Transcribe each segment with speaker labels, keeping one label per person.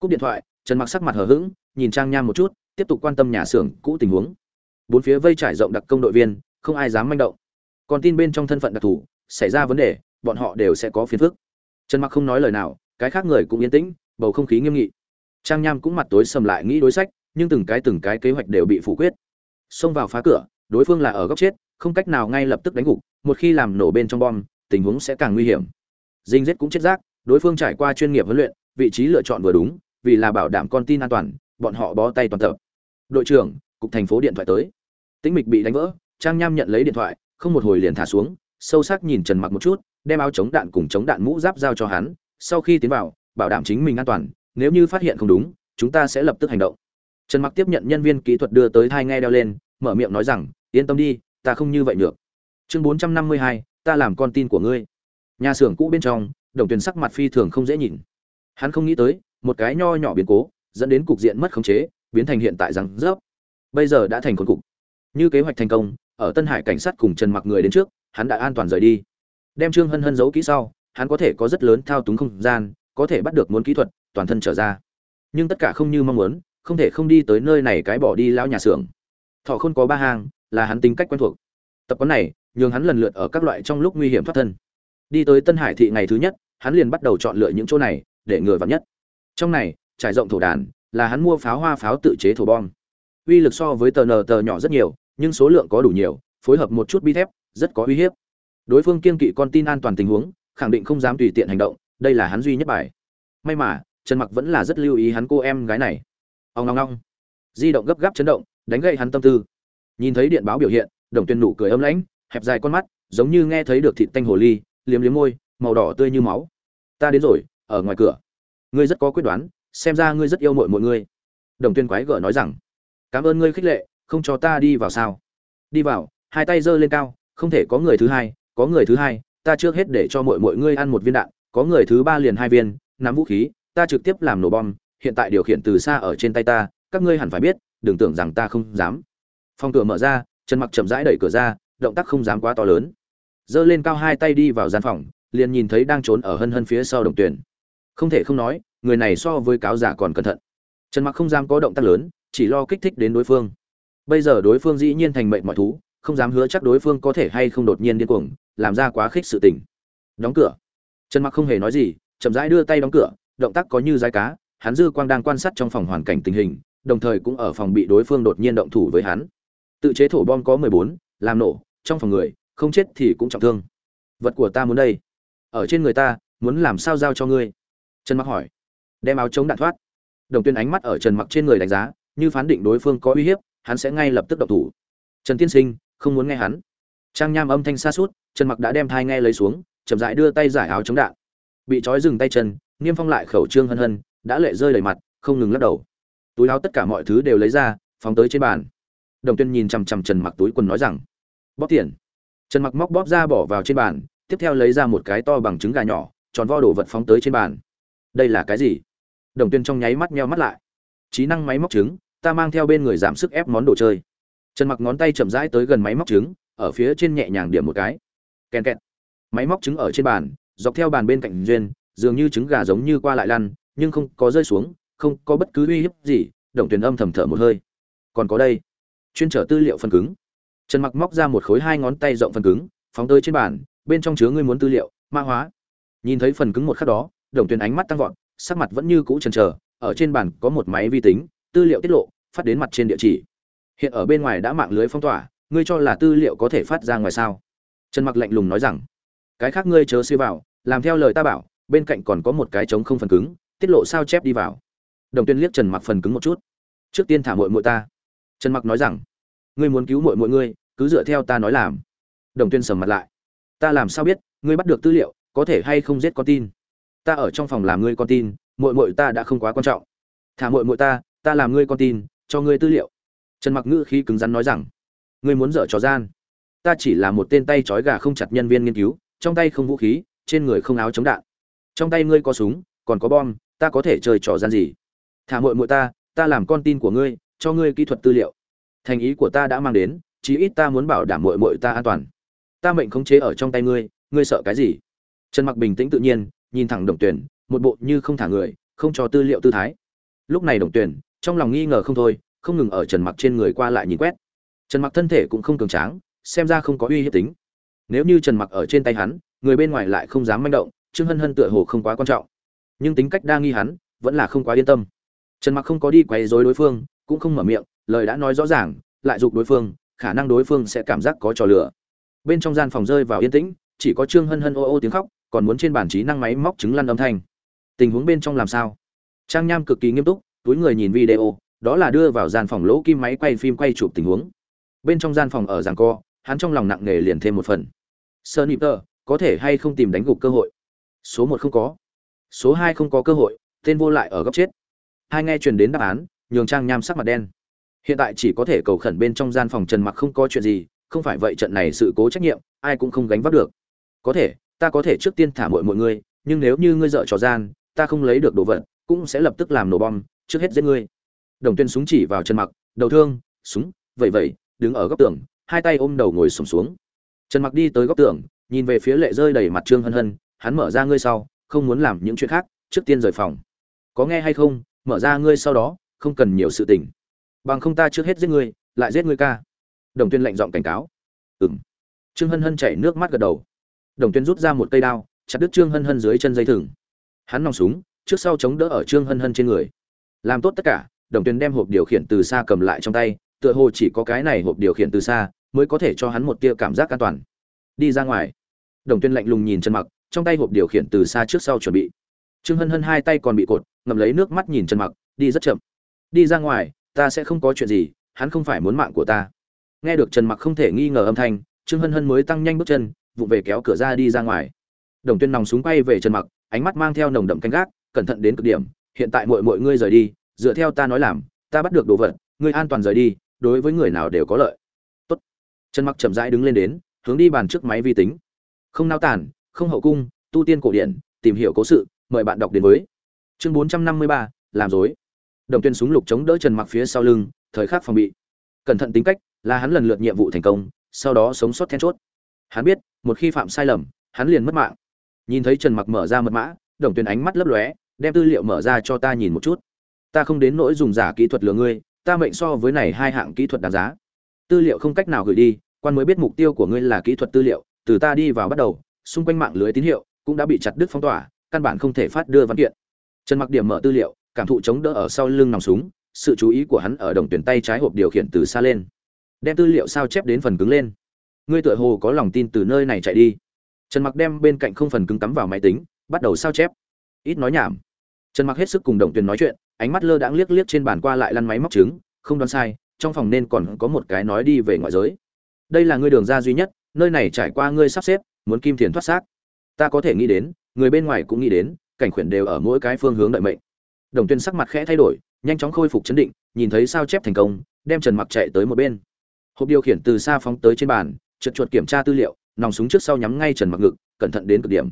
Speaker 1: cúp điện thoại, trần mặc sắc mặt hờ hững, nhìn trang nham một chút, tiếp tục quan tâm nhà xưởng cũ tình huống. Bốn phía vây trải rộng đặc công đội viên, không ai dám manh động. Còn tin bên trong thân phận đặc thù xảy ra vấn đề, bọn họ đều sẽ có phiền phức. Trần mặc không nói lời nào, cái khác người cũng yên tĩnh, bầu không khí nghiêm nghị. Trang nham cũng mặt tối sầm lại nghĩ đối sách, nhưng từng cái từng cái kế hoạch đều bị phủ quyết. Xông vào phá cửa, đối phương là ở góc chết, không cách nào ngay lập tức đánh gục, một khi làm nổ bên trong bom, tình huống sẽ càng nguy hiểm. Dinh giết cũng chết rác, đối phương trải qua chuyên nghiệp huấn luyện, vị trí lựa chọn vừa đúng vì là bảo đảm con tin an toàn bọn họ bó tay toàn tập. Đội trưởng cục thành phố điện thoại tới. Tĩnh mịch bị đánh vỡ trang nham nhận lấy điện thoại không một hồi liền thả xuống sâu sắc nhìn trần mặc một chút đem áo chống đạn cùng chống đạn mũ giáp giao cho hắn sau khi tiến vào bảo đảm chính mình an toàn nếu như phát hiện không đúng chúng ta sẽ lập tức hành động. Trần mặc tiếp nhận nhân viên kỹ thuật đưa tới thai nghe đeo lên mở miệng nói rằng yên tâm đi ta không như vậy được. Chương 452, ta làm con tin của ngươi. Nhà xưởng cũ bên trong đồng tuyền sắc mặt phi thường không dễ nhìn. Hắn không nghĩ tới một cái nho nhỏ biến cố, dẫn đến cục diện mất khống chế, biến thành hiện tại rằng rớp. Bây giờ đã thành con cục. Như kế hoạch thành công, ở tân hải cảnh sát cùng trần mặc người đến trước, hắn đã an toàn rời đi. Đem trương hân hân giấu kỹ sau, hắn có thể có rất lớn thao túng không gian, có thể bắt được muốn kỹ thuật, toàn thân trở ra. Nhưng tất cả không như mong muốn, không thể không đi tới nơi này cái bỏ đi lão nhà xưởng. Thọ không có ba hàng là hắn tính cách quen thuộc. Tập quán này, nhường hắn lần lượt ở các loại trong lúc nguy hiểm thoát thân. Đi tới tân hải thị ngày thứ nhất, hắn liền bắt đầu chọn lựa những chỗ này, để ngừa vào nhất trong này, trải rộng thổ đàn, là hắn mua pháo hoa pháo tự chế thổ bom. Uy lực so với tờ nờ tờ nhỏ rất nhiều, nhưng số lượng có đủ nhiều, phối hợp một chút bi thép, rất có uy hiếp. Đối phương kiên kỵ con tin an toàn tình huống, khẳng định không dám tùy tiện hành động, đây là hắn duy nhất bài. May mà, trần mặc vẫn là rất lưu ý hắn cô em gái này. Ông ngong ngong di động gấp gáp chấn động, đánh gậy hắn tâm tư. Nhìn thấy điện báo biểu hiện, đồng tuyên nụ cười âm lãnh, hẹp dài con mắt, giống như nghe thấy được thịt tanh hồ ly, liếm liếm môi, màu đỏ tươi như máu. Ta đến rồi, ở ngoài cửa ngươi rất có quyết đoán, xem ra ngươi rất yêu mội mọi ngươi. Đồng tuyên quái gở nói rằng, cảm ơn ngươi khích lệ, không cho ta đi vào sao? Đi vào, hai tay giơ lên cao, không thể có người thứ hai, có người thứ hai, ta trước hết để cho mọi mọi ngươi ăn một viên đạn, có người thứ ba liền hai viên, nắm vũ khí, ta trực tiếp làm nổ bom, hiện tại điều khiển từ xa ở trên tay ta, các ngươi hẳn phải biết, đừng tưởng rằng ta không dám. Phòng cửa mở ra, trần mặc chậm rãi đẩy cửa ra, động tác không dám quá to lớn. Giơ lên cao hai tay đi vào gian phòng, liền nhìn thấy đang trốn ở hân hân phía sau đồng tuyển không thể không nói người này so với cáo giả còn cẩn thận. Trần mặc không dám có động tác lớn chỉ lo kích thích đến đối phương. Bây giờ đối phương dĩ nhiên thành mệnh mọi thú không dám hứa chắc đối phương có thể hay không đột nhiên điên cuồng làm ra quá khích sự tình. Đóng cửa. Trần mặc không hề nói gì chậm rãi đưa tay đóng cửa động tác có như dái cá hắn dư quang đang quan sát trong phòng hoàn cảnh tình hình đồng thời cũng ở phòng bị đối phương đột nhiên động thủ với hắn. Tự chế thổ bom có 14, làm nổ trong phòng người không chết thì cũng trọng thương. Vật của ta muốn đây. Ở trên người ta muốn làm sao giao cho ngươi? Trần mặc hỏi. Đem áo chống đạn thoát. Đồng tuyên ánh mắt ở trần mặc trên người đánh giá, như phán định đối phương có uy hiếp, hắn sẽ ngay lập tức động thủ. Trần tiên sinh, không muốn nghe hắn. Trang nham âm thanh xa suốt, trần mặc đã đem thai nghe lấy xuống, chậm rãi đưa tay giải áo chống đạn. Bị trói dừng tay chân, niêm phong lại khẩu trương hân hân, đã lệ rơi đầy mặt, không ngừng lắc đầu. Túi áo tất cả mọi thứ đều lấy ra, phóng tới trên bàn. Đồng tuyên nhìn chằm chằm trần mặc túi quần nói rằng, bóp tiền. Trần mặc móc bóp ra bỏ vào trên bàn, tiếp theo lấy ra một cái to bằng trứng gà nhỏ, tròn vo đổ vật phóng tới trên bàn đây là cái gì? Đồng tuyên trong nháy mắt meo mắt lại. Trí năng máy móc trứng, ta mang theo bên người giảm sức ép món đồ chơi. Trần mặc ngón tay chậm rãi tới gần máy móc trứng, ở phía trên nhẹ nhàng điểm một cái. Kèn kẹt. Máy móc trứng ở trên bàn, dọc theo bàn bên cạnh duyên, dường như trứng gà giống như qua lại lăn, nhưng không có rơi xuống, không có bất cứ uy hiếp gì, đồng tuyển âm thầm thở một hơi. Còn có đây. Chuyên trở tư liệu phần cứng. Trần mặc móc ra một khối hai ngón tay rộng phần cứng, phóng tới trên bàn, bên trong chứa ngươi muốn tư liệu mã hóa. Nhìn thấy phần cứng một khắc đó đồng tuyển ánh mắt tăng vọt, sắc mặt vẫn như cũ chần chờ, ở trên bàn có một máy vi tính, tư liệu tiết lộ, phát đến mặt trên địa chỉ. Hiện ở bên ngoài đã mạng lưới phong tỏa, ngươi cho là tư liệu có thể phát ra ngoài sao? Trần mặc lạnh lùng nói rằng, cái khác ngươi chớ suy vào, làm theo lời ta bảo, bên cạnh còn có một cái trống không phần cứng, tiết lộ sao chép đi vào. Đồng tuyên liếc trần mặc phần cứng một chút. Trước tiên thả muội muội ta. Trần mặc nói rằng, ngươi muốn cứu muội muội ngươi, cứ dựa theo ta nói làm. Đồng tuyên sầm mặt lại. Ta làm sao biết, ngươi bắt được tư liệu, có thể hay không giết con tin? Ta ở trong phòng làm ngươi con tin, muội muội ta đã không quá quan trọng. Thả muội muội ta ta làm ngươi con tin, cho ngươi tư liệu. Trần mặc ngữ khi cứng rắn nói rằng, ngươi muốn dở trò gian. Ta chỉ là một tên tay trói gà không chặt nhân viên nghiên cứu, trong tay không vũ khí, trên người không áo chống đạn. Trong tay ngươi có súng, còn có bom, ta có thể chơi trò gian gì? Thả muội muội ta ta làm con tin của ngươi, cho ngươi kỹ thuật tư liệu. Thành ý của ta đã mang đến, chí ít ta muốn bảo đảm muội muội ta an toàn. Ta mệnh khống chế ở trong tay ngươi ngươi sợ cái gì? Trần mặc bình tĩnh tự nhiên nhìn thẳng đồng tuyển một bộ như không thả người, không cho tư liệu tư thái. Lúc này đồng tuyển trong lòng nghi ngờ không thôi, không ngừng ở trần mặc trên người qua lại nhìn quét. Trần mặc thân thể cũng không cường tráng, xem ra không có uy hiếp tính. Nếu như trần mặc ở trên tay hắn, người bên ngoài lại không dám manh động, trương hân hân tựa hồ không quá quan trọng. Nhưng tính cách đa nghi hắn, vẫn là không quá yên tâm. Trần mặc không có đi quấy rối đối phương, cũng không mở miệng, lời đã nói rõ ràng, lại dục đối phương, khả năng đối phương sẽ cảm giác có trò lửa bên trong gian phòng rơi vào yên tĩnh, chỉ có trương hân hân ô ô tiếng khóc còn muốn trên bàn trí năng máy móc chứng lăn âm thanh. Tình huống bên trong làm sao? Trang nham cực kỳ nghiêm túc, túi người nhìn video, đó là đưa vào gian phòng lỗ kim máy quay phim quay chụp tình huống. Bên trong gian phòng ở giảng co, hắn trong lòng nặng nề liền thêm một phần. Sơ nịp tờ, có thể hay không tìm đánh gục cơ hội? Số một không có. Số hai không có cơ hội, tên vô lại ở góc chết. Hai nghe truyền đến đáp án, nhường trang nham sắc mặt đen. Hiện tại chỉ có thể cầu khẩn bên trong gian phòng trần mặc không có chuyện gì, không phải vậy trận này sự cố trách nhiệm, ai cũng không gánh vác được. Có thể ta có thể trước tiên thả mọi mọi người nhưng nếu như ngươi dợ trò gian, ta không lấy được đồ vật, cũng sẽ lập tức làm nổ bom, trước hết giết ngươi. Đồng tuyên súng chỉ vào chân mặc, đầu thương, súng vậy vậy đứng ở góc tường, hai tay ôm đầu ngồi sổm xuống. Trần mặc đi tới góc tường, nhìn về phía lệ rơi đầy mặt trương hân hân, hắn mở ra ngươi sau, không muốn làm những chuyện khác, trước tiên rời phòng. Có nghe hay không? Mở ra ngươi sau đó, không cần nhiều sự tình. Bằng không ta trước hết giết ngươi, lại giết ngươi ca. Đồng tuyên lệnh giọng cảnh cáo. Ừng trương hân hân chảy nước mắt gật đầu đồng tuyên rút ra một cây đao, chặt đứt trương hân hân dưới chân dây thừng. Hắn nòng súng, trước sau chống đỡ ở trương hân hân trên người. Làm tốt tất cả, đồng tuyên đem hộp điều khiển từ xa cầm lại trong tay, tựa hồ chỉ có cái này hộp điều khiển từ xa mới có thể cho hắn một tia cảm giác an toàn. Đi ra ngoài. Đồng tuyên lạnh lùng nhìn trần mặc, trong tay hộp điều khiển từ xa trước sau chuẩn bị. Trương hân hân hai tay còn bị cột, ngậm lấy nước mắt nhìn trần mặc, đi rất chậm. Đi ra ngoài, ta sẽ không có chuyện gì, hắn không phải muốn mạng của ta. Nghe được trần mặc không thể nghi ngờ âm thanh, trương hân hân mới tăng nhanh bước chân vụ về kéo cửa ra đi ra ngoài. Đồng tuyên nòng súng quay về trần mặc ánh mắt mang theo nồng đậm canh gác cẩn thận đến cực điểm hiện tại mọi mọi ngươi rời đi dựa theo ta nói làm ta bắt được đồ vật ngươi an toàn rời đi đối với người nào đều có lợi. Tốt. Trần mặc chậm rãi đứng lên đến hướng đi bàn trước máy vi tính. Không nao tản không hậu cung tu tiên cổ điển tìm hiểu cố sự mời bạn đọc đến với. Chương 453, làm dối. Đồng tuyên súng lục chống đỡ trần mặc phía sau lưng thời khắc phòng bị. Cẩn thận tính cách là hắn lần lượt nhiệm vụ thành công sau đó sống sót then chốt hắn biết, một khi phạm sai lầm, hắn liền mất mạng. Nhìn thấy trần mặc mở ra mật mã, đồng Tuyền ánh mắt lấp lóe, đem tư liệu mở ra cho ta nhìn một chút. Ta không đến nỗi dùng giả kỹ thuật lừa ngươi, ta mệnh so với này hai hạng kỹ thuật đáng giá. Tư liệu không cách nào gửi đi, quan mới biết mục tiêu của ngươi là kỹ thuật tư liệu, từ ta đi vào bắt đầu, xung quanh mạng lưới tín hiệu cũng đã bị chặt đứt phong tỏa, căn bản không thể phát đưa văn kiện. Trần mặc điểm mở tư liệu, cảm thụ chống đỡ ở sau lưng nòng súng, sự chú ý của hắn ở đồng tuyển tay trái hộp điều khiển từ xa lên. Đem tư liệu sao chép đến phần cứng lên ngươi tựa hồ có lòng tin từ nơi này chạy đi. Trần mặc đem bên cạnh không phần cứng cắm vào máy tính, bắt đầu sao chép. Ít nói nhảm. Trần mặc hết sức cùng đồng Tuyền nói chuyện, ánh mắt lơ đãng liếc liếc trên bàn qua lại lăn máy móc trứng, không đoán sai, trong phòng nên còn có một cái nói đi về ngoại giới. Đây là ngươi đường ra duy nhất, nơi này trải qua ngươi sắp xếp, muốn kim thiền thoát xác. Ta có thể nghĩ đến, người bên ngoài cũng nghĩ đến, cảnh khuyển đều ở mỗi cái phương hướng đợi mệnh. Đồng tuyên sắc mặt khẽ thay đổi, nhanh chóng khôi phục chấn định, nhìn thấy sao chép thành công, đem trần mặc chạy tới một bên. Hộp điều khiển từ xa phóng tới trên bàn trượt chuột kiểm tra tư liệu, nòng súng trước sau nhắm ngay trần mặc ngực, cẩn thận đến cực điểm.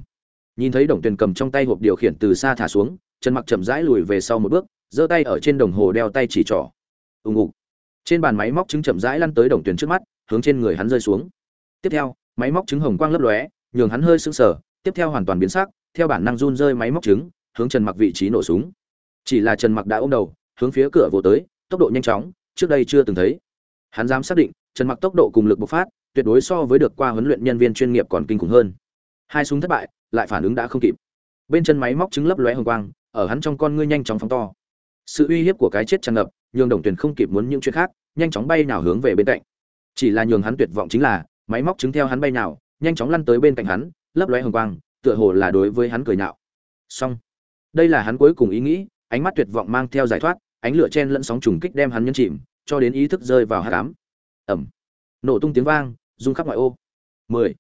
Speaker 1: Nhìn thấy đồng tuyền cầm trong tay hộp điều khiển từ xa thả xuống, trần mặc chậm rãi lùi về sau một bước, giơ tay ở trên đồng hồ đeo tay chỉ trỏ. Ùng ục. Trên bàn máy móc trứng chậm rãi lăn tới đồng tuyền trước mắt, hướng trên người hắn rơi xuống. Tiếp theo, máy móc trứng hồng quang lấp lóe, nhường hắn hơi sưng sờ, tiếp theo hoàn toàn biến sắc, theo bản năng run rơi máy móc trứng, hướng trần mặc vị trí nổ súng. Chỉ là trần mặc đã ôm đầu, hướng phía cửa vô tới, tốc độ nhanh chóng, trước đây chưa từng thấy. Hắn dám xác định, trần mặc tốc độ cùng lực bộc phát tuyệt đối so với được qua huấn luyện nhân viên chuyên nghiệp còn kinh khủng hơn. Hai súng thất bại, lại phản ứng đã không kịp. Bên chân máy móc trứng lấp lóe hồng quang, ở hắn trong con ngươi nhanh chóng phóng to. Sự uy hiếp của cái chết tràn ngập, nhường đồng tuyển không kịp muốn những chuyện khác, nhanh chóng bay nào hướng về bên cạnh. Chỉ là nhường hắn tuyệt vọng chính là, máy móc chứng theo hắn bay nào nhanh chóng lăn tới bên cạnh hắn, lấp lóe hồng quang, tựa hồ là đối với hắn cười nhạo. Xong. Đây là hắn cuối cùng ý nghĩ, ánh mắt tuyệt vọng mang theo giải thoát, ánh lửa chen lẫn sóng trùng kích đem hắn nhân chìm, cho đến ý thức rơi vào hạ cám ẩm nổ tung tiếng vang, rung khắp ngoại ô. 10.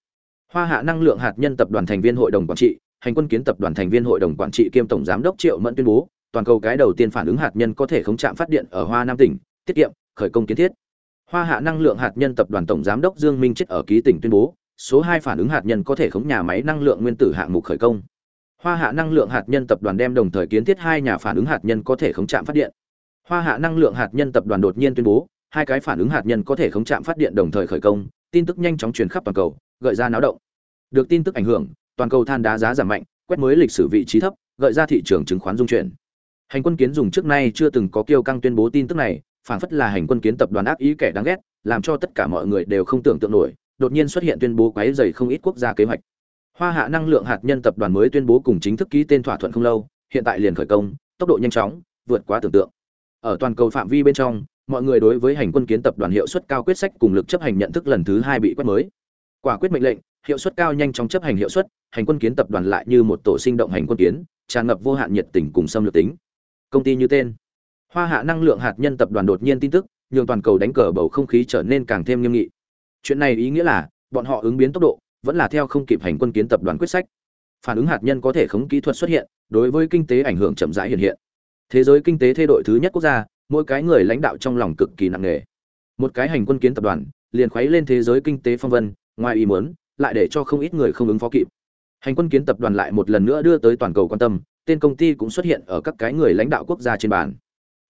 Speaker 1: hoa hạ năng lượng hạt nhân tập đoàn thành viên hội đồng quản trị, hành quân kiến tập đoàn thành viên hội đồng quản trị kiêm tổng giám đốc triệu mẫn tuyên bố, toàn cầu cái đầu tiên phản ứng hạt nhân có thể khống chạm phát điện ở hoa nam tỉnh, tiết kiệm, khởi công kiến thiết. Hoa hạ năng lượng hạt nhân tập đoàn tổng giám đốc dương minh chết ở ký tỉnh tuyên bố, số hai phản ứng hạt nhân có thể khống nhà máy năng lượng nguyên tử hạng mục khởi công. Hoa hạ năng lượng hạt nhân tập đoàn đem đồng thời kiến thiết hai nhà phản ứng hạt nhân có thể khống chạm phát điện. Hoa hạ năng lượng hạt nhân tập đoàn đột nhiên tuyên bố hai cái phản ứng hạt nhân có thể khống chạm phát điện đồng thời khởi công, tin tức nhanh chóng truyền khắp toàn cầu, gợi ra náo động. Được tin tức ảnh hưởng, toàn cầu than đá giá giảm mạnh, quét mới lịch sử vị trí thấp, gợi ra thị trường chứng khoán dung chuyển. Hành quân kiến dùng trước nay chưa từng có kiêu căng tuyên bố tin tức này, phản phất là hành quân kiến tập đoàn ác ý kẻ đáng ghét, làm cho tất cả mọi người đều không tưởng tượng nổi, đột nhiên xuất hiện tuyên bố quấy dày không ít quốc gia kế hoạch. Hoa hạ năng lượng hạt nhân tập đoàn mới tuyên bố cùng chính thức ký tên thỏa thuận không lâu, hiện tại liền khởi công, tốc độ nhanh chóng, vượt quá tưởng tượng. Ở toàn cầu phạm vi bên trong mọi người đối với hành quân kiến tập đoàn hiệu suất cao quyết sách cùng lực chấp hành nhận thức lần thứ hai bị quét mới. Quả quyết mệnh lệnh, hiệu suất cao nhanh chóng chấp hành hiệu suất, hành quân kiến tập đoàn lại như một tổ sinh động hành quân kiến, tràn ngập vô hạn nhiệt tình cùng xâm lược tính. Công ty như tên. Hoa hạ năng lượng hạt nhân tập đoàn đột nhiên tin tức, nhường toàn cầu đánh cờ bầu không khí trở nên càng thêm nghiêm nghị. Chuyện này ý nghĩa là, bọn họ ứng biến tốc độ, vẫn là theo không kịp hành quân kiến tập đoàn quyết sách. Phản ứng hạt nhân có thể khống kỹ thuật xuất hiện, đối với kinh tế ảnh hưởng chậm rãi hiện hiện. Thế giới kinh tế thay đổi thứ nhất quốc gia mỗi cái người lãnh đạo trong lòng cực kỳ nặng nề. Một cái hành quân kiến tập đoàn, liền khuấy lên thế giới kinh tế phong vân, ngoài ý muốn, lại để cho không ít người không ứng phó kịp. Hành quân kiến tập đoàn lại một lần nữa đưa tới toàn cầu quan tâm, tên công ty cũng xuất hiện ở các cái người lãnh đạo quốc gia trên bàn.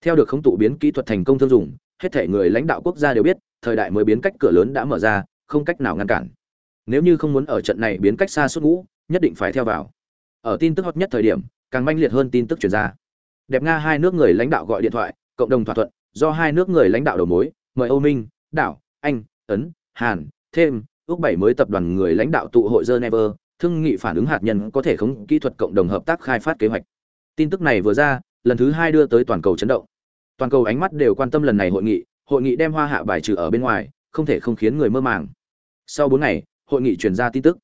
Speaker 1: Theo được khống tụ biến kỹ thuật thành công thương dùng hết thảy người lãnh đạo quốc gia đều biết, thời đại mới biến cách cửa lớn đã mở ra, không cách nào ngăn cản. Nếu như không muốn ở trận này biến cách xa suốt ngũ, nhất định phải theo vào. Ở tin tức hot nhất thời điểm, càng manh liệt hơn tin tức truyền ra. Đẹp nga hai nước người lãnh đạo gọi điện thoại cộng đồng thỏa thuận, do hai nước người lãnh đạo đầu mối, mời âu minh, đảo, anh, ấn, hàn, thêm ước bảy mới tập đoàn người lãnh đạo tụ hội geneva, thương nghị phản ứng hạt nhân có thể khống kỹ thuật cộng đồng hợp tác khai phát kế hoạch. Tin tức này vừa ra, lần thứ hai đưa tới toàn cầu chấn động. Toàn cầu ánh mắt đều quan tâm lần này hội nghị hội nghị đem hoa hạ bài trừ ở bên ngoài, không thể không khiến người mơ màng. Sau 4 ngày, hội nghị truyền ra tin tức.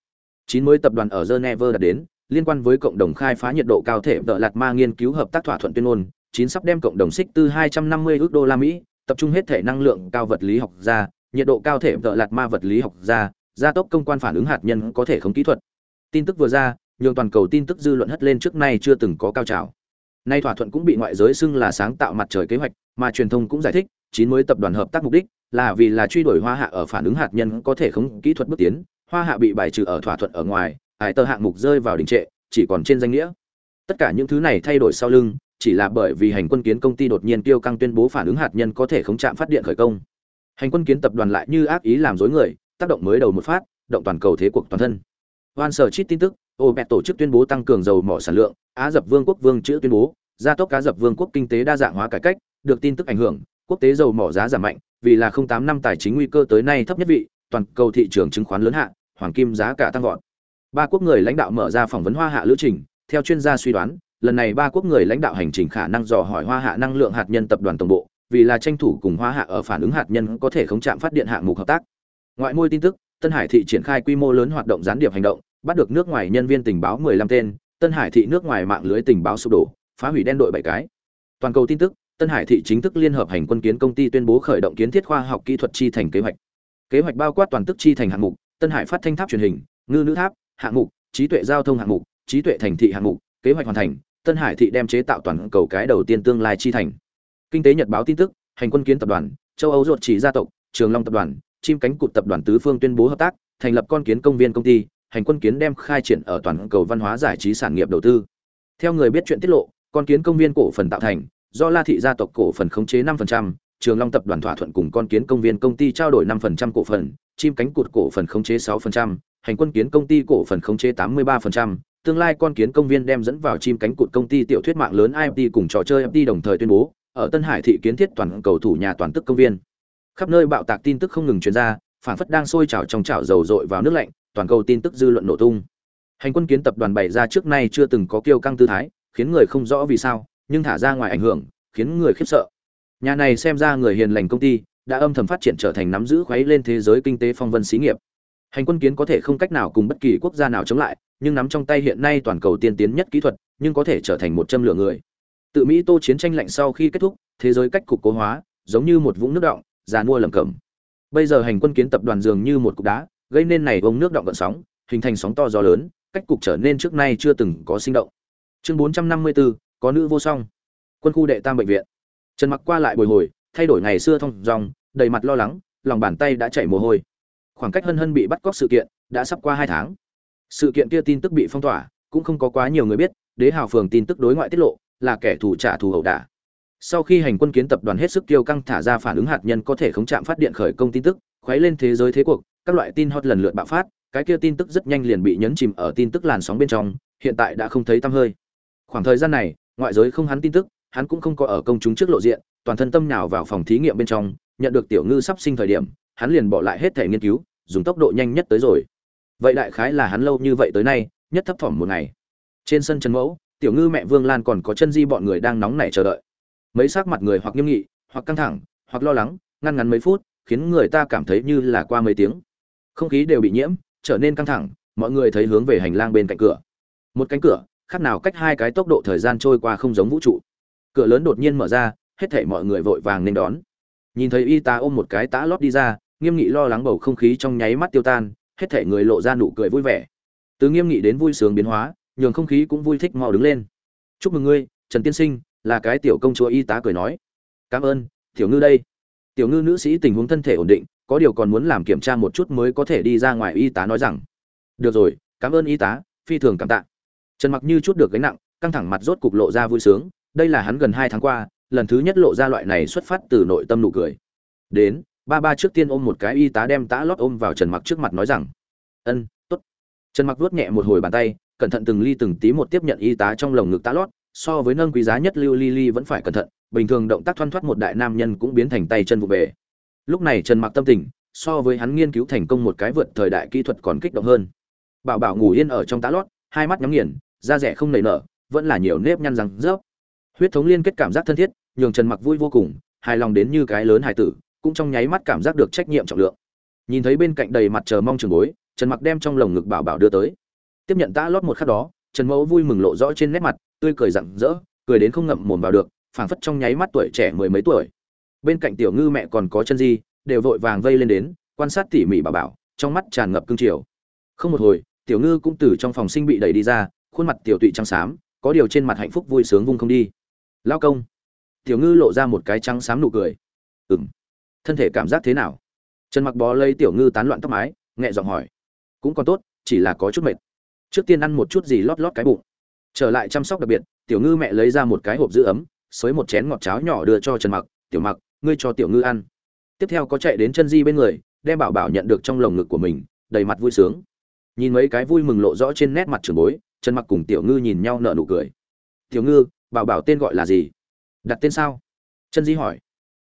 Speaker 1: Chín mới tập đoàn ở geneva đã đến, liên quan với cộng đồng khai phá nhiệt độ cao thể đợ lạt ma nghiên cứu hợp tác thỏa thuận tuyên ngôn chín sắp đem cộng đồng xích từ 250 ước đô la mỹ, tập trung hết thể năng lượng cao vật lý học ra nhiệt độ cao thể đợ lạt ma vật lý học ra gia tốc công quan phản ứng hạt nhân có thể không kỹ thuật. Tin tức vừa ra nhường toàn cầu tin tức dư luận hất lên trước nay chưa từng có cao trào. Nay thỏa thuận cũng bị ngoại giới xưng là sáng tạo mặt trời kế hoạch, mà truyền thông cũng giải thích, chín mới tập đoàn hợp tác mục đích là vì là truy đuổi hoa hạ ở phản ứng hạt nhân có thể không kỹ thuật bước tiến, hoa hạ bị bài trừ ở thỏa thuận ở ngoài ải tờ hạng mục rơi vào đình trệ, chỉ còn trên danh nghĩa. Tất cả những thứ này thay đổi sau lưng chỉ là bởi vì hành quân kiến công ty đột nhiên tiêu căng tuyên bố phản ứng hạt nhân có thể không chạm phát điện khởi công hành quân kiến tập đoàn lại như ác ý làm dối người tác động mới đầu một phát động toàn cầu thế cuộc toàn thân Hoan sở chít tin tức, OPEC tổ chức tuyên bố tăng cường dầu mỏ sản lượng, Á Dập Vương quốc Vương chữ tuyên bố, gia tốc Á Dập Vương quốc kinh tế đa dạng hóa cải cách, được tin tức ảnh hưởng, quốc tế dầu mỏ giá giảm mạnh, vì là 08 năm tài chính nguy cơ tới nay thấp nhất vị, toàn cầu thị trường chứng khoán lớn hạ, hoàng kim giá cả tăng vọt. Ba quốc người lãnh đạo mở ra phỏng vấn Hoa Hạ lữ trình, theo chuyên gia suy đoán, lần này ba quốc người lãnh đạo hành trình khả năng dò hỏi Hoa Hạ năng lượng hạt nhân tập đoàn tổng bộ, vì là tranh thủ cùng Hoa Hạ ở phản ứng hạt nhân có thể không chạm phát điện hạng mục hợp tác. Ngoại môi tin tức, Tân Hải thị triển khai quy mô lớn hoạt động gián điệp hành động, bắt được nước ngoài nhân viên tình báo 15 tên, Tân Hải thị nước ngoài mạng lưới tình báo sụp đổ, phá hủy đen đội bảy cái. Toàn cầu tin tức, Tân Hải thị chính thức liên hợp hành quân kiến công ty tuyên bố khởi động kiến thiết khoa học kỹ thuật chi thành kế hoạch. Kế hoạch bao quát toàn tức chi thành hạng mục, Tân Hải phát thanh tháp truyền hình, ngư nữ tháp, hạng mục, trí tuệ giao thông hạng mục, trí tuệ thành thị hạng mục, kế hoạch hoàn thành, Tân Hải thị đem chế tạo toàn cầu cái đầu tiên tương lai chi thành. Kinh tế nhật báo tin tức, hành quân kiến tập đoàn, châu Âu ruột chỉ gia tộc, Trường Long tập đoàn, chim cánh cụt tập đoàn tứ phương tuyên bố hợp tác, thành lập con kiến công viên công ty, hành quân kiến đem khai triển ở toàn cầu văn hóa giải trí sản nghiệp đầu tư. Theo người biết chuyện tiết lộ, con kiến công viên cổ phần tạo thành, do La thị gia tộc cổ phần khống chế 5%, Trường Long tập đoàn thỏa thuận cùng con kiến công viên công ty trao đổi 5% cổ phần, chim cánh cụt cổ phần khống chế 6%, hành quân kiến công ty cổ phần khống chế 83%, tương lai con kiến công viên đem dẫn vào chim cánh cụt công ty tiểu thuyết mạng lớn IMT cùng trò chơi FT đồng thời tuyên bố, ở Tân Hải thị kiến thiết toàn cầu thủ nhà toàn tức công viên. Khắp nơi bạo tạc tin tức không ngừng truyền ra, phản phất đang sôi trào trong chảo dầu dội vào nước lạnh, toàn cầu tin tức dư luận nổ tung. Hành quân kiến tập đoàn bày ra trước nay chưa từng có kiêu căng tư thái, khiến người không rõ vì sao, nhưng thả ra ngoài ảnh hưởng, khiến người khiếp sợ. Nhà này xem ra người hiền lành công ty, đã âm thầm phát triển trở thành nắm giữ khuấy lên thế giới kinh tế phong vân xí nghiệp. Hành quân kiến có thể không cách nào cùng bất kỳ quốc gia nào chống lại, nhưng nắm trong tay hiện nay toàn cầu tiên tiến nhất kỹ thuật, nhưng có thể trở thành một châm lửa người. Tự Mỹ Tô chiến tranh lạnh sau khi kết thúc, thế giới cách cục cố hóa, giống như một vũng nước động, già mua lầm cẩm. Bây giờ hành quân kiến tập đoàn dường như một cục đá, gây nên này vông nước động gợn sóng, hình thành sóng to gió lớn, cách cục trở nên trước nay chưa từng có sinh động. Chương 454, có nữ vô song. Quân khu đệ tam bệnh viện. Trần Mặc qua lại bồi hồi, thay đổi ngày xưa thông dòng, đầy mặt lo lắng, lòng bàn tay đã chảy mồ hôi. Khoảng cách Hân Hân bị bắt cóc sự kiện đã sắp qua hai tháng. Sự kiện kia tin tức bị phong tỏa, cũng không có quá nhiều người biết, Đế Hào phường tin tức đối ngoại tiết lộ, là kẻ thù trả thù hậu đả. Sau khi hành quân kiến tập đoàn hết sức tiêu căng thả ra phản ứng hạt nhân có thể khống chạm phát điện khởi công tin tức, khuấy lên thế giới thế cuộc, các loại tin hot lần lượt bạo phát, cái kia tin tức rất nhanh liền bị nhấn chìm ở tin tức làn sóng bên trong, hiện tại đã không thấy tăm hơi. Khoảng thời gian này, ngoại giới không hắn tin tức, hắn cũng không có ở công chúng trước lộ diện toàn thân tâm nào vào phòng thí nghiệm bên trong nhận được tiểu ngư sắp sinh thời điểm hắn liền bỏ lại hết thể nghiên cứu, dùng tốc độ nhanh nhất tới rồi. Vậy đại khái là hắn lâu như vậy tới nay, nhất thấp thỏm một ngày. Trên sân trần mẫu, tiểu ngư mẹ vương lan còn có chân di bọn người đang nóng nảy chờ đợi. Mấy sắc mặt người hoặc nghiêm nghị, hoặc căng thẳng, hoặc lo lắng, ngăn ngắn mấy phút, khiến người ta cảm thấy như là qua mấy tiếng. Không khí đều bị nhiễm, trở nên căng thẳng, mọi người thấy hướng về hành lang bên cạnh cửa. Một cánh cửa, khác nào cách hai cái tốc độ thời gian trôi qua không giống vũ trụ. Cửa lớn đột nhiên mở ra, hết thảy mọi người vội vàng nên đón. Nhìn thấy y tá ôm một cái tã lót đi ra nghiêm nghị lo lắng bầu không khí trong nháy mắt tiêu tan, hết thảy người lộ ra nụ cười vui vẻ. Từ nghiêm nghị đến vui sướng biến hóa, nhường không khí cũng vui thích mau đứng lên. Chúc mừng ngươi, trần tiên sinh, là cái tiểu công chúa y tá cười nói. Cảm ơn, tiểu ngư đây. Tiểu ngư nữ sĩ tình huống thân thể ổn định, có điều còn muốn làm kiểm tra một chút mới có thể đi ra ngoài y tá nói rằng, được rồi, cảm ơn y tá, phi thường cảm tạ. Trần mặc như chút được gánh nặng, căng thẳng mặt rốt cục lộ ra vui sướng, đây là hắn gần hai tháng qua, lần thứ nhất lộ ra loại này xuất phát từ nội tâm nụ cười. Đến ba ba trước tiên ôm một cái y tá đem tã lót ôm vào trần mặc trước mặt nói rằng, ân, tốt. Trần mặc vuốt nhẹ một hồi bàn tay, cẩn thận từng ly từng tí một tiếp nhận y tá trong lồng ngực tã lót, so với nâng quý giá nhất lưu ly ly vẫn phải cẩn thận, bình thường động tác thoăn thoắt một đại nam nhân cũng biến thành tay chân vụ về. Lúc này trần mặc tâm tình, so với hắn nghiên cứu thành công một cái vượt thời đại kỹ thuật còn kích động hơn. Bảo bảo ngủ yên ở trong tá lót, hai mắt nhắm nghiền, da rẻ không nảy nở, vẫn là nhiều nếp nhăn răng rớp. Huyết thống liên kết cảm giác thân thiết, nhường trần mặc vui vô cùng, hài lòng đến như cái lớn hài tử cũng trong nháy mắt cảm giác được trách nhiệm trọng lượng. Nhìn thấy bên cạnh đầy mặt chờ mong trường bối, trần mặc đem trong lồng ngực bảo bảo đưa tới. Tiếp nhận tã lót một khắc đó, trần mẫu vui mừng lộ rõ trên nét mặt, tươi cười rạng rỡ, cười đến không ngậm mồm vào được, phảng phất trong nháy mắt tuổi trẻ mười mấy tuổi. Bên cạnh tiểu ngư mẹ còn có chân di, đều vội vàng vây lên đến, quan sát tỉ mỉ bảo bảo, trong mắt tràn ngập cương triều. Không một hồi, tiểu ngư cũng từ trong phòng sinh bị đẩy đi ra, khuôn mặt tiểu tụy trắng xám, có điều trên mặt hạnh phúc vui sướng vung không đi. Lao công. Tiểu ngư lộ ra một cái trắng xám nụ cười. Ừ thân thể cảm giác thế nào? Trần mặc bó lấy tiểu ngư tán loạn tóc mái, nhẹ giọng hỏi. Cũng còn tốt, chỉ là có chút mệt. Trước tiên ăn một chút gì lót lót cái bụng. Trở lại chăm sóc đặc biệt, tiểu ngư mẹ lấy ra một cái hộp giữ ấm, xới một chén ngọt cháo nhỏ đưa cho trần mặc. Tiểu mặc, ngươi cho tiểu ngư ăn. Tiếp theo có chạy đến chân di bên người, đem bảo bảo nhận được trong lồng ngực của mình, đầy mặt vui sướng. Nhìn mấy cái vui mừng lộ rõ trên nét mặt trường bối, trần mặc cùng tiểu ngư nhìn nhau nở nụ cười. Tiểu ngư, bảo bảo tên gọi là gì? Đặt tên sao? Chân di hỏi.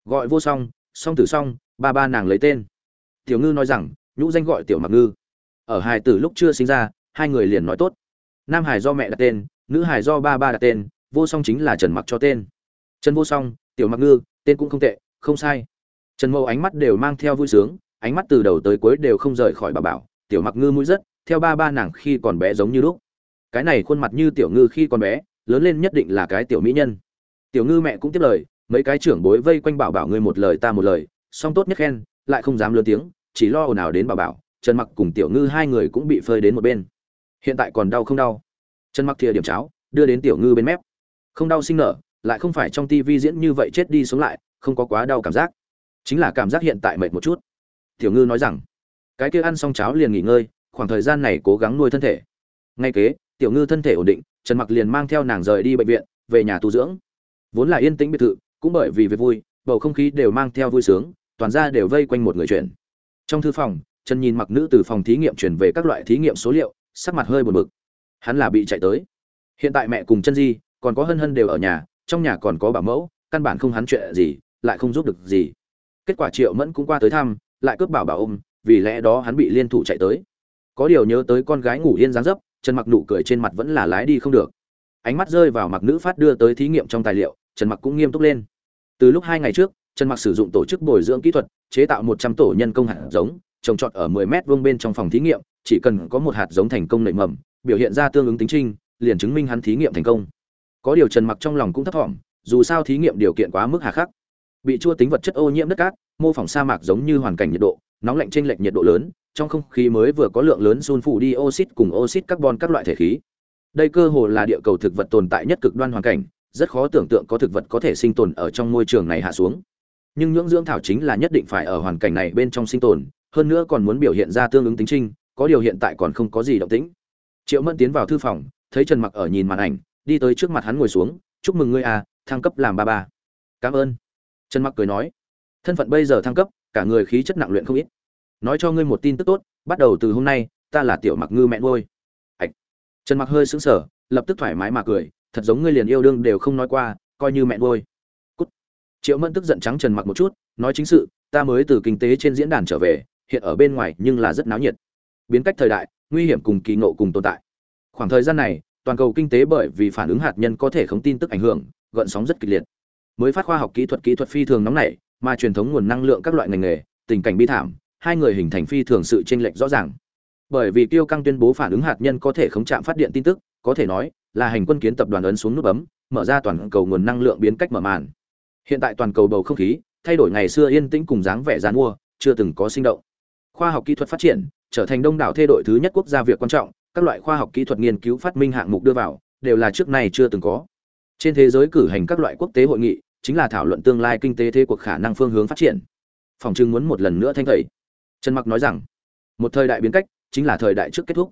Speaker 1: Gọi vô song song tử song, ba ba nàng lấy tên. Tiểu ngư nói rằng, nhũ danh gọi tiểu mặc ngư. Ở hài tử lúc chưa sinh ra, hai người liền nói tốt. Nam hải do mẹ đặt tên, nữ hải do ba ba đặt tên, vô song chính là trần mặc cho tên. Trần vô song, tiểu mặc ngư, tên cũng không tệ, không sai. Trần mẫu ánh mắt đều mang theo vui sướng, ánh mắt từ đầu tới cuối đều không rời khỏi bà bảo. Tiểu mặc ngư mũi rất, theo ba ba nàng khi còn bé giống như lúc. Cái này khuôn mặt như tiểu ngư khi còn bé, lớn lên nhất định là cái tiểu mỹ nhân. Tiểu ngư mẹ cũng tiếp lời mấy cái trưởng bối vây quanh bảo bảo ngươi một lời ta một lời, song tốt nhất khen, lại không dám lớn tiếng, chỉ lo ồn ào đến bảo bảo, trần mặc cùng tiểu ngư hai người cũng bị phơi đến một bên. Hiện tại còn đau không đau? Trần mặc thìa điểm cháo, đưa đến tiểu ngư bên mép. Không đau sinh nở, lại không phải trong tivi diễn như vậy chết đi sống lại, không có quá đau cảm giác. Chính là cảm giác hiện tại mệt một chút. Tiểu ngư nói rằng, cái kia ăn xong cháo liền nghỉ ngơi, khoảng thời gian này cố gắng nuôi thân thể. Ngay kế, tiểu ngư thân thể ổn định, trần mặc liền mang theo nàng rời đi bệnh viện, về nhà tu dưỡng. Vốn là yên tĩnh biệt thự cũng bởi vì việc vui, bầu không khí đều mang theo vui sướng, toàn ra đều vây quanh một người chuyển trong thư phòng, trần nhìn mặc nữ từ phòng thí nghiệm chuyển về các loại thí nghiệm số liệu, sắc mặt hơi buồn bực. Hắn là bị chạy tới. Hiện tại mẹ cùng chân di, còn có hân hân đều ở nhà, trong nhà còn có bảo mẫu, căn bản không hắn chuyện gì, lại không giúp được gì. Kết quả triệu mẫn cũng qua tới thăm, lại cướp bảo bảo ôm, vì lẽ đó hắn bị liên thủ chạy tới. Có điều nhớ tới con gái ngủ yên dáng dấp, trần mặc nụ cười trên mặt vẫn là lái đi không được. Ánh mắt rơi vào mặc nữ phát đưa tới thí nghiệm trong tài liệu trần mặc cũng nghiêm túc lên. Từ lúc hai ngày trước, trần mặc sử dụng tổ chức bồi dưỡng kỹ thuật, chế tạo 100 tổ nhân công hạt giống, trồng trọt ở 10 mét vuông bên trong phòng thí nghiệm, chỉ cần có một hạt giống thành công nảy mầm, biểu hiện ra tương ứng tính trinh, liền chứng minh hắn thí nghiệm thành công. Có điều trần mặc trong lòng cũng thấp thỏm, dù sao thí nghiệm điều kiện quá mức hà khắc. Bị chua tính vật chất ô nhiễm đất cát, mô phỏng sa mạc giống như hoàn cảnh nhiệt độ, nóng lạnh chênh lệch nhiệt độ lớn, trong không khí mới vừa có lượng lớn sunfu dioxide cùng oxit carbon các loại thể khí. Đây cơ hồ là địa cầu thực vật tồn tại nhất cực đoan hoàn cảnh rất khó tưởng tượng có thực vật có thể sinh tồn ở trong môi trường này hạ xuống. Nhưng nhưỡng dưỡng thảo chính là nhất định phải ở hoàn cảnh này bên trong sinh tồn, hơn nữa còn muốn biểu hiện ra tương ứng tính trinh, có điều hiện tại còn không có gì động tĩnh. Triệu mẫn tiến vào thư phòng, thấy trần mặc ở nhìn màn ảnh, đi tới trước mặt hắn ngồi xuống, chúc mừng ngươi à thăng cấp làm ba ba. Cảm ơn. Trần mặc cười nói. Thân phận bây giờ thăng cấp, cả người khí chất nặng luyện không ít. Nói cho ngươi một tin tức tốt, bắt đầu từ hôm nay, ta là tiểu mặc ngư mẹ nuôi. Ạch trần mặc hơi sững sờ, lập tức thoải mái mà cười thật giống ngươi liền yêu đương đều không nói qua, coi như mẹ nuôi. Cút. Triệu mẫn tức giận trắng trần mặc một chút, nói chính sự, ta mới từ kinh tế trên diễn đàn trở về, hiện ở bên ngoài nhưng là rất náo nhiệt. Biến cách thời đại, nguy hiểm cùng kỳ ngộ cùng tồn tại. Khoảng thời gian này, toàn cầu kinh tế bởi vì phản ứng hạt nhân có thể không tin tức ảnh hưởng, gợn sóng rất kịch liệt. Mới phát khoa học kỹ thuật kỹ thuật phi thường nóng nảy, mà truyền thống nguồn năng lượng các loại ngành nghề, tình cảnh bi thảm, hai người hình thành phi thường sự chênh lệch rõ ràng. Bởi vì tiêu căng tuyên bố phản ứng hạt nhân có thể khống chạm phát điện tin tức, có thể nói là hành quân kiến tập đoàn ấn xuống nút bấm, mở ra toàn cầu nguồn năng lượng biến cách mở màn. Hiện tại toàn cầu bầu không khí, thay đổi ngày xưa yên tĩnh cùng dáng vẻ giàn mua, chưa từng có sinh động. Khoa học kỹ thuật phát triển, trở thành đông đảo thê đội thứ nhất quốc gia việc quan trọng, các loại khoa học kỹ thuật nghiên cứu phát minh hạng mục đưa vào, đều là trước nay chưa từng có. Trên thế giới cử hành các loại quốc tế hội nghị, chính là thảo luận tương lai kinh tế thế cuộc khả năng phương hướng phát triển. Phòng trưng muốn một lần nữa thanh thầy trần mặc nói rằng, một thời đại biến cách, chính là thời đại trước kết thúc.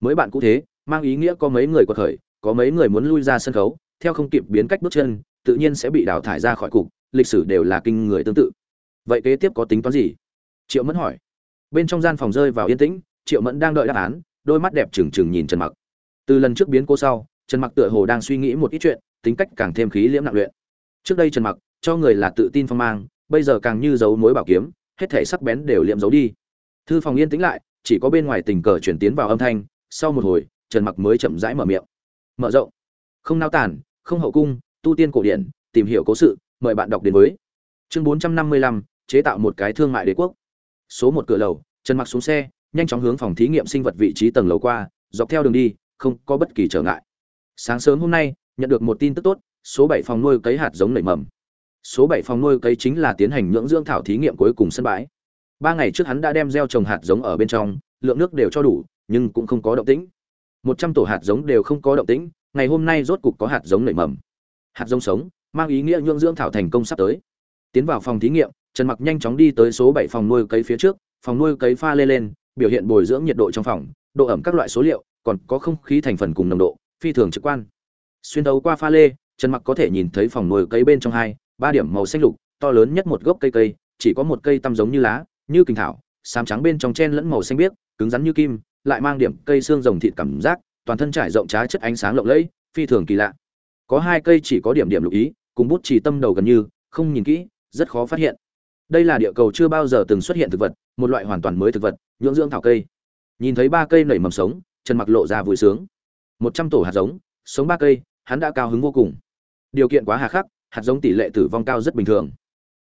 Speaker 1: Mới bạn cũ thế, mang ý nghĩa có mấy người quật khởi có mấy người muốn lui ra sân khấu, theo không kịp biến cách bước chân, tự nhiên sẽ bị đào thải ra khỏi cục, lịch sử đều là kinh người tương tự. Vậy kế tiếp có tính toán gì? Triệu mẫn hỏi. Bên trong gian phòng rơi vào yên tĩnh, triệu mẫn đang đợi đáp án, đôi mắt đẹp trừng trừng nhìn trần mặc. Từ lần trước biến cô sau, trần mặc tựa hồ đang suy nghĩ một ít chuyện, tính cách càng thêm khí liễm nặng luyện. Trước đây trần mặc, cho người là tự tin phong mang, bây giờ càng như giấu mối bảo kiếm, hết thể sắc bén đều liệm giấu đi. Thư phòng yên tĩnh lại, chỉ có bên ngoài tình cờ chuyển tiến vào âm thanh, sau một hồi, trần mặc mới chậm rãi mở miệng mở rộng. Không nao tản không hậu cung tu tiên cổ điển tìm hiểu cố sự mời bạn đọc đến với. Chương 455, chế tạo một cái thương mại đế quốc. Số một cửa lầu trần mặc xuống xe nhanh chóng hướng phòng thí nghiệm sinh vật vị trí tầng lầu qua dọc theo đường đi không có bất kỳ trở ngại. Sáng sớm hôm nay nhận được một tin tức tốt số 7 phòng nuôi cấy hạt giống nảy mầm. Số 7 phòng nuôi cấy chính là tiến hành nhưỡng dưỡng thảo thí nghiệm cuối cùng sân bãi. Ba ngày trước hắn đã đem gieo trồng hạt giống ở bên trong lượng nước đều cho đủ nhưng cũng không có động tĩnh một trăm tổ hạt giống đều không có động tĩnh, ngày hôm nay rốt cục có hạt giống nảy mầm. Hạt giống sống, mang ý nghĩa nhưỡng dưỡng thảo thành công sắp tới. Tiến vào phòng thí nghiệm, trần mặc nhanh chóng đi tới số bảy phòng nuôi cấy phía trước, phòng nuôi cấy pha lê lên, biểu hiện bồi dưỡng nhiệt độ trong phòng, độ ẩm các loại số liệu, còn có không khí thành phần cùng nồng độ, phi thường trực quan. Xuyên đấu qua pha lê, trần mặc có thể nhìn thấy phòng nuôi cấy bên trong hai, ba điểm màu xanh lục, to lớn nhất một gốc cây cây, chỉ có một cây tăm giống như lá, như kinh thảo, xám trắng bên trong chen lẫn màu xanh biếc, cứng rắn như kim lại mang điểm cây xương rồng thịt cảm giác, toàn thân trải rộng trá chất ánh sáng lộng lẫy, phi thường kỳ lạ. Có hai cây chỉ có điểm điểm lục ý, cùng bút chỉ tâm đầu gần như, không nhìn kỹ, rất khó phát hiện. Đây là địa cầu chưa bao giờ từng xuất hiện thực vật, một loại hoàn toàn mới thực vật, nhưỡng dưỡng thảo cây. Nhìn thấy ba cây nảy mầm sống, trần mặc lộ ra vui sướng. Một trăm tổ hạt giống, sống ba cây, hắn đã cao hứng vô cùng. Điều kiện quá hà khắc, hạt giống tỷ lệ tử vong cao rất bình thường.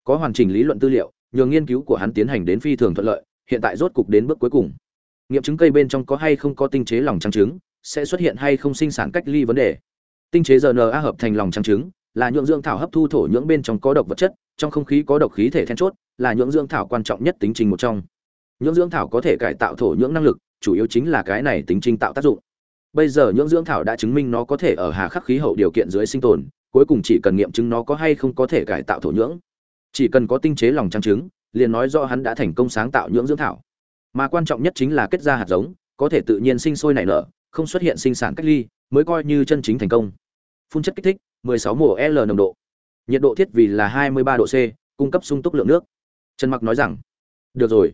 Speaker 1: Có hoàn chỉnh lý luận tư liệu nhường nghiên cứu của hắn tiến hành đến phi thường thuận lợi, hiện tại rốt cục đến bước cuối cùng nghiệm chứng cây bên trong có hay không có tinh chế lòng trắng trứng, sẽ xuất hiện hay không sinh sản cách ly vấn đề. Tinh chế rna hợp thành lòng trắng trứng, là nhưỡng dưỡng thảo hấp thu thổ nhưỡng bên trong có độc vật chất, trong không khí có độc khí thể then chốt, là nhưỡng dưỡng thảo quan trọng nhất tính trình một trong. Nhưỡng dưỡng thảo có thể cải tạo thổ nhưỡng năng lực, chủ yếu chính là cái này tính trình tạo tác dụng. Bây giờ nhưỡng dưỡng thảo đã chứng minh nó có thể ở hà khắc khí hậu điều kiện dưới sinh tồn, cuối cùng chỉ cần nghiệm chứng nó có hay không có thể cải tạo thổ nhưỡng. Chỉ cần có tinh chế lòng trắng trứng, liền nói do hắn đã thành công sáng tạo nhưỡng dưỡng thảo mà quan trọng nhất chính là kết ra hạt giống, có thể tự nhiên sinh sôi nảy nở, không xuất hiện sinh sản cách ly, mới coi như chân chính thành công. Phun chất kích thích 16 mùa l nồng độ. Nhiệt độ thiết vì là 23 độ c, cung cấp sung túc lượng nước. Trần mặc nói rằng, được rồi.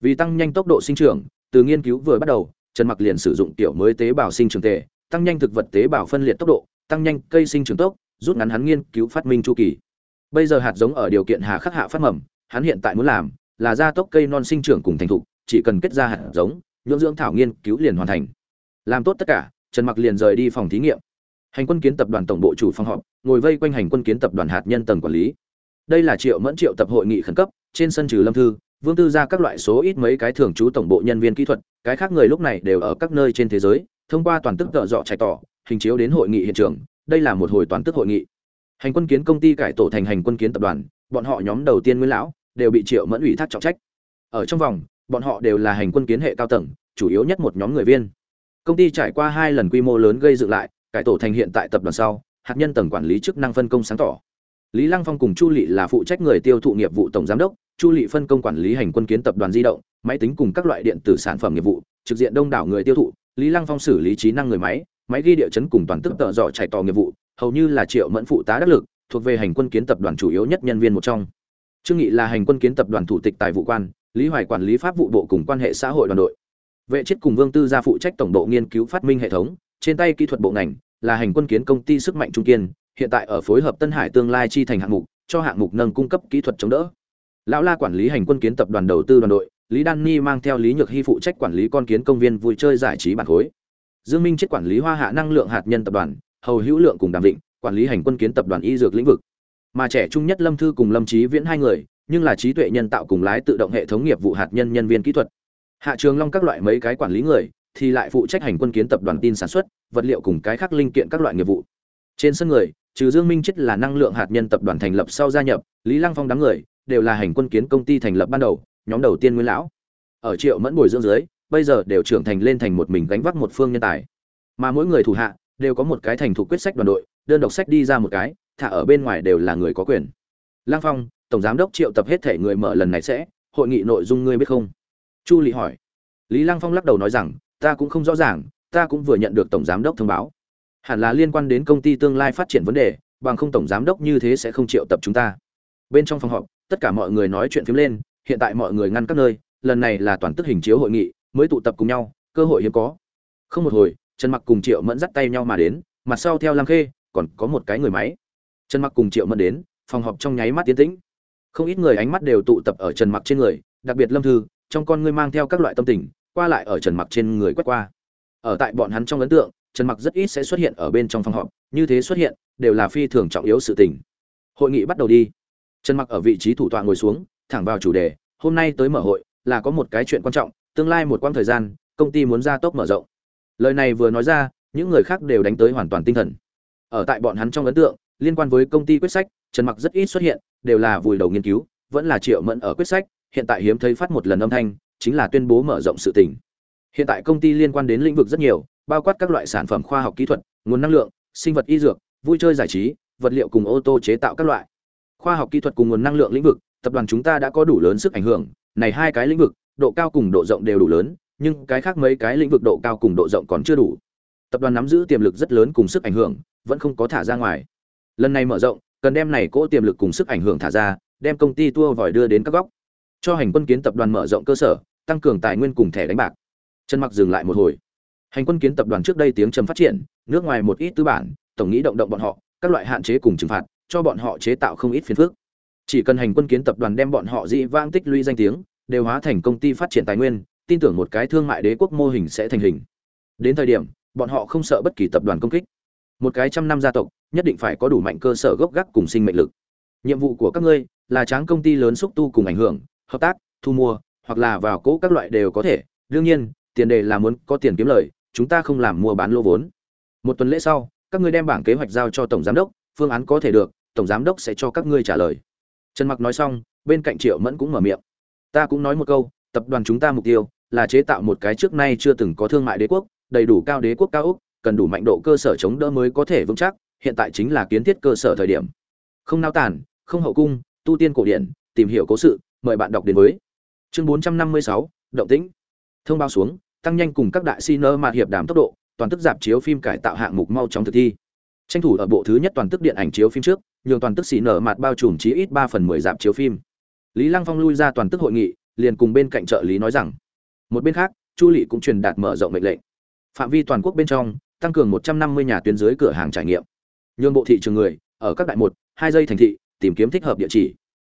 Speaker 1: Vì tăng nhanh tốc độ sinh trưởng, từ nghiên cứu vừa bắt đầu, trần mặc liền sử dụng tiểu mới tế bào sinh trưởng tề, tăng nhanh thực vật tế bào phân liệt tốc độ, tăng nhanh cây sinh trưởng tốc, rút ngắn hắn nghiên cứu phát minh chu kỳ. Bây giờ hạt giống ở điều kiện hà khắc hạ phát mầm, hắn hiện tại muốn làm là gia tốc cây non sinh trưởng cùng thành thục chỉ cần kết ra hạt giống nhưỡng dưỡng thảo nghiên cứu liền hoàn thành. Làm tốt tất cả, trần mặc liền rời đi phòng thí nghiệm. Hành quân kiến tập đoàn tổng bộ chủ phòng họp, ngồi vây quanh hành quân kiến tập đoàn hạt nhân tầng quản lý. Đây là triệu mẫn triệu tập hội nghị khẩn cấp, trên sân trừ lâm thư, vương tư ra các loại số ít mấy cái thường trú tổng bộ nhân viên kỹ thuật, cái khác người lúc này đều ở các nơi trên thế giới, thông qua toàn tức tợ dọ chạy tỏ, hình chiếu đến hội nghị hiện trường. Đây là một hồi toàn tức hội nghị. Hành quân kiến công ty cải tổ thành hành quân kiến tập đoàn, bọn họ nhóm đầu tiên nguyên lão, đều bị triệu mẫn ủy thác trọng trách. Ở trong vòng bọn họ đều là hành quân kiến hệ cao tầng, chủ yếu nhất một nhóm người viên. Công ty trải qua hai lần quy mô lớn gây dựng lại, cải tổ thành hiện tại tập đoàn sau, hạt nhân tầng quản lý chức năng phân công sáng tỏ. Lý lăng phong cùng chu lị là phụ trách người tiêu thụ nghiệp vụ tổng giám đốc, chu lị phân công quản lý hành quân kiến tập đoàn di động, máy tính cùng các loại điện tử sản phẩm nghiệp vụ, trực diện đông đảo người tiêu thụ. Lý lăng phong xử lý trí năng người máy máy ghi địa chấn cùng toàn tức tợ dọ chạy tò nghiệp vụ, hầu như là triệu mẫn phụ tá đắc lực, thuộc về hành quân kiến tập đoàn chủ yếu nhất nhân viên một trong. Trương nghị là hành quân kiến tập đoàn thủ tịch tài vụ quan lý hoài quản lý pháp vụ bộ cùng quan hệ xã hội đoàn đội vệ chết cùng vương tư gia phụ trách tổng độ nghiên cứu phát minh hệ thống trên tay kỹ thuật bộ ngành là hành quân kiến công ty sức mạnh trung kiên hiện tại ở phối hợp Tân Hải tương lai chi thành hạng mục, cho hạng mục nâng cung cấp kỹ thuật chống đỡ. Lão La quản lý hành quân kiến tập đoàn đầu tư đoàn đội, Lý Đan Ni mang theo Lý Nhược Hy phụ trách quản lý con kiến công viên vui chơi giải trí bản khối. Dương Minh chết quản lý Hoa Hạ năng lượng hạt nhân tập đoàn, Hầu Hữu Lượng cùng Đàm Định quản lý hành quân kiến tập đoàn y dược lĩnh vực. Mà trẻ trung nhất Lâm Thư cùng Lâm Chí Viễn hai người, nhưng là trí tuệ nhân tạo cùng lái tự động hệ thống nghiệp vụ hạt nhân nhân viên kỹ thuật. Hạ Trường Long các loại mấy cái quản lý người, thì lại phụ trách hành quân kiến tập đoàn tin sản xuất, vật liệu cùng cái khác linh kiện các loại nghiệp vụ. Trên sân người, trừ Dương Minh chết là năng lượng hạt nhân tập đoàn thành lập sau gia nhập, Lý Lăng Phong đám người đều là hành quân kiến công ty thành lập ban đầu, nhóm đầu tiên Nguyên lão. Ở Triệu Mẫn bồi dưỡng dưới, bây giờ đều trưởng thành lên thành một mình gánh vác một phương nhân tài. Mà mỗi người thủ hạ đều có một cái thành thủ quyết sách đoàn đội, đơn độc sách đi ra một cái, thả ở bên ngoài đều là người có quyền. Lăng Phong, tổng giám đốc Triệu tập hết thể người mở lần này sẽ, hội nghị nội dung ngươi biết không? Chu lị hỏi. Lý Lăng Phong lắc đầu nói rằng, ta cũng không rõ ràng, ta cũng vừa nhận được tổng giám đốc thông báo. Hẳn là liên quan đến công ty tương lai phát triển vấn đề, bằng không tổng giám đốc như thế sẽ không triệu tập chúng ta. Bên trong phòng họp, tất cả mọi người nói chuyện phiếm lên, hiện tại mọi người ngăn các nơi, lần này là toàn tức hình chiếu hội nghị, mới tụ tập cùng nhau, cơ hội hiếm có. Không một hồi, Trần Mặc cùng Triệu Mẫn dắt tay nhau mà đến, mặt sau theo Lam Khê, còn có một cái người máy. Trần Mặc cùng Triệu Mẫn đến, phòng họp trong nháy mắt tiến tĩnh. Không ít người ánh mắt đều tụ tập ở Trần Mặc trên người, đặc biệt Lâm Thư, trong con ngươi mang theo các loại tâm tình, qua lại ở Trần Mặc trên người quét qua. Ở tại bọn hắn trong ấn tượng, Trần Mặc rất ít sẽ xuất hiện ở bên trong phòng họp, như thế xuất hiện đều là phi thường trọng yếu sự tình. Hội nghị bắt đầu đi. Trần Mặc ở vị trí thủ tọa ngồi xuống, thẳng vào chủ đề, hôm nay tới mở hội là có một cái chuyện quan trọng, tương lai một quãng thời gian, công ty muốn ra tốc mở rộng. Lời này vừa nói ra, những người khác đều đánh tới hoàn toàn tinh thần. Ở tại bọn hắn trong ấn tượng, liên quan với công ty quyết sách, Trần Mặc rất ít xuất hiện, đều là vùi đầu nghiên cứu, vẫn là Triệu Mẫn ở quyết sách, hiện tại hiếm thấy phát một lần âm thanh, chính là tuyên bố mở rộng sự tình. Hiện tại công ty liên quan đến lĩnh vực rất nhiều, bao quát các loại sản phẩm khoa học kỹ thuật, nguồn năng lượng, sinh vật y dược, vui chơi giải trí, vật liệu cùng ô tô chế tạo các loại. Khoa học kỹ thuật cùng nguồn năng lượng lĩnh vực, tập đoàn chúng ta đã có đủ lớn sức ảnh hưởng, này hai cái lĩnh vực, độ cao cùng độ rộng đều đủ lớn, nhưng cái khác mấy cái lĩnh vực độ cao cùng độ rộng còn chưa đủ. Tập đoàn nắm giữ tiềm lực rất lớn cùng sức ảnh hưởng, vẫn không có thả ra ngoài. Lần này mở rộng, cần đem này cỗ tiềm lực cùng sức ảnh hưởng thả ra, đem công ty tua vòi đưa đến các góc. Cho hành quân kiến tập đoàn mở rộng cơ sở, tăng cường tài nguyên cùng thẻ đánh bạc. Trần Mặc dừng lại một hồi. Hành quân kiến tập đoàn trước đây tiếng trầm phát triển, nước ngoài một ít tư bản, tổng nghĩ động động bọn họ, các loại hạn chế cùng trừng phạt, cho bọn họ chế tạo không ít phiền phức. Chỉ cần hành quân kiến tập đoàn đem bọn họ dị vang tích lũy danh tiếng, đều hóa thành công ty phát triển tài nguyên, tin tưởng một cái thương mại đế quốc mô hình sẽ thành hình. Đến thời điểm, bọn họ không sợ bất kỳ tập đoàn công kích. Một cái trăm năm gia tộc, nhất định phải có đủ mạnh cơ sở gốc gác cùng sinh mệnh lực. Nhiệm vụ của các ngươi là tráng công ty lớn xúc tu cùng ảnh hưởng, hợp tác, thu mua, hoặc là vào cỗ các loại đều có thể. Đương nhiên, tiền đề là muốn có tiền kiếm lời, chúng ta không làm mua bán lô vốn. Một tuần lễ sau, các ngươi đem bảng kế hoạch giao cho tổng giám đốc, phương án có thể được, tổng giám đốc sẽ cho các ngươi trả lời. Trần Mặc nói xong, bên cạnh Triệu Mẫn cũng mở miệng. Ta cũng nói một câu, tập đoàn chúng ta mục tiêu là chế tạo một cái trước nay chưa từng có thương mại đế quốc, đầy đủ cao đế quốc cao úc cần đủ mạnh độ cơ sở chống đỡ mới có thể vững chắc, hiện tại chính là kiến thiết cơ sở thời điểm. Không nao tản, không hậu cung, tu tiên cổ điển, tìm hiểu cố sự, mời bạn đọc đến với. Chương 456, động tĩnh. Thông báo xuống, tăng nhanh cùng các đại ciner mạt hiệp đàm tốc độ, toàn tức giảm chiếu phim cải tạo hạng mục mau chóng thực thi. Tranh thủ ở bộ thứ nhất toàn tức điện ảnh chiếu phim trước, nhường toàn tức xỉ nở mặt bao trùm chí ít 3 phần 10 dạp chiếu phim. Lý Lăng Phong lui ra toàn tức hội nghị, liền cùng bên cạnh trợ lý nói rằng, một bên khác, Chu Lệ cũng truyền đạt mở rộng mệnh lệnh. Phạm vi toàn quốc bên trong, tăng cường 150 nhà tuyến dưới cửa hàng trải nghiệm. Nhường bộ thị trường người, ở các đại một, hai giây thành thị, tìm kiếm thích hợp địa chỉ.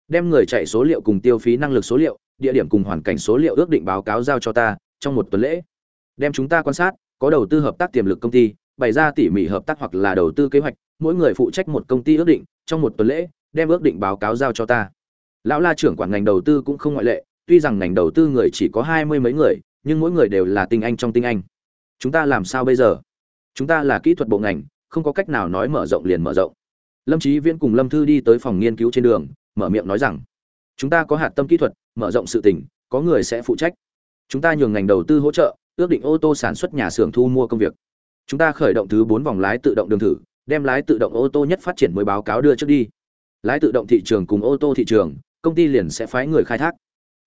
Speaker 1: Đem người chạy số liệu cùng tiêu phí năng lực số liệu, địa điểm cùng hoàn cảnh số liệu ước định báo cáo giao cho ta, trong một tuần lễ. Đem chúng ta quan sát, có đầu tư hợp tác tiềm lực công ty, bày ra tỉ mỉ hợp tác hoặc là đầu tư kế hoạch, mỗi người phụ trách một công ty ước định, trong một tuần lễ, đem ước định báo cáo giao cho ta. Lão La trưởng quản ngành đầu tư cũng không ngoại lệ, tuy rằng ngành đầu tư người chỉ có hai mươi mấy người, nhưng mỗi người đều là tinh anh trong tinh anh. Chúng ta làm sao bây giờ? Chúng ta là kỹ thuật bộ ngành, không có cách nào nói mở rộng liền mở rộng. Lâm Chí Viễn cùng Lâm Thư đi tới phòng nghiên cứu trên đường, mở miệng nói rằng: "Chúng ta có hạt tâm kỹ thuật, mở rộng sự tình, có người sẽ phụ trách. Chúng ta nhường ngành đầu tư hỗ trợ, ước định ô tô sản xuất nhà xưởng thu mua công việc. Chúng ta khởi động thứ bốn vòng lái tự động đường thử, đem lái tự động ô tô nhất phát triển mới báo cáo đưa trước đi. Lái tự động thị trường cùng ô tô thị trường, công ty liền sẽ phái người khai thác.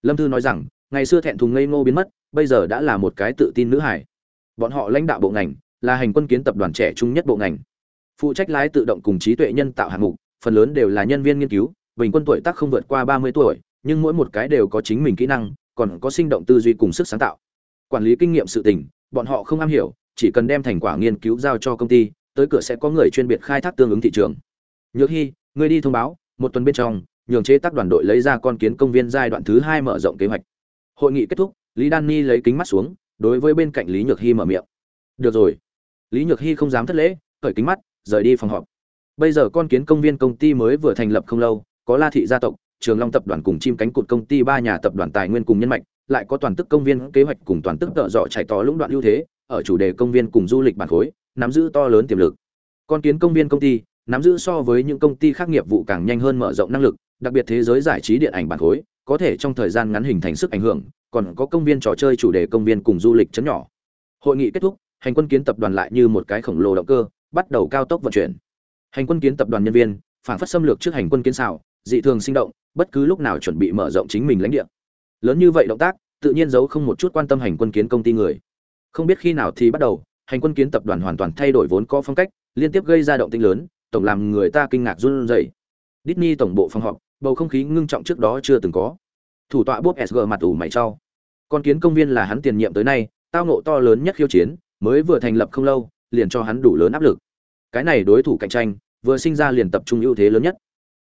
Speaker 1: Lâm Thư nói rằng, ngày xưa thẹn thùng ngây ngô biến mất, bây giờ đã là một cái tự tin nữ hải. Bọn họ lãnh đạo bộ ngành, là hành quân kiến tập đoàn trẻ trung nhất bộ ngành. Phụ trách lái tự động cùng trí tuệ nhân tạo hạng mục, phần lớn đều là nhân viên nghiên cứu, bình quân tuổi tác không vượt qua 30 tuổi, nhưng mỗi một cái đều có chính mình kỹ năng, còn có sinh động tư duy cùng sức sáng tạo. Quản lý kinh nghiệm sự tình, bọn họ không am hiểu, chỉ cần đem thành quả nghiên cứu giao cho công ty, tới cửa sẽ có người chuyên biệt khai thác tương ứng thị trường nhược hy ngươi đi thông báo một tuần bên trong nhường chế tác đoàn đội lấy ra con kiến công viên giai đoạn thứ hai mở rộng kế hoạch hội nghị kết thúc lý đan ni lấy kính mắt xuống đối với bên cạnh lý nhược hy mở miệng được rồi lý nhược hy không dám thất lễ, cởi kính mắt, rời đi phòng họp. Bây giờ con kiến công viên công ty mới vừa thành lập không lâu, có la thị gia tộc, trường long tập đoàn cùng chim cánh cụt công ty ba nhà tập đoàn tài nguyên cùng nhân mạch, lại có toàn tức công viên kế hoạch cùng toàn tức tợ dọ chạy to lũng đoạn ưu thế, ở chủ đề công viên cùng du lịch bản khối, nắm giữ to lớn tiềm lực. Con kiến công viên công ty, nắm giữ so với những công ty khác nghiệp vụ càng nhanh hơn mở rộng năng lực, đặc biệt thế giới giải trí điện ảnh bản khối, có thể trong thời gian ngắn hình thành sức ảnh hưởng, còn có công viên trò chơi chủ đề công viên cùng du lịch chấn nhỏ. Hội nghị kết thúc hành quân kiến tập đoàn lại như một cái khổng lồ động cơ, bắt đầu cao tốc vận chuyển. Hành quân kiến tập đoàn nhân viên phản phát xâm lược trước hành quân kiến xảo, dị thường sinh động, bất cứ lúc nào chuẩn bị mở rộng chính mình lãnh địa. Lớn như vậy động tác, tự nhiên giấu không một chút quan tâm hành quân kiến công ty người. Không biết khi nào thì bắt đầu, hành quân kiến tập đoàn hoàn toàn thay đổi vốn có phong cách, liên tiếp gây ra động tĩnh lớn, tổng làm người ta kinh ngạc run rẩy. Disney tổng bộ phòng họp, bầu không khí ngưng trọng trước đó chưa từng có. Thủ tọa bốp sg mặt ủ mày trao con kiến công viên là hắn tiền nhiệm tới nay, tao nộ to lớn nhất khiêu chiến mới vừa thành lập không lâu, liền cho hắn đủ lớn áp lực. Cái này đối thủ cạnh tranh, vừa sinh ra liền tập trung ưu thế lớn nhất.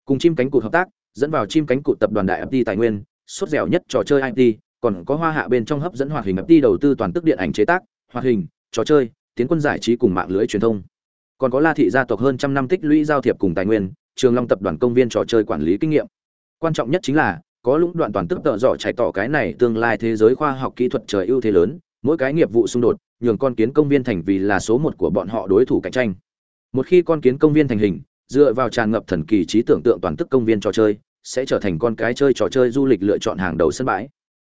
Speaker 1: Cùng chim cánh cụt hợp tác, dẫn vào chim cánh cụt tập đoàn đại IT tài nguyên suốt dẻo nhất trò chơi IT còn có hoa hạ bên trong hấp dẫn hoạt hình IT đầu tư toàn tức điện ảnh chế tác, hoạt hình, trò chơi, tiến quân giải trí cùng mạng lưới truyền thông. Còn có la thị gia tộc hơn trăm năm tích lũy giao thiệp cùng tài nguyên, trường long tập đoàn công viên trò chơi quản lý kinh nghiệm. Quan trọng nhất chính là, có lũng đoạn toàn tức tợ rõ chạy tỏ cái này tương lai thế giới khoa học kỹ thuật trời ưu thế lớn, mỗi cái nghiệp vụ xung đột nhường con kiến công viên thành vì là số một của bọn họ đối thủ cạnh tranh. Một khi con kiến công viên thành hình, dựa vào tràn ngập thần kỳ trí tưởng tượng toàn tức công viên trò chơi, sẽ trở thành con cái chơi trò chơi du lịch lựa chọn hàng đầu sân bãi.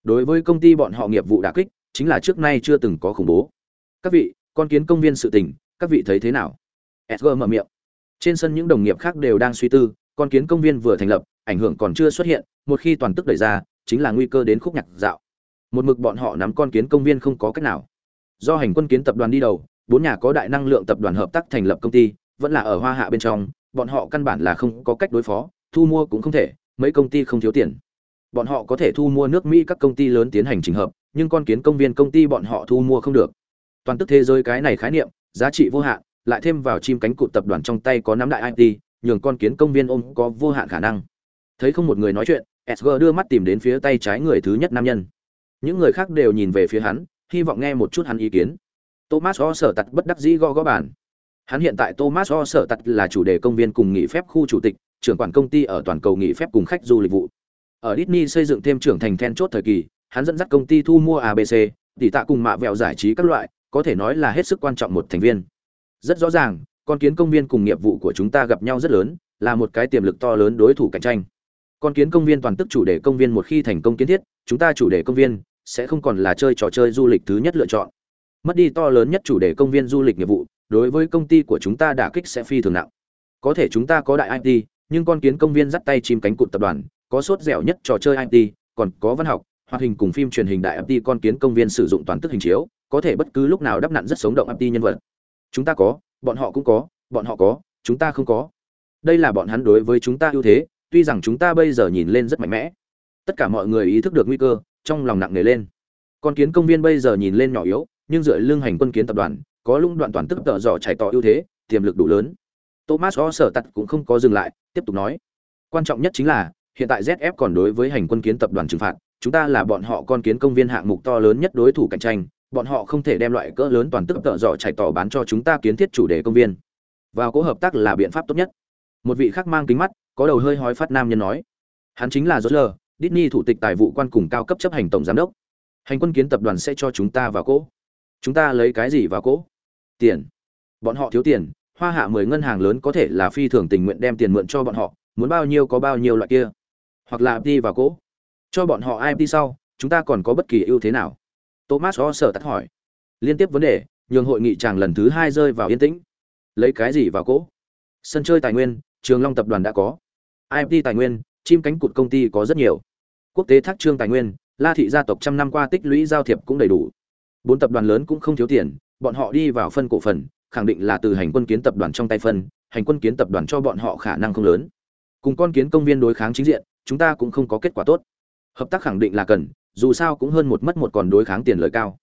Speaker 1: Đối với công ty bọn họ nghiệp vụ đà kích, chính là trước nay chưa từng có khủng bố. Các vị, con kiến công viên sự tình, các vị thấy thế nào? Sg mở miệng. Trên sân những đồng nghiệp khác đều đang suy tư, con kiến công viên vừa thành lập, ảnh hưởng còn chưa xuất hiện, một khi toàn tức đẩy ra, chính là nguy cơ đến khúc nhạc dạo. Một mực bọn họ nắm con kiến công viên không có cách nào do hành quân kiến tập đoàn đi đầu, bốn nhà có đại năng lượng tập đoàn hợp tác thành lập công ty, vẫn là ở hoa hạ bên trong, bọn họ căn bản là không có cách đối phó, thu mua cũng không thể, mấy công ty không thiếu tiền. Bọn họ có thể thu mua nước mỹ các công ty lớn tiến hành trình hợp, nhưng con kiến công viên công ty bọn họ thu mua không được. Toàn tức thế giới cái này khái niệm, giá trị vô hạn, lại thêm vào chim cánh cụt tập đoàn trong tay có nắm đại it nhường con kiến công viên ôm có vô hạn khả năng. Thấy không một người nói chuyện sg đưa mắt tìm đến phía tay trái người thứ nhất nam nhân. Những người khác đều nhìn về phía hắn hy vọng nghe một chút hắn ý kiến. Thomas o sở tật bất đắc dĩ gõ gõ bàn. Hắn hiện tại thomas o sở tật là chủ đề công viên cùng nghỉ phép khu chủ tịch, trưởng quản công ty ở toàn cầu nghỉ phép cùng khách du lịch vụ. Ở Disney xây dựng thêm trưởng thành then chốt thời kỳ, hắn dẫn dắt công ty thu mua abc tỷ tạ cùng mạ vẹo giải trí các loại, có thể nói là hết sức quan trọng một thành viên. Rất rõ ràng, con kiến công viên cùng nghiệp vụ của chúng ta gặp nhau rất lớn, là một cái tiềm lực to lớn đối thủ cạnh tranh. Con kiến công viên toàn tức chủ đề công viên một khi thành công kiến thiết, chúng ta chủ đề công viên sẽ không còn là chơi trò chơi du lịch thứ nhất lựa chọn. Mất đi to lớn nhất chủ đề công viên du lịch nghiệp vụ, đối với công ty của chúng ta đả kích sẽ phi thường nặng. Có thể chúng ta có đại it nhưng con kiến công viên dắt tay chim cánh cụt tập đoàn, có sốt dẻo nhất trò chơi it còn có văn học, hoạt hình cùng phim truyền hình đại it con kiến công viên sử dụng toàn tức hình chiếu, có thể bất cứ lúc nào đắp nặn rất sống động it nhân vật. Chúng ta có, bọn họ cũng có, bọn họ có, chúng ta không có. Đây là bọn hắn đối với chúng ta ưu thế, tuy rằng chúng ta bây giờ nhìn lên rất mạnh mẽ. Tất cả mọi người ý thức được nguy cơ trong lòng nặng nề lên. Con kiến công viên bây giờ nhìn lên nhỏ yếu nhưng dựa lưng hành quân kiến tập đoàn có lũng đoạn toàn tức tợ dò chạy tỏ ưu thế tiềm lực đủ lớn. Thomas o sở tật cũng không có dừng lại tiếp tục nói. Quan trọng nhất chính là hiện tại zf còn đối với hành quân kiến tập đoàn trừng phạt chúng ta là bọn họ con kiến công viên hạng mục to lớn nhất đối thủ cạnh tranh bọn họ không thể đem loại cỡ lớn toàn tức tợ dò chạy tỏ bán cho chúng ta kiến thiết chủ đề công viên. Vào cố hợp tác là biện pháp tốt nhất. Một vị khác mang kính mắt có đầu hơi hói phát nam nhân nói. Hắn chính là Joel, Disney thủ tịch tài vụ quan cùng cao cấp chấp hành tổng giám đốc. Hành quân kiến tập đoàn sẽ cho chúng ta vào cỗ. Chúng ta lấy cái gì vào cỗ? Tiền. Bọn họ thiếu tiền, hoa hạ mười ngân hàng lớn có thể là phi thường tình nguyện đem tiền mượn cho bọn họ, muốn bao nhiêu có bao nhiêu loại kia. Hoặc là đi vào cỗ. Cho bọn họ IP sau, chúng ta còn có bất kỳ ưu thế nào? Thomas Sở tắt hỏi. Liên tiếp vấn đề, nhường hội nghị chàng lần thứ hai rơi vào yên tĩnh. Lấy cái gì vào cỗ? Sân chơi tài nguyên, Trường Long tập đoàn đã có. IP tài nguyên, chim cánh cụt công ty có rất nhiều. Quốc tế thác trương tài nguyên, La thị gia tộc trăm năm qua tích lũy giao thiệp cũng đầy đủ. Bốn tập đoàn lớn cũng không thiếu tiền, bọn họ đi vào phân cổ phần, khẳng định là từ hành quân kiến tập đoàn trong tay phân, hành quân kiến tập đoàn cho bọn họ khả năng không lớn. Cùng con kiến công viên đối kháng chính diện, chúng ta cũng không có kết quả tốt. Hợp tác khẳng định là cần, dù sao cũng hơn một mất một còn đối kháng tiền lợi cao.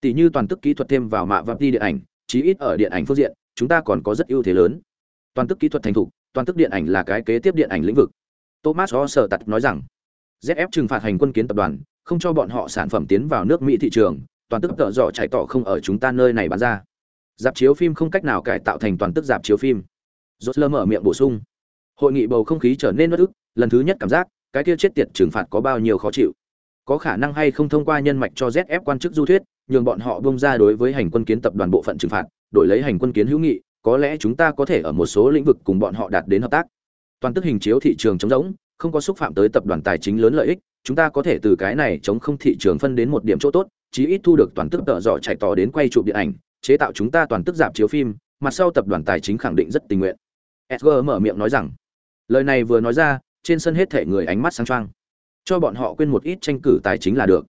Speaker 1: Tỷ như toàn tức kỹ thuật thêm vào mạ vapti điện ảnh, chí ít ở điện ảnh phương diện, chúng ta còn có rất ưu thế lớn toàn tức kỹ thuật thành thục toàn tức điện ảnh là cái kế tiếp điện ảnh lĩnh vực thomas o sở tật nói rằng zf trừng phạt hành quân kiến tập đoàn, không cho bọn họ sản phẩm tiến vào nước mỹ thị trường, toàn tức tợ dọ chạy tỏ không ở chúng ta nơi này bán ra. Dạp chiếu phim không cách nào cải tạo thành toàn tức dạp chiếu phim. Rốt lơ mở miệng bổ sung, hội nghị bầu không khí trở nên bất ức, lần thứ nhất cảm giác, cái kia chết tiệt trừng phạt có bao nhiêu khó chịu. Có khả năng hay không thông qua nhân mạch cho zf quan chức du thuyết, nhường bọn họ bung ra đối với hành quân kiến tập đoàn bộ phận trừng phạt, đổi lấy hành quân kiến hữu nghị, có lẽ chúng ta có thể ở một số lĩnh vực cùng bọn họ đạt đến hợp tác toàn tức hình chiếu thị trường chống rỗng không có xúc phạm tới tập đoàn tài chính lớn lợi ích chúng ta có thể từ cái này chống không thị trường phân đến một điểm chỗ tốt chí ít thu được toàn tức tợ dọ chạy tỏ đến quay chụp điện ảnh chế tạo chúng ta toàn tức giảm chiếu phim mặt sau tập đoàn tài chính khẳng định rất tình nguyện. Edgar mở miệng nói rằng. Lời này vừa nói ra trên sân hết thể người ánh mắt sáng trang, cho bọn họ quên một ít tranh cử tài chính là được.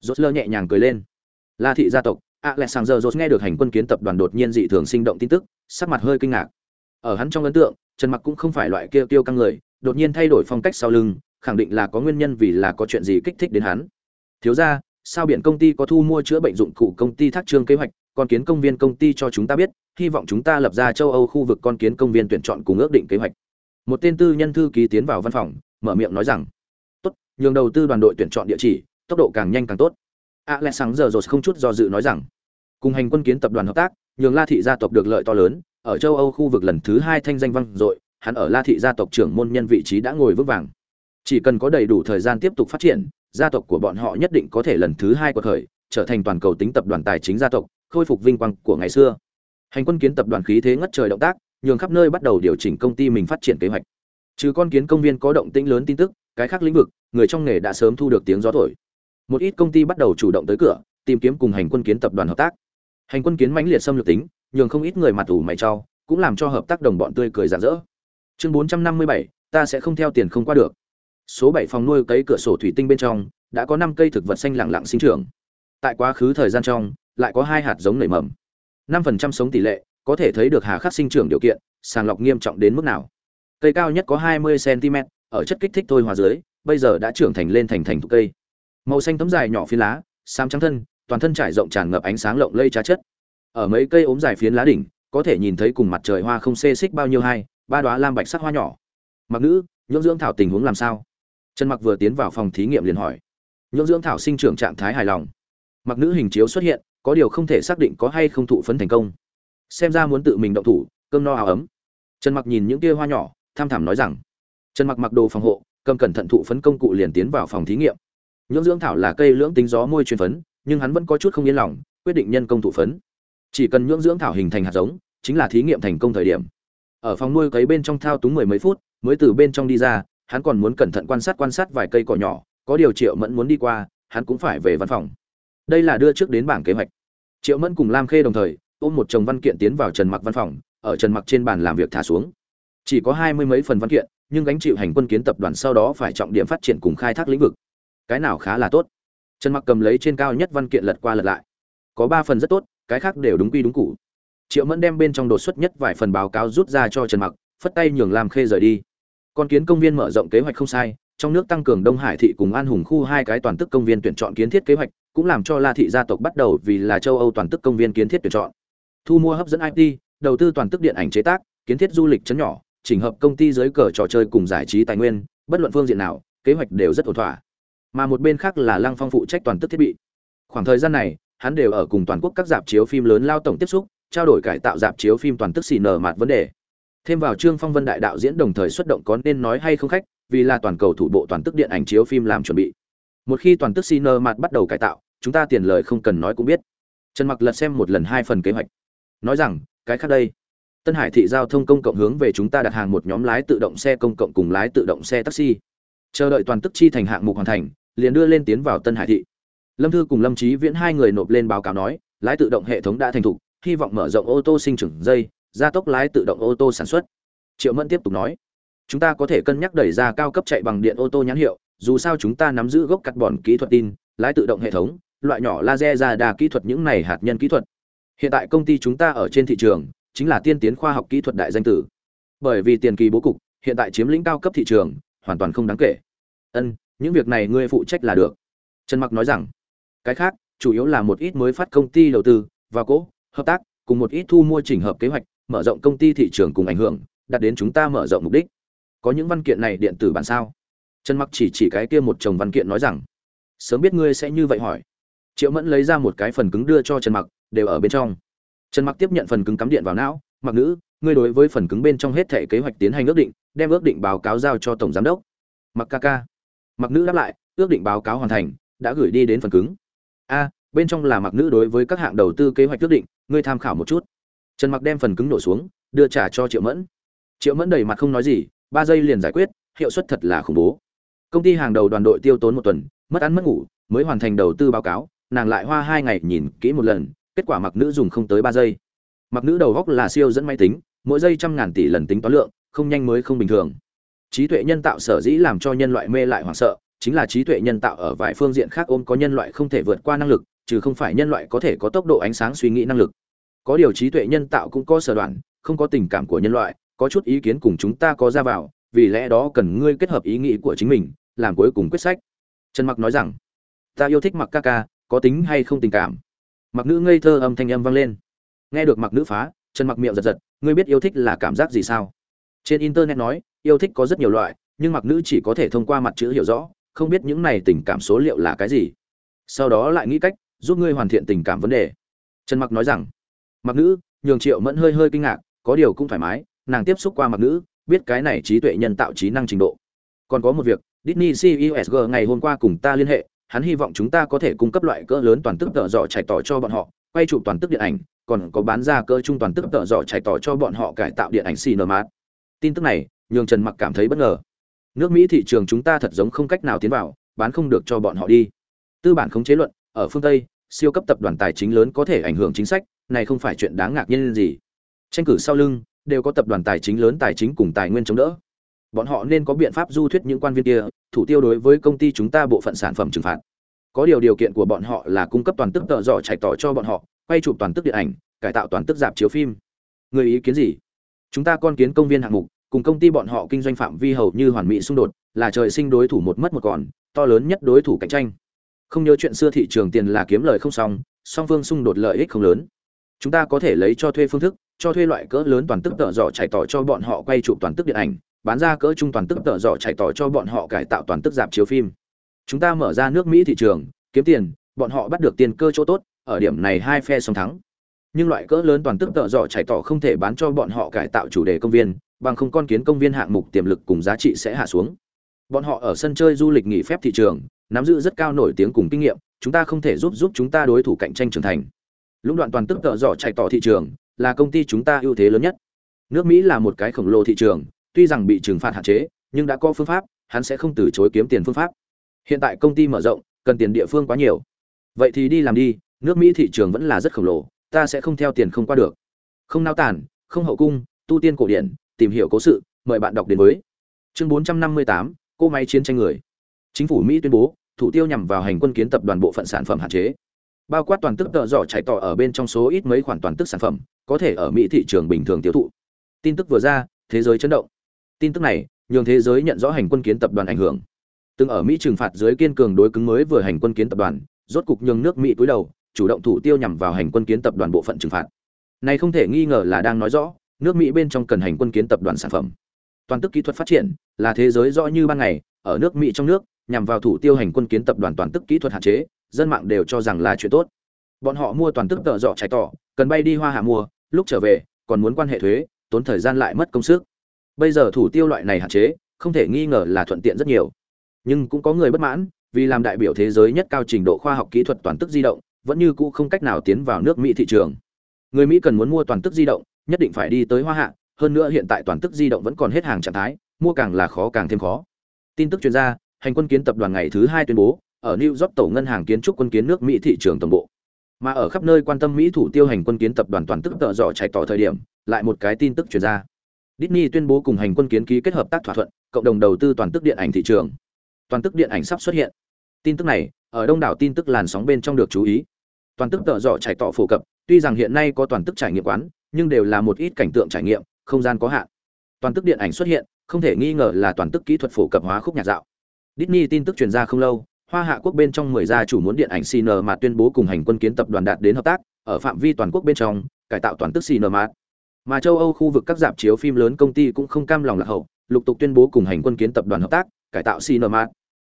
Speaker 1: Rốt lơ nhẹ nhàng cười lên. La thị gia tộc alexander rốt nghe được hành quân kiến tập đoàn đột nhiên dị thường sinh động tin tức sắc mặt hơi kinh ngạc. Ở hắn trong ấn tượng trần mặc cũng không phải loại kia tiêu căng người, đột nhiên thay đổi phong cách sau lưng, khẳng định là có nguyên nhân vì là có chuyện gì kích thích đến hắn. Thiếu ra sao biển công ty có thu mua chữa bệnh dụng cụ công ty thác trương kế hoạch, con kiến công viên công ty cho chúng ta biết, hy vọng chúng ta lập ra châu âu khu vực con kiến công viên tuyển chọn cùng ước định kế hoạch. Một tên tư nhân thư ký tiến vào văn phòng, mở miệng nói rằng, tốt, nhường đầu tư đoàn đội tuyển chọn địa chỉ, tốc độ càng nhanh càng tốt. Alexander rồi không chút do dự nói rằng, cùng hành quân kiến tập đoàn hợp tác, nhường la thị gia tộc được lợi to lớn ở châu âu khu vực lần thứ hai thanh danh vang dội, hắn ở la thị gia tộc trưởng môn nhân vị trí đã ngồi vững vàng. Chỉ cần có đầy đủ thời gian tiếp tục phát triển, gia tộc của bọn họ nhất định có thể lần thứ hai của thời trở thành toàn cầu tính tập đoàn tài chính gia tộc, khôi phục vinh quang của ngày xưa. Hành quân kiến tập đoàn khí thế ngất trời động tác, nhường khắp nơi bắt đầu điều chỉnh công ty mình phát triển kế hoạch. Trừ con kiến công viên có động tĩnh lớn tin tức, cái khác lĩnh vực, người trong nghề đã sớm thu được tiếng gió thổi. Một ít công ty bắt đầu chủ động tới cửa, tìm kiếm cùng hành quân kiến tập đoàn hợp tác. Hành quân kiến mãnh liệt xâm lược tính nhường không ít người mặt ủ mày trao cũng làm cho hợp tác đồng bọn tươi cười rạng rỡ. Chương bốn trăm năm mươi bảy, ta sẽ không theo tiền không qua được. Số bảy phòng nuôi cấy cửa sổ thủy tinh bên trong, đã có năm cây thực vật xanh lặng lặng sinh trưởng. Tại quá khứ thời gian trong, lại có hai hạt giống nảy mầm. năm phần trăm sống tỷ lệ, có thể thấy được hà khắc sinh trưởng điều kiện, sàng lọc nghiêm trọng đến mức nào. Cây cao nhất có hai mươi cm ở chất kích thích thôi hòa dưới, bây giờ đã trưởng thành lên thành thành thụ cây. Màu xanh tấm dài nhỏ phi lá, xám trắng thân, toàn thân trải rộng tràn ngập ánh sáng lộng lây trá chất ở mấy cây ốm dài phiến lá đỉnh, có thể nhìn thấy cùng mặt trời hoa không xê xích bao nhiêu hai, ba đoá lam bạch sắc hoa nhỏ. Mặc nữ nhưỡng dưỡng thảo tình huống làm sao? Trần mặc vừa tiến vào phòng thí nghiệm liền hỏi. Nhưỡng dưỡng thảo sinh trưởng trạng thái hài lòng. Mặc nữ hình chiếu xuất hiện, có điều không thể xác định có hay không thụ phấn thành công. Xem ra muốn tự mình động thủ, cơm no áo ấm. Trần mặc nhìn những kia hoa nhỏ, tham thảm nói rằng. Trần mặc mặc đồ phòng hộ, cầm cẩn thận thụ phấn công cụ liền tiến vào phòng thí nghiệm. Nhưỡng dưỡng thảo là cây lưỡng tính gió môi truyền phấn, nhưng hắn vẫn có chút không yên lòng, quyết định nhân công thụ phấn chỉ cần nhưỡng dưỡng thảo hình thành hạt giống, chính là thí nghiệm thành công thời điểm. Ở phòng nuôi cấy bên trong thao túng mười mấy phút, mới từ bên trong đi ra, hắn còn muốn cẩn thận quan sát quan sát vài cây cỏ nhỏ, có điều triệu mẫn muốn đi qua, hắn cũng phải về văn phòng. Đây là đưa trước đến bảng kế hoạch. Triệu mẫn cùng lam khê đồng thời, ôm một chồng văn kiện tiến vào trần mặc văn phòng, ở trần mặc trên bàn làm việc thả xuống. Chỉ có hai mươi mấy phần văn kiện, nhưng gánh chịu hành quân kiến tập đoàn sau đó phải trọng điểm phát triển cùng khai thác lĩnh vực. Cái nào khá là tốt. Trần mặc cầm lấy trên cao nhất văn kiện lật qua lật lại. Có ba phần rất tốt cái khác đều đúng quy đúng cụ. Triệu mẫn đem bên trong đột xuất nhất vài phần báo cáo rút ra cho trần mặc, phất tay nhường lam khê rời đi. Con kiến công viên mở rộng kế hoạch không sai, trong nước tăng cường đông hải thị cùng an hùng khu hai cái toàn tức công viên tuyển chọn kiến thiết kế hoạch, cũng làm cho la thị gia tộc bắt đầu vì là châu âu toàn tức công viên kiến thiết tuyển chọn. Thu mua hấp dẫn it đầu tư toàn tức điện ảnh chế tác, kiến thiết du lịch chấn nhỏ, chỉnh hợp công ty dưới cờ trò chơi cùng giải trí tài nguyên, bất luận phương diện nào, kế hoạch đều rất ổn thỏa. Mà một bên khác là lăng phong phụ trách toàn tức thiết bị. Khoảng thời gian này hắn đều ở cùng toàn quốc các dạp chiếu phim lớn lao tổng tiếp xúc, trao đổi cải tạo dạp chiếu phim toàn tức xì nở mặt vấn đề. Thêm vào trương phong vân đại đạo diễn đồng thời xuất động có nên nói hay không khách, vì là toàn cầu thủ bộ toàn tức điện ảnh chiếu phim làm chuẩn bị. Một khi toàn tức xì nở mặt bắt đầu cải tạo, chúng ta tiền lời không cần nói cũng biết. Trần mặc lật xem một lần hai phần kế hoạch. Nói rằng, cái khác đây. Tân hải thị giao thông công cộng hướng về chúng ta đặt hàng một nhóm lái tự động xe công cộng cùng lái tự động xe taxi. Chờ đợi toàn tức chi thành hạng mục hoàn thành, liền đưa lên tiến vào tân hải thị lâm thư cùng lâm trí viễn hai người nộp lên báo cáo nói, lái tự động hệ thống đã thành thục, hy vọng mở rộng ô tô sinh trưởng dây, gia tốc lái tự động ô tô sản xuất. Triệu mẫn tiếp tục nói, chúng ta có thể cân nhắc đẩy ra cao cấp chạy bằng điện ô tô nhãn hiệu, dù sao chúng ta nắm giữ gốc cắt bòn kỹ thuật tin, lái tự động hệ thống, loại nhỏ laser ra đa kỹ thuật những này hạt nhân kỹ thuật. Hiện tại công ty chúng ta ở trên thị trường, chính là tiên tiến khoa học kỹ thuật đại danh tử. Bởi vì tiền kỳ bố cục, hiện tại chiếm lĩnh cao cấp thị trường, hoàn toàn không đáng kể. Ân, những việc này ngươi phụ trách là được. Trần mặc nói rằng cái khác, chủ yếu là một ít mới phát công ty đầu tư và cỗ, hợp tác, cùng một ít thu mua chỉnh hợp kế hoạch, mở rộng công ty thị trường cùng ảnh hưởng, đạt đến chúng ta mở rộng mục đích. Có những văn kiện này điện tử bản sao? Trần mặc chỉ chỉ cái kia một chồng văn kiện nói rằng, sớm biết ngươi sẽ như vậy hỏi. Triệu mẫn lấy ra một cái phần cứng đưa cho trần mặc, đều ở bên trong. Trần mặc tiếp nhận phần cứng cắm điện vào não, mặc nữ, ngươi đối với phần cứng bên trong hết thể kế hoạch tiến hành ước định, đem ước định báo cáo giao cho tổng giám đốc. Mặc ca ca. Mặc nữ đáp lại, ước định báo cáo hoàn thành, đã gửi đi đến phần cứng a, bên trong là mặc nữ đối với các hạng đầu tư kế hoạch quyết định, ngươi tham khảo một chút. Trần mặc đem phần cứng nổ xuống, đưa trả cho triệu mẫn. Triệu mẫn đầy mặt không nói gì, ba giây liền giải quyết, hiệu suất thật là khủng bố. Công ty hàng đầu đoàn đội tiêu tốn một tuần, mất ăn mất ngủ, mới hoàn thành đầu tư báo cáo, nàng lại hoa hai ngày nhìn kỹ một lần, kết quả mặc nữ dùng không tới ba giây. Mặc nữ đầu góc là siêu dẫn máy tính, mỗi giây trăm ngàn tỷ lần tính toán lượng, không nhanh mới không bình thường. Trí tuệ nhân tạo sở dĩ làm cho nhân loại mê lại hoảng sợ chính là trí tuệ nhân tạo ở vài phương diện khác ôm có nhân loại không thể vượt qua năng lực, trừ không phải nhân loại có thể có tốc độ ánh sáng suy nghĩ năng lực. Có điều trí tuệ nhân tạo cũng có sở đoạn, không có tình cảm của nhân loại, có chút ý kiến cùng chúng ta có ra vào, vì lẽ đó cần ngươi kết hợp ý nghĩ của chính mình, làm cuối cùng quyết sách. Trần mặc nói rằng, ta yêu thích mặc ca ca, có tính hay không tình cảm? Mặc nữ ngây thơ âm thanh âm vang lên. Nghe được mặc nữ phá, trần mặc miệng giật giật, ngươi biết yêu thích là cảm giác gì sao? Trên internet nói, yêu thích có rất nhiều loại, nhưng mặc nữ chỉ có thể thông qua mặt chữ hiểu rõ không biết những này tình cảm số liệu là cái gì. Sau đó lại nghĩ cách giúp ngươi hoàn thiện tình cảm vấn đề. Trần mặc nói rằng, mặc nữ, nhường triệu mẫn hơi hơi kinh ngạc, có điều cũng thoải mái, nàng tiếp xúc qua mặc nữ, biết cái này trí tuệ nhân tạo trí năng trình độ. Còn có một việc, Disney CUSG ngày hôm qua cùng ta liên hệ, hắn hy vọng chúng ta có thể cung cấp loại cỡ lớn toàn tức tợ dọ chạy tỏ cho bọn họ, quay chụp toàn tức điện ảnh, còn có bán ra cỡ trung toàn tức tợ dọ chạy tỏ cho bọn họ cải tạo điện ảnh cinema tin tức này, nhường trần mặc cảm thấy bất ngờ nước mỹ thị trường chúng ta thật giống không cách nào tiến vào, bán không được cho bọn họ đi. Tư bản khống chế luận, ở phương tây, siêu cấp tập đoàn tài chính lớn có thể ảnh hưởng chính sách, này không phải chuyện đáng ngạc nhiên gì. Tranh cử sau lưng, đều có tập đoàn tài chính lớn tài chính cùng tài nguyên chống đỡ. Bọn họ nên có biện pháp du thuyết những quan viên kia, thủ tiêu đối với công ty chúng ta bộ phận sản phẩm trừng phạt. Có điều điều kiện của bọn họ là cung cấp toàn tức tợ dò chạy tỏ cho bọn họ, quay chụp toàn tức điện ảnh, cải tạo toàn tức dạp chiếu phim. Người ý kiến gì? Chúng ta con kiến công viên hạng mục cùng công ty bọn họ kinh doanh phạm vi hầu như hoàn mỹ xung đột, là trời sinh đối thủ một mất một còn, to lớn nhất đối thủ cạnh tranh. Không nhớ chuyện xưa thị trường tiền là kiếm lời không xong, song phương xung đột lợi ích không lớn. Chúng ta có thể lấy cho thuê phương thức, cho thuê loại cỡ lớn toàn tức tợ dọ chạy tỏ cho bọn họ quay chụp toàn tức điện ảnh, bán ra cỡ trung toàn tức tợ dọ chạy tỏ cho bọn họ cải tạo toàn tức dạp chiếu phim. Chúng ta mở ra nước mỹ thị trường, kiếm tiền, bọn họ bắt được tiền cơ chỗ tốt, ở điểm này hai phe song thắng nhưng loại cỡ lớn toàn tức tợ dọ chảy tỏ không thể bán cho bọn họ cải tạo chủ đề công viên, bằng không con kiến công viên hạng mục tiềm lực cùng giá trị sẽ hạ xuống. Bọn họ ở sân chơi du lịch nghỉ phép thị trường, nắm giữ rất cao nổi tiếng cùng kinh nghiệm, chúng ta không thể giúp giúp chúng ta đối thủ cạnh tranh trưởng thành. Lũng đoạn toàn tức tợ dọ chạy tỏ thị trường là công ty chúng ta ưu thế lớn nhất. Nước mỹ là một cái khổng lồ thị trường, tuy rằng bị trừng phạt hạn chế, nhưng đã có phương pháp, hắn sẽ không từ chối kiếm tiền phương pháp. Hiện tại công ty mở rộng, cần tiền địa phương quá nhiều. Vậy thì đi làm đi, nước mỹ thị trường vẫn là rất khổng lồ ta sẽ không theo tiền không qua được. Không nao tản không hậu cung tu tiên cổ điển tìm hiểu cố sự mời bạn đọc đến với. Chương 458, cô máy chiến tranh người. Chính phủ mỹ tuyên bố thủ tiêu nhằm vào hành quân kiến tập đoàn bộ phận sản phẩm hạn chế. Bao quát toàn tức tợ dọ chạy tỏ ở bên trong số ít mấy khoản toàn tức sản phẩm có thể ở mỹ thị trường bình thường tiêu thụ. Tin tức vừa ra thế giới chấn động. Tin tức này nhường thế giới nhận rõ hành quân kiến tập đoàn ảnh hưởng. Từng ở mỹ trừng phạt dưới kiên cường đối cứng mới vừa hành quân kiến tập đoàn rốt cục nhường nước mỹ túi đầu chủ động thủ tiêu nhằm vào hành quân kiến tập đoàn bộ phận trừng phạt. Này không thể nghi ngờ là đang nói rõ, nước mỹ bên trong cần hành quân kiến tập đoàn sản phẩm. Toàn tức kỹ thuật phát triển là thế giới rõ như ban ngày, ở nước mỹ trong nước, nhằm vào thủ tiêu hành quân kiến tập đoàn toàn tức kỹ thuật hạn chế, dân mạng đều cho rằng là chuyện tốt. Bọn họ mua toàn tức tợ dọ trái tỏ, cần bay đi hoa hạ mua, lúc trở về, còn muốn quan hệ thuế, tốn thời gian lại mất công sức. Bây giờ thủ tiêu loại này hạn chế, không thể nghi ngờ là thuận tiện rất nhiều. Nhưng cũng có người bất mãn, vì làm đại biểu thế giới nhất cao trình độ khoa học kỹ thuật toàn tức di động vẫn như cũ không cách nào tiến vào nước mỹ thị trường. Người mỹ cần muốn mua toàn tức di động, nhất định phải đi tới hoa hạ, hơn nữa hiện tại toàn tức di động vẫn còn hết hàng trạng thái, mua càng là khó càng thêm khó. Tin tức chuyên gia, hành quân kiến tập đoàn ngày thứ hai tuyên bố, ở new york tổ ngân hàng kiến trúc quân kiến nước mỹ thị trường tổng bộ. Mà ở khắp nơi quan tâm mỹ thủ tiêu hành quân kiến tập đoàn toàn tức tợ dọ chạy tỏ thời điểm, lại một cái tin tức chuyên gia. Disney tuyên bố cùng hành quân kiến ký kết hợp tác thỏa thuận, cộng đồng đầu tư toàn tức điện ảnh thị trường. Toàn tức điện ảnh sắp xuất hiện. Tin tức này ở đông đảo tin tức làn sóng bên trong được chú ý. Toàn tức tợ dọ trải tỏ phổ cập, tuy rằng hiện nay có toàn tức trải nghiệm quán, nhưng đều là một ít cảnh tượng trải nghiệm, không gian có hạn. Toàn tức điện ảnh xuất hiện, không thể nghi ngờ là toàn tức kỹ thuật phổ cập hóa khúc nhạc dạo. Disney tin tức truyền ra không lâu, hoa hạ quốc bên trong mười gia chủ muốn điện ảnh cn mà tuyên bố cùng hành quân kiến tập đoàn đạt đến hợp tác, ở phạm vi toàn quốc bên trong, cải tạo toàn tức cn mà châu âu khu vực các dạp chiếu phim lớn công ty cũng không cam lòng lạc hậu, lục tục tuyên bố cùng hành quân kiến tập đoàn hợp tác, cải tạo cinema.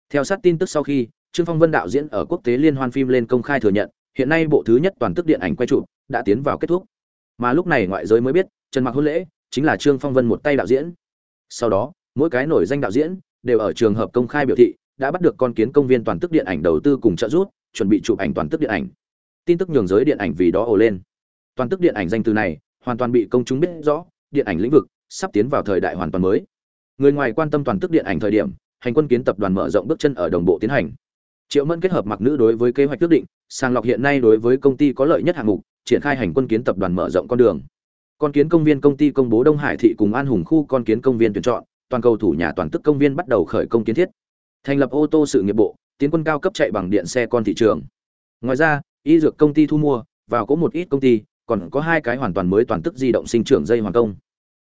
Speaker 1: Theo sát tin tức sau khi trương phong vân đạo diễn ở quốc tế liên hoan phim lên công khai thừa nhận, hiện nay bộ thứ nhất toàn tức điện ảnh quay chụp đã tiến vào kết thúc. Mà lúc này ngoại giới mới biết, trần mặc hôn lễ chính là trương phong vân một tay đạo diễn. Sau đó, mỗi cái nổi danh đạo diễn đều ở trường hợp công khai biểu thị đã bắt được con kiến công viên toàn tức điện ảnh đầu tư cùng trợ giúp, chuẩn bị chụp ảnh toàn tức điện ảnh. Tin tức nhường giới điện ảnh vì đó ồ lên. Toàn tức điện ảnh danh từ này hoàn toàn bị công chúng biết rõ, điện ảnh lĩnh vực sắp tiến vào thời đại hoàn toàn mới. Người ngoài quan tâm toàn tức điện ảnh thời điểm, hành quân kiến tập đoàn mở rộng bước chân ở đồng bộ tiến hành triệu mẫn kết hợp mặc nữ đối với kế hoạch quyết định, sàng lọc hiện nay đối với công ty có lợi nhất hạng mục, triển khai hành quân kiến tập đoàn mở rộng con đường. Con kiến công viên công ty công bố đông hải thị cùng an hùng khu con kiến công viên tuyển chọn, toàn cầu thủ nhà toàn tức công viên bắt đầu khởi công kiến thiết. Thành lập ô tô sự nghiệp bộ, tiến quân cao cấp chạy bằng điện xe con thị trường. Ngoài ra, y dược công ty thu mua, vào có một ít công ty, còn có hai cái hoàn toàn mới toàn tức di động sinh trưởng dây hoàn công.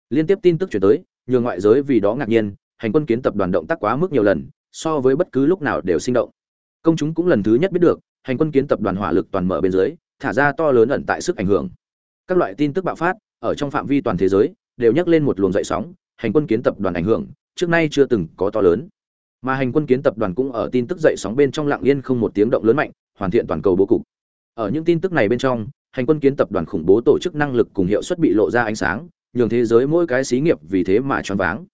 Speaker 1: Liên tiếp tin tức chuyển tới, nhường ngoại giới vì đó ngạc nhiên, hành quân kiến tập đoàn động tác quá mức nhiều lần, so với bất cứ lúc nào đều sinh động công chúng cũng lần thứ nhất biết được, hành quân kiến tập đoàn hỏa lực toàn mở bên dưới, thả ra to lớn ẩn tại sức ảnh hưởng. Các loại tin tức bạo phát, ở trong phạm vi toàn thế giới, đều nhắc lên một luồng dậy sóng, hành quân kiến tập đoàn ảnh hưởng, trước nay chưa từng có to lớn. Mà hành quân kiến tập đoàn cũng ở tin tức dậy sóng bên trong lặng yên không một tiếng động lớn mạnh, hoàn thiện toàn cầu bố cục. Ở những tin tức này bên trong, hành quân kiến tập đoàn khủng bố tổ chức năng lực cùng hiệu suất bị lộ ra ánh sáng, nhường thế giới mỗi cái xí nghiệp vì thế mà choáng váng.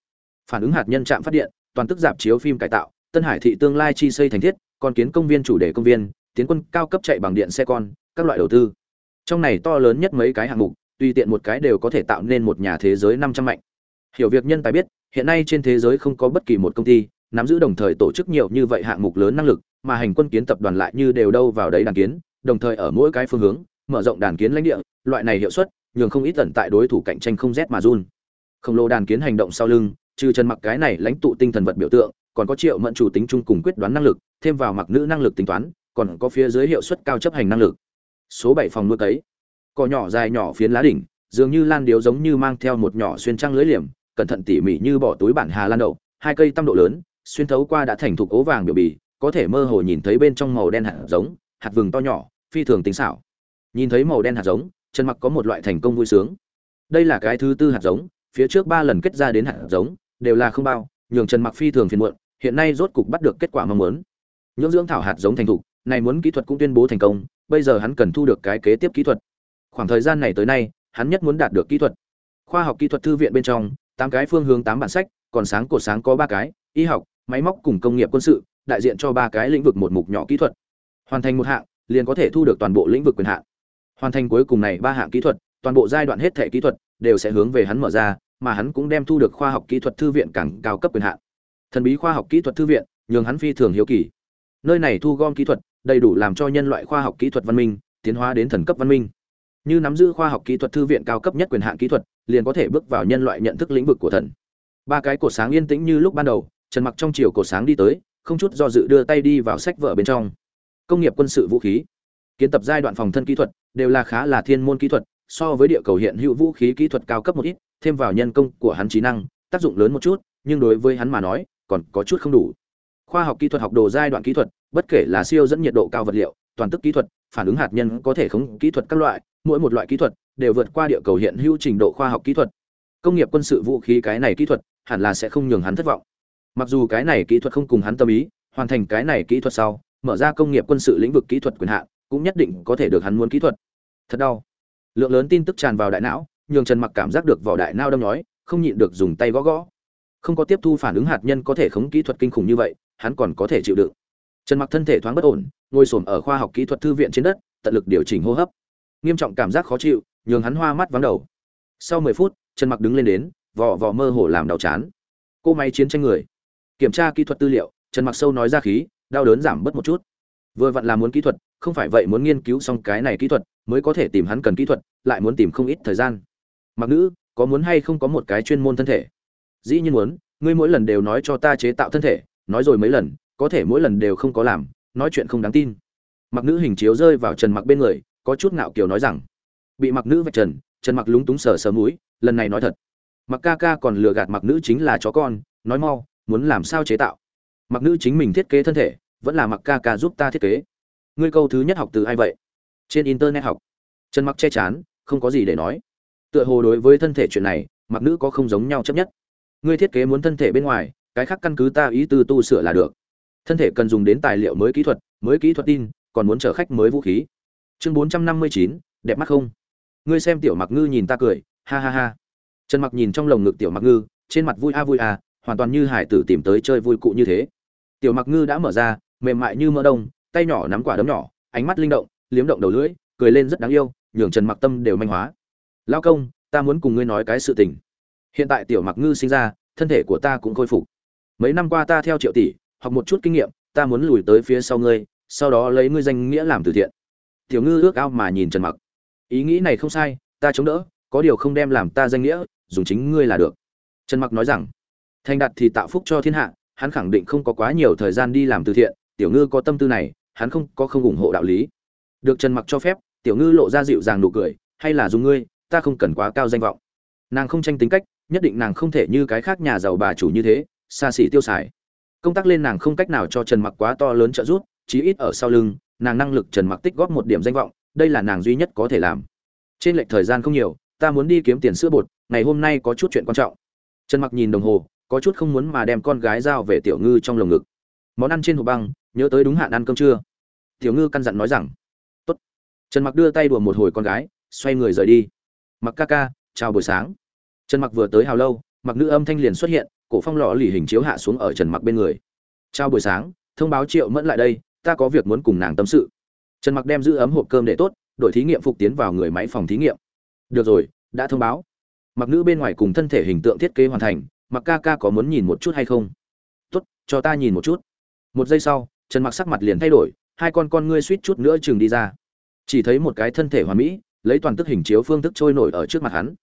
Speaker 1: Phản ứng hạt nhân trạm phát điện, toàn tức dạp chiếu phim cải tạo, tân hải thị tương lai chi xây thành thiết còn kiến công viên chủ đề công viên, tiến quân cao cấp chạy bằng điện xe con, các loại đầu tư. Trong này to lớn nhất mấy cái hạng mục, tùy tiện một cái đều có thể tạo nên một nhà thế giới năm trăm mạnh. Hiểu việc nhân tài biết, hiện nay trên thế giới không có bất kỳ một công ty nắm giữ đồng thời tổ chức nhiều như vậy hạng mục lớn năng lực, mà hành quân kiến tập đoàn lại như đều đâu vào đấy đàn kiến, đồng thời ở mỗi cái phương hướng, mở rộng đàn kiến lãnh địa, loại này hiệu suất, nhường không ít tận tại đối thủ cạnh tranh không rét mà run. Khổng lồ đàn kiến hành động sau lưng, trừ trần mặc cái này lãnh tụ tinh thần vật biểu tượng còn có triệu mẫn chủ tính chung cùng quyết đoán năng lực, thêm vào mặc nữ năng lực tính toán, còn có phía dưới hiệu suất cao chấp hành năng lực. Số bảy phòng nuôi cấy. Cỏ nhỏ dài nhỏ phiến lá đỉnh, dường như lan điếu giống như mang theo một nhỏ xuyên trăng lưới liềm, cẩn thận tỉ mỉ như bỏ túi bản hà lan đậu, hai cây tăm độ lớn, xuyên thấu qua đã thành thục ố vàng biểu bì, có thể mơ hồ nhìn thấy bên trong màu đen hạt giống, hạt vừng to nhỏ, phi thường tính xảo. Nhìn thấy màu đen hạt giống trần mặc có một loại thành công vui sướng. Đây là cái thứ tư hạt giống, phía trước ba lần kết ra đến hạt giống, đều là không bao, nhường trần mặc phi thường phiền muộn hiện nay rốt cục bắt được kết quả mong muốn. Nhưỡng dưỡng thảo hạt giống thành thục, này muốn kỹ thuật cũng tuyên bố thành công, bây giờ hắn cần thu được cái kế tiếp kỹ thuật. Khoảng thời gian này tới nay, hắn nhất muốn đạt được kỹ thuật. Khoa học kỹ thuật thư viện bên trong, tám cái phương hướng tám bản sách, còn sáng cổ sáng có ba cái, y học, máy móc cùng công nghiệp quân sự, đại diện cho ba cái lĩnh vực một mục nhỏ kỹ thuật. Hoàn thành một hạng, liền có thể thu được toàn bộ lĩnh vực quyền hạn. Hoàn thành cuối cùng này ba hạng kỹ thuật, toàn bộ giai đoạn hết thể kỹ thuật, đều sẽ hướng về hắn mở ra, mà hắn cũng đem thu được khoa học kỹ thuật thư viện càng cao cấp quyền hạn thần bí khoa học kỹ thuật thư viện, nhường hắn phi thường hiếu kỳ. Nơi này thu gom kỹ thuật, đầy đủ làm cho nhân loại khoa học kỹ thuật văn minh, tiến hóa đến thần cấp văn minh. Như nắm giữ khoa học kỹ thuật thư viện cao cấp nhất quyền hạn kỹ thuật, liền có thể bước vào nhân loại nhận thức lĩnh vực của thần. Ba cái cổ sáng yên tĩnh như lúc ban đầu, trần mặc trong chiều cổ sáng đi tới, không chút do dự đưa tay đi vào sách vở bên trong. Công nghiệp quân sự vũ khí. Kiến tập giai đoạn phòng thân kỹ thuật, đều là khá là thiên môn kỹ thuật, so với địa cầu hiện hữu vũ khí kỹ thuật cao cấp một ít, thêm vào nhân công của hắn trí năng, tác dụng lớn một chút, nhưng đối với hắn mà nói còn có chút không đủ. Khoa học kỹ thuật học đồ giai đoạn kỹ thuật, bất kể là siêu dẫn nhiệt độ cao vật liệu, toàn tức kỹ thuật, phản ứng hạt nhân có thể khống kỹ thuật các loại, mỗi một loại kỹ thuật đều vượt qua địa cầu hiện hữu trình độ khoa học kỹ thuật. Công nghiệp quân sự vũ khí cái này kỹ thuật hẳn là sẽ không nhường hắn thất vọng. Mặc dù cái này kỹ thuật không cùng hắn tâm ý, hoàn thành cái này kỹ thuật sau, mở ra công nghiệp quân sự lĩnh vực kỹ thuật quyền hạn, cũng nhất định có thể được hắn muốn kỹ thuật. Thật đau. Lượng lớn tin tức tràn vào đại não, nhường trần mặc cảm giác được vỏ đại não đâm nhói, không nhịn được dùng tay gõ gõ không có tiếp thu phản ứng hạt nhân có thể khống kỹ thuật kinh khủng như vậy, hắn còn có thể chịu đựng. Trần mặc thân thể thoáng bất ổn, ngồi xổm ở khoa học kỹ thuật thư viện trên đất, tận lực điều chỉnh hô hấp. Nghiêm trọng cảm giác khó chịu, nhường hắn hoa mắt vắng đầu. Sau 10 phút, trần mặc đứng lên đến, vò vò mơ hồ làm đau chán. Cô máy chiến tranh người. Kiểm tra kỹ thuật tư liệu, trần mặc sâu nói ra khí, đau đớn giảm bớt một chút. Vừa vặn là muốn kỹ thuật, không phải vậy muốn nghiên cứu xong cái này kỹ thuật, mới có thể tìm hắn cần kỹ thuật, lại muốn tìm không ít thời gian. Mặc nữ, có muốn hay không có một cái chuyên môn thân thể? Dĩ nhiên muốn, ngươi mỗi lần đều nói cho ta chế tạo thân thể, nói rồi mấy lần, có thể mỗi lần đều không có làm, nói chuyện không đáng tin. Mặc nữ hình chiếu rơi vào trần mặc bên người, có chút ngạo kiều nói rằng, bị mặc nữ vạch trần trần mặc lúng túng sờ sờ mũi, lần này nói thật. Mặc ca ca còn lừa gạt mặc nữ chính là chó con, nói mau, muốn làm sao chế tạo? Mặc nữ chính mình thiết kế thân thể, vẫn là mặc ca ca giúp ta thiết kế. Ngươi câu thứ nhất học từ ai vậy? Trên internet học. Trần mặc che chán, không có gì để nói. Tựa hồ đối với thân thể chuyện này, mặc nữ có không giống nhau chấp nhất ngươi thiết kế muốn thân thể bên ngoài, cái khác căn cứ ta ý tư tu sửa là được. Thân thể cần dùng đến tài liệu mới kỹ thuật, mới kỹ thuật tin, còn muốn chở khách mới vũ khí. Chương bốn trăm năm mươi chín, đẹp mắt không? Ngươi xem tiểu mặc ngư nhìn ta cười, ha ha ha. Trần mặc nhìn trong lồng ngực tiểu mặc ngư, trên mặt vui a vui a, hoàn toàn như hải tử tìm tới chơi vui cụ như thế. Tiểu mặc ngư đã mở ra, mềm mại như mỡ đông, tay nhỏ nắm quả đấm nhỏ, ánh mắt linh động, liếm động đầu lưỡi, cười lên rất đáng yêu, nhường trần mặc tâm đều manh hóa. Lao công, ta muốn cùng ngươi nói cái sự tình hiện tại tiểu mặc ngư sinh ra, thân thể của ta cũng khôi phục. Mấy năm qua ta theo triệu tỷ, học một chút kinh nghiệm, ta muốn lùi tới phía sau ngươi, sau đó lấy ngươi danh nghĩa làm từ thiện. Tiểu ngư ước ao mà nhìn trần mặc. Ý nghĩ này không sai, ta chống đỡ, có điều không đem làm ta danh nghĩa, dùng chính ngươi là được. Trần mặc nói rằng, thành đạt thì tạo phúc cho thiên hạ, hắn khẳng định không có quá nhiều thời gian đi làm từ thiện, tiểu ngư có tâm tư này, hắn không có không ủng hộ đạo lý. Được trần mặc cho phép, tiểu ngư lộ ra dịu dàng nụ cười, hay là dùng ngươi, ta không cần quá cao danh vọng nàng không tranh tính cách, nhất định nàng không thể như cái khác nhà giàu bà chủ như thế, xa xỉ tiêu xài. Công tác lên nàng không cách nào cho trần mặc quá to lớn trợ giúp, chí ít ở sau lưng, nàng năng lực trần mặc tích góp một điểm danh vọng, đây là nàng duy nhất có thể làm. Trên lệch thời gian không nhiều, ta muốn đi kiếm tiền sữa bột, ngày hôm nay có chút chuyện quan trọng. Trần mặc nhìn đồng hồ, có chút không muốn mà đem con gái giao về tiểu ngư trong lồng ngực. Món ăn trên hộp băng, nhớ tới đúng hạn ăn cơm trưa. Tiểu ngư căn dặn nói rằng, tốt. Trần mặc đưa tay đùa một hồi con gái, xoay người rời đi. Mặc ca ca chào buổi sáng. Trần mặc vừa tới hào lâu, mặc nữ âm thanh liền xuất hiện, cổ phong lọ lì hình chiếu hạ xuống ở trần mặc bên người. Chào buổi sáng, thông báo triệu mẫn lại đây, ta có việc muốn cùng nàng tâm sự. Trần mặc đem giữ ấm hộp cơm để tốt, đội thí nghiệm phục tiến vào người máy phòng thí nghiệm. Được rồi, đã thông báo. Mặc nữ bên ngoài cùng thân thể hình tượng thiết kế hoàn thành, mặc ca ca có muốn nhìn một chút hay không? Tốt, cho ta nhìn một chút. Một giây sau, trần mặc sắc mặt liền thay đổi, hai con con ngươi suýt chút nữa chừng đi ra. Chỉ thấy một cái thân thể hoàn mỹ, lấy toàn tức hình chiếu phương thức trôi nổi ở trước mặt hắn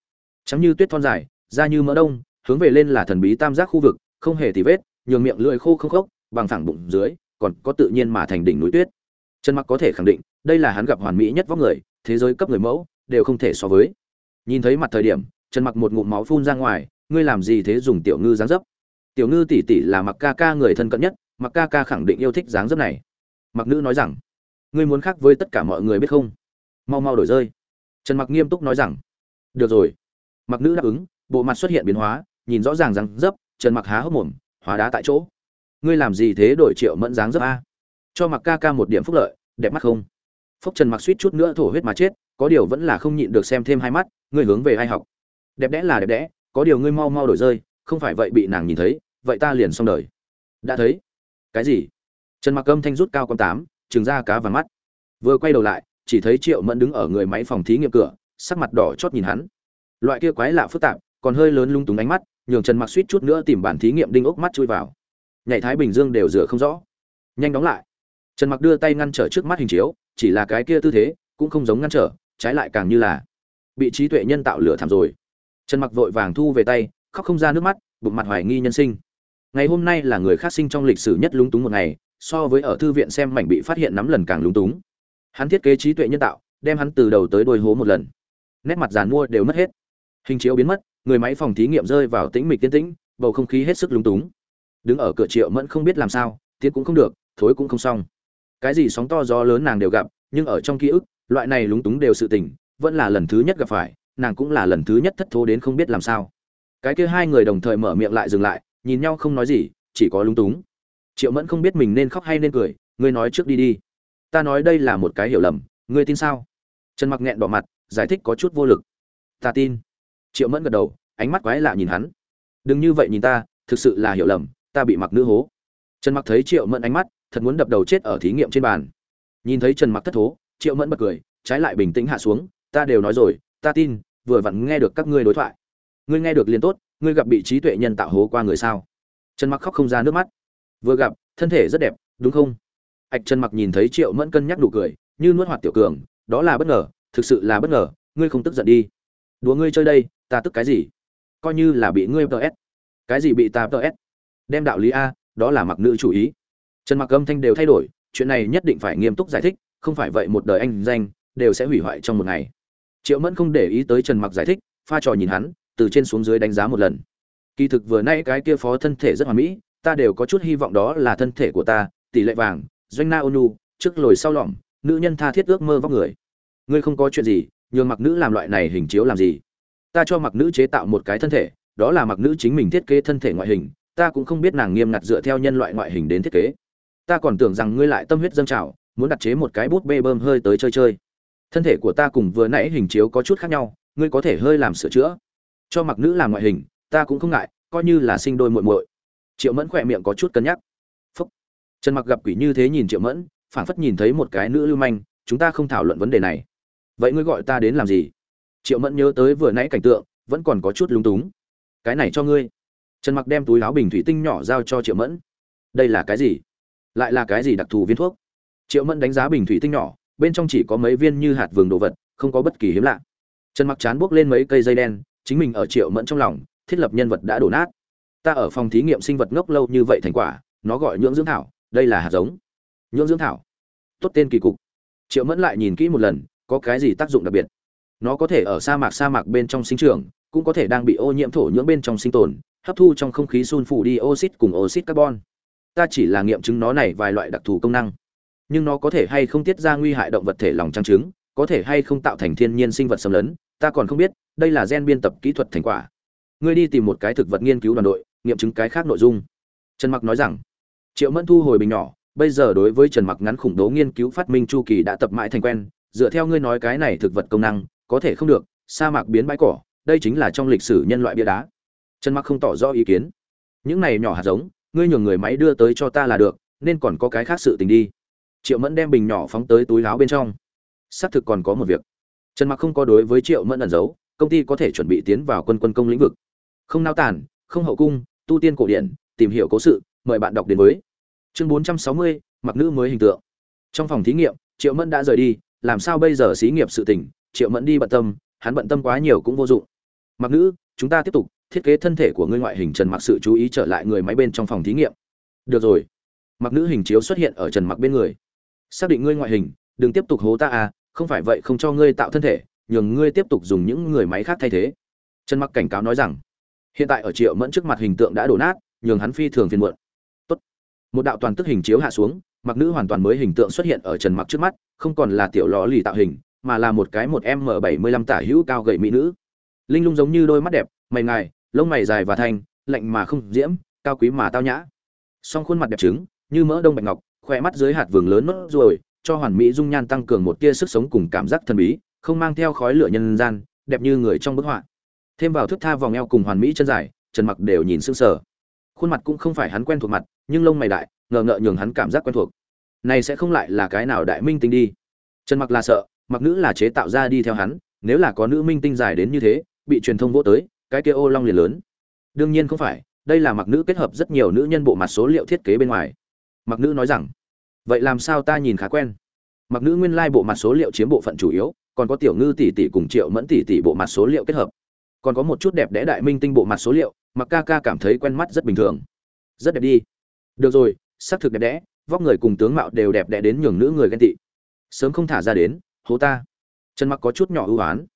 Speaker 1: trắng như tuyết thon dài, da như mỡ đông, hướng về lên là thần bí tam giác khu vực, không hề tì vết, nhường miệng lưỡi khô không khốc, bằng thẳng bụng dưới, còn có tự nhiên mà thành đỉnh núi tuyết. Trần mặc có thể khẳng định, đây là hắn gặp hoàn mỹ nhất vóc người, thế giới cấp người mẫu, đều không thể so với. Nhìn thấy mặt thời điểm trần mặc một ngụm máu phun ra ngoài, ngươi làm gì thế dùng tiểu ngư dáng dấp? Tiểu ngư tỷ tỷ là mặc ca ca người thân cận nhất, mặc ca ca khẳng định yêu thích dáng dấp này. Mặc nữ nói rằng, ngươi muốn khác với tất cả mọi người biết không? Mau mau đổi rơi. Trần mặc nghiêm túc nói rằng, được rồi mặc nữ đáp ứng, bộ mặt xuất hiện biến hóa, nhìn rõ ràng rằng dấp, trần mặc há hốc mồm, hóa đá tại chỗ. Ngươi làm gì thế đổi triệu mẫn dáng dấp a? Cho mặc ca ca một điểm phúc lợi, đẹp mắt không? Phúc trần mặc suýt chút nữa thổ huyết mà chết, có điều vẫn là không nhịn được xem thêm hai mắt, ngươi hướng về ai học? Đẹp đẽ là đẹp đẽ, có điều ngươi mau mau đổi rơi, không phải vậy bị nàng nhìn thấy, vậy ta liền xong đời. Đã thấy. Cái gì? Trần mặc âm thanh rút cao con tám, trừng ra cá và mắt. Vừa quay đầu lại, chỉ thấy triệu mẫn đứng ở người máy phòng thí nghiệm cửa, sắc mặt đỏ chót nhìn hắn loại kia quái lạ phức tạp, còn hơi lớn lung túng ánh mắt, nhường trần mặc suýt chút nữa tìm bản thí nghiệm đinh ốc mắt chui vào. Nhảy thái bình dương đều rửa không rõ. Nhanh đóng lại. Trần mặc đưa tay ngăn trở trước mắt hình chiếu, chỉ là cái kia tư thế, cũng không giống ngăn trở, trái lại càng như là bị trí tuệ nhân tạo lửa thảm rồi. Trần mặc vội vàng thu về tay, khóc không ra nước mắt, bụng mặt hoài nghi nhân sinh. Ngày hôm nay là người khác sinh trong lịch sử nhất lúng túng một ngày, so với ở thư viện xem mảnh bị phát hiện nắm lần càng lúng túng. Hắn thiết kế trí tuệ nhân tạo, đem hắn từ đầu tới đôi hố một lần. Nét mặt giàn mua đều mất hết hình chiếu biến mất, người máy phòng thí nghiệm rơi vào tĩnh mịch tiến tĩnh, bầu không khí hết sức lúng túng. Đứng ở cửa triệu mẫn không biết làm sao, tiến cũng không được, thối cũng không xong. Cái gì sóng to gió lớn nàng đều gặp, nhưng ở trong ký ức, loại này lúng túng đều sự tình, vẫn là lần thứ nhất gặp phải, nàng cũng là lần thứ nhất thất thố đến không biết làm sao. Cái kia hai người đồng thời mở miệng lại dừng lại, nhìn nhau không nói gì, chỉ có lúng túng. Triệu mẫn không biết mình nên khóc hay nên cười, ngươi nói trước đi đi. Ta nói đây là một cái hiểu lầm, ngươi tin sao? Trần mặc nghẹn đỏ mặt, giải thích có chút vô lực. Ta tin triệu mẫn gật đầu, ánh mắt quái lạ nhìn hắn. Đừng như vậy nhìn ta, thực sự là hiểu lầm, ta bị mặc nữ hố. Trần mặc thấy triệu mẫn ánh mắt, thật muốn đập đầu chết ở thí nghiệm trên bàn. Nhìn thấy trần mặc thất thố, triệu mẫn bật cười, trái lại bình tĩnh hạ xuống, ta đều nói rồi, ta tin, vừa vặn nghe được các ngươi đối thoại. Ngươi nghe được liền tốt, ngươi gặp bị trí tuệ nhân tạo hố qua người sao? Trần mặc khóc không ra nước mắt. Vừa gặp, thân thể rất đẹp, đúng không? Ạch trần mặc nhìn thấy triệu mẫn cân nhắc đủ cười, như nuốt hoạt tiểu cường, đó là bất ngờ, thực sự là bất ngờ, ngươi không tức giận đi đùa ngươi chơi đây, ta tức cái gì? Coi như là bị ngươi ts cái gì bị ta ts đem đạo lý a, đó là mặc nữ chủ ý. Trần mặc âm thanh đều thay đổi, chuyện này nhất định phải nghiêm túc giải thích, không phải vậy một đời anh danh đều sẽ hủy hoại trong một ngày. Triệu mẫn không để ý tới trần mặc giải thích, pha trò nhìn hắn, từ trên xuống dưới đánh giá một lần. Kỳ thực vừa nay cái kia phó thân thể rất hoàn mỹ, ta đều có chút hy vọng đó là thân thể của ta, tỷ lệ vàng, doanh na ônu trước lồi sau lỏm nữ nhân tha thiết ước mơ vóc người. Ngươi không có chuyện gì nhường mặc nữ làm loại này hình chiếu làm gì? Ta cho mặc nữ chế tạo một cái thân thể, đó là mặc nữ chính mình thiết kế thân thể ngoại hình, ta cũng không biết nàng nghiêm ngặt dựa theo nhân loại ngoại hình đến thiết kế. Ta còn tưởng rằng ngươi lại tâm huyết dâng trào, muốn đặt chế một cái bút bê bơm hơi tới chơi chơi. Thân thể của ta cùng vừa nãy hình chiếu có chút khác nhau, ngươi có thể hơi làm sửa chữa. Cho mặc nữ làm ngoại hình, ta cũng không ngại, coi như là sinh đôi muội muội. Triệu mẫn khỏe miệng có chút cân nhắc. Phúc. Trần mặc gặp quỷ như thế nhìn triệu mẫn, phảng phất nhìn thấy một cái nữ lưu manh, chúng ta không thảo luận vấn đề này vậy ngươi gọi ta đến làm gì? Triệu mẫn nhớ tới vừa nãy cảnh tượng, vẫn còn có chút lúng túng. Cái này cho ngươi. Trần mặc đem túi áo bình thủy tinh nhỏ giao cho triệu mẫn. Đây là cái gì? Lại là cái gì đặc thù viên thuốc? Triệu mẫn đánh giá bình thủy tinh nhỏ, bên trong chỉ có mấy viên như hạt vườn đồ vật, không có bất kỳ hiếm lạ. Trần mặc chán buốc lên mấy cây dây đen, chính mình ở triệu mẫn trong lòng, thiết lập nhân vật đã đổ nát. Ta ở phòng thí nghiệm sinh vật ngốc lâu như vậy thành quả, nó gọi nhưỡng dưỡng thảo, đây là hạt giống. Nhưỡng dưỡng thảo. Tốt tên kỳ cục. Triệu mẫn lại nhìn kỹ một lần có cái gì tác dụng đặc biệt? Nó có thể ở sa mạc sa mạc bên trong sinh trưởng, cũng có thể đang bị ô nhiễm thổ nhưỡng bên trong sinh tồn, hấp thu trong không khí sun phủ đi oxit cùng oxit carbon. Ta chỉ là nghiệm chứng nó này vài loại đặc thù công năng. Nhưng nó có thể hay không tiết ra nguy hại động vật thể lòng trang trứng, có thể hay không tạo thành thiên nhiên sinh vật xâm lấn, ta còn không biết, đây là gen biên tập kỹ thuật thành quả. Ngươi đi tìm một cái thực vật nghiên cứu đoàn đội, nghiệm chứng cái khác nội dung. Trần mặc nói rằng. Triệu mẫn thu hồi bình nhỏ, bây giờ đối với trần mặc ngắn khủng bố nghiên cứu phát minh chu kỳ đã tập mãi thành quen dựa theo ngươi nói cái này thực vật công năng có thể không được sa mạc biến bãi cỏ đây chính là trong lịch sử nhân loại bia đá. Trần mặc không tỏ rõ ý kiến. Những này nhỏ hạt giống ngươi nhường người máy đưa tới cho ta là được nên còn có cái khác sự tình đi. Triệu mẫn đem bình nhỏ phóng tới túi láo bên trong. Xác thực còn có một việc. Trần mặc không có đối với triệu mẫn ẩn giấu công ty có thể chuẩn bị tiến vào quân quân công lĩnh vực. Không nao tản không hậu cung tu tiên cổ điển tìm hiểu cố sự mời bạn đọc đến với. Chương 460, mặc nữ mới hình tượng. Trong phòng thí nghiệm triệu mẫn đã rời đi làm sao bây giờ xí nghiệp sự tình, triệu mẫn đi bận tâm, hắn bận tâm quá nhiều cũng vô dụng. Mặc nữ, chúng ta tiếp tục, thiết kế thân thể của ngươi ngoại hình trần mặc sự chú ý trở lại người máy bên trong phòng thí nghiệm. Được rồi. Mặc nữ hình chiếu xuất hiện ở trần mặc bên người. Xác định ngươi ngoại hình, đừng tiếp tục hố ta à không phải vậy không cho ngươi tạo thân thể, nhường ngươi tiếp tục dùng những người máy khác thay thế. Trần mặc cảnh cáo nói rằng, hiện tại ở triệu mẫn trước mặt hình tượng đã đổ nát, nhường hắn phi thường phiền muộn một đạo toàn tức hình chiếu hạ xuống, mặc nữ hoàn toàn mới hình tượng xuất hiện ở trần mặc trước mắt, không còn là tiểu lò lì tạo hình, mà là một cái một m bảy mươi lăm tả hữu cao gậy mỹ nữ. Linh lung giống như đôi mắt đẹp, mày ngài, lông mày dài và thanh, lạnh mà không diễm, cao quý mà tao nhã. Song khuôn mặt đẹp trứng, như mỡ đông bạch ngọc khoe mắt dưới hạt vườn lớn nốt ruồi, cho hoàn mỹ dung nhan tăng cường một tia sức sống cùng cảm giác thần bí, không mang theo khói lửa nhân gian, đẹp như người trong bức họa. Thêm vào thức tha vòng eo cùng hoàn mỹ chân dài, trần mặc đều nhìn sững sờ. Khuôn mặt cũng không phải hắn quen thuộc mặt nhưng lông mày đại, ngờ ngợ nhường hắn cảm giác quen thuộc. Này sẽ không lại là cái nào đại minh tinh đi. Trần mặc là sợ, mặc nữ là chế tạo ra đi theo hắn, nếu là có nữ minh tinh dài đến như thế, bị truyền thông vỗ tới, cái kia ô long liền lớn. Đương nhiên không phải, đây là mặc nữ kết hợp rất nhiều nữ nhân bộ mặt số liệu thiết kế bên ngoài. Mặc nữ nói rằng, vậy làm sao ta nhìn khá quen? Mặc nữ nguyên lai bộ mặt số liệu chiếm bộ phận chủ yếu, còn có tiểu ngư tỷ tỷ cùng triệu mẫn tỷ tỷ bộ mặt số liệu kết hợp. Còn có một chút đẹp đẽ đại minh tinh bộ mặt số liệu, mặc ca ca cảm thấy quen mắt rất bình thường. Rất đẹp đi được rồi, xác thực đẹp đẽ, vóc người cùng tướng mạo đều đẹp đẽ đến nhường nữ người ghen tị. Sớm không thả ra đến, hố ta. Trần mặc có chút nhỏ ưu oán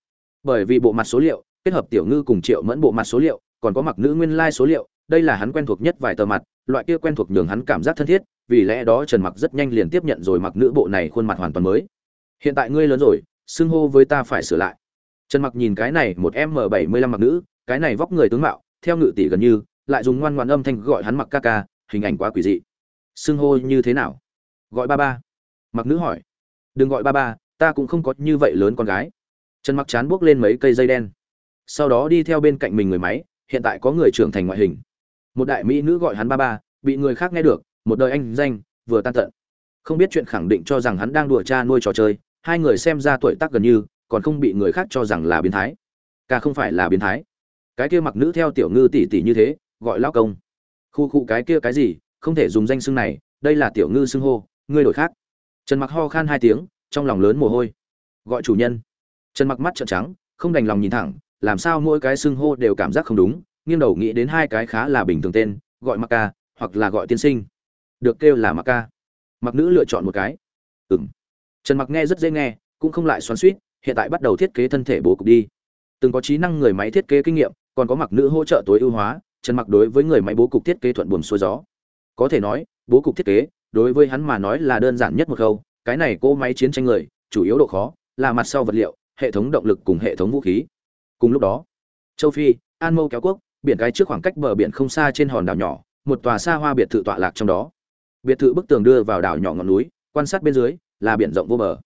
Speaker 1: bởi vì bộ mặt số liệu, kết hợp tiểu ngư cùng triệu mẫn bộ mặt số liệu, còn có mặc nữ nguyên lai số liệu, đây là hắn quen thuộc nhất vài tờ mặt, loại kia quen thuộc nhường hắn cảm giác thân thiết, vì lẽ đó trần mặc rất nhanh liền tiếp nhận rồi mặc nữ bộ này khuôn mặt hoàn toàn mới. Hiện tại ngươi lớn rồi, xưng hô với ta phải sửa lại. Trần mặc nhìn cái này một m bảy mươi lăm mặc nữ, cái này vóc người tướng mạo, theo ngự tỷ gần như, lại dùng ngoan ngoan âm thanh gọi hắn mặc ca ca hình ảnh quá quỷ dị. Xưng hô như thế nào? Gọi ba ba. Mặc nữ hỏi. Đừng gọi ba ba, ta cũng không có như vậy lớn con gái. Trần mặc chán buốc lên mấy cây dây đen. Sau đó đi theo bên cạnh mình người máy, hiện tại có người trưởng thành ngoại hình. Một đại mỹ nữ gọi hắn ba ba, bị người khác nghe được, một đời anh danh, vừa tan tận. Không biết chuyện khẳng định cho rằng hắn đang đùa cha nuôi trò chơi, hai người xem ra tuổi tác gần như, còn không bị người khác cho rằng là biến thái. Ca không phải là biến thái. Cái kia mặc nữ theo tiểu ngư tỷ tỷ như thế, gọi lao công khu khu cái kia cái gì, không thể dùng danh xưng này, đây là tiểu ngư xưng hô, ngươi đổi khác. Trần mặc ho khan hai tiếng, trong lòng lớn mồ hôi. Gọi chủ nhân. Trần mặc mắt trợn trắng, không đành lòng nhìn thẳng, làm sao mỗi cái xưng hô đều cảm giác không đúng, nghiêng đầu nghĩ đến hai cái khá là bình thường tên, gọi mặc ca, hoặc là gọi tiên sinh. Được kêu là mặc ca. Mặc nữ lựa chọn một cái. Ừng trần mặc nghe rất dễ nghe, cũng không lại xoắn suýt hiện tại bắt đầu thiết kế thân thể bố cục đi. Từng có trí năng người máy thiết kế kinh nghiệm, còn có mặc nữ hỗ trợ tối ưu hóa trần mặc đối với người máy bố cục thiết kế thuận buồm xuôi gió. Có thể nói, bố cục thiết kế, đối với hắn mà nói là đơn giản nhất một câu cái này cô máy chiến tranh người, chủ yếu độ khó là mặt sau vật liệu, hệ thống động lực cùng hệ thống vũ khí. Cùng lúc đó, châu phi, an mâu kéo quốc, biển cái trước khoảng cách bờ biển không xa trên hòn đảo nhỏ, một tòa xa hoa biệt thự tọa lạc trong đó. Biệt thự bức tường đưa vào đảo nhỏ ngọn núi, quan sát bên dưới là biển rộng vô bờ.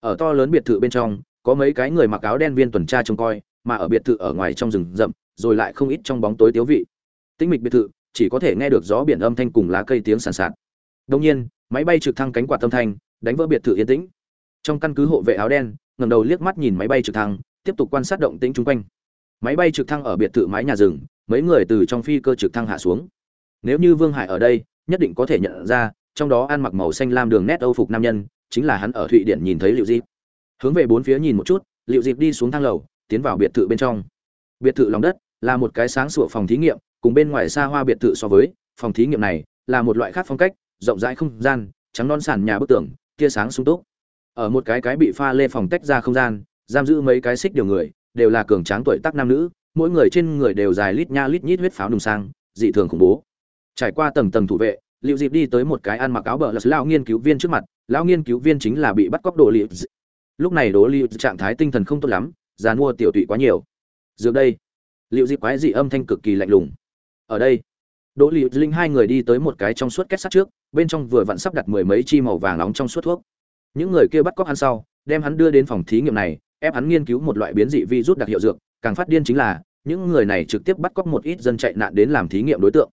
Speaker 1: Ở to lớn biệt thự bên trong, có mấy cái người mặc áo đen viên tuần tra trông coi, mà ở biệt thự ở ngoài trong rừng rậm, rồi lại không ít trong bóng tối tiếu vị tĩnh mịch biệt thự, chỉ có thể nghe được gió biển âm thanh cùng lá cây tiếng sàn sạt. Đông nhiên, máy bay trực thăng cánh quạt âm thanh, đánh vỡ biệt thự yên tĩnh. Trong căn cứ hộ vệ áo đen, ngẩng đầu liếc mắt nhìn máy bay trực thăng, tiếp tục quan sát động tĩnh chung quanh. Máy bay trực thăng ở biệt thự mái nhà rừng, mấy người từ trong phi cơ trực thăng hạ xuống. Nếu như vương hải ở đây, nhất định có thể nhận ra, trong đó ăn mặc màu xanh lam đường nét âu phục nam nhân, chính là hắn ở thụy điển nhìn thấy liệu dịp hướng về bốn phía nhìn một chút liệu dịp đi xuống thang lầu, tiến vào biệt thự bên trong. Biệt thự lòng đất là một cái sáng sủa phòng thí nghiệm cùng bên ngoài xa hoa biệt thự so với, phòng thí nghiệm này là một loại khác phong cách, rộng rãi không gian, trắng non sàn nhà bức tường, tia sáng sung túc. Ở một cái cái bị pha lê phòng tách ra không gian, giam giữ mấy cái xích điều người, đều là cường tráng tuổi tác nam nữ, mỗi người trên người đều dài lít nha lít nhít huyết pháo đùng sang, dị thường khủng bố. Trải qua tầng tầng thủ vệ liệu dịp đi tới một cái ăn mặc áo bờ là lão nghiên cứu viên trước mặt, lão nghiên cứu viên chính là bị bắt cóc đồ liệu lúc này đồ liệu trạng thái tinh thần không tốt lắm, già mua tiểu tụy quá nhiều. Dược đây. Liệu dịp quái dị âm thanh cực kỳ lạnh lùng ở đây. Đỗ lì linh hai người đi tới một cái trong suốt kết sắt trước, bên trong vừa vặn sắp đặt mười mấy chi màu vàng nóng trong suốt thuốc. Những người kia bắt cóc hắn sau, đem hắn đưa đến phòng thí nghiệm này, ép hắn nghiên cứu một loại biến dị virus đặc hiệu dược, càng phát điên chính là, những người này trực tiếp bắt cóc một ít dân chạy nạn đến làm thí nghiệm đối tượng.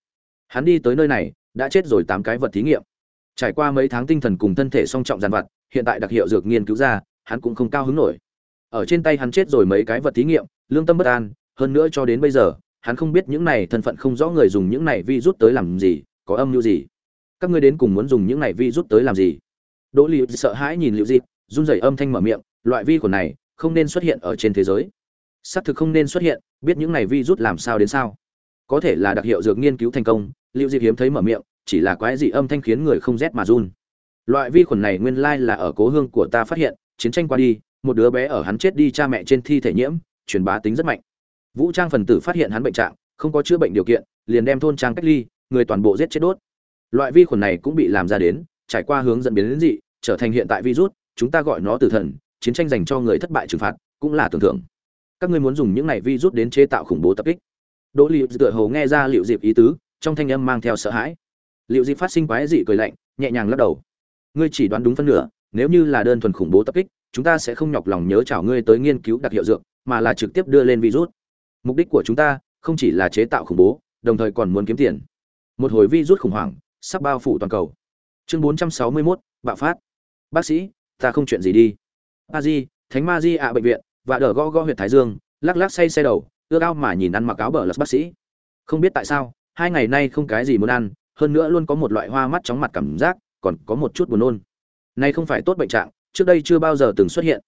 Speaker 1: Hắn đi tới nơi này, đã chết rồi tám cái vật thí nghiệm. Trải qua mấy tháng tinh thần cùng thân thể song trọng giàn vặt, hiện tại đặc hiệu dược nghiên cứu ra, hắn cũng không cao hứng nổi. Ở trên tay hắn chết rồi mấy cái vật thí nghiệm, lương tâm bất an, hơn nữa cho đến bây giờ hắn không biết những này thân phận không rõ người dùng những này vi rút tới làm gì, có âm mưu gì? Các ngươi đến cùng muốn dùng những này vi rút tới làm gì? Đỗ liệu sợ hãi nhìn liệu dịp run rẩy âm thanh mở miệng, loại vi khuẩn này không nên xuất hiện ở trên thế giới. Xác thực không nên xuất hiện, biết những này vi rút làm sao đến sao? Có thể là đặc hiệu dược nghiên cứu thành công liệu dịp hiếm thấy mở miệng, chỉ là quái dị âm thanh khiến người không rét mà run. Loại vi khuẩn này nguyên lai là ở cố hương của ta phát hiện, chiến tranh qua đi, một đứa bé ở hắn chết đi cha mẹ trên thi thể nhiễm, truyền bá tính rất mạnh vũ trang phần tử phát hiện hắn bệnh trạng, không có chữa bệnh điều kiện, liền đem thôn trang cách ly, người toàn bộ giết chết đốt. Loại vi khuẩn này cũng bị làm ra đến, trải qua hướng dẫn biến đến dị, trở thành hiện tại virus, chúng ta gọi nó tử thần, chiến tranh dành cho người thất bại trừng phạt, cũng là tưởng thưởng. Các ngươi muốn dùng những này virus đến chế tạo khủng bố tập kích. Đỗ liệu tựa hồ nghe ra liệu dịp ý tứ, trong thanh âm mang theo sợ hãi. Liệu dịp phát sinh quái dị cười lạnh, nhẹ nhàng lắc đầu. Ngươi chỉ đoán đúng phân nửa, nếu như là đơn thuần khủng bố tập kích, chúng ta sẽ không nhọc lòng nhớ chào ngươi tới nghiên cứu đặc hiệu dược, mà là trực tiếp đưa lên virus mục đích của chúng ta không chỉ là chế tạo khủng bố đồng thời còn muốn kiếm tiền. Một hồi vi rút khủng hoảng sắp bao phủ toàn cầu. Chương 461, bạo phát. Bác sĩ ta không chuyện gì đi. A di thánh ma di ạ bệnh viện và đờ go go huyện thái dương lắc lắc say xe đầu ưa cao mà nhìn ăn mặc áo bờ lật bác sĩ. Không biết tại sao hai ngày nay không cái gì muốn ăn hơn nữa luôn có một loại hoa mắt chóng mặt cảm giác còn có một chút buồn nôn. Nay không phải tốt bệnh trạng trước đây chưa bao giờ từng xuất hiện.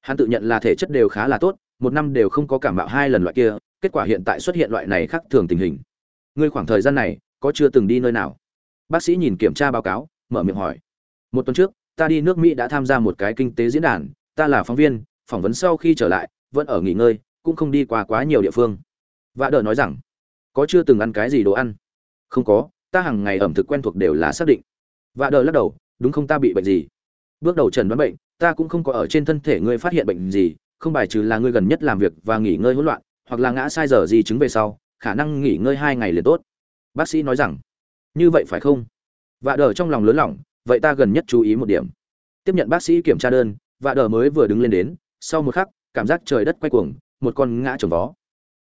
Speaker 1: Hắn tự nhận là thể chất đều khá là tốt một năm đều không có cảm mạo hai lần loại kia, kết quả hiện tại xuất hiện loại này khác thường tình hình. Ngươi khoảng thời gian này, có chưa từng đi nơi nào? Bác sĩ nhìn kiểm tra báo cáo, mở miệng hỏi. Một tuần trước, ta đi nước mỹ đã tham gia một cái kinh tế diễn đàn, ta là phóng viên, phỏng vấn sau khi trở lại, vẫn ở nghỉ ngơi, cũng không đi qua quá nhiều địa phương. Vạ đờ nói rằng, có chưa từng ăn cái gì đồ ăn? Không có, ta hàng ngày ẩm thực quen thuộc đều là xác định. Vạ đờ lắc đầu, đúng không ta bị bệnh gì? Bước đầu trần đoán bệnh, ta cũng không có ở trên thân thể ngươi phát hiện bệnh gì không bài trừ là ngươi gần nhất làm việc và nghỉ ngơi hỗn loạn, hoặc là ngã sai giờ gì chứng về sau, khả năng nghỉ ngơi hai ngày liền tốt. Bác sĩ nói rằng, như vậy phải không? Vạ đờ trong lòng lớn lỏng, vậy ta gần nhất chú ý một điểm. Tiếp nhận bác sĩ kiểm tra đơn, vạ đờ mới vừa đứng lên đến, sau một khắc, cảm giác trời đất quay cuồng, một con ngã trồng vó.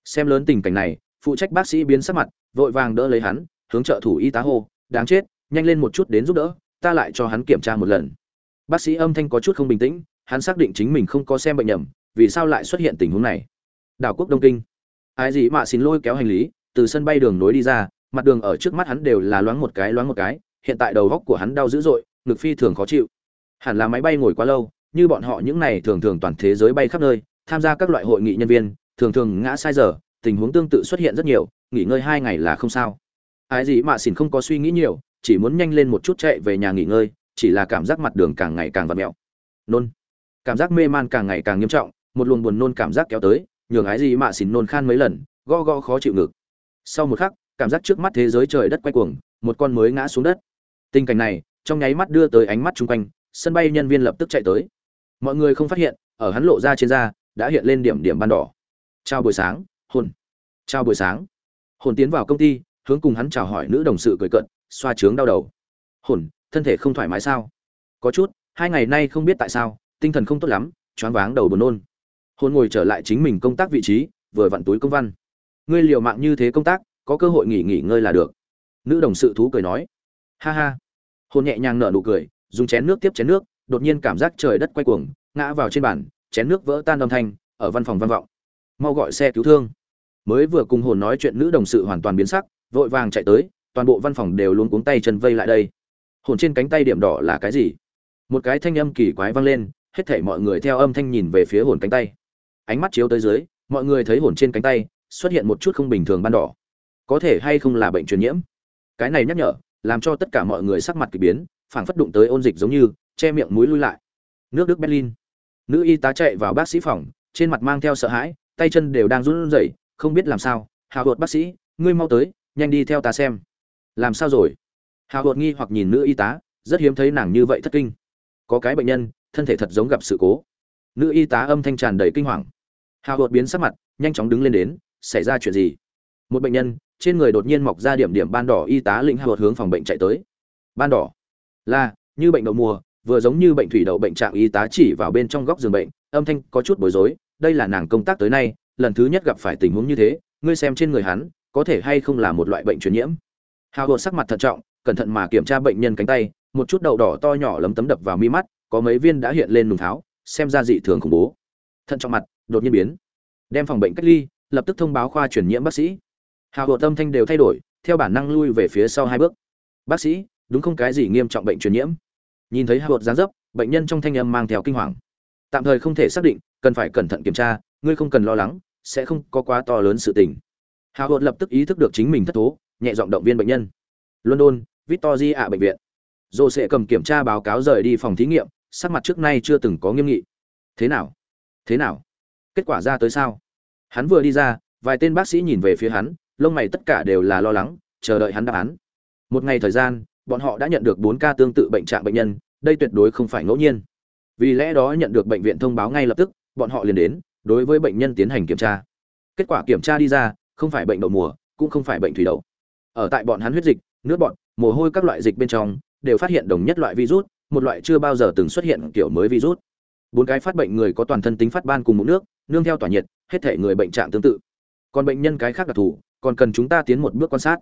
Speaker 1: Xem lớn tình cảnh này, phụ trách bác sĩ biến sắc mặt, vội vàng đỡ lấy hắn, hướng trợ thủ y tá hô, đáng chết, nhanh lên một chút đến giúp đỡ, ta lại cho hắn kiểm tra một lần. Bác sĩ âm thanh có chút không bình tĩnh, hắn xác định chính mình không có xem bệnh nhầm vì sao lại xuất hiện tình huống này? Đảo quốc đông kinh. Ai gì mà xin lôi kéo hành lý, từ sân bay đường nối đi ra, mặt đường ở trước mắt hắn đều là loáng một cái loáng một cái, hiện tại đầu góc của hắn đau dữ dội, ngực phi thường khó chịu. Hẳn là máy bay ngồi quá lâu, như bọn họ những này thường thường toàn thế giới bay khắp nơi, tham gia các loại hội nghị nhân viên, thường thường ngã sai giờ, tình huống tương tự xuất hiện rất nhiều, nghỉ ngơi hai ngày là không sao. Ai gì mà xin không có suy nghĩ nhiều, chỉ muốn nhanh lên một chút chạy về nhà nghỉ ngơi, chỉ là cảm giác mặt đường càng ngày càng vặt mẹo. Nôn. Cảm giác mê man càng ngày càng nghiêm trọng một luồng buồn nôn cảm giác kéo tới, nhường ái gì mà xỉn nôn khan mấy lần, go go khó chịu ngực. Sau một khắc, cảm giác trước mắt thế giới trời đất quay cuồng, một con mới ngã xuống đất. Tình cảnh này, trong nháy mắt đưa tới ánh mắt chung quanh, sân bay nhân viên lập tức chạy tới. Mọi người không phát hiện, ở hắn lộ ra trên da, đã hiện lên điểm điểm ban đỏ. Chào buổi sáng, hồn. chào buổi sáng. Hồn tiến vào công ty, hướng cùng hắn chào hỏi nữ đồng sự cười cận xoa trướng đau đầu. Hồn, thân thể không thoải mái sao? Có chút, hai ngày nay không biết tại sao, tinh thần không tốt lắm, choáng váng đầu buồn nôn hồn ngồi trở lại chính mình công tác vị trí, vừa vặn túi công văn. Ngươi liều mạng như thế công tác, có cơ hội nghỉ nghỉ ngơi là được. Nữ đồng sự thú cười nói. Ha ha. Hồn nhẹ nhàng nở nụ cười, dùng chén nước tiếp chén nước, đột nhiên cảm giác trời đất quay cuồng, ngã vào trên bàn, chén nước vỡ tan âm thanh, ở văn phòng văn vọng. Mau gọi xe cứu thương. Mới vừa cùng hồn nói chuyện, nữ đồng sự hoàn toàn biến sắc, vội vàng chạy tới, toàn bộ văn phòng đều luôn cuống tay chân vây lại đây. Hồn trên cánh tay điểm đỏ là cái gì? Một cái thanh âm kỳ quái vang lên, hết thảy mọi người theo âm thanh nhìn về phía hồn cánh tay ánh mắt chiếu tới dưới, mọi người thấy hồn trên cánh tay, xuất hiện một chút không bình thường ban đỏ. Có thể hay không là bệnh truyền nhiễm? Cái này nhắc nhở, làm cho tất cả mọi người sắc mặt kỳ biến, phảng phất đụng tới ôn dịch giống như, che miệng mũi lui lại. Nước đức berlin. Nữ y tá chạy vào bác sĩ phòng, trên mặt mang theo sợ hãi, tay chân đều đang run rẩy, không biết làm sao. Hào hột bác sĩ, ngươi mau tới, nhanh đi theo ta xem. Làm sao rồi? Hào hột nghi hoặc nhìn nữ y tá, rất hiếm thấy nàng như vậy thất kinh. Có cái bệnh nhân, thân thể thật giống gặp sự cố nữ y tá âm thanh tràn đầy kinh hoàng. Hào hột biến sắc mặt, nhanh chóng đứng lên đến, xảy ra chuyện gì? Một bệnh nhân, trên người đột nhiên mọc ra điểm điểm ban đỏ, y tá lĩnh hào hột hướng phòng bệnh chạy tới. Ban đỏ? Là, như bệnh đậu mùa, vừa giống như bệnh thủy đậu bệnh trạng y tá chỉ vào bên trong góc giường bệnh, âm thanh có chút bối rối, đây là nàng công tác tới nay, lần thứ nhất gặp phải tình huống như thế, ngươi xem trên người hắn, có thể hay không là một loại bệnh truyền nhiễm? Hào hột sắc mặt thận trọng, cẩn thận mà kiểm tra bệnh nhân cánh tay, một chút đậu đỏ to nhỏ lấm tấm đập vào mi mắt, có mấy viên đã hiện lên nùng tháo xem ra dị thường khủng bố. Thận trọng mặt, đột nhiên biến. Đem phòng bệnh cách ly, lập tức thông báo khoa truyền nhiễm bác sĩ. Hào hộ tâm thanh đều thay đổi, theo bản năng lui về phía sau hai bước. Bác sĩ, đúng không cái gì nghiêm trọng bệnh truyền nhiễm? Nhìn thấy hào hộ gián dấp, bệnh nhân trong thanh âm mang theo kinh hoàng. Tạm thời không thể xác định, cần phải cẩn thận kiểm tra, ngươi không cần lo lắng, sẽ không có quá to lớn sự tình. Hào hộ lập tức ý thức được chính mình thất thố, nhẹ giọng động viên bệnh nhân. London, victoria bệnh viện. Dồ sẽ cầm kiểm tra báo cáo rời đi phòng thí nghiệm sắc mặt trước nay chưa từng có nghiêm nghị. Thế nào? Thế nào? Kết quả ra tới sao? Hắn vừa đi ra, vài tên bác sĩ nhìn về phía hắn, lông mày tất cả đều là lo lắng, chờ đợi hắn đáp án. Một ngày thời gian, bọn họ đã nhận được bốn ca tương tự bệnh trạng bệnh nhân, đây tuyệt đối không phải ngẫu nhiên. Vì lẽ đó nhận được bệnh viện thông báo ngay lập tức, bọn họ liền đến, đối với bệnh nhân tiến hành kiểm tra. Kết quả kiểm tra đi ra, không phải bệnh đậu mùa, cũng không phải bệnh thủy đậu. Ở tại bọn hắn huyết dịch, nước bọn mồ hôi các loại dịch bên trong, đều phát hiện đồng nhất loại virus một loại chưa bao giờ từng xuất hiện kiểu mới virus. Bốn cái phát bệnh người có toàn thân tính phát ban cùng một nước, nương theo tỏa nhiệt, hết thể người bệnh trạng tương tự. Còn bệnh nhân cái khác đặc thù, còn cần chúng ta tiến một bước quan sát.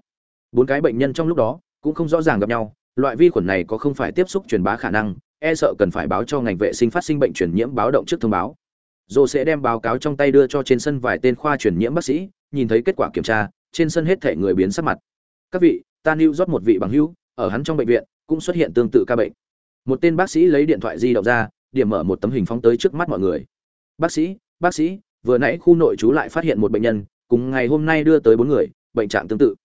Speaker 1: Bốn cái bệnh nhân trong lúc đó, cũng không rõ ràng gặp nhau, loại vi khuẩn này có không phải tiếp xúc truyền bá khả năng e sợ cần phải báo cho ngành vệ sinh phát sinh bệnh truyền nhiễm báo động trước thông báo. Dù sẽ đem báo cáo trong tay đưa cho trên sân vài tên khoa truyền nhiễm bác sĩ, nhìn thấy kết quả kiểm tra, trên sân hết thể người biến sắc mặt. Các vị, ta lưu rót một vị bằng hữu, ở hắn trong bệnh viện, cũng xuất hiện tương tự ca bệnh một tên bác sĩ lấy điện thoại di động ra, điểm mở một tấm hình phóng tới trước mắt mọi người. Bác sĩ bác sĩ, vừa nãy khu nội trú lại phát hiện một bệnh nhân, cùng ngày hôm nay đưa tới bốn người, bệnh trạng tương tự.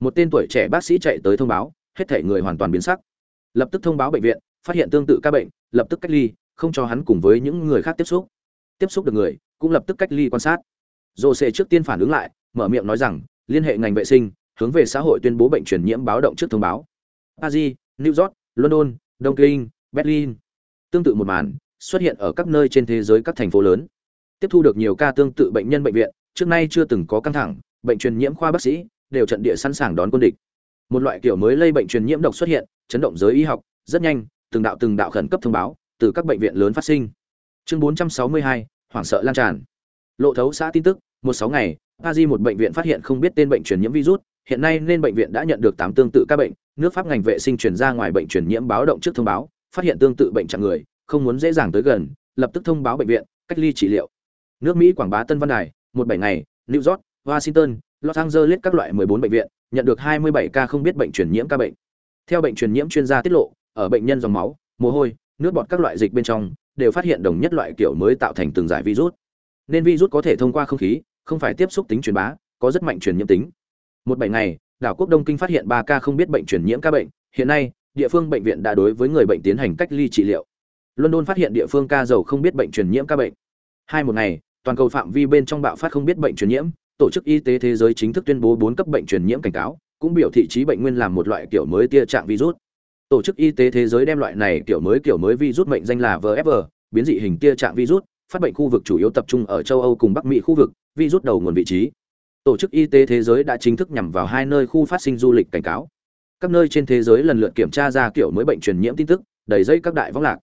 Speaker 1: Một tên tuổi trẻ bác sĩ chạy tới thông báo, hết thể người hoàn toàn biến sắc. Lập tức thông báo bệnh viện, phát hiện tương tự ca bệnh, lập tức cách ly, không cho hắn cùng với những người khác tiếp xúc. Tiếp xúc được người, cũng lập tức cách ly quan sát. Dồ sệ trước tiên phản ứng lại, mở miệng nói rằng, liên hệ ngành vệ sinh, hướng về xã hội tuyên bố bệnh truyền nhiễm báo động trước thông báo. Paris, new york, london đông kinh berlin. Tương tự một màn xuất hiện ở các nơi trên thế giới các thành phố lớn. Tiếp thu được nhiều ca tương tự bệnh nhân bệnh viện trước nay chưa từng có căng thẳng bệnh truyền nhiễm khoa bác sĩ đều trận địa sẵn sàng đón quân địch. Một loại kiểu mới lây bệnh truyền nhiễm độc xuất hiện chấn động giới y học rất nhanh từng đạo từng đạo khẩn cấp thông báo từ các bệnh viện lớn phát sinh. Chương 462, hoảng sợ lan tràn. Lộ thấu xã tin tức một sáu ngày Paris một bệnh viện phát hiện không biết tên bệnh truyền nhiễm virus hiện nay nên bệnh viện đã nhận được tám tương tự các bệnh, nước pháp ngành vệ sinh truyền ra ngoài bệnh truyền nhiễm báo động trước thông báo, phát hiện tương tự bệnh trạng người, không muốn dễ dàng tới gần, lập tức thông báo bệnh viện, cách ly trị liệu. Nước mỹ quảng bá tân văn đài, một bảy ngày, new york, washington, los angeles các loại 14 bệnh viện, nhận được 27 ca không biết bệnh truyền nhiễm ca bệnh. Theo bệnh truyền nhiễm chuyên gia tiết lộ, ở bệnh nhân dòng máu, mồ hôi, nước bọt các loại dịch bên trong, đều phát hiện đồng nhất loại kiểu mới tạo thành từng giải virus. Nên virus có thể thông qua không khí, không phải tiếp xúc tính truyền bá, có rất mạnh truyền nhiễm tính một bảy ngày, đảo quốc đông kinh phát hiện ba ca không biết bệnh truyền nhiễm ca bệnh. Hiện nay, địa phương bệnh viện đã đối với người bệnh tiến hành cách ly trị liệu. London phát hiện địa phương ca dầu không biết bệnh truyền nhiễm ca bệnh. Hai một ngày, toàn cầu phạm vi bên trong bạo phát không biết bệnh truyền nhiễm. Tổ chức y tế thế giới chính thức tuyên bố bốn cấp bệnh truyền nhiễm cảnh cáo, cũng biểu thị trí bệnh nguyên làm một loại kiểu mới tia trạng virus. Tổ chức y tế thế giới đem loại này kiểu mới kiểu mới virus mệnh danh là vfr biến dị hình tia trạng virus, phát bệnh khu vực chủ yếu tập trung ở châu âu cùng bắc mỹ khu vực, virus đầu nguồn vị trí tổ chức y tế thế giới đã chính thức nhằm vào hai nơi khu phát sinh du lịch cảnh cáo. Các nơi trên thế giới lần lượt kiểm tra ra kiểu mới bệnh truyền nhiễm tin tức, đầy dây các đại võng lạc.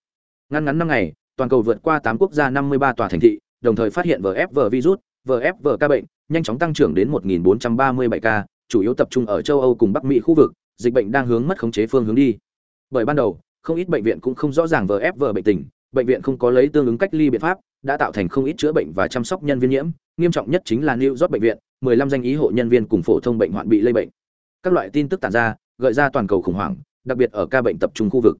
Speaker 1: Ngăn ngắn năm ngày, toàn cầu vượt qua tám quốc gia năm mươi ba tòa thành thị, đồng thời phát hiện vfv virus vfv ca bệnh, nhanh chóng tăng trưởng đến 1.437 ca, chủ yếu tập trung ở châu âu cùng bắc mỹ khu vực, dịch bệnh đang hướng mất khống chế phương hướng đi. Bởi ban đầu, không ít bệnh viện cũng không rõ ràng vfv bệnh tình, bệnh viện không có lấy tương ứng cách ly biện pháp đã tạo thành không ít chữa bệnh và chăm sóc nhân viên nhiễm, nghiêm trọng nhất chính là New York bệnh viện 15 danh ý hộ nhân viên cùng phổ thông bệnh hoạn bị lây bệnh. Các loại tin tức tản ra, gợi ra toàn cầu khủng hoảng, đặc biệt ở ca bệnh tập trung khu vực.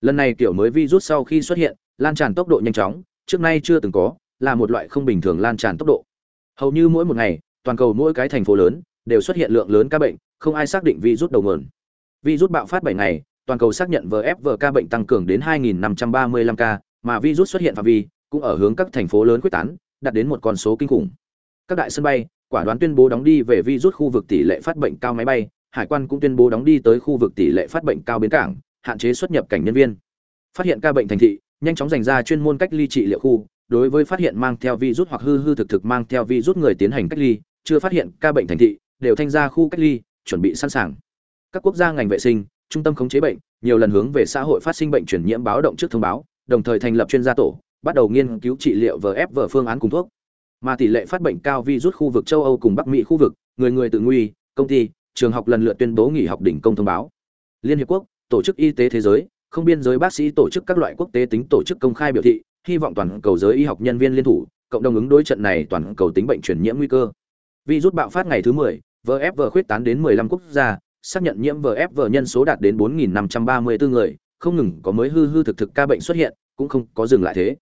Speaker 1: Lần này kiểu mới virus sau khi xuất hiện, lan tràn tốc độ nhanh chóng, trước nay chưa từng có, là một loại không bình thường lan tràn tốc độ. Hầu như mỗi một ngày, toàn cầu mỗi cái thành phố lớn đều xuất hiện lượng lớn ca bệnh, không ai xác định virus đầu nguồn. Virus bạo phát bảy ngày, toàn cầu xác nhận vfv ca bệnh tăng cường đến 2.535 ca, mà virus xuất hiện phạm vi cũng ở hướng các thành phố lớn quyết tán, đạt đến một con số kinh khủng. Các đại sân bay, quả đoán tuyên bố đóng đi về virus khu vực tỷ lệ phát bệnh cao máy bay, hải quan cũng tuyên bố đóng đi tới khu vực tỷ lệ phát bệnh cao bến cảng, hạn chế xuất nhập cảnh nhân viên. Phát hiện ca bệnh thành thị, nhanh chóng dành ra chuyên môn cách ly trị liệu khu, đối với phát hiện mang theo virus hoặc hư hư thực thực mang theo virus người tiến hành cách ly, chưa phát hiện ca bệnh thành thị, đều thanh ra khu cách ly, chuẩn bị sẵn sàng. Các quốc gia ngành vệ sinh, trung tâm khống chế bệnh, nhiều lần hướng về xã hội phát sinh bệnh truyền nhiễm báo động trước thông báo, đồng thời thành lập chuyên gia tổ bắt đầu nghiên cứu trị liệu vf phương án cùng thuốc. Mà tỷ lệ phát bệnh cao virus khu vực châu âu cùng bắc mỹ khu vực người người tự nguy công ty trường học lần lượt tuyên bố nghỉ học đỉnh công thông báo. Liên hiệp quốc tổ chức y tế thế giới không biên giới bác sĩ tổ chức các loại quốc tế tính tổ chức công khai biểu thị hy vọng toàn cầu giới y học nhân viên liên thủ cộng đồng ứng đối trận này toàn cầu tính bệnh truyền nhiễm nguy cơ. Virus bạo phát ngày thứ 10, vfv khuyết tán đến 15 quốc gia xác nhận nhiễm vfv nhân số đạt đến 4.534 người không ngừng có mới hư hư thực thực ca bệnh xuất hiện cũng không có dừng lại thế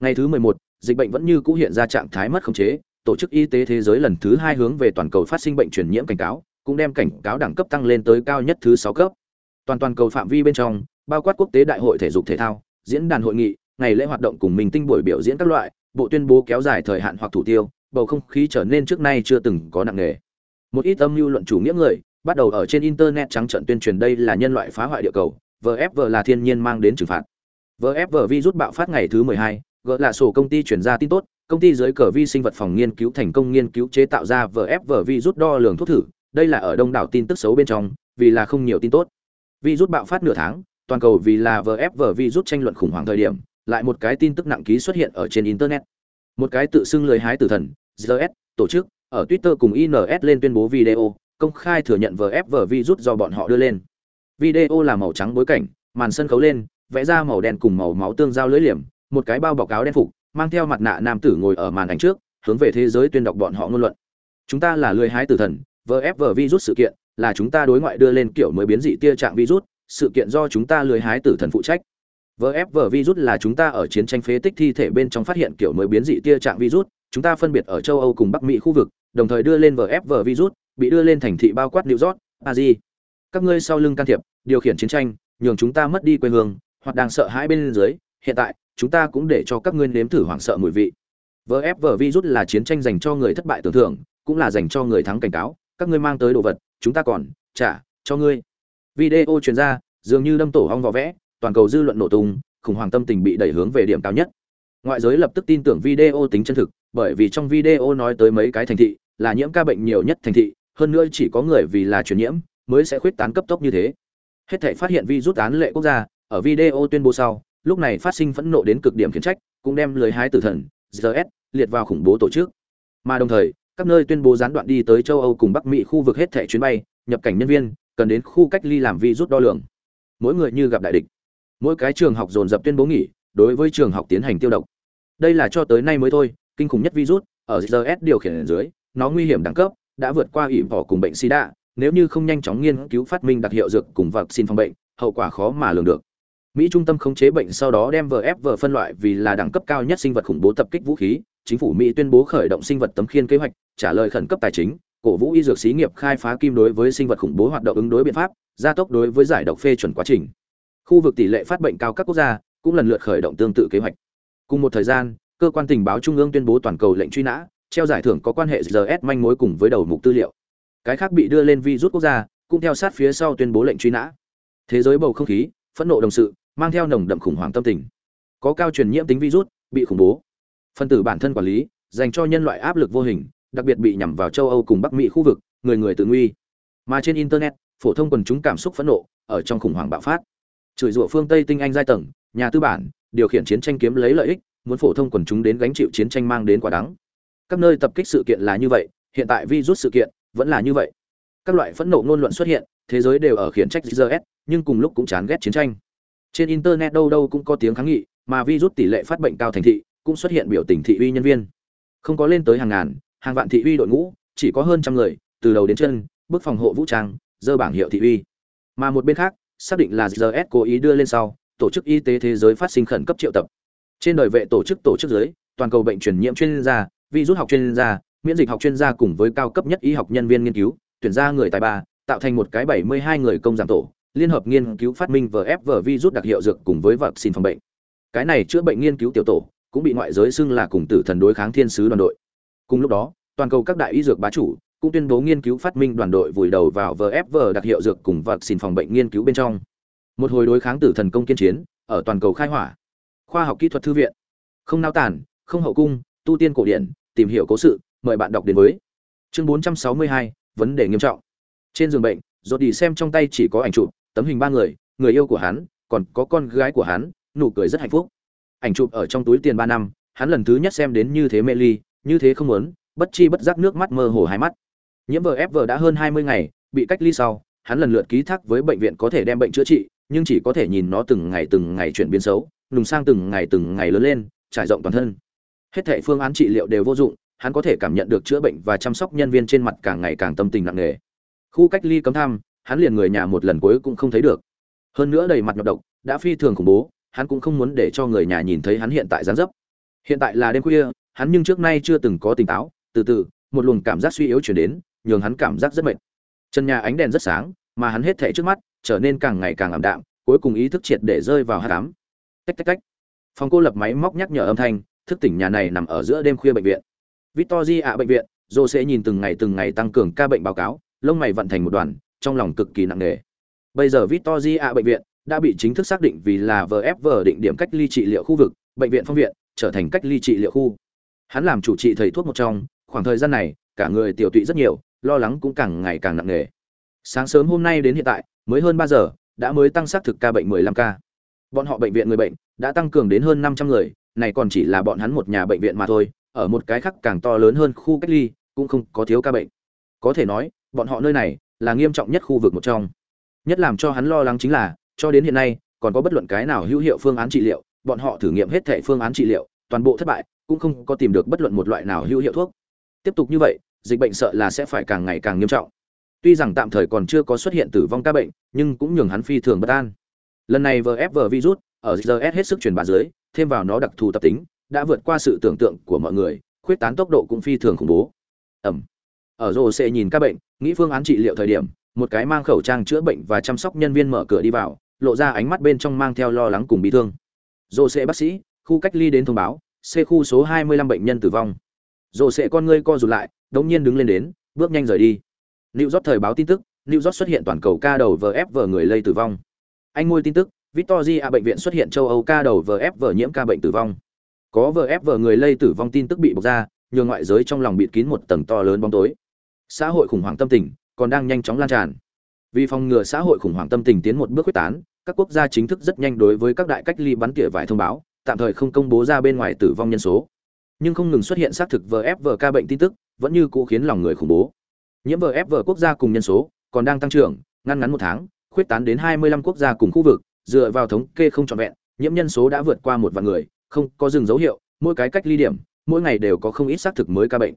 Speaker 1: ngày thứ 11, dịch bệnh vẫn như cũ hiện ra trạng thái mất khống chế. Tổ chức y tế thế giới lần thứ hai hướng về toàn cầu phát sinh bệnh truyền nhiễm cảnh cáo cũng đem cảnh cáo đẳng cấp tăng lên tới cao nhất thứ sáu cấp. Toàn toàn cầu phạm vi bên trong bao quát quốc tế đại hội thể dục thể thao diễn đàn hội nghị ngày lễ hoạt động cùng mình tinh buổi biểu diễn các loại bộ tuyên bố kéo dài thời hạn hoặc thủ tiêu bầu không khí trở nên trước nay chưa từng có nặng nề. Một ít âm mưu luận chủ nghĩa người bắt đầu ở trên internet trắng trận tuyên truyền đây là nhân loại phá hoại địa cầu vfv là thiên nhiên mang đến trừng phạt. vfv virus bạo phát ngày thứ 12, gỡ là sổ công ty chuyển ra tin tốt, công ty dưới cờ vi sinh vật phòng nghiên cứu thành công nghiên cứu chế tạo ra vfv virus đo lường thuốc thử, đây là ở đông đảo tin tức xấu bên trong, vì là không nhiều tin tốt. Virus bạo phát nửa tháng, toàn cầu vì là vfv virus tranh luận khủng hoảng thời điểm, lại một cái tin tức nặng ký xuất hiện ở trên internet. Một cái tự xưng lười hái tử thần gs tổ chức, ở twitter cùng ins lên tuyên bố video, công khai thừa nhận vfv virus do bọn họ đưa lên. Video là màu trắng bối cảnh, màn sân khấu lên, vẽ ra màu đen cùng màu máu tương giao lưỡi liềm một cái bao bọc áo đen phục, mang theo mặt nạ nam tử ngồi ở màn ảnh trước, hướng về thế giới tuyên đọc bọn họ ngôn luận. Chúng ta là lười hái tử thần vfv virus sự kiện, là chúng ta đối ngoại đưa lên kiểu mới biến dị tia trạng virus, sự kiện do chúng ta lười hái tử thần phụ trách. Vfv virus là chúng ta ở chiến tranh phế tích thi thể bên trong phát hiện kiểu mới biến dị tia trạng virus, chúng ta phân biệt ở châu âu cùng bắc mỹ khu vực, đồng thời đưa lên vfv virus, bị đưa lên thành thị bao quát new york, paris. Các ngươi sau lưng can thiệp, điều khiển chiến tranh, nhường chúng ta mất đi quê hương, hoặc đang sợ hãi bên dưới, hiện tại chúng ta cũng để cho các ngươi nếm thử hoảng sợ mùi vị. Vfv virus là chiến tranh dành cho người thất bại tưởng thưởng, cũng là dành cho người thắng cảnh cáo. Các ngươi mang tới đồ vật, chúng ta còn trả cho ngươi. Video truyền ra, dường như đâm tổ hong vỏ vẽ, toàn cầu dư luận nổ tung, khủng hoảng tâm tình bị đẩy hướng về điểm cao nhất. Ngoại giới lập tức tin tưởng video tính chân thực, bởi vì trong video nói tới mấy cái thành thị, là nhiễm ca bệnh nhiều nhất thành thị, hơn nữa chỉ có người vì là truyền nhiễm mới sẽ khuyết tán cấp tốc như thế. Hết thể phát hiện virus án lệ quốc gia, ở video tuyên bố sau lúc này phát sinh phẫn nộ đến cực điểm khiển trách, cũng đem lưới hái tử thần gs liệt vào khủng bố tổ chức. Mà đồng thời, các nơi tuyên bố gián đoạn đi tới châu âu cùng bắc mỹ khu vực hết thẻ chuyến bay, nhập cảnh nhân viên, cần đến khu cách ly làm vi rút đo lường. Mỗi người như gặp đại địch. Mỗi cái trường học dồn dập tuyên bố nghỉ, đối với trường học tiến hành tiêu độc. Đây là cho tới nay mới thôi, kinh khủng nhất virus ở gs điều khiển dưới, nó nguy hiểm đẳng cấp, đã vượt qua ỉ vỏ cùng bệnh sida, nếu như không nhanh chóng nghiên cứu phát minh đặc hiệu dược cùng vật xin phòng bệnh, hậu quả khó mà lường được mỹ trung tâm khống chế bệnh sau đó đem vfv phân loại vì là đẳng cấp cao nhất sinh vật khủng bố tập kích vũ khí. Chính phủ mỹ tuyên bố khởi động sinh vật tấm khiên kế hoạch, trả lời khẩn cấp tài chính. Cổ vũ y dược xí nghiệp khai phá kim đối với sinh vật khủng bố hoạt động ứng đối biện pháp, gia tốc đối với giải độc phê chuẩn quá trình. Khu vực tỷ lệ phát bệnh cao các quốc gia cũng lần lượt khởi động tương tự kế hoạch. Cùng một thời gian, cơ quan tình báo trung ương tuyên bố toàn cầu lệnh truy nã, treo giải thưởng có quan hệ rs manh mối cùng với đầu mục tư liệu. Cái khác bị đưa lên vi rút quốc gia, cũng theo sát phía sau tuyên bố lệnh truy nã. Thế giới bầu không khí, phẫn nộ đồng sự mang theo nồng đậm khủng hoảng tâm tình. Có cao truyền nhiễm tính virus bị khủng bố. Phân tử bản thân quản lý dành cho nhân loại áp lực vô hình đặc biệt bị nhằm vào châu âu cùng bắc mỹ khu vực người người tự nguy. Mà trên internet phổ thông quần chúng cảm xúc phẫn nộ ở trong khủng hoảng bạo phát. Chửi rủa phương tây tinh anh giai tầng nhà tư bản điều khiển chiến tranh kiếm lấy lợi ích muốn phổ thông quần chúng đến gánh chịu chiến tranh mang đến quả đắng. Các nơi tập kích sự kiện là như vậy hiện tại virus sự kiện vẫn là như vậy. Các loại phẫn nộ ngôn luận xuất hiện thế giới đều ở khiển trách GS, nhưng cùng lúc cũng chán ghét chiến tranh trên internet đâu đâu cũng có tiếng kháng nghị, mà virus tỷ lệ phát bệnh cao thành thị, cũng xuất hiện biểu tình thị uy nhân viên. Không có lên tới hàng ngàn, hàng vạn thị uy đội ngũ, chỉ có hơn trăm người, từ đầu đến chân, bước phòng hộ vũ trang, dơ bảng hiệu thị uy. Mà một bên khác, xác định là GS cố ý đưa lên sau, tổ chức y tế thế giới phát sinh khẩn cấp triệu tập. Trên đời vệ tổ chức tổ chức giới, toàn cầu bệnh truyền nhiễm chuyên gia, virus học chuyên gia, miễn dịch học chuyên gia cùng với cao cấp nhất y học nhân viên nghiên cứu, tuyển ra người tài ba, tạo thành một cái 72 người công giảm tổ liên hợp nghiên cứu phát minh VFV virus đặc hiệu dược cùng với vaccine phòng bệnh. Cái này chữa bệnh nghiên cứu tiểu tổ cũng bị ngoại giới xưng là cùng tử thần đối kháng thiên sứ đoàn đội. Cùng lúc đó toàn cầu các đại y dược bá chủ cũng tuyên bố nghiên cứu phát minh đoàn đội vùi đầu vào VFV đặc hiệu dược cùng vaccine phòng bệnh nghiên cứu bên trong. Một hồi đối kháng tử thần công kiên chiến ở toàn cầu khai hỏa. Khoa học kỹ thuật thư viện. Không nao tản không hậu cung tu tiên cổ điển tìm hiểu cố sự mời bạn đọc đến với chương 462, vấn đề nghiêm trọng. Trên giường bệnh rốt đi xem trong tay chỉ có ảnh chụp tấm hình ba người người yêu của hắn, còn có con gái của hắn, nụ cười rất hạnh phúc. Ảnh chụp ở trong túi tiền ba năm, hắn lần thứ nhất xem đến như thế mê ly, như thế không muốn, bất chi bất giác nước mắt mơ hồ hai mắt. Nhiễm vờ ép vợ đã hơn hai mươi ngày, bị cách ly sau, hắn lần lượt ký thác với bệnh viện có thể đem bệnh chữa trị, nhưng chỉ có thể nhìn nó từng ngày từng ngày chuyển biến xấu, nùng sang từng ngày từng ngày lớn lên, trải rộng toàn thân. Hết thệ phương án trị liệu đều vô dụng, hắn có thể cảm nhận được chữa bệnh và chăm sóc nhân viên trên mặt càng ngày càng tâm tình nặng nề. Khu cách ly cấm thăm hắn liền người nhà một lần cuối cũng không thấy được. Hơn nữa đầy mặt nhọc độc, đã phi thường khủng bố, hắn cũng không muốn để cho người nhà nhìn thấy hắn hiện tại dáng dấp. Hiện tại là đêm khuya, hắn nhưng trước nay chưa từng có tỉnh táo, từ từ, một luồng cảm giác suy yếu chuyển đến, nhường hắn cảm giác rất mệt. Chân nhà ánh đèn rất sáng, mà hắn hết thảy trước mắt, trở nên càng ngày càng ảm đạm, cuối cùng ý thức triệt để rơi vào hát cám tách tách tách. Phòng cô lập máy móc nhắc nhở âm thanh, thức tỉnh nhà này nằm ở giữa đêm khuya bệnh viện. Victoria ạ bệnh viện dô sẽ nhìn từng ngày từng ngày tăng cường ca bệnh báo cáo, lông mày vận thành một đoàn trong lòng cực kỳ nặng nề. Bây giờ Victoria bệnh viện đã bị chính thức xác định vì là vfv định điểm cách ly trị liệu khu vực, bệnh viện phong viện, trở thành cách ly trị liệu khu. Hắn làm chủ trị thầy thuốc một trong, khoảng thời gian này, cả người tiểu tụy rất nhiều, lo lắng cũng càng ngày càng nặng nề. Sáng sớm hôm nay đến hiện tại, mới hơn ba giờ, đã mới tăng xác thực ca bệnh 15 ca. Bọn họ bệnh viện người bệnh đã tăng cường đến hơn 500 người, này còn chỉ là bọn hắn một nhà bệnh viện mà thôi, ở một cái khác càng to lớn hơn khu cách ly, cũng không có thiếu ca bệnh. Có thể nói, bọn họ nơi này là nghiêm trọng nhất khu vực một trong. Nhất làm cho hắn lo lắng chính là, cho đến hiện nay, còn có bất luận cái nào hữu hiệu phương án trị liệu, bọn họ thử nghiệm hết thảy phương án trị liệu, toàn bộ thất bại, cũng không có tìm được bất luận một loại nào hữu hiệu thuốc. Tiếp tục như vậy, dịch bệnh sợ là sẽ phải càng ngày càng nghiêm trọng. Tuy rằng tạm thời còn chưa có xuất hiện tử vong ca bệnh, nhưng cũng nhường hắn phi thường bất an. Lần này vfv virus, ở gs hết sức truyền bá dưới, thêm vào nó đặc thù tập tính, đã vượt qua sự tưởng tượng của mọi người, khuyết tán tốc độ cũng phi thường khủng bố. Ẩm ở rồ sẽ nhìn các bệnh, nghĩ phương án trị liệu thời điểm, một cái mang khẩu trang chữa bệnh và chăm sóc nhân viên mở cửa đi vào, lộ ra ánh mắt bên trong mang theo lo lắng cùng bị thương. Rồ sẽ bác sĩ, khu cách ly đến thông báo c khu số 25 bệnh nhân tử vong. Rồ sẽ con ngươi co rụt lại, đống nhiên đứng lên đến, bước nhanh rời đi. New York thời báo tin tức, New York xuất hiện toàn cầu ca đầu vờ người lây tử vong. Anh ngôi tin tức, Victoria bệnh viện xuất hiện châu Âu ca đầu vờ nhiễm ca bệnh tử vong. Có vờ người lây tử vong tin tức bị bộc ra nhường ngoại giới trong lòng bịt kín một tầng to lớn bóng tối xã hội khủng hoảng tâm tình còn đang nhanh chóng lan tràn. Vì phòng ngừa xã hội khủng hoảng tâm tình tiến một bước quyết tán, các quốc gia chính thức rất nhanh đối với các đại cách ly bắn tỉa vải thông báo, tạm thời không công bố ra bên ngoài tử vong nhân số. Nhưng không ngừng xuất hiện xác thực vfv ca bệnh tin tức, vẫn như cũ khiến lòng người khủng bố. Nhiễm vfv quốc gia cùng nhân số còn đang tăng trưởng, ngăn ngắn một tháng, khuyết tán đến 25 quốc gia cùng khu vực, dựa vào thống kê không trọn vẹn, nhiễm nhân số đã vượt qua một vạn người, không có dừng dấu hiệu, mỗi cái cách ly điểm, mỗi ngày đều có không ít xác thực mới ca bệnh.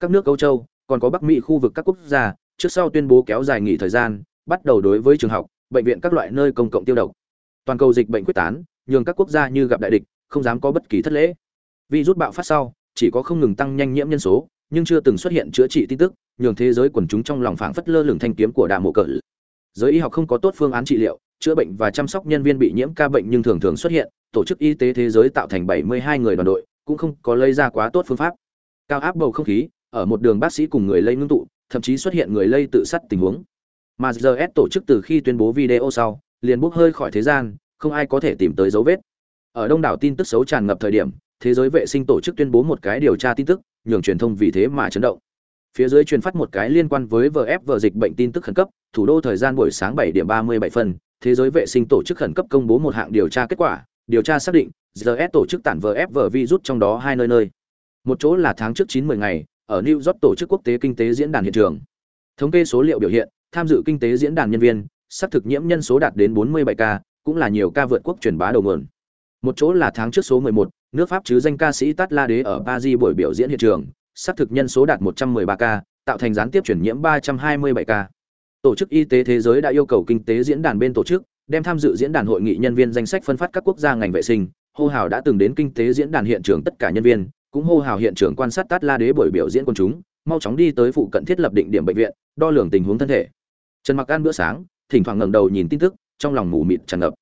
Speaker 1: Các nước âu châu còn có bắc mỹ khu vực các quốc gia, trước sau tuyên bố kéo dài nghỉ thời gian, bắt đầu đối với trường học, bệnh viện các loại nơi công cộng tiêu độc. Toàn cầu dịch bệnh quyết tán, nhường các quốc gia như gặp đại địch, không dám có bất kỳ thất lễ. Virus bạo phát sau, chỉ có không ngừng tăng nhanh nhiễm nhân số, nhưng chưa từng xuất hiện chữa trị tin tức, nhường thế giới quần chúng trong lòng phảng phất lơ lửng thanh kiếm của đà mộ cỡ giới y học không có tốt phương án trị liệu, chữa bệnh và chăm sóc nhân viên bị nhiễm ca bệnh nhưng thường thường xuất hiện, tổ chức y tế thế giới tạo thành 72 người đoàn đội, cũng không có lây ra quá tốt phương pháp. Cao áp bầu không khí ở một đường bác sĩ cùng người lây ngưng tụ, thậm chí xuất hiện người lây tự sát tình huống. Mà GS tổ chức từ khi tuyên bố video sau, liền bốc hơi khỏi thế gian, không ai có thể tìm tới dấu vết. Ở đông đảo tin tức xấu tràn ngập thời điểm, thế giới vệ sinh tổ chức tuyên bố một cái điều tra tin tức, nhường truyền thông vì thế mà chấn động. Phía dưới truyền phát một cái liên quan với vf dịch bệnh tin tức khẩn cấp, thủ đô thời gian buổi sáng 7 điểm 37 phân thế giới vệ sinh tổ chức khẩn cấp công bố một hạng điều tra kết quả, điều tra xác định GS tổ chức tản vf virus trong đó hai nơi nơi. Một chỗ là tháng trước 9 10 ngày ở New York tổ chức quốc tế kinh tế diễn đàn hiện trường thống kê số liệu biểu hiện tham dự kinh tế diễn đàn nhân viên sắp thực nhiễm nhân số đạt đến 47 ca cũng là nhiều ca vượt quốc truyền bá đầu nguồn một chỗ là tháng trước số 11, nước Pháp chứ danh ca sĩ Tát La Đế ở Paris buổi biểu diễn hiện trường, sắp thực nhân số đạt 113 ca, tạo thành gián tiếp chuyển nhiễm 327 ca. Tổ chức Y tế Thế giới đã yêu cầu kinh tế diễn đàn bên tổ chức, đem tham dự diễn đàn hội nghị nhân viên danh sách phân phát các quốc gia ngành vệ sinh, hô hào đã từng đến kinh tế diễn đàn hiện trường tất cả nhân viên, cũng hô hào hiện trường quan sát Tát La Đế buổi biểu diễn quần chúng, mau chóng đi tới phụ cận thiết lập định điểm bệnh viện, đo lường tình huống thân thể. Trần Mặc ăn bữa sáng, thỉnh thoảng ngẩng đầu nhìn tin tức, trong lòng mù mịt tràn ngập.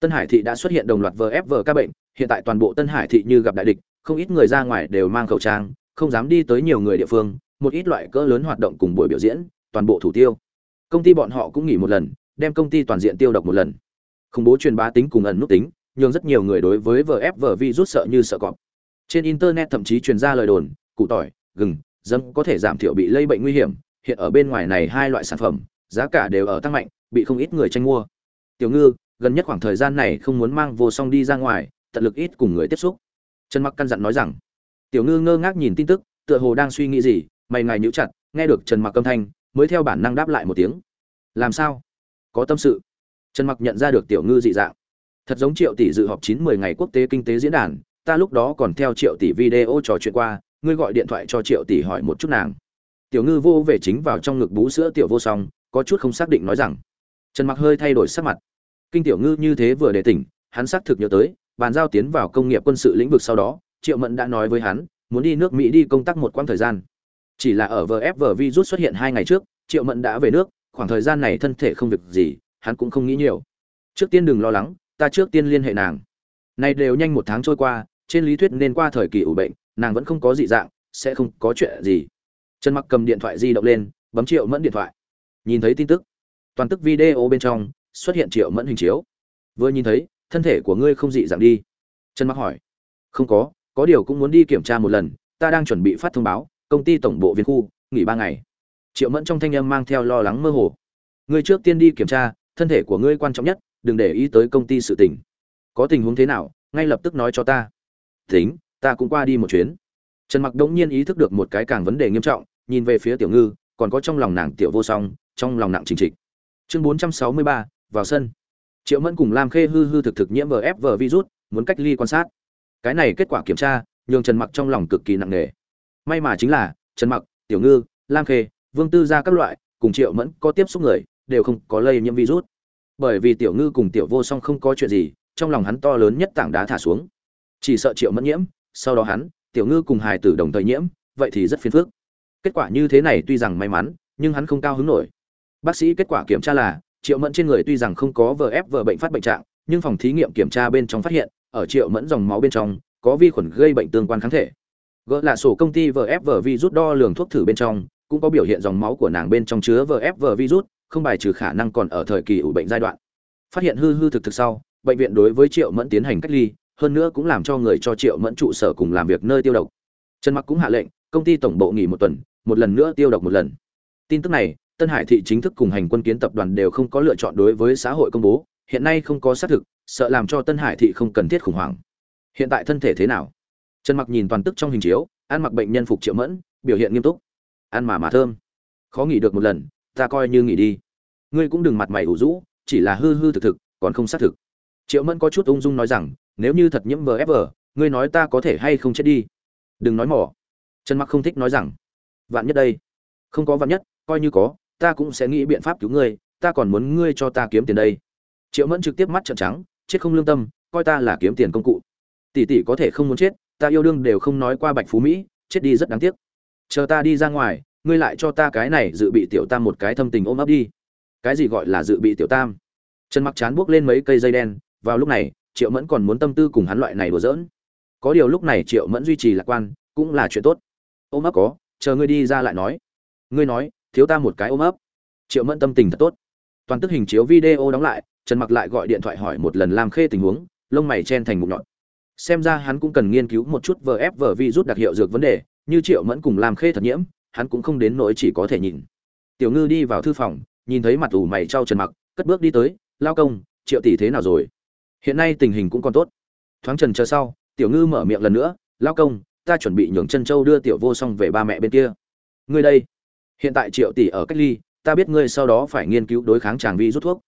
Speaker 1: Tân Hải thị đã xuất hiện đồng loạt VFV ca bệnh, hiện tại toàn bộ Tân Hải thị như gặp đại địch, không ít người ra ngoài đều mang khẩu trang, không dám đi tới nhiều người địa phương, một ít loại cỡ lớn hoạt động cùng buổi biểu diễn, toàn bộ thủ tiêu. Công ty bọn họ cũng nghỉ một lần, đem công ty toàn diện tiêu độc một lần. Không bố truyền bá tính cùng ẩn nút tính, nhưng rất nhiều người đối với VFV virus sợ như sợ cọp. Trên internet thậm chí truyền ra lời đồn, củ tỏi, gừng, dấm có thể giảm thiểu bị lây bệnh nguy hiểm, hiện ở bên ngoài này hai loại sản phẩm, giá cả đều ở tăng mạnh, bị không ít người tranh mua. Tiểu Ngư, gần nhất khoảng thời gian này không muốn mang vô song đi ra ngoài, tận lực ít cùng người tiếp xúc. Trần Mặc căn dặn nói rằng. Tiểu Ngư ngơ ngác nhìn tin tức, tựa hồ đang suy nghĩ gì, mày ngài nhíu chặt, nghe được Trần Mặc âm thanh, mới theo bản năng đáp lại một tiếng. Làm sao? Có tâm sự. Trần Mặc nhận ra được Tiểu Ngư dị dạng. Thật giống Triệu tỷ dự họp 9-10 ngày quốc tế kinh tế diễn đàn, ta lúc đó còn theo Triệu tỷ video trò chuyện qua, ngươi gọi điện thoại cho Triệu tỷ hỏi một chút nàng. Tiểu Ngư vô về chính vào trong ngực bú sữa tiểu vô song, có chút không xác định nói rằng. Trần Mặc hơi thay đổi sắc mặt. Kinh Tiểu Ngư như thế vừa để tỉnh, hắn xác thực nhớ tới, bàn giao tiến vào công nghiệp quân sự lĩnh vực sau đó, Triệu Mẫn đã nói với hắn, muốn đi nước Mỹ đi công tác một quãng thời gian. Chỉ là ở VFV virus xuất hiện hai ngày trước, Triệu Mẫn đã về nước, khoảng thời gian này thân thể không việc gì, hắn cũng không nghĩ nhiều. Trước tiên đừng lo lắng, ta trước tiên liên hệ nàng. nay đều nhanh một tháng trôi qua, trên lý thuyết nên qua thời kỳ ủ bệnh, nàng vẫn không có dị dạng, sẽ không có chuyện gì. Trần Mặc cầm điện thoại di động lên, bấm Triệu Mẫn điện thoại. Nhìn thấy tin tức, toàn tức video bên trong xuất hiện Triệu Mẫn hình chiếu. Vừa nhìn thấy, thân thể của ngươi không dị dạng đi trần mặc hỏi không có có điều cũng muốn đi kiểm tra một lần ta đang chuẩn bị phát thông báo công ty tổng bộ viên khu nghỉ ba ngày triệu mẫn trong thanh âm mang theo lo lắng mơ hồ ngươi trước tiên đi kiểm tra thân thể của ngươi quan trọng nhất đừng để ý tới công ty sự tình có tình huống thế nào ngay lập tức nói cho ta tính ta cũng qua đi một chuyến. Trần mặc đống nhiên ý thức được một cái càng vấn đề nghiêm trọng nhìn về phía tiểu ngư còn có trong lòng nàng tiểu vô song trong lòng nặng trình trịch. Chương 463, vào sân. Triệu mẫn cùng lam khê hư hư thực thực nhiễm vf virus muốn cách ly quan sát. Cái này kết quả kiểm tra nhường trần mặc trong lòng cực kỳ nặng nề. May mà chính là trần mặc tiểu ngư lam khê vương tư gia các loại cùng triệu mẫn có tiếp xúc người đều không có lây nhiễm virus. Bởi vì tiểu ngư cùng tiểu vô song không có chuyện gì trong lòng hắn to lớn nhất tảng đá thả xuống chỉ sợ triệu mẫn nhiễm, sau đó hắn, tiểu ngư cùng hài tử đồng thời nhiễm, vậy thì rất phiền phức. Kết quả như thế này tuy rằng may mắn, nhưng hắn không cao hứng nổi. Bác sĩ kết quả kiểm tra là, triệu mẫn trên người tuy rằng không có vờ ép vờ bệnh phát bệnh trạng, nhưng phòng thí nghiệm kiểm tra bên trong phát hiện, ở triệu mẫn dòng máu bên trong, có vi khuẩn gây bệnh tương quan kháng thể. Gỡ là sổ công ty vờ ép vờ virus đo lường thuốc thử bên trong, cũng có biểu hiện dòng máu của nàng bên trong chứa vờ ép vờ virus, không bài trừ khả năng còn ở thời kỳ ủ bệnh giai đoạn. Phát hiện hư hư thực thực sau, bệnh viện đối với triệu mẫn tiến hành cách ly hơn nữa cũng làm cho người cho triệu mẫn trụ sở cùng làm việc nơi tiêu độc trần mặc cũng hạ lệnh công ty tổng bộ nghỉ một tuần một lần nữa tiêu độc một lần tin tức này Tân Hải thị chính thức cùng hành quân kiến tập đoàn đều không có lựa chọn đối với xã hội công bố, hiện nay không có xác thực, sợ làm cho Tân Hải thị không cần thiết khủng hoảng. Hiện tại thân thể thế nào? Trần Mặc nhìn toàn tức trong hình chiếu, ăn mặc bệnh nhân phục Triệu Mẫn, biểu hiện nghiêm túc. Ăn mà mà thơm. Khó nghỉ được một lần, ta coi như nghỉ đi. Ngươi cũng đừng mặt mày ủ rũ, chỉ là hư hư thực thực, còn không xác thực. Triệu Mẫn có chút ung dung nói rằng, nếu như thật nhiễm vf ngươi nói ta có thể hay không chết đi? Đừng nói mỏ. Trần Mặc không thích nói rằng, vạn nhất đây. Không có vạn nhất, coi như có, ta cũng sẽ nghĩ biện pháp cứu ngươi ta còn muốn ngươi cho ta kiếm tiền đây triệu mẫn trực tiếp mắt trợn trắng chết không lương tâm coi ta là kiếm tiền công cụ tỷ tỷ có thể không muốn chết ta yêu đương đều không nói qua bạch phú mỹ chết đi rất đáng tiếc chờ ta đi ra ngoài ngươi lại cho ta cái này dự bị tiểu tam một cái thâm tình ôm ấp đi cái gì gọi là dự bị tiểu tam trần mặc chán buốc lên mấy cây dây đen vào lúc này triệu mẫn còn muốn tâm tư cùng hắn loại này đùa giỡn. Có điều lúc này triệu mẫn duy trì lạc quan, cũng là chuyện tốt. Ôm ấp có, chờ ngươi đi ra lại nói. Ngươi nói, thiếu ta một cái ôm ấp. Triệu mẫn tâm tình thật tốt. Toàn tức hình chiếu video đóng lại, trần mặc lại gọi điện thoại hỏi một lần làm khê tình huống, lông mày chen thành mục nhọn. Xem ra hắn cũng cần nghiên cứu một chút vf vờ vi rút đặc hiệu dược vấn đề, như triệu mẫn cùng làm khê thật nhiễm, hắn cũng không đến nỗi chỉ có thể nhìn. Tiểu ngư đi vào thư phòng, nhìn thấy mặt ủ mày trao trần mặc, cất bước đi tới, lao công, triệu tỷ thế nào rồi? Hiện nay tình hình cũng còn tốt. Thoáng trần chờ sau, tiểu ngư mở miệng lần nữa lao công, ta chuẩn bị nhường chân châu đưa tiểu vô xong về ba mẹ bên kia. Ngươi đây, hiện tại triệu tỷ ở cách ly, ta biết ngươi sau đó phải nghiên cứu đối kháng tràng vi rút thuốc.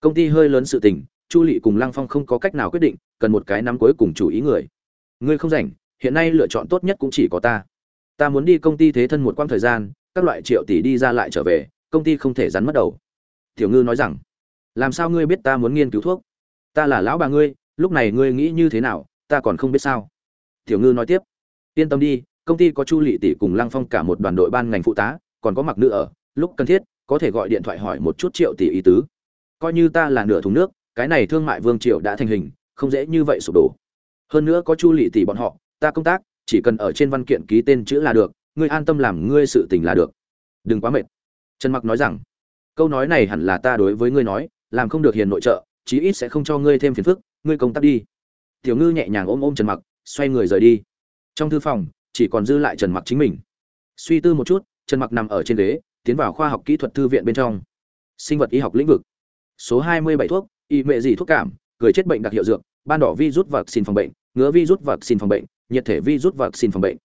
Speaker 1: Công ty hơi lớn sự tình, chu lị cùng lăng phong không có cách nào quyết định, cần một cái nắm cuối cùng chủ ý người. Ngươi không rảnh, hiện nay lựa chọn tốt nhất cũng chỉ có ta. Ta muốn đi công ty thế thân một quãng thời gian, các loại triệu tỷ đi ra lại trở về, công ty không thể rắn mất đầu. Tiểu ngư nói rằng, làm sao ngươi biết ta muốn nghiên cứu thuốc? Ta là lão bà ngươi, lúc này ngươi nghĩ như thế nào, ta còn không biết sao. Tiểu ngư nói tiếp, yên tâm đi, công ty có chu lị tỷ cùng lăng phong cả một đoàn đội ban ngành phụ tá, còn có mặc nữ ở, lúc cần thiết, có thể gọi điện thoại hỏi một chút triệu tỷ ý tứ. Coi như ta là nửa thùng nước, cái này thương mại vương triệu đã thành hình, không dễ như vậy sụp đổ. Hơn nữa có chu lị tỷ bọn họ, ta công tác, chỉ cần ở trên văn kiện ký tên chữ là được, ngươi an tâm làm ngươi sự tình là được. Đừng quá mệt. Trần mặc nói rằng, câu nói này hẳn là ta đối với ngươi nói, làm không được hiền nội trợ chí ít sẽ không cho ngươi thêm phiền phức, ngươi công tác đi. Tiểu ngư nhẹ nhàng ôm ôm trần mặc, xoay người rời đi. Trong thư phòng, chỉ còn dư lại trần mặc chính mình. Suy tư một chút, trần mặc nằm ở trên ghế, tiến vào khoa học kỹ thuật thư viện bên trong. Sinh vật y học lĩnh vực. Số 27 thuốc, y mệ gì thuốc cảm, người chết bệnh đặc hiệu dược, ban đỏ vi rút vật xin phòng bệnh, ngứa vi rút vật xin phòng bệnh, nhiệt thể vi rút vật xin phòng bệnh.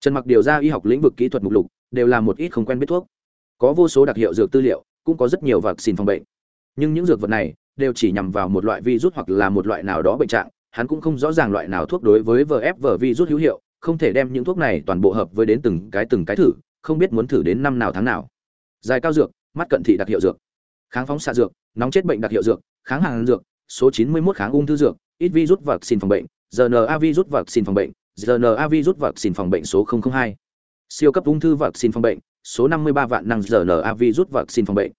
Speaker 1: Trần mặc điều ra y học lĩnh vực kỹ thuật mục lục, đều là một ít không quen biết thuốc. Có vô số đặc hiệu dược tư liệu, cũng có rất nhiều vật xin phòng bệnh. Nhưng những dược vật này đều chỉ nhằm vào một loại virus hoặc là một loại nào đó bệnh trạng, hắn cũng không rõ ràng loại nào thuốc đối với VFV virus hữu hiệu, không thể đem những thuốc này toàn bộ hợp với đến từng cái từng cái thử, không biết muốn thử đến năm nào tháng nào. Dài cao dược, mắt cận thị đặc hiệu dược. Kháng phóng xạ dược, nóng chết bệnh đặc hiệu dược, kháng hàng dược, số 91 kháng ung thư dược, ít virus vật xin phòng bệnh rna virus vật xin phòng bệnh rna virus vật xin phòng bệnh số 002 siêu cấp ung thư vật xin phòng bệnh, số 53 vạn năng rna virus vật xin phòng bệnh.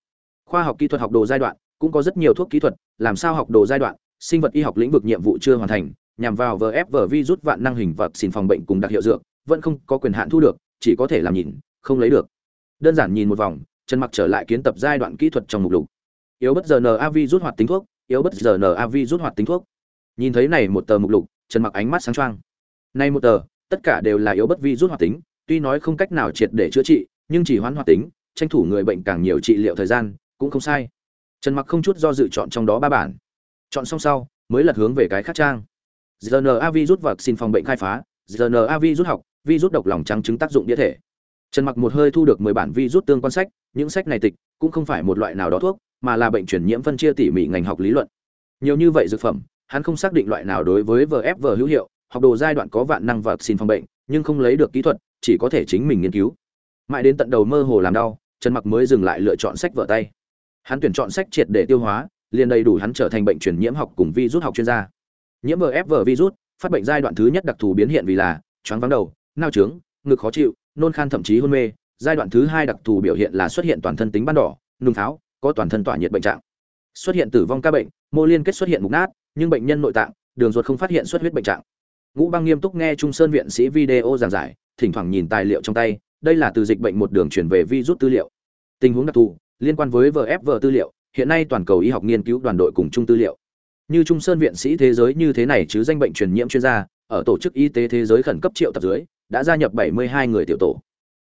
Speaker 1: Khoa học kỹ thuật học đồ giai đoạn cũng có rất nhiều thuốc kỹ thuật, làm sao học đồ giai đoạn, sinh vật y học lĩnh vực nhiệm vụ chưa hoàn thành, nhằm vào vf virus vạn năng hình vật xin phòng bệnh cùng đặc hiệu dược, vẫn không có quyền hạn thu được, chỉ có thể làm nhìn, không lấy được. Đơn giản nhìn một vòng trần mặc trở lại kiến tập giai đoạn kỹ thuật trong mục lục. Yếu bất giờ nav rút hoạt tính thuốc, yếu bất giờ nav rút hoạt tính thuốc. Nhìn thấy này một tờ mục lục trần mặc ánh mắt sáng choang. Nay một tờ, tất cả đều là yếu bất vi rút hoạt tính, tuy nói không cách nào triệt để chữa trị, nhưng chỉ hoãn hoạt tính, tranh thủ người bệnh càng nhiều trị liệu thời gian, cũng không sai trần mặc không chút do dự chọn trong đó ba bản. Chọn xong sau, mới lật hướng về cái khác trang. Rna rút vật xin phòng bệnh khai phá rna rút học, virus rút độc lòng trắng chứng tác dụng địa thể. Trần mặc một hơi thu được 10 bản virus rút tương quan sách, những sách này tịch cũng không phải một loại nào đó thuốc, mà là bệnh truyền nhiễm phân chia tỉ mỉ ngành học lý luận. Nhiều như vậy dược phẩm, hắn không xác định loại nào đối với vfv hữu hiệu, học đồ giai đoạn có vạn năng vật xin phòng bệnh, nhưng không lấy được kỹ thuật, chỉ có thể chính mình nghiên cứu. Mãi đến tận đầu mơ hồ làm đau, trần mặc mới dừng lại lựa chọn sách vở tay hắn tuyển chọn sách triệt để tiêu hóa, liền đầy đủ hắn trở thành bệnh truyền nhiễm học cùng vi rút học chuyên gia. Nhiễm vfv virus, phát bệnh giai đoạn thứ nhất đặc thù biến hiện vì là choáng vắng đầu, nao trướng, ngực khó chịu, nôn khan thậm chí hôn mê. Giai đoạn thứ hai đặc thù biểu hiện là xuất hiện toàn thân tính ban đỏ, nung tháo có toàn thân tỏa nhiệt bệnh trạng. Xuất hiện tử vong ca bệnh, mô liên kết xuất hiện mục nát, nhưng bệnh nhân nội tạng, đường ruột không phát hiện xuất huyết bệnh trạng. Ngũ băng nghiêm túc nghe trung sơn viện sĩ video giảng giải, thỉnh thoảng nhìn tài liệu trong tay, đây là từ dịch bệnh một đường chuyển về virus tư liệu. Tình huống đặc thù liên quan với vfv tư liệu hiện nay toàn cầu y học nghiên cứu đoàn đội cùng chung tư liệu. Như trung sơn viện sĩ thế giới như thế này chứ danh bệnh truyền nhiễm chuyên gia ở tổ chức y tế thế giới khẩn cấp triệu tập dưới đã gia nhập 72 người tiểu tổ.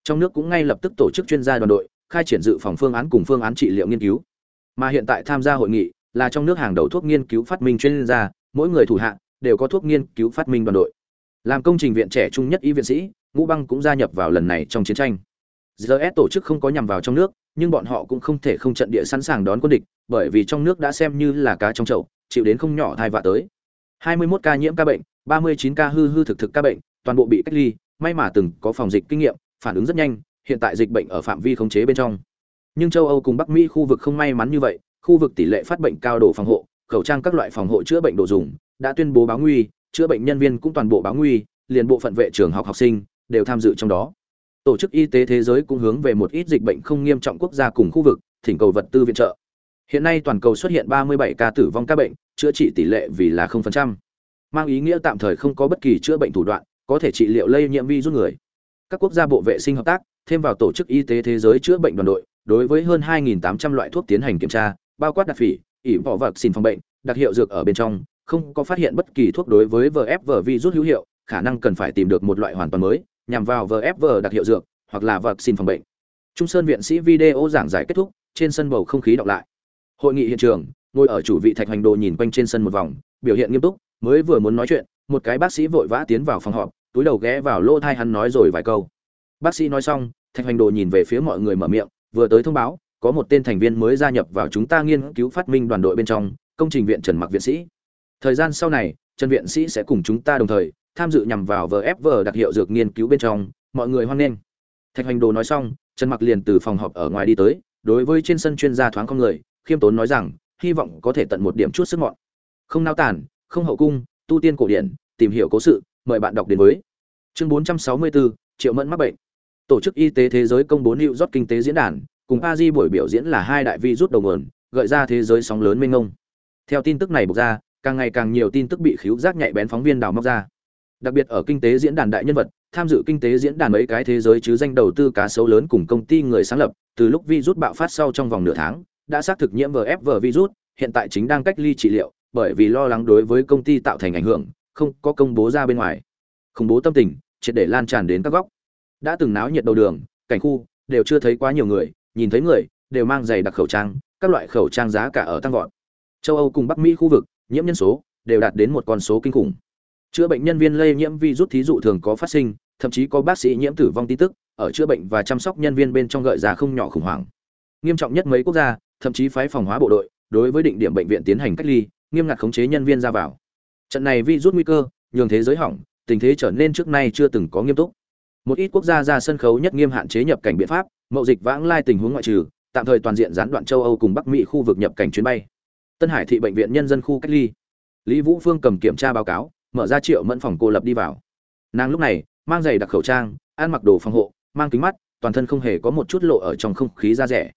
Speaker 1: Trong nước cũng ngay lập tức tổ chức chuyên gia đoàn đội khai triển dự phòng phương án cùng phương án trị liệu nghiên cứu. Mà hiện tại tham gia hội nghị là trong nước hàng đầu thuốc nghiên cứu phát minh chuyên gia mỗi người thủ hạ đều có thuốc nghiên cứu phát minh đoàn đội. Làm công trình viện trẻ trung nhất y viện sĩ ngũ băng cũng gia nhập vào lần này trong chiến tranh. GS tổ chức không có nhằm vào trong nước, nhưng bọn họ cũng không thể không trận địa sẵn sàng đón quân địch, bởi vì trong nước đã xem như là cá trong chậu, chịu đến không nhỏ thai vạ tới. 21 ca nhiễm ca bệnh, 39 ca hư hư thực thực ca bệnh, toàn bộ bị cách ly, may mà từng có phòng dịch kinh nghiệm, phản ứng rất nhanh, hiện tại dịch bệnh ở phạm vi khống chế bên trong. Nhưng châu Âu cùng Bắc Mỹ khu vực không may mắn như vậy, khu vực tỷ lệ phát bệnh cao độ phòng hộ, khẩu trang các loại phòng hộ chữa bệnh đồ dùng, đã tuyên bố báo nguy, chữa bệnh nhân viên cũng toàn bộ báo nguy, liền bộ phận vệ trường học học sinh đều tham dự trong đó. Tổ chức Y tế Thế giới cũng hướng về một ít dịch bệnh không nghiêm trọng quốc gia cùng khu vực, thỉnh cầu vật tư viện trợ. Hiện nay toàn cầu xuất hiện 37 ca tử vong ca bệnh, chữa trị tỷ lệ vì là 0%. Mang ý nghĩa tạm thời không có bất kỳ chữa bệnh thủ đoạn có thể trị liệu lây nhiễm virus người. Các quốc gia bộ vệ sinh hợp tác, thêm vào tổ chức y tế thế giới chữa bệnh đoàn đội, đối với hơn 2.800 loại thuốc tiến hành kiểm tra, bao quát đặc phỉ, ỉ vỏ vật xin phòng bệnh, đặc hiệu dược ở bên trong, không có phát hiện bất kỳ thuốc đối với VFV virus hữu hiệu, khả năng cần phải tìm được một loại hoàn toàn mới, nhằm vào VFV đặc hiệu dược, hoặc là vật xin phòng bệnh. Trung sơn viện sĩ video giảng giải kết thúc trên sân bầu không khí đọc lại. Hội nghị hiện trường ngồi ở chủ vị thạch hành đồ nhìn quanh trên sân một vòng biểu hiện nghiêm túc mới vừa muốn nói chuyện một cái bác sĩ vội vã tiến vào phòng họp túi đầu ghé vào lỗ thai hắn nói rồi vài câu. Bác sĩ nói xong thạch hành đồ nhìn về phía mọi người mở miệng vừa tới thông báo có một tên thành viên mới gia nhập vào chúng ta nghiên cứu phát minh đoàn đội bên trong công trình viện trần mặc viện sĩ. Thời gian sau này trần viện sĩ sẽ cùng chúng ta đồng thời tham dự nhằm vào vfv đặc hiệu dược nghiên cứu bên trong mọi người hoan nghênh. Thạch hành đồ nói xong trần mặc liền từ phòng họp ở ngoài đi tới đối với trên sân chuyên gia thoáng không người khiêm tốn nói rằng hy vọng có thể tận một điểm chút sức mọn. Không nao tản không hậu cung tu tiên cổ điển tìm hiểu cố sự mời bạn đọc đến với. Chương 464, triệu mẫn mắc bệnh. Tổ chức y tế thế giới công bố lưu rót kinh tế diễn đàn cùng Paris buổi biểu diễn là hai đại vi rút đầu nguồn gợi ra thế giới sóng lớn mênh mông. Theo tin tức này bộc ra càng ngày càng nhiều tin tức bị khiếu giác nhạy bén phóng viên đào móc ra đặc biệt ở kinh tế diễn đàn đại nhân vật, tham dự kinh tế diễn đàn mấy cái thế giới chứ danh đầu tư cá sấu lớn cùng công ty người sáng lập, từ lúc virus bạo phát sau trong vòng nửa tháng, đã xác thực nhiễm vfv virus, hiện tại chính đang cách ly trị liệu, bởi vì lo lắng đối với công ty tạo thành ảnh hưởng, không có công bố ra bên ngoài. Khủng bố tâm tình, triệt để lan tràn đến các góc. Đã từng náo nhiệt đầu đường, cảnh khu, đều chưa thấy quá nhiều người, nhìn thấy người, đều mang giày đặc khẩu trang, các loại khẩu trang giá cả ở tăng vọt. Châu âu cùng bắc mỹ khu vực, nhiễm nhân số, đều đạt đến một con số kinh khủng chữa bệnh nhân viên lây nhiễm virus thí dụ thường có phát sinh, thậm chí có bác sĩ nhiễm tử vong tin tức, ở chữa bệnh và chăm sóc nhân viên bên trong gợi ra không nhỏ khủng hoảng. Nghiêm trọng nhất mấy quốc gia, thậm chí phái phòng hóa bộ đội, đối với định điểm bệnh viện tiến hành cách ly, nghiêm ngặt khống chế nhân viên ra vào. Trận này virus nguy cơ, nhường thế giới hỏng, tình thế trở nên trước nay chưa từng có nghiêm túc. Một ít quốc gia ra sân khấu nhất nghiêm hạn chế nhập cảnh biện pháp, mậu dịch vãng lai tình huống ngoại trừ, tạm thời toàn diện gián đoạn châu âu cùng bắc mỹ khu vực nhập cảnh chuyến bay. Tân hải thị bệnh viện nhân dân khu cách ly. Lý vũ phương cầm kiểm tra báo cáo mở ra triệu mẫn phòng cô lập đi vào. Nàng lúc này, mang giày đặc khẩu trang, ăn mặc đồ phòng hộ, mang kính mắt, toàn thân không hề có một chút lộ ở trong không khí da rẻ.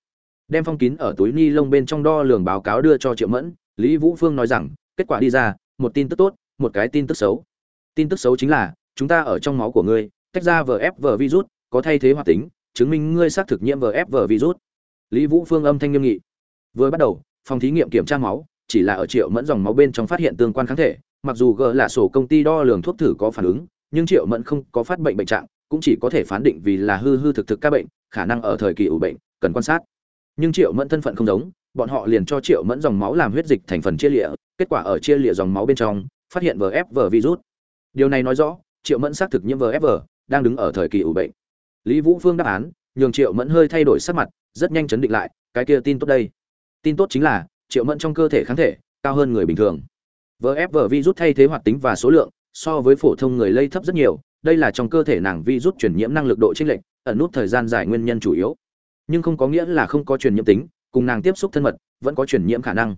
Speaker 1: Đem phong kín ở túi ni lông bên trong đo lường báo cáo đưa cho triệu mẫn, lý vũ phương nói rằng, kết quả đi ra, một tin tức tốt, một cái tin tức xấu. Tin tức xấu chính là, chúng ta ở trong máu của ngươi, tách ra vfv virus, có thay thế hoạt tính, chứng minh ngươi xác thực nhiễm vfv virus. Lý vũ phương âm thanh nghiêm nghị. Vừa bắt đầu, phòng thí nghiệm kiểm tra máu, chỉ là ở triệu mẫn dòng máu bên trong phát hiện tương quan kháng thể mặc dù gờ là sổ công ty đo lường thuốc thử có phản ứng, nhưng triệu mẫn không có phát bệnh bệnh trạng, cũng chỉ có thể phán định vì là hư hư thực thực các bệnh, khả năng ở thời kỳ ủ bệnh, cần quan sát. Nhưng triệu mẫn thân phận không giống, bọn họ liền cho triệu mẫn dòng máu làm huyết dịch thành phần chia lịa, kết quả ở chia lịa dòng máu bên trong, phát hiện vfv virus. Điều này nói rõ, triệu mẫn xác thực nhiễm vfv đang đứng ở thời kỳ ủ bệnh. Lý vũ phương đáp án, nhường triệu mẫn hơi thay đổi sắc mặt, rất nhanh chấn định lại, cái kia tin tốt đây. Tin tốt chính là, triệu mẫn trong cơ thể kháng thể, cao hơn người bình thường vfv virus thay thế hoạt tính và số lượng, so với phổ thông người lây thấp rất nhiều, đây là trong cơ thể nàng virus truyền nhiễm năng lực độ chênh lệch, ẩn nút thời gian dài nguyên nhân chủ yếu. Nhưng không có nghĩa là không có truyền nhiễm tính, cùng nàng tiếp xúc thân mật, vẫn có truyền nhiễm khả năng.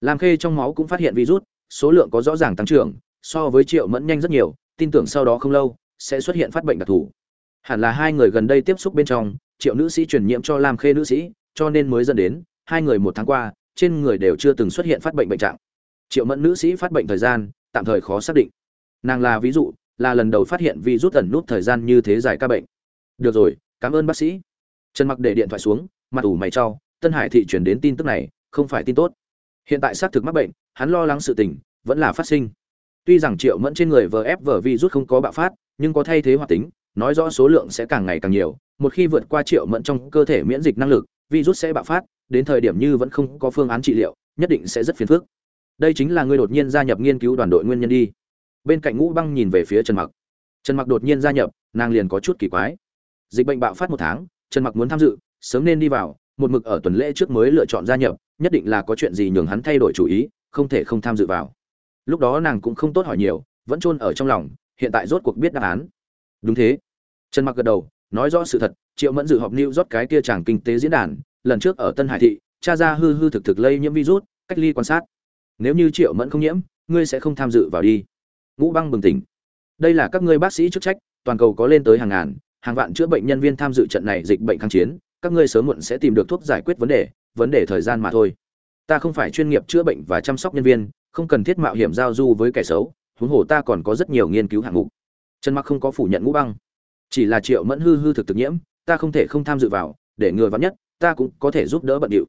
Speaker 1: Làm khê trong máu cũng phát hiện virus số lượng có rõ ràng tăng trưởng, so với triệu mẫn nhanh rất nhiều, tin tưởng sau đó không lâu, sẽ xuất hiện phát bệnh đặc thù. Hẳn là hai người gần đây tiếp xúc bên trong, triệu nữ sĩ truyền nhiễm cho lam khê nữ sĩ, cho nên mới dẫn đến, hai người một tháng qua, trên người đều chưa từng xuất hiện phát bệnh bệnh trạng triệu mẫn nữ sĩ phát bệnh thời gian, tạm thời khó xác định. Nàng là ví dụ, là lần đầu phát hiện vi rút ẩn nút thời gian như thế dài ca bệnh. Được rồi, cảm ơn bác sĩ. Trần mặc để điện thoại xuống, mặt ủ mày trao tân hải thị chuyển đến tin tức này, không phải tin tốt. Hiện tại xác thực mắc bệnh, hắn lo lắng sự tình, vẫn là phát sinh. Tuy rằng triệu mẫn trên người vf vờ vi rút không có bạo phát, nhưng có thay thế hoạt tính, nói rõ số lượng sẽ càng ngày càng nhiều. Một khi vượt qua triệu mẫn trong cơ thể miễn dịch năng lực, virus sẽ bạo phát, đến thời điểm như vẫn không có phương án trị liệu, nhất định sẽ rất phiền phức đây chính là người đột nhiên gia nhập nghiên cứu đoàn đội nguyên nhân đi. Bên cạnh ngũ băng nhìn về phía trần mặc. Trần mặc đột nhiên gia nhập, nàng liền có chút kỳ quái. Dịch bệnh bạo phát một tháng, trần mặc muốn tham dự, sớm nên đi vào, một mực ở tuần lễ trước mới lựa chọn gia nhập, nhất định là có chuyện gì nhường hắn thay đổi chủ ý, không thể không tham dự vào. Lúc đó nàng cũng không tốt hỏi nhiều, vẫn chôn ở trong lòng, hiện tại rốt cuộc biết đáp án. Đúng thế. Trần mặc gật đầu, nói rõ sự thật, triệu mẫn dự họp new rót cái kia chàng kinh tế diễn đàn, lần trước ở tân hải thị, cha ra hư hư thực thực lây nhiễm virus, cách ly quan sát nếu như triệu mẫn không nhiễm, ngươi sẽ không tham dự vào đi. Ngũ băng bừng tỉnh. Đây là các ngươi bác sĩ chức trách, toàn cầu có lên tới hàng ngàn, hàng vạn chữa bệnh nhân viên tham dự trận này dịch bệnh kháng chiến, các ngươi sớm muộn sẽ tìm được thuốc giải quyết vấn đề vấn đề thời gian mà thôi. Ta không phải chuyên nghiệp chữa bệnh và chăm sóc nhân viên, không cần thiết mạo hiểm giao du với kẻ xấu, huống hồ ta còn có rất nhiều nghiên cứu hạng mục. Trần mặc không có phủ nhận ngũ băng. Chỉ là triệu mẫn hư hư thực thực nhiễm, ta không thể không tham dự vào, để ngừa vắn nhất, ta cũng có thể giúp đỡ bận điệu.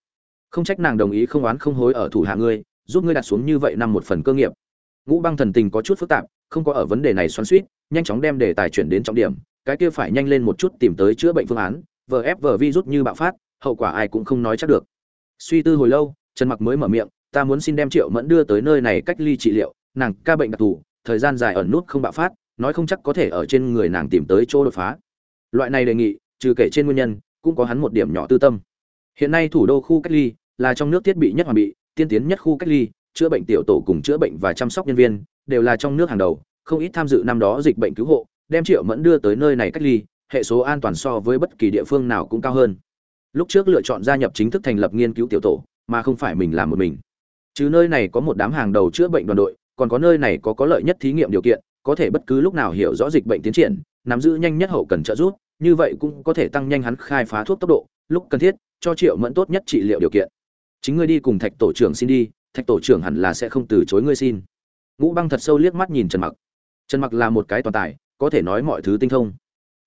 Speaker 1: Không trách nàng đồng ý không oán không hối ở thủ hạ ngươi giúp ngươi đặt xuống như vậy năm một phần cơ nghiệp. Ngũ băng thần tình có chút phức tạp, không có ở vấn đề này xoắn suýt nhanh chóng đem đề tài chuyển đến trọng điểm, cái kia phải nhanh lên một chút tìm tới chữa bệnh phương án, vờ ép vờ virus như bạo phát, hậu quả ai cũng không nói chắc được. Suy tư hồi lâu, trần mặc mới mở miệng, ta muốn xin đem triệu mẫn đưa tới nơi này cách ly trị liệu, nàng ca bệnh đặc thù, thời gian dài ẩn nút không bạo phát, nói không chắc có thể ở trên người nàng tìm tới chỗ đột phá. Loại này đề nghị, trừ kể trên nguyên nhân, cũng có hắn một điểm nhỏ tư tâm. Hiện nay thủ đô khu cách ly là trong nước thiết bị nhất hoàn bị tiên tiến nhất khu cách ly, chữa bệnh tiểu tổ cùng chữa bệnh và chăm sóc nhân viên, đều là trong nước hàng đầu, không ít tham dự năm đó dịch bệnh cứu hộ, đem triệu mẫn đưa tới nơi này cách ly, hệ số an toàn so với bất kỳ địa phương nào cũng cao hơn. Lúc trước lựa chọn gia nhập chính thức thành lập nghiên cứu tiểu tổ, mà không phải mình làm một mình. Chứ nơi này có một đám hàng đầu chữa bệnh đoàn đội, còn có nơi này có có lợi nhất thí nghiệm điều kiện, có thể bất cứ lúc nào hiểu rõ dịch bệnh tiến triển, nắm giữ nhanh nhất hậu cần trợ giúp, như vậy cũng có thể tăng nhanh hắn khai phá thuốc tốc độ, lúc cần thiết, cho triệu mẫn tốt nhất trị liệu điều kiện chính ngươi đi cùng thạch tổ trưởng xin đi, thạch tổ trưởng hẳn là sẽ không từ chối ngươi xin. Ngũ băng thật sâu liếc mắt nhìn trần mặc. Trần mặc là một cái toàn tài, có thể nói mọi thứ tinh thông.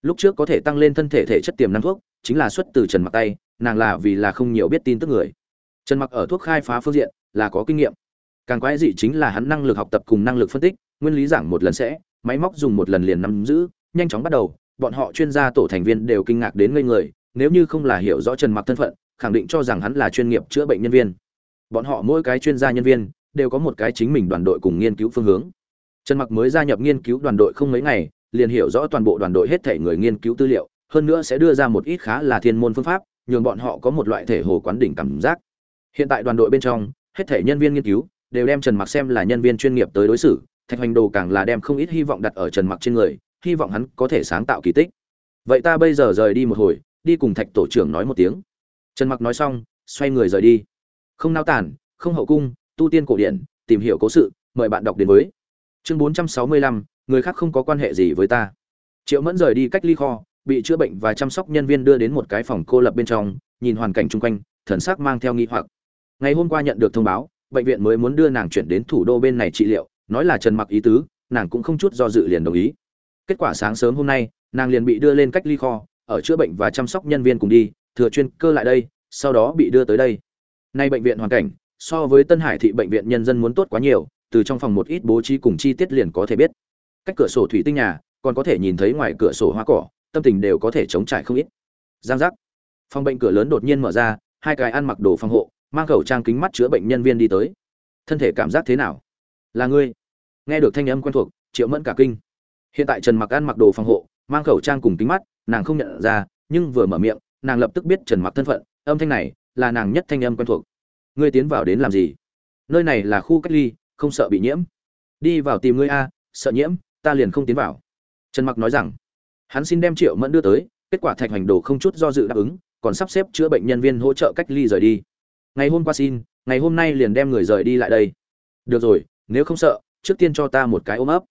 Speaker 1: Lúc trước có thể tăng lên thân thể thể chất tiềm năng thuốc, chính là xuất từ trần mặc tay, nàng là vì là không nhiều biết tin tức người. Trần mặc ở thuốc khai phá phương diện, là có kinh nghiệm. Càng quái dị chính là hắn năng lực học tập cùng năng lực phân tích, nguyên lý giảng một lần sẽ, máy móc dùng một lần liền nắm giữ, nhanh chóng bắt đầu, bọn họ chuyên gia tổ thành viên đều kinh ngạc đến ngây người, nếu như không là hiểu rõ trần mặc thân phận khẳng định cho rằng hắn là chuyên nghiệp chữa bệnh nhân viên. Bọn họ mỗi cái chuyên gia nhân viên đều có một cái chính mình đoàn đội cùng nghiên cứu phương hướng. Trần mặc mới gia nhập nghiên cứu đoàn đội không mấy ngày, liền hiểu rõ toàn bộ đoàn đội hết thể người nghiên cứu tư liệu, hơn nữa sẽ đưa ra một ít khá là thiên môn phương pháp, nhường bọn họ có một loại thể hồ quán đỉnh cảm giác. Hiện tại đoàn đội bên trong, hết thể nhân viên nghiên cứu đều đem trần mặc xem là nhân viên chuyên nghiệp tới đối xử, thạch hoành đồ càng là đem không ít hy vọng đặt ở trần mặc trên người, hy vọng hắn có thể sáng tạo kỳ tích. Vậy ta bây giờ rời đi một hồi, đi cùng thạch tổ trưởng nói một tiếng trần mặc nói xong xoay người rời đi. Không nao tản không hậu cung tu tiên cổ điển tìm hiểu cố sự mời bạn đọc đến với. Chương 465, người khác không có quan hệ gì với ta. Triệu mẫn rời đi cách ly kho bị chữa bệnh và chăm sóc nhân viên đưa đến một cái phòng cô lập bên trong nhìn hoàn cảnh chung quanh thần sắc mang theo nghi hoặc. Ngày hôm qua nhận được thông báo bệnh viện mới muốn đưa nàng chuyển đến thủ đô bên này trị liệu nói là trần mặc ý tứ nàng cũng không chút do dự liền đồng ý. Kết quả sáng sớm hôm nay nàng liền bị đưa lên cách ly kho ở chữa bệnh và chăm sóc nhân viên cùng đi thừa chuyên cơ lại đây, sau đó bị đưa tới đây. Nay bệnh viện hoàn cảnh, so với tân hải thị bệnh viện nhân dân muốn tốt quá nhiều, từ trong phòng một ít bố trí cùng chi tiết liền có thể biết. Cách cửa sổ thủy tinh nhà, còn có thể nhìn thấy ngoài cửa sổ hoa cỏ, tâm tình đều có thể chống trải không ít. Giang giác. Phòng bệnh cửa lớn đột nhiên mở ra, hai cái ăn mặc đồ phòng hộ, mang khẩu trang kính mắt chữa bệnh nhân viên đi tới. Thân thể cảm giác thế nào? Là ngươi. Nghe được thanh âm quen thuộc, triệu mẫn cả kinh. Hiện tại trần mặc ăn mặc đồ phòng hộ, mang khẩu trang cùng kính mắt, nàng không nhận ra, nhưng vừa mở miệng nàng lập tức biết trần mặc thân phận, âm thanh này là nàng nhất thanh âm quen thuộc. Ngươi tiến vào đến làm gì? Nơi này là khu cách ly, không sợ bị nhiễm. Đi vào tìm ngươi a, sợ nhiễm, ta liền không tiến vào. Trần mặc nói rằng, hắn xin đem triệu mẫn đưa tới, kết quả thạch hành đồ không chút do dự đáp ứng, còn sắp xếp chữa bệnh nhân viên hỗ trợ cách ly rời đi. Ngày hôm qua xin, ngày hôm nay liền đem người rời đi lại đây. Được rồi, nếu không sợ, trước tiên cho ta một cái ôm ấp.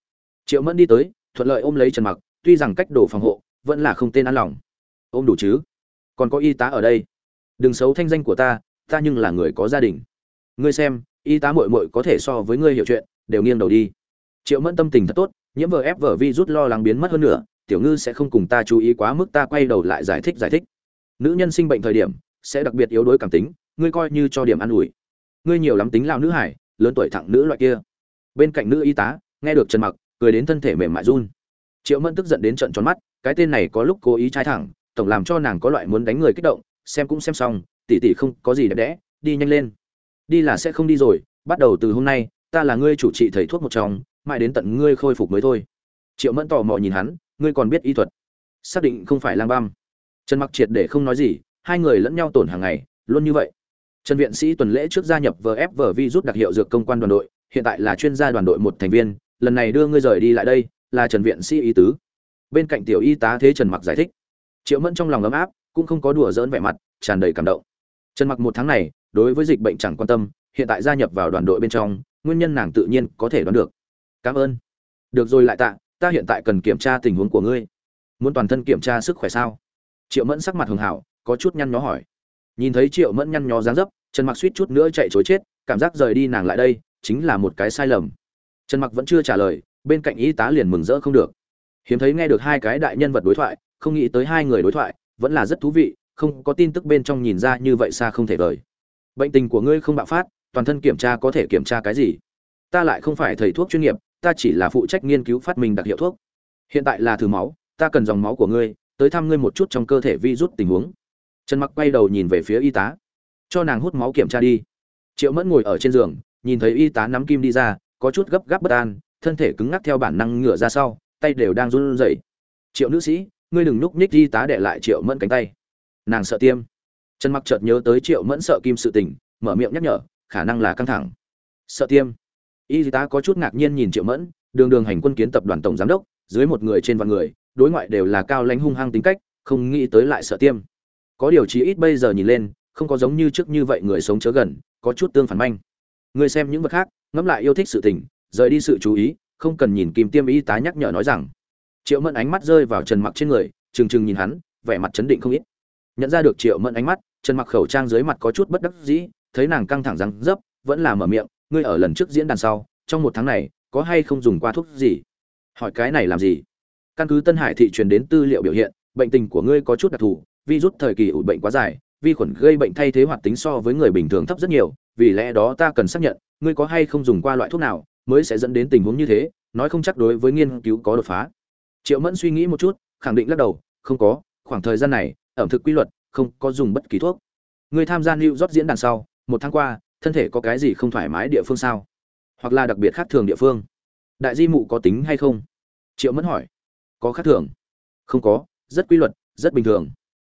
Speaker 1: Triệu mẫn đi tới, thuận lợi ôm lấy trần mặc, tuy rằng cách đồ phòng hộ vẫn là không tên an lòng. Ôm đủ chứ? Còn có y tá ở đây. Đừng xấu thanh danh của ta ta nhưng là người có gia đình. Ngươi xem, y tá muội muội có thể so với ngươi hiểu chuyện, đều nghiêng đầu đi. Triệu mẫn tâm tình thật tốt, nhiễm vờ ép vờ vi rút lo lắng biến mất hơn nữa, tiểu ngư sẽ không cùng ta chú ý quá mức ta quay đầu lại giải thích giải thích. Nữ nhân sinh bệnh thời điểm, sẽ đặc biệt yếu đuối cảm tính, ngươi coi như cho điểm an ủi. Ngươi nhiều lắm tính lao nữ hải lớn tuổi thẳng nữ loại kia. Bên cạnh nữ y tá, nghe được trần mặc, cười đến thân thể mềm mại run. Triệu mẫn tức giận đến trận tròn mắt, cái tên này có lúc cố ý trái thẳng tổng làm cho nàng có loại muốn đánh người kích động, xem cũng xem xong tỷ tỷ không có gì đẹp đẽ, đi nhanh lên. Đi là sẽ không đi rồi, bắt đầu từ hôm nay, ta là ngươi chủ trị thầy thuốc một trong, mãi đến tận ngươi khôi phục mới thôi. Triệu mẫn tò mò nhìn hắn, ngươi còn biết y thuật. Xác định không phải lang băm. Trần mặc triệt để không nói gì, hai người lẫn nhau tổn hàng ngày, luôn như vậy. Trần viện sĩ tuần lễ trước gia nhập vf vi rút đặc hiệu dược công quan đoàn đội, hiện tại là chuyên gia đoàn đội một thành viên, lần này đưa ngươi rời đi lại đây, là trần viện sĩ ý tứ. Bên cạnh tiểu y tá thế trần mặc giải thích triệu mẫn trong lòng ấm áp, cũng không có đùa dỡn vẻ mặt, tràn đầy cảm động. Trần mặc một tháng này, đối với dịch bệnh chẳng quan tâm, hiện tại gia nhập vào đoàn đội bên trong, nguyên nhân nàng tự nhiên có thể đoán được. Cảm ơn. Được rồi lại tạ, ta hiện tại cần kiểm tra tình huống của ngươi. Muốn toàn thân kiểm tra sức khỏe sao? Triệu mẫn sắc mặt hường hảo, có chút nhăn nhó hỏi. Nhìn thấy triệu mẫn nhăn nhó dáng dấp, trần mặc suýt chút nữa chạy chối chết, cảm giác rời đi nàng lại đây, chính là một cái sai lầm. Trần mặc vẫn chưa trả lời, bên cạnh y tá liền mừng rỡ không được. Hiếm thấy nghe được hai cái đại nhân vật đối thoại không nghĩ tới hai người đối thoại, vẫn là rất thú vị, không có tin tức bên trong nhìn ra như vậy xa không thể vời. Bệnh tình của ngươi không bạo phát, toàn thân kiểm tra có thể kiểm tra cái gì? Ta lại không phải thầy thuốc chuyên nghiệp, ta chỉ là phụ trách nghiên cứu phát minh đặc hiệu thuốc. Hiện tại là thử máu, ta cần dòng máu của ngươi, tới thăm ngươi một chút trong cơ thể vi rút tình huống. Trần mặc quay đầu nhìn về phía y tá. Cho nàng hút máu kiểm tra đi. Triệu mẫn ngồi ở trên giường, nhìn thấy y tá nắm kim đi ra, có chút gấp gáp bất an, thân thể cứng ngắc theo bản năng ngửa ra sau, tay đều đang run rẩy. Triệu nữ sĩ ngươi đừng núp nhích y tá đệ lại triệu mẫn cánh tay. Nàng sợ tiêm. Trần mặc chợt nhớ tới triệu mẫn sợ kim sự tình, mở miệng nhắc nhở, khả năng là căng thẳng. Sợ tiêm. Y tá có chút ngạc nhiên nhìn triệu mẫn, đường đường hành quân kiến tập đoàn tổng giám đốc, dưới một người trên vạn người, đối ngoại đều là cao lãnh hung hăng tính cách, không nghĩ tới lại sợ tiêm. Có điều chí ít bây giờ nhìn lên, không có giống như trước như vậy người sống chớ gần, có chút tương phản manh. Người xem những vật khác, ngẫm lại yêu thích sự tình, rời đi sự chú ý, không cần nhìn kim tiêm y tá nhắc nhở nói rằng triệu mẫn ánh mắt rơi vào trần mặc trên người, trừng trừng nhìn hắn, vẻ mặt chấn định không ít. Nhận ra được triệu mẫn ánh mắt, trần mặc khẩu trang dưới mặt có chút bất đắc dĩ, thấy nàng căng thẳng răng dấp, vẫn là mở miệng, ngươi ở lần trước diễn đàn sau, trong một tháng này, có hay không dùng qua thuốc gì? Hỏi cái này làm gì? Căn cứ tân hải thị truyền đến tư liệu biểu hiện, bệnh tình của ngươi có chút đặc thù virus thời kỳ ủ bệnh quá dài, vi khuẩn gây bệnh thay thế hoạt tính so với người bình thường thấp rất nhiều, vì lẽ đó ta cần xác nhận, ngươi có hay không dùng qua loại thuốc nào mới sẽ dẫn đến tình huống như thế, nói không chắc đối với nghiên cứu có đột phá triệu mẫn suy nghĩ một chút, khẳng định lắc đầu, không có, khoảng thời gian này, ẩm thực quy luật, không có dùng bất kỳ thuốc. Ngươi tham gia lưu rót diễn đàn sau, một tháng qua, thân thể có cái gì không thoải mái địa phương sao? Hoặc là đặc biệt khác thường địa phương? Đại di mụ có tính hay không? Triệu mẫn hỏi. Có khác thường. Không có, rất quy luật, rất bình thường.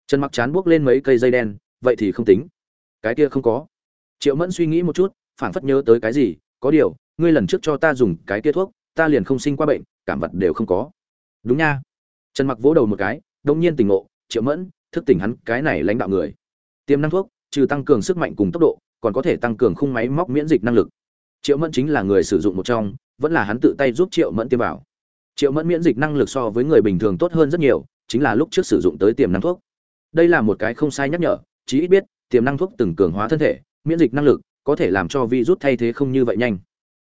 Speaker 1: Trần mặc chán buốc lên mấy cây dây đen, vậy thì không tính. Cái kia không có. Triệu mẫn suy nghĩ một chút, phảng phất nhớ tới cái gì, có điều, ngươi lần trước cho ta dùng cái kia thuốc, ta liền không sinh qua bệnh, cảm vật đều không có đúng nha. Trần mặc vỗ đầu một cái, đông nhiên tỉnh ngộ, triệu mẫn, thức tỉnh hắn cái này lãnh đạo người. Tiềm năng thuốc, trừ tăng cường sức mạnh cùng tốc độ, còn có thể tăng cường khung máy móc miễn dịch năng lực. Triệu mẫn chính là người sử dụng một trong, vẫn là hắn tự tay giúp triệu mẫn tiêm vào. Triệu mẫn miễn dịch năng lực so với người bình thường tốt hơn rất nhiều, chính là lúc trước sử dụng tới tiềm năng thuốc. Đây là một cái không sai nhắc nhở, chí ít biết, tiềm năng thuốc từng cường hóa thân thể, miễn dịch năng lực, có thể làm cho virus thay thế không như vậy nhanh.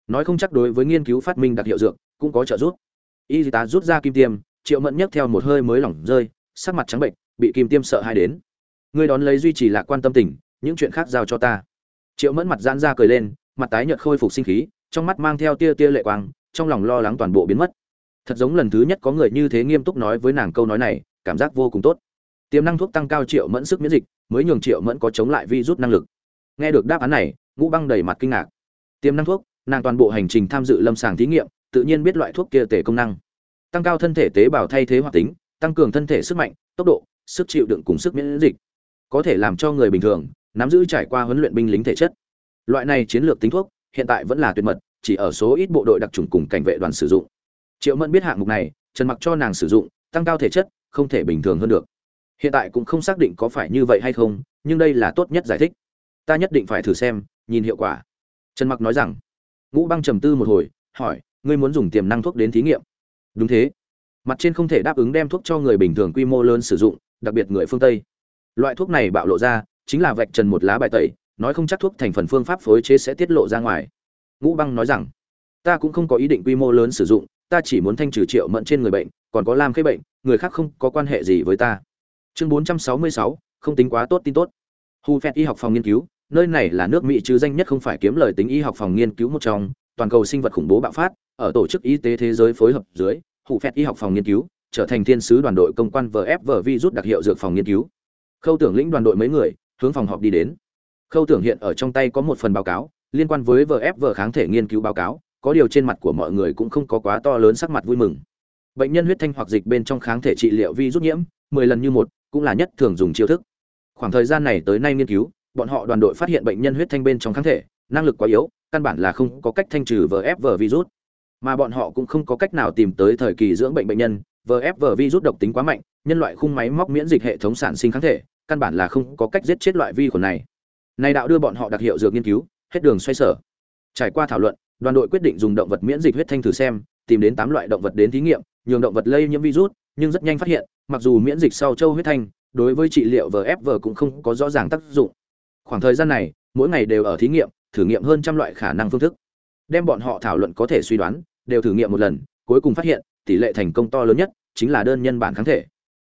Speaker 1: Nói không chắc đối với nghiên cứu phát minh đặc hiệu dược, cũng có trợ giúp y tá rút ra kim tiêm, triệu mẫn nhấc theo một hơi mới lỏng rơi, sắc mặt trắng bệnh, bị kim tiêm sợ hai đến. Ngươi đón lấy duy trì lạc quan tâm tình, những chuyện khác giao cho ta. Triệu mẫn mặt giãn ra cười lên, mặt tái nhợt khôi phục sinh khí, trong mắt mang theo tia tia lệ quang, trong lòng lo lắng toàn bộ biến mất. Thật giống lần thứ nhất có người như thế nghiêm túc nói với nàng câu nói này, cảm giác vô cùng tốt. Tiềm năng thuốc tăng cao triệu mẫn sức miễn dịch, mới nhường triệu mẫn có chống lại virus năng lực. Nghe được đáp án này, ngũ băng đầy mặt kinh ngạc. Tiềm năng thuốc, nàng toàn bộ hành trình tham dự lâm sàng thí nghiệm tự nhiên biết loại thuốc kia tể công năng. Tăng cao thân thể tế bào thay thế hoạt tính, tăng cường thân thể sức mạnh, tốc độ, sức chịu đựng cùng sức miễn dịch. Có thể làm cho người bình thường, nắm giữ trải qua huấn luyện binh lính thể chất. Loại này chiến lược tính thuốc, hiện tại vẫn là tuyệt mật, chỉ ở số ít bộ đội đặc trùng cùng cảnh vệ đoàn sử dụng. Triệu mẫn biết hạng mục này, trần mặc cho nàng sử dụng, tăng cao thể chất, không thể bình thường hơn được. Hiện tại cũng không xác định có phải như vậy hay không, nhưng đây là tốt nhất giải thích. Ta nhất định phải thử xem, nhìn hiệu quả. Trần mặc nói rằng. Ngũ băng trầm tư một hồi, hỏi ngươi muốn dùng tiềm năng thuốc đến thí nghiệm. Đúng thế. Mặt trên không thể đáp ứng đem thuốc cho người bình thường quy mô lớn sử dụng đặc biệt người phương tây. Loại thuốc này bạo lộ ra chính là vạch trần một lá bài tẩy nói không chắc thuốc thành phần phương pháp phối chế sẽ tiết lộ ra ngoài. Ngũ băng nói rằng ta cũng không có ý định quy mô lớn sử dụng ta chỉ muốn thanh trừ triệu mẫn trên người bệnh còn có lam khế bệnh người khác không có quan hệ gì với ta. Chương 466, không tính quá tốt tin tốt. Hu phép y học phòng nghiên cứu nơi này là nước mỹ chứ danh nhất không phải kiếm lời tính y học phòng nghiên cứu một trong toàn cầu sinh vật khủng bố bạo phát, ở tổ chức y tế thế giới phối hợp dưới hu phép y học phòng nghiên cứu, trở thành thiên sứ đoàn đội công quan vf virus đặc hiệu dược phòng nghiên cứu. Khâu tưởng lĩnh đoàn đội mấy người, hướng phòng họp đi đến. Khâu tưởng hiện ở trong tay có một phần báo cáo, liên quan với vf kháng thể nghiên cứu báo cáo, có điều trên mặt của mọi người cũng không có quá to lớn sắc mặt vui mừng. Bệnh nhân huyết thanh hoặc dịch bên trong kháng thể trị liệu virus nhiễm, mười lần như một, cũng là nhất thường dùng chiêu thức. Khoảng thời gian này tới nay nghiên cứu, bọn họ đoàn đội phát hiện bệnh nhân huyết thanh bên trong kháng thể, năng lực quá yếu căn bản là không có cách thanh trừ vfv virus. Mà bọn họ cũng không có cách nào tìm tới thời kỳ dưỡng bệnh bệnh nhân, vfv virus độc tính quá mạnh, nhân loại khung máy móc miễn dịch hệ thống sản sinh kháng thể, căn bản là không có cách giết chết loại vi khuẩn này. Này đạo đưa bọn họ đặc hiệu dược nghiên cứu, hết đường xoay sở. Trải qua thảo luận, đoàn đội quyết định dùng động vật miễn dịch huyết thanh thử xem, tìm đến tám loại động vật đến thí nghiệm, nhường động vật lây nhiễm virus, nhưng rất nhanh phát hiện, mặc dù miễn dịch sau châu huyết thanh, đối với trị liệu vfv cũng không có rõ ràng tác dụng. Khoảng thời gian này, mỗi ngày đều ở thí nghiệm thử nghiệm hơn trăm loại khả năng phương thức. Đem bọn họ thảo luận có thể suy đoán, đều thử nghiệm một lần, cuối cùng phát hiện, tỷ lệ thành công to lớn nhất chính là đơn nhân bản kháng thể.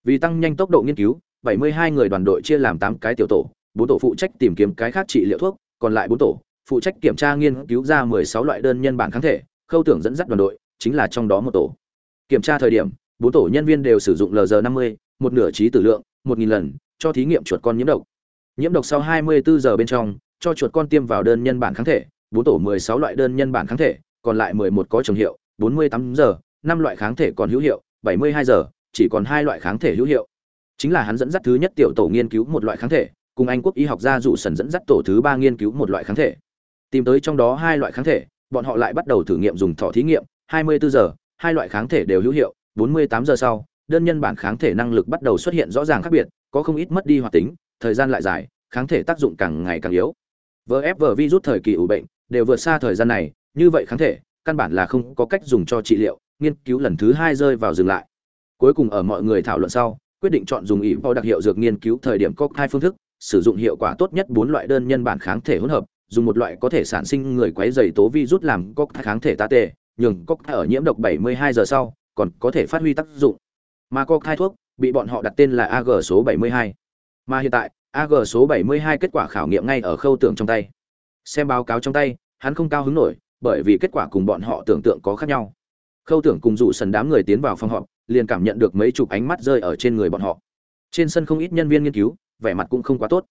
Speaker 1: Vì tăng nhanh tốc độ nghiên cứu 72 người đoàn đội chia làm 8 cái tiểu tổ, bốn tổ phụ trách tìm kiếm cái khác trị liệu thuốc, còn lại bốn tổ phụ trách kiểm tra nghiên cứu ra 16 loại đơn nhân bản kháng thể, khâu tưởng dẫn dắt đoàn đội, chính là trong đó một tổ. Kiểm tra thời điểm, bốn tổ nhân viên đều sử dụng lg 50 một nửa trí tử lượng, một nghìn lần, cho thí nghiệm chuột con nhiễm độc. Nhiễm độc sau 24 giờ bên trong cho chuột con tiêm vào đơn nhân bản kháng thể, bốn tổ 16 loại đơn nhân bản kháng thể, còn lại 11 có trồng hiệu 48 giờ, năm loại kháng thể còn hữu hiệu 72 giờ, chỉ còn hai loại kháng thể hữu hiệu. Chính là hắn dẫn dắt thứ nhất tiểu tổ nghiên cứu một loại kháng thể, cùng anh quốc y học gia dụ sần dẫn dắt tổ thứ ba nghiên cứu một loại kháng thể. Tìm tới trong đó hai loại kháng thể, bọn họ lại bắt đầu thử nghiệm dùng thọ thí nghiệm 24 giờ, hai loại kháng thể đều hữu hiệu 48 giờ sau, đơn nhân bản kháng thể năng lực bắt đầu xuất hiện rõ ràng khác biệt, có không ít mất đi hoạt tính, thời gian lại dài, kháng thể tác dụng càng ngày càng yếu vfv virus thời kỳ ủ bệnh, đều vượt xa thời gian này, như vậy kháng thể, căn bản là không có cách dùng cho trị liệu, nghiên cứu lần thứ hai rơi vào dừng lại. Cuối cùng ở mọi người thảo luận sau, quyết định chọn dùng ỉ vào đặc hiệu dược nghiên cứu thời điểm có hai phương thức, sử dụng hiệu quả tốt nhất bốn loại đơn nhân bản kháng thể hỗn hợp, dùng một loại có thể sản sinh người quấy dày tố virus làm có kháng thể tá tệ nhường có ở nhiễm độc 72 giờ sau, còn có thể phát huy tác dụng. Mà có thai thuốc, bị bọn họ đặt tên là AG số 72 mà hiện tại AG số 72 kết quả khảo nghiệm ngay ở khâu tưởng trong tay. Xem báo cáo trong tay, hắn không cao hứng nổi, bởi vì kết quả cùng bọn họ tưởng tượng có khác nhau. Khâu tưởng cùng dụ sần đám người tiến vào phòng họp, liền cảm nhận được mấy chục ánh mắt rơi ở trên người bọn họ. Trên sân không ít nhân viên nghiên cứu, vẻ mặt cũng không quá tốt.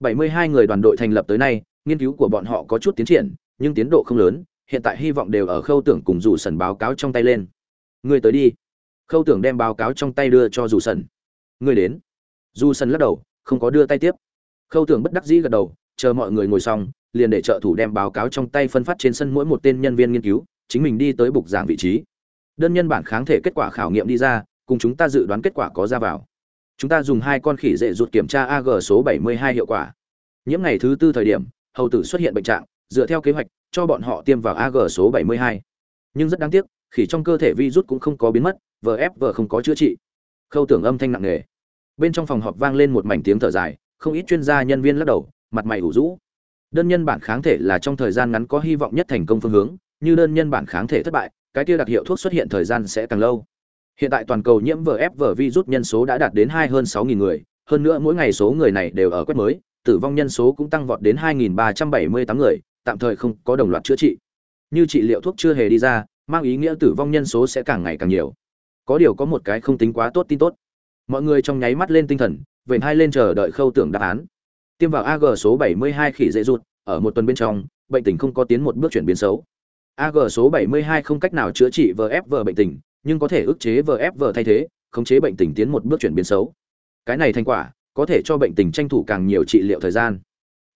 Speaker 1: 72 người đoàn đội thành lập tới nay, nghiên cứu của bọn họ có chút tiến triển, nhưng tiến độ không lớn, hiện tại hy vọng đều ở khâu tưởng cùng dụ sần báo cáo trong tay lên. Người tới đi. Khâu tưởng đem báo cáo trong tay đưa cho dù sần. Người đến. Dù sần lắc đầu không có đưa tay tiếp. Khâu tưởng bất đắc dĩ gật đầu, chờ mọi người ngồi xong, liền để trợ thủ đem báo cáo trong tay phân phát trên sân mỗi một tên nhân viên nghiên cứu, chính mình đi tới bục giảng vị trí. Đơn nhân bản kháng thể kết quả khảo nghiệm đi ra, cùng chúng ta dự đoán kết quả có ra vào. Chúng ta dùng hai con khỉ dễ ruột kiểm tra ag số 72 hiệu quả. Nhiễm ngày thứ tư thời điểm, hầu tử xuất hiện bệnh trạng, dựa theo kế hoạch, cho bọn họ tiêm vào ag số 72. nhưng rất đáng tiếc, khỉ trong cơ thể virus cũng không có biến mất vf không có chữa trị. Khâu tưởng âm thanh nặng nề bên trong phòng họp vang lên một mảnh tiếng thở dài, không ít chuyên gia nhân viên lắc đầu, mặt mày ủ rũ. Đơn nhân bản kháng thể là trong thời gian ngắn có hy vọng nhất thành công phương hướng, như đơn nhân bản kháng thể thất bại, cái tiêu đặc hiệu thuốc xuất hiện thời gian sẽ càng lâu. Hiện tại toàn cầu nhiễm vf virus nhân số đã đạt đến hai hơn sáu nghìn người, hơn nữa mỗi ngày số người này đều ở quét mới, tử vong nhân số cũng tăng vọt đến hai nghìn ba trăm bảy mươi tám người, tạm thời không có đồng loạt chữa trị. Như trị liệu thuốc chưa hề đi ra, mang ý nghĩa tử vong nhân số sẽ càng ngày càng nhiều. Có điều có một cái không tính quá tốt tin tốt mọi người trong nháy mắt lên tinh thần vậy hai lên chờ đợi khâu tưởng đáp án. Tiêm vào ag số 72 khỉ dễ rụt, ở một tuần bên trong, bệnh tình không có tiến một bước chuyển biến xấu. Ag số 72 không cách nào chữa trị vfv bệnh tình, nhưng có thể ức chế vfv thay thế, khống chế bệnh tình tiến một bước chuyển biến xấu. Cái này thành quả, có thể cho bệnh tình tranh thủ càng nhiều trị liệu thời gian.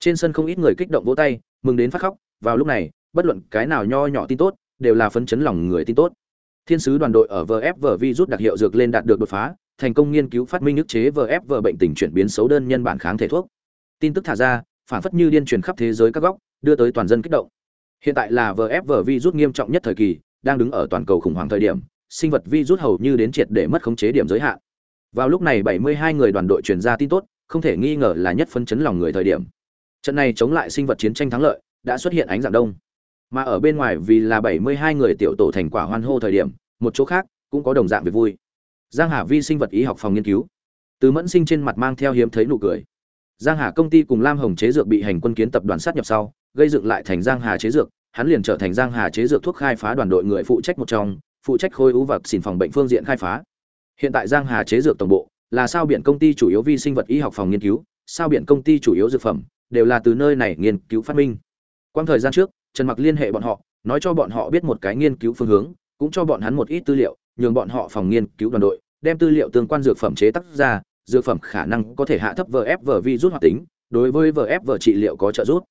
Speaker 1: Trên sân không ít người kích động vỗ tay, mừng đến phát khóc, vào lúc này, bất luận cái nào nho nhỏ tin tốt, đều là phấn chấn lòng người tin tốt. Thiên sứ đoàn đội ở vfv virus đặc hiệu dược lên đạt được đột phá thành công nghiên cứu phát minh ức chế vfv bệnh tình chuyển biến xấu đơn nhân bản kháng thể thuốc. Tin tức thả ra, phản phất như điên truyền khắp thế giới các góc, đưa tới toàn dân kích động. Hiện tại là vfv virus nghiêm trọng nhất thời kỳ, đang đứng ở toàn cầu khủng hoảng thời điểm, sinh vật virus hầu như đến triệt để mất khống chế điểm giới hạn. Vào lúc này 72 người đoàn đội truyền ra tin tốt, không thể nghi ngờ là nhất phân chấn lòng người thời điểm. Trận này chống lại sinh vật chiến tranh thắng lợi, đã xuất hiện ánh dạng đông. Mà ở bên ngoài vì là 72 người tiểu tổ thành quả hoan hô thời điểm, một chỗ khác cũng có đồng dạng việc vui giang hà vi sinh vật y học phòng nghiên cứu. Từ mẫn sinh trên mặt mang theo hiếm thấy nụ cười. Giang hà công ty cùng lam hồng chế dược bị hành quân kiến tập đoàn sát nhập sau, gây dựng lại thành giang hà chế dược, hắn liền trở thành giang hà chế dược thuốc khai phá đoàn đội người phụ trách một trong, phụ trách khối ú vật xỉn phòng bệnh phương diện khai phá. Hiện tại giang hà chế dược tổng bộ là sao biển công ty chủ yếu vi sinh vật y học phòng nghiên cứu, sao biển công ty chủ yếu dược phẩm đều là từ nơi này nghiên cứu phát minh. Quang thời gian trước, trần mặc liên hệ bọn họ, nói cho bọn họ biết một cái nghiên cứu phương hướng, cũng cho bọn hắn một ít tư liệu nhường bọn họ phòng nghiên cứu đoàn đội, đem tư liệu tương quan dược phẩm chế tác ra, dược phẩm khả năng có thể hạ thấp vf virus hoạt tính, đối với vf trị liệu có trợ giúp.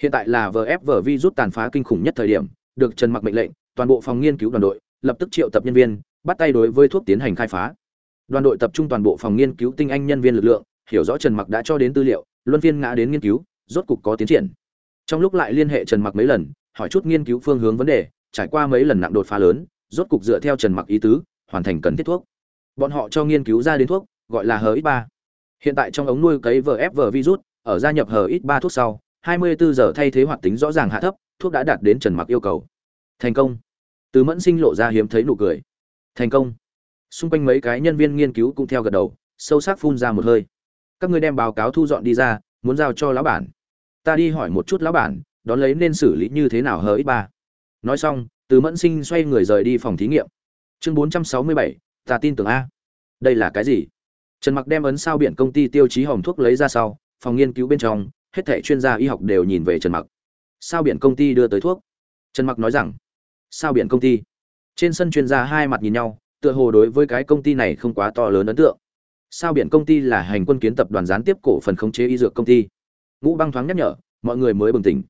Speaker 1: Hiện tại là vf virus tàn phá kinh khủng nhất thời điểm, được trần mặc mệnh lệnh, toàn bộ phòng nghiên cứu đoàn đội, lập tức triệu tập nhân viên, bắt tay đối với thuốc tiến hành khai phá. Đoàn đội tập trung toàn bộ phòng nghiên cứu tinh anh nhân viên lực lượng, hiểu rõ trần mặc đã cho đến tư liệu, luân phiên ngã đến nghiên cứu, rốt cục có tiến triển. Trong lúc lại liên hệ trần mặc mấy lần, hỏi chút nghiên cứu phương hướng vấn đề, trải qua mấy lần nặng đột phá lớn rốt cục dựa theo trần mặc ý tứ, hoàn thành cần thiết thuốc. Bọn họ cho nghiên cứu ra đến thuốc, gọi là hx 3 hiện tại trong ống nuôi cấy vfv virus, ở gia nhập hx 3 thuốc sau 24 giờ thay thế hoạt tính rõ ràng hạ thấp, thuốc đã đạt đến trần mặc yêu cầu. Thành công. Từ mẫn sinh lộ ra hiếm thấy nụ cười. Thành công. Xung quanh mấy cái nhân viên nghiên cứu cũng theo gật đầu, sâu sắc phun ra một hơi. Các ngươi đem báo cáo thu dọn đi ra, muốn giao cho lão bản. Ta đi hỏi một chút lão bản, đón lấy nên xử lý như thế nào hỡi ba. Nói xong từ mẫn sinh xoay người rời đi phòng thí nghiệm. Chương 467, ta tin tưởng a. Đây là cái gì? Trần mặc đem ấn sao biển công ty tiêu chí hồng thuốc lấy ra sau phòng nghiên cứu bên trong hết thảy chuyên gia y học đều nhìn về trần mặc. Sao biển công ty đưa tới thuốc? Trần mặc nói rằng sao biển công ty? Trên sân chuyên gia hai mặt nhìn nhau tựa hồ đối với cái công ty này không quá to lớn ấn tượng. Sao biển công ty là hành quân kiến tập đoàn gián tiếp cổ phần khống chế y dược công ty? Ngũ băng thoáng nhắc nhở mọi người mới bừng tỉnh.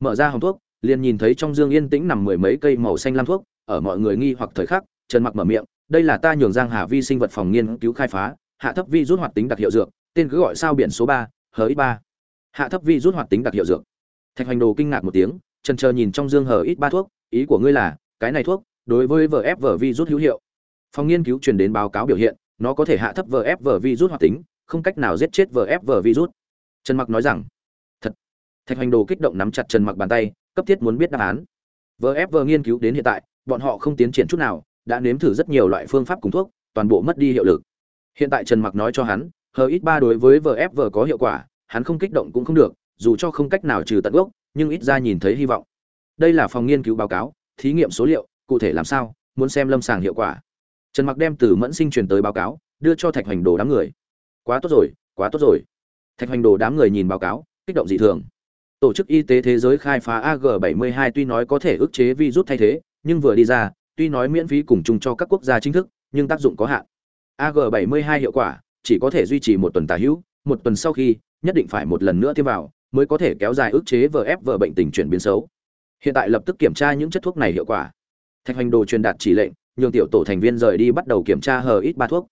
Speaker 1: Mở ra hồng thuốc liền nhìn thấy trong dương yên tĩnh nằm mười mấy cây màu xanh lam thuốc, ở mọi người nghi hoặc thời khắc, trần mặc mở miệng, đây là ta nhường giang hà vi sinh vật phòng nghiên cứu khai phá, hạ thấp vi rút hoạt tính đặc hiệu dược, tên cứ gọi sao biển số ba hỡi ít ba. Hạ thấp vi rút hoạt tính đặc hiệu dược. Thạch hoành đồ kinh ngạc một tiếng, trần chờ nhìn trong dương hở ít ba thuốc, ý của ngươi là, cái này thuốc, đối với vf vi rút hữu hiệu. Phòng nghiên cứu truyền đến báo cáo biểu hiện, nó có thể hạ thấp vf vi rút hoạt tính, không cách nào giết chết vf vi rút. Trần mặc nói rằng, thật. Thạch hoành đồ kích động nắm chặt trần mặc bàn tay cấp thiết muốn biết đáp án. Vf nghiên cứu đến hiện tại, bọn họ không tiến triển chút nào, đã nếm thử rất nhiều loại phương pháp cùng thuốc, toàn bộ mất đi hiệu lực. Hiện tại trần mặc nói cho hắn, hờ ít ba đối với vf có hiệu quả, hắn không kích động cũng không được, dù cho không cách nào trừ tận gốc, nhưng ít ra nhìn thấy hy vọng. Đây là phòng nghiên cứu báo cáo, thí nghiệm số liệu, cụ thể làm sao, muốn xem lâm sàng hiệu quả. Trần mặc đem từ mẫn sinh truyền tới báo cáo, đưa cho thạch hoành đồ đám người. Quá tốt rồi, quá tốt rồi. Thạch hoành đồ đám người nhìn báo cáo, kích động dị thường tổ chức y tế thế giới khai phá ag 72 tuy nói có thể ức chế virus thay thế, nhưng vừa đi ra, tuy nói miễn phí cùng chung cho các quốc gia chính thức, nhưng tác dụng có hạn. Ag 72 hiệu quả, chỉ có thể duy trì một tuần tà hữu, một tuần sau khi, nhất định phải một lần nữa tiêm vào, mới có thể kéo dài ức chế vf bệnh tình chuyển biến xấu. Hiện tại lập tức kiểm tra những chất thuốc này hiệu quả. Thạch hoành đồ truyền đạt chỉ lệnh, nhường tiểu tổ thành viên rời đi bắt đầu kiểm tra hờ ít ba thuốc.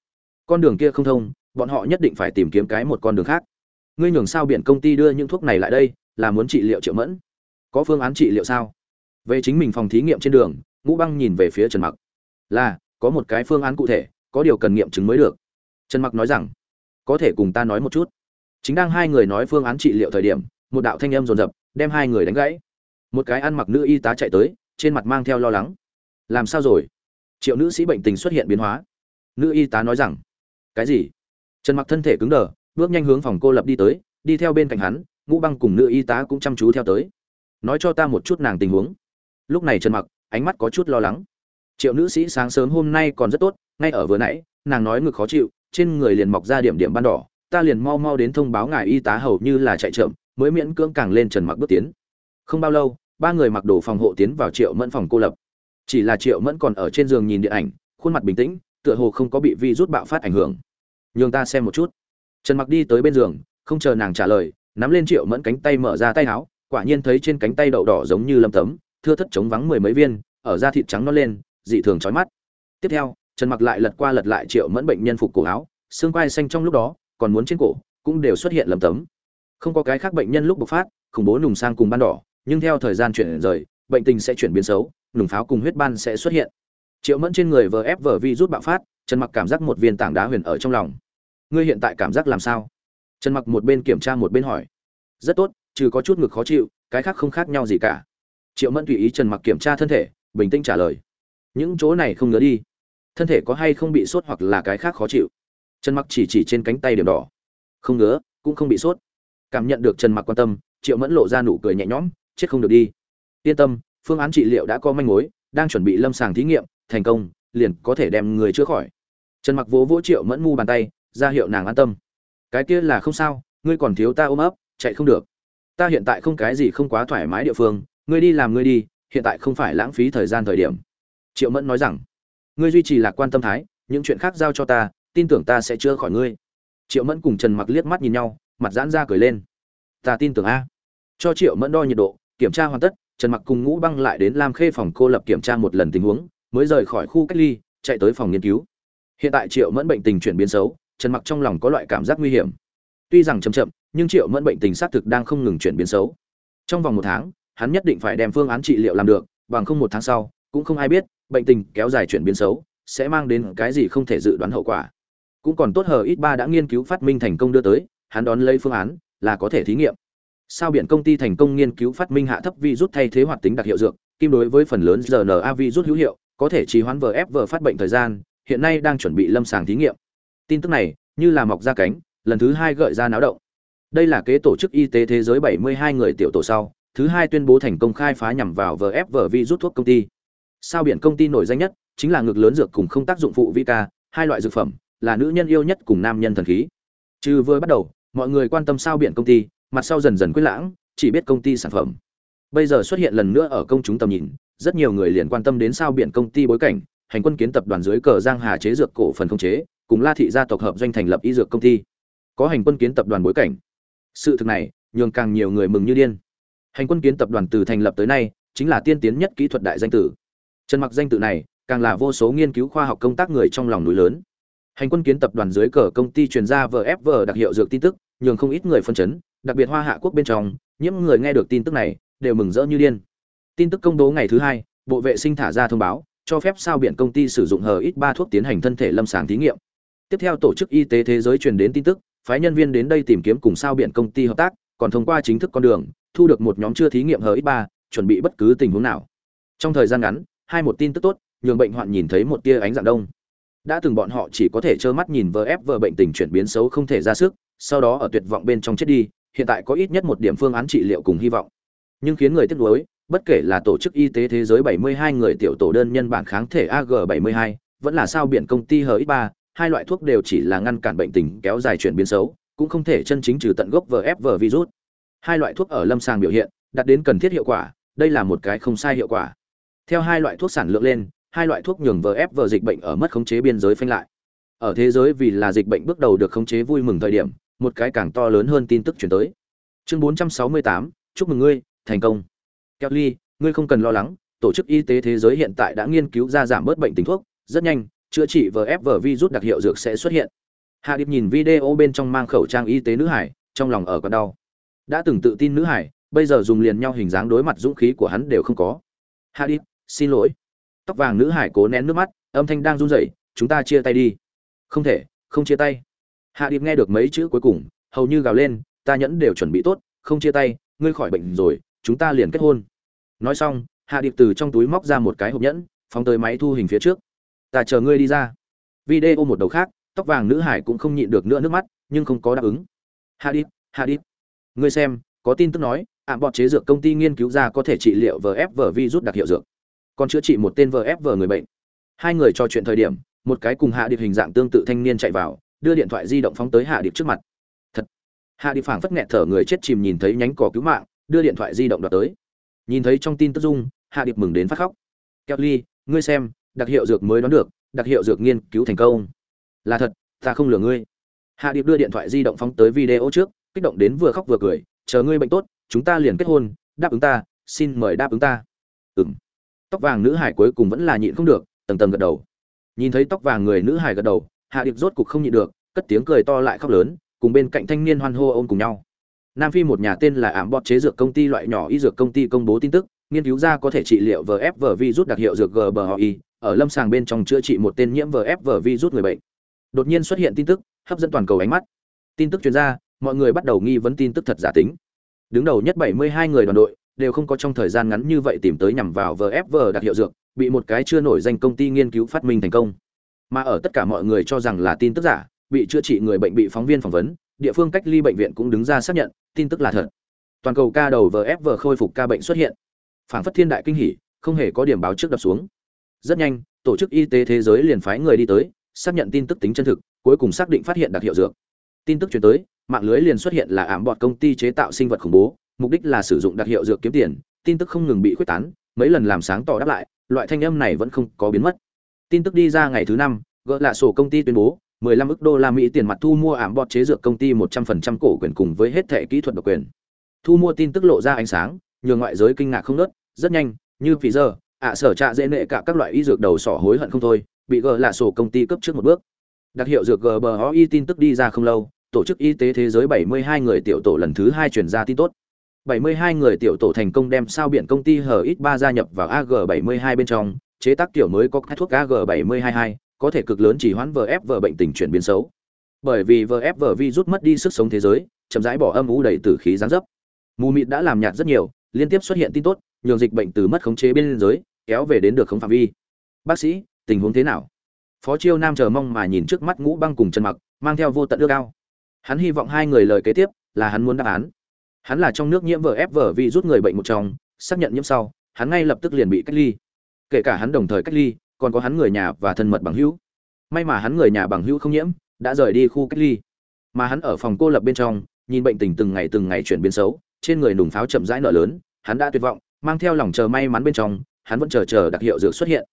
Speaker 1: Con đường kia không thông, bọn họ nhất định phải tìm kiếm cái một con đường khác. Ngươi nhường sao biển công ty đưa những thuốc này lại đây là muốn trị liệu triệu mẫn. Có phương án trị liệu sao? Về chính mình phòng thí nghiệm trên đường, ngũ băng nhìn về phía trần mặc. Là, có một cái phương án cụ thể, có điều cần nghiệm chứng mới được. Trần mặc nói rằng, có thể cùng ta nói một chút. Chính đang hai người nói phương án trị liệu thời điểm, một đạo thanh âm rồn rập đem hai người đánh gãy. Một cái ăn mặc nữ y tá chạy tới, trên mặt mang theo lo lắng. Làm sao rồi? Triệu nữ sĩ bệnh tình xuất hiện biến hóa. Nữ y tá nói rằng, cái gì? Trần mặc thân thể cứng đờ, bước nhanh hướng phòng cô lập đi tới, đi theo bên cạnh hắn ngũ băng cùng nữ y tá cũng chăm chú theo tới. Nói cho ta một chút nàng tình huống. Lúc này trần mặc, ánh mắt có chút lo lắng. Triệu nữ sĩ sáng sớm hôm nay còn rất tốt, ngay ở vừa nãy, nàng nói ngực khó chịu, trên người liền mọc ra điểm điểm ban đỏ, ta liền mau mau đến thông báo ngài y tá hầu như là chạy chậm, mới miễn cưỡng càng lên trần mặc bước tiến. Không bao lâu, ba người mặc đồ phòng hộ tiến vào triệu mẫn phòng cô lập. Chỉ là triệu mẫn còn ở trên giường nhìn điện ảnh, khuôn mặt bình tĩnh, tựa hồ không có bị vi rút bạo phát ảnh hưởng. Nhường ta xem một chút. Trần mặc đi tới bên giường, không chờ nàng trả lời nắm lên triệu mẫn cánh tay mở ra tay áo, quả nhiên thấy trên cánh tay đậu đỏ giống như lâm tấm, thưa thất chống vắng mười mấy viên, ở da thịt trắng nó lên, dị thường chói mắt. Tiếp theo, trần mặc lại lật qua lật lại triệu mẫn bệnh nhân phục cổ áo, xương quai xanh trong lúc đó, còn muốn trên cổ, cũng đều xuất hiện lầm tấm. Không có cái khác bệnh nhân lúc bộc phát, khủng bố nùng sang cùng ban đỏ, nhưng theo thời gian chuyển rời, bệnh tình sẽ chuyển biến xấu, nùng pháo cùng huyết ban sẽ xuất hiện. Triệu mẫn trên người vờ ép vờ vi rút bạo phát, trần mặc cảm giác một viên tảng đá huyền ở trong lòng. Ngươi hiện tại cảm giác làm sao? Trần mặc một bên kiểm tra một bên hỏi. Rất tốt, trừ có chút ngực khó chịu, cái khác không khác nhau gì cả. Triệu mẫn tùy ý trần mặc kiểm tra thân thể, bình tĩnh trả lời. Những chỗ này không ngứa đi. Thân thể có hay không bị sốt hoặc là cái khác khó chịu? Trần mặc chỉ chỉ trên cánh tay điểm đỏ. Không ngứa, cũng không bị sốt. Cảm nhận được trần mặc quan tâm, triệu mẫn lộ ra nụ cười nhẹ nhõm, chết không được đi. Yên tâm, phương án trị liệu đã có manh mối, đang chuẩn bị lâm sàng thí nghiệm, thành công, liền có thể đem người chữa khỏi. Trần mặc vỗ vỗ triệu mẫn mu bàn tay, ra hiệu nàng an tâm cái kia là không sao, ngươi còn thiếu ta ôm ấp, chạy không được. Ta hiện tại không cái gì không quá thoải mái địa phương, ngươi đi làm ngươi đi, hiện tại không phải lãng phí thời gian thời điểm. Triệu mẫn nói rằng, ngươi duy trì lạc quan tâm thái, những chuyện khác giao cho ta, tin tưởng ta sẽ chữa khỏi ngươi. Triệu mẫn cùng trần mặc liếc mắt nhìn nhau, mặt giãn ra cười lên. Ta tin tưởng a. Cho triệu mẫn đo nhiệt độ, kiểm tra hoàn tất, trần mặc cùng ngũ băng lại đến lam khê phòng cô lập kiểm tra một lần tình huống, mới rời khỏi khu cách ly, chạy tới phòng nghiên cứu. Hiện tại triệu mẫn bệnh tình chuyển biến xấu trần mặc trong lòng có loại cảm giác nguy hiểm. Tuy rằng chậm chậm, nhưng triệu mẫn bệnh tình xác thực đang không ngừng chuyển biến xấu. Trong vòng một tháng, hắn nhất định phải đem phương án trị liệu làm được, bằng không một tháng sau, cũng không ai biết, bệnh tình kéo dài chuyển biến xấu, sẽ mang đến cái gì không thể dự đoán hậu quả. Cũng còn tốt hờ ít ba đã nghiên cứu phát minh thành công đưa tới, hắn đón lấy phương án, là có thể thí nghiệm. Sao biển công ty thành công nghiên cứu phát minh hạ thấp virus thay thế hoạt tính đặc hiệu dược, kim đối với phần lớn rna virus hữu hiệu, có thể trì hoãn vf phát bệnh thời gian, hiện nay đang chuẩn bị lâm sàng thí nghiệm tin tức này, như là mọc ra cánh, lần thứ hai gợi ra náo động. Đây là kế tổ chức y tế thế giới 72 người tiểu tổ sau, thứ hai tuyên bố thành công khai phá nhằm vào vfv rút thuốc công ty. Sao biển công ty nổi danh nhất chính là ngược lớn dược cùng không tác dụng phụ vika, hai loại dược phẩm, là nữ nhân yêu nhất cùng nam nhân thần khí. Trừ vừa bắt đầu, mọi người quan tâm sao biển công ty, mặt sau dần dần quyết lãng, chỉ biết công ty sản phẩm. Bây giờ xuất hiện lần nữa ở công chúng tầm nhìn, rất nhiều người liền quan tâm đến sao biển công ty bối cảnh hành quân kiến tập đoàn dưới cờ giang hà chế dược cổ phần không chế, cùng la thị gia tộc hợp doanh thành lập y dược công ty. Có hành quân kiến tập đoàn bối cảnh. Sự thực này, nhường càng nhiều người mừng như điên. Hành quân kiến tập đoàn từ thành lập tới nay, chính là tiên tiến nhất kỹ thuật đại danh tử. Trần mặc danh tự này, càng là vô số nghiên cứu khoa học công tác người trong lòng núi lớn. Hành quân kiến tập đoàn dưới cờ công ty truyền ra vfv đặc hiệu dược tin tức, nhường không ít người phân chấn, đặc biệt hoa hạ quốc bên trong, những người nghe được tin tức này, đều mừng rỡ như điên. Tin tức công bố ngày thứ hai, bộ vệ sinh thả ra thông báo cho phép sao biển công ty sử dụng hờ ít ba thuốc tiến hành thân thể lâm sàng thí nghiệm. Tiếp theo tổ chức y tế thế giới truyền đến tin tức, phái nhân viên đến đây tìm kiếm cùng sao biển công ty hợp tác, còn thông qua chính thức con đường, thu được một nhóm chưa thí nghiệm hờ ít ba, chuẩn bị bất cứ tình huống nào. Trong thời gian ngắn, hai một tin tức tốt, nhường bệnh hoạn nhìn thấy một tia ánh dạng đông. Đã từng bọn họ chỉ có thể trơ mắt nhìn vờ ép vờ bệnh tình chuyển biến xấu không thể ra sức, sau đó ở tuyệt vọng bên trong chết đi, hiện tại có ít nhất một điểm phương án trị liệu cùng hy vọng. Nhưng khiến người tiếc nuối bất kể là tổ chức y tế thế giới 72 người tiểu tổ đơn nhân bản kháng thể AG72, vẫn là sao biển công ty HX3, hai loại thuốc đều chỉ là ngăn cản bệnh tình kéo dài chuyển biến xấu, cũng không thể chân chính trừ tận gốc VFV virus. Hai loại thuốc ở lâm sàng biểu hiện, đạt đến cần thiết hiệu quả, đây là một cái không sai hiệu quả. Theo hai loại thuốc sản lượng lên, hai loại thuốc nhường VFV dịch bệnh ở mất khống chế biên giới phanh lại. Ở thế giới vì là dịch bệnh bước đầu được khống chế vui mừng thời điểm, một cái càng to lớn hơn tin tức truyền tới. Chương 468, chúc mừng ngươi, thành công. Kelly, ngươi không cần lo lắng, tổ chức y tế thế giới hiện tại đã nghiên cứu ra giảm bớt bệnh tình thuốc, rất nhanh, chữa trị VFV virus đặc hiệu dược sẽ xuất hiện. Hạ Điệp nhìn video bên trong mang khẩu trang y tế nữ hải, trong lòng ở còn đau. Đã từng tự tin nữ hải, bây giờ dùng liền nhau hình dáng đối mặt dũng khí của hắn đều không có. Hạ Điệp, xin lỗi. Tóc vàng nữ hải cố nén nước mắt, âm thanh đang run rẩy, chúng ta chia tay đi. Không thể, không chia tay. Hạ Điệp nghe được mấy chữ cuối cùng, hầu như gào lên, ta nhẫn đều chuẩn bị tốt, không chia tay, ngươi khỏi bệnh rồi, chúng ta liền kết hôn. Nói xong, hạ điệp từ trong túi móc ra một cái hộp nhẫn, phóng tới máy thu hình phía trước. Ta chờ ngươi đi ra. Video một đầu khác, tóc vàng nữ hải cũng không nhịn được nữa nước mắt, nhưng không có đáp ứng. Hạ điệp hạ điệp. Ngươi xem, có tin tức nói, ạ bọn chế dược công ty nghiên cứu ra có thể trị liệu vf virus đặc hiệu dược. Còn chữa trị một tên vf người bệnh. Hai người trò chuyện thời điểm, một cái cùng hạ điệp hình dạng tương tự thanh niên chạy vào, đưa điện thoại di động phóng tới hạ điệp trước mặt. Thật. Hạ điệp phảng phất nghẹt thở người chết chìm nhìn thấy nhánh cỏ cứu mạng đưa điện thoại di động đoạt tới. Nhìn thấy trong tin tức dung, hạ điệp mừng đến phát khóc. Kelly ngươi xem, đặc hiệu dược mới đoán được, đặc hiệu dược nghiên cứu thành công. Là thật, ta không lừa ngươi. Hạ điệp đưa điện thoại di động phóng tới video trước, kích động đến vừa khóc vừa cười, chờ ngươi bệnh tốt, chúng ta liền kết hôn, đáp ứng ta, xin mời đáp ứng ta. Ừng tóc vàng nữ hải cuối cùng vẫn là nhịn không được, tầng tầng gật đầu. Nhìn thấy tóc vàng người nữ hải gật đầu, hạ điệp rốt cục không nhịn được, cất tiếng cười to lại khóc lớn, cùng bên cạnh thanh niên hoan hô ôm cùng nhau. Nam Phi một nhà tên là ảm bọt chế dược công ty loại nhỏ y dược công ty công bố tin tức, nghiên cứu ra có thể trị liệu VFV virus đặc hiệu dược GBHI, ở lâm sàng bên trong chữa trị một tên nhiễm VFV virus người bệnh. Đột nhiên xuất hiện tin tức, hấp dẫn toàn cầu ánh mắt. Tin tức truyền ra, mọi người bắt đầu nghi vấn tin tức thật giả tính. Đứng đầu nhất 72 người đoàn đội đều không có trong thời gian ngắn như vậy tìm tới nhằm vào VFV đặc hiệu dược, bị một cái chưa nổi danh công ty nghiên cứu phát minh thành công. Mà ở tất cả mọi người cho rằng là tin tức giả, bị chữa trị người bệnh bị phóng viên phỏng vấn, địa phương cách ly bệnh viện cũng đứng ra xác nhận, tin tức là thật. Toàn cầu ca đầu vf khôi phục ca bệnh xuất hiện. Phản phất thiên đại kinh hỉ, không hề có điểm báo trước đập xuống. Rất nhanh, tổ chức y tế thế giới liền phái người đi tới, xác nhận tin tức tính chân thực, cuối cùng xác định phát hiện đặc hiệu dược. Tin tức chuyển tới, mạng lưới liền xuất hiện là ảm bọt công ty chế tạo sinh vật khủng bố, mục đích là sử dụng đặc hiệu dược kiếm tiền, tin tức không ngừng bị khuếch tán, mấy lần làm sáng tỏ đáp lại, loại thanh âm này vẫn không có biến mất. Tin tức đi ra ngày thứ năm, gỡ lạ sổ công ty tuyên bố 15 ức đô la Mỹ tiền mặt thu mua ảm bọt chế dược công ty 100% cổ quyền cùng với hết thẻ kỹ thuật độc quyền. Thu mua tin tức lộ ra ánh sáng, nhường ngoại giới kinh ngạc không ngớt, rất nhanh, như vì giờ, ạ sở trạ dễ nệ cả các loại y dược đầu sỏ hối hận không thôi, bị gờ là sổ công ty cấp trước một bước. Đặc hiệu dược GBOI tin tức đi ra không lâu, tổ chức y tế thế giới 72 người tiểu tổ lần thứ 2 truyền ra tin tốt. 72 người tiểu tổ thành công đem sao biển công ty HX3 gia nhập vào AG72 bên trong, chế tác tiểu mới có thuốc AG722, có thể cực lớn chỉ hoãn VFV bệnh tình chuyển biến xấu. Bởi vì VFV virus mất đi sức sống thế giới, chậm rãi bỏ âm u đầy tử khí gián dấp. Mù mịt đã làm nhạt rất nhiều, liên tiếp xuất hiện tin tốt, nhường dịch bệnh từ mất khống chế bên giới, kéo về đến được khống phạm vi. Bác sĩ, tình huống thế nào? Phó Chiêu Nam chờ mong mà nhìn trước mắt Ngũ Băng cùng chân Mặc, mang theo vô tận ước ao. Hắn hy vọng hai người lời kế tiếp là hắn muốn đáp án. Hắn là trong nước nhiễm vờ fờ virus người bệnh một trong, xác nhận nhiễm sau, hắn ngay lập tức liền bị cách ly. Kể cả hắn đồng thời cách ly, còn có hắn người nhà và thân mật bằng hữu. May mà hắn người nhà bằng hữu không nhiễm, đã rời đi khu cách ly. Mà hắn ở phòng cô lập bên trong, nhìn bệnh tình từng ngày từng ngày chuyển biến xấu, trên người nùng pháo chậm rãi nở lớn, hắn đã tuyệt vọng, mang theo lòng chờ may mắn bên trong, hắn vẫn chờ chờ đặc hiệu dược xuất hiện.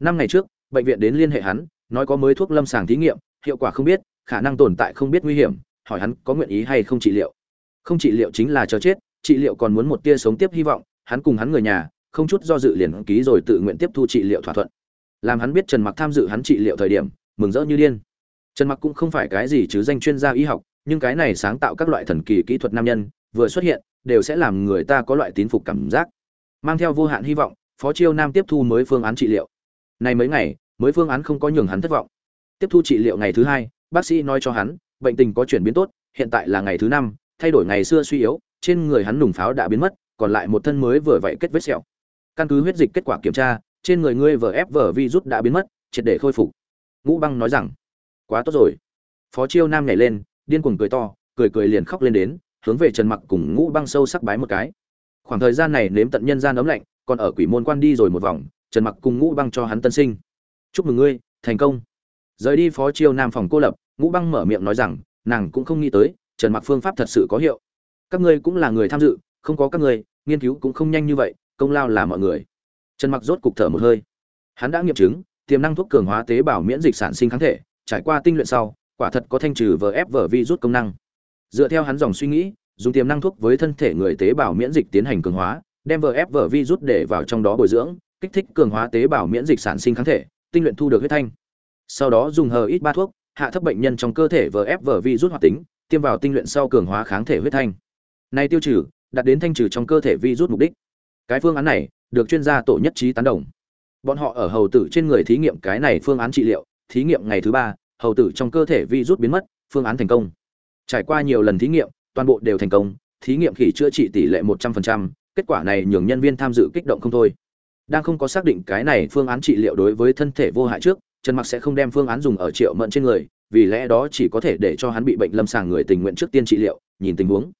Speaker 1: Năm ngày trước, bệnh viện đến liên hệ hắn, nói có mới thuốc lâm sàng thí nghiệm, hiệu quả không biết, khả năng tồn tại không biết nguy hiểm, hỏi hắn có nguyện ý hay không trị liệu. Không trị liệu chính là chờ chết, trị liệu còn muốn một tia sống tiếp hy vọng, hắn cùng hắn người nhà, không chút do dự liền ký rồi tự nguyện tiếp thu trị liệu thỏa thuận làm hắn biết trần mặc tham dự hắn trị liệu thời điểm, mừng rỡ như điên. Trần mặc cũng không phải cái gì chứ danh chuyên gia y học, nhưng cái này sáng tạo các loại thần kỳ kỹ thuật nam nhân, vừa xuất hiện, đều sẽ làm người ta có loại tín phục cảm giác. Mang theo vô hạn hy vọng, phó chiêu nam tiếp thu mới phương án trị liệu. Này mấy ngày, mới phương án không có nhường hắn thất vọng. Tiếp thu trị liệu ngày thứ hai, bác sĩ nói cho hắn, bệnh tình có chuyển biến tốt, hiện tại là ngày thứ năm, thay đổi ngày xưa suy yếu, trên người hắn nùng pháo đã biến mất, còn lại một thân mới vừa vậy kết vết sẹo. Căn cứ huyết dịch kết quả kiểm tra trên người ngươi vờ ép vờ virus đã biến mất, triệt để khôi phục. Ngũ băng nói rằng, quá tốt rồi. Phó chiêu nam nhảy lên, điên cuồng cười to, cười cười liền khóc lên đến, hướng về trần mặc cùng ngũ băng sâu sắc bái một cái. Khoảng thời gian này nếm tận nhân gian ấm lạnh, còn ở quỷ môn quan đi rồi một vòng, trần mặc cùng ngũ băng cho hắn tân sinh. Chúc mừng ngươi, thành công. Rời đi phó chiêu nam phòng cô lập, ngũ băng mở miệng nói rằng, nàng cũng không nghĩ tới, trần mặc phương pháp thật sự có hiệu. Các ngươi cũng là người tham dự, không có các ngươi, nghiên cứu cũng không nhanh như vậy, công lao là mọi người trần mặc rốt cục thở một hơi. Hắn đã nghiệm chứng, tiềm năng thuốc cường hóa tế bào miễn dịch sản sinh kháng thể, trải qua tinh luyện sau, quả thật có thanh trừ vf virus công năng. Dựa theo hắn dòng suy nghĩ, dùng tiềm năng thuốc với thân thể người tế bào miễn dịch tiến hành cường hóa, đem vf virus để vào trong đó bồi dưỡng, kích thích cường hóa tế bào miễn dịch sản sinh kháng thể, tinh luyện thu được huyết thanh. Sau đó dùng hờ ít ba thuốc, hạ thấp bệnh nhân trong cơ thể vf virus hoạt tính, tiêm vào tinh luyện sau cường hóa kháng thể huyết thanh. Này tiêu trừ, đạt đến thanh trừ trong cơ thể virus mục đích. Cái phương án này được chuyên gia tổ nhất trí tán đồng. Bọn họ ở hầu tử trên người thí nghiệm cái này phương án trị liệu, thí nghiệm ngày thứ ba, hầu tử trong cơ thể virus biến mất, phương án thành công. Trải qua nhiều lần thí nghiệm, toàn bộ đều thành công, thí nghiệm khỉ chữa trị tỷ lệ một trăm phần trăm, kết quả này nhường nhân viên tham dự kích động không thôi. Đang không có xác định cái này phương án trị liệu đối với thân thể vô hại trước, trần mặc sẽ không đem phương án dùng ở triệu mận trên người, vì lẽ đó chỉ có thể để cho hắn bị bệnh lâm sàng người tình nguyện trước tiên trị liệu, nhìn tình huống.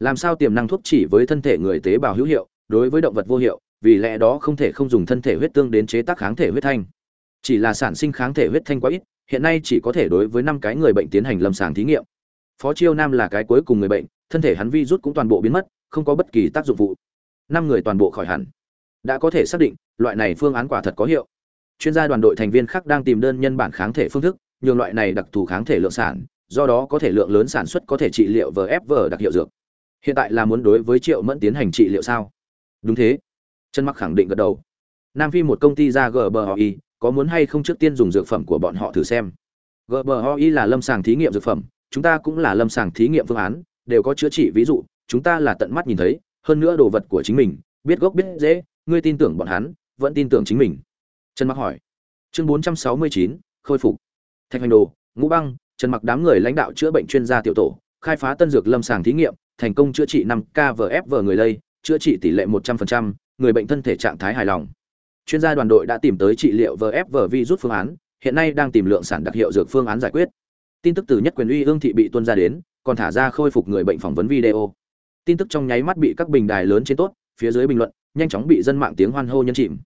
Speaker 1: Làm sao tiềm năng thuốc chỉ với thân thể người tế bào hữu hiệu, đối với động vật vô hiệu vì lẽ đó không thể không dùng thân thể huyết tương đến chế tác kháng thể huyết thanh. Chỉ là sản sinh kháng thể huyết thanh quá ít, hiện nay chỉ có thể đối với năm cái người bệnh tiến hành lâm sàng thí nghiệm. Phó chiêu nam là cái cuối cùng người bệnh, thân thể hắn vi rút cũng toàn bộ biến mất, không có bất kỳ tác dụng vụ. Năm người toàn bộ khỏi hẳn. Đã có thể xác định, loại này phương án quả thật có hiệu. Chuyên gia đoàn đội thành viên khác đang tìm đơn nhân bản kháng thể phương thức, nhường loại này đặc thù kháng thể lượng sản, do đó có thể lượng lớn sản xuất có thể trị liệu vfv đặc hiệu dược. Hiện tại là muốn đối với triệu mẫn tiến hành trị liệu sao? Đúng thế Trần mặc khẳng định gật đầu. Nam phi một công ty ra gboi có muốn hay không trước tiên dùng dược phẩm của bọn họ thử xem. Gboi là lâm sàng thí nghiệm dược phẩm chúng ta cũng là lâm sàng thí nghiệm phương án đều có chữa trị. Ví dụ chúng ta là tận mắt nhìn thấy hơn nữa đồ vật của chính mình biết gốc biết dễ ngươi tin tưởng bọn hắn vẫn tin tưởng chính mình. Trần mặc hỏi. Chương 469, khôi phục. Thạch hành đồ ngũ băng trần mặc đám người lãnh đạo chữa bệnh chuyên gia tiểu tổ khai phá tân dược lâm sàng thí nghiệm thành công chữa trị 5 kvfv người lây chữa trị tỷ lệ 100%, người bệnh thân thể trạng thái hài lòng. Chuyên gia đoàn đội đã tìm tới trị liệu vfv virus phương án, hiện nay đang tìm lượng sản đặc hiệu dược phương án giải quyết. Tin tức từ nhất quyền uy ương thị bị tuân ra đến, còn thả ra khôi phục người bệnh phỏng vấn video. Tin tức trong nháy mắt bị các bình đài lớn trên tốt, phía dưới bình luận, nhanh chóng bị dân mạng tiếng hoan hô nhân chìm.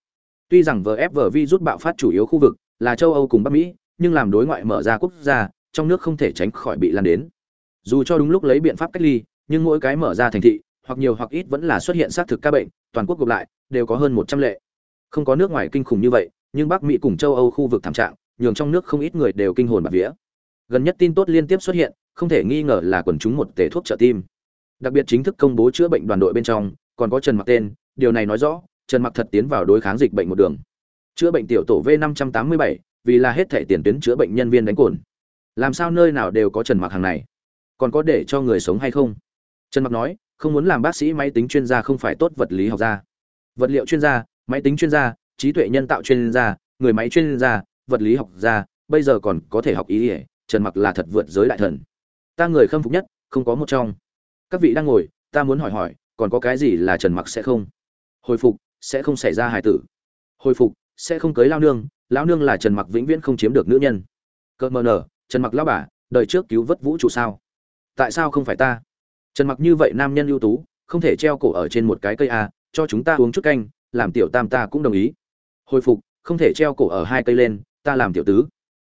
Speaker 1: Tuy rằng vfv virus bạo phát chủ yếu khu vực là châu âu cùng bắc mỹ, nhưng làm đối ngoại mở ra quốc gia, trong nước không thể tránh khỏi bị lan đến. Dù cho đúng lúc lấy biện pháp cách ly, nhưng mỗi cái mở ra thành thị hoặc nhiều hoặc ít vẫn là xuất hiện xác thực ca bệnh, toàn quốc gộp lại, đều có hơn một trăm lệ. Không có nước ngoài kinh khủng như vậy, nhưng bắc mỹ cùng châu âu khu vực thảm trạng, nhường trong nước không ít người đều kinh hồn bạt vía. Gần nhất tin tốt liên tiếp xuất hiện, không thể nghi ngờ là quần chúng một tể thuốc trợ tim. Đặc biệt chính thức công bố chữa bệnh đoàn đội bên trong, còn có trần mặc tên, điều này nói rõ, trần mặc thật tiến vào đối kháng dịch bệnh một đường. Chữa bệnh tiểu tổ v 587 vì là hết thể tiền tuyến chữa bệnh nhân viên đánh cồn. Làm sao nơi nào đều có trần mặc hàng này? Còn có để cho người sống hay không? Trần mặc nói không muốn làm bác sĩ máy tính chuyên gia không phải tốt vật lý học gia. Vật liệu chuyên gia, máy tính chuyên gia, trí tuệ nhân tạo chuyên gia, người máy chuyên gia, vật lý học gia, bây giờ còn có thể học ý ỉa trần mặc là thật vượt giới đại thần. Ta người khâm phục nhất, không có một trong. Các vị đang ngồi, ta muốn hỏi hỏi, còn có cái gì là trần mặc sẽ không? Hồi phục, sẽ không xảy ra hài tử. Hồi phục, sẽ không cưới lao nương lao nương là trần mặc vĩnh viễn không chiếm được nữ nhân. Cơ mờ nở, trần mặc lao bà, đời trước cứu vớt vũ trụ sao? Tại sao không phải ta? Trần mặc như vậy nam nhân ưu tú, không thể treo cổ ở trên một cái cây a, cho chúng ta uống chút canh, làm tiểu tam ta cũng đồng ý. Hồi phục, không thể treo cổ ở hai cây lên, ta làm tiểu tứ.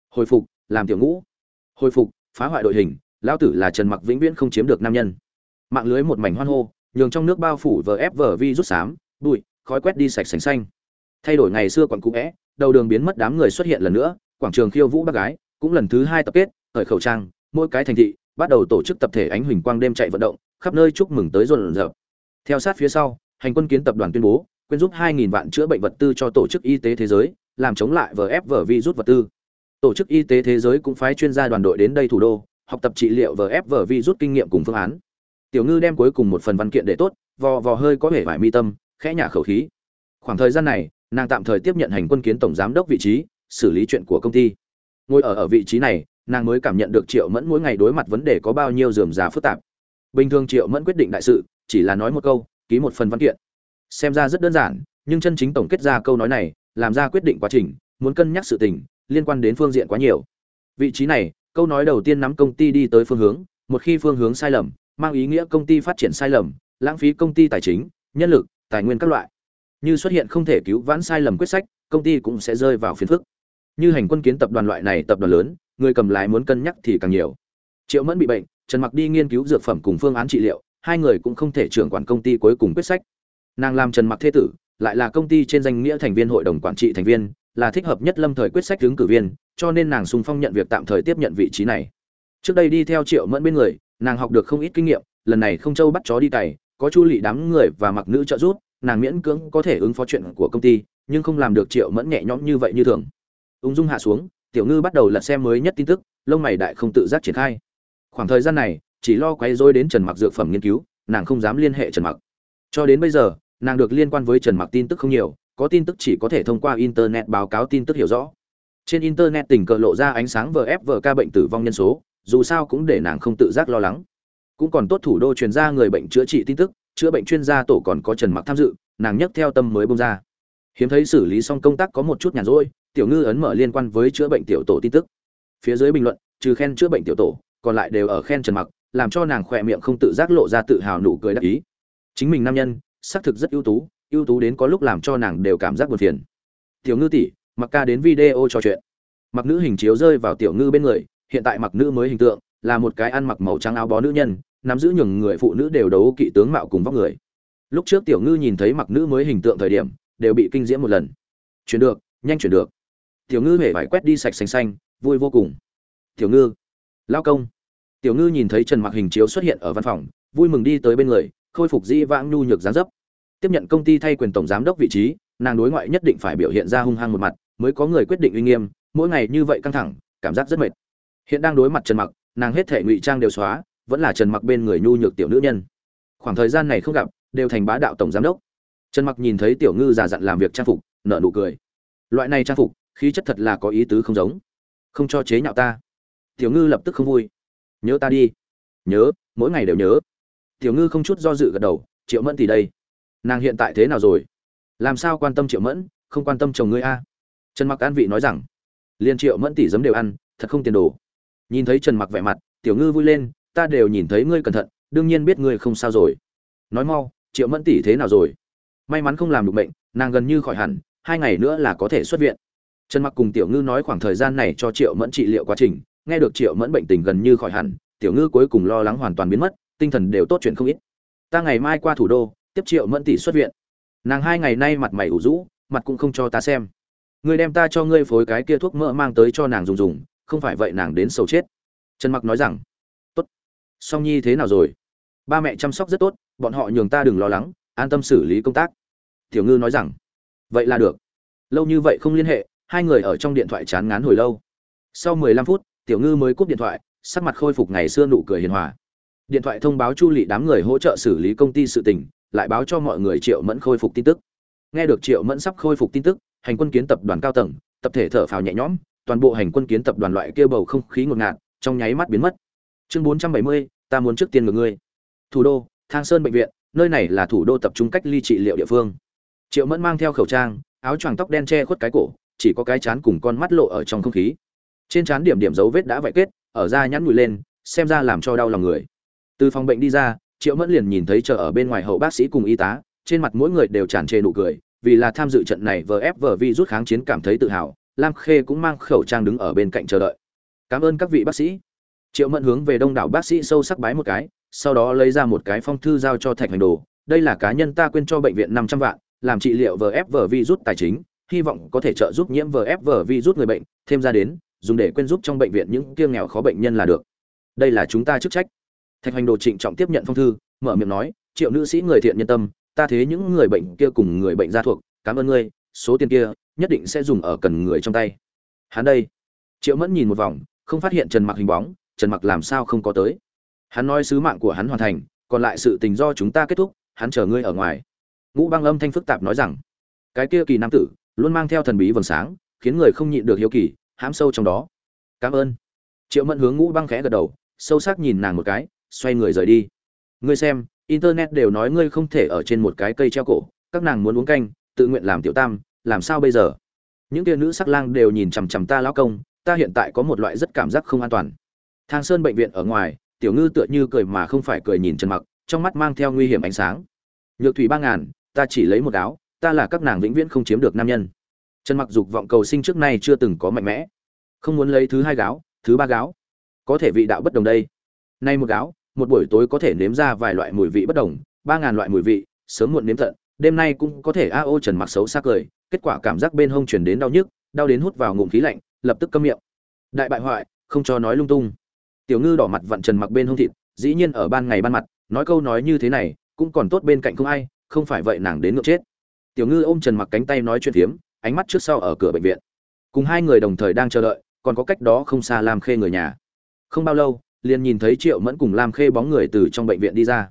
Speaker 1: Hồi phục, làm tiểu ngũ. Hồi phục, phá hoại đội hình, lão tử là trần mặc vĩnh viễn không chiếm được nam nhân. Mạng lưới một mảnh hoan hô, nhường trong nước bao phủ vờ ép vờ vi rút xám, bụi, khói quét đi sạch sành xanh. Thay đổi ngày xưa còn cũ vẽ đầu đường biến mất đám người xuất hiện lần nữa, quảng trường khiêu vũ bác gái, cũng lần thứ hai tập kết, khởi khẩu trang, mỗi cái thành thị bắt đầu tổ chức tập thể ánh huỳnh quang đêm chạy vận động, khắp nơi chúc mừng tới rộn rợp. Theo sát phía sau, hành quân kiến tập đoàn tuyên bố, quyên giúp 2.000 vạn chữa bệnh vật tư cho tổ chức y tế thế giới, làm chống lại vf virus vật tư. Tổ chức y tế thế giới cũng phái chuyên gia đoàn đội đến đây thủ đô, học tập trị liệu vf virus kinh nghiệm cùng phương án. Tiểu ngư đem cuối cùng một phần văn kiện để tốt, vò vò hơi có vẻ vải mi tâm, khẽ nhả khẩu khí. Khoảng thời gian này, nàng tạm thời tiếp nhận hành quân kiến tổng giám đốc vị trí, xử lý chuyện của công ty. Ngồi ở ở vị trí này nàng mới cảm nhận được triệu mẫn mỗi ngày đối mặt vấn đề có bao nhiêu dườm già phức tạp. Bình thường triệu mẫn quyết định đại sự, chỉ là nói một câu, ký một phần văn kiện. Xem ra rất đơn giản, nhưng chân chính tổng kết ra câu nói này, làm ra quyết định quá trình, muốn cân nhắc sự tình, liên quan đến phương diện quá nhiều. Vị trí này, câu nói đầu tiên nắm công ty đi tới phương hướng, một khi phương hướng sai lầm, mang ý nghĩa công ty phát triển sai lầm, lãng phí công ty tài chính, nhân lực, tài nguyên các loại. Như xuất hiện không thể cứu vãn sai lầm quyết sách, công ty cũng sẽ rơi vào phiền phức. Như hành quân kiến tập đoàn loại này tập đoàn lớn người cầm lái muốn cân nhắc thì càng nhiều. Triệu mẫn bị bệnh, trần mặc đi nghiên cứu dược phẩm cùng phương án trị liệu, hai người cũng không thể trưởng quản công ty cuối cùng quyết sách. Nàng làm trần mặc thế tử, lại là công ty trên danh nghĩa thành viên hội đồng quản trị thành viên, là thích hợp nhất lâm thời quyết sách ứng cử viên, cho nên nàng sung phong nhận việc tạm thời tiếp nhận vị trí này. Trước đây đi theo triệu mẫn bên người, nàng học được không ít kinh nghiệm, lần này không châu bắt chó đi cày, có chu lị đám người và mặc nữ trợ giúp, nàng miễn cưỡng có thể ứng phó chuyện của công ty, nhưng không làm được triệu mẫn nhẹ nhõm như vậy như thường. Ung dung hạ xuống tiểu ngư bắt đầu lật xem mới nhất tin tức, lông mày đại không tự giác triển khai. Khoảng thời gian này, chỉ lo quay dối đến trần mặc dược phẩm nghiên cứu, nàng không dám liên hệ trần mặc. Cho đến bây giờ, nàng được liên quan với trần mặc tin tức không nhiều, có tin tức chỉ có thể thông qua internet báo cáo tin tức hiểu rõ. Trên internet tình cờ lộ ra ánh sáng vf ca bệnh tử vong nhân số, dù sao cũng để nàng không tự giác lo lắng. Cũng còn tốt thủ đô truyền ra người bệnh chữa trị tin tức, chữa bệnh chuyên gia tổ còn có trần mặc tham dự, nàng nhấc theo tâm mới bông ra. Hiếm thấy xử lý xong công tác có một chút nhàn rỗi tiểu ngư ấn mở liên quan với chữa bệnh tiểu tổ tin tức. Phía dưới bình luận, trừ khen chữa bệnh tiểu tổ, còn lại đều ở khen trần mặc, làm cho nàng khỏe miệng không tự giác lộ ra tự hào nụ cười đắc ý. Chính mình nam nhân, xác thực rất ưu tú ưu tú đến có lúc làm cho nàng đều cảm giác buồn phiền. Tiểu ngư tỷ, mặc ca đến video trò chuyện. Mặc nữ hình chiếu rơi vào tiểu ngư bên người, hiện tại mặc nữ mới hình tượng, là một cái ăn mặc màu trắng áo bó nữ nhân, nắm giữ nhường người phụ nữ đều đấu kỵ tướng mạo cùng vóc người. Lúc trước tiểu ngư nhìn thấy mặc nữ mới hình tượng thời điểm, đều bị kinh diễm một lần. Chuyển được, nhanh chuyển được tiểu ngư hề vải quét đi sạch xanh xanh, vui vô cùng. Tiểu ngư lao công. Tiểu ngư nhìn thấy trần mặc hình chiếu xuất hiện ở văn phòng, vui mừng đi tới bên người, khôi phục di vãng nhu nhược gián dấp. Tiếp nhận công ty thay quyền tổng giám đốc vị trí, nàng đối ngoại nhất định phải biểu hiện ra hung hăng một mặt, mới có người quyết định uy nghiêm, mỗi ngày như vậy căng thẳng, cảm giác rất mệt. Hiện đang đối mặt trần mặc, nàng hết thể ngụy trang đều xóa, vẫn là trần mặc bên người nhu nhược tiểu nữ nhân. Khoảng thời gian này không gặp, đều thành bá đạo tổng giám đốc. Trần mặc nhìn thấy tiểu ngư già dặn làm việc trang phục, nở nụ cười. Loại này trang phục khí chất thật là có ý tứ không giống. Không cho chế nhạo ta. Tiểu ngư lập tức không vui. Nhớ ta đi. Nhớ, mỗi ngày đều nhớ. Tiểu ngư không chút do dự gật đầu, triệu mẫn thì đây. Nàng hiện tại thế nào rồi? Làm sao quan tâm triệu mẫn, không quan tâm chồng ngươi a? Trần mặc an vị nói rằng, liên triệu mẫn tỷ giấm đều ăn, thật không tiền đồ. Nhìn thấy trần mặc vẻ mặt, tiểu ngư vui lên, ta đều nhìn thấy ngươi cẩn thận, đương nhiên biết ngươi không sao rồi. Nói mau, triệu mẫn tỷ thế nào rồi? May mắn không làm được bệnh, nàng gần như khỏi hẳn, hai ngày nữa là có thể xuất viện trần mặc cùng tiểu ngư nói khoảng thời gian này cho triệu mẫn trị liệu quá trình, nghe được triệu mẫn bệnh tình gần như khỏi hẳn, tiểu ngư cuối cùng lo lắng hoàn toàn biến mất, tinh thần đều tốt chuyện không ít. Ta ngày mai qua thủ đô, tiếp triệu mẫn tỷ xuất viện. Nàng hai ngày nay mặt mày ủ rũ, mặt cũng không cho ta xem. Ngươi đem ta cho ngươi phối cái kia thuốc mỡ mang tới cho nàng dùng dùng, không phải vậy nàng đến sầu chết. Trần mặc nói rằng, tốt. Song nhi thế nào rồi? Ba mẹ chăm sóc rất tốt, bọn họ nhường ta đừng lo lắng, an tâm xử lý công tác. Tiểu ngư nói rằng, vậy là được. Lâu như vậy không liên hệ hai người ở trong điện thoại chán ngán hồi lâu. Sau 15 phút tiểu ngư mới cúp điện thoại sắc mặt khôi phục ngày xưa nụ cười hiền hòa. Điện thoại thông báo chu lị đám người hỗ trợ xử lý công ty sự tình lại báo cho mọi người triệu mẫn khôi phục tin tức. Nghe được triệu mẫn sắp khôi phục tin tức hành quân kiến tập đoàn cao tầng tập thể thở phào nhẹ nhõm toàn bộ hành quân kiến tập đoàn loại kia bầu không khí ngột ngạt trong nháy mắt biến mất. Chương 470, ta muốn trước tiên ngược ngươi. Thủ đô thang sơn bệnh viện nơi này là thủ đô tập trung cách ly trị liệu địa phương. Triệu mẫn mang theo khẩu trang áo choàng tóc đen che khuất cái cổ chỉ có cái chán cùng con mắt lộ ở trong không khí. Trên chán điểm điểm dấu vết đã vạy kết, ở da nhắn nhụi lên, xem ra làm cho đau lòng người. Từ phòng bệnh đi ra, triệu mẫn liền nhìn thấy chờ ở bên ngoài hậu bác sĩ cùng y tá, trên mặt mỗi người đều tràn trề nụ cười, vì là tham dự trận này vờ ép vờ vi rút kháng chiến cảm thấy tự hào, lam khê cũng mang khẩu trang đứng ở bên cạnh chờ đợi. Cảm ơn các vị bác sĩ. Triệu mẫn hướng về đông đảo bác sĩ sâu sắc bái một cái, sau đó lấy ra một cái phong thư giao cho thạch hành đồ, đây là cá nhân ta quên cho bệnh viện năm trăm vạn, làm trị liệu vờ ép vờ vi rút tài chính hy vọng có thể trợ giúp nhiễm vfv rút người bệnh, thêm ra đến, dùng để quên giúp trong bệnh viện những kiêng nghèo khó bệnh nhân là được. Đây là chúng ta chức trách. Thạch hoành đồ trịnh trọng tiếp nhận phong thư, mở miệng nói, triệu nữ sĩ người thiện nhân tâm, ta thế những người bệnh kia cùng người bệnh gia thuộc, cảm ơn ngươi, số tiền kia nhất định sẽ dùng ở cần người trong tay. Hắn đây. Triệu mẫn nhìn một vòng, không phát hiện trần mặc hình bóng, trần mặc làm sao không có tới? Hắn nói sứ mạng của hắn hoàn thành, còn lại sự tình do chúng ta kết thúc, hắn chờ ngươi ở ngoài. Ngũ băng âm thanh phức tạp nói rằng, cái kia kỳ nam tử luôn mang theo thần bí vầng sáng, khiến người không nhịn được hiếu kỳ, hãm sâu trong đó. Cảm ơn. Triệu mẫn hướng ngũ băng khẽ gật đầu, sâu sắc nhìn nàng một cái, xoay người rời đi. Ngươi xem, internet đều nói ngươi không thể ở trên một cái cây treo cổ, các nàng muốn uống canh, tự nguyện làm tiểu tam, làm sao bây giờ? Những kia nữ sắc lang đều nhìn chằm chằm ta lão công, ta hiện tại có một loại rất cảm giác không an toàn. Thang sơn bệnh viện ở ngoài, tiểu ngư tựa như cười mà không phải cười nhìn trần mặc, trong mắt mang theo nguy hiểm ánh sáng. Nhược thủy ba ngàn, ta chỉ lấy một áo ta là các nàng vĩnh viễn không chiếm được nam nhân. Trần mặc dục vọng cầu sinh trước nay chưa từng có mạnh mẽ. Không muốn lấy thứ hai gáo, thứ ba gáo. Có thể vị đạo bất đồng đây. Nay một gáo, một buổi tối có thể nếm ra vài loại mùi vị bất đồng, ba ngàn loại mùi vị, sớm muộn nếm tận, đêm nay cũng có thể a ô trần mặc xấu xa cười, kết quả cảm giác bên hông chuyển đến đau nhức, đau đến hút vào ngụm khí lạnh, lập tức câm miệng. Đại bại hoại, không cho nói lung tung. Tiểu ngư đỏ mặt vặn trần mặc bên hông thịt, dĩ nhiên ở ban ngày ban mặt, nói câu nói như thế này, cũng còn tốt bên cạnh không ai, không phải vậy nàng đến ngược chết tiểu ngư ôm trần mặc cánh tay nói chuyện phiếm, ánh mắt trước sau ở cửa bệnh viện. Cùng hai người đồng thời đang chờ đợi, còn có cách đó không xa làm khê người nhà. Không bao lâu, liền nhìn thấy triệu mẫn cùng lam khê bóng người từ trong bệnh viện đi ra.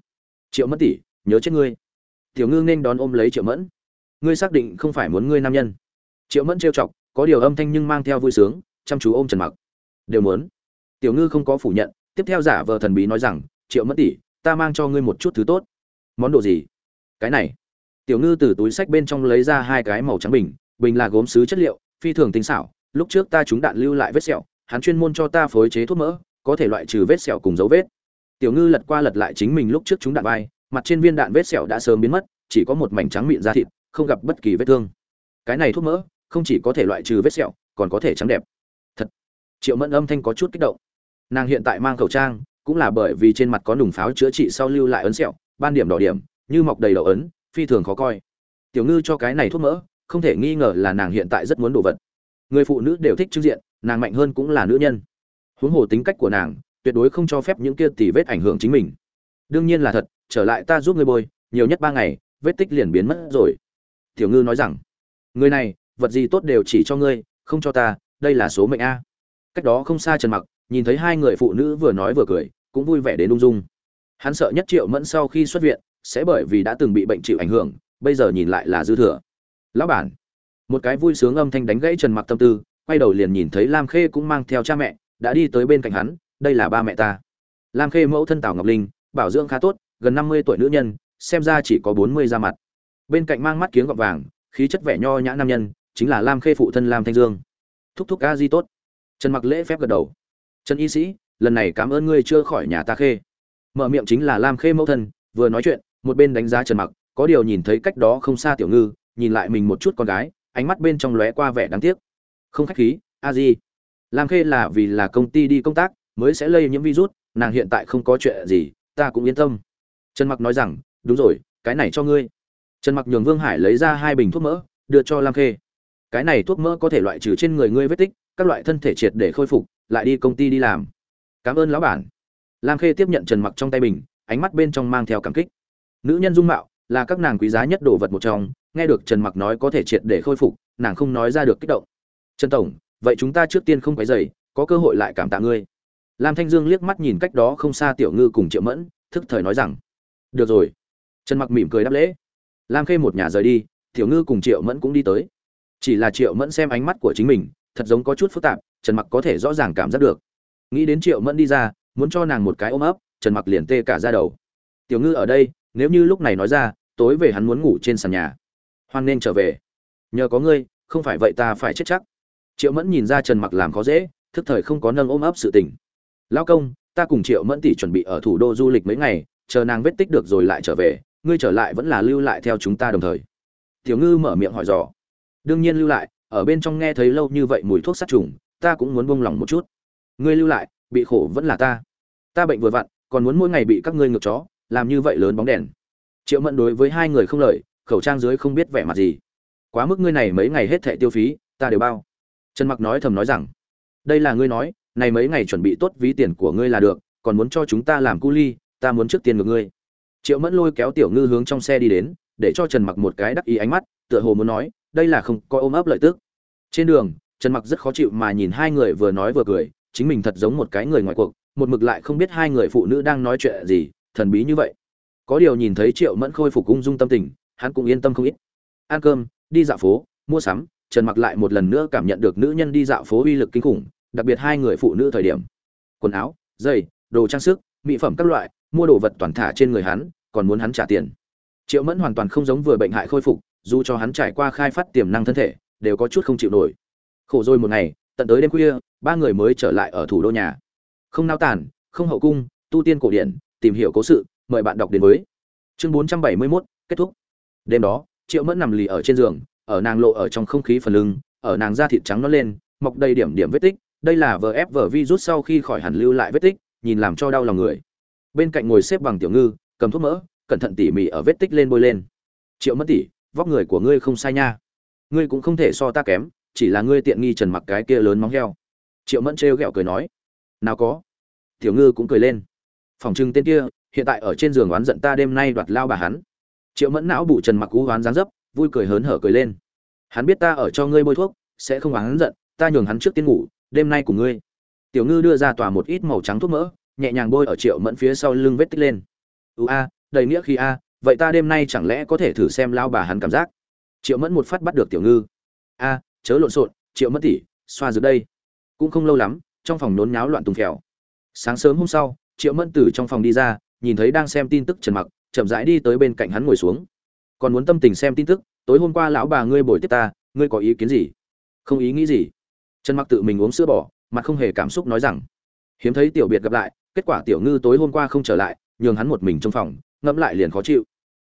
Speaker 1: Triệu mẫn tỷ, nhớ chết ngươi. Tiểu ngư nên đón ôm lấy triệu mẫn. Ngươi xác định không phải muốn ngươi nam nhân. Triệu mẫn trêu chọc, có điều âm thanh nhưng mang theo vui sướng, chăm chú ôm trần mặc. Đều muốn. Tiểu ngư không có phủ nhận, tiếp theo giả vờ thần bí nói rằng, triệu mẫn tỷ, ta mang cho ngươi một chút thứ tốt. Món đồ gì? Cái này tiểu ngư từ túi sách bên trong lấy ra hai cái màu trắng bình bình là gốm sứ chất liệu, phi thường tinh xảo, lúc trước ta chúng đạn lưu lại vết sẹo, hắn chuyên môn cho ta phối chế thuốc mỡ, có thể loại trừ vết sẹo cùng dấu vết. Tiểu ngư lật qua lật lại chính mình lúc trước chúng đạn vai, mặt trên viên đạn vết sẹo đã sớm biến mất, chỉ có một mảnh trắng mịn da thịt, không gặp bất kỳ vết thương. Cái này thuốc mỡ, không chỉ có thể loại trừ vết sẹo, còn có thể trắng đẹp. Thật. Triệu mẫn âm thanh có chút kích động. Nàng hiện tại mang khẩu trang, cũng là bởi vì trên mặt có nùng pháo chữa trị sau lưu lại ấn sẹo, ban điểm đỏ điểm, như mọc đầy đầu ấn phi thường khó coi. Tiểu ngư cho cái này thuốc mỡ, không thể nghi ngờ là nàng hiện tại rất muốn đồ vật. Người phụ nữ đều thích trưng diện, nàng mạnh hơn cũng là nữ nhân. Huống hồ tính cách của nàng, tuyệt đối không cho phép những kia tỉ vết ảnh hưởng chính mình. Đương nhiên là thật, trở lại ta giúp ngươi bôi, nhiều nhất ba ngày, vết tích liền biến mất rồi. Tiểu ngư nói rằng, người này, vật gì tốt đều chỉ cho ngươi, không cho ta, đây là số mệnh a. Cách đó không xa trần mặc, nhìn thấy hai người phụ nữ vừa nói vừa cười, cũng vui vẻ đến ung dung. Hắn sợ nhất triệu mẫn sau khi xuất viện sẽ bởi vì đã từng bị bệnh chịu ảnh hưởng, bây giờ nhìn lại là dư thừa. Lão bản. Một cái vui sướng âm thanh đánh gãy trần mặc tâm tư, quay đầu liền nhìn thấy lam khê cũng mang theo cha mẹ, đã đi tới bên cạnh hắn, đây là ba mẹ ta. Lam khê mẫu thân tào ngọc linh, bảo dưỡng khá tốt, gần năm mươi tuổi nữ nhân, xem ra chỉ có bốn mươi da mặt. Bên cạnh mang mắt kiếng gọt vàng, khí chất vẻ nho nhã nam nhân, chính là lam khê phụ thân lam thanh dương. Thúc thúc a di tốt. Trần mặc lễ phép gật đầu. Trần y sĩ, lần này cảm ơn ngươi chưa khỏi nhà ta khê. Mở miệng chính là lam khê mẫu thân, vừa nói chuyện một bên đánh giá trần mặc, có điều nhìn thấy cách đó không xa tiểu ngư, nhìn lại mình một chút con gái, ánh mắt bên trong lóe qua vẻ đáng tiếc. Không khách khí, a di. Lam khê là vì là công ty đi công tác, mới sẽ lây nhiễm virus, nàng hiện tại không có chuyện gì, ta cũng yên tâm. Trần mặc nói rằng, đúng rồi, cái này cho ngươi. Trần mặc nhường vương hải lấy ra hai bình thuốc mỡ, đưa cho lam khê. Cái này thuốc mỡ có thể loại trừ trên người ngươi vết tích, các loại thân thể triệt để khôi phục, lại đi công ty đi làm. Cảm ơn lão bản. Lam khê tiếp nhận trần mặc trong tay bình, ánh mắt bên trong mang theo cảm kích nữ nhân dung mạo là các nàng quý giá nhất đồ vật một trong, nghe được trần mặc nói có thể triệt để khôi phục, nàng không nói ra được kích động. Trần tổng, vậy chúng ta trước tiên không phải dày có cơ hội lại cảm tạ ngươi. Lam thanh dương liếc mắt nhìn cách đó không xa tiểu ngư cùng triệu mẫn, thức thời nói rằng, được rồi. Trần mặc mỉm cười đáp lễ. Lam khê một nhà rời đi, tiểu ngư cùng triệu mẫn cũng đi tới. Chỉ là triệu mẫn xem ánh mắt của chính mình, thật giống có chút phức tạp, trần mặc có thể rõ ràng cảm giác được. Nghĩ đến triệu mẫn đi ra, muốn cho nàng một cái ôm ấp, trần mặc liền tê cả ra đầu. Tiểu ngư ở đây nếu như lúc này nói ra, tối về hắn muốn ngủ trên sàn nhà. Hoan nên trở về. Nhờ có ngươi, không phải vậy ta phải chết chắc. Triệu mẫn nhìn ra trần mặc làm khó dễ, thức thời không có nâng ôm ấp sự tình. Lao công, ta cùng triệu mẫn tỷ chuẩn bị ở thủ đô du lịch mấy ngày, chờ nàng vết tích được rồi lại trở về, ngươi trở lại vẫn là lưu lại theo chúng ta đồng thời. Tiểu ngư mở miệng hỏi dò. Đương nhiên lưu lại, ở bên trong nghe thấy lâu như vậy mùi thuốc sát trùng, ta cũng muốn buông lòng một chút. Ngươi lưu lại, bị khổ vẫn là ta. Ta bệnh vừa vặn, còn muốn mỗi ngày bị các ngươi ngược chó làm như vậy lớn bóng đèn. Triệu mẫn đối với hai người không lợi khẩu trang dưới không biết vẻ mặt gì. Quá mức ngươi này mấy ngày hết thẻ tiêu phí, ta đều bao. Trần mặc nói thầm nói rằng, đây là ngươi nói, này mấy ngày chuẩn bị tốt ví tiền của ngươi là được, còn muốn cho chúng ta làm cu ly, ta muốn trước tiền ngược ngươi. Triệu mẫn lôi kéo tiểu ngư hướng trong xe đi đến, để cho trần mặc một cái đắc ý ánh mắt, tựa hồ muốn nói, đây là không có ôm ấp lợi tức. Trên đường, trần mặc rất khó chịu mà nhìn hai người vừa nói vừa cười, chính mình thật giống một cái người ngoài cuộc, một mực lại không biết hai người phụ nữ đang nói chuyện gì thần bí như vậy. Có điều nhìn thấy triệu mẫn khôi phục ung dung tâm tình, hắn cũng yên tâm không ít. Ăn cơm, đi dạo phố, mua sắm, trần mặc lại một lần nữa cảm nhận được nữ nhân đi dạo phố uy lực kinh khủng, đặc biệt hai người phụ nữ thời điểm. Quần áo, giày, đồ trang sức, mỹ phẩm các loại, mua đồ vật toàn thả trên người hắn, còn muốn hắn trả tiền. Triệu mẫn hoàn toàn không giống vừa bệnh hại khôi phục, dù cho hắn trải qua khai phát tiềm năng thân thể, đều có chút không chịu nổi. Khổ rồi một ngày, tận tới đêm khuya, ba người mới trở lại ở thủ đô nhà. Không nao tản không hậu cung, tu tiên cổ điển tìm hiểu cố sự mời bạn đọc đến với. Chương 471, kết thúc. Đêm đó triệu mẫn nằm lì ở trên giường ở nàng lộ ở trong không khí phần lưng ở nàng da thịt trắng nó lên mọc đầy điểm điểm vết tích. Đây là vờ ép vờ virus sau khi khỏi hẳn lưu lại vết tích nhìn làm cho đau lòng người. Bên cạnh ngồi xếp bằng tiểu ngư cầm thuốc mỡ cẩn thận tỉ mỉ ở vết tích lên bôi lên. Triệu mẫn tỉ vóc người của ngươi không sai nha. Ngươi cũng không thể so ta kém chỉ là ngươi tiện nghi trần mặc cái kia lớn móng heo. Triệu mẫn trêu ghẹo cười nói. Nào có. Tiểu ngư cũng cười lên phòng trưng tên kia, hiện tại ở trên giường oán giận ta đêm nay đoạt lao bà hắn. Triệu mẫn não bụ trần mặc cú oán dáng dấp, vui cười hớn hở cười lên. Hắn biết ta ở cho ngươi bôi thuốc, sẽ không oán giận, ta nhường hắn trước tiên ngủ, đêm nay của ngươi. Tiểu ngư đưa ra tòa một ít màu trắng thuốc mỡ, nhẹ nhàng bôi ở triệu mẫn phía sau lưng vết tích lên. Ưu a, đầy nghĩa khi a, vậy ta đêm nay chẳng lẽ có thể thử xem lao bà hắn cảm giác? Triệu mẫn một phát bắt được tiểu ngư. A, chớ lộn xộn, triệu mẫn tỉ xoa dưới đây. Cũng không lâu lắm, trong phòng nôn nháo loạn tùng phèo. Sáng sớm hôm sau triệu mẫn từ trong phòng đi ra, nhìn thấy đang xem tin tức trần mặc, chậm rãi đi tới bên cạnh hắn ngồi xuống. Còn muốn tâm tình xem tin tức, tối hôm qua lão bà ngươi bồi tiếp ta, ngươi có ý kiến gì? Không ý nghĩ gì. Trần mặc tự mình uống sữa bỏ mặt không hề cảm xúc nói rằng, hiếm thấy tiểu biệt gặp lại, kết quả tiểu ngư tối hôm qua không trở lại, nhường hắn một mình trong phòng, ngẫm lại liền khó chịu.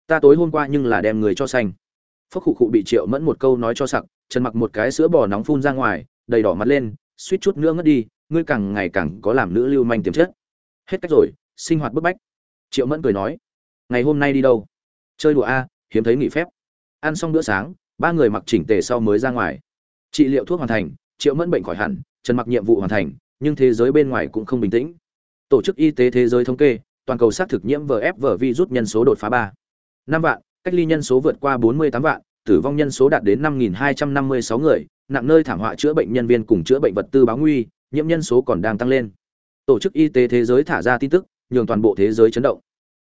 Speaker 1: Ta tối hôm qua nhưng là đem người cho xanh phúc khụ khụ bị triệu mẫn một câu nói cho sặc, trần mặc một cái sữa bò nóng phun ra ngoài, đầy đỏ mặt lên, suýt chút nữa ngất đi, ngươi càng ngày càng có làm nữ lưu manh tiềm chất hết cách rồi, sinh hoạt bức bách. Triệu mẫn cười nói, ngày hôm nay đi đâu? Chơi đùa a, hiếm thấy nghỉ phép. Ăn xong bữa sáng, ba người mặc chỉnh tề sau mới ra ngoài. Trị liệu thuốc hoàn thành, triệu mẫn bệnh khỏi hẳn, trần mặc nhiệm vụ hoàn thành, nhưng thế giới bên ngoài cũng không bình tĩnh. Tổ chức y tế thế giới thống kê, toàn cầu xác thực nhiễm vf virus nhân số đột phá ba. Năm vạn, cách ly nhân số vượt qua bốn mươi tám vạn, tử vong nhân số đạt đến năm nghìn hai trăm năm mươi sáu người, nặng nơi thảm họa chữa bệnh nhân viên cùng chữa bệnh vật tư báo nguy, nhiễm nhân số còn đang tăng lên tổ chức y tế thế giới thả ra tin tức nhường toàn bộ thế giới chấn động.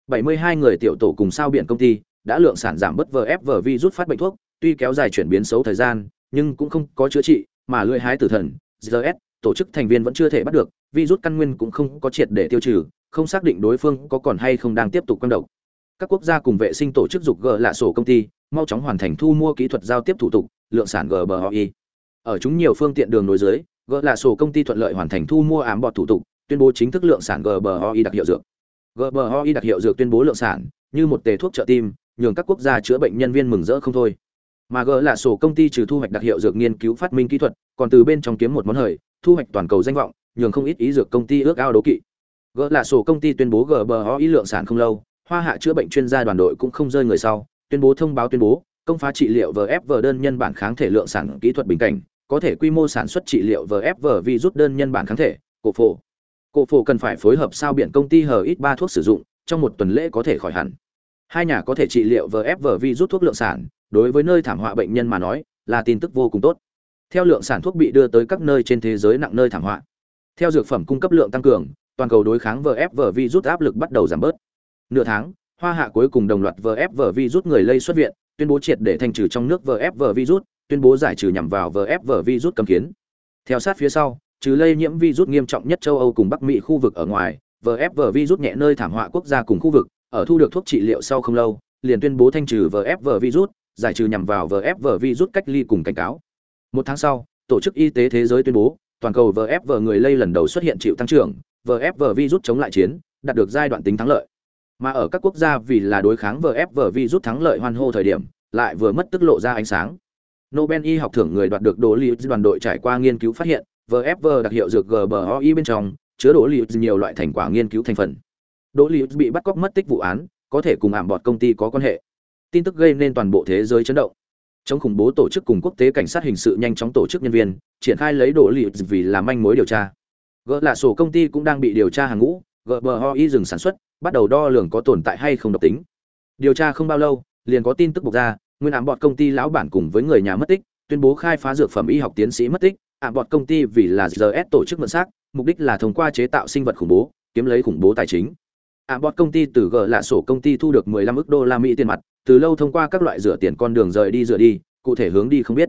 Speaker 1: 72 người tiểu tổ cùng sao biển công ty đã lượng sản giảm bất v rút phát bệnh thuốc tuy kéo dài chuyển biến xấu thời gian nhưng cũng không có chữa trị mà lưỡi hái tử thần GS, tổ chức thành viên vẫn chưa thể bắt được virus căn nguyên cũng không có triệt để tiêu trừ không xác định đối phương có còn hay không đang tiếp tục quan độc. Các quốc gia cùng vệ sinh tổ chức dục g lạ sổ công ty mau chóng hoàn thành thu mua kỹ thuật giao tiếp thủ tục lượng sản gboi ở chúng nhiều phương tiện đường nối dưới g lạ sổ công ty thuận lợi hoàn thành thu mua ám bọt thủ tục tuyên bố chính thức lượng sản gboi đặc hiệu dược. Gboi đặc hiệu dược tuyên bố lượng sản như một tề thuốc trợ tim, nhường các quốc gia chữa bệnh nhân viên mừng rỡ không thôi. Mà g là sổ công ty trừ thu hoạch đặc hiệu dược nghiên cứu phát minh kỹ thuật, còn từ bên trong kiếm một món hời, thu hoạch toàn cầu danh vọng, nhường không ít ý dược công ty ước ao đố kỵ. G là sổ công ty tuyên bố gboi lượng sản không lâu, hoa hạ chữa bệnh chuyên gia đoàn đội cũng không rơi người sau, tuyên bố thông báo tuyên bố, công phá trị liệu vf đơn nhân bản kháng thể lượng sản kỹ thuật bình cảnh, có thể quy mô sản xuất trị liệu vf virus đơn nhân bản kháng thể, cổ phổ cổ phổ cần phải phối hợp sao biển công ty hờ ít ba thuốc sử dụng, trong một tuần lễ có thể khỏi hẳn. Hai nhà có thể trị liệu vf rút thuốc lượng sản, đối với nơi thảm họa bệnh nhân mà nói, là tin tức vô cùng tốt. Theo lượng sản thuốc bị đưa tới các nơi trên thế giới nặng nơi thảm họa. Theo dược phẩm cung cấp lượng tăng cường, toàn cầu đối kháng vf rút áp lực bắt đầu giảm bớt. Nửa tháng, hoa hạ cuối cùng đồng loạt vf rút người lây xuất viện, tuyên bố triệt để thanh trừ trong nước vf rút tuyên bố giải trừ nhằm vào vf rút cầm kiến. Theo sát phía sau trừ lây nhiễm virus nghiêm trọng nhất châu âu cùng bắc mỹ khu vực ở ngoài VFV virus nhẹ nơi thảm họa quốc gia cùng khu vực ở thu được thuốc trị liệu sau không lâu liền tuyên bố thanh trừ VFV virus giải trừ nhằm vào VFV virus cách ly cùng cảnh cáo. Một tháng sau tổ chức y tế thế giới tuyên bố toàn cầu VFV người lây lần đầu xuất hiện chịu tăng trưởng VFV virus chống lại chiến đạt được giai đoạn tính thắng lợi. Mà ở các quốc gia vì là đối kháng VFV virus thắng lợi hoan hô thời điểm lại vừa mất tức lộ ra ánh sáng. Nobel y học thưởng người đoạt được đồ lý đoàn đội trải qua nghiên cứu phát hiện, VFV đặc hiệu dược GBOI bên trong chứa đồ liệu nhiều loại thành quả nghiên cứu thành phần. đỗ liễu bị bắt cóc mất tích vụ án, có thể cùng ảm bọt công ty có quan hệ. Tin tức gây nên toàn bộ thế giới chấn động. Chống khủng bố tổ chức cùng quốc tế cảnh sát hình sự nhanh chóng tổ chức nhân viên, triển khai lấy đỗ liễu vì làm manh mối điều tra. Gỡ là sổ công ty cũng đang bị điều tra hàng ngũ, GBOI dừng sản xuất, bắt đầu đo lường có tồn tại hay không độc tính. Điều tra không bao lâu, liền có tin tức bộc ra, nguyên ảm bọt công ty lão bản cùng với người nhà mất tích, tuyên bố khai phá dược phẩm y học tiến sĩ mất tích, À, ảm bọt công ty vì là GS tổ chức mượn xác, mục đích là thông qua chế tạo sinh vật khủng bố, kiếm lấy khủng bố tài chính. À, ảm bọt công ty từ G lạ sổ công ty thu được 15 ức đô la Mỹ tiền mặt, từ lâu thông qua các loại rửa tiền con đường rời đi rửa đi, cụ thể hướng đi không biết.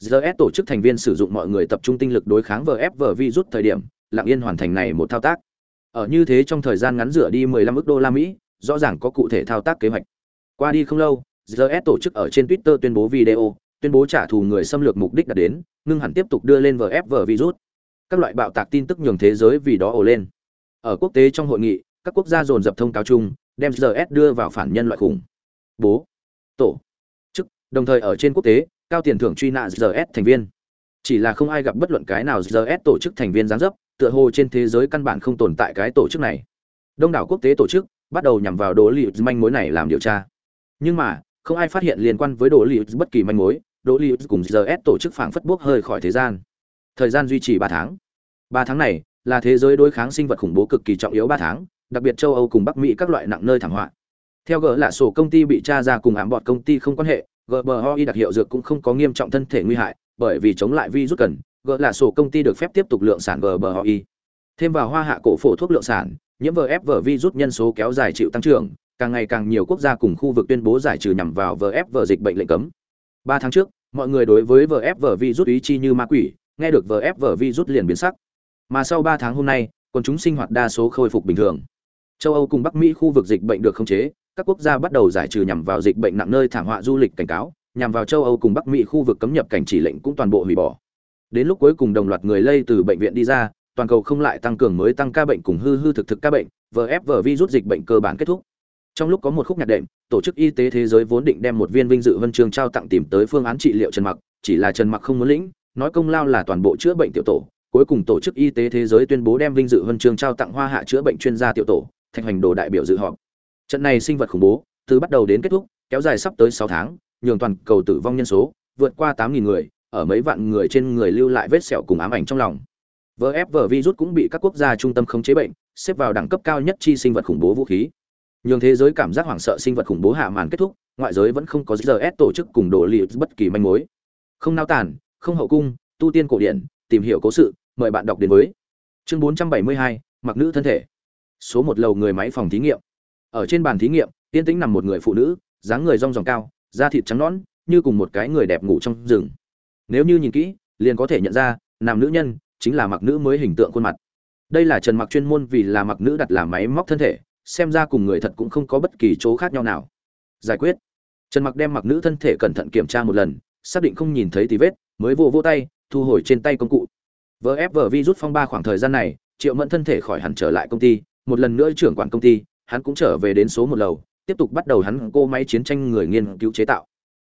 Speaker 1: GS tổ chức thành viên sử dụng mọi người tập trung tinh lực đối kháng VF virus thời điểm, lặng yên hoàn thành này một thao tác. Ở như thế trong thời gian ngắn rửa đi 15 ức đô la Mỹ, rõ ràng có cụ thể thao tác kế hoạch. Qua đi không lâu, GS tổ chức ở trên Twitter tuyên bố video, tuyên bố trả thù người xâm lược mục đích đã đến, ngưng hẳn tiếp tục đưa lên VF virus. Các loại bạo tạc tin tức nhường thế giới vì đó ồ lên. Ở quốc tế trong hội nghị, các quốc gia dồn dập thông cáo chung, đem GS đưa vào phản nhân loại khủng. Bố, tổ, chức, đồng thời ở trên quốc tế, cao tiền thưởng truy nã GS thành viên. Chỉ là không ai gặp bất luận cái nào GS tổ chức thành viên giáng dấp, tựa hồ trên thế giới căn bản không tồn tại cái tổ chức này. Đông đảo quốc tế tổ chức bắt đầu nhằm vào đồ liệu manh mối này làm điều tra. Nhưng mà, không ai phát hiện liên quan với đồ liệu bất kỳ manh mối, Đỗ liệu cùng GS tổ chức phảng phất bước hơi khỏi thế gian. Thời gian duy trì ba tháng. Ba tháng này là thế giới đối kháng sinh vật khủng bố cực kỳ trọng yếu ba tháng, đặc biệt châu Âu cùng Bắc Mỹ các loại nặng nơi thảm họa. Theo gỡ là sổ công ty bị tra ra cùng ám bọt công ty không quan hệ, GBOI đặc hiệu dược cũng không có nghiêm trọng thân thể nguy hại, bởi vì chống lại virus cần, gỡ là sổ công ty được phép tiếp tục lượng sản GBOI. Thêm vào hoa hạ cổ phổ thuốc lượng sản, nhiễm VF virus nhân số kéo dài chịu tăng trưởng, càng ngày càng nhiều quốc gia cùng khu vực tuyên bố giải trừ nhằm vào VF dịch bệnh lệnh cấm. 3 tháng trước, mọi người đối với vfv virus ý chi như ma quỷ, nghe được vfv virus liền biến sắc. Mà sau 3 tháng hôm nay, còn chúng sinh hoạt đa số khôi phục bình thường. Châu Âu cùng Bắc Mỹ khu vực dịch bệnh được khống chế, các quốc gia bắt đầu giải trừ nhằm vào dịch bệnh nặng nơi thảm họa du lịch cảnh cáo, nhằm vào châu Âu cùng Bắc Mỹ khu vực cấm nhập cảnh chỉ lệnh cũng toàn bộ hủy bỏ. Đến lúc cuối cùng đồng loạt người lây từ bệnh viện đi ra, toàn cầu không lại tăng cường mới tăng ca bệnh cùng hư hư thực thực ca bệnh, vfv virus dịch bệnh cơ bản kết thúc. Trong lúc có một khúc nhạc đệm, tổ chức y tế thế giới vốn định đem một viên vinh dự huân chương trao tặng tìm tới phương án trị liệu Trần Mặc, chỉ là Trần Mặc không muốn lĩnh, nói công lao là toàn bộ chữa bệnh tiểu tổ. Cuối cùng tổ chức y tế thế giới tuyên bố đem vinh dự huân chương trao tặng Hoa Hạ chữa bệnh chuyên gia tiểu tổ, thành hành đồ đại biểu dự họp. Trận này sinh vật khủng bố, từ bắt đầu đến kết thúc, kéo dài sắp tới 6 tháng, nhường toàn cầu tử vong nhân số vượt qua 8000 người, ở mấy vạn người trên người lưu lại vết sẹo cùng ám ảnh trong lòng. VFV virus cũng bị các quốc gia trung tâm khống chế bệnh, xếp vào đẳng cấp cao nhất chi sinh vật khủng bố vũ khí. Nhường thế giới cảm giác hoảng sợ sinh vật khủng bố hạ màn kết thúc, ngoại giới vẫn không có giờ ép tổ chức cùng đồ liệu bất kỳ manh mối. Không nao tản, không hậu cung, tu tiên cổ điển, tìm hiểu cố sự, mời bạn đọc đến với. Chương 472, mặc nữ thân thể. Số một lầu người máy phòng thí nghiệm. Ở trên bàn thí nghiệm, yên tĩnh nằm một người phụ nữ, dáng người rong ròng cao, da thịt trắng nõn, như cùng một cái người đẹp ngủ trong rừng. Nếu như nhìn kỹ, liền có thể nhận ra, nam nữ nhân chính là mặc nữ mới hình tượng khuôn mặt. Đây là Trần Mặc chuyên môn vì là mặc nữ đặt làm máy móc thân thể, xem ra cùng người thật cũng không có bất kỳ chỗ khác nhau nào. Giải quyết. Trần Mặc đem mặc nữ thân thể cẩn thận kiểm tra một lần, xác định không nhìn thấy tí vết, mới vô vô tay, thu hồi trên tay công cụ. vỡ ép vỡ vi rút phong ba khoảng thời gian này, Triệu Mẫn thân thể khỏi hẳn trở lại công ty, một lần nữa trưởng quản công ty, hắn cũng trở về đến số một lầu, tiếp tục bắt đầu hắn cô máy chiến tranh người nghiên cứu chế tạo.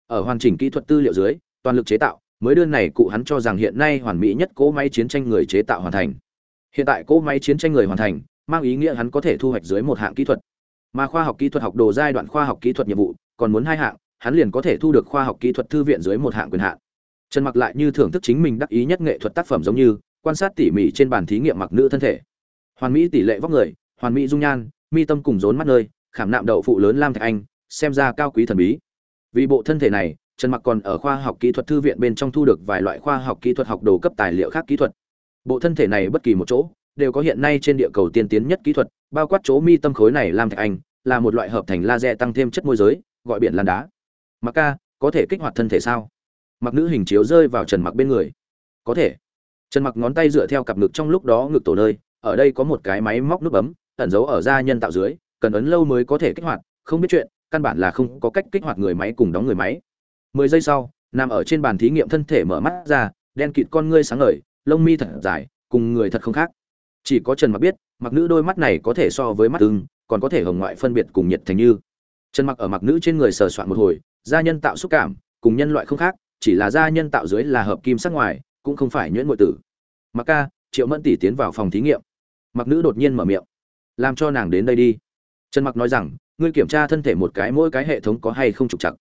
Speaker 1: Ở hoàn chỉnh kỹ thuật tư liệu dưới, toàn lực chế tạo, mới đơn này cụ hắn cho rằng hiện nay hoàn mỹ nhất cỗ máy chiến tranh người chế tạo hoàn thành. Hiện tại cỗ máy chiến tranh người hoàn thành, mang ý nghĩa hắn có thể thu hoạch dưới một hạng kỹ thuật. Mà khoa học kỹ thuật học đồ giai đoạn khoa học kỹ thuật nhiệm vụ, còn muốn hai hạng, hắn liền có thể thu được khoa học kỹ thuật thư viện dưới một hạng quyền hạn. Trần Mặc lại như thưởng thức chính mình đắc ý nhất nghệ thuật tác phẩm giống như, quan sát tỉ mỉ trên bàn thí nghiệm mặc nữ thân thể. Hoàn mỹ tỷ lệ vóc người, hoàn mỹ dung nhan, mi tâm cùng rốn mắt nơi, khảm nạm đậu phụ lớn lam thạch anh, xem ra cao quý thần bí. Vì bộ thân thể này, Trần Mặc còn ở khoa học kỹ thuật thư viện bên trong thu được vài loại khoa học kỹ thuật học đồ cấp tài liệu khác kỹ thuật. Bộ thân thể này bất kỳ một chỗ đều có hiện nay trên địa cầu tiên tiến nhất kỹ thuật, bao quát chỗ mi tâm khối này làm thạch anh, là một loại hợp thành laser tăng thêm chất môi giới, gọi biển lan đá. Mặc ca, có thể kích hoạt thân thể sao? Mặc nữ hình chiếu rơi vào Trần Mặc bên người. Có thể. Trần Mặc ngón tay dựa theo cặp ngực trong lúc đó ngực tổ nơi, ở đây có một cái máy móc nút bấm, ẩn giấu ở da nhân tạo dưới, cần ấn lâu mới có thể kích hoạt, không biết chuyện, căn bản là không có cách kích hoạt người máy cùng đóng người máy. 10 giây sau, nằm ở trên bàn thí nghiệm thân thể mở mắt ra, đen kịt con ngươi sáng ngời, lông mi thật dài, cùng người thật không khác. Chỉ có Trần Mặc biết, mặc nữ đôi mắt này có thể so với mắt ưng, còn có thể hồng ngoại phân biệt cùng nhiệt thành như. Trần Mặc ở mặc nữ trên người sờ soạn một hồi, da nhân tạo xúc cảm, cùng nhân loại không khác, chỉ là da nhân tạo dưới là hợp kim sắc ngoài cũng không phải nhuyễn ngụy tử. Mặc ca triệu mẫn tỷ tiến vào phòng thí nghiệm. Mặc nữ đột nhiên mở miệng. Làm cho nàng đến đây đi. Trần mặc nói rằng ngươi kiểm tra thân thể một cái mỗi cái hệ thống có hay không trục chặt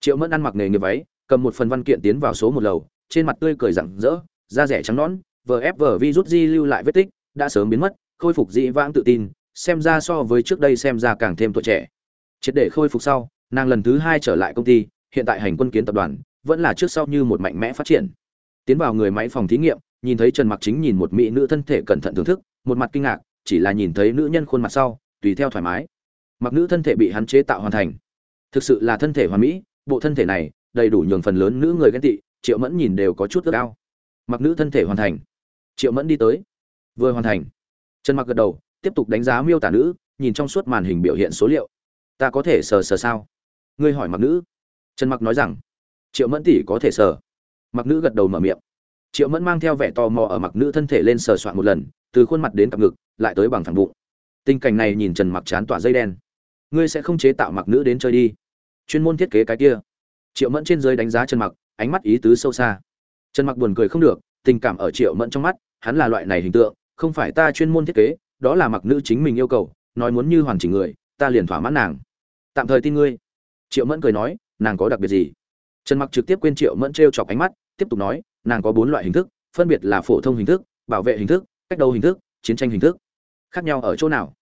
Speaker 1: triệu mẫn ăn mặc nghề nghiệp váy cầm một phần văn kiện tiến vào số một lầu trên mặt tươi cười rặng rỡ da rẻ trắng nõn vờ ép vờ vi rút di lưu lại vết tích đã sớm biến mất, khôi phục dị vãng tự tin, xem ra so với trước đây xem ra càng thêm tuổi trẻ. Triệt để khôi phục sau, nàng lần thứ hai trở lại công ty, hiện tại hành quân kiến tập đoàn, vẫn là trước sau như một mạnh mẽ phát triển. Tiến vào người máy phòng thí nghiệm, nhìn thấy trần mặc chính nhìn một mỹ nữ thân thể cẩn thận thưởng thức, một mặt kinh ngạc, chỉ là nhìn thấy nữ nhân khuôn mặt sau, tùy theo thoải mái. Mặc nữ thân thể bị hắn chế tạo hoàn thành. Thực sự là thân thể hoàn mỹ, bộ thân thể này, đầy đủ nhường phần lớn nữ người ghen tị, triệu mẫn nhìn đều có chút ước ao. Mặc nữ thân thể hoàn thành. Triệu mẫn đi tới vừa hoàn thành. Trần mặc gật đầu, tiếp tục đánh giá miêu tả nữ, nhìn trong suốt màn hình biểu hiện số liệu. Ta có thể sờ sờ sao? Ngươi hỏi mặc nữ. Trần mặc nói rằng, triệu mẫn tỷ có thể sờ. Mặc nữ gật đầu mở miệng. Triệu mẫn mang theo vẻ tò mò ở mặc nữ thân thể lên sờ soạn một lần, từ khuôn mặt đến cặp ngực, lại tới bằng thẳng bụng. Tình cảnh này nhìn trần mặc chán tỏa dây đen. Ngươi sẽ không chế tạo mặc nữ đến chơi đi. Chuyên môn thiết kế cái kia. Triệu mẫn trên dưới đánh giá trần mặc, ánh mắt ý tứ sâu xa. Trần mặc buồn cười không được, tình cảm ở triệu mẫn trong mắt, hắn là loại này hình tượng không phải ta chuyên môn thiết kế, đó là mặc nữ chính mình yêu cầu, nói muốn như hoàn chỉnh người, ta liền thỏa mãn nàng. Tạm thời tin ngươi. Triệu mẫn cười nói, nàng có đặc biệt gì? Trần mặc trực tiếp quên triệu mẫn t chọc ánh mắt, tiếp tục nói, nàng có bốn loại hình thức, phân biệt là phổ thông hình thức, bảo vệ hình thức, cách đấu hình thức, chiến tranh hình thức. Khác nhau ở chỗ nào?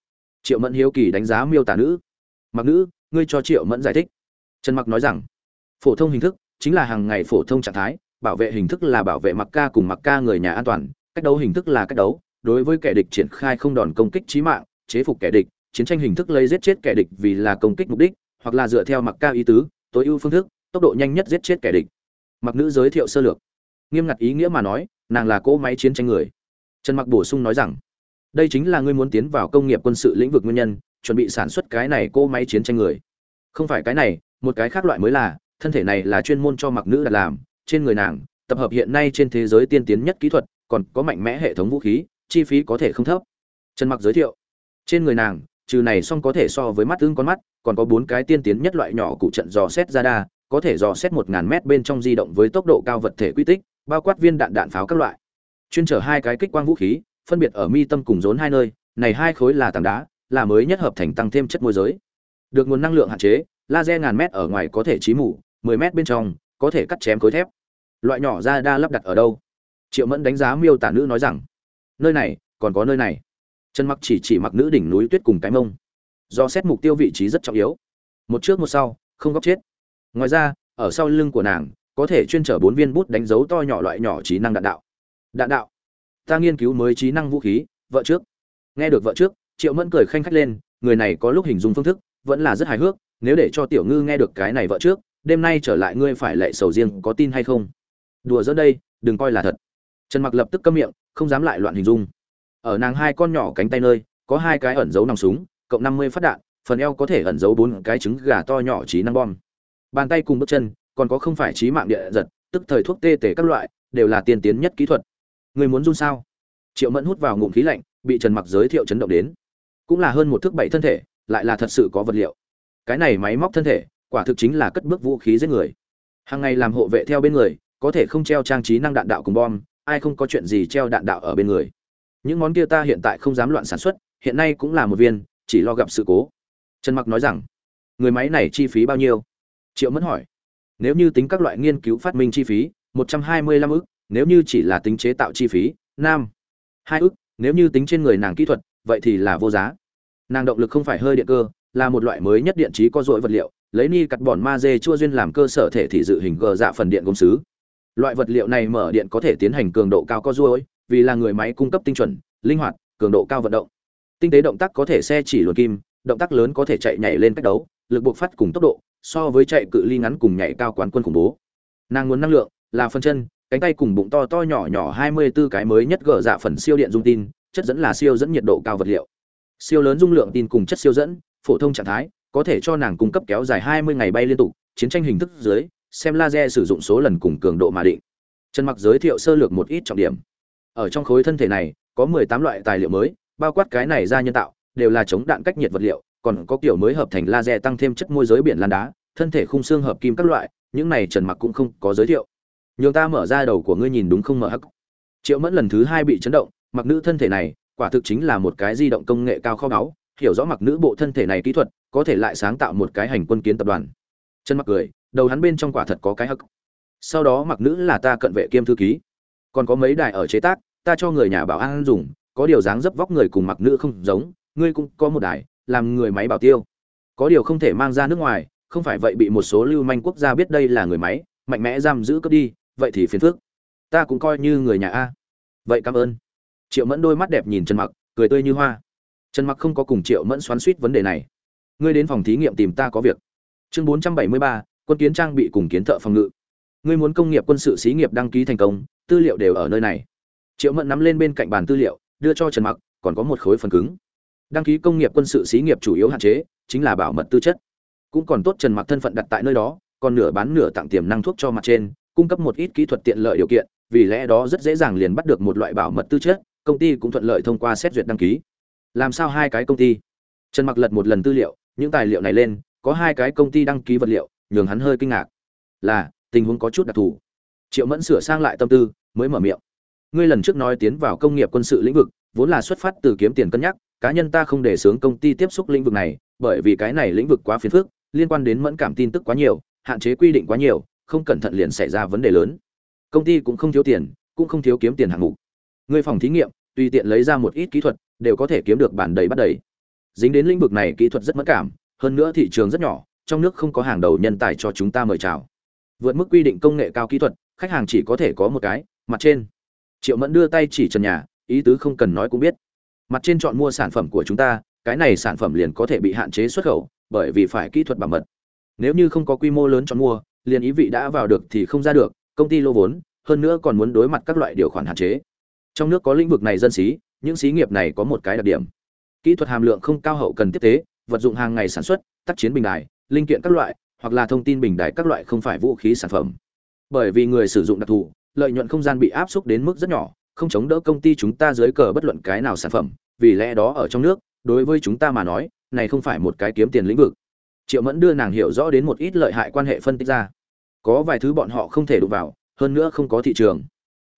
Speaker 1: Triệu mẫn hiếu kỳ đánh giá miêu tả nữ. Mặc nữ, ngươi cho triệu mẫn giải thích. Trần mặc nói rằng, phổ thông hình thức chính là hàng ngày phổ thông trạng thái, bảo vệ hình thức là bảo vệ mặc ca cùng mặc ca người nhà an toàn, cách đấu hình thức là cách đấu đối với kẻ địch triển khai không đòn công kích chí mạng, chế phục kẻ địch, chiến tranh hình thức lấy giết chết kẻ địch vì là công kích mục đích, hoặc là dựa theo mặc cao ý tứ, tối ưu phương thức, tốc độ nhanh nhất giết chết kẻ địch. Mặc nữ giới thiệu sơ lược. Nghiêm ngặt ý nghĩa mà nói, nàng là cỗ máy chiến tranh người. Trần mặc bổ sung nói rằng, đây chính là ngươi muốn tiến vào công nghiệp quân sự lĩnh vực nguyên nhân, chuẩn bị sản xuất cái này cỗ máy chiến tranh người. Không phải cái này, một cái khác loại mới là, thân thể này là chuyên môn cho mặc nữ đặt làm, trên người nàng, tập hợp hiện nay trên thế giới tiên tiến nhất kỹ thuật, còn có mạnh mẽ hệ thống vũ khí chi phí có thể không thấp. Trần mặc giới thiệu, trên người nàng, trừ này xong có thể so với mắt tương con mắt, còn có bốn cái tiên tiến nhất loại nhỏ cụ trận dò xét ra đa có thể dò xét một ngàn mét bên trong di động với tốc độ cao vật thể quy tích, bao quát viên đạn đạn pháo các loại. Chuyên chở hai cái kích quang vũ khí, phân biệt ở mi tâm cùng rốn hai nơi, này hai khối là tảng đá, là mới nhất hợp thành tăng thêm chất môi giới. Được nguồn năng lượng hạn chế, laser ngàn mét ở ngoài có thể chí mù 10 mét bên trong có thể cắt chém khối thép. Loại nhỏ ra đa lắp đặt ở đâu? Triệu mẫn đánh giá miêu tả nữ nói rằng nơi này, còn có nơi này. Trần mặc chỉ chỉ mặc nữ đỉnh núi tuyết cùng cái mông. Do xét mục tiêu vị trí rất trọng yếu. Một trước một sau, không góc chết. Ngoài ra, ở sau lưng của nàng, có thể chuyên chở bốn viên bút đánh dấu to nhỏ loại nhỏ trí năng đạn đạo. Đạn đạo. Ta nghiên cứu mới trí năng vũ khí, vợ trước. Nghe được vợ trước, triệu mẫn cười khanh khách lên, người này có lúc hình dung phương thức, vẫn là rất hài hước, nếu để cho tiểu ngư nghe được cái này vợ trước, đêm nay trở lại ngươi phải lệ sầu riêng có tin hay không? Đùa giữa đây, đừng coi là thật trần mặc lập tức câm miệng, không dám lại loạn hình dung. Ở nàng hai con nhỏ cánh tay nơi, có hai cái ẩn giấu nòng súng, cộng 50 phát đạn, phần eo có thể ẩn giấu bốn cái trứng gà to nhỏ trí năng bom. Bàn tay cùng bước chân, còn có không phải trí mạng địa giật, tức thời thuốc tê tể các loại, đều là tiên tiến nhất kỹ thuật. Người muốn run sao? Triệu mẫn hút vào ngụm khí lạnh, bị trần mặc giới thiệu chấn động đến. Cũng là hơn một thước bảy thân thể, lại là thật sự có vật liệu. Cái này máy móc thân thể, quả thực chính là cất bước vũ khí giết người. Hàng ngày làm hộ vệ theo bên người, có thể không treo trang trí năng đạn đạo cùng bom ai không có chuyện gì treo đạn đạo ở bên người. Những món kia ta hiện tại không dám loạn sản xuất, hiện nay cũng là một viên, chỉ lo gặp sự cố. Trần mặc nói rằng, người máy này chi phí bao nhiêu? Triệu mẫn hỏi. Nếu như tính các loại nghiên cứu phát minh chi phí, một trăm hai mươi lăm ức, nếu như chỉ là tính chế tạo chi phí, nam, hai ức, nếu như tính trên người nàng kỹ thuật, vậy thì là vô giá. Nàng động lực không phải hơi điện cơ, là một loại mới nhất điện trí có dội vật liệu, lấy ni cắt bòn ma dê chua duyên làm cơ sở thể thị dự hình gờ dạ phần điện công sứ loại vật liệu này mở điện có thể tiến hành cường độ cao co duỗi vì là người máy cung cấp tinh chuẩn, linh hoạt, cường độ cao vận động. Tinh tế động tác có thể xe chỉ luồn kim, động tác lớn có thể chạy nhảy lên cách đấu, lực buộc phát cùng tốc độ, so với chạy cự ly ngắn cùng nhảy cao quán quân khủng bố. Nàng muốn năng lượng là phần chân, cánh tay cùng bụng to to nhỏ nhỏ 24 cái mới nhất gỡ dạ phần siêu điện dung tin, chất dẫn là siêu dẫn nhiệt độ cao vật liệu. Siêu lớn dung lượng tin cùng chất siêu dẫn, phổ thông trạng thái, có thể cho nàng cung cấp kéo dài 20 ngày bay liên tục, chiến tranh hình thức dưới xem laser sử dụng số lần cùng cường độ mà định. Trần mặc giới thiệu sơ lược một ít trọng điểm. Ở trong khối thân thể này, có 18 loại tài liệu mới, bao quát cái này ra nhân tạo, đều là chống đạn cách nhiệt vật liệu, còn có kiểu mới hợp thành laser tăng thêm chất môi giới biển lan đá, thân thể khung xương hợp kim các loại, những này trần mặc cũng không có giới thiệu. Nhường ta mở ra đầu của ngươi nhìn đúng không mở hắc. Triệu mẫn lần thứ hai bị chấn động, mặc nữ thân thể này, quả thực chính là một cái di động công nghệ cao kho báu, hiểu rõ mặc nữ bộ thân thể này kỹ thuật, có thể lại sáng tạo một cái hành quân kiến tập đoàn. Trần mặc cười đầu hắn bên trong quả thật có cái hắc. Sau đó mặc nữ là ta cận vệ kiêm thư ký. Còn có mấy đài ở chế tác ta cho người nhà bảo an dùng có điều dáng dấp vóc người cùng mặc nữ không giống ngươi cũng có một đài làm người máy bảo tiêu. Có điều không thể mang ra nước ngoài không phải vậy bị một số lưu manh quốc gia biết đây là người máy mạnh mẽ giam giữ cướp đi vậy thì phiền phức. Ta cũng coi như người nhà a. Vậy cảm ơn. Triệu mẫn đôi mắt đẹp nhìn trần mặc cười tươi như hoa. Trần mặc không có cùng triệu mẫn xoắn suýt vấn đề này. Ngươi đến phòng thí nghiệm tìm ta có việc. Chương 473, quân kiến trang bị cùng kiến thợ phòng ngự. Ngươi muốn công nghiệp quân sự xí nghiệp đăng ký thành công, tư liệu đều ở nơi này. Triệu mẫn nắm lên bên cạnh bàn tư liệu, đưa cho trần mặc, còn có một khối phần cứng. Đăng ký công nghiệp quân sự xí nghiệp chủ yếu hạn chế, chính là bảo mật tư chất. Cũng còn tốt trần mặc thân phận đặt tại nơi đó, còn nửa bán nửa tặng tiềm năng thuốc cho mặt trên, cung cấp một ít kỹ thuật tiện lợi điều kiện, vì lẽ đó rất dễ dàng liền bắt được một loại bảo mật tư chất, công ty cũng thuận lợi thông qua xét duyệt đăng ký. Làm sao hai cái công ty? Trần mặc lật một lần tư liệu, những tài liệu này lên, có hai cái công ty đăng ký vật liệu nhường hắn hơi kinh ngạc. Là, tình huống có chút đặc thù. Triệu mẫn sửa sang lại tâm tư, mới mở miệng. Ngươi lần trước nói tiến vào công nghiệp quân sự lĩnh vực, vốn là xuất phát từ kiếm tiền cân nhắc, cá nhân ta không để sướng công ty tiếp xúc lĩnh vực này, bởi vì cái này lĩnh vực quá phiền phức, liên quan đến mẫn cảm tin tức quá nhiều, hạn chế quy định quá nhiều, không cẩn thận liền xảy ra vấn đề lớn. Công ty cũng không thiếu tiền, cũng không thiếu kiếm tiền hạng mục. Người phòng thí nghiệm, tùy tiện lấy ra một ít kỹ thuật, đều có thể kiếm được bản đầy bắt đầy. Dính đến lĩnh vực này kỹ thuật rất mất cảm, hơn nữa thị trường rất nhỏ trong nước không có hàng đầu nhân tài cho chúng ta mời chào. Vượt mức quy định công nghệ cao kỹ thuật, khách hàng chỉ có thể có một cái, mặt trên. Triệu mẫn đưa tay chỉ trần nhà, ý tứ không cần nói cũng biết. Mặt trên chọn mua sản phẩm của chúng ta, cái này sản phẩm liền có thể bị hạn chế xuất khẩu, bởi vì phải kỹ thuật bảo mật. Nếu như không có quy mô lớn chọn mua, liền ý vị đã vào được thì không ra được, công ty lô vốn, hơn nữa còn muốn đối mặt các loại điều khoản hạn chế. Trong nước có lĩnh vực này dân xí, những xí nghiệp này có một cái đặc điểm. Kỹ thuật hàm lượng không cao hậu cần tiếp tế, vật dụng hàng ngày sản xuất, tác chiến bình đài linh kiện các loại, hoặc là thông tin bình đại các loại không phải vũ khí sản phẩm. Bởi vì người sử dụng đặc thù, lợi nhuận không gian bị áp suất đến mức rất nhỏ, không chống đỡ công ty chúng ta dưới cờ bất luận cái nào sản phẩm. Vì lẽ đó ở trong nước, đối với chúng ta mà nói, này không phải một cái kiếm tiền lĩnh vực. Triệu mẫn đưa nàng hiểu rõ đến một ít lợi hại quan hệ phân tích ra. Có vài thứ bọn họ không thể đụng vào, hơn nữa không có thị trường.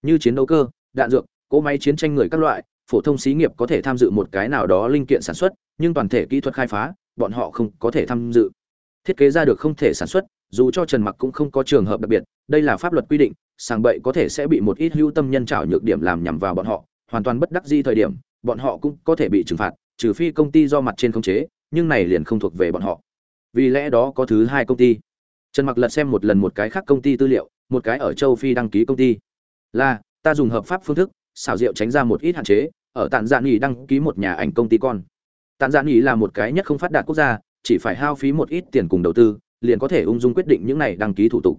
Speaker 1: Như chiến đấu cơ, đạn dược, cỗ máy chiến tranh người các loại, phổ thông xí nghiệp có thể tham dự một cái nào đó linh kiện sản xuất, nhưng toàn thể kỹ thuật khai phá, bọn họ không có thể tham dự thiết kế ra được không thể sản xuất, dù cho trần mặc cũng không có trường hợp đặc biệt, đây là pháp luật quy định, sàng bậy có thể sẽ bị một ít hưu tâm nhân trảo nhược điểm làm nhằm vào bọn họ, hoàn toàn bất đắc di thời điểm, bọn họ cũng có thể bị trừng phạt, trừ phi công ty do mặt trên không chế, nhưng này liền không thuộc về bọn họ. Vì lẽ đó có thứ hai công ty. Trần mặc lật xem một lần một cái khác công ty tư liệu, một cái ở châu phi đăng ký công ty. Là, ta dùng hợp pháp phương thức, xảo diệu tránh ra một ít hạn chế, ở tàn giản dạ nghỉ đăng ký một nhà ảnh công ty con. Tàn giản dạ nghỉ là một cái nhất không phát đạt quốc gia chỉ phải hao phí một ít tiền cùng đầu tư, liền có thể ung dung quyết định những này đăng ký thủ tục.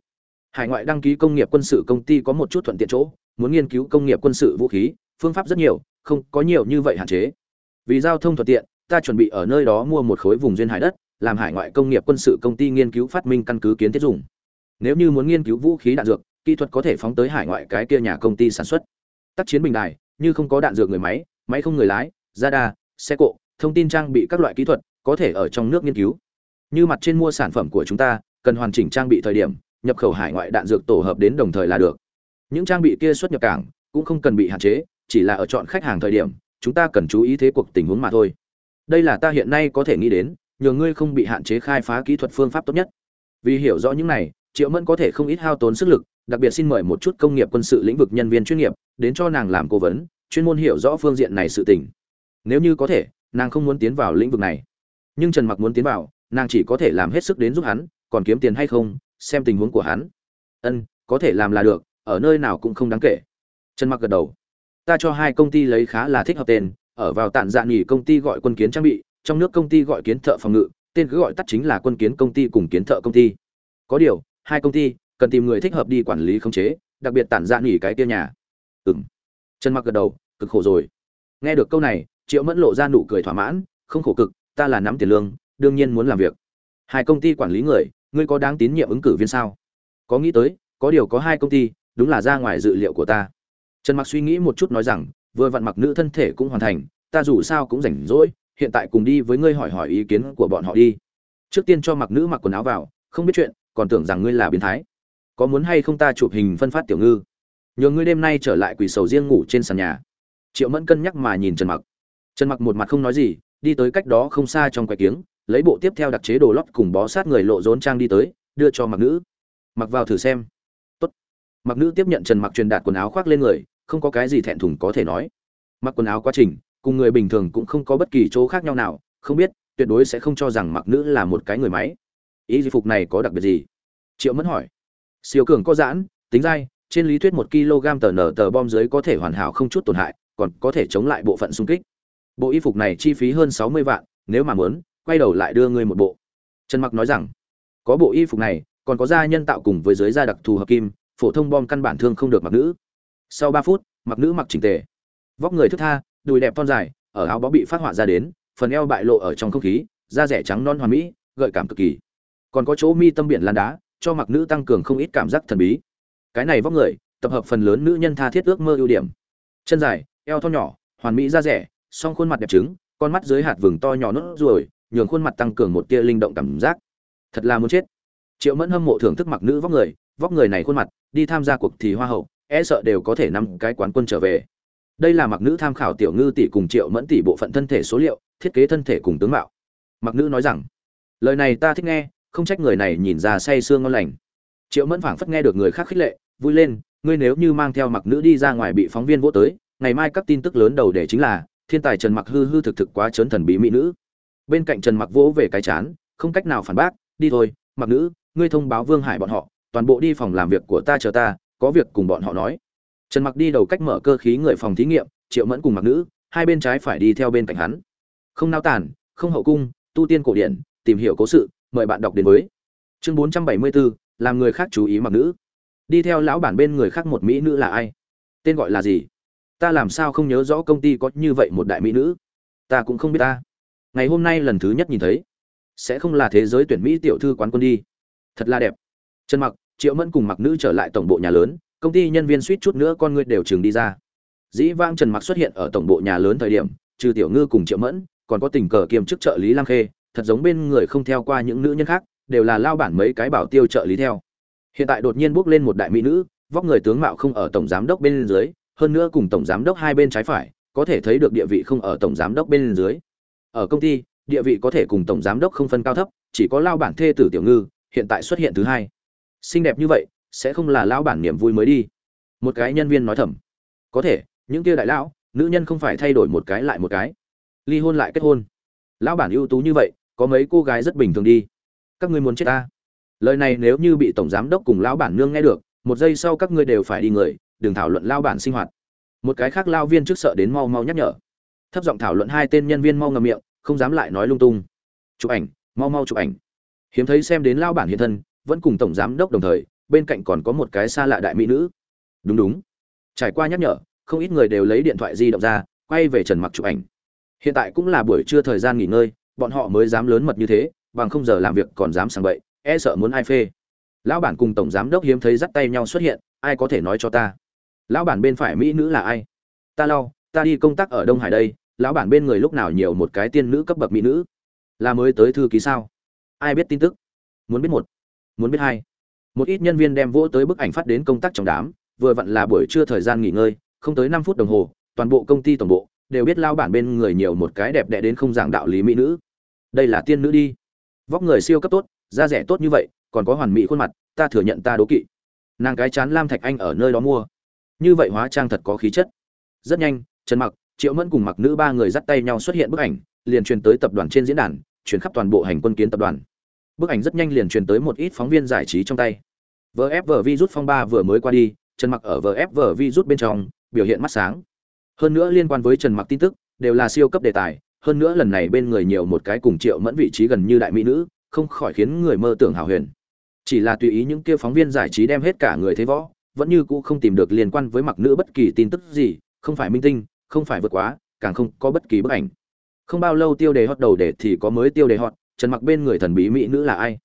Speaker 1: Hải ngoại đăng ký công nghiệp quân sự công ty có một chút thuận tiện chỗ, muốn nghiên cứu công nghiệp quân sự vũ khí, phương pháp rất nhiều, không có nhiều như vậy hạn chế. Vì giao thông thuận tiện, ta chuẩn bị ở nơi đó mua một khối vùng duyên hải đất, làm hải ngoại công nghiệp quân sự công ty nghiên cứu phát minh căn cứ kiến thiết dùng. Nếu như muốn nghiên cứu vũ khí đạn dược, kỹ thuật có thể phóng tới hải ngoại cái kia nhà công ty sản xuất. Tác chiến bình đài, như không có đạn dược người máy máy không người lái, radar, xe cộ, thông tin trang bị các loại kỹ thuật có thể ở trong nước nghiên cứu. Như mặt trên mua sản phẩm của chúng ta, cần hoàn chỉnh trang bị thời điểm, nhập khẩu hải ngoại đạn dược tổ hợp đến đồng thời là được. Những trang bị kia xuất nhập cảng cũng không cần bị hạn chế, chỉ là ở chọn khách hàng thời điểm, chúng ta cần chú ý thế cuộc tình huống mà thôi. Đây là ta hiện nay có thể nghĩ đến, nhờ ngươi không bị hạn chế khai phá kỹ thuật phương pháp tốt nhất. Vì hiểu rõ những này, triệu mẫn có thể không ít hao tốn sức lực, đặc biệt xin mời một chút công nghiệp quân sự lĩnh vực nhân viên chuyên nghiệp, đến cho nàng làm cố vấn, chuyên môn hiểu rõ phương diện này sự tình. Nếu như có thể, nàng không muốn tiến vào lĩnh vực này nhưng trần mặc muốn tiến vào, nàng chỉ có thể làm hết sức đến giúp hắn, còn kiếm tiền hay không, xem tình huống của hắn. Ân, có thể làm là được, ở nơi nào cũng không đáng kể. Trần mặc gật đầu. Ta cho hai công ty lấy khá là thích hợp tên, ở vào tản dạ nghỉ công ty gọi quân kiến trang bị, trong nước công ty gọi kiến thợ phòng ngự, tên cứ gọi tắt chính là quân kiến công ty cùng kiến thợ công ty. Có điều, hai công ty cần tìm người thích hợp đi quản lý khống chế, đặc biệt tản dạ nghỉ cái kia nhà. Ừng trần mặc gật đầu, cực khổ rồi. Nghe được câu này, triệu mẫn lộ ra nụ cười thỏa mãn, không khổ cực ta là nắm tiền lương, đương nhiên muốn làm việc. Hai công ty quản lý người, ngươi có đáng tín nhiệm ứng cử viên sao? Có nghĩ tới, có điều có hai công ty, đúng là ra ngoài dự liệu của ta. Trần mặc suy nghĩ một chút nói rằng, vừa vặn mặc nữ thân thể cũng hoàn thành, ta dù sao cũng rảnh rỗi, hiện tại cùng đi với ngươi hỏi hỏi ý kiến của bọn họ đi. Trước tiên cho mặc nữ mặc quần áo vào, không biết chuyện, còn tưởng rằng ngươi là biến thái. Có muốn hay không ta chụp hình phân phát tiểu ngư? Nhờ ngươi đêm nay trở lại quỷ sầu riêng ngủ trên sàn nhà. Triệu mẫn cân nhắc mà nhìn trần mặc. Trần mặc một mặt không nói gì đi tới cách đó không xa trong quầy kiếng, lấy bộ tiếp theo đặc chế đồ lót cùng bó sát người lộ rốn trang đi tới, đưa cho mặc nữ. Mặc vào thử xem. Tốt. Mặc nữ tiếp nhận trần mặc truyền đạt quần áo khoác lên người, không có cái gì thẹn thùng có thể nói. Mặc quần áo quá trình, cùng người bình thường cũng không có bất kỳ chỗ khác nhau nào, không biết, tuyệt đối sẽ không cho rằng mặc nữ là một cái người máy. Ý di phục này có đặc biệt gì? Triệu mẫn hỏi. Siêu cường có giãn, tính dai, trên lý thuyết một kg tờ nở tờ bom dưới có thể hoàn hảo không chút tổn hại, còn có thể chống lại bộ phận xung kích bộ y phục này chi phí hơn sáu mươi vạn, nếu mà muốn, quay đầu lại đưa ngươi một bộ. Trần mặc nói rằng, có bộ y phục này, còn có da nhân tạo cùng với dưới da đặc thù hợp kim, phổ thông bom căn bản thương không được mặc nữ. Sau ba phút, mặc nữ mặc chỉnh tề. Vóc người thức tha, đùi đẹp thon dài, ở áo bó bị phát họa ra đến, phần eo bại lộ ở trong không khí, da rẻ trắng non hoàn mỹ, gợi cảm cực kỳ. Còn có chỗ mi tâm biển lan đá, cho mặc nữ tăng cường không ít cảm giác thần bí. Cái này vóc người, tập hợp phần lớn nữ nhân tha thiết ước mơ ưu điểm. Chân dài, eo thon nhỏ, hoàn mỹ da rẻ song khuôn mặt đẹp trứng, con mắt dưới hạt vừng to nhỏ nốt ruồi, nhường khuôn mặt tăng cường một tia linh động cảm giác. Thật là muốn chết. Triệu mẫn hâm mộ thưởng thức mặc nữ vóc người vóc người này khuôn mặt, đi tham gia cuộc thì hoa hậu e sợ đều có thể nắm cái quán quân trở về. Đây là mặc nữ tham khảo tiểu ngư tỷ cùng triệu mẫn tỷ bộ phận thân thể số liệu, thiết kế thân thể cùng tướng mạo. Mặc nữ nói rằng, lời này ta thích nghe, không trách người này nhìn ra say sương ngon lành. Triệu mẫn phảng phất nghe được người khác khích lệ, vui lên, ngươi nếu như mang theo mặc nữ đi ra ngoài bị phóng viên vỗ tới, ngày mai các tin tức lớn đầu để chính là thiên tài trần mặc hư hư thực thực quá trớn thần bí mỹ nữ. Bên cạnh trần mặc vỗ về cái chán không cách nào phản bác đi thôi mặc nữ ngươi thông báo vương hải bọn họ toàn bộ đi phòng làm việc của ta chờ ta có việc cùng bọn họ nói. Trần mặc đi đầu cách mở cơ khí người phòng thí nghiệm triệu mẫn cùng mặc nữ hai bên trái phải đi theo bên cạnh hắn. Không nao tản không hậu cung tu tiên cổ điển tìm hiểu cố sự mời bạn đọc đến với. Chương 474, làm người khác chú ý mặc nữ. Đi theo lão bản bên người khác một mỹ nữ là ai? Tên gọi là gì? Ta làm sao không nhớ rõ công ty có như vậy một đại mỹ nữ? Ta cũng không biết ta. Ngày hôm nay lần thứ nhất nhìn thấy. Sẽ không là thế giới tuyển mỹ tiểu thư quán quân đi. Thật là đẹp. Trần mặc, triệu mẫn cùng mặc nữ trở lại tổng bộ nhà lớn, công ty nhân viên suýt chút nữa con ngươi đều trường đi ra. Dĩ vang trần mặc xuất hiện ở tổng bộ nhà lớn thời điểm, trừ tiểu ngư cùng triệu mẫn, còn có tình cờ kiêm chức trợ lý lang khê, thật giống bên người không theo qua những nữ nhân khác, đều là lao bản mấy cái bảo tiêu trợ lý theo. Hiện tại đột nhiên bước lên một đại mỹ nữ, vóc người tướng mạo không ở tổng giám đốc bên dưới hơn nữa cùng tổng giám đốc hai bên trái phải, có thể thấy được địa vị không ở tổng giám đốc bên dưới. Ở công ty, địa vị có thể cùng tổng giám đốc không phân cao thấp, chỉ có lao bản thê tử tiểu ngư, hiện tại xuất hiện thứ hai. Xinh đẹp như vậy, sẽ không là lão bản niềm vui mới đi. Một cái nhân viên nói thầm. Có thể, những kia đại lão, nữ nhân không phải thay đổi một cái lại một cái. Ly hôn lại kết hôn. Lão bản ưu tú như vậy, có mấy cô gái rất bình thường đi. Các ngươi muốn chết ta? Lời này nếu như bị tổng giám đốc cùng lão bản nương nghe được, một giây sau các ngươi đều phải đi người đừng thảo luận lao bản sinh hoạt. Một cái khác lao viên trước sợ đến mau mau nhắc nhở. Thấp giọng thảo luận hai tên nhân viên mau ngầm miệng, không dám lại nói lung tung. Chụp ảnh, mau mau chụp ảnh. Hiếm thấy xem đến lao bản hiện thân, vẫn cùng tổng giám đốc đồng thời, bên cạnh còn có một cái xa lạ đại mỹ nữ. Đúng đúng. Trải qua nhắc nhở, không ít người đều lấy điện thoại di động ra, quay về trần mặc chụp ảnh. Hiện tại cũng là buổi trưa thời gian nghỉ ngơi, bọn họ mới dám lớn mật như thế, bằng không giờ làm việc còn dám sang bậy e sợ muốn ai phê. Lão bản cùng tổng giám đốc hiếm thấy dắt tay nhau xuất hiện, ai có thể nói cho ta? Lão bản bên phải mỹ nữ là ai? Ta lau, ta đi công tác ở đông hải đây, lão bản bên người lúc nào nhiều một cái tiên nữ cấp bậc mỹ nữ? Là mới tới thư ký sao? Ai biết tin tức? Muốn biết một, muốn biết hai. Một ít nhân viên đem vỗ tới bức ảnh phát đến công tác trong đám, vừa vặn là buổi trưa thời gian nghỉ ngơi, không tới năm phút đồng hồ, toàn bộ công ty tổng bộ đều biết lao bản bên người nhiều một cái đẹp đẽ đến không giảng đạo lý mỹ nữ. Đây là tiên nữ đi. Vóc người siêu cấp tốt, da rẻ tốt như vậy, còn có hoàn mỹ khuôn mặt, ta thừa nhận ta đố kỵ. Nàng cái chán lam thạch anh ở nơi đó mua như vậy hóa trang thật có khí chất. Rất nhanh, trần mặc, triệu mẫn cùng mặc nữ ba người dắt tay nhau xuất hiện bức ảnh, liền truyền tới tập đoàn trên diễn đàn, truyền khắp toàn bộ hành quân kiến tập đoàn. Bức ảnh rất nhanh liền truyền tới một ít phóng viên giải trí trong tay. Vfv virus phong ba vừa mới qua đi, trần mặc ở vfv virus bên trong, biểu hiện mắt sáng. Hơn nữa liên quan với trần mặc tin tức, đều là siêu cấp đề tài, hơn nữa lần này bên người nhiều một cái cùng triệu mẫn vị trí gần như đại mỹ nữ, không khỏi khiến người mơ tưởng hào huyền. Chỉ là tùy ý những kia phóng viên giải trí đem hết cả người thế võ vẫn như cũ không tìm được liên quan với mặc nữ bất kỳ tin tức gì, không phải minh tinh, không phải vượt quá, càng không có bất kỳ bức ảnh. Không bao lâu tiêu đề hot đầu để thì có mới tiêu đề hot, trần mặc bên người thần bí mỹ nữ là ai?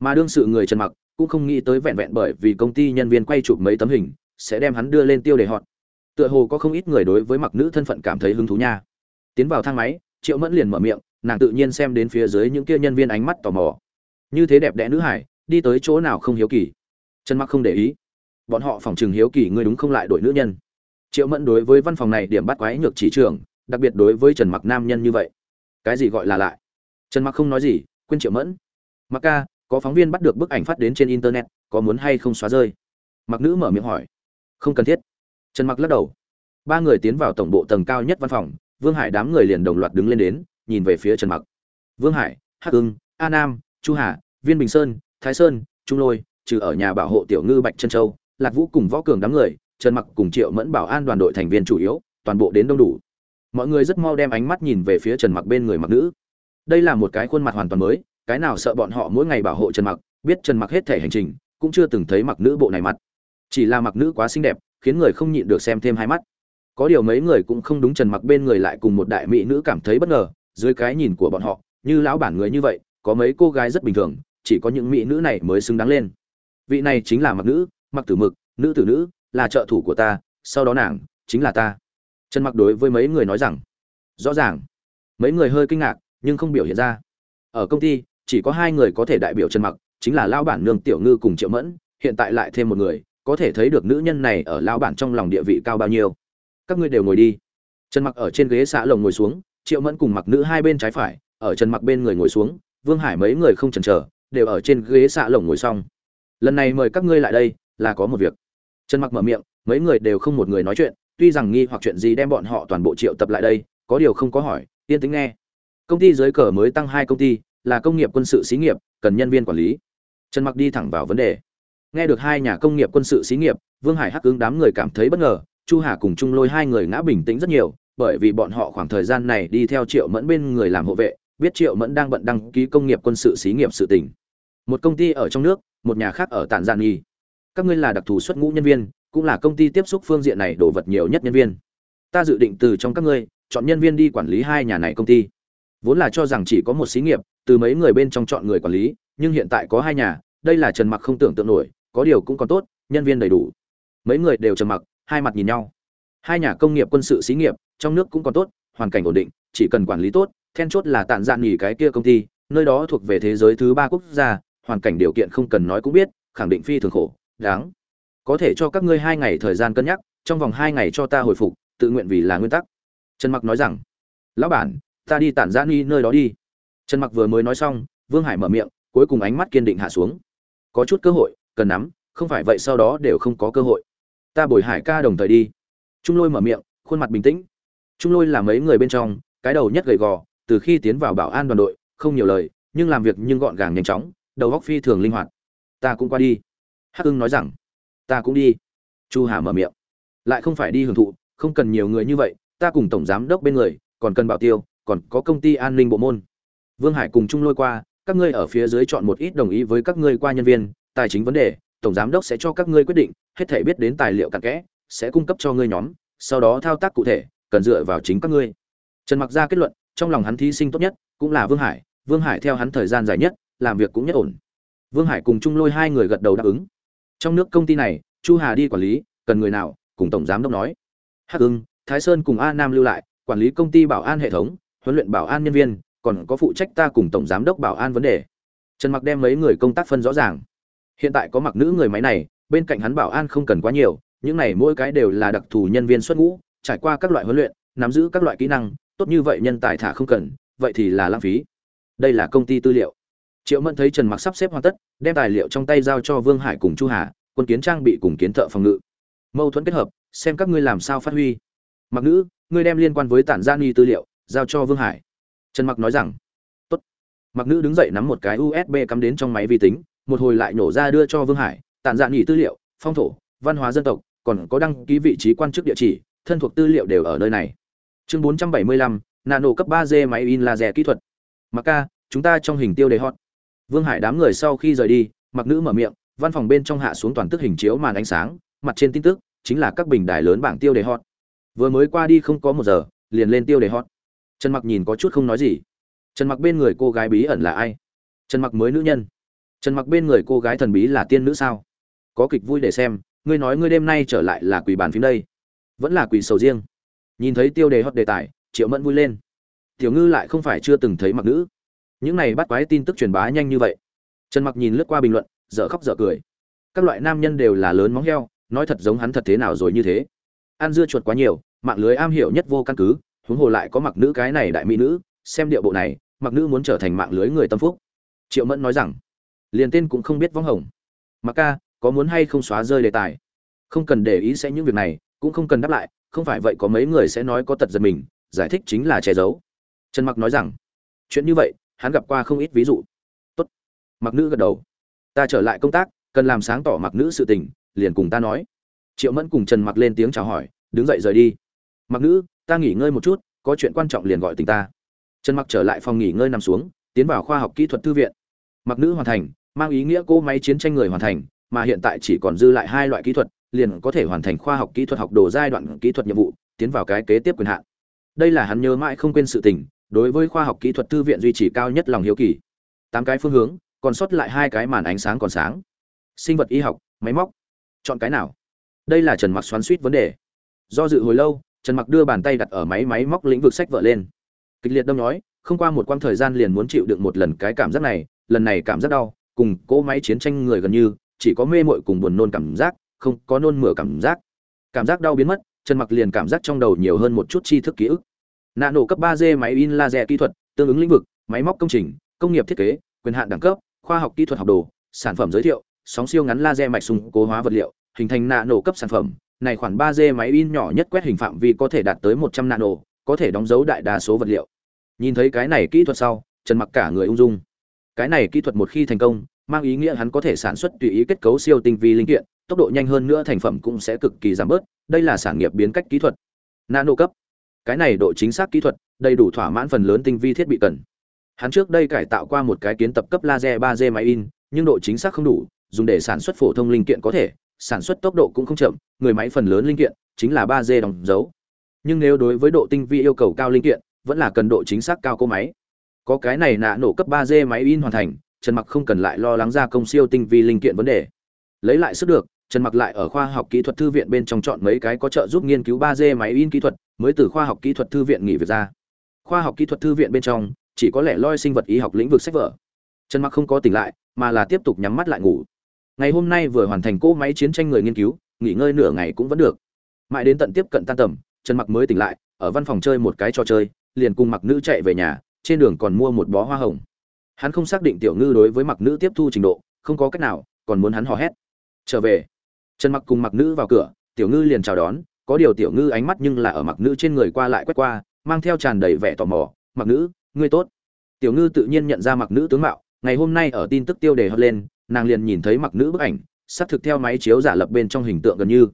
Speaker 1: Mà đương sự người trần mặc cũng không nghĩ tới vẹn vẹn bởi vì công ty nhân viên quay chụp mấy tấm hình, sẽ đem hắn đưa lên tiêu đề hot. Tựa hồ có không ít người đối với mặc nữ thân phận cảm thấy hứng thú nha. Tiến vào thang máy, triệu mẫn liền mở miệng, nàng tự nhiên xem đến phía dưới những kia nhân viên ánh mắt tò mò. Như thế đẹp đẽ nữ hải, đi tới chỗ nào không hiếu kỳ. Trần mặc không để ý bọn họ phòng trường hiếu kỳ ngươi đúng không lại đổi nữ nhân. Triệu mẫn đối với văn phòng này điểm bắt quái nhược chỉ trường, đặc biệt đối với trần mặc nam nhân như vậy. Cái gì gọi là lại? Trần mặc không nói gì quên triệu mẫn. Mặc ca, có phóng viên bắt được bức ảnh phát đến trên internet, có muốn hay không xóa rơi? Mặc nữ mở miệng hỏi. Không cần thiết. Trần mặc lắc đầu. Ba người tiến vào tổng bộ tầng cao nhất văn phòng, vương hải đám người liền đồng loạt đứng lên đến, nhìn về phía trần mặc. Vương hải, hắc ưng, a nam, chu hà, viên bình sơn, thái sơn, trung lôi, trừ ở nhà bảo hộ tiểu ngư bạch trân châu lạc vũ cùng võ cường đám người, trần mặc cùng triệu mẫn bảo an đoàn đội thành viên chủ yếu, toàn bộ đến đông đủ. Mọi người rất mau đem ánh mắt nhìn về phía trần mặc bên người mặc nữ. Đây là một cái khuôn mặt hoàn toàn mới, cái nào sợ bọn họ mỗi ngày bảo hộ trần mặc, biết trần mặc hết thể hành trình, cũng chưa từng thấy mặc nữ bộ này mặt. Chỉ là mặc nữ quá xinh đẹp, khiến người không nhịn được xem thêm hai mắt. Có điều mấy người cũng không đúng trần mặc bên người lại cùng một đại mỹ nữ cảm thấy bất ngờ, dưới cái nhìn của bọn họ, như lão bản người như vậy, có mấy cô gái rất bình thường, chỉ có những mỹ nữ này mới xứng đáng lên. Vị này chính là mặc nữ mặc tử mực, nữ tử nữ, là trợ thủ của ta, sau đó nàng chính là ta. Trần mặc đối với mấy người nói rằng, rõ ràng. Mấy người hơi kinh ngạc, nhưng không biểu hiện ra. Ở công ty, chỉ có hai người có thể đại biểu trần mặc, chính là lao bản nương tiểu ngư cùng triệu mẫn, hiện tại lại thêm một người, có thể thấy được nữ nhân này ở lao bản trong lòng địa vị cao bao nhiêu. Các ngươi đều ngồi đi. Trần mặc ở trên ghế xã lồng ngồi xuống, triệu mẫn cùng mặc nữ hai bên trái phải, ở trần mặc bên người ngồi xuống, vương hải mấy người không chần chờ, đều ở trên ghế xạ lồng ngồi xong. Lần này mời các ngươi lại đây là có một việc. Trần mặc mở miệng, mấy người đều không một người nói chuyện, tuy rằng nghi hoặc chuyện gì đem bọn họ toàn bộ triệu tập lại đây, có điều không có hỏi, yên tính nghe. Công ty dưới cờ mới tăng hai công ty, là công nghiệp quân sự xí nghiệp, cần nhân viên quản lý. Trần mặc đi thẳng vào vấn đề. Nghe được hai nhà công nghiệp quân sự xí nghiệp, vương hải hắc ứng đám người cảm thấy bất ngờ, chu hà cùng trung lôi hai người ngã bình tĩnh rất nhiều, bởi vì bọn họ khoảng thời gian này đi theo triệu mẫn bên người làm hộ vệ, biết triệu mẫn đang bận đăng ký công nghiệp quân sự xí nghiệp sự tỉnh một công ty ở trong nước, một nhà khác ở tản gian nghi các ngươi là đặc thù xuất ngũ nhân viên, cũng là công ty tiếp xúc phương diện này đổ vật nhiều nhất nhân viên. Ta dự định từ trong các ngươi, chọn nhân viên đi quản lý hai nhà này công ty. Vốn là cho rằng chỉ có một xí nghiệp, từ mấy người bên trong chọn người quản lý, nhưng hiện tại có hai nhà, đây là trần mặc không tưởng tượng nổi, có điều cũng còn tốt, nhân viên đầy đủ. Mấy người đều trầm mặc, hai mặt nhìn nhau. Hai nhà công nghiệp quân sự xí nghiệp, trong nước cũng còn tốt, hoàn cảnh ổn định, chỉ cần quản lý tốt, then chốt là tạm dạn nghỉ cái kia công ty, nơi đó thuộc về thế giới thứ ba quốc gia, hoàn cảnh điều kiện không cần nói cũng biết, khẳng định phi thường khổ đáng. Có thể cho các ngươi hai ngày thời gian cân nhắc, trong vòng hai ngày cho ta hồi phục, tự nguyện vì là nguyên tắc. Trần mặc nói rằng, lão bản, ta đi tản giãn nghi nơi đó đi. Trần mặc vừa mới nói xong, vương hải mở miệng, cuối cùng ánh mắt kiên định hạ xuống. Có chút cơ hội, cần nắm, không phải vậy sau đó đều không có cơ hội. Ta bồi hải ca đồng thời đi. Trung lôi mở miệng, khuôn mặt bình tĩnh. Trung lôi là mấy người bên trong, cái đầu nhất gầy gò, từ khi tiến vào bảo an đoàn đội, không nhiều lời, nhưng làm việc nhưng gọn gàng nhanh chóng, đầu góc phi thường linh hoạt. Ta cũng qua đi hắc ưng nói rằng, ta cũng đi. Chu hà mở miệng, lại không phải đi hưởng thụ, không cần nhiều người như vậy, ta cùng tổng giám đốc bên người, còn cần bảo tiêu, còn có công ty an ninh bộ môn. Vương hải cùng chung lôi qua, các ngươi ở phía dưới chọn một ít đồng ý với các ngươi qua nhân viên, tài chính vấn đề, tổng giám đốc sẽ cho các ngươi quyết định, hết thể biết đến tài liệu cặn kẽ, sẽ cung cấp cho ngươi nhóm, sau đó thao tác cụ thể, cần dựa vào chính các ngươi. Trần mặc ra kết luận, trong lòng hắn thí sinh tốt nhất cũng là vương hải vương hải theo hắn thời gian dài nhất, làm việc cũng nhất ổn. Vương hải cùng chung lôi hai người gật đầu đáp ứng trong nước công ty này, chu hà đi quản lý, cần người nào, cùng tổng giám đốc nói. Hắc ưng, thái sơn cùng a nam lưu lại, quản lý công ty bảo an hệ thống, huấn luyện bảo an nhân viên, còn có phụ trách ta cùng tổng giám đốc bảo an vấn đề. Trần mặc đem mấy người công tác phân rõ ràng. Hiện tại có mặc nữ người máy này, bên cạnh hắn bảo an không cần quá nhiều, những này mỗi cái đều là đặc thù nhân viên xuất ngũ, trải qua các loại huấn luyện, nắm giữ các loại kỹ năng, tốt như vậy nhân tài thả không cần, vậy thì là lãng phí. Đây là công ty tư liệu triệu mẫn thấy trần mặc sắp xếp hoàn tất đem tài liệu trong tay giao cho vương hải cùng chu hà quân kiến trang bị cùng kiến thợ phòng ngự. Mâu thuẫn kết hợp xem các ngươi làm sao phát huy. Mặc nữ ngươi đem liên quan với tản gia ni tư liệu giao cho vương hải. Trần mặc nói rằng tốt. Mặc nữ đứng dậy nắm một cái usb cắm đến trong máy vi tính một hồi lại nổ ra đưa cho vương hải tản dạ nghỉ tư liệu phong thổ văn hóa dân tộc còn có đăng ký vị trí quan chức địa chỉ thân thuộc tư liệu đều ở nơi này. Chương 475, nano cấp 3G máy in laser kỹ thuật. Mặc ca chúng ta trong hình tiêu đề hot vương hải đám người sau khi rời đi, mặc nữ mở miệng, văn phòng bên trong hạ xuống toàn tức hình chiếu màn ánh sáng, mặt trên tin tức chính là các bình đài lớn bảng tiêu đề hot. Vừa mới qua đi không có một giờ, liền lên tiêu đề hot. Trần mặc nhìn có chút không nói gì. Trần mặc bên người cô gái bí ẩn là ai? Trần mặc mới nữ nhân. Trần mặc bên người cô gái thần bí là tiên nữ sao? Có kịch vui để xem, ngươi nói ngươi đêm nay trở lại là quỷ bàn phím đây. Vẫn là quỷ sầu riêng. Nhìn thấy tiêu đề hot đề tài, triệu mẫn vui lên. Tiểu ngư lại không phải chưa từng thấy mặc nữ những này bắt quái tin tức truyền bá nhanh như vậy. Trần mặc nhìn lướt qua bình luận, dở khóc dở cười. Các loại nam nhân đều là lớn móng heo, nói thật giống hắn thật thế nào rồi như thế. Ăn dưa chuột quá nhiều, mạng lưới am hiểu nhất vô căn cứ, huống hồ lại có mặc nữ cái này đại mỹ nữ, xem điệu bộ này, mặc nữ muốn trở thành mạng lưới người tâm phúc. Triệu mẫn nói rằng, liền tên cũng không biết võng hồng. Mặc ca, có muốn hay không xóa rơi đề tài? Không cần để ý sẽ những việc này, cũng không cần đáp lại, không phải vậy có mấy người sẽ nói có tật giật mình, giải thích chính là che giấu. Trần mặc nói rằng, chuyện như vậy hắn gặp qua không ít ví dụ. Tốt. Mặc nữ gật đầu. Ta trở lại công tác, cần làm sáng tỏ mặc nữ sự tình, liền cùng ta nói. Triệu mẫn cùng trần mặc lên tiếng chào hỏi, đứng dậy rời đi. Mặc nữ, ta nghỉ ngơi một chút, có chuyện quan trọng liền gọi tình ta. Trần mặc trở lại phòng nghỉ ngơi nằm xuống, tiến vào khoa học kỹ thuật thư viện. Mặc nữ hoàn thành, mang ý nghĩa cô máy chiến tranh người hoàn thành, mà hiện tại chỉ còn dư lại hai loại kỹ thuật, liền có thể hoàn thành khoa học kỹ thuật học đồ giai đoạn kỹ thuật nhiệm vụ, tiến vào cái kế tiếp quyền hạn. Đây là hắn nhớ mãi không quên sự tình đối với khoa học kỹ thuật thư viện duy trì cao nhất lòng hiếu kỳ. Tám cái phương hướng, còn sót lại hai cái màn ánh sáng còn sáng. Sinh vật y học, máy móc. Chọn cái nào? Đây là trần mặc xoắn suýt vấn đề. Do dự hồi lâu, trần mặc đưa bàn tay đặt ở máy máy móc lĩnh vực sách vợ lên. Kịch liệt đâm nói, không qua một quãng thời gian liền muốn chịu đựng một lần cái cảm giác này, lần này cảm giác đau, cùng cỗ máy chiến tranh người gần như, chỉ có mê mội cùng buồn nôn cảm giác, không có nôn mửa cảm giác. Cảm giác đau biến mất, trần mặc liền cảm giác trong đầu nhiều hơn một chút tri thức ký ức nạ nổ cấp 3 d máy in laser kỹ thuật tương ứng lĩnh vực máy móc công trình công nghiệp thiết kế quyền hạn đẳng cấp khoa học kỹ thuật học đồ sản phẩm giới thiệu sóng siêu ngắn laser mạch sùng cố hóa vật liệu hình thành nạ nổ cấp sản phẩm này khoản 3D máy in nhỏ nhất quét hình phạm vi có thể đạt tới 100 nano, có thể đóng dấu đại đa số vật liệu. Nhìn thấy cái này kỹ thuật sau, Trần Mặc cả người ung dung. Cái này kỹ thuật một khi thành công, mang ý nghĩa hắn có thể sản xuất tùy ý kết cấu siêu tinh vi linh kiện, tốc độ nhanh hơn nữa thành phẩm cũng sẽ cực kỳ giảm bớt, đây là sản nghiệp biến cách kỹ thuật. Nano cấp. Cái này độ chính xác kỹ thuật, đầy đủ thỏa mãn phần lớn tinh vi thiết bị cần. Hắn trước đây cải tạo qua một cái kiến tập cấp laser 3D máy in, nhưng độ chính xác không đủ, dùng để sản xuất phổ thông linh kiện có thể, sản xuất tốc độ cũng không chậm, người máy phần lớn linh kiện chính là 3D đóng dấu. Nhưng nếu đối với độ tinh vi yêu cầu cao linh kiện, vẫn là cần độ chính xác cao cô máy. Có cái này nạ nổ cấp 3D máy in hoàn thành, Trần Mặc không cần lại lo lắng ra công siêu tinh vi linh kiện vấn đề. Lấy lại sức được, Trần Mặc lại ở khoa học kỹ thuật thư viện bên trong chọn mấy cái có trợ giúp nghiên cứu 3D máy in kỹ thuật, mới từ khoa học kỹ thuật thư viện nghỉ việc ra. Khoa học kỹ thuật thư viện bên trong chỉ có lẽ loi sinh vật y học lĩnh vực sách vở. Trần Mặc không có tỉnh lại, mà là tiếp tục nhắm mắt lại ngủ. Ngày hôm nay vừa hoàn thành cỗ máy chiến tranh người nghiên cứu, nghỉ ngơi nửa ngày cũng vẫn được mãi đến tận tiếp cận tan tầm trần mặc mới tỉnh lại ở văn phòng chơi một cái trò chơi liền cùng mặc nữ chạy về nhà trên đường còn mua một bó hoa hồng hắn không xác định tiểu ngư đối với mặc nữ tiếp thu trình độ không có cách nào còn muốn hắn hò hét trở về trần mặc cùng mặc nữ vào cửa, tiểu ngư liền chào đón, có điều tiểu ngư ánh mắt nhưng là ở mặc nữ trên người qua lại quét qua, mang theo tràn đầy vẻ tò mò, mặc nữ, ngươi tốt. Tiểu ngư tự nhiên nhận ra mặc nữ tướng mạo, ngày hôm nay ở tin tức tiêu đề hot lên, nàng liền nhìn thấy mặc nữ bức ảnh xác thực theo máy chiếu giả lập bên trong hình tượng gần như.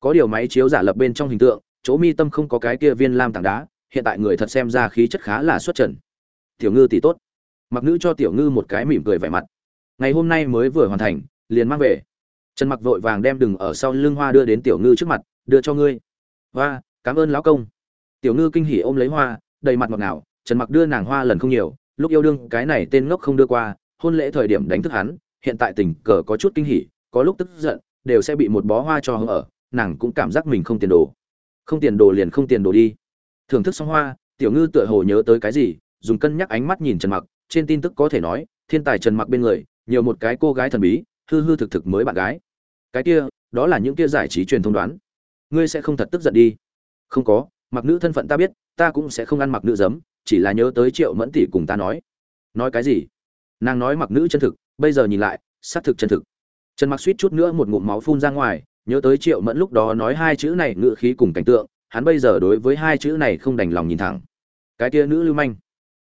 Speaker 1: Có điều máy chiếu giả lập bên trong hình tượng, chỗ mi tâm không có cái kia viên lam tảng đá, hiện tại người thật xem ra khí chất khá là xuất trần. Tiểu ngư tỷ tốt. Mặc nữ cho tiểu ngư một cái mỉm cười vẻ mặt. Ngày hôm nay mới vừa hoàn thành, liền mang về trần mặc vội vàng đem đừng ở sau lưng hoa đưa đến tiểu ngư trước mặt, đưa cho ngươi. Hoa, cảm ơn lão công. Tiểu ngư kinh hỉ ôm lấy hoa, đầy mặt ngọt ngào, trần mặc đưa nàng hoa lần không nhiều, lúc yêu đương cái này tên ngốc không đưa qua, hôn lễ thời điểm đánh thức hắn, hiện tại tình cờ có chút kinh hỉ, có lúc tức giận, đều sẽ bị một bó hoa cho ở, nàng cũng cảm giác mình không tiền đồ. Không tiền đồ liền không tiền đồ đi. Thưởng thức xong hoa, tiểu ngư tựa hồ nhớ tới cái gì, dùng cân nhắc ánh mắt nhìn trần mặc, trên tin tức có thể nói, thiên tài trần mặc bên người, nhiều một cái cô gái thần bí hư hư thực thực mới bạn gái. Cái kia, đó là những kia giải trí truyền thông đoán. Ngươi sẽ không thật tức giận đi. Không có, mặc nữ thân phận ta biết, ta cũng sẽ không ăn mặc nữ giấm, chỉ là nhớ tới triệu mẫn tỷ cùng ta nói. Nói cái gì? Nàng nói mặc nữ chân thực, bây giờ nhìn lại, xác thực chân thực. Trần mặc suýt chút nữa một ngụm máu phun ra ngoài, nhớ tới triệu mẫn lúc đó nói hai chữ này ngự khí cùng cảnh tượng, hắn bây giờ đối với hai chữ này không đành lòng nhìn thẳng. Cái kia nữ lưu manh,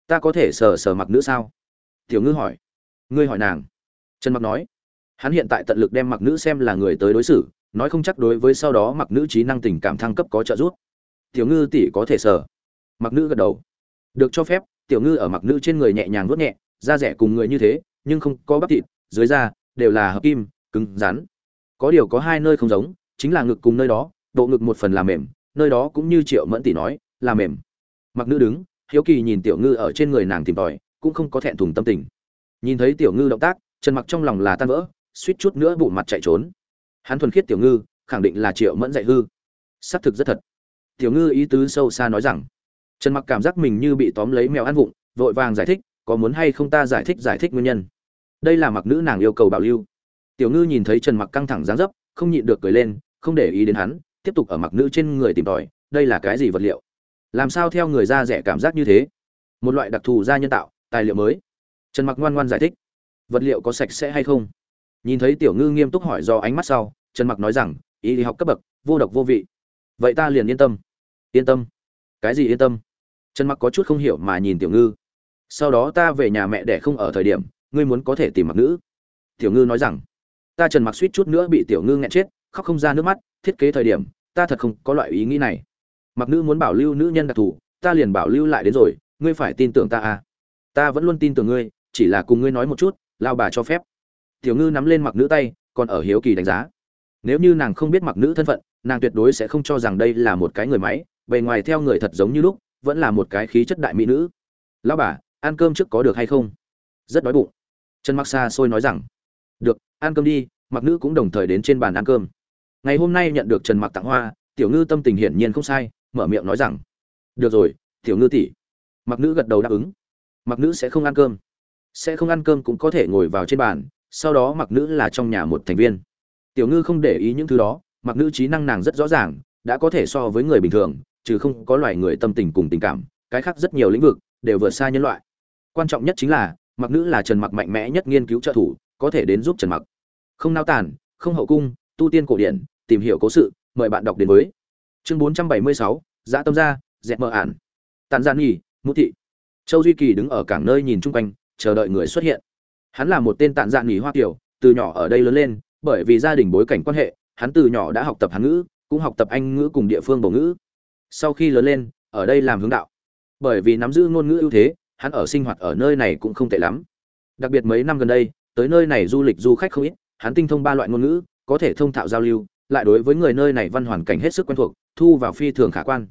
Speaker 1: ta có thể sờ sờ mặc nữ sao? Tiểu ngư hỏi. Ngươi hỏi nàng. Trần mặc nói hắn hiện tại tận lực đem mặc nữ xem là người tới đối xử, nói không chắc đối với sau đó mặc nữ trí năng tình cảm thăng cấp có trợ giúp. Tiểu ngư tỷ có thể sở mặc nữ gật đầu. Được cho phép, tiểu ngư ở mặc nữ trên người nhẹ nhàng vuốt nhẹ, da rẻ cùng người như thế, nhưng không có bắp thịt, dưới da đều là hợp kim, cứng, rắn. Có điều có hai nơi không giống, chính là ngực cùng nơi đó độ ngực một phần là mềm, nơi đó cũng như triệu mẫn tỷ nói, là mềm. Mặc nữ đứng, hiếu kỳ nhìn tiểu ngư ở trên người nàng tìm tòi, cũng không có thẹn thùng tâm tình. Nhìn thấy tiểu ngư động tác trần mặc trong lòng là tan vỡ suýt chút nữa bụng mặt chạy trốn. Hắn thuần khiết tiểu ngư, khẳng định là triệu mẫn dạy hư. Xác thực rất thật. Tiểu ngư ý tứ sâu xa nói rằng, trần mặc cảm giác mình như bị tóm lấy mèo ăn vụng, vội vàng giải thích, có muốn hay không ta giải thích giải thích nguyên nhân. Đây là mặc nữ nàng yêu cầu bảo lưu. Tiểu ngư nhìn thấy trần mặc căng thẳng dáng dấp, không nhịn được cười lên, không để ý đến hắn, tiếp tục ở mặc nữ trên người tìm tòi, đây là cái gì vật liệu? Làm sao theo người da rẻ cảm giác như thế? Một loại đặc thù da nhân tạo, tài liệu mới. Trần mặc ngoan ngoan giải thích. Vật liệu có sạch sẽ hay không? Nhìn thấy tiểu ngư nghiêm túc hỏi do ánh mắt sau, trần mặc nói rằng, ý lý học cấp bậc, vô độc vô vị. Vậy ta liền yên tâm. Yên tâm? Cái gì yên tâm? Trần mặc có chút không hiểu mà nhìn tiểu ngư. Sau đó ta về nhà mẹ để không ở thời điểm, ngươi muốn có thể tìm mặc nữ. Tiểu ngư nói rằng, ta trần mặc suýt chút nữa bị tiểu ngư nghẹn chết, khóc không ra nước mắt, thiết kế thời điểm, ta thật không có loại ý nghĩ này. Mặc nữ muốn bảo lưu nữ nhân đặc thù, ta liền bảo lưu lại đến rồi, ngươi phải tin tưởng ta à. Ta vẫn luôn tin tưởng ngươi, chỉ là cùng ngươi nói một chút, lao bà cho phép tiểu ngư nắm lên mặc nữ tay, còn ở hiếu kỳ đánh giá. Nếu như nàng không biết mặc nữ thân phận, nàng tuyệt đối sẽ không cho rằng đây là một cái người máy, bề ngoài theo người thật giống như lúc, vẫn là một cái khí chất đại mỹ nữ. Lao bà, ăn cơm trước có được hay không? Rất đói bụng. Trần mặc xa xôi nói rằng, được, ăn cơm đi, mặc nữ cũng đồng thời đến trên bàn ăn cơm. Ngày hôm nay nhận được trần mặc tặng hoa, tiểu ngư tâm tình hiển nhiên không sai, mở miệng nói rằng, được rồi, tiểu ngư tỷ. Mặc nữ gật đầu đáp ứng. Mặc nữ sẽ không ăn cơm. Sẽ không ăn cơm cũng có thể ngồi vào trên bàn sau đó mặc nữ là trong nhà một thành viên. Tiểu ngư không để ý những thứ đó mặc nữ trí năng nàng rất rõ ràng đã có thể so với người bình thường trừ không có loài người tâm tình cùng tình cảm cái khác rất nhiều lĩnh vực đều vượt xa nhân loại. Quan trọng nhất chính là mặc nữ là trần mặc mạnh mẽ nhất nghiên cứu trợ thủ có thể đến giúp trần mặc. Không nao tản không hậu cung tu tiên cổ điển tìm hiểu cố sự mời bạn đọc đến với. Chương 476, dã dạ tâm gia dẹp mờ ản. Tàn gian nghỉ mũ thị. Châu duy kỳ đứng ở cảng nơi nhìn chung quanh chờ đợi người xuất hiện hắn là một tên tàn dạn nghỉ hoa kiểu, từ nhỏ ở đây lớn lên, bởi vì gia đình bối cảnh quan hệ, hắn từ nhỏ đã học tập hán ngữ, cũng học tập anh ngữ cùng địa phương bổ ngữ. Sau khi lớn lên, ở đây làm hướng đạo. Bởi vì nắm giữ ngôn ngữ ưu thế, hắn ở sinh hoạt ở nơi này cũng không tệ lắm. Đặc biệt mấy năm gần đây, tới nơi này du lịch du khách không ít, hắn tinh thông ba loại ngôn ngữ, có thể thông thạo giao lưu, lại đối với người nơi này văn hoàn cảnh hết sức quen thuộc, thu vào phi thường khả quan.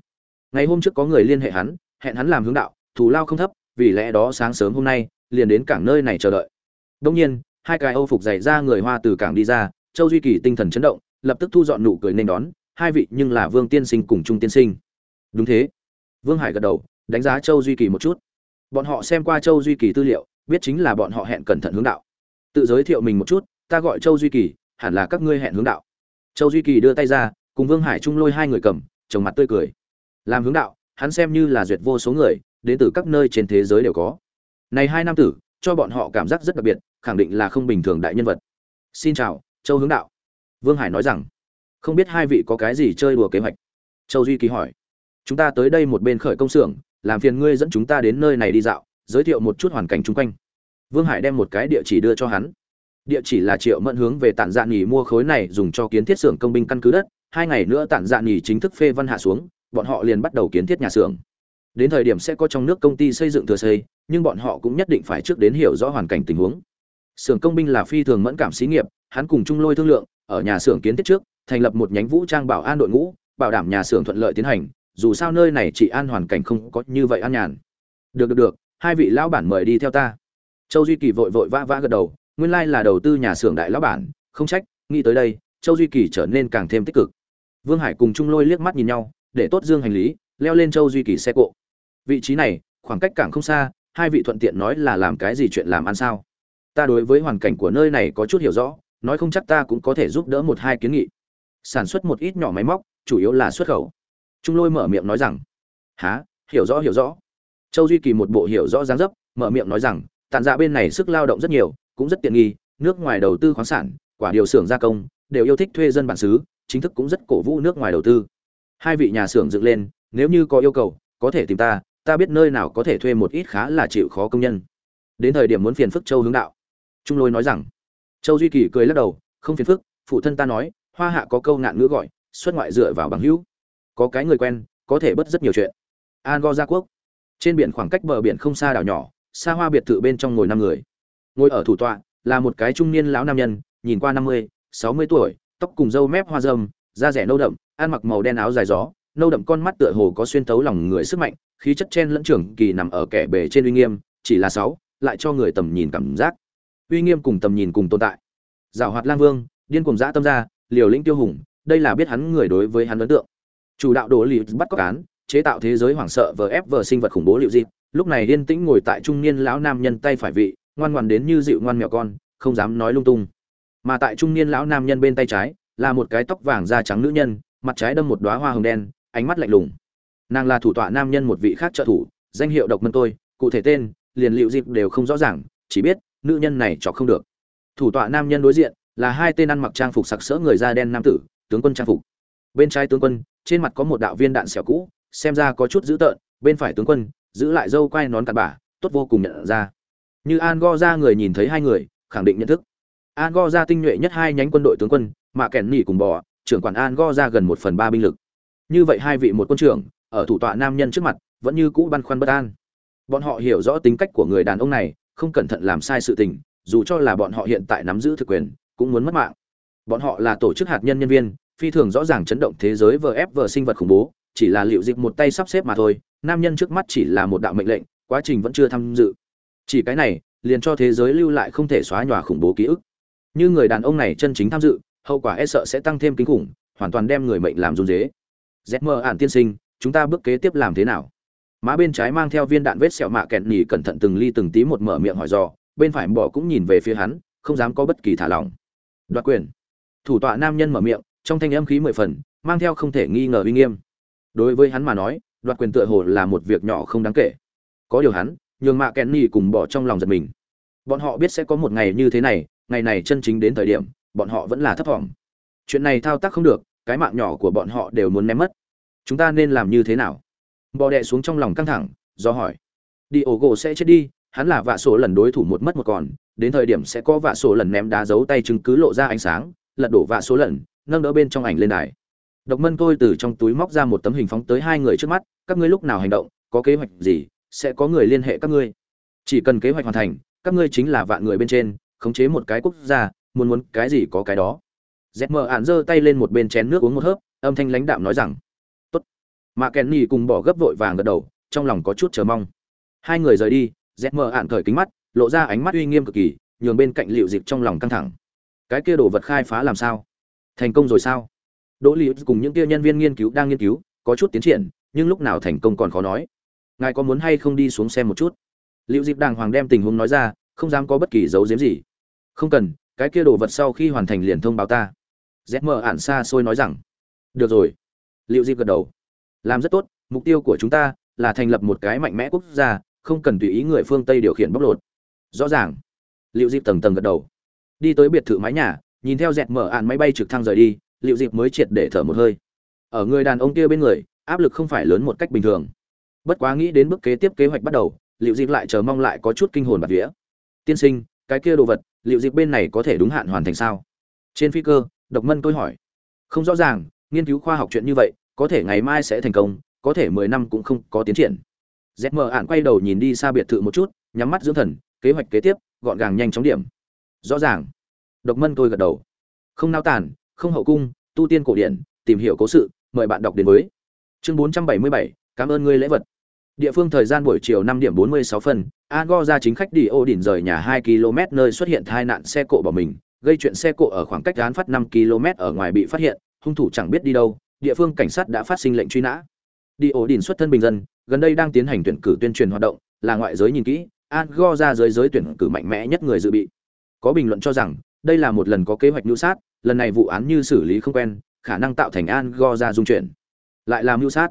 Speaker 1: Ngày hôm trước có người liên hệ hắn, hẹn hắn làm hướng đạo, thù lao không thấp, vì lẽ đó sáng sớm hôm nay, liền đến cảng nơi này chờ đợi đông nhiên, hai cái âu phục dày ra người hoa từ cảng đi ra, châu duy kỳ tinh thần chấn động, lập tức thu dọn nụ cười nên đón, hai vị nhưng là vương tiên sinh cùng trung tiên sinh. Đúng thế. Vương hải gật đầu, đánh giá châu duy kỳ một chút. Bọn họ xem qua châu duy kỳ tư liệu, biết chính là bọn họ hẹn cẩn thận hướng đạo. Tự giới thiệu mình một chút, ta gọi châu duy kỳ, hẳn là các ngươi hẹn hướng đạo. Châu duy kỳ đưa tay ra, cùng vương hải chung lôi hai người cầm, trông mặt tươi cười. Làm hướng đạo, hắn xem như là duyệt vô số người, đến từ các nơi trên thế giới đều có. Này hai nam tử cho bọn họ cảm giác rất đặc biệt, khẳng định là không bình thường đại nhân vật. Xin chào, châu hướng đạo. Vương hải nói rằng, không biết hai vị có cái gì chơi đùa kế hoạch? Châu duy kỳ hỏi. Chúng ta tới đây một bên khởi công xưởng, làm phiền ngươi dẫn chúng ta đến nơi này đi dạo, giới thiệu một chút hoàn cảnh chung quanh. Vương hải đem một cái địa chỉ đưa cho hắn. Địa chỉ là triệu mẫn hướng về tản dạ nghỉ mua khối này dùng cho kiến thiết xưởng công binh căn cứ đất. Hai ngày nữa tản dạ nghỉ chính thức phê văn hạ xuống, bọn họ liền bắt đầu kiến thiết nhà xưởng đến thời điểm sẽ có trong nước công ty xây dựng thừa xây, nhưng bọn họ cũng nhất định phải trước đến hiểu rõ hoàn cảnh tình huống. Xưởng công binh là phi thường mẫn cảm xí nghiệp, hắn cùng trung lôi thương lượng, ở nhà xưởng kiến thiết trước, thành lập một nhánh vũ trang bảo an đội ngũ, bảo đảm nhà xưởng thuận lợi tiến hành, dù sao nơi này chỉ an hoàn cảnh không có như vậy an nhàn. Được được được, hai vị lão bản mời đi theo ta. Châu duy kỳ vội vội vã vã gật đầu, nguyên lai là đầu tư nhà xưởng đại lão bản, không trách, nghĩ tới đây, châu duy kỳ trở nên càng thêm tích cực. Vương hải cùng trung lôi liếc mắt nhìn nhau, để tốt dương hành lý, leo lên châu duy kỳ xe cộ vị trí này, khoảng cách cảng không xa, hai vị thuận tiện nói là làm cái gì chuyện làm ăn sao? Ta đối với hoàn cảnh của nơi này có chút hiểu rõ, nói không chắc ta cũng có thể giúp đỡ một hai kiến nghị. Sản xuất một ít nhỏ máy móc, chủ yếu là xuất khẩu. Trung lôi mở miệng nói rằng há hiểu rõ hiểu rõ. Châu duy kỳ một bộ hiểu rõ dáng dấp, mở miệng nói rằng tàn dạ bên này sức lao động rất nhiều, cũng rất tiện nghi, nước ngoài đầu tư khoáng sản, quả điều xưởng gia công, đều yêu thích thuê dân bản xứ, chính thức cũng rất cổ vũ nước ngoài đầu tư. Hai vị nhà xưởng dựng lên, nếu như có yêu cầu, có thể tìm ta ta biết nơi nào có thể thuê một ít khá là chịu khó công nhân. Đến thời điểm muốn phiền phức châu hướng đạo. Trung lôi nói rằng. Châu duy kỳ cười lắc đầu, không phiền phức, phụ thân ta nói, hoa hạ có câu nạn ngữ gọi, xuất ngoại dựa vào bằng hữu. Có cái người quen, có thể bớt rất nhiều chuyện. An go gia quốc. Trên biển khoảng cách bờ biển không xa đảo nhỏ, xa hoa biệt thự bên trong ngồi năm người. Ngồi ở thủ tọa, là một cái trung niên lão nam nhân, nhìn qua năm mươi, sáu mươi tuổi, tóc cùng râu mép hoa râm, da rẻ nâu đậm, ăn mặc màu đen áo dài gió nâu đậm con mắt tựa hồ có xuyên tấu lòng người sức mạnh, khí chất chen lẫn trưởng kỳ nằm ở kẻ bề trên uy nghiêm, chỉ là sáu, lại cho người tầm nhìn cảm giác. Uy nghiêm cùng tầm nhìn cùng tồn tại. Giảo hoạt lang vương, điên cùng dã tâm ra, liều lĩnh tiêu hùng, đây là biết hắn người đối với hắn ấn tượng. Chủ đạo đồ liệu bắt cóc án, chế tạo thế giới hoảng sợ vờ ép vờ sinh vật khủng bố liệu dịp, lúc này yên tĩnh ngồi tại trung niên lão nam nhân tay phải vị, ngoan ngoan đến như dịu ngoan mèo con, không dám nói lung tung. Mà tại trung niên lão nam nhân bên tay trái, là một cái tóc vàng da trắng nữ nhân, mặt trái đâm một đóa hoa hồng đen ánh mắt lạnh lùng. Nàng là thủ tọa nam nhân một vị khác trợ thủ, danh hiệu độc mân tôi, cụ thể tên, liền liệu dịp đều không rõ ràng, chỉ biết, nữ nhân này chọc không được. Thủ tọa nam nhân đối diện, là hai tên ăn mặc trang phục sặc sỡ người da đen nam tử, tướng quân trang phục. Bên trái tướng quân, trên mặt có một đạo viên đạn xẻo cũ, xem ra có chút dữ tợn, bên phải tướng quân, giữ lại dâu quai nón cặn bả, tốt vô cùng nhận ra. Như an go ra người nhìn thấy hai người, khẳng định nhận thức. An go ra tinh nhuệ nhất hai nhánh quân đội tướng quân mà kèn nỉ cùng bò, trưởng quản an go ra gần một phần ba binh lực như vậy hai vị một quân trưởng, ở thủ tọa nam nhân trước mặt, vẫn như cũ băn khoăn bất an. Bọn họ hiểu rõ tính cách của người đàn ông này, không cẩn thận làm sai sự tình, dù cho là bọn họ hiện tại nắm giữ thực quyền, cũng muốn mất mạng. Bọn họ là tổ chức hạt nhân nhân viên, phi thường rõ ràng chấn động thế giới vờ ép vờ sinh vật khủng bố, chỉ là liệu dịp một tay sắp xếp mà thôi, nam nhân trước mắt chỉ là một đạo mệnh lệnh, quá trình vẫn chưa tham dự. Chỉ cái này, liền cho thế giới lưu lại không thể xóa nhòa khủng bố ký ức. Như người đàn ông này chân chính tham dự, hậu quả e sợ sẽ tăng thêm kinh khủng, hoàn toàn đem người mệnh làm run dế zm ạn tiên sinh, chúng ta bước kế tiếp làm thế nào? Má bên trái mang theo viên đạn vết sẹo mạ kẹn nhì cẩn thận từng ly từng tí một mở miệng hỏi dò, bên phải bỏ cũng nhìn về phía hắn, không dám có bất kỳ thả lỏng. Đoạt quyền. Thủ tọa nam nhân mở miệng, trong thanh âm khí mười phần, mang theo không thể nghi ngờ uy nghiêm. Đối với hắn mà nói, đoạt quyền tựa hồ là một việc nhỏ không đáng kể. Có điều hắn, nhường mạ kẹn nhì cùng bỏ trong lòng giật mình. Bọn họ biết sẽ có một ngày như thế này, ngày này chân chính đến thời điểm, bọn họ vẫn là thấp thỏm. Chuyện này thao tác không được cái mạng nhỏ của bọn họ đều muốn ném mất. Chúng ta nên làm như thế nào? Bò đè xuống trong lòng căng thẳng, do hỏi. Đi ổ gỗ sẽ chết đi, hắn là vạ sổ lần đối thủ một mất một còn, đến thời điểm sẽ có vạ sổ lần ném đá giấu tay chứng cứ lộ ra ánh sáng, lật đổ vạ số lần, nâng đỡ bên trong ảnh lên đài. Độc mân tôi từ trong túi móc ra một tấm hình phóng tới hai người trước mắt, các ngươi lúc nào hành động, có kế hoạch gì, sẽ có người liên hệ các ngươi. Chỉ cần kế hoạch hoàn thành, các ngươi chính là vạn người bên trên, khống chế một cái quốc gia, muốn muốn cái gì có cái đó dẹp mờ ạn giơ tay lên một bên chén nước uống một hớp, âm thanh lãnh đạm nói rằng, tốt. Mà kenny cùng bỏ gấp vội vàng gật đầu, trong lòng có chút chờ mong. Hai người rời đi dẹp mờ ạn cởi kính mắt, lộ ra ánh mắt uy nghiêm cực kỳ, nhường bên cạnh liệu dịp trong lòng căng thẳng. Cái kia đồ vật khai phá làm sao? Thành công rồi sao? Đỗ liệu cùng những kia nhân viên nghiên cứu đang nghiên cứu, có chút tiến triển, nhưng lúc nào thành công còn khó nói. Ngài có muốn hay không đi xuống xem một chút? Liệu dịp đàng hoàng đem tình huống nói ra, không dám có bất kỳ dấu diếm gì. Không cần, cái kia đồ vật sau khi hoàn thành liền thông báo ta zm ản xa xôi nói rằng, được rồi. Liệu dịp gật đầu. Làm rất tốt, mục tiêu của chúng ta là thành lập một cái mạnh mẽ quốc gia, không cần tùy ý người phương tây điều khiển bóc lột. Rõ ràng. Liệu dịp tầng tầng gật đầu. Đi tới biệt thự mái nhà, nhìn theo dẹt mở ạn máy bay trực thăng rời đi liệu dịp mới triệt để thở một hơi. Ở người đàn ông kia bên người, áp lực không phải lớn một cách bình thường. Bất quá nghĩ đến bước kế tiếp kế hoạch bắt đầu liệu dịp lại chờ mong lại có chút kinh hồn bạt vía. Tiên sinh, cái kia đồ vật liệu dịp bên này có thể đúng hạn hoàn thành sao? Trên phi cơ độc mân tôi hỏi. Không rõ ràng nghiên cứu khoa học chuyện như vậy có thể ngày mai sẽ thành công có thể mười năm cũng không có tiến triển. Dẹp mờ ạn quay đầu nhìn đi xa biệt thự một chút nhắm mắt dưỡng thần kế hoạch kế tiếp gọn gàng nhanh chóng điểm. Rõ ràng. Độc mân tôi gật đầu. Không nao tàn không hậu cung tu tiên cổ điển tìm hiểu cố sự mời bạn đọc đến với. Chương 477, cảm ơn ngươi lễ vật. Địa phương thời gian buổi chiều năm điểm 46 phân Ango ra chính khách đi ô đỉnh rời nhà hai km nơi xuất hiện tai nạn xe cộ bỏ mình gây chuyện xe cộ ở khoảng cách án phát 5 km ở ngoài bị phát hiện, hung thủ chẳng biết đi đâu, địa phương cảnh sát đã phát sinh lệnh truy nã. Đi ổ đỉnh xuất thân bình dân, gần đây đang tiến hành tuyển cử tuyên truyền hoạt động, là ngoại giới nhìn kỹ Ango ra giới giới tuyển cử mạnh mẽ nhất người dự bị. Có bình luận cho rằng, đây là một lần có kế hoạch mưu sát, lần này vụ án như xử lý không quen, khả năng tạo thành an ra dung chuyển. Lại làm mưu sát.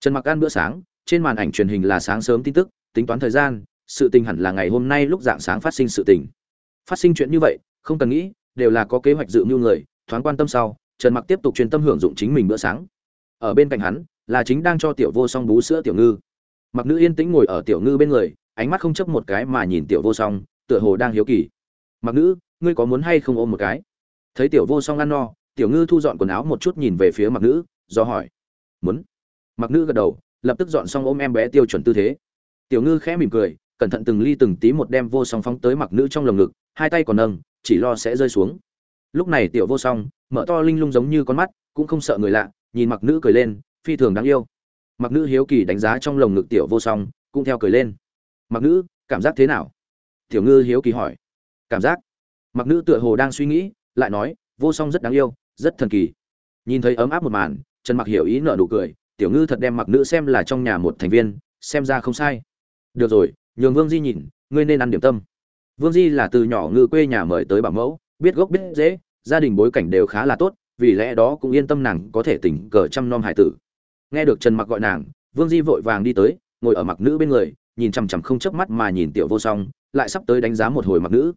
Speaker 1: Trần mặc ăn bữa sáng, trên màn ảnh truyền hình là sáng sớm tin tức, tính toán thời gian, sự tình hẳn là ngày hôm nay lúc dạng sáng phát sinh sự tình. Phát sinh chuyện như vậy không cần nghĩ, đều là có kế hoạch dự mưu người, thoáng quan tâm sau, trần mặc tiếp tục truyền tâm hưởng dụng chính mình bữa sáng. Ở bên cạnh hắn, là chính đang cho tiểu vô song bú sữa tiểu ngư. Mặc nữ yên tĩnh ngồi ở tiểu ngư bên người, ánh mắt không chấp một cái mà nhìn tiểu vô song, tựa hồ đang hiếu kỳ. Mặc nữ, ngươi có muốn hay không ôm một cái? Thấy tiểu vô song ăn no, tiểu ngư thu dọn quần áo một chút nhìn về phía mặc nữ, do hỏi. Muốn. Mặc nữ gật đầu, lập tức dọn xong ôm em bé tiêu chuẩn tư thế. Tiểu ngư khẽ mỉm cười, cẩn thận từng ly từng tí một đem vô song phóng tới mặc nữ trong lồng ngực, hai tay còn nâng chỉ lo sẽ rơi xuống. Lúc này tiểu vô song, mở to linh lung giống như con mắt, cũng không sợ người lạ, nhìn mặc nữ cười lên, phi thường đáng yêu. Mặc nữ hiếu kỳ đánh giá trong lồng ngực tiểu vô song, cũng theo cười lên. Mặc nữ, cảm giác thế nào? Tiểu ngư hiếu kỳ hỏi. Cảm giác. Mặc nữ tựa hồ đang suy nghĩ, lại nói, vô song rất đáng yêu, rất thần kỳ. Nhìn thấy ấm áp một màn, trần mặc hiểu ý nợ nụ cười, tiểu ngư thật đem mặc nữ xem là trong nhà một thành viên, xem ra không sai. Được rồi, nhường vương di nhìn, ngươi nên ăn điểm tâm vương di là từ nhỏ ngư quê nhà mời tới bảo mẫu, biết gốc biết dễ gia đình bối cảnh đều khá là tốt, vì lẽ đó cũng yên tâm nàng có thể tỉnh cờ chăm nom hải tử. Nghe được trần mặc gọi nàng, vương di vội vàng đi tới, ngồi ở mặc nữ bên người, nhìn chằm chằm không chớp mắt mà nhìn tiểu vô song, lại sắp tới đánh giá một hồi mặc nữ.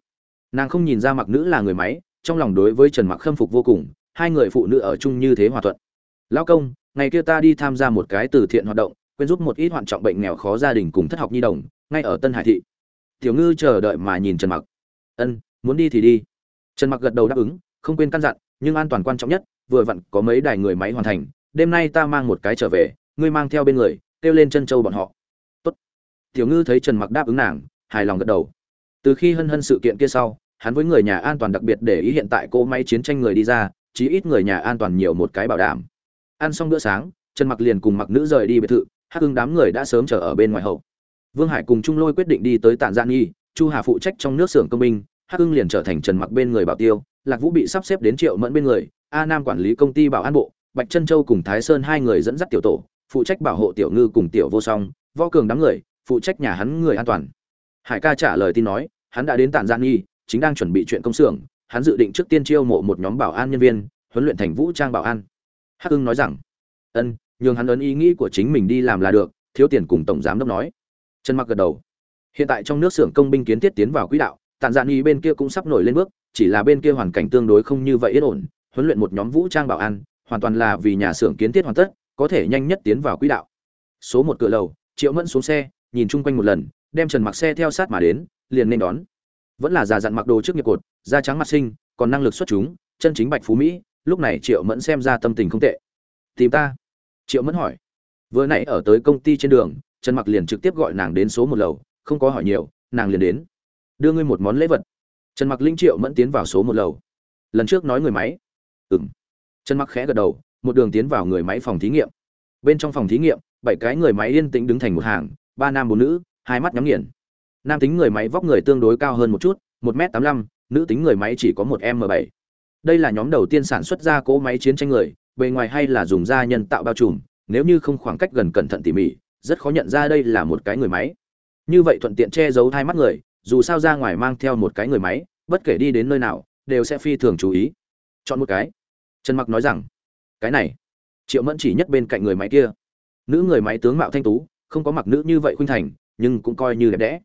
Speaker 1: Nàng không nhìn ra mặc nữ là người máy, trong lòng đối với trần mặc khâm phục vô cùng, hai người phụ nữ ở chung như thế hòa thuận. Lão công, ngày kia ta đi tham gia một cái từ thiện hoạt động, quên giúp một ít hoạn trọng bệnh nghèo khó gia đình cùng thất học nhi đồng, ngay ở tân hải thị tiểu ngư chờ đợi mà nhìn trần mặc. Ân, muốn đi thì đi. Trần mặc gật đầu đáp ứng, không quên căn dặn, nhưng an toàn quan trọng nhất, vừa vặn có mấy đài người máy hoàn thành, đêm nay ta mang một cái trở về, ngươi mang theo bên người, kêu lên chân châu bọn họ. Tốt. Tiểu ngư thấy trần mặc đáp ứng nàng, hài lòng gật đầu. Từ khi hân hân sự kiện kia sau, hắn với người nhà an toàn đặc biệt để ý hiện tại cô máy chiến tranh người đi ra, chí ít người nhà an toàn nhiều một cái bảo đảm. Ăn xong bữa sáng, trần mặc liền cùng mặc nữ rời đi biệt thự, hắc hưng đám người đã sớm chờ ở bên ngoài hậu vương hải cùng trung lôi quyết định đi tới tản dạ gian nghi chu hà phụ trách trong nước xưởng công binh, hắc hưng liền trở thành trần mặc bên người bảo tiêu, lạc vũ bị sắp xếp đến triệu mẫn bên người, a nam quản lý công ty bảo an bộ, bạch trân châu cùng thái sơn hai người dẫn dắt tiểu tổ, phụ trách bảo hộ tiểu ngư cùng tiểu vô song, võ cường đám người, phụ trách nhà hắn người an toàn. Hải ca trả lời tin nói, hắn đã đến tản dạ gian nghi chính đang chuẩn bị chuyện công xưởng, hắn dự định trước tiên chiêu mộ một nhóm bảo an nhân viên, huấn luyện thành vũ trang bảo an. Hắc hưng nói rằng, ân, nhường hắn ấn ý nghĩ của chính mình đi làm là được, thiếu tiền cùng tổng giám đốc nói trần mặc gật đầu. Hiện tại trong nước xưởng công binh kiến thiết tiến vào quỹ đạo tàn dạn y bên kia cũng sắp nổi lên bước, chỉ là bên kia hoàn cảnh tương đối không như vậy yên ổn, huấn luyện một nhóm vũ trang bảo an, hoàn toàn là vì nhà xưởng kiến thiết hoàn tất, có thể nhanh nhất tiến vào quỹ đạo. Số một cửa lầu, triệu mẫn xuống xe, nhìn chung quanh một lần, đem trần mặc xe theo sát mà đến, liền nên đón. Vẫn là già dặn mặc đồ trước nghiệp cột, da trắng mặt sinh còn năng lực xuất chúng, chân chính bạch phú mỹ, lúc này triệu mẫn xem ra tâm tình không tệ. Tìm ta? Triệu mẫn hỏi. Vừa nãy ở tới công ty trên đường trần mặc liền trực tiếp gọi nàng đến số một lầu, không có hỏi nhiều, nàng liền đến. Đưa ngươi một món lễ vật. Trần mặc linh triệu mẫn tiến vào số một lầu. Lần trước nói người máy. Ừm. Trần mặc khẽ gật đầu, một đường tiến vào người máy phòng thí nghiệm. Bên trong phòng thí nghiệm, bảy cái người máy yên tĩnh đứng thành một hàng, ba nam bốn nữ, hai mắt nhắm nghiền. Nam tính người máy vóc người tương đối cao hơn một chút, một m tám mươi lăm, nữ tính người máy chỉ có một m bảy. Đây là nhóm đầu tiên sản xuất ra cỗ máy chiến tranh người, bề ngoài hay là dùng da nhân tạo bao trùm, nếu như không khoảng cách gần cẩn thận tỉ mỉ rất khó nhận ra đây là một cái người máy. Như vậy thuận tiện che giấu hai mắt người, dù sao ra ngoài mang theo một cái người máy, bất kể đi đến nơi nào, đều sẽ phi thường chú ý. Chọn một cái. Trần mặc nói rằng, cái này. Triệu mẫn chỉ nhất bên cạnh người máy kia. Nữ người máy tướng mạo thanh tú, không có mặc nữ như vậy khuynh thành, nhưng cũng coi như đẹp đẽ.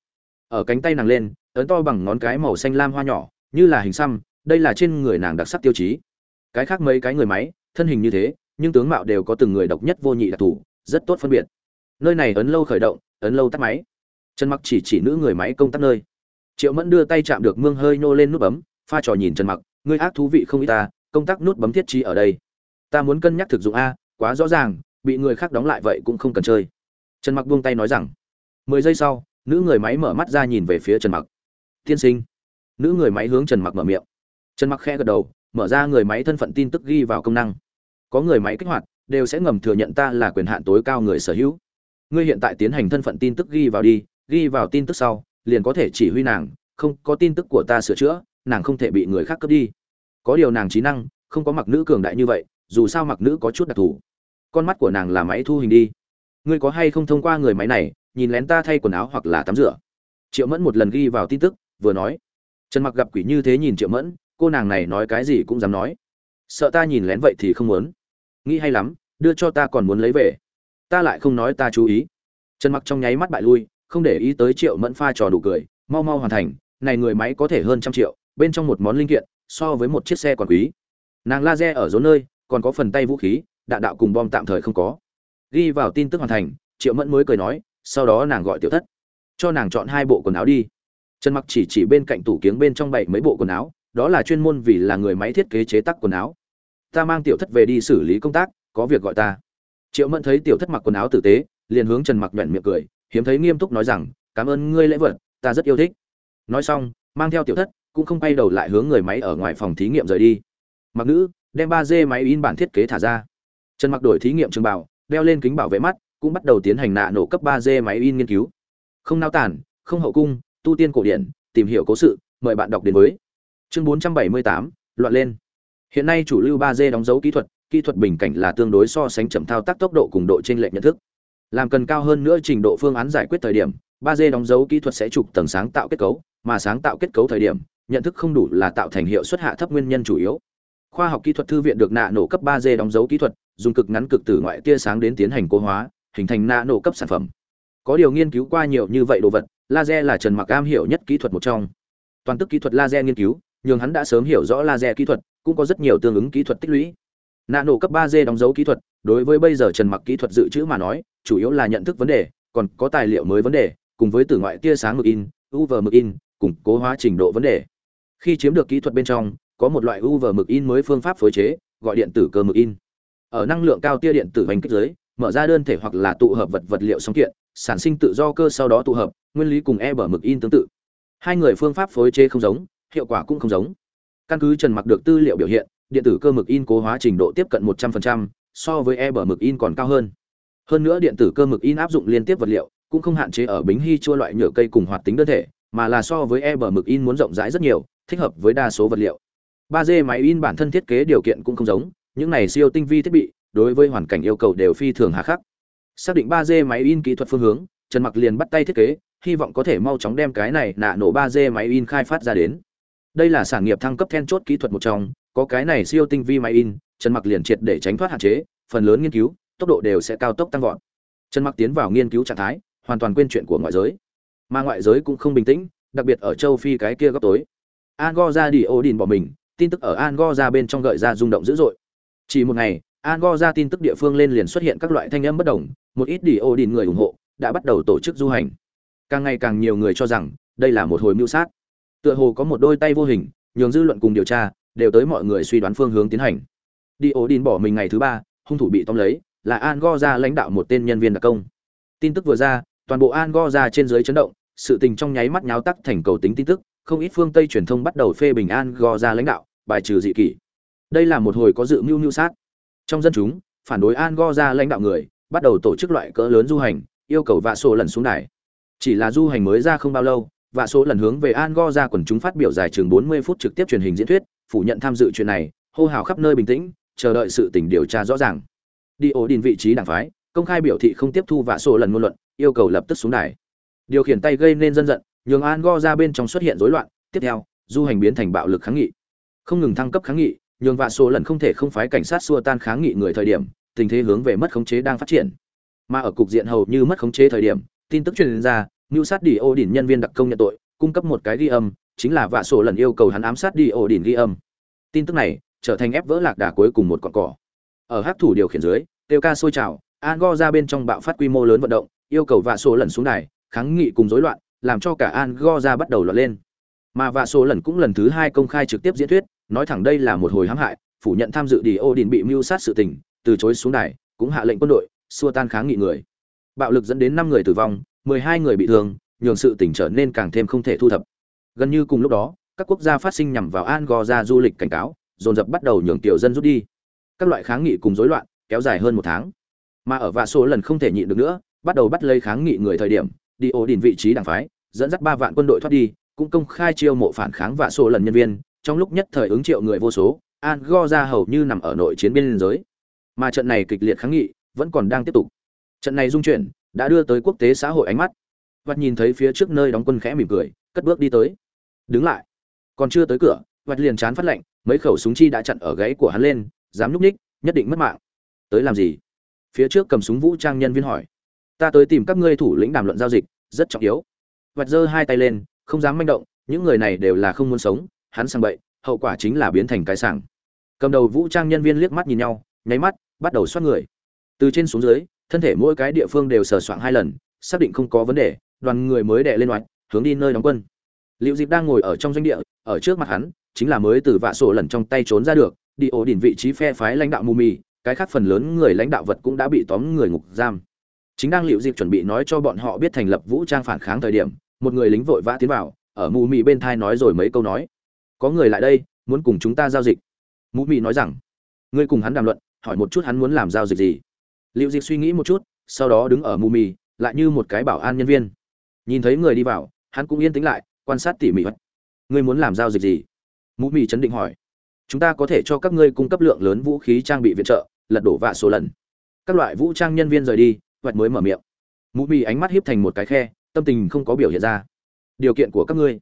Speaker 1: Ở cánh tay nàng lên, ấn to bằng ngón cái màu xanh lam hoa nhỏ, như là hình xăm, đây là trên người nàng đặc sắc tiêu chí. Cái khác mấy cái người máy, thân hình như thế, nhưng tướng mạo đều có từng người độc nhất vô nhị đặc thù, rất tốt phân biệt nơi này ấn lâu khởi động, ấn lâu tắt máy. Trần mặc chỉ chỉ nữ người máy công tắt nơi. Triệu mẫn đưa tay chạm được mương hơi nô lên nút bấm, pha trò nhìn trần mặc, ngươi ác thú vị không ít ta, công tác nút bấm thiết trí ở đây. Ta muốn cân nhắc thực dụng a, quá rõ ràng, bị người khác đóng lại vậy cũng không cần chơi. Trần mặc buông tay nói rằng. Mười giây sau, nữ người máy mở mắt ra nhìn về phía trần mặc. Tiên sinh. Nữ người máy hướng trần mặc mở miệng. Trần mặc khẽ gật đầu, mở ra người máy thân phận tin tức ghi vào công năng. Có người máy kích hoạt, đều sẽ ngầm thừa nhận ta là quyền hạn tối cao người sở hữu ngươi hiện tại tiến hành thân phận tin tức ghi vào đi, ghi vào tin tức sau, liền có thể chỉ huy nàng, không có tin tức của ta sửa chữa, nàng không thể bị người khác cướp đi. Có điều nàng trí năng, không có mặc nữ cường đại như vậy, dù sao mặc nữ có chút đặc thù. Con mắt của nàng là máy thu hình đi. Ngươi có hay không thông qua người máy này, nhìn lén ta thay quần áo hoặc là tắm rửa? Triệu mẫn một lần ghi vào tin tức, vừa nói. Trần mặc gặp quỷ như thế nhìn triệu mẫn, cô nàng này nói cái gì cũng dám nói. Sợ ta nhìn lén vậy thì không muốn. Nghĩ hay lắm, đưa cho ta còn muốn lấy về ta lại không nói ta chú ý. Trần mặc trong nháy mắt bại lui, không để ý tới triệu mẫn pha trò đủ cười, mau mau hoàn thành, này người máy có thể hơn trăm triệu, bên trong một món linh kiện, so với một chiếc xe còn quý. Nàng laser ở rốn nơi, còn có phần tay vũ khí, đạn đạo cùng bom tạm thời không có. Ghi vào tin tức hoàn thành, triệu mẫn mới cười nói, sau đó nàng gọi tiểu thất, cho nàng chọn hai bộ quần áo đi. Trần mặc chỉ chỉ bên cạnh tủ kiếng bên trong bảy mấy bộ quần áo, đó là chuyên môn vì là người máy thiết kế chế tác quần áo. Ta mang tiểu thất về đi xử lý công tác, có việc gọi ta triệu mẫn thấy tiểu thất mặc quần áo tử tế liền hướng trần mặc nhoẻn miệng cười hiếm thấy nghiêm túc nói rằng cảm ơn ngươi lễ vật ta rất yêu thích. Nói xong mang theo tiểu thất cũng không quay đầu lại hướng người máy ở ngoài phòng thí nghiệm rời đi. Mặc nữ đem ba d máy in bản thiết kế thả ra. Trần mặc đổi thí nghiệm trường bảo đeo lên kính bảo vệ mắt cũng bắt đầu tiến hành nạ nổ cấp ba d máy in nghiên cứu. Không nao tản không hậu cung tu tiên cổ điển tìm hiểu cố sự mời bạn đọc đến với. Chương 478, loạn lên. Hiện nay chủ lưu 3D đóng dấu kỹ thuật kỹ thuật bình cảnh là tương đối so sánh chậm thao tác tốc độ cùng độ trên lệch nhận thức. Làm cần cao hơn nữa trình độ phương án giải quyết thời điểm, Ba d đóng dấu kỹ thuật sẽ trục tầng sáng tạo kết cấu, mà sáng tạo kết cấu thời điểm, nhận thức không đủ là tạo thành hiệu suất hạ thấp nguyên nhân chủ yếu. Khoa học kỹ thuật thư viện được nạ nổ cấp ba d đóng dấu kỹ thuật, dùng cực ngắn cực tử ngoại tia sáng đến tiến hành cố hóa, hình thành nạ nổ cấp sản phẩm. Có điều nghiên cứu qua nhiều như vậy đồ vật, laser là trần mặc am hiểu nhất kỹ thuật một trong. Toàn tức kỹ thuật laser nghiên cứu nhưng hắn đã sớm hiểu rõ laser kỹ thuật, cũng có rất nhiều tương ứng kỹ thuật tích lũy nạ nổ cấp ba d đóng dấu kỹ thuật, đối với bây giờ trần mặc kỹ thuật dự trữ mà nói, chủ yếu là nhận thức vấn đề, còn có tài liệu mới vấn đề, cùng với tử ngoại tia sáng mực in uv mực in, củng cố hóa trình độ vấn đề. Khi chiếm được kỹ thuật bên trong, có một loại uv mực in mới phương pháp phối chế, gọi điện tử cơ mực in. Ở năng lượng cao tia điện tử hành kích giới, mở ra đơn thể hoặc là tụ hợp vật vật liệu sóng kiện, sản sinh tự do cơ sau đó tụ hợp, nguyên lý cùng e bở mực in tương tự. Hai người phương pháp phối chế không giống, hiệu quả cũng không giống. Căn cứ trần mặc được tư liệu biểu hiện điện tử cơ mực in cố hóa trình độ tiếp cận 100%, so với e bờ mực in còn cao hơn. Hơn nữa điện tử cơ mực in áp dụng liên tiếp vật liệu cũng không hạn chế ở bính hy chua loại nhựa cây cùng hoạt tính đơn thể mà là so với e bờ mực in muốn rộng rãi rất nhiều thích hợp với đa số vật liệu. 3D máy in bản thân thiết kế điều kiện cũng không giống những này siêu tinh vi thiết bị đối với hoàn cảnh yêu cầu đều phi thường hà khắc. Xác định 3D máy in kỹ thuật phương hướng trần mặc liền bắt tay thiết kế hy vọng có thể mau chóng đem cái này nạ nổ 3D máy in khai phát ra đến. Đây là sản nghiệp thăng cấp then chốt kỹ thuật một trong có cái này siêu tinh vi máy in, trần mặc liền triệt để tránh thoát hạn chế, phần lớn nghiên cứu, tốc độ đều sẽ cao tốc tăng vọt. Trần mặc tiến vào nghiên cứu trạng thái, hoàn toàn quên chuyện của ngoại giới. Mà ngoại giới cũng không bình tĩnh, đặc biệt ở châu phi cái kia góc tối. Angoza đi ô đình bỏ mình, tin tức ở Angoza bên trong gợi ra rung động dữ dội. Chỉ một ngày Angoza tin tức địa phương lên liền xuất hiện các loại thanh âm bất đồng, một ít đi ô đình người ủng hộ, đã bắt đầu tổ chức du hành. Càng ngày càng nhiều người cho rằng, đây là một hồi mưu sát. Tựa hồ có một đôi tay vô hình, nhường dư luận cùng điều tra đều tới mọi người suy đoán phương hướng tiến hành. Đi ổ đình bỏ mình ngày thứ ba, hung thủ bị tóm lấy, là an go ra lãnh đạo một tên nhân viên đặc công. Tin tức vừa ra, toàn bộ an go ra trên dưới chấn động, sự tình trong nháy mắt nháo tắc thành cầu tính tin tức, không ít phương tây truyền thông bắt đầu phê bình an go ra lãnh đạo, bài trừ dị kỷ. Đây là một hồi có dự mưu mưu sát. Trong dân chúng, phản đối an go ra lãnh đạo người, bắt đầu tổ chức loại cỡ lớn du hành, yêu cầu vạ sổ lần xuống đài. Chỉ là du hành mới ra không bao lâu, vạ số lần hướng về an go ra quần chúng phát biểu dài chừng 40 phút trực tiếp truyền hình diễn thuyết phủ nhận tham dự chuyện này, hô hào khắp nơi bình tĩnh, chờ đợi sự tình điều tra rõ ràng. Đi ổ đình vị trí đảng phái, công khai biểu thị không tiếp thu vạ sổ lần ngôn luận, yêu cầu lập tức xuống đài. Điều khiển tay gây nên dân giận, nhường an go ra bên trong xuất hiện rối loạn, tiếp theo, du hành biến thành bạo lực kháng nghị. Không ngừng thăng cấp kháng nghị, nhường vạ sổ lần không thể không phái cảnh sát xua tan kháng nghị người thời điểm, tình thế hướng về mất khống chế đang phát triển. Mà ở cục diện hầu như mất khống chế thời điểm, tin tức truyền ra mưu sát đi ô đỉnh nhân viên đặc công nhận tội, cung cấp một cái ghi âm chính là vạ sổ lần yêu cầu hắn ám sát đi ổ đỉnh ghi âm. Tin tức này trở thành ép vỡ lạc đà cuối cùng một con cỏ. Ở hát thủ điều khiển dưới, tiêu ca sôi trào, an go ra bên trong bạo phát quy mô lớn vận động, yêu cầu vạ sổ lần xuống đài, kháng nghị cùng rối loạn, làm cho cả an go ra bắt đầu loạn lên. Mà vạ sổ lần cũng lần thứ hai công khai trực tiếp diễn thuyết, nói thẳng đây là một hồi hãm hại, phủ nhận tham dự đi ô đình bị mưu sát sự tình, từ chối xuống đài, cũng hạ lệnh quân đội, xua tan kháng nghị người. Bạo lực dẫn đến năm người tử vong, mười hai người bị thương, nhường sự tình trở nên càng thêm không thể thu thập gần như cùng lúc đó, các quốc gia phát sinh nhằm vào an go ra du lịch cảnh cáo, dồn dập bắt đầu nhường tiểu dân rút đi. Các loại kháng nghị cùng rối loạn kéo dài hơn một tháng. Mà ở vạ số lần không thể nhịn được nữa, bắt đầu bắt lấy kháng nghị người thời điểm, đi ổ đỉnh vị trí đảng phái, dẫn dắt ba vạn quân đội thoát đi, cũng công khai chiêu mộ phản kháng vạ số lần nhân viên, trong lúc nhất thời ứng triệu người vô số an go ra hầu như nằm ở nội chiến biên giới. Mà trận này kịch liệt kháng nghị vẫn còn đang tiếp tục. Trận này dung chuyển đã đưa tới quốc tế xã hội ánh mắt. Và nhìn thấy phía trước nơi đóng quân khẽ mỉm cười cất bước đi tới. Đứng lại. Còn chưa tới cửa vặt liền chán phát lệnh mấy khẩu súng chi đã chặn ở gáy của hắn lên, dám núp ních nhất định mất mạng. Tới làm gì? Phía trước cầm súng vũ trang nhân viên hỏi. Ta tới tìm các ngươi thủ lĩnh đàm luận giao dịch, rất trọng yếu. Vặt giơ hai tay lên, không dám manh động, những người này đều là không muốn sống, hắn sang bậy, hậu quả chính là biến thành cái sảng. Cầm đầu vũ trang nhân viên liếc mắt nhìn nhau, nháy mắt, bắt đầu xoát người. Từ trên xuống dưới, thân thể mỗi cái địa phương đều sờ soạng hai lần, xác định không có vấn đề, đoàn người mới đệ lên oạch hướng đi nơi đóng quân. Liệu dịp đang ngồi ở trong doanh địa, ở trước mặt hắn, chính là mới từ vạ sổ lần trong tay trốn ra được, đi ổ đỉnh vị trí phe phái lãnh đạo mù mì, cái khác phần lớn người lãnh đạo vật cũng đã bị tóm người ngục giam. Chính đang liệu dịp chuẩn bị nói cho bọn họ biết thành lập vũ trang phản kháng thời điểm, một người lính vội vã tiến vào, ở mù mì bên thai nói rồi mấy câu nói. Có người lại đây, muốn cùng chúng ta giao dịch. Mù mì nói rằng. Ngươi cùng hắn đàm luận, hỏi một chút hắn muốn làm giao dịch gì. Liệu dịp suy nghĩ một chút, sau đó đứng ở mù mì, lại như một cái bảo an nhân viên. Nhìn thấy người đi vào hắn cũng yên tĩnh lại, quan sát tỉ mỉ. Ngươi muốn làm giao dịch gì? Mũ mì chấn định hỏi. Chúng ta có thể cho các ngươi cung cấp lượng lớn vũ khí trang bị viện trợ, lật đổ vạ số lần. Các loại vũ trang nhân viên rời đi vạch mới mở miệng. Mũ mì ánh mắt hiếp thành một cái khe, tâm tình không có biểu hiện ra. Điều kiện của các ngươi?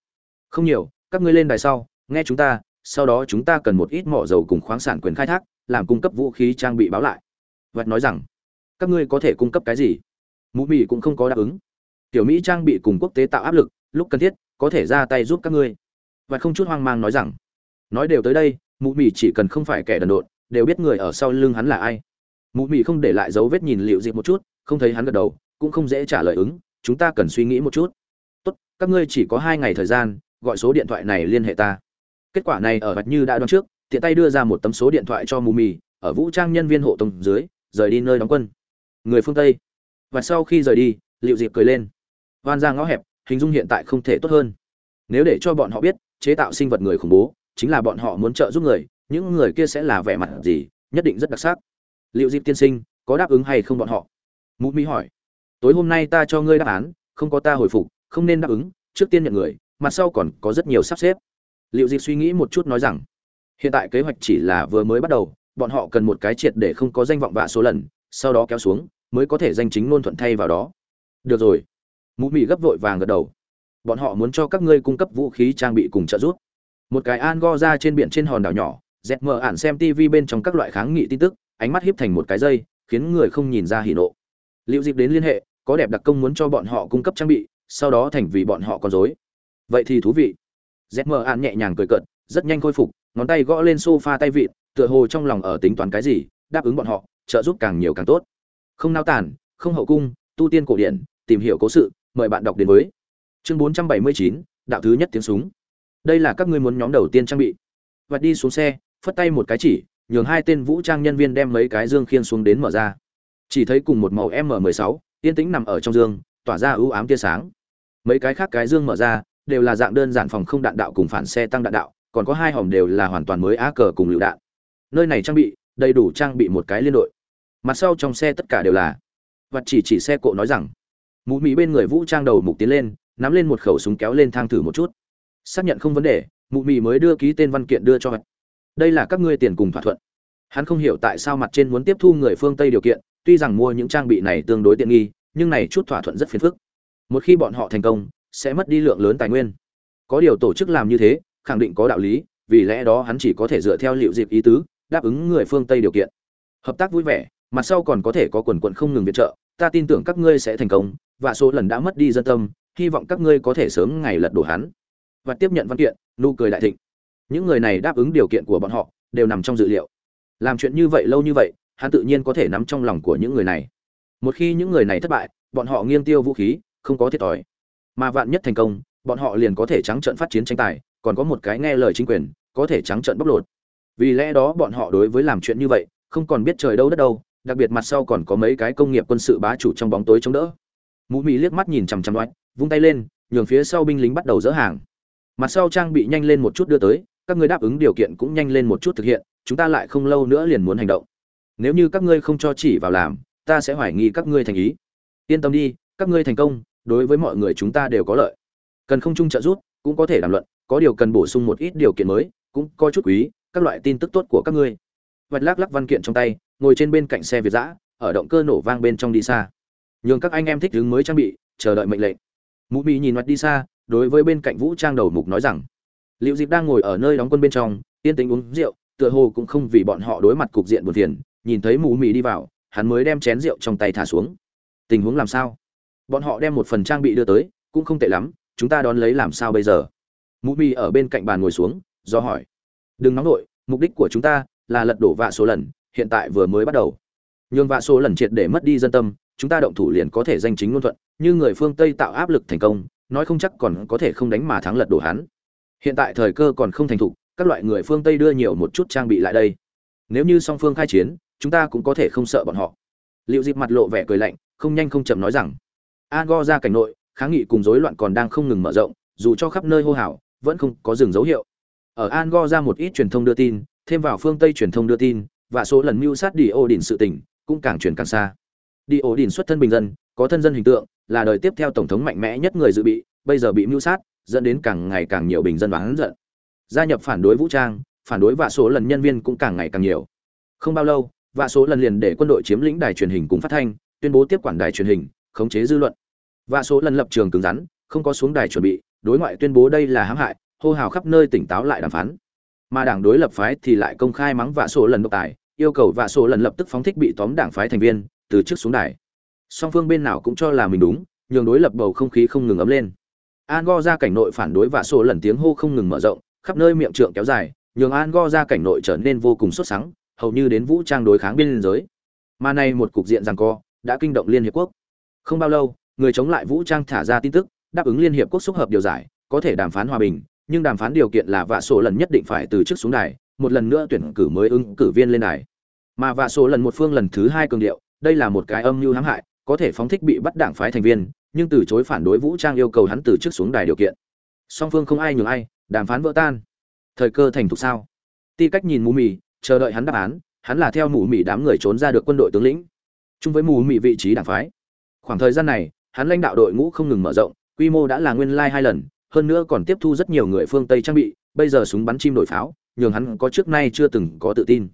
Speaker 1: Không nhiều, các ngươi lên đài sau, nghe chúng ta, sau đó chúng ta cần một ít mỏ dầu cùng khoáng sản quyền khai thác, làm cung cấp vũ khí trang bị báo lại. Vật nói rằng, các ngươi có thể cung cấp cái gì? Mũ mì cũng không có đáp ứng. Tiểu mỹ trang bị cùng quốc tế tạo áp lực lúc cần thiết, có thể ra tay giúp các ngươi. Và không chút hoang mang nói rằng, nói đều tới đây mũ mị chỉ cần không phải kẻ đần độn, đều biết người ở sau lưng hắn là ai. Mũ mị không để lại dấu vết nhìn liệu dịp một chút, không thấy hắn gật đầu, cũng không dễ trả lời ứng, chúng ta cần suy nghĩ một chút. Tốt, các ngươi chỉ có hai ngày thời gian, gọi số điện thoại này liên hệ ta. Kết quả này ở vạch như đã đoán trước, tiện tay đưa ra một tấm số điện thoại cho mù mì ở vũ trang nhân viên hộ tông dưới, rời đi nơi đóng quân. Người phương tây. Và sau khi rời đi liệu dịp cười lên. Van ra ngõ hẹp hình dung hiện tại không thể tốt hơn. Nếu để cho bọn họ biết, chế tạo sinh vật người khủng bố, chính là bọn họ muốn trợ giúp người, những người kia sẽ là vẻ mặt gì, nhất định rất đặc sắc. Liệu dịp tiên sinh, có đáp ứng hay không bọn họ? Mũ mỹ hỏi. Tối hôm nay ta cho ngươi đáp án, không có ta hồi phục, không nên đáp ứng, trước tiên nhận người, mặt sau còn có rất nhiều sắp xếp. Liệu dịp suy nghĩ một chút nói rằng, hiện tại kế hoạch chỉ là vừa mới bắt đầu, bọn họ cần một cái triệt để không có danh vọng vạ số lần, sau đó kéo xuống, mới có thể danh chính ngôn thuận thay vào đó. Được rồi mụ mị gấp vội vàng gật đầu. Bọn họ muốn cho các ngươi cung cấp vũ khí trang bị cùng trợ giúp. Một cái an go ra trên biển trên hòn đảo nhỏ dẹt mờ ản xem tv bên trong các loại kháng nghị tin tức, ánh mắt hiếp thành một cái dây, khiến người không nhìn ra hỉ nộ. Liệu dịp đến liên hệ, có đẹp đặc công muốn cho bọn họ cung cấp trang bị, sau đó thành vì bọn họ con dối vậy thì thú vị. Dẹt mờ ản nhẹ nhàng cười cợt, rất nhanh khôi phục, ngón tay gõ lên sofa tay vịn tựa hồ trong lòng ở tính toán cái gì, đáp ứng bọn họ, trợ giúp càng nhiều càng tốt. Không nao tàn, không hậu cung, tu tiên cổ điển, tìm hiểu cố sự mời bạn đọc đến với. Chương 479, đạo thứ nhất tiếng súng. Đây là các ngươi muốn nhóm đầu tiên trang bị. Vật đi xuống xe phất tay một cái chỉ nhường hai tên vũ trang nhân viên đem mấy cái dương khiên xuống đến mở ra. Chỉ thấy cùng một màu m 16 yên tĩnh nằm ở trong dương tỏa ra ưu ám tia sáng. Mấy cái khác cái dương mở ra đều là dạng đơn giản phòng không đạn đạo cùng phản xe tăng đạn đạo còn có hai hòm đều là hoàn toàn mới á cờ cùng lựu đạn. Nơi này trang bị đầy đủ trang bị một cái liên đội. Mặt sau trong xe tất cả đều là. Vật chỉ chỉ xe cộ nói rằng mụ mỹ bên người vũ trang đầu mục tiến lên, nắm lên một khẩu súng kéo lên thang thử một chút. Xác nhận không vấn đề mụ mị mới đưa ký tên văn kiện đưa cho hắn đây là các ngươi tiền cùng thỏa thuận. Hắn không hiểu tại sao mặt trên muốn tiếp thu người phương tây điều kiện, tuy rằng mua những trang bị này tương đối tiện nghi, nhưng này chút thỏa thuận rất phiền phức. Một khi bọn họ thành công, sẽ mất đi lượng lớn tài nguyên. Có điều tổ chức làm như thế, khẳng định có đạo lý, vì lẽ đó hắn chỉ có thể dựa theo liệu dịp ý tứ, đáp ứng người phương tây điều kiện. Hợp tác vui vẻ, mặt sau còn có thể có quần quận không ngừng viện trợ, ta tin tưởng các ngươi sẽ thành công và số lần đã mất đi dân tâm, hy vọng các ngươi có thể sớm ngày lật đổ hắn. Và tiếp nhận văn kiện, nụ cười đại thịnh. Những người này đáp ứng điều kiện của bọn họ, đều nằm trong dự liệu. Làm chuyện như vậy lâu như vậy, hắn tự nhiên có thể nắm trong lòng của những người này. Một khi những người này thất bại, bọn họ nghiêng tiêu vũ khí, không có thiệt thòi. Mà vạn nhất thành công, bọn họ liền có thể trắng trợn phát chiến tranh tài, còn có một cái nghe lời chính quyền, có thể trắng trợn bóc lột. Vì lẽ đó bọn họ đối với làm chuyện như vậy, không còn biết trời đâu đất đâu, đặc biệt mặt sau còn có mấy cái công nghiệp quân sự bá chủ trong bóng tối chống đỡ mụ mỹ liếc mắt nhìn chằm chằm đoán vung tay lên, nhường phía sau binh lính bắt đầu dỡ hàng. Mặt sau trang bị nhanh lên một chút đưa tới, các ngươi đáp ứng điều kiện cũng nhanh lên một chút thực hiện, chúng ta lại không lâu nữa liền muốn hành động. Nếu như các ngươi không cho chỉ vào làm, ta sẽ hoài nghi các ngươi thành ý. Yên tâm đi, các ngươi thành công, đối với mọi người chúng ta đều có lợi. Cần không chung trợ giúp, cũng có thể đàm luận, có điều cần bổ sung một ít điều kiện mới, cũng có chút quý, các loại tin tức tốt của các ngươi. Vạch lắc lắc văn kiện trong tay, ngồi trên bên cạnh xe việt giã ở động cơ nổ vang bên trong đi xa nhường các anh em thích đứng mới trang bị, chờ đợi mệnh lệnh. Mụ bị nhìn mặt đi xa, đối với bên cạnh vũ trang đầu mục nói rằng liệu dịp đang ngồi ở nơi đóng quân bên trong, yên tĩnh uống rượu, tựa hồ cũng không vì bọn họ đối mặt cục diện buồn phiền, nhìn thấy mũ mỹ đi vào, hắn mới đem chén rượu trong tay thả xuống. Tình huống làm sao? Bọn họ đem một phần trang bị đưa tới, cũng không tệ lắm, chúng ta đón lấy làm sao bây giờ? Mụ mỹ ở bên cạnh bàn ngồi xuống, do hỏi. Đừng nóng nổi mục đích của chúng ta là lật đổ vạ số lần, hiện tại vừa mới bắt đầu. Nhường vạ số lần triệt để mất đi dân tâm chúng ta động thủ liền có thể danh chính ngôn thuận, như người phương tây tạo áp lực thành công, nói không chắc còn có thể không đánh mà thắng lật đổ hắn. Hiện tại thời cơ còn không thành thục, các loại người phương tây đưa nhiều một chút trang bị lại đây. Nếu như song phương khai chiến, chúng ta cũng có thể không sợ bọn họ. Liệu dịp mặt lộ vẻ cười lạnh, không nhanh không chậm nói rằng an go ra cảnh nội, kháng nghị cùng rối loạn còn đang không ngừng mở rộng, dù cho khắp nơi hô hào, vẫn không có dừng dấu hiệu. Ở an go ra một ít truyền thông đưa tin, thêm vào phương tây truyền thông đưa tin, và số lần mưu sát đi ô đỉnh sự tình, cũng càng truyền càng xa đi ổ đình xuất thân bình dân, có thân dân hình tượng, là đời tiếp theo tổng thống mạnh mẽ nhất người dự bị, bây giờ bị mưu sát, dẫn đến càng ngày càng nhiều bình dân bán giận. Gia nhập phản đối vũ trang, phản đối vạ số lần nhân viên cũng càng ngày càng nhiều. Không bao lâu, vạ số lần liền để quân đội chiếm lĩnh đài truyền hình cùng phát thanh, tuyên bố tiếp quản đài truyền hình, khống chế dư luận. Vạ số lần lập trường cứng rắn, không có xuống đài chuẩn bị, đối ngoại tuyên bố đây là hãm hại, hô hào khắp nơi tỉnh táo lại đàm phán. Mà đảng đối lập phái thì lại công khai mắng vạ số lần độc tài, yêu cầu vạ số lần lập tức phóng thích bị tóm đảng phái thành viên từ trước xuống đài. Song phương bên nào cũng cho là mình đúng nhường đối lập bầu không khí không ngừng ấm lên. An go ra cảnh nội phản đối và sổ lần tiếng hô không ngừng mở rộng khắp nơi miệng trượng kéo dài nhường an go ra cảnh nội trở nên vô cùng xuất sắng, hầu như đến vũ trang đối kháng biên giới. Mà nay một cục diện rằng co đã kinh động liên hiệp quốc. Không bao lâu người chống lại vũ trang thả ra tin tức đáp ứng liên hiệp quốc xúc hợp điều giải có thể đàm phán hòa bình nhưng đàm phán điều kiện là vạ sổ lần nhất định phải từ chức xuống đài một lần nữa tuyển cử mới ứng cử viên lên đài. Mà vạ sổ lần một phương lần thứ hai cường điệu đây là một cái âm mưu hãm hại, có thể phóng thích bị bắt đảng phái thành viên, nhưng từ chối phản đối vũ trang yêu cầu hắn từ chức xuống đài điều kiện. Song phương không ai nhường ai, đàm phán vỡ tan. Thời cơ thành thục sao? Ti cách nhìn mù mì, chờ đợi hắn đáp án, hắn là theo mù mì đám người trốn ra được quân đội tướng lĩnh. Chung với mù mì vị trí đảng phái. Khoảng thời gian này, hắn lãnh đạo đội ngũ không ngừng mở rộng, quy mô đã là nguyên lai hai lần, hơn nữa còn tiếp thu rất nhiều người phương tây trang bị, bây giờ súng bắn chim đổi pháo, nhường hắn có trước nay chưa từng có tự tin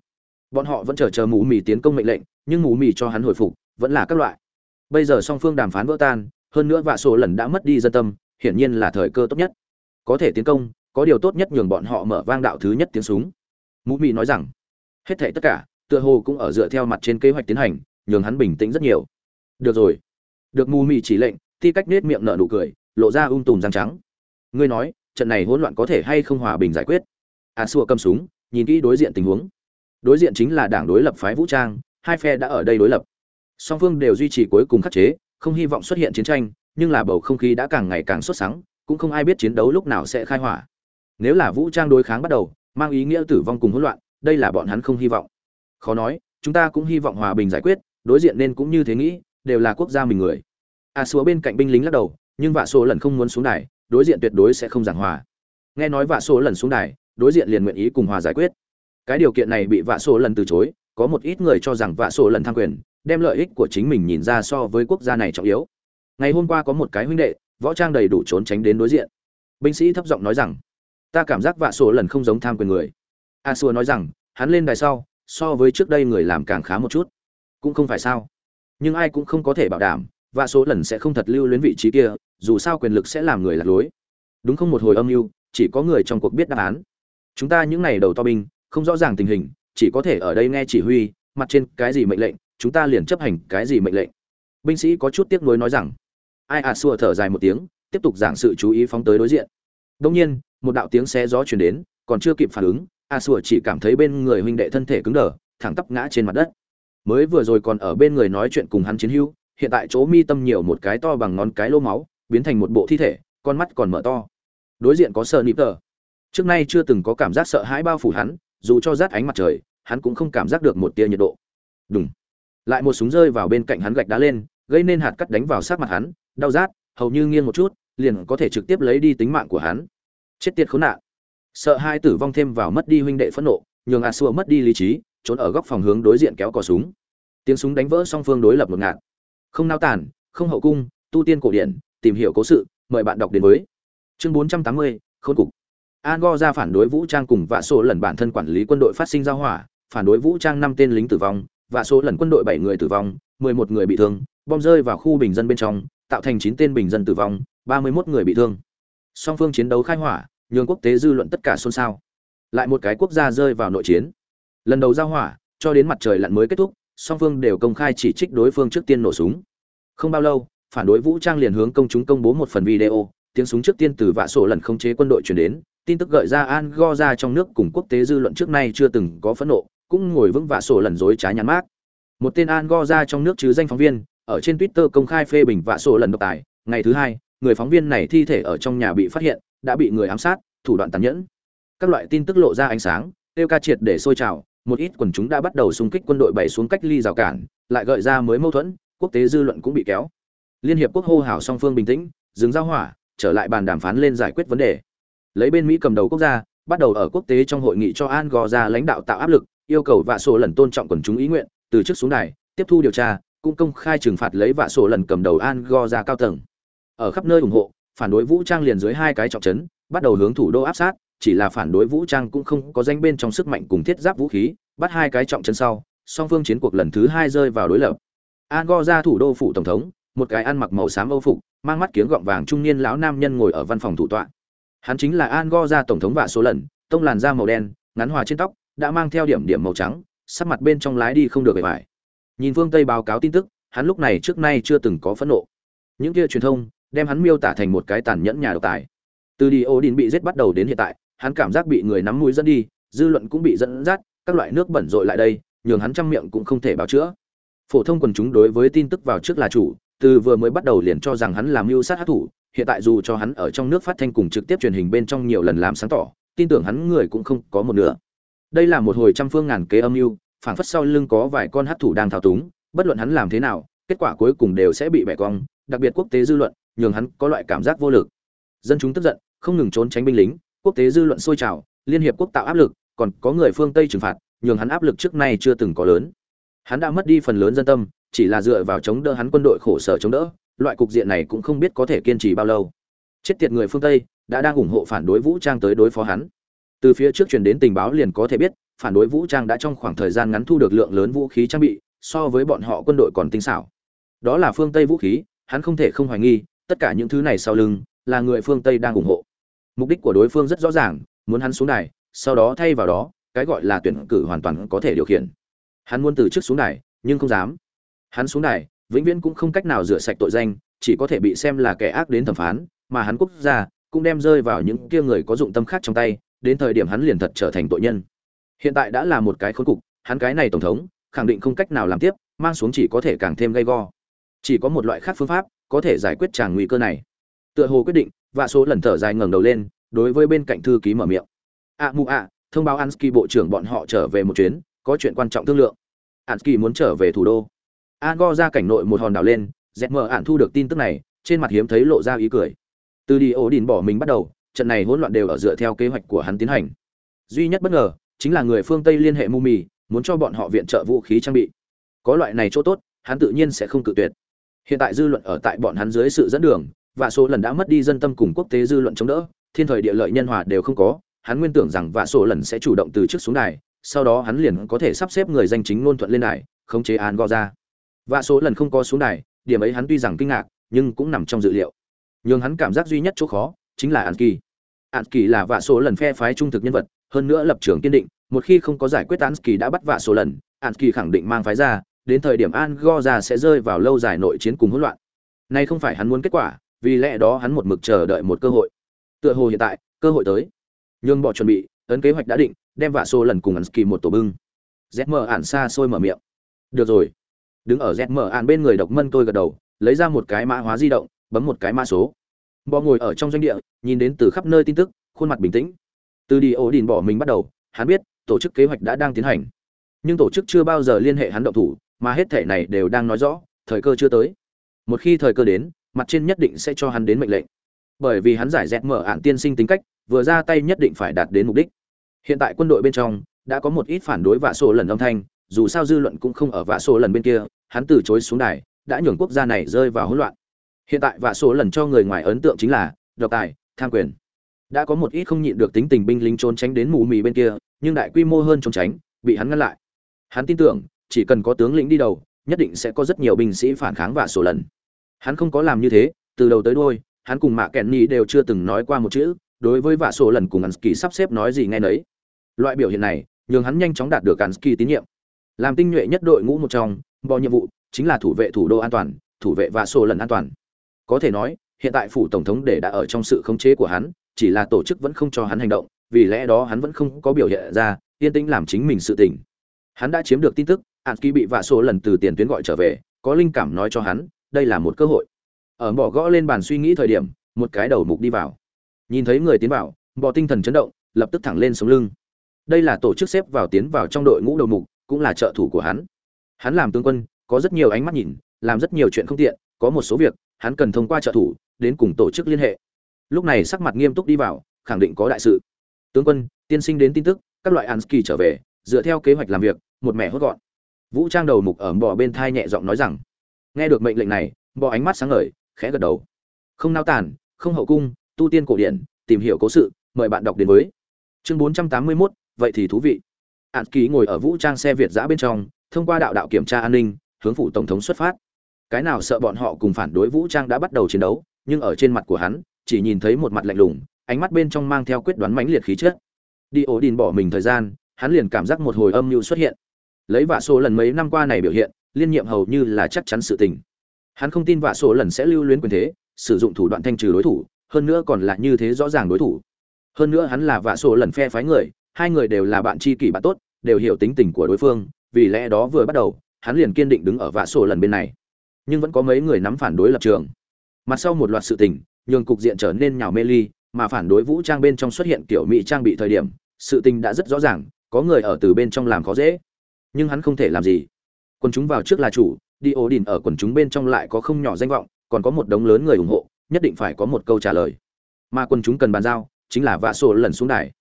Speaker 1: bọn họ vẫn chờ chờ mù mì tiến công mệnh lệnh, nhưng mù mì cho hắn hồi phục, vẫn là các loại. Bây giờ song phương đàm phán vỡ tan, hơn nữa vạ sổ lần đã mất đi dân tâm, hiển nhiên là thời cơ tốt nhất. Có thể tiến công, có điều tốt nhất nhường bọn họ mở vang đạo thứ nhất tiếng súng. Mù mì nói rằng, hết thảy tất cả, tựa hồ cũng ở dựa theo mặt trên kế hoạch tiến hành, nhường hắn bình tĩnh rất nhiều. Được rồi. Được mù mì chỉ lệnh, ti cách nết miệng nở nụ cười, lộ ra ung tùm răng trắng. Ngươi nói, trận này hỗn loạn có thể hay không hòa bình giải quyết? À, A xua cầm súng, nhìn kỹ đối diện tình huống đối diện chính là đảng đối lập phái vũ trang, hai phe đã ở đây đối lập. Song phương đều duy trì cuối cùng khắc chế, không hy vọng xuất hiện chiến tranh, nhưng là bầu không khí đã càng ngày càng sốt sắng, cũng không ai biết chiến đấu lúc nào sẽ khai hỏa. Nếu là vũ trang đối kháng bắt đầu, mang ý nghĩa tử vong cùng hỗn loạn, đây là bọn hắn không hy vọng. Khó nói, chúng ta cũng hy vọng hòa bình giải quyết, đối diện nên cũng như thế nghĩ, đều là quốc gia mình người. A xúa bên cạnh binh lính lắc đầu, nhưng vạ số lần không muốn xuống đài, đối diện tuyệt đối sẽ không giảng hòa. Nghe nói vạ số lần xuống đài, đối diện liền nguyện ý cùng hòa giải quyết cái điều kiện này bị vạ số lần từ chối, có một ít người cho rằng vạ số lần tham quyền, đem lợi ích của chính mình nhìn ra so với quốc gia này trọng yếu. Ngày hôm qua có một cái huynh đệ, võ trang đầy đủ trốn tránh đến đối diện. Binh sĩ thấp giọng nói rằng, ta cảm giác vạ số lần không giống tham quyền người. A xua nói rằng, hắn lên đài sau, so với trước đây người làm càng khá một chút. Cũng không phải sao. Nhưng ai cũng không có thể bảo đảm, vạ số lần sẽ không thật lưu luyến vị trí kia, dù sao quyền lực sẽ làm người lạc lối. Đúng không một hồi âm mưu, chỉ có người trong cuộc biết đáp án. Chúng ta những ngày đầu to binh không rõ ràng tình hình chỉ có thể ở đây nghe chỉ huy mặt trên cái gì mệnh lệnh chúng ta liền chấp hành cái gì mệnh lệnh. Binh sĩ có chút tiếc nuối nói rằng. Ai à xua thở dài một tiếng tiếp tục giảng sự chú ý phóng tới đối diện. Đông nhiên một đạo tiếng xe gió chuyển đến còn chưa kịp phản ứng a xua chỉ cảm thấy bên người huynh đệ thân thể cứng đờ thẳng tắp ngã trên mặt đất. Mới vừa rồi còn ở bên người nói chuyện cùng hắn chiến hưu, hiện tại chỗ mi tâm nhiều một cái to bằng ngón cái lô máu biến thành một bộ thi thể con mắt còn mở to. Đối diện có sợ nịp tờ. Trước nay chưa từng có cảm giác sợ hãi bao phủ hắn dù cho rát ánh mặt trời hắn cũng không cảm giác được một tia nhiệt độ. Đúng lại một súng rơi vào bên cạnh hắn gạch đá lên gây nên hạt cắt đánh vào sát mặt hắn đau rát hầu như nghiêng một chút liền có thể trực tiếp lấy đi tính mạng của hắn. Chết tiệt khốn nạn. Sợ hai tử vong thêm vào mất đi huynh đệ phẫn nộ nhường a xua mất đi lý trí trốn ở góc phòng hướng đối diện kéo cò súng. Tiếng súng đánh vỡ song phương đối lập một ngạt. Không nao tản không hậu cung tu tiên cổ điển tìm hiểu cố sự mời bạn đọc đến với. Chương 480, khôn cục. Ango ra phản đối vũ trang cùng vạ số lần bản thân quản lý quân đội phát sinh giao hỏa, phản đối vũ trang năm tên lính tử vong, vạ số lần quân đội bảy người tử vong 11 người bị thương, bom rơi vào khu bình dân bên trong, tạo thành 9 tên bình dân tử vong 31 người bị thương. Song phương chiến đấu khai hỏa, nhường quốc tế dư luận tất cả xôn xao. Lại một cái quốc gia rơi vào nội chiến. Lần đầu giao hỏa, cho đến mặt trời lặn mới kết thúc, song phương đều công khai chỉ trích đối phương trước tiên nổ súng. Không bao lâu, phản đối vũ trang liền hướng công chúng công bố một phần video, tiếng súng trước tiên từ vạ sổ lần không chế quân đội chuyển đến tin tức gợi ra an go ra trong nước cùng quốc tế dư luận trước nay chưa từng có phẫn nộ cũng ngồi vững vạ sổ lần dối trái nhắn mát một tên an go ra trong nước chứ danh phóng viên ở trên twitter công khai phê bình vạ sổ lần độc tài ngày thứ hai người phóng viên này thi thể ở trong nhà bị phát hiện đã bị người ám sát thủ đoạn tàn nhẫn các loại tin tức lộ ra ánh sáng tiêu ca triệt để sôi trào một ít quần chúng đã bắt đầu xung kích quân đội bày xuống cách ly rào cản, lại gợi ra mới mâu thuẫn, quốc tế dư luận cũng bị kéo. Liên hiệp quốc hô hào song phương bình tĩnh, dừng giao hỏa, trở lại bàn đàm phán lên giải quyết vấn đề. Lấy bên Mỹ cầm đầu quốc gia, bắt đầu ở quốc tế trong hội nghị cho An gò ra lãnh đạo tạo áp lực, yêu cầu vạ sổ lần tôn trọng quần chúng ý nguyện, từ chức xuống đài, tiếp thu điều tra, cũng công khai trừng phạt lấy vạ sổ lần cầm đầu An gò ra cao tầng. Ở khắp nơi ủng hộ, phản đối vũ trang liền dưới hai cái trọng trấn, bắt đầu hướng thủ đô áp sát, chỉ là phản đối vũ trang cũng không có danh bên trong sức mạnh cùng thiết giáp vũ khí, bắt hai cái trọng chân sau, song phương chiến cuộc lần thứ hai rơi vào đối lập. Angola thủ đô phủ tổng thống, một cái ăn mặc màu xám âu phục, mang mắt kiếng gọng vàng trung niên lão nam nhân ngồi ở văn phòng thủ tọa hắn chính là an go ra tổng thống vạ số lần, tông làn da màu đen, ngắn hòa trên tóc, đã mang theo điểm điểm màu trắng, sắc mặt bên trong lái đi không được bề bài nhìn phương tây báo cáo tin tức, hắn lúc này trước nay chưa từng có phẫn nộ. Những kia truyền thông đem hắn miêu tả thành một cái tàn nhẫn nhà độc tài. Từ đi ô đình bị giết bắt đầu đến hiện tại, hắn cảm giác bị người nắm mũi dẫn đi, dư luận cũng bị dẫn dắt, các loại nước bẩn rội lại đây, nhường hắn trăm miệng cũng không thể báo chữa. Phổ thông quần chúng đối với tin tức vào trước là chủ, từ vừa mới bắt đầu liền cho rằng hắn làm mưu sát hát thủ hiện tại dù cho hắn ở trong nước phát thanh cùng trực tiếp truyền hình bên trong nhiều lần làm sáng tỏ, tin tưởng hắn người cũng không có một nửa. Đây là một hồi trăm phương ngàn kế âm mưu, phảng phất sau lưng có vài con hát thủ đang thao túng, bất luận hắn làm thế nào, kết quả cuối cùng đều sẽ bị bẻ cong, đặc biệt quốc tế dư luận, nhường hắn có loại cảm giác vô lực. Dân chúng tức giận, không ngừng trốn tránh binh lính, quốc tế dư luận sôi trào, liên hiệp quốc tạo áp lực, còn có người phương tây trừng phạt, nhường hắn áp lực trước nay chưa từng có lớn. Hắn đã mất đi phần lớn dân tâm, chỉ là dựa vào chống đỡ hắn quân đội khổ sở chống đỡ loại cục diện này cũng không biết có thể kiên trì bao lâu. Chết tiệt người phương tây, đã đang ủng hộ phản đối vũ trang tới đối phó hắn. Từ phía trước truyền đến tình báo liền có thể biết, phản đối vũ trang đã trong khoảng thời gian ngắn thu được lượng lớn vũ khí trang bị, so với bọn họ quân đội còn tinh xảo. Đó là phương tây vũ khí, hắn không thể không hoài nghi, tất cả những thứ này sau lưng, là người phương tây đang ủng hộ. Mục đích của đối phương rất rõ ràng, muốn hắn xuống đài, sau đó thay vào đó, cái gọi là tuyển cử hoàn toàn có thể điều khiển. Hắn muốn từ trước xuống đài, nhưng không dám. Hắn xuống đài vĩnh viễn cũng không cách nào rửa sạch tội danh, chỉ có thể bị xem là kẻ ác đến thẩm phán, mà hắn quốc gia cũng đem rơi vào những kia người có dụng tâm khác trong tay, đến thời điểm hắn liền thật trở thành tội nhân. Hiện tại đã là một cái khốn cục, hắn cái này tổng thống, khẳng định không cách nào làm tiếp, mang xuống chỉ có thể càng thêm gay go. Chỉ có một loại khác phương pháp, có thể giải quyết tràng nguy cơ này. Tựa hồ quyết định và số lần thở dài ngẩng đầu lên, đối với bên cạnh thư ký mở miệng. Ạ mụ ạ thông báo ansky bộ trưởng bọn họ trở về một chuyến, có chuyện quan trọng thương lượng. Ansky muốn trở về thủ đô. Ango ra cảnh nội một hòn đảo lên dẹt Mở Ản thu được tin tức này, trên mặt hiếm thấy lộ ra ý cười. Từ đi ổ đỉnh bỏ mình bắt đầu, trận này hỗn loạn đều ở dựa theo kế hoạch của hắn tiến hành. Duy nhất bất ngờ, chính là người phương tây liên hệ mu mì muốn cho bọn họ viện trợ vũ khí trang bị. Có loại này chỗ tốt, hắn tự nhiên sẽ không cự tuyệt. Hiện tại dư luận ở tại bọn hắn dưới sự dẫn đường, và số lần đã mất đi dân tâm cùng quốc tế dư luận chống đỡ, thiên thời địa lợi nhân hòa đều không có, hắn nguyên tưởng rằng và số lần sẽ chủ động từ trước xuống đài, sau đó hắn liền có thể sắp xếp người danh chính ngôn thuận lên đài, khống chế an go ra và số lần không có xuống đài, điểm ấy hắn tuy rằng kinh ngạc, nhưng cũng nằm trong dự liệu. Nhưng hắn cảm giác duy nhất chỗ khó, chính là an kỳ. An kỳ là vạ số lần phe phái trung thực nhân vật, hơn nữa lập trường kiên định, một khi không có giải quyết an kỳ đã bắt vạ số lần an kỳ khẳng định mang phái ra, đến thời điểm an go ra sẽ rơi vào lâu dài nội chiến cùng hỗn loạn. Nay không phải hắn muốn kết quả, vì lẽ đó hắn một mực chờ đợi một cơ hội. Tựa hồ hiện tại, cơ hội tới. Nhưng bỏ chuẩn bị, ấn kế hoạch đã định, đem vạ số lần cùng an kỳ một tổ bưng. Zm ản xa xôi mở miệng. Được rồi đứng ở dẹt mở ạn bên người độc mân tôi gật đầu, lấy ra một cái mã hóa di động, bấm một cái mã số. Bò ngồi ở trong doanh địa, nhìn đến từ khắp nơi tin tức, khuôn mặt bình tĩnh. Từ đi ổ đình bỏ mình bắt đầu, hắn biết, tổ chức kế hoạch đã đang tiến hành. Nhưng tổ chức chưa bao giờ liên hệ hắn động thủ, mà hết thể này đều đang nói rõ, thời cơ chưa tới. Một khi thời cơ đến, mặt trên nhất định sẽ cho hắn đến mệnh lệnh. Bởi vì hắn giải dẹt mở ạn tiên sinh tính cách, vừa ra tay nhất định phải đạt đến mục đích. Hiện tại quân đội bên trong, đã có một ít phản đối vạ sổ lần âm thanh, dù sao dư luận cũng không ở vạ sổ lần bên kia hắn từ chối xuống đài, đã nhường quốc gia này rơi vào hỗn loạn. Hiện tại vạ số lần cho người ngoài ấn tượng chính là, độc tài, tham quyền. Đã có một ít không nhịn được tính tình binh lính trốn tránh đến mù mì bên kia, nhưng đại quy mô hơn trốn tránh, bị hắn ngăn lại. Hắn tin tưởng, chỉ cần có tướng lĩnh đi đầu, nhất định sẽ có rất nhiều binh sĩ phản kháng vạ số lần. Hắn không có làm như thế, từ đầu tới đôi hắn cùng mạ kẹn ni đều chưa từng nói qua một chữ, đối với vạ số lần cùng Ansky kỳ sắp xếp nói gì nghe nấy. Loại biểu hiện này, nhường hắn nhanh chóng đạt được Ansky kỳ tín nhiệm. Làm tinh nhuệ nhất đội ngũ một trong bò nhiệm vụ chính là thủ vệ thủ đô an toàn, thủ vệ và sổ lần an toàn. Có thể nói, hiện tại phủ tổng thống để đã ở trong sự khống chế của hắn, chỉ là tổ chức vẫn không cho hắn hành động, vì lẽ đó hắn vẫn không có biểu hiện ra, yên tĩnh làm chính mình sự tỉnh hắn đã chiếm được tin tức ạn kỳ bị vạ sổ lần từ tiền tuyến gọi trở về, có linh cảm nói cho hắn, đây là một cơ hội. Ở bỏ gõ lên bàn suy nghĩ thời điểm, một cái đầu mục đi vào. Nhìn thấy người tiến vào, bò tinh thần chấn động, lập tức thẳng lên sống lưng. Đây là tổ chức xếp vào tiến vào trong đội ngũ đầu mục, cũng là trợ thủ của hắn hắn làm tướng quân có rất nhiều ánh mắt nhìn làm rất nhiều chuyện không tiện có một số việc hắn cần thông qua trợ thủ đến cùng tổ chức liên hệ. Lúc này sắc mặt nghiêm túc đi vào khẳng định có đại sự. Tướng quân tiên sinh đến tin tức các loại ansky trở về dựa theo kế hoạch làm việc một mẻ hốt gọn. Vũ trang đầu mục ở bò bên thai nhẹ giọng nói rằng nghe được mệnh lệnh này bò ánh mắt sáng ngời khẽ gật đầu. Không nao tản không hậu cung tu tiên cổ điển tìm hiểu cố sự mời bạn đọc đến với. Chương 481, vậy thì thú vị. Ạn Kỳ ngồi ở vũ trang xe việt giã bên trong thông qua đạo đạo kiểm tra an ninh, hướng phủ tổng thống xuất phát. Cái nào sợ bọn họ cùng phản đối vũ trang đã bắt đầu chiến đấu, nhưng ở trên mặt của hắn, chỉ nhìn thấy một mặt lạnh lùng, ánh mắt bên trong mang theo quyết đoán mãnh liệt khí chất. Đi ổ đình bỏ mình thời gian, hắn liền cảm giác một hồi âm mưu xuất hiện. Lấy vạ số lần mấy năm qua này biểu hiện, liên nhiệm hầu như là chắc chắn sự tình. Hắn không tin vạ số lần sẽ lưu luyến quyền thế, sử dụng thủ đoạn thanh trừ đối thủ, hơn nữa còn là như thế rõ ràng đối thủ. Hơn nữa hắn là vạ số lần phe phái người, hai người đều là bạn tri kỷ bạn tốt, đều hiểu tính tình của đối phương vì lẽ đó vừa bắt đầu, hắn liền kiên định đứng ở vạ sổ lần bên này. Nhưng vẫn có mấy người nắm phản đối lập trường. Mặt sau một loạt sự tình, nhường cục diện trở nên nhào mê ly, mà phản đối vũ trang bên trong xuất hiện kiểu mỹ trang bị thời điểm, sự tình đã rất rõ ràng, có người ở từ bên trong làm khó dễ. Nhưng hắn không thể làm gì. Quần chúng vào trước là chủ, đi ổ đình ở quần chúng bên trong lại có không nhỏ danh vọng, còn có một đống lớn người ủng hộ, nhất định phải có một câu trả lời. Mà quần chúng cần bàn giao, chính là vạ sổ lần xuống đài.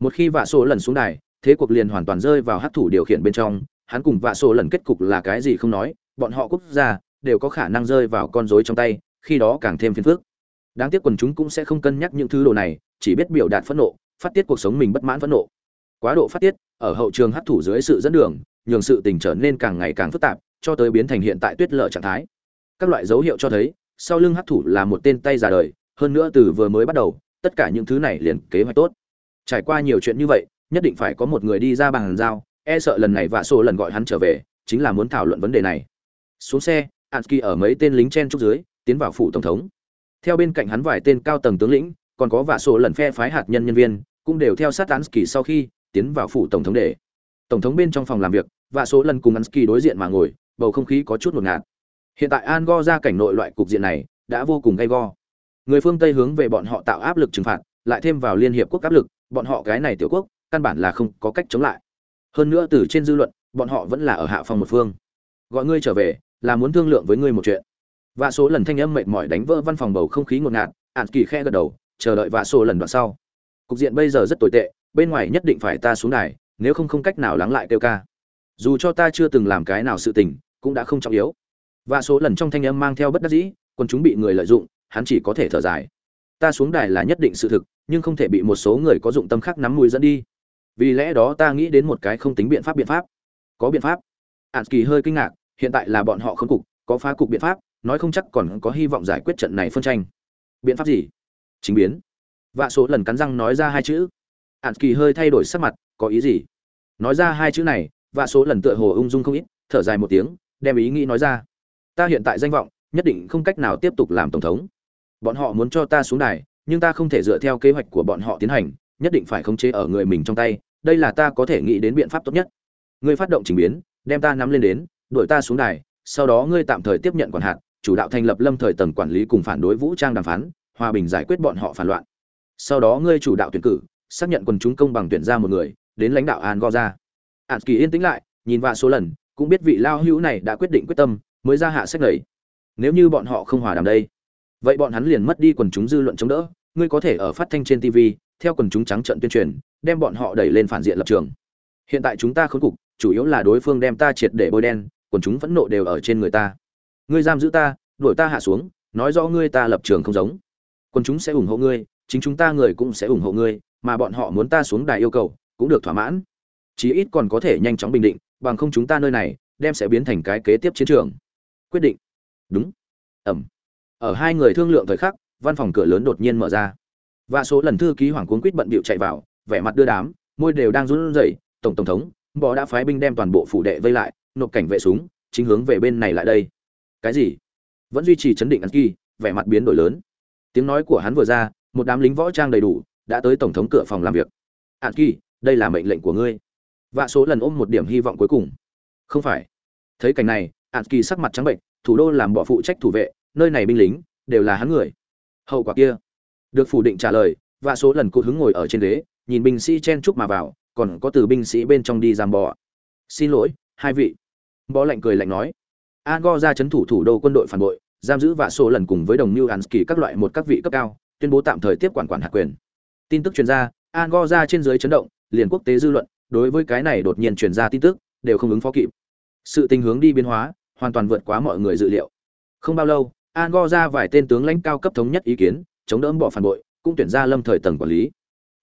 Speaker 1: Một khi vạ sổ lần xuống đài, thế cuộc liền hoàn toàn rơi vào hát thủ điều khiển bên trong hắn cùng vạ sổ lần kết cục là cái gì không nói, bọn họ quốc gia đều có khả năng rơi vào con rối trong tay, khi đó càng thêm phiền phức. Đáng tiếc quần chúng cũng sẽ không cân nhắc những thứ đồ này, chỉ biết biểu đạt phẫn nộ, phát tiết cuộc sống mình bất mãn phẫn nộ. Quá độ phát tiết, ở hậu trường hấp thủ dưới sự dẫn đường, nhường sự tình trở nên càng ngày càng phức tạp, cho tới biến thành hiện tại tuyết lở trạng thái. Các loại dấu hiệu cho thấy, sau lưng hấp thủ là một tên tay già đời, hơn nữa từ vừa mới bắt đầu, tất cả những thứ này liền kế hoạch tốt. Trải qua nhiều chuyện như vậy, nhất định phải có một người đi ra bàn giao e sợ lần này vạ sổ lần gọi hắn trở về, chính là muốn thảo luận vấn đề này. Xuống xe Ansky ở mấy tên lính chen trúc dưới, tiến vào phủ tổng thống. Theo bên cạnh hắn vài tên cao tầng tướng lĩnh, còn có vạ sổ lần phe phái hạt nhân nhân viên, cũng đều theo sát Ansky sau khi tiến vào phủ tổng thống để. Tổng thống bên trong phòng làm việc, vạ số lần cùng Ansky đối diện mà ngồi, bầu không khí có chút ngột ngạt. Hiện tại an go ra cảnh nội loại cục diện này, đã vô cùng gay go. Người phương tây hướng về bọn họ tạo áp lực trừng phạt, lại thêm vào liên hiệp quốc áp lực, bọn họ cái này tiểu quốc, căn bản là không có cách chống lại hơn nữa từ trên dư luận, bọn họ vẫn là ở hạ phòng một phương. Gọi ngươi trở về, là muốn thương lượng với ngươi một chuyện. Vạ số lần thanh âm mệt mỏi đánh vỡ văn phòng bầu không khí ngột ngạt ạn kỳ khe gật đầu, chờ đợi vạ số lần đoạn sau. Cục diện bây giờ rất tồi tệ, bên ngoài nhất định phải ta xuống đài, nếu không không cách nào lắng lại kêu ca. Dù cho ta chưa từng làm cái nào sự tình, cũng đã không trọng yếu. Và số lần trong thanh âm mang theo bất đắc dĩ, còn chúng bị người lợi dụng, hắn chỉ có thể thở dài. Ta xuống đài là nhất định sự thực, nhưng không thể bị một số người có dụng tâm khác nắm mùi dẫn đi vì lẽ đó ta nghĩ đến một cái không tính biện pháp biện pháp. Có biện pháp. Ạn kỳ hơi kinh ngạc, hiện tại là bọn họ không cục, có phá cục biện pháp, nói không chắc còn có hy vọng giải quyết trận này phân tranh. Biện pháp gì? Chính biến. Vạ số lần cắn răng nói ra hai chữ. Ạn kỳ hơi thay đổi sắc mặt, có ý gì? Nói ra hai chữ này, vạ số lần tựa hồ ung dung không ít, thở dài một tiếng, đem ý nghĩ nói ra. Ta hiện tại danh vọng, nhất định không cách nào tiếp tục làm tổng thống. Bọn họ muốn cho ta xuống đài, nhưng ta không thể dựa theo kế hoạch của bọn họ tiến hành nhất định phải khống chế ở người mình trong tay, đây là ta có thể nghĩ đến biện pháp tốt nhất. Ngươi phát động trình biến, đem ta nắm lên đến, đuổi ta xuống đài, sau đó ngươi tạm thời tiếp nhận quản hạt, chủ đạo thành lập lâm thời tầng quản lý cùng phản đối vũ trang đàm phán, hòa bình giải quyết bọn họ phản loạn. Sau đó ngươi chủ đạo tuyển cử, xác nhận quần chúng công bằng tuyển ra một người, đến lãnh đạo an goza ạn kỳ yên tĩnh lại, nhìn vạ số lần, cũng biết vị lao hữu này đã quyết định quyết tâm, mới ra hạ sách lầy. Nếu như bọn họ không hòa đàm đây, vậy bọn hắn liền mất đi quần chúng dư luận chống đỡ, ngươi có thể ở phát thanh trên tv theo quần chúng trắng trận tuyên truyền, đem bọn họ đẩy lên phản diện lập trường. Hiện tại chúng ta khốn cục, chủ yếu là đối phương đem ta triệt để bôi đen, quần chúng phẫn nộ đều ở trên người ta. Ngươi giam giữ ta, đuổi ta hạ xuống, nói rõ ngươi ta lập trường không giống. Quần chúng sẽ ủng hộ ngươi, chính chúng ta người cũng sẽ ủng hộ ngươi, mà bọn họ muốn ta xuống đài yêu cầu, cũng được thỏa mãn. Chí ít còn có thể nhanh chóng bình định, bằng không chúng ta nơi này, đem sẽ biến thành cái kế tiếp chiến trường. Quyết định. Đúng. Ẩm. Ở hai người thương lượng thời khắc, văn phòng cửa lớn đột nhiên mở ra và số lần thư ký hoàng cuốn quýt bận bịu chạy vào, vẻ mặt đưa đám, môi đều đang run rẩy, tổng tổng thống, bò đã phái binh đem toàn bộ phủ đệ vây lại, nộp cảnh vệ súng, chính hướng về bên này lại đây. Cái gì? Vẫn duy trì chấn định ăn kỳ, vẻ mặt biến đổi lớn. Tiếng nói của hắn vừa ra, một đám lính võ trang đầy đủ, đã tới tổng thống cửa phòng làm việc. Ạn kỳ, đây là mệnh lệnh của ngươi. Vạ số lần ôm một điểm hy vọng cuối cùng. Không phải. Thấy cảnh này ạn kỳ sắc mặt trắng bệnh thủ đô làm bỏ phụ trách thủ vệ, nơi này binh lính đều là hắn người. Hậu quả kia được phủ định trả lời và số lần cụ hứng ngồi ở trên ghế nhìn binh sĩ chen chúc mà vào còn có từ binh sĩ bên trong đi giam bò xin lỗi hai vị bó lạnh cười lạnh nói Ango ra chấn thủ thủ đô quân đội phản bội, giam giữ vạ số lần cùng với đồng New kỳ các loại một các vị cấp cao, tuyên bố tạm thời tiếp quản quản hạt quyền. Tin tức truyền ra, go ra trên dưới chấn động, liền quốc tế dư luận, đối với cái này đột nhiên truyền ra tin tức, đều không ứng phó kịp. Sự tình hướng đi biến hóa, hoàn toàn vượt quá mọi người dự liệu. Không bao lâu, Ango ra vài tên tướng lãnh cao cấp thống nhất ý kiến, chống đỡ bỏ phản bội, cũng tuyển ra lâm thời tầng quản lý.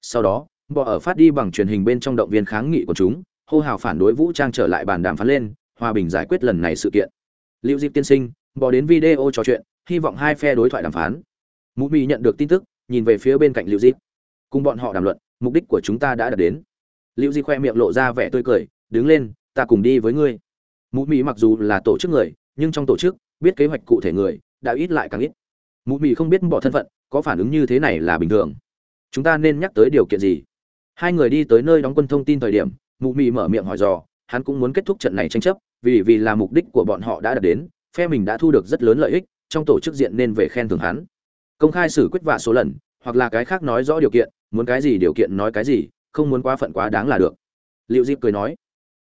Speaker 1: Sau đó, bỏ ở phát đi bằng truyền hình bên trong động viên kháng nghị của chúng, hô hào phản đối vũ trang trở lại bàn đàm phán lên, hòa bình giải quyết lần này sự kiện. Liệu diệp tiên sinh bỏ đến video trò chuyện hy vọng hai phe đối thoại đàm phán. Mũ mì nhận được tin tức nhìn về phía bên cạnh liệu diệp. Cùng bọn họ đàm luận mục đích của chúng ta đã đạt đến. Liệu di khoe miệng lộ ra vẻ tươi cười đứng lên ta cùng đi với ngươi. Mũ mị mặc dù là tổ chức người nhưng trong tổ chức biết kế hoạch cụ thể người đã ít lại càng ít. Mũ mị không biết bỏ thân phận có phản ứng như thế này là bình thường. Chúng ta nên nhắc tới điều kiện gì? Hai người đi tới nơi đóng quân thông tin thời điểm, mụ mị mở miệng hỏi dò, hắn cũng muốn kết thúc trận này tranh chấp, vì vì là mục đích của bọn họ đã đạt đến, phe mình đã thu được rất lớn lợi ích, trong tổ chức diện nên về khen thưởng hắn. Công khai xử quyết vạ số lần, hoặc là cái khác nói rõ điều kiện, muốn cái gì điều kiện nói cái gì, không muốn quá phận quá đáng là được. Liệu dịp cười nói,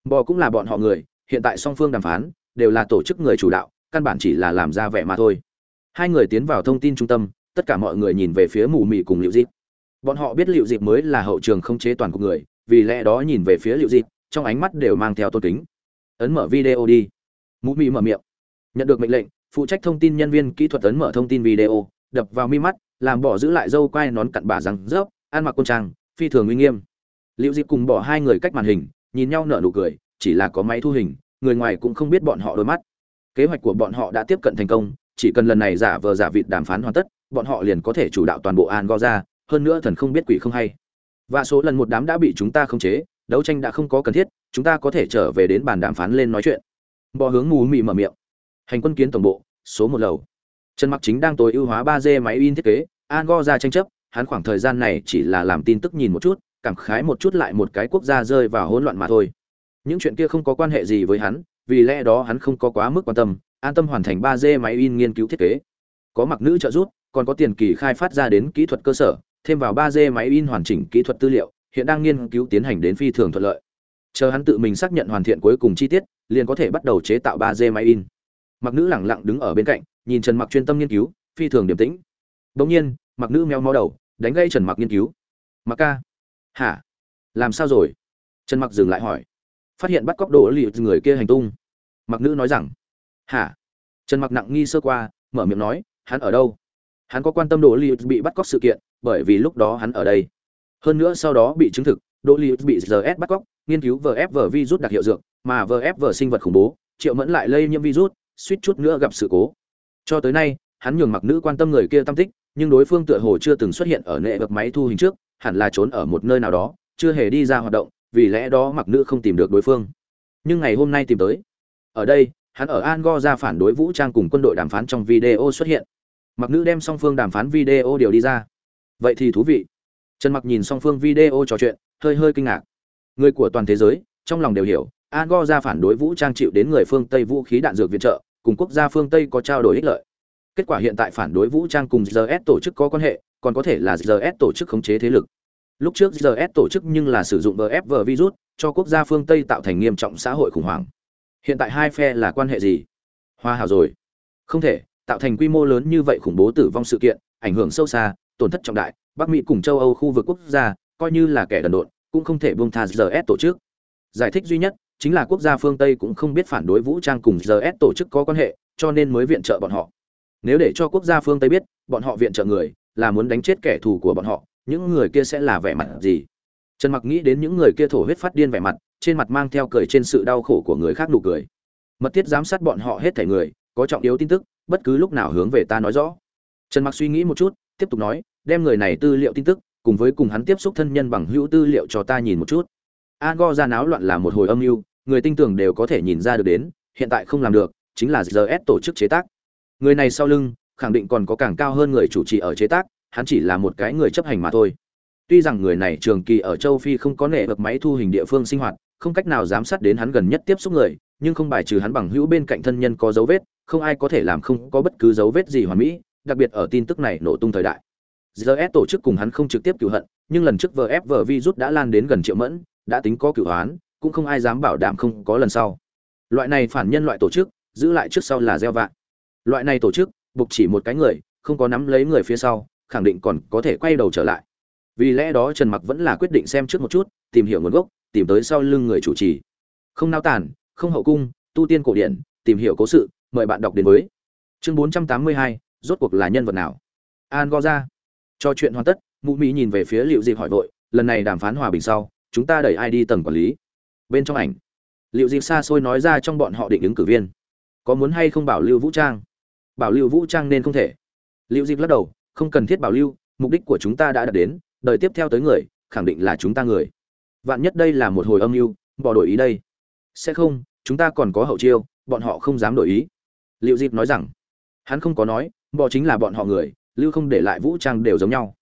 Speaker 1: bò cũng là bọn họ người, hiện tại song phương đàm phán, đều là tổ chức người chủ đạo, căn bản chỉ là làm ra vẻ mà thôi. Hai người tiến vào thông tin trung tâm tất cả mọi người nhìn về phía mù mị cùng liệu dịp bọn họ biết liệu dịp mới là hậu trường không chế toàn cục người, vì lẽ đó nhìn về phía liệu dịp trong ánh mắt đều mang theo tôn kính. Ấn mở video đi. Mù mị mở miệng. Nhận được mệnh lệnh, phụ trách thông tin nhân viên kỹ thuật ấn mở thông tin video, đập vào mi mắt, làm bỏ giữ lại dâu quai nón cặn bà răng rớp, ăn mặc côn trang, phi thường uy nghiêm. Liệu dịp cùng bỏ hai người cách màn hình, nhìn nhau nở nụ cười, chỉ là có máy thu hình, người ngoài cũng không biết bọn họ đôi mắt. Kế hoạch của bọn họ đã tiếp cận thành công, chỉ cần lần này giả vờ giả vịt đàm phán hoàn tất bọn họ liền có thể chủ đạo toàn bộ an go ra hơn nữa thần không biết quỷ không hay. Và số lần một đám đã bị chúng ta khống chế, đấu tranh đã không có cần thiết, chúng ta có thể trở về đến bàn đàm phán lên nói chuyện. Bò hướng mù mị mở miệng. Hành quân kiến tổng bộ, số một lầu. Trần mặc chính đang tối ưu hóa ba d máy in thiết kế, an go ra tranh chấp, hắn khoảng thời gian này chỉ là làm tin tức nhìn một chút, cảm khái một chút lại một cái quốc gia rơi vào hỗn loạn mà thôi. Những chuyện kia không có quan hệ gì với hắn, vì lẽ đó hắn không có quá mức quan tâm, an tâm hoàn thành ba d máy in nghiên cứu thiết kế. Có mặc nữ trợ giúp còn có tiền kỳ khai phát ra đến kỹ thuật cơ sở, thêm vào ba d máy in hoàn chỉnh kỹ thuật tư liệu, hiện đang nghiên cứu tiến hành đến phi thường thuận lợi. Chờ hắn tự mình xác nhận hoàn thiện cuối cùng chi tiết, liền có thể bắt đầu chế tạo ba d máy in. Mặc nữ lẳng lặng đứng ở bên cạnh, nhìn trần mặc chuyên tâm nghiên cứu, phi thường điềm tĩnh. Bỗng nhiên, mặc nữ meo mó đầu, đánh gây trần mặc nghiên cứu. Mặc ca. Hả? Làm sao rồi? Trần mặc dừng lại hỏi. Phát hiện bắt cóc đồ lì người kia hành tung. Mặc nữ nói rằng, hả? Trần mặc nặng nghi sơ qua, mở miệng nói, hắn ở đâu? Hắn có quan tâm đồ Li bị bắt cóc sự kiện, bởi vì lúc đó hắn ở đây. Hơn nữa sau đó bị chứng thực đồ Li bị rs bắt cóc, nghiên cứu vfv virus đặc hiệu dược, mà vfv sinh vật khủng bố, triệu mẫn lại lây nhiễm virus, suýt chút nữa gặp sự cố. Cho tới nay, hắn nhường mặc nữ quan tâm người kia tâm tích, nhưng đối phương tựa hồ chưa từng xuất hiện ở nệ bậc máy thu hình trước, hẳn là trốn ở một nơi nào đó, chưa hề đi ra hoạt động, vì lẽ đó mặc nữ không tìm được đối phương. Nhưng ngày hôm nay tìm tới. Ở đây, hắn ở Angor ra phản đối vũ trang cùng quân đội đàm phán trong video xuất hiện mặc nữ đem song phương đàm phán video điều đi ra. Vậy thì thú vị. Trần mặc nhìn song phương video trò chuyện, hơi hơi kinh ngạc. Người của toàn thế giới, trong lòng đều hiểu Angola ra phản đối vũ trang chịu đến người phương tây vũ khí đạn dược viện trợ, cùng quốc gia phương tây có trao đổi ích lợi. Kết quả hiện tại phản đối vũ trang cùng rs tổ chức có quan hệ, còn có thể là rs tổ chức khống chế thế lực. Lúc trước rs tổ chức nhưng là sử dụng VFV virus, cho quốc gia phương tây tạo thành nghiêm trọng xã hội khủng hoảng. Hiện tại hai phe là quan hệ gì? Hoa hảo rồi. Không thể tạo thành quy mô lớn như vậy khủng bố tử vong sự kiện, ảnh hưởng sâu xa, tổn thất trọng đại. Bắc mỹ cùng châu âu khu vực quốc gia, coi như là kẻ đần độn, cũng không thể buông tha GS tổ chức. Giải thích duy nhất, chính là quốc gia phương tây cũng không biết phản đối vũ trang cùng GS tổ chức có quan hệ, cho nên mới viện trợ bọn họ. Nếu để cho quốc gia phương tây biết, bọn họ viện trợ người, là muốn đánh chết kẻ thù của bọn họ, những người kia sẽ là vẻ mặt gì? Trần mặc nghĩ đến những người kia thổ huyết phát điên vẻ mặt, trên mặt mang theo cười trên sự đau khổ của người khác nụ cười. Mật thiết giám sát bọn họ hết thảy người có trọng yếu tin tức, bất cứ lúc nào hướng về ta nói rõ. Trần mặc suy nghĩ một chút, tiếp tục nói, đem người này tư liệu tin tức, cùng với cùng hắn tiếp xúc thân nhân bằng hữu tư liệu cho ta nhìn một chút. Angor ra náo loạn là một hồi âm mưu, người tinh tường đều có thể nhìn ra được đến, hiện tại không làm được, chính là GS tổ chức chế tác. Người này sau lưng, khẳng định còn có càng cao hơn người chủ trì ở chế tác, hắn chỉ là một cái người chấp hành mà thôi. Tuy rằng người này trường kỳ ở châu phi không có nệ bậc máy thu hình địa phương sinh hoạt, không cách nào giám sát đến hắn gần nhất tiếp xúc người, nhưng không bài trừ hắn bằng hữu bên cạnh thân nhân có dấu vết không ai có thể làm không có bất cứ dấu vết gì hoàn mỹ đặc biệt ở tin tức này nổ tung thời đại ZS tổ chức cùng hắn không trực tiếp cửu hận, nhưng lần trước VFV virus đã lan đến gần triệu mẫn, đã tính có cửu hoán, cũng không ai dám bảo đảm không có lần sau. Loại này phản nhân loại tổ chức, giữ lại trước sau là gieo vạ. Loại này tổ chức, buộc chỉ một cái người, không có nắm lấy người phía sau, khẳng định còn có thể quay đầu trở lại vì lẽ đó trần mặc vẫn là quyết định xem trước một chút tìm hiểu nguồn gốc tìm tới sau lưng người chủ trì không nao tản không hậu cung tu tiên cổ điển tìm hiểu cố sự mời bạn đọc đến với. Chương 482, rốt cuộc là nhân vật nào? An go ra cho chuyện hoàn tất mụ mỹ nhìn về phía liệu dịp hỏi vội lần này đàm phán hòa bình sau chúng ta đẩy ai đi tầng quản lý? Bên trong ảnh liệu dịp xa xôi nói ra trong bọn họ định ứng cử viên. Có muốn hay không bảo lưu vũ trang? Bảo lưu vũ trang nên không thể. Liệu dịp lắc đầu không cần thiết bảo lưu mục đích của chúng ta đã đạt đến đời tiếp theo tới người khẳng định là chúng ta người. Vạn nhất đây là một hồi âm mưu bỏ đổi ý đây. Sẽ không chúng ta còn có hậu chiêu bọn họ không dám đổi ý liệu dịp nói rằng, hắn không có nói bỏ chính là bọn họ người, lưu không để lại vũ trang đều giống nhau.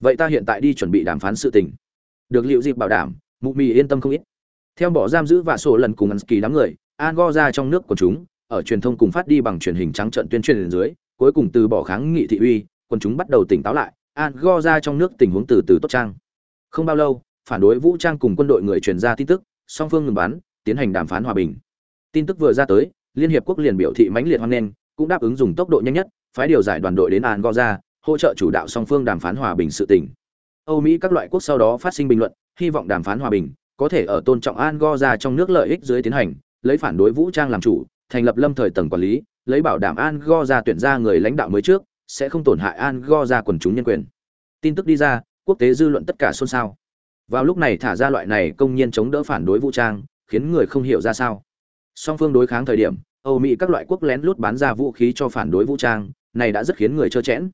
Speaker 1: Vậy ta hiện tại đi chuẩn bị đàm phán sự tình. Được liệu dịp bảo đảm, mụ mì yên tâm không ít. Theo bỏ giam giữ và sổ lần cùng ăn kỳ đám người, an go ra trong nước của chúng, ở truyền thông cùng phát đi bằng truyền hình trắng trận tuyên truyền dưới, cuối cùng từ bỏ kháng nghị thị uy, quân chúng bắt đầu tỉnh táo lại. An go ra trong nước tình huống từ từ tốt trang. Không bao lâu, phản đối vũ trang cùng quân đội người truyền ra tin tức, song phương ngừng bắn, tiến hành đàm phán hòa bình. Tin tức vừa ra tới liên hiệp quốc liền biểu thị mãnh liệt hoan nghênh, cũng đáp ứng dùng tốc độ nhanh nhất, phái điều giải đoàn đội đến an hỗ trợ chủ đạo song phương đàm phán hòa bình sự tình. Âu mỹ các loại quốc sau đó phát sinh bình luận, hy vọng đàm phán hòa bình có thể ở tôn trọng an trong nước lợi ích dưới tiến hành, lấy phản đối vũ trang làm chủ, thành lập lâm thời tầng quản lý, lấy bảo đảm an tuyển ra người lãnh đạo mới trước, sẽ không tổn hại an quần chúng nhân quyền. Tin tức đi ra, quốc tế dư luận tất cả xôn xao. Vào lúc này thả ra loại này công nhiên chống đỡ phản đối vũ trang, khiến người không hiểu ra sao song phương đối kháng thời điểm, âu mỹ các loại quốc lén lút bán ra vũ khí cho phản đối vũ trang, này đã rất khiến người trơ chẽn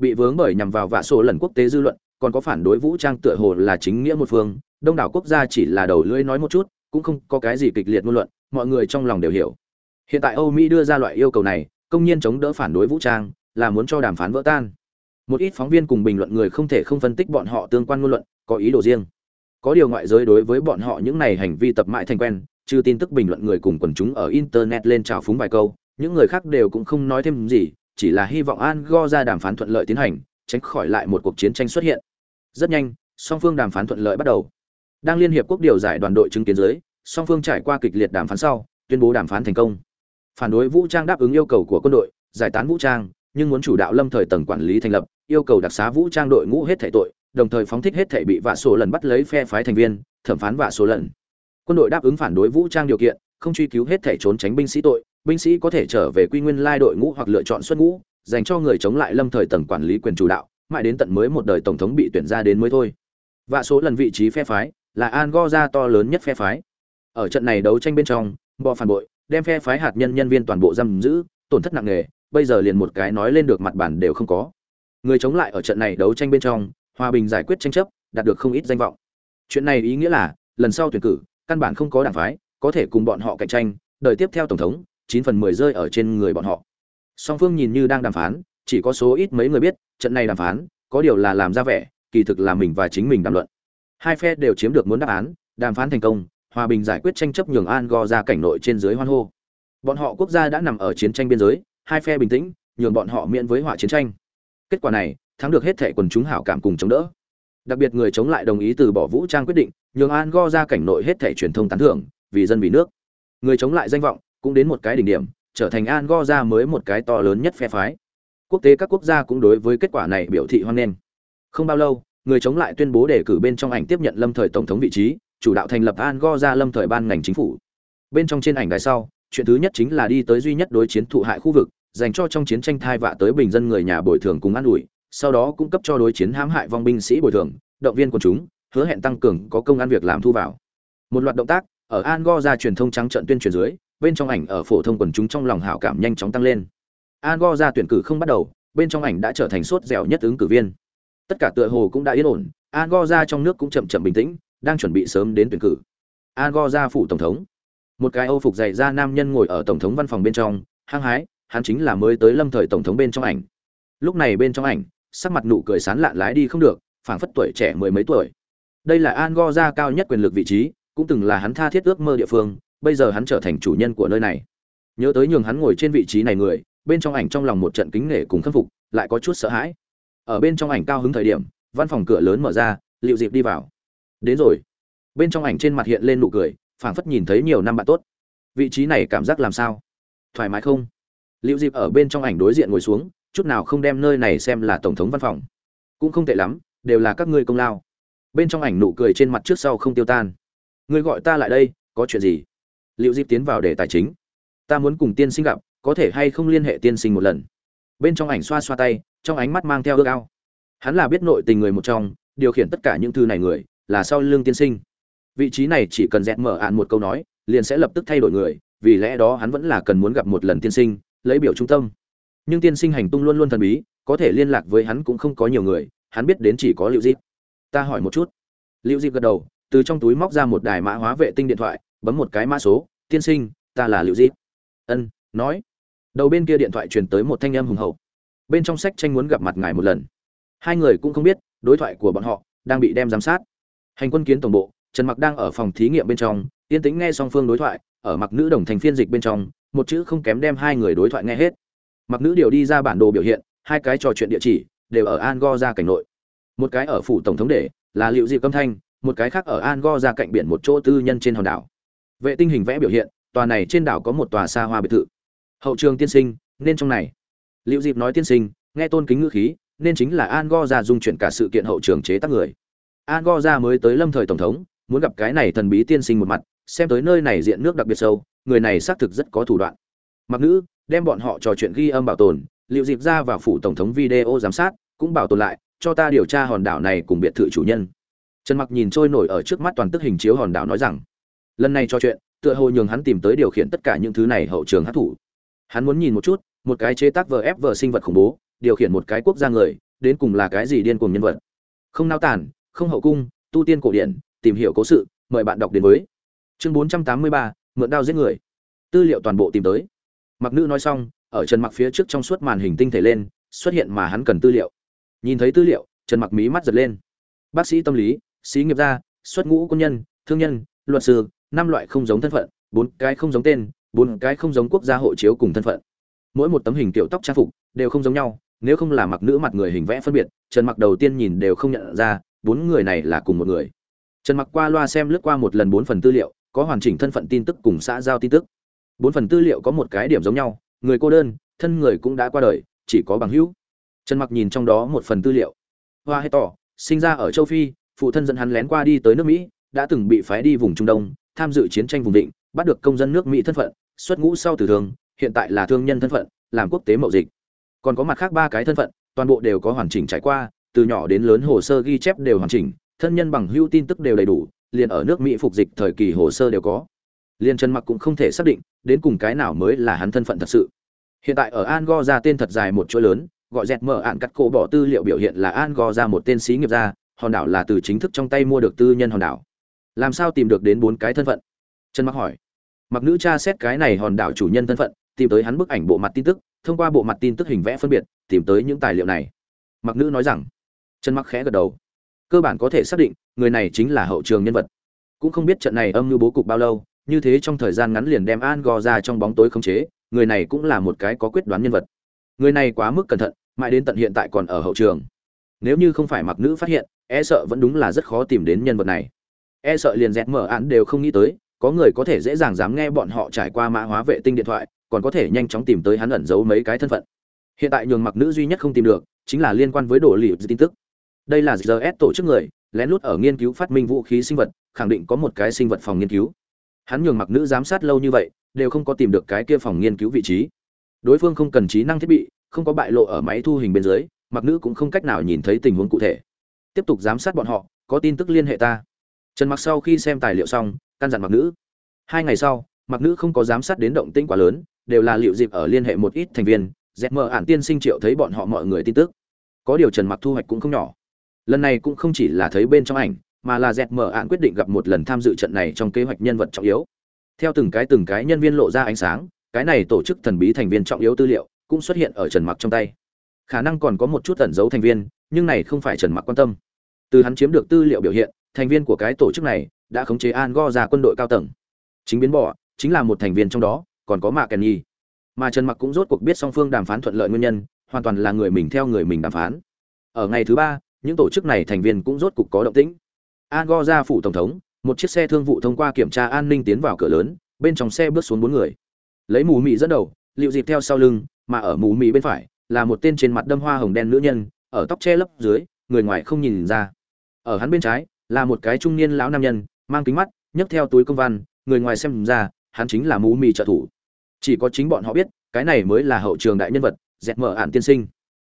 Speaker 1: bị vướng bởi nhằm vào vạ sổ lần quốc tế dư luận, còn có phản đối vũ trang tựa hồ là chính nghĩa một phương, đông đảo quốc gia chỉ là đầu lưỡi nói một chút, cũng không có cái gì kịch liệt ngôn luận, mọi người trong lòng đều hiểu. Hiện tại âu mỹ đưa ra loại yêu cầu này, công nhiên chống đỡ phản đối vũ trang, là muốn cho đàm phán vỡ tan. Một ít phóng viên cùng bình luận người không thể không phân tích bọn họ tương quan ngôn luận, có ý đồ riêng. Có điều ngoại giới đối với bọn họ những này hành vi tập mãi thành quen trừ tin tức bình luận người cùng quần chúng ở internet lên trào phúng vài câu, những người khác đều cũng không nói thêm gì, chỉ là hy vọng an go ra đàm phán thuận lợi tiến hành, tránh khỏi lại một cuộc chiến tranh xuất hiện. Rất nhanh, song phương đàm phán thuận lợi bắt đầu. Đang liên hiệp quốc điều giải đoàn đội chứng kiến dưới, song phương trải qua kịch liệt đàm phán sau, tuyên bố đàm phán thành công. Phản đối vũ trang đáp ứng yêu cầu của quân đội, giải tán vũ trang, nhưng muốn chủ đạo lâm thời tầng quản lý thành lập, yêu cầu đặc xá vũ trang đội ngũ hết thể tội, đồng thời phóng thích hết thể bị vạ sổ lần bắt lấy phe phái thành viên, thẩm phán vạ sổ lần quân đội đáp ứng phản đối vũ trang điều kiện, không truy cứu hết thể trốn tránh binh sĩ tội, binh sĩ có thể trở về quy nguyên lai đội ngũ hoặc lựa chọn xuất ngũ, dành cho người chống lại lâm thời tầng quản lý quyền chủ đạo, mãi đến tận mới một đời tổng thống bị tuyển ra đến mới thôi. Và số lần vị trí phe phái là an go ra to lớn nhất phe phái. Ở trận này đấu tranh bên trong, bò phản bội, đem phe phái hạt nhân nhân viên toàn bộ giam giữ, tổn thất nặng nề, bây giờ liền một cái nói lên được mặt bản đều không có. Người chống lại ở trận này đấu tranh bên trong, hòa bình giải quyết tranh chấp, đạt được không ít danh vọng. Chuyện này ý nghĩa là, lần sau tuyển cử căn bản không có đảng phái, có thể cùng bọn họ cạnh tranh đợi tiếp theo tổng thống, chín phần mười rơi ở trên người bọn họ. Song phương nhìn như đang đàm phán, chỉ có số ít mấy người biết, trận này đàm phán, có điều là làm ra vẻ, kỳ thực là mình và chính mình đàm luận. Hai phe đều chiếm được muốn đáp án, đàm phán thành công, hòa bình giải quyết tranh chấp nhường an go ra cảnh nội trên dưới hoan hô. Bọn họ quốc gia đã nằm ở chiến tranh biên giới, hai phe bình tĩnh, nhường bọn họ miễn với họa chiến tranh. Kết quả này, thắng được hết thệ quần chúng hảo cảm cùng chống đỡ đặc biệt người chống lại đồng ý từ bỏ vũ trang quyết định, nhường an go ra cảnh nội hết thệ truyền thông tán thưởng, vì dân vì nước. Người chống lại danh vọng cũng đến một cái đỉnh điểm, trở thành an go ra mới một cái to lớn nhất phe phái. Quốc tế các quốc gia cũng đối với kết quả này biểu thị hoan nghênh. Không bao lâu, người chống lại tuyên bố đề cử bên trong ảnh tiếp nhận lâm thời tổng thống vị trí, chủ đạo thành lập an go ra lâm thời ban ngành chính phủ. Bên trong trên ảnh đài sau, chuyện thứ nhất chính là đi tới duy nhất đối chiến thụ hại khu vực, dành cho trong chiến tranh thai vạ tới bình dân người nhà bồi thường cùng an ủi sau đó cung cấp cho đối chiến hãm hại vong binh sĩ bồi thường, động viên quần chúng, hứa hẹn tăng cường có công an việc làm thu vào. Một loạt động tác, ở an go ra truyền thông trắng trận tuyên truyền dưới, bên trong ảnh ở phổ thông quần chúng trong lòng hảo cảm nhanh chóng tăng lên. An go ra tuyển cử không bắt đầu, bên trong ảnh đã trở thành sốt dẻo nhất ứng cử viên. Tất cả tựa hồ cũng đã yên ổn an go ra trong nước cũng chậm chậm bình tĩnh, đang chuẩn bị sớm đến tuyển cử. An go ra phủ tổng thống. Một cái âu phục dày da nam nhân ngồi ở tổng thống văn phòng bên trong, hăng hái, hắn chính là mới tới lâm thời tổng thống bên trong ảnh. Lúc này bên trong ảnh sắc mặt nụ cười sán lạn lái đi không được, phảng phất tuổi trẻ mười mấy tuổi. Đây là an go ra cao nhất quyền lực vị trí, cũng từng là hắn tha thiết ước mơ địa phương, bây giờ hắn trở thành chủ nhân của nơi này. Nhớ tới nhường hắn ngồi trên vị trí này người, bên trong ảnh trong lòng một trận kính nể cùng khâm phục, lại có chút sợ hãi. Ở bên trong ảnh cao hứng thời điểm, văn phòng cửa lớn mở ra liệu dịp đi vào. Đến rồi. Bên trong ảnh trên mặt hiện lên nụ cười, phảng phất nhìn thấy nhiều năm bạn tốt. Vị trí này cảm giác làm sao? Thoải mái không? Liệu dịp ở bên trong ảnh đối diện ngồi xuống chút nào không đem nơi này xem là tổng thống văn phòng. Cũng không tệ lắm, đều là các ngươi công lao. Bên trong ảnh nụ cười trên mặt trước sau không tiêu tan. Ngươi gọi ta lại đây, có chuyện gì? Liệu dịp tiến vào để tài chính. Ta muốn cùng tiên sinh gặp, có thể hay không liên hệ tiên sinh một lần? Bên trong ảnh xoa xoa tay, trong ánh mắt mang theo ước ao. Hắn là biết nội tình người một trong, điều khiển tất cả những thư này người, là sau lương tiên sinh. Vị trí này chỉ cần dẹt mở ạn một câu nói, liền sẽ lập tức thay đổi người, vì lẽ đó hắn vẫn là cần muốn gặp một lần tiên sinh, lấy biểu trung tâm nhưng tiên sinh hành tung luôn luôn thần bí, có thể liên lạc với hắn cũng không có nhiều người, hắn biết đến chỉ có liệu dịp ta hỏi một chút. Liệu dịp gật đầu, từ trong túi móc ra một đài mã hóa vệ tinh điện thoại, bấm một cái mã số, tiên sinh, ta là liệu dịp ân, nói. Đầu bên kia điện thoại truyền tới một thanh âm hùng hậu. Bên trong sách tranh muốn gặp mặt ngài một lần. Hai người cũng không biết, đối thoại của bọn họ đang bị đem giám sát. Hành quân kiến tổng bộ, trần mặc đang ở phòng thí nghiệm bên trong, yên tĩnh nghe song phương đối thoại, ở mặc nữ đồng thành phiên dịch bên trong, một chữ không kém đem hai người đối thoại nghe hết mặc nữ điều đi ra bản đồ biểu hiện, hai cái trò chuyện địa chỉ đều ở an go ra cảnh nội. Một cái ở phủ tổng thống để là liệu dịp âm thanh, một cái khác ở an go ra cạnh biển một chỗ tư nhân trên hòn đảo. Vệ tinh hình vẽ biểu hiện, tòa này trên đảo có một tòa xa hoa biệt thự. Hậu trường tiên sinh, nên trong này. Liệu dịp nói tiên sinh, nghe tôn kính ngữ khí, nên chính là an go ra dung chuyển cả sự kiện hậu trường chế tác người. An go ra mới tới lâm thời tổng thống, muốn gặp cái này thần bí tiên sinh một mặt, xem tới nơi này diện nước đặc biệt sâu, người này xác thực rất có thủ đoạn. Mặc nữ đem bọn họ trò chuyện ghi âm bảo tồn liệu dịp ra vào phủ tổng thống video giám sát cũng bảo tồn lại cho ta điều tra hòn đảo này cùng biệt thự chủ nhân. Trần mặc nhìn trôi nổi ở trước mắt toàn tức hình chiếu hòn đảo nói rằng lần này trò chuyện tựa hồ nhường hắn tìm tới điều khiển tất cả những thứ này hậu trường hát thủ hắn muốn nhìn một chút một cái chế tác vờ ép vờ sinh vật khủng bố điều khiển một cái quốc gia người đến cùng là cái gì điên cuồng nhân vật. Không nao tản không hậu cung tu tiên cổ điển tìm hiểu cố sự mời bạn đọc đến với. Chương 483, mượn đao giết người. Tư liệu toàn bộ tìm tới mặc nữ nói xong, ở trần mặc phía trước trong suốt màn hình tinh thể lên, xuất hiện mà hắn cần tư liệu. Nhìn thấy tư liệu, trần mặc mí mắt giật lên. Bác sĩ tâm lý sĩ nghiệp gia, xuất ngũ quân nhân, thương nhân, luật sư, năm loại không giống thân phận, bốn cái không giống tên, bốn cái không giống quốc gia hộ chiếu cùng thân phận. Mỗi một tấm hình kiểu tóc trang phục đều không giống nhau, nếu không là mặc nữ mặt người hình vẽ phân biệt, trần mặc đầu tiên nhìn đều không nhận ra, bốn người này là cùng một người. Trần mặc qua loa xem lướt qua một lần bốn phần tư liệu, có hoàn chỉnh thân phận tin tức cùng xã giao tin tức bốn phần tư liệu có một cái điểm giống nhau, người cô đơn, thân người cũng đã qua đời, chỉ có bằng hữu. Trần mặc nhìn trong đó một phần tư liệu. Hoa hay tỏ, sinh ra ở châu phi, phụ thân dẫn hắn lén qua đi tới nước mỹ, đã từng bị phái đi vùng trung đông, tham dự chiến tranh vùng định, bắt được công dân nước mỹ thân phận, xuất ngũ sau từ thường hiện tại là thương nhân thân phận, làm quốc tế mậu dịch. Còn có mặt khác ba cái thân phận, toàn bộ đều có hoàn chỉnh trải qua, từ nhỏ đến lớn hồ sơ ghi chép đều hoàn chỉnh, thân nhân bằng hữu tin tức đều đầy đủ, liền ở nước mỹ phục dịch thời kỳ hồ sơ đều có. Liền trần mặc cũng không thể xác định đến cùng cái nào mới là hắn thân phận thật sự. Hiện tại ở an go ra tên thật dài một chỗ lớn, gọi dẹt mở ạn cắt cổ bỏ tư liệu biểu hiện là an go ra một tên sĩ nghiệp gia, hòn đảo là từ chính thức trong tay mua được tư nhân hòn đảo. Làm sao tìm được đến bốn cái thân phận? Trần mặc hỏi. Mặc nữ cha xét cái này hòn đảo chủ nhân thân phận, tìm tới hắn bức ảnh bộ mặt tin tức, thông qua bộ mặt tin tức hình vẽ phân biệt, tìm tới những tài liệu này. Mặc nữ nói rằng. Trần mặc khẽ gật đầu. Cơ bản có thể xác định, người này chính là hậu trường nhân vật. Cũng không biết trận này âm mưu bố cục bao lâu như thế trong thời gian ngắn liền đem an gò ra trong bóng tối khống chế, người này cũng là một cái có quyết đoán nhân vật. Người này quá mức cẩn thận, mãi đến tận hiện tại còn ở hậu trường. Nếu như không phải mặc nữ phát hiện e sợ vẫn đúng là rất khó tìm đến nhân vật này. E sợ liền dẹt mở án đều không nghĩ tới, có người có thể dễ dàng dám nghe bọn họ trải qua mã hóa vệ tinh điện thoại, còn có thể nhanh chóng tìm tới hắn ẩn giấu mấy cái thân phận. Hiện tại nhường mặc nữ duy nhất không tìm được, chính là liên quan với đồ liệu tin tức. Đây là gs tổ chức người, lén lút ở nghiên cứu phát minh vũ khí sinh vật, khẳng định có một cái sinh vật phòng nghiên cứu hắn nhường mặc nữ giám sát lâu như vậy, đều không có tìm được cái kia phòng nghiên cứu vị trí. Đối phương không cần trí năng thiết bị, không có bại lộ ở máy thu hình bên dưới, mặc nữ cũng không cách nào nhìn thấy tình huống cụ thể. Tiếp tục giám sát bọn họ, có tin tức liên hệ ta. Trần mặc sau khi xem tài liệu xong, căn dặn mặc nữ. Hai ngày sau, mặc nữ không có giám sát đến động tĩnh quá lớn, đều là liệu dịp ở liên hệ một ít thành viên dẹp mờ ản tiên sinh triệu thấy bọn họ mọi người tin tức. Có điều trần mặc thu hoạch cũng không nhỏ. Lần này cũng không chỉ là thấy bên trong ảnh mà là dẹt mở án quyết định gặp một lần tham dự trận này trong kế hoạch nhân vật trọng yếu. Theo từng cái từng cái nhân viên lộ ra ánh sáng, cái này tổ chức thần bí thành viên trọng yếu tư liệu cũng xuất hiện ở trần mặc trong tay. Khả năng còn có một chút tẩn giấu thành viên, nhưng này không phải trần mặc quan tâm. Từ hắn chiếm được tư liệu biểu hiện, thành viên của cái tổ chức này đã khống chế an go ra quân đội cao tầng. Chính biến bỏ chính là một thành viên trong đó, còn có mạ kèn nhi. Mà trần mặc cũng rốt cuộc biết song phương đàm phán thuận lợi nguyên nhân, hoàn toàn là người mình theo người mình đàm phán. Ở ngày thứ ba, những tổ chức này thành viên cũng rốt cục có động tĩnh. Angora ra phủ tổng thống, một chiếc xe thương vụ thông qua kiểm tra an ninh tiến vào cửa lớn, bên trong xe bước xuống bốn người. Lấy mù mị dẫn đầu, liệu dịp theo sau lưng, mà ở mù mị bên phải là một tên trên mặt đâm hoa hồng đen nữ nhân, ở tóc che lấp dưới, người ngoài không nhìn ra. Ở hắn bên trái là một cái trung niên lão nam nhân, mang kính mắt, nhấc theo túi công văn, người ngoài xem ra, hắn chính là mù mị trợ thủ. Chỉ có chính bọn họ biết, cái này mới là hậu trường đại nhân vật, dẹt mở án tiên sinh.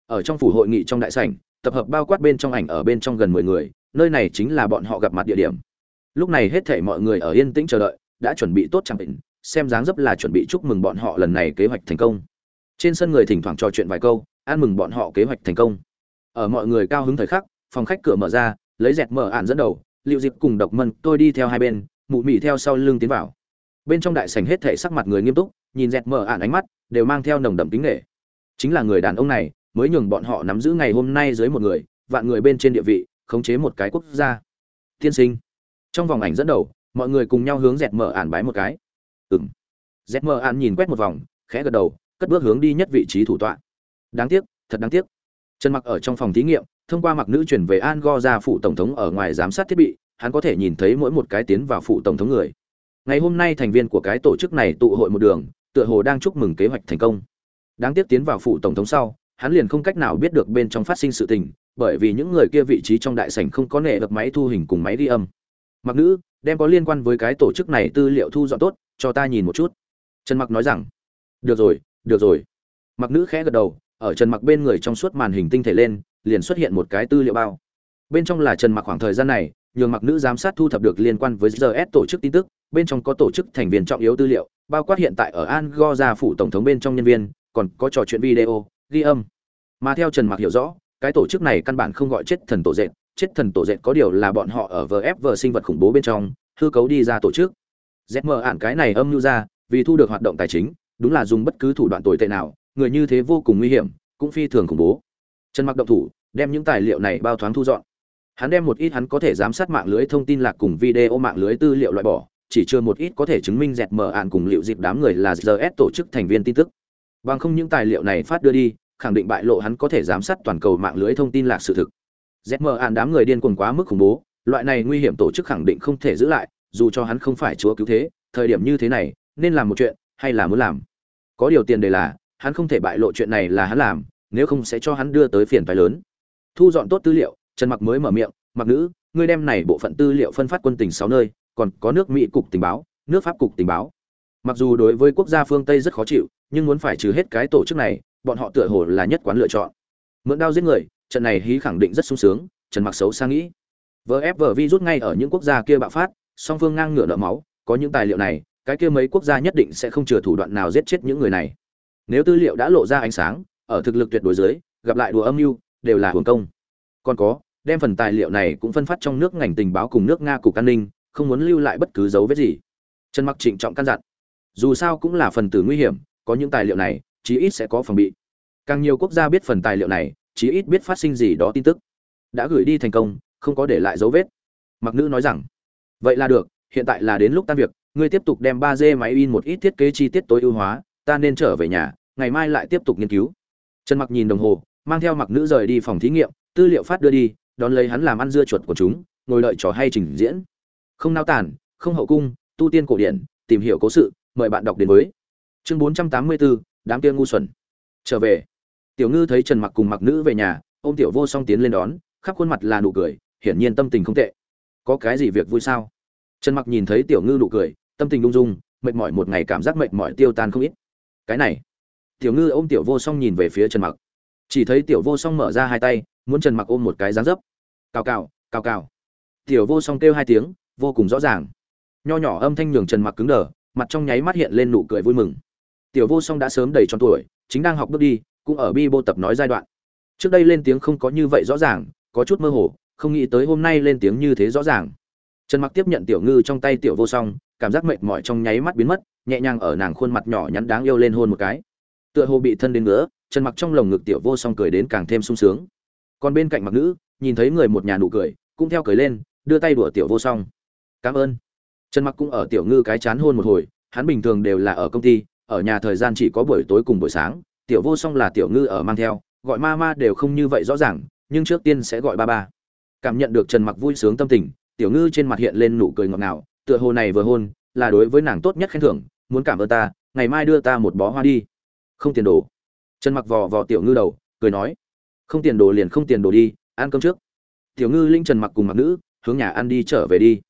Speaker 1: Ở trong phủ hội nghị trong đại sảnh, tập hợp bao quát bên trong ảnh ở bên trong gần mười người, nơi này chính là bọn họ gặp mặt địa điểm. Lúc này hết thảy mọi người ở yên tĩnh chờ đợi, đã chuẩn bị tốt chẳng định, xem dáng dấp là chuẩn bị chúc mừng bọn họ lần này kế hoạch thành công. Trên sân người thỉnh thoảng trò chuyện vài câu, ăn mừng bọn họ kế hoạch thành công. Ở mọi người cao hứng thời khắc, phòng khách cửa mở ra, lấy dẹt mở ạn dẫn đầu liệu dịp cùng độc mân, tôi đi theo hai bên, mụ mị theo sau lưng tiến vào. Bên trong đại sảnh hết thể sắc mặt người nghiêm túc, nhìn dẹt mở ạn ánh mắt, đều mang theo nồng đậm tính nghệ chính là người đàn ông này, mới nhường bọn họ nắm giữ ngày hôm nay dưới một người, vạn người bên trên địa vị khống chế một cái quốc gia. Tiên sinh. Trong vòng ảnh dẫn đầu, mọi người cùng nhau hướng dẹt mở ản bái một cái. Ừng dẹt mở ản nhìn quét một vòng, khẽ gật đầu, cất bước hướng đi nhất vị trí thủ tọa. Đáng tiếc, thật đáng tiếc. Trần mặc ở trong phòng thí nghiệm, thông qua mặc nữ chuyển về an go ra phụ tổng thống ở ngoài giám sát thiết bị, hắn có thể nhìn thấy mỗi một cái tiến vào phụ tổng thống người. Ngày hôm nay thành viên của cái tổ chức này tụ hội một đường, tựa hồ đang chúc mừng kế hoạch thành công. Đáng tiếc tiến vào phụ tổng thống sau, hắn liền không cách nào biết được bên trong phát sinh sự tình bởi vì những người kia vị trí trong đại sảnh không có nệ được máy thu hình cùng máy ghi âm. Mặc nữ, đem có liên quan với cái tổ chức này tư liệu thu dọn tốt, cho ta nhìn một chút. Trần mặc nói rằng, được rồi được rồi. Mặc nữ khẽ gật đầu, ở trần mặc bên người trong suốt màn hình tinh thể lên, liền xuất hiện một cái tư liệu bao. Bên trong là trần mặc khoảng thời gian này, nhường mặc nữ giám sát thu thập được liên quan với GS tổ chức tin tức, bên trong có tổ chức thành viên trọng yếu tư liệu, bao quát hiện tại ở Angola phủ tổng thống bên trong nhân viên, còn có trò chuyện video, ghi âm. Mà theo trần mặc hiểu rõ cái tổ chức này căn bản không gọi chết thần tổ dệt, chết thần tổ dệt có điều là bọn họ ở vf sinh vật khủng bố bên trong, hư cấu đi ra tổ chức. Zm ạn cái này âm mưu ra, vì thu được hoạt động tài chính, đúng là dùng bất cứ thủ đoạn tồi tệ nào, người như thế vô cùng nguy hiểm, cũng phi thường khủng bố. Trần mặc động thủ, đem những tài liệu này bao thoáng thu dọn. Hắn đem một ít hắn có thể giám sát mạng lưới thông tin lạc cùng video mạng lưới tư liệu loại bỏ, chỉ chưa một ít có thể chứng minh dẹt mở ạn cùng liệu dịp đám người là gs tổ chức thành viên tin tức. Bằng không những tài liệu này phát đưa đi khẳng định bại lộ hắn có thể giám sát toàn cầu mạng lưới thông tin lạc sự thực. Zm ạn đám người điên cuồng quá mức khủng bố, loại này nguy hiểm tổ chức khẳng định không thể giữ lại, dù cho hắn không phải chúa cứu thế, thời điểm như thế này, nên làm một chuyện hay là muốn làm? Có điều tiền đề là, hắn không thể bại lộ chuyện này là hắn làm, nếu không sẽ cho hắn đưa tới phiền phái lớn. Thu dọn tốt tư liệu, trần mặc mới mở miệng, mặc nữ, ngươi đem này bộ phận tư liệu phân phát quân tình sáu nơi, còn có nước mỹ cục tình báo, nước pháp cục tình báo. Mặc dù đối với quốc gia phương tây rất khó chịu, nhưng muốn phải trừ hết cái tổ chức này bọn họ tựa hồ là nhất quán lựa chọn. Mượn đao giết người, trận này hí khẳng định rất sung sướng, trần mặc xấu sang nghĩ. Vf vi rút ngay ở những quốc gia kia bạo phát, song phương ngang ngửa nợ máu, có những tài liệu này, cái kia mấy quốc gia nhất định sẽ không chừa thủ đoạn nào giết chết những người này. Nếu tư liệu đã lộ ra ánh sáng, ở thực lực tuyệt đối dưới, gặp lại đùa âm mưu, đều là hưởng công. Còn có, đem phần tài liệu này cũng phân phát trong nước ngành tình báo cùng nước nga cục an ninh, không muốn lưu lại bất cứ dấu vết gì. Trần mặc trịnh trọng căn dặn. Dù sao cũng là phần tử nguy hiểm, có những tài liệu này chí ít sẽ có phòng bị. Càng nhiều quốc gia biết phần tài liệu này chí ít biết phát sinh gì đó tin tức. Đã gửi đi thành công không có để lại dấu vết. Mặc nữ nói rằng vậy là được hiện tại là đến lúc tan việc ngươi tiếp tục đem ba d máy in một ít thiết kế chi tiết tối ưu hóa ta nên trở về nhà ngày mai lại tiếp tục nghiên cứu. Trần mặc nhìn đồng hồ mang theo mặc nữ rời đi phòng thí nghiệm tư liệu phát đưa đi đón lấy hắn làm ăn dưa chuột của chúng ngồi đợi trò hay trình diễn. Không nao tản không hậu cung tu tiên cổ điển tìm hiểu cố sự mời bạn đọc đến với. Chương 484, đám kia ngu xuẩn. Trở về. Tiểu ngư thấy trần mặc cùng mặc nữ về nhà, ôm tiểu vô song tiến lên đón, khắp khuôn mặt là nụ cười, hiển nhiên tâm tình không tệ. Có cái gì việc vui sao? Trần mặc nhìn thấy tiểu ngư nụ cười, tâm tình lung dung, mệt mỏi một ngày cảm giác mệt mỏi tiêu tan không ít. Cái này. Tiểu ngư ôm tiểu vô song nhìn về phía trần mặc. Chỉ thấy tiểu vô song mở ra hai tay, muốn trần mặc ôm một cái dáng dấp. Cào cào cào cào. Tiểu vô song kêu hai tiếng, vô cùng rõ ràng. Nho nhỏ âm thanh nhường trần mặc cứng đờ, mặt trong nháy mắt hiện lên nụ cười vui mừng tiểu vô song đã sớm đầy tròn tuổi, chính đang học bước đi, cũng ở bi bô tập nói giai đoạn. Trước đây lên tiếng không có như vậy rõ ràng, có chút mơ hồ, không nghĩ tới hôm nay lên tiếng như thế rõ ràng. Trần mặc tiếp nhận tiểu ngư trong tay tiểu vô song, cảm giác mệt mỏi trong nháy mắt biến mất, nhẹ nhàng ở nàng khuôn mặt nhỏ nhắn đáng yêu lên hôn một cái. Tựa hồ bị thân đến nữa trần mặc trong lồng ngực tiểu vô song cười đến càng thêm sung sướng. Còn bên cạnh mặc nữ, nhìn thấy người một nhà nụ cười, cũng theo cười lên, đưa tay đùa tiểu vô song. Cảm ơn. Trần mặc cũng ở tiểu ngư cái chán hôn một hồi, hắn bình thường đều là ở công ty ở nhà thời gian chỉ có buổi tối cùng buổi sáng, tiểu vô song là tiểu ngư ở mang theo, gọi ma ma đều không như vậy rõ ràng, nhưng trước tiên sẽ gọi ba ba. Cảm nhận được trần mặc vui sướng tâm tình, tiểu ngư trên mặt hiện lên nụ cười ngọt ngào, tựa hồ này vừa hôn, là đối với nàng tốt nhất khen thưởng, muốn cảm ơn ta, ngày mai đưa ta một bó hoa đi. Không tiền đồ. Trần mặc vò vò tiểu ngư đầu, cười nói, không tiền đồ liền không tiền đồ đi, ăn cơm trước. Tiểu ngư linh trần mặc cùng mặc nữ, hướng nhà ăn đi trở về đi.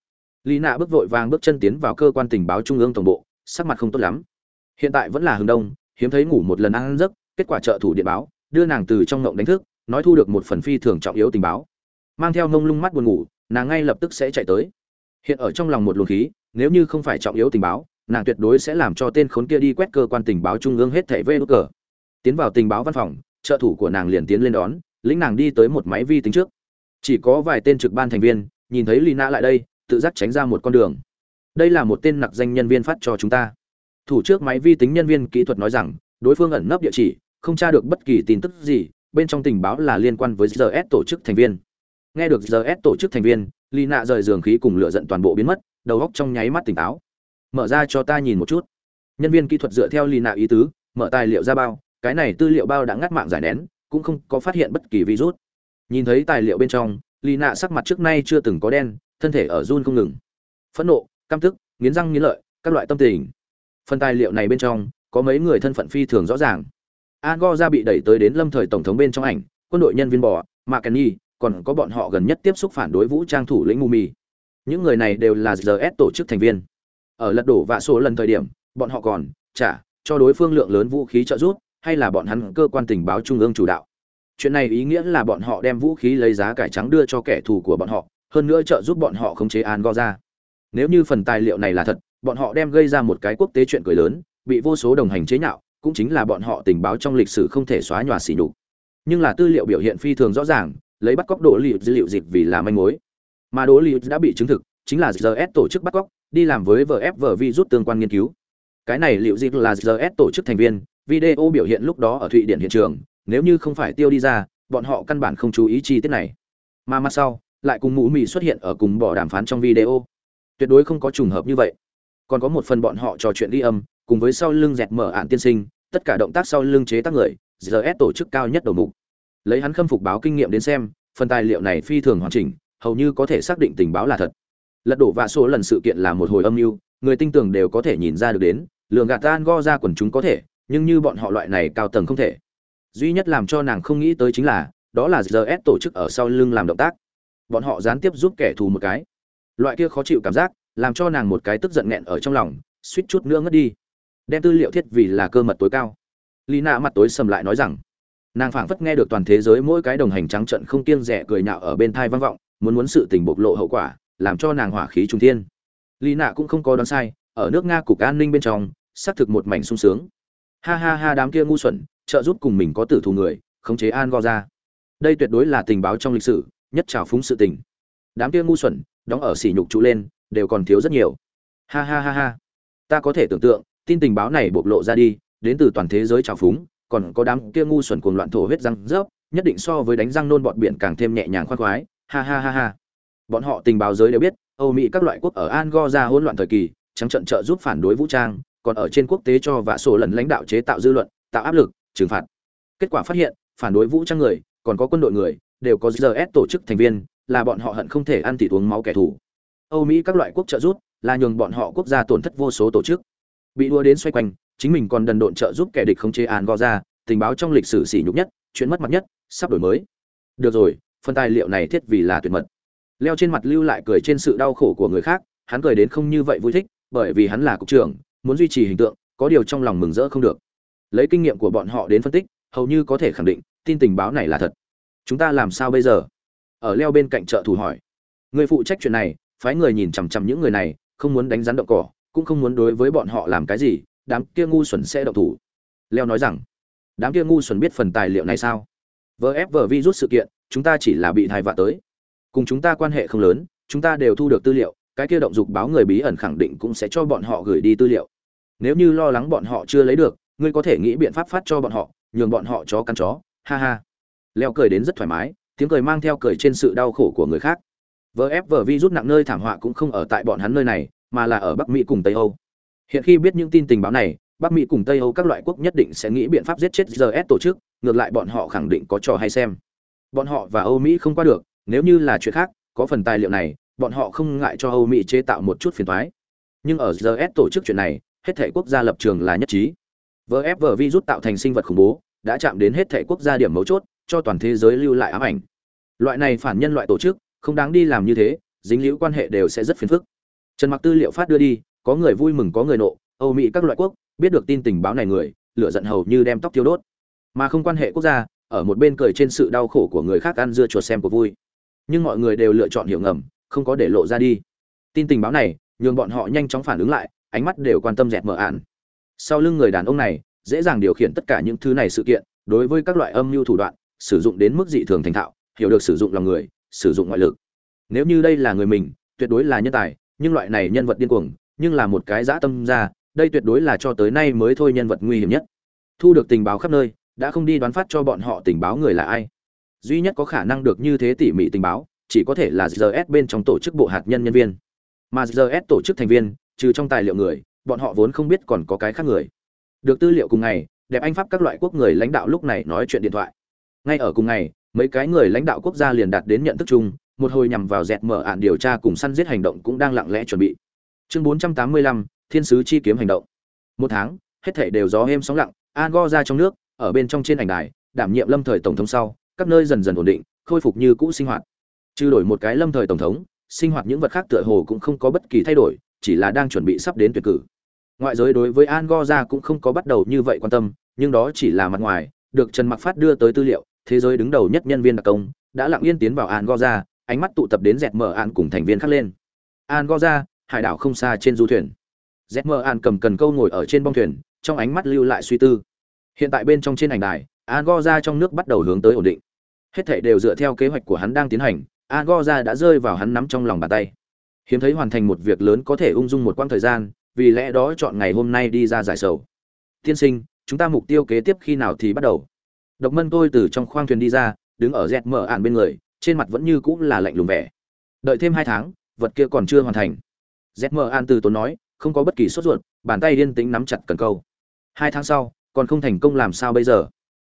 Speaker 1: Lý nạ bước vội vàng bước chân tiến vào cơ quan tình báo trung ương tổng bộ, sắc mặt không tốt lắm hiện tại vẫn là hừng đông, hiếm thấy ngủ một lần ăn giấc, kết quả trợ thủ điện báo, đưa nàng từ trong ngộng đánh thức, nói thu được một phần phi thường trọng yếu tình báo. Mang theo ngông lung mắt buồn ngủ, nàng ngay lập tức sẽ chạy tới. Hiện ở trong lòng một luồng khí, nếu như không phải trọng yếu tình báo, nàng tuyệt đối sẽ làm cho tên khốn kia đi quét cơ quan tình báo trung ương hết thảy vê đốt cờ. Tiến vào tình báo văn phòng, trợ thủ của nàng liền tiến lên đón, lĩnh nàng đi tới một máy vi tính trước. Chỉ có vài tên trực ban thành viên, nhìn thấy lina lại đây, tự giác tránh ra một con đường. Đây là một tên nặc danh nhân viên phát cho chúng ta thủ trước máy vi tính nhân viên kỹ thuật nói rằng, đối phương ẩn nấp địa chỉ, không tra được bất kỳ tin tức gì, bên trong tình báo là liên quan với rs tổ chức thành viên. Nghe được rs tổ chức thành viên lina rời giường khí cùng lựa giận toàn bộ biến mất, đầu góc trong nháy mắt tỉnh táo. Mở ra cho ta nhìn một chút. Nhân viên kỹ thuật dựa theo lina ý tứ, mở tài liệu ra bao, cái này tư liệu bao đã ngắt mạng giải nén, cũng không có phát hiện bất kỳ virus. Nhìn thấy tài liệu bên trong lì nạ sắc mặt trước nay chưa từng có đen, thân thể ở run không ngừng. Phẫn nộ, căm tức, nghiến răng nghiến lợi, các loại tâm tình phần tài liệu này bên trong, có mấy người thân phận phi thường rõ ràng. Ango ra bị đẩy tới đến lâm thời tổng thống bên trong ảnh, quân đội nhân viên bò mạ kenny còn có bọn họ gần nhất tiếp xúc phản đối vũ trang thủ lĩnh mumi. Những người này đều là gs tổ chức thành viên. Ở lật đổ vạ số lần thời điểm, bọn họ còn trả cho đối phương lượng lớn vũ khí trợ giúp, hay là bọn hắn cơ quan tình báo trung ương chủ đạo. Chuyện này ý nghĩa là bọn họ đem vũ khí lấy giá cải trắng đưa cho kẻ thù của bọn họ, hơn nữa trợ giúp bọn họ khống chế an nếu như phần tài liệu này là thật bọn họ đem gây ra một cái quốc tế chuyện cười lớn, bị vô số đồng hành chế nhạo, cũng chính là bọn họ tình báo trong lịch sử không thể xóa nhòa xỉ nhục. Nhưng là tư liệu biểu hiện phi thường rõ ràng, lấy bắt cóc đỗ liệu dữ liệu dịp vì là manh mối. Mà đỗ liệu đã bị chứng thực, chính là gs tổ chức bắt cóc, đi làm với vfv vi rút tương quan nghiên cứu. Cái này liệu dịp là gs tổ chức thành viên, video biểu hiện lúc đó ở thụy điển hiện trường, nếu như không phải tiêu đi ra, bọn họ căn bản không chú ý chi tiết này. Mà mặt sau, lại cùng mũ mì xuất hiện ở cùng bỏ đàm phán trong video. Tuyệt đối không có trùng hợp như vậy còn có một phần bọn họ trò chuyện ghi âm, cùng với sau lưng dẹt mở ạn tiên sinh, tất cả động tác sau lưng chế tác người gs tổ chức cao nhất đầu mục. Lấy hắn khâm phục báo kinh nghiệm đến xem, phần tài liệu này phi thường hoàn chỉnh, hầu như có thể xác định tình báo là thật. Lật đổ vạ số lần sự kiện là một hồi âm mưu, người tinh tường đều có thể nhìn ra được đến lượng gạt tan go ra quần chúng có thể, nhưng như bọn họ loại này cao tầng không thể. Duy nhất làm cho nàng không nghĩ tới chính là, đó là gs tổ chức ở sau lưng làm động tác. Bọn họ gián tiếp giúp kẻ thù một cái. Loại kia khó chịu cảm giác làm cho nàng một cái tức giận nghẹn ở trong lòng, suýt chút nữa ngất đi. Đem tư liệu thiết vì là cơ mật tối cao. Lý nạ mặt tối sầm lại nói rằng, nàng phảng phất nghe được toàn thế giới mỗi cái đồng hành trắng trận không kiêng rẻ cười nhạo ở bên thai vang vọng, muốn muốn sự tình bộc lộ hậu quả, làm cho nàng hỏa khí trung thiên. Lý nạ cũng không có đoán sai, ở nước nga cục an ninh bên trong, xác thực một mảnh sung sướng. Ha ha ha, đám kia ngu xuẩn, trợ giúp cùng mình có tử thù người, khống chế an go ra đây tuyệt đối là tình báo trong lịch sử, nhất trào phúng sự tình. Đám kia ngu xuẩn, đóng ở sỉ nhục trụ lên đều còn thiếu rất nhiều. Ha ha ha ha. Ta có thể tưởng tượng, tin tình báo này bộc lộ ra đi, đến từ toàn thế giới trào phúng, còn có đám kia ngu xuẩn cuồng loạn thổ huyết răng rớp, nhất định so với đánh răng nôn bọt biển càng thêm nhẹ nhàng khoan khoái. Ha ha ha ha. Bọn họ tình báo giới đều biết, âu mỹ các loại quốc ở an go ra hỗn loạn thời kỳ, trắng trận trợ giúp phản đối vũ trang, còn ở trên quốc tế cho vạ sổ lần lãnh đạo chế tạo dư luận, tạo áp lực, trừng phạt. Kết quả phát hiện, phản đối vũ trang người, còn có quân đội người, đều có gs tổ chức thành viên, là bọn họ hận không thể ăn thịt uống máu kẻ thù âu mỹ các loại quốc trợ giúp, là nhường bọn họ quốc gia tổn thất vô số tổ chức. Bị đua đến xoay quanh, chính mình còn đần độn trợ giúp kẻ địch không chế án go ra tình báo trong lịch sử sỉ nhục nhất, chuyện mất mặt nhất, sắp đổi mới. Được rồi, phần tài liệu này thiết vì là tuyệt mật. Leo trên mặt lưu lại cười trên sự đau khổ của người khác, hắn cười đến không như vậy vui thích, bởi vì hắn là cục trưởng, muốn duy trì hình tượng, có điều trong lòng mừng rỡ không được. Lấy kinh nghiệm của bọn họ đến phân tích, hầu như có thể khẳng định, tin tình báo này là thật. Chúng ta làm sao bây giờ? Ở leo bên cạnh trợ thủ hỏi. Người phụ trách chuyện này phái người nhìn chằm chằm những người này, không muốn đánh rắn động cỏ, cũng không muốn đối với bọn họ làm cái gì, đám kia ngu xuẩn sẽ động thủ. Leo nói rằng, đám kia ngu xuẩn biết phần tài liệu này sao? Vờ ép vờ vi rút sự kiện, chúng ta chỉ là bị thai vạ tới. Cùng chúng ta quan hệ không lớn, chúng ta đều thu được tư liệu, cái kia động dục báo người bí ẩn khẳng định cũng sẽ cho bọn họ gửi đi tư liệu. Nếu như lo lắng bọn họ chưa lấy được, ngươi có thể nghĩ biện pháp phát cho bọn họ, nhường bọn họ chó cắn chó. Ha ha. Leo cười đến rất thoải mái, tiếng cười mang theo cười trên sự đau khổ của người khác vờ ép vờ vi rút nặng nơi thảm họa cũng không ở tại bọn hắn nơi này, mà là ở bắc mỹ cùng tây âu. Hiện khi biết những tin tình báo này, bắc mỹ cùng tây âu các loại quốc nhất định sẽ nghĩ biện pháp giết chết rs tổ chức, ngược lại bọn họ khẳng định có trò hay xem. Bọn họ và âu mỹ không qua được, nếu như là chuyện khác, có phần tài liệu này, bọn họ không ngại cho âu mỹ chế tạo một chút phiền thoái nhưng ở rs tổ chức chuyện này, hết thể quốc gia lập trường là nhất trí. Vfv virus tạo thành sinh vật khủng bố, đã chạm đến hết thể quốc gia điểm mấu chốt, cho toàn thế giới lưu lại ám ảnh. Loại này phản nhân loại tổ chức không đáng đi làm như thế, dính liễu quan hệ đều sẽ rất phiền phức. Trần mặc tư liệu phát đưa đi, có người vui mừng, có người nộ, âu mỹ các loại quốc, biết được tin tình báo này người, lửa giận hầu như đem tóc tiêu đốt. Mà không quan hệ quốc gia, ở một bên cười trên sự đau khổ của người khác ăn dưa chuột xem của vui. Nhưng mọi người đều lựa chọn hiểu ngầm, không có để lộ ra đi. Tin tình báo này, nhường bọn họ nhanh chóng phản ứng lại, ánh mắt đều quan tâm dẹt mở ạn. Sau lưng người đàn ông này, dễ dàng điều khiển tất cả những thứ này sự kiện, đối với các loại âm mưu thủ đoạn, sử dụng đến mức dị thường thành thạo, hiểu được sử dụng lòng người sử dụng ngoại lực. Nếu như đây là người mình, tuyệt đối là nhân tài, nhưng loại này nhân vật điên cuồng, nhưng là một cái dã tâm ra, đây tuyệt đối là cho tới nay mới thôi nhân vật nguy hiểm nhất. Thu được tình báo khắp nơi, đã không đi đoán phát cho bọn họ tình báo người là ai. Duy nhất có khả năng được như thế tỉ mỉ tình báo, chỉ có thể là GS bên trong tổ chức bộ hạt nhân nhân viên. Mà GS tổ chức thành viên, trừ trong tài liệu người, bọn họ vốn không biết còn có cái khác người. Được tư liệu cùng ngày, đẹp anh pháp các loại quốc người lãnh đạo lúc này nói chuyện điện thoại. Ngay ở cùng ngày mấy cái người lãnh đạo quốc gia liền đạt đến nhận thức chung một hồi nhằm vào dẹt mở ạn điều tra cùng săn giết hành động cũng đang lặng lẽ chuẩn bị. Chương 485, thiên sứ chi kiếm hành động. Một tháng hết thể đều gió êm sóng lặng an go ra trong nước ở bên trong trên ảnh đài đảm nhiệm lâm thời tổng thống sau các nơi dần dần ổn định khôi phục như cũ sinh hoạt. Trừ đổi một cái lâm thời tổng thống sinh hoạt những vật khác tựa hồ cũng không có bất kỳ thay đổi chỉ là đang chuẩn bị sắp đến tuyển cử. Ngoại giới đối với an go ra cũng không có bắt đầu như vậy quan tâm nhưng đó chỉ là mặt ngoài được trần mặc phát đưa tới tư liệu thế giới đứng đầu nhất nhân viên đặc công, đã lặng yên tiến vào an goza ánh mắt tụ tập đến dẹt mở an cùng thành viên khác lên. An goza hải đảo không xa trên du thuyền. Dẹt mở an cầm cần câu ngồi ở trên bong thuyền, trong ánh mắt lưu lại suy tư. Hiện tại bên trong trên ảnh đài an goza trong nước bắt đầu hướng tới ổn định. Hết thảy đều dựa theo kế hoạch của hắn đang tiến hành an goza đã rơi vào hắn nắm trong lòng bàn tay. Hiếm thấy hoàn thành một việc lớn có thể ung dung một quãng thời gian, vì lẽ đó chọn ngày hôm nay đi ra giải sầu. Tiên sinh, chúng ta mục tiêu kế tiếp khi nào thì bắt đầu? Độc mân tôi từ trong khoang thuyền đi ra, đứng ở dẹt mở ạn bên người, trên mặt vẫn như cũ là lạnh lùng vẻ. Đợi thêm hai tháng, vật kia còn chưa hoàn thành. Dẹt mở ạn từ tốn nói, không có bất kỳ sốt ruột, bàn tay điên tĩnh nắm chặt cần câu. Hai tháng sau, còn không thành công làm sao bây giờ?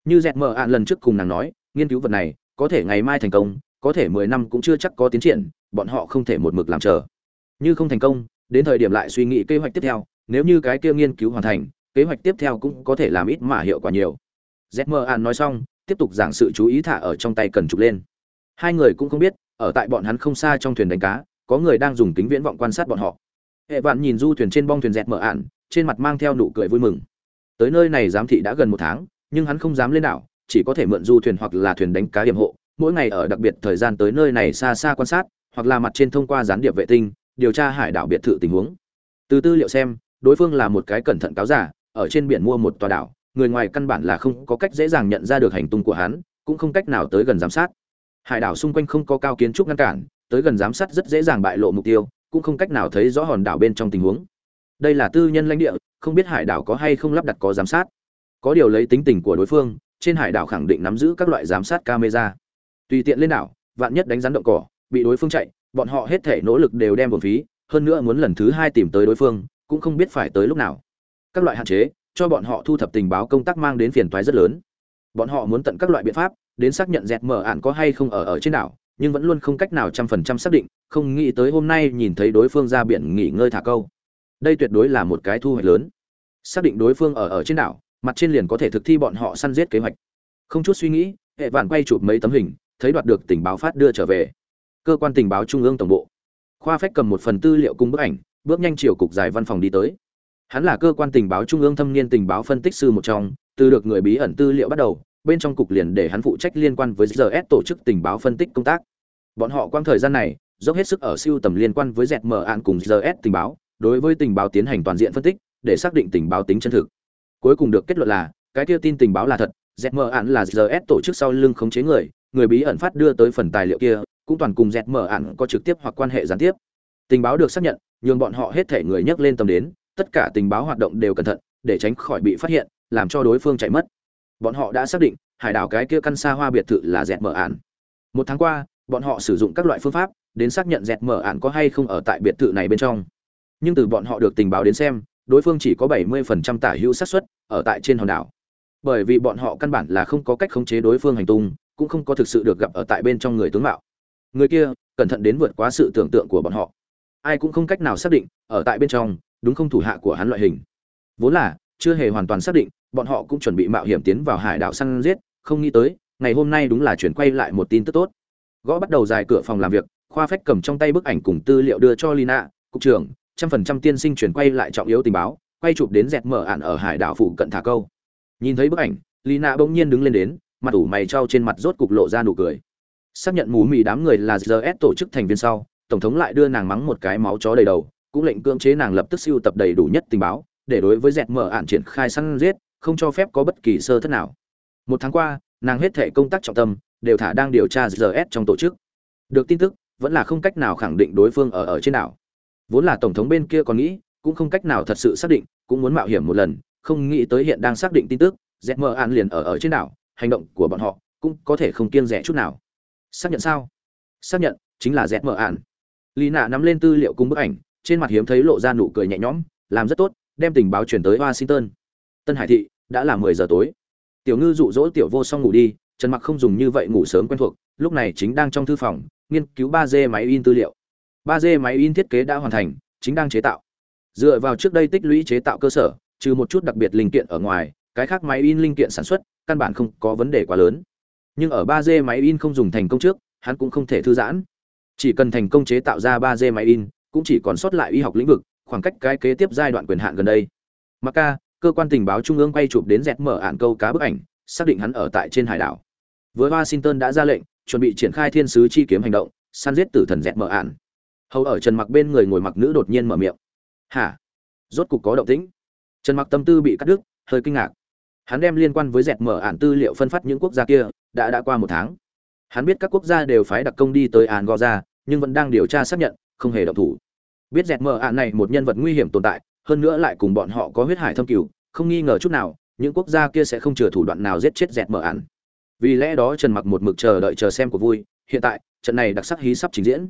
Speaker 1: Như dẹt mở ạn lần trước cùng nàng nói, nghiên cứu vật này, có thể ngày mai thành công, có thể mười năm cũng chưa chắc có tiến triển, bọn họ không thể một mực làm chờ. Như không thành công, đến thời điểm lại suy nghĩ kế hoạch tiếp theo, nếu như cái kia nghiên cứu hoàn thành, kế hoạch tiếp theo cũng có thể làm ít mà hiệu quả nhiều zm an nói xong, tiếp tục giảng sự chú ý thả ở trong tay cần trục lên. Hai người cũng không biết, ở tại bọn hắn không xa trong thuyền đánh cá, có người đang dùng kính viễn vọng quan sát bọn họ. Hệ vạn nhìn du thuyền trên bong thuyền dẹt mở ạn, trên mặt mang theo nụ cười vui mừng. Tới nơi này giám thị đã gần một tháng, nhưng hắn không dám lên đảo, chỉ có thể mượn du thuyền hoặc là thuyền đánh cá điểm hộ. Mỗi ngày ở đặc biệt thời gian tới nơi này xa xa quan sát, hoặc là mặt trên thông qua gián điệp vệ tinh, điều tra hải đảo biệt thự tình huống. Từ tư liệu xem, đối phương là một cái cẩn thận cáo giả, ở trên biển mua một tòa đảo người ngoài căn bản là không có cách dễ dàng nhận ra được hành tung của hắn, cũng không cách nào tới gần giám sát. Hải đảo xung quanh không có cao kiến trúc ngăn cản, tới gần giám sát rất dễ dàng bại lộ mục tiêu, cũng không cách nào thấy rõ hòn đảo bên trong tình huống. Đây là tư nhân lãnh địa, không biết hải đảo có hay không lắp đặt có giám sát. Có điều lấy tính tình của đối phương, trên hải đảo khẳng định nắm giữ các loại giám sát camera. Tùy tiện lên đảo, vạn nhất đánh rắn động cỏ, bị đối phương chạy, bọn họ hết thể nỗ lực đều đem vào phí, hơn nữa muốn lần thứ hai tìm tới đối phương, cũng không biết phải tới lúc nào. Các loại hạn chế cho bọn họ thu thập tình báo công tác mang đến phiền toái rất lớn. Bọn họ muốn tận các loại biện pháp, đến xác nhận dẹt mở ạn có hay không ở ở trên đảo, nhưng vẫn luôn không cách nào trăm phần trăm xác định, không nghĩ tới hôm nay nhìn thấy đối phương ra biển nghỉ ngơi thả câu. Đây tuyệt đối là một cái thu hoạch lớn. Xác định đối phương ở ở trên đảo, mặt trên liền có thể thực thi bọn họ săn giết kế hoạch. Không chút suy nghĩ, hệ vạn quay chụp mấy tấm hình, thấy đoạt được tình báo phát đưa trở về. Cơ quan tình báo trung ương tổng bộ. Khoa phách cầm một phần tư liệu cùng bức ảnh, bước nhanh chiều cục dài văn phòng đi tới hắn là cơ quan tình báo trung ương thâm niên tình báo phân tích sư một trong, từ được người bí ẩn tư liệu bắt đầu, bên trong cục liền để hắn phụ trách liên quan với gs tổ chức tình báo phân tích công tác. Bọn họ quang thời gian này, dốc hết sức ở siêu tầm liên quan với dẹt mở án cùng gs tình báo, đối với tình báo tiến hành toàn diện phân tích, để xác định tình báo tính chân thực. Cuối cùng được kết luận là, cái kia tin tình báo là thật dẹt mở án là gs tổ chức sau lưng khống chế người người bí ẩn phát đưa tới phần tài liệu kia, cũng toàn cùng dẹt mở án có trực tiếp hoặc quan hệ gián tiếp. Tình báo được xác nhận, nhường bọn họ hết thể người nhắc lên tầm đến tất cả tình báo hoạt động đều cẩn thận, để tránh khỏi bị phát hiện, làm cho đối phương chạy mất. Bọn họ đã xác định, hải đảo cái kia căn xa hoa biệt thự là dẹt mở ạn. Một tháng qua, bọn họ sử dụng các loại phương pháp đến xác nhận dẹt mở ạn có hay không ở tại biệt thự này bên trong. Nhưng từ bọn họ được tình báo đến xem, đối phương chỉ có 70% tả hữu xác suất ở tại trên hòn đảo. Bởi vì bọn họ căn bản là không có cách khống chế đối phương hành tung, cũng không có thực sự được gặp ở tại bên trong người tướng mạo. Người kia cẩn thận đến vượt quá sự tưởng tượng của bọn họ. Ai cũng không cách nào xác định, ở tại bên trong đúng không thủ hạ của hắn loại hình. Vốn là, chưa hề hoàn toàn xác định, bọn họ cũng chuẩn bị mạo hiểm tiến vào hải đảo săn giết, không nghĩ tới, ngày hôm nay đúng là chuyển quay lại một tin tức tốt. Gõ bắt đầu dài cửa phòng làm việc, khoa phách cầm trong tay bức ảnh cùng tư liệu đưa cho lina, cục trưởng, trăm phần trăm tiên sinh chuyển quay lại trọng yếu tình báo, quay chụp đến dẹt mở ạn ở hải đảo phụ cận thả câu. Nhìn thấy bức ảnh, lina bỗng nhiên đứng lên đến, mặt ủ mày trao trên mặt rốt cục lộ ra nụ cười. Xác nhận mù mì đám người là gs tổ chức thành viên sau, tổng thống lại đưa nàng mắng một cái máu chó đầy đầu cũng lệnh cưỡng chế nàng lập tức siêu tập đầy đủ nhất tình báo, để đối với dẹt mở ạn triển khai săn giết, không cho phép có bất kỳ sơ thất nào. Một tháng qua, nàng hết thể công tác trọng tâm đều thả đang điều tra rs trong tổ chức. Được tin tức, vẫn là không cách nào khẳng định đối phương ở ở trên đảo. Vốn là tổng thống bên kia còn nghĩ, cũng không cách nào thật sự xác định, cũng muốn mạo hiểm một lần, không nghĩ tới hiện đang xác định tin tức dẹt mở ạn liền ở ở trên đảo, hành động của bọn họ cũng có thể không kiêng rẻ chút nào. Xác nhận sao? Xác nhận, chính là zm an lý nạ nắm lên tư liệu cùng bức ảnh trên mặt hiếm thấy lộ ra nụ cười nhẹ nhõm, làm rất tốt, đem tình báo chuyển tới washington. Tân hải thị, đã là mười giờ tối. Tiểu ngư dụ dỗ tiểu vô xong ngủ đi, trần mặc không dùng như vậy ngủ sớm quen thuộc, lúc này chính đang trong thư phòng, nghiên cứu ba d máy in tư liệu. ba d máy in thiết kế đã hoàn thành, chính đang chế tạo. Dựa vào trước đây tích lũy chế tạo cơ sở, trừ một chút đặc biệt linh kiện ở ngoài, cái khác máy in linh kiện sản xuất, căn bản không có vấn đề quá lớn. Nhưng ở ba d máy in không dùng thành công trước, hắn cũng không thể thư giãn. Chỉ cần thành công chế tạo ra ba d máy in cũng chỉ còn sót lại y học lĩnh vực, khoảng cách cái kế tiếp giai đoạn quyền hạn gần đây. Mặc ca, cơ quan tình báo trung ương quay chụp đến dẹt mở ạn câu cá bức ảnh, xác định hắn ở tại trên hải đảo. Với washington đã ra lệnh, chuẩn bị triển khai thiên sứ chi kiếm hành động, săn giết tử thần dẹt mở ạn hầu ở trần mặc bên người ngồi mặc nữ đột nhiên mở miệng. Hả? Rốt cục có động tĩnh. Trần mặc tâm tư bị cắt đứt, hơi kinh ngạc. Hắn đem liên quan với dẹt mở ạn tư liệu phân phát những quốc gia kia, đã đã qua một tháng. Hắn biết các quốc gia đều phái đặc công đi tới ạn gò ra nhưng vẫn đang điều tra xác nhận, không hề động thủ biết dẹt mờ ạ này một nhân vật nguy hiểm tồn tại, hơn nữa lại cùng bọn họ có huyết hải thâm cửu, không nghi ngờ chút nào, những quốc gia kia sẽ không chừa thủ đoạn nào giết chết dẹt mờ ạn vì lẽ đó trần mặc một mực chờ đợi chờ xem của vui, hiện tại, trận này đặc sắc hí sắp trình diễn.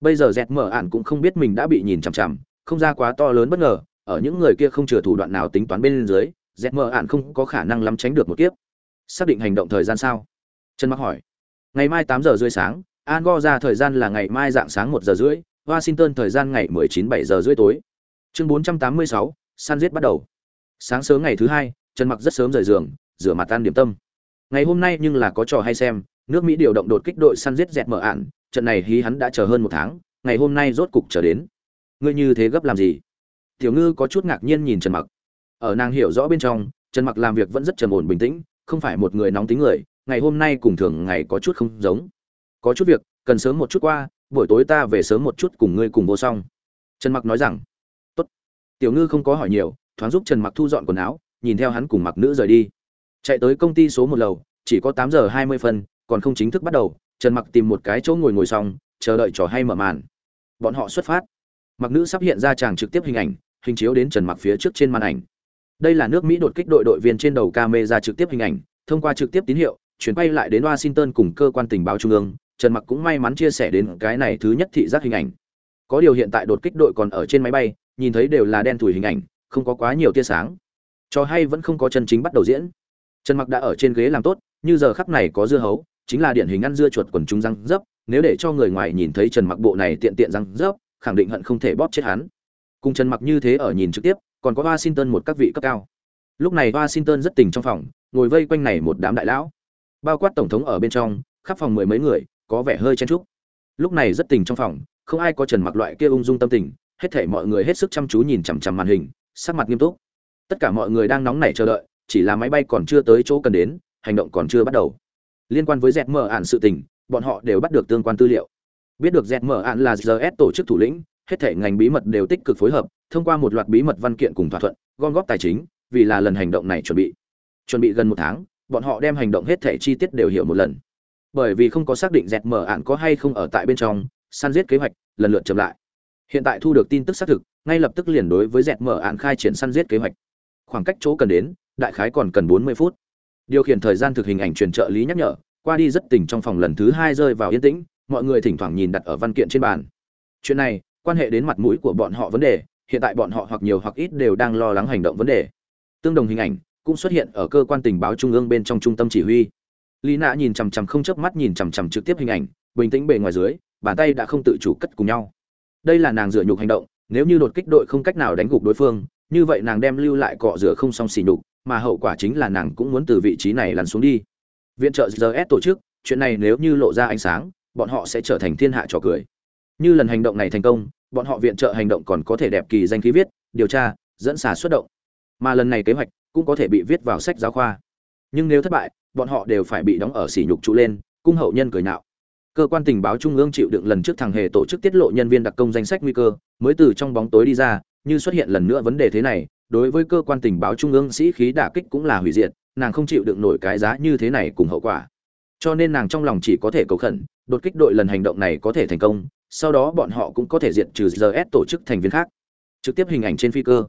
Speaker 1: Bây giờ dẹt mờ ạn cũng không biết mình đã bị nhìn chằm chằm, không ra quá to lớn bất ngờ, ở những người kia không chừa thủ đoạn nào tính toán bên dưới, dẹt mờ ạn không có khả năng lắm tránh được một kiếp. Xác định hành động thời gian sao? Trần mặc hỏi. Ngày mai tám giờ rưỡi sáng an go ra thời gian là ngày mai dạng sáng một giờ rưỡi washington thời gian ngày mười chín bảy giờ rưỡi tối. Chương bốn trăm tám mươi sáu, săn giết bắt đầu. Sáng sớm ngày thứ hai, trần mặc rất sớm rời giường, rửa mặt tan điểm tâm. Ngày hôm nay nhưng là có trò hay xem, nước mỹ điều động đột kích đội săn giết dẹt mở ạn, trận này hí hắn đã chờ hơn một tháng, ngày hôm nay rốt cục trở đến. Ngươi như thế gấp làm gì? Tiểu ngư có chút ngạc nhiên nhìn trần mặc. Ở nàng hiểu rõ bên trong, trần mặc làm việc vẫn rất trầm ổn bình tĩnh, không phải một người nóng tính người, ngày hôm nay cùng thường ngày có chút không giống. Có chút việc, cần sớm một chút qua buổi tối ta về sớm một chút cùng ngươi cùng vô xong trần mặc nói rằng, tốt. Tiểu ngư không có hỏi nhiều, thoáng giúp trần mặc thu dọn quần áo, nhìn theo hắn cùng mặc nữ rời đi. Chạy tới công ty số một lầu, chỉ có tám giờ hai mươi phân, còn không chính thức bắt đầu, trần mặc tìm một cái chỗ ngồi ngồi xong, chờ đợi trò hay mở màn. Bọn họ xuất phát. Mặc nữ sắp hiện ra chàng trực tiếp hình ảnh, hình chiếu đến trần mặc phía trước trên màn ảnh. Đây là nước mỹ đột kích đội đội viên trên đầu camera trực tiếp hình ảnh, thông qua trực tiếp tín hiệu, chuyển quay lại đến washington cùng cơ quan tình báo trung ương trần mặc cũng may mắn chia sẻ đến cái này thứ nhất thị giác hình ảnh. Có điều hiện tại đột kích đội còn ở trên máy bay, nhìn thấy đều là đen thủi hình ảnh, không có quá nhiều tia sáng. Cho hay vẫn không có chân chính bắt đầu diễn. Trần mặc đã ở trên ghế làm tốt, như giờ khắp này có dưa hấu, chính là điển hình ăn dưa chuột quần chúng răng dấp, nếu để cho người ngoài nhìn thấy trần mặc bộ này tiện tiện răng dấp, khẳng định hận không thể bóp chết hắn. Cùng trần mặc như thế ở nhìn trực tiếp, còn có washington một các vị cấp cao. Lúc này washington rất tình trong phòng, ngồi vây quanh này một đám đại lão. Bao quát tổng thống ở bên trong, khắp phòng mười mấy người có vẻ hơi chen chúc. Lúc này rất tình trong phòng, không ai có trần mặc loại kia ung dung tâm tình, hết thể mọi người hết sức chăm chú nhìn chằm chằm màn hình, sắc mặt nghiêm túc. Tất cả mọi người đang nóng nảy chờ đợi, chỉ là máy bay còn chưa tới chỗ cần đến, hành động còn chưa bắt đầu. Liên quan với dẹt mở ạn sự tình, bọn họ đều bắt được tương quan tư liệu. Biết được dẹt mở ạn là gs tổ chức thủ lĩnh, hết thể ngành bí mật đều tích cực phối hợp, thông qua một loạt bí mật văn kiện cùng thỏa thuận, gom góp tài chính, vì là lần hành động này chuẩn bị. Chuẩn bị gần một tháng, bọn họ đem hành động hết thể chi tiết đều hiểu một lần bởi vì không có xác định dẹt mở ạn có hay không ở tại bên trong, săn giết kế hoạch, lần lượt chậm lại. Hiện tại thu được tin tức xác thực, ngay lập tức liền đối với dẹt mở ạn khai triển săn giết kế hoạch. Khoảng cách chỗ cần đến, đại khái còn cần bốn mươi phút. Điều khiển thời gian thực hình ảnh truyền trợ lý nhắc nhở, qua đi rất tỉnh trong phòng lần thứ hai rơi vào yên tĩnh, mọi người thỉnh thoảng nhìn đặt ở văn kiện trên bàn. Chuyện này, quan hệ đến mặt mũi của bọn họ vấn đề, hiện tại bọn họ hoặc nhiều hoặc ít đều đang lo lắng hành động vấn đề. Tương đồng hình ảnh, cũng xuất hiện ở cơ quan tình báo trung ương bên trong trung tâm chỉ huy lý nạ nhìn chằm chằm không chớp mắt nhìn chằm chằm trực tiếp hình ảnh, bình tĩnh bề ngoài dưới, bàn tay đã không tự chủ cất cùng nhau. Đây là nàng dựa nhục hành động, nếu như đột kích đội không cách nào đánh gục đối phương, như vậy nàng đem lưu lại cọ rửa không xong xỉ nhục, mà hậu quả chính là nàng cũng muốn từ vị trí này lăn xuống đi. Viện trợ gs tổ chức, chuyện này nếu như lộ ra ánh sáng, bọn họ sẽ trở thành thiên hạ trò cười. Như lần hành động này thành công, bọn họ viện trợ hành động còn có thể đẹp kỳ danh khí viết, điều tra, dẫn xả xuất động. Mà lần này kế hoạch cũng có thể bị viết vào sách giáo khoa. Nhưng nếu thất bại bọn họ đều phải bị đóng ở sỉ nhục trụ lên, cung hậu nhân cười nạo. Cơ quan tình báo trung ương chịu đựng lần trước thằng hề tổ chức tiết lộ nhân viên đặc công danh sách nguy cơ, mới từ trong bóng tối đi ra, như xuất hiện lần nữa vấn đề thế này, đối với cơ quan tình báo trung ương sĩ khí đả kích cũng là hủy diệt, nàng không chịu đựng nổi cái giá như thế này cùng hậu quả. Cho nên nàng trong lòng chỉ có thể cầu khẩn, đột kích đội lần hành động này có thể thành công, sau đó bọn họ cũng có thể diệt trừ gs tổ chức thành viên khác. Trực tiếp hình ảnh trên phi cơ.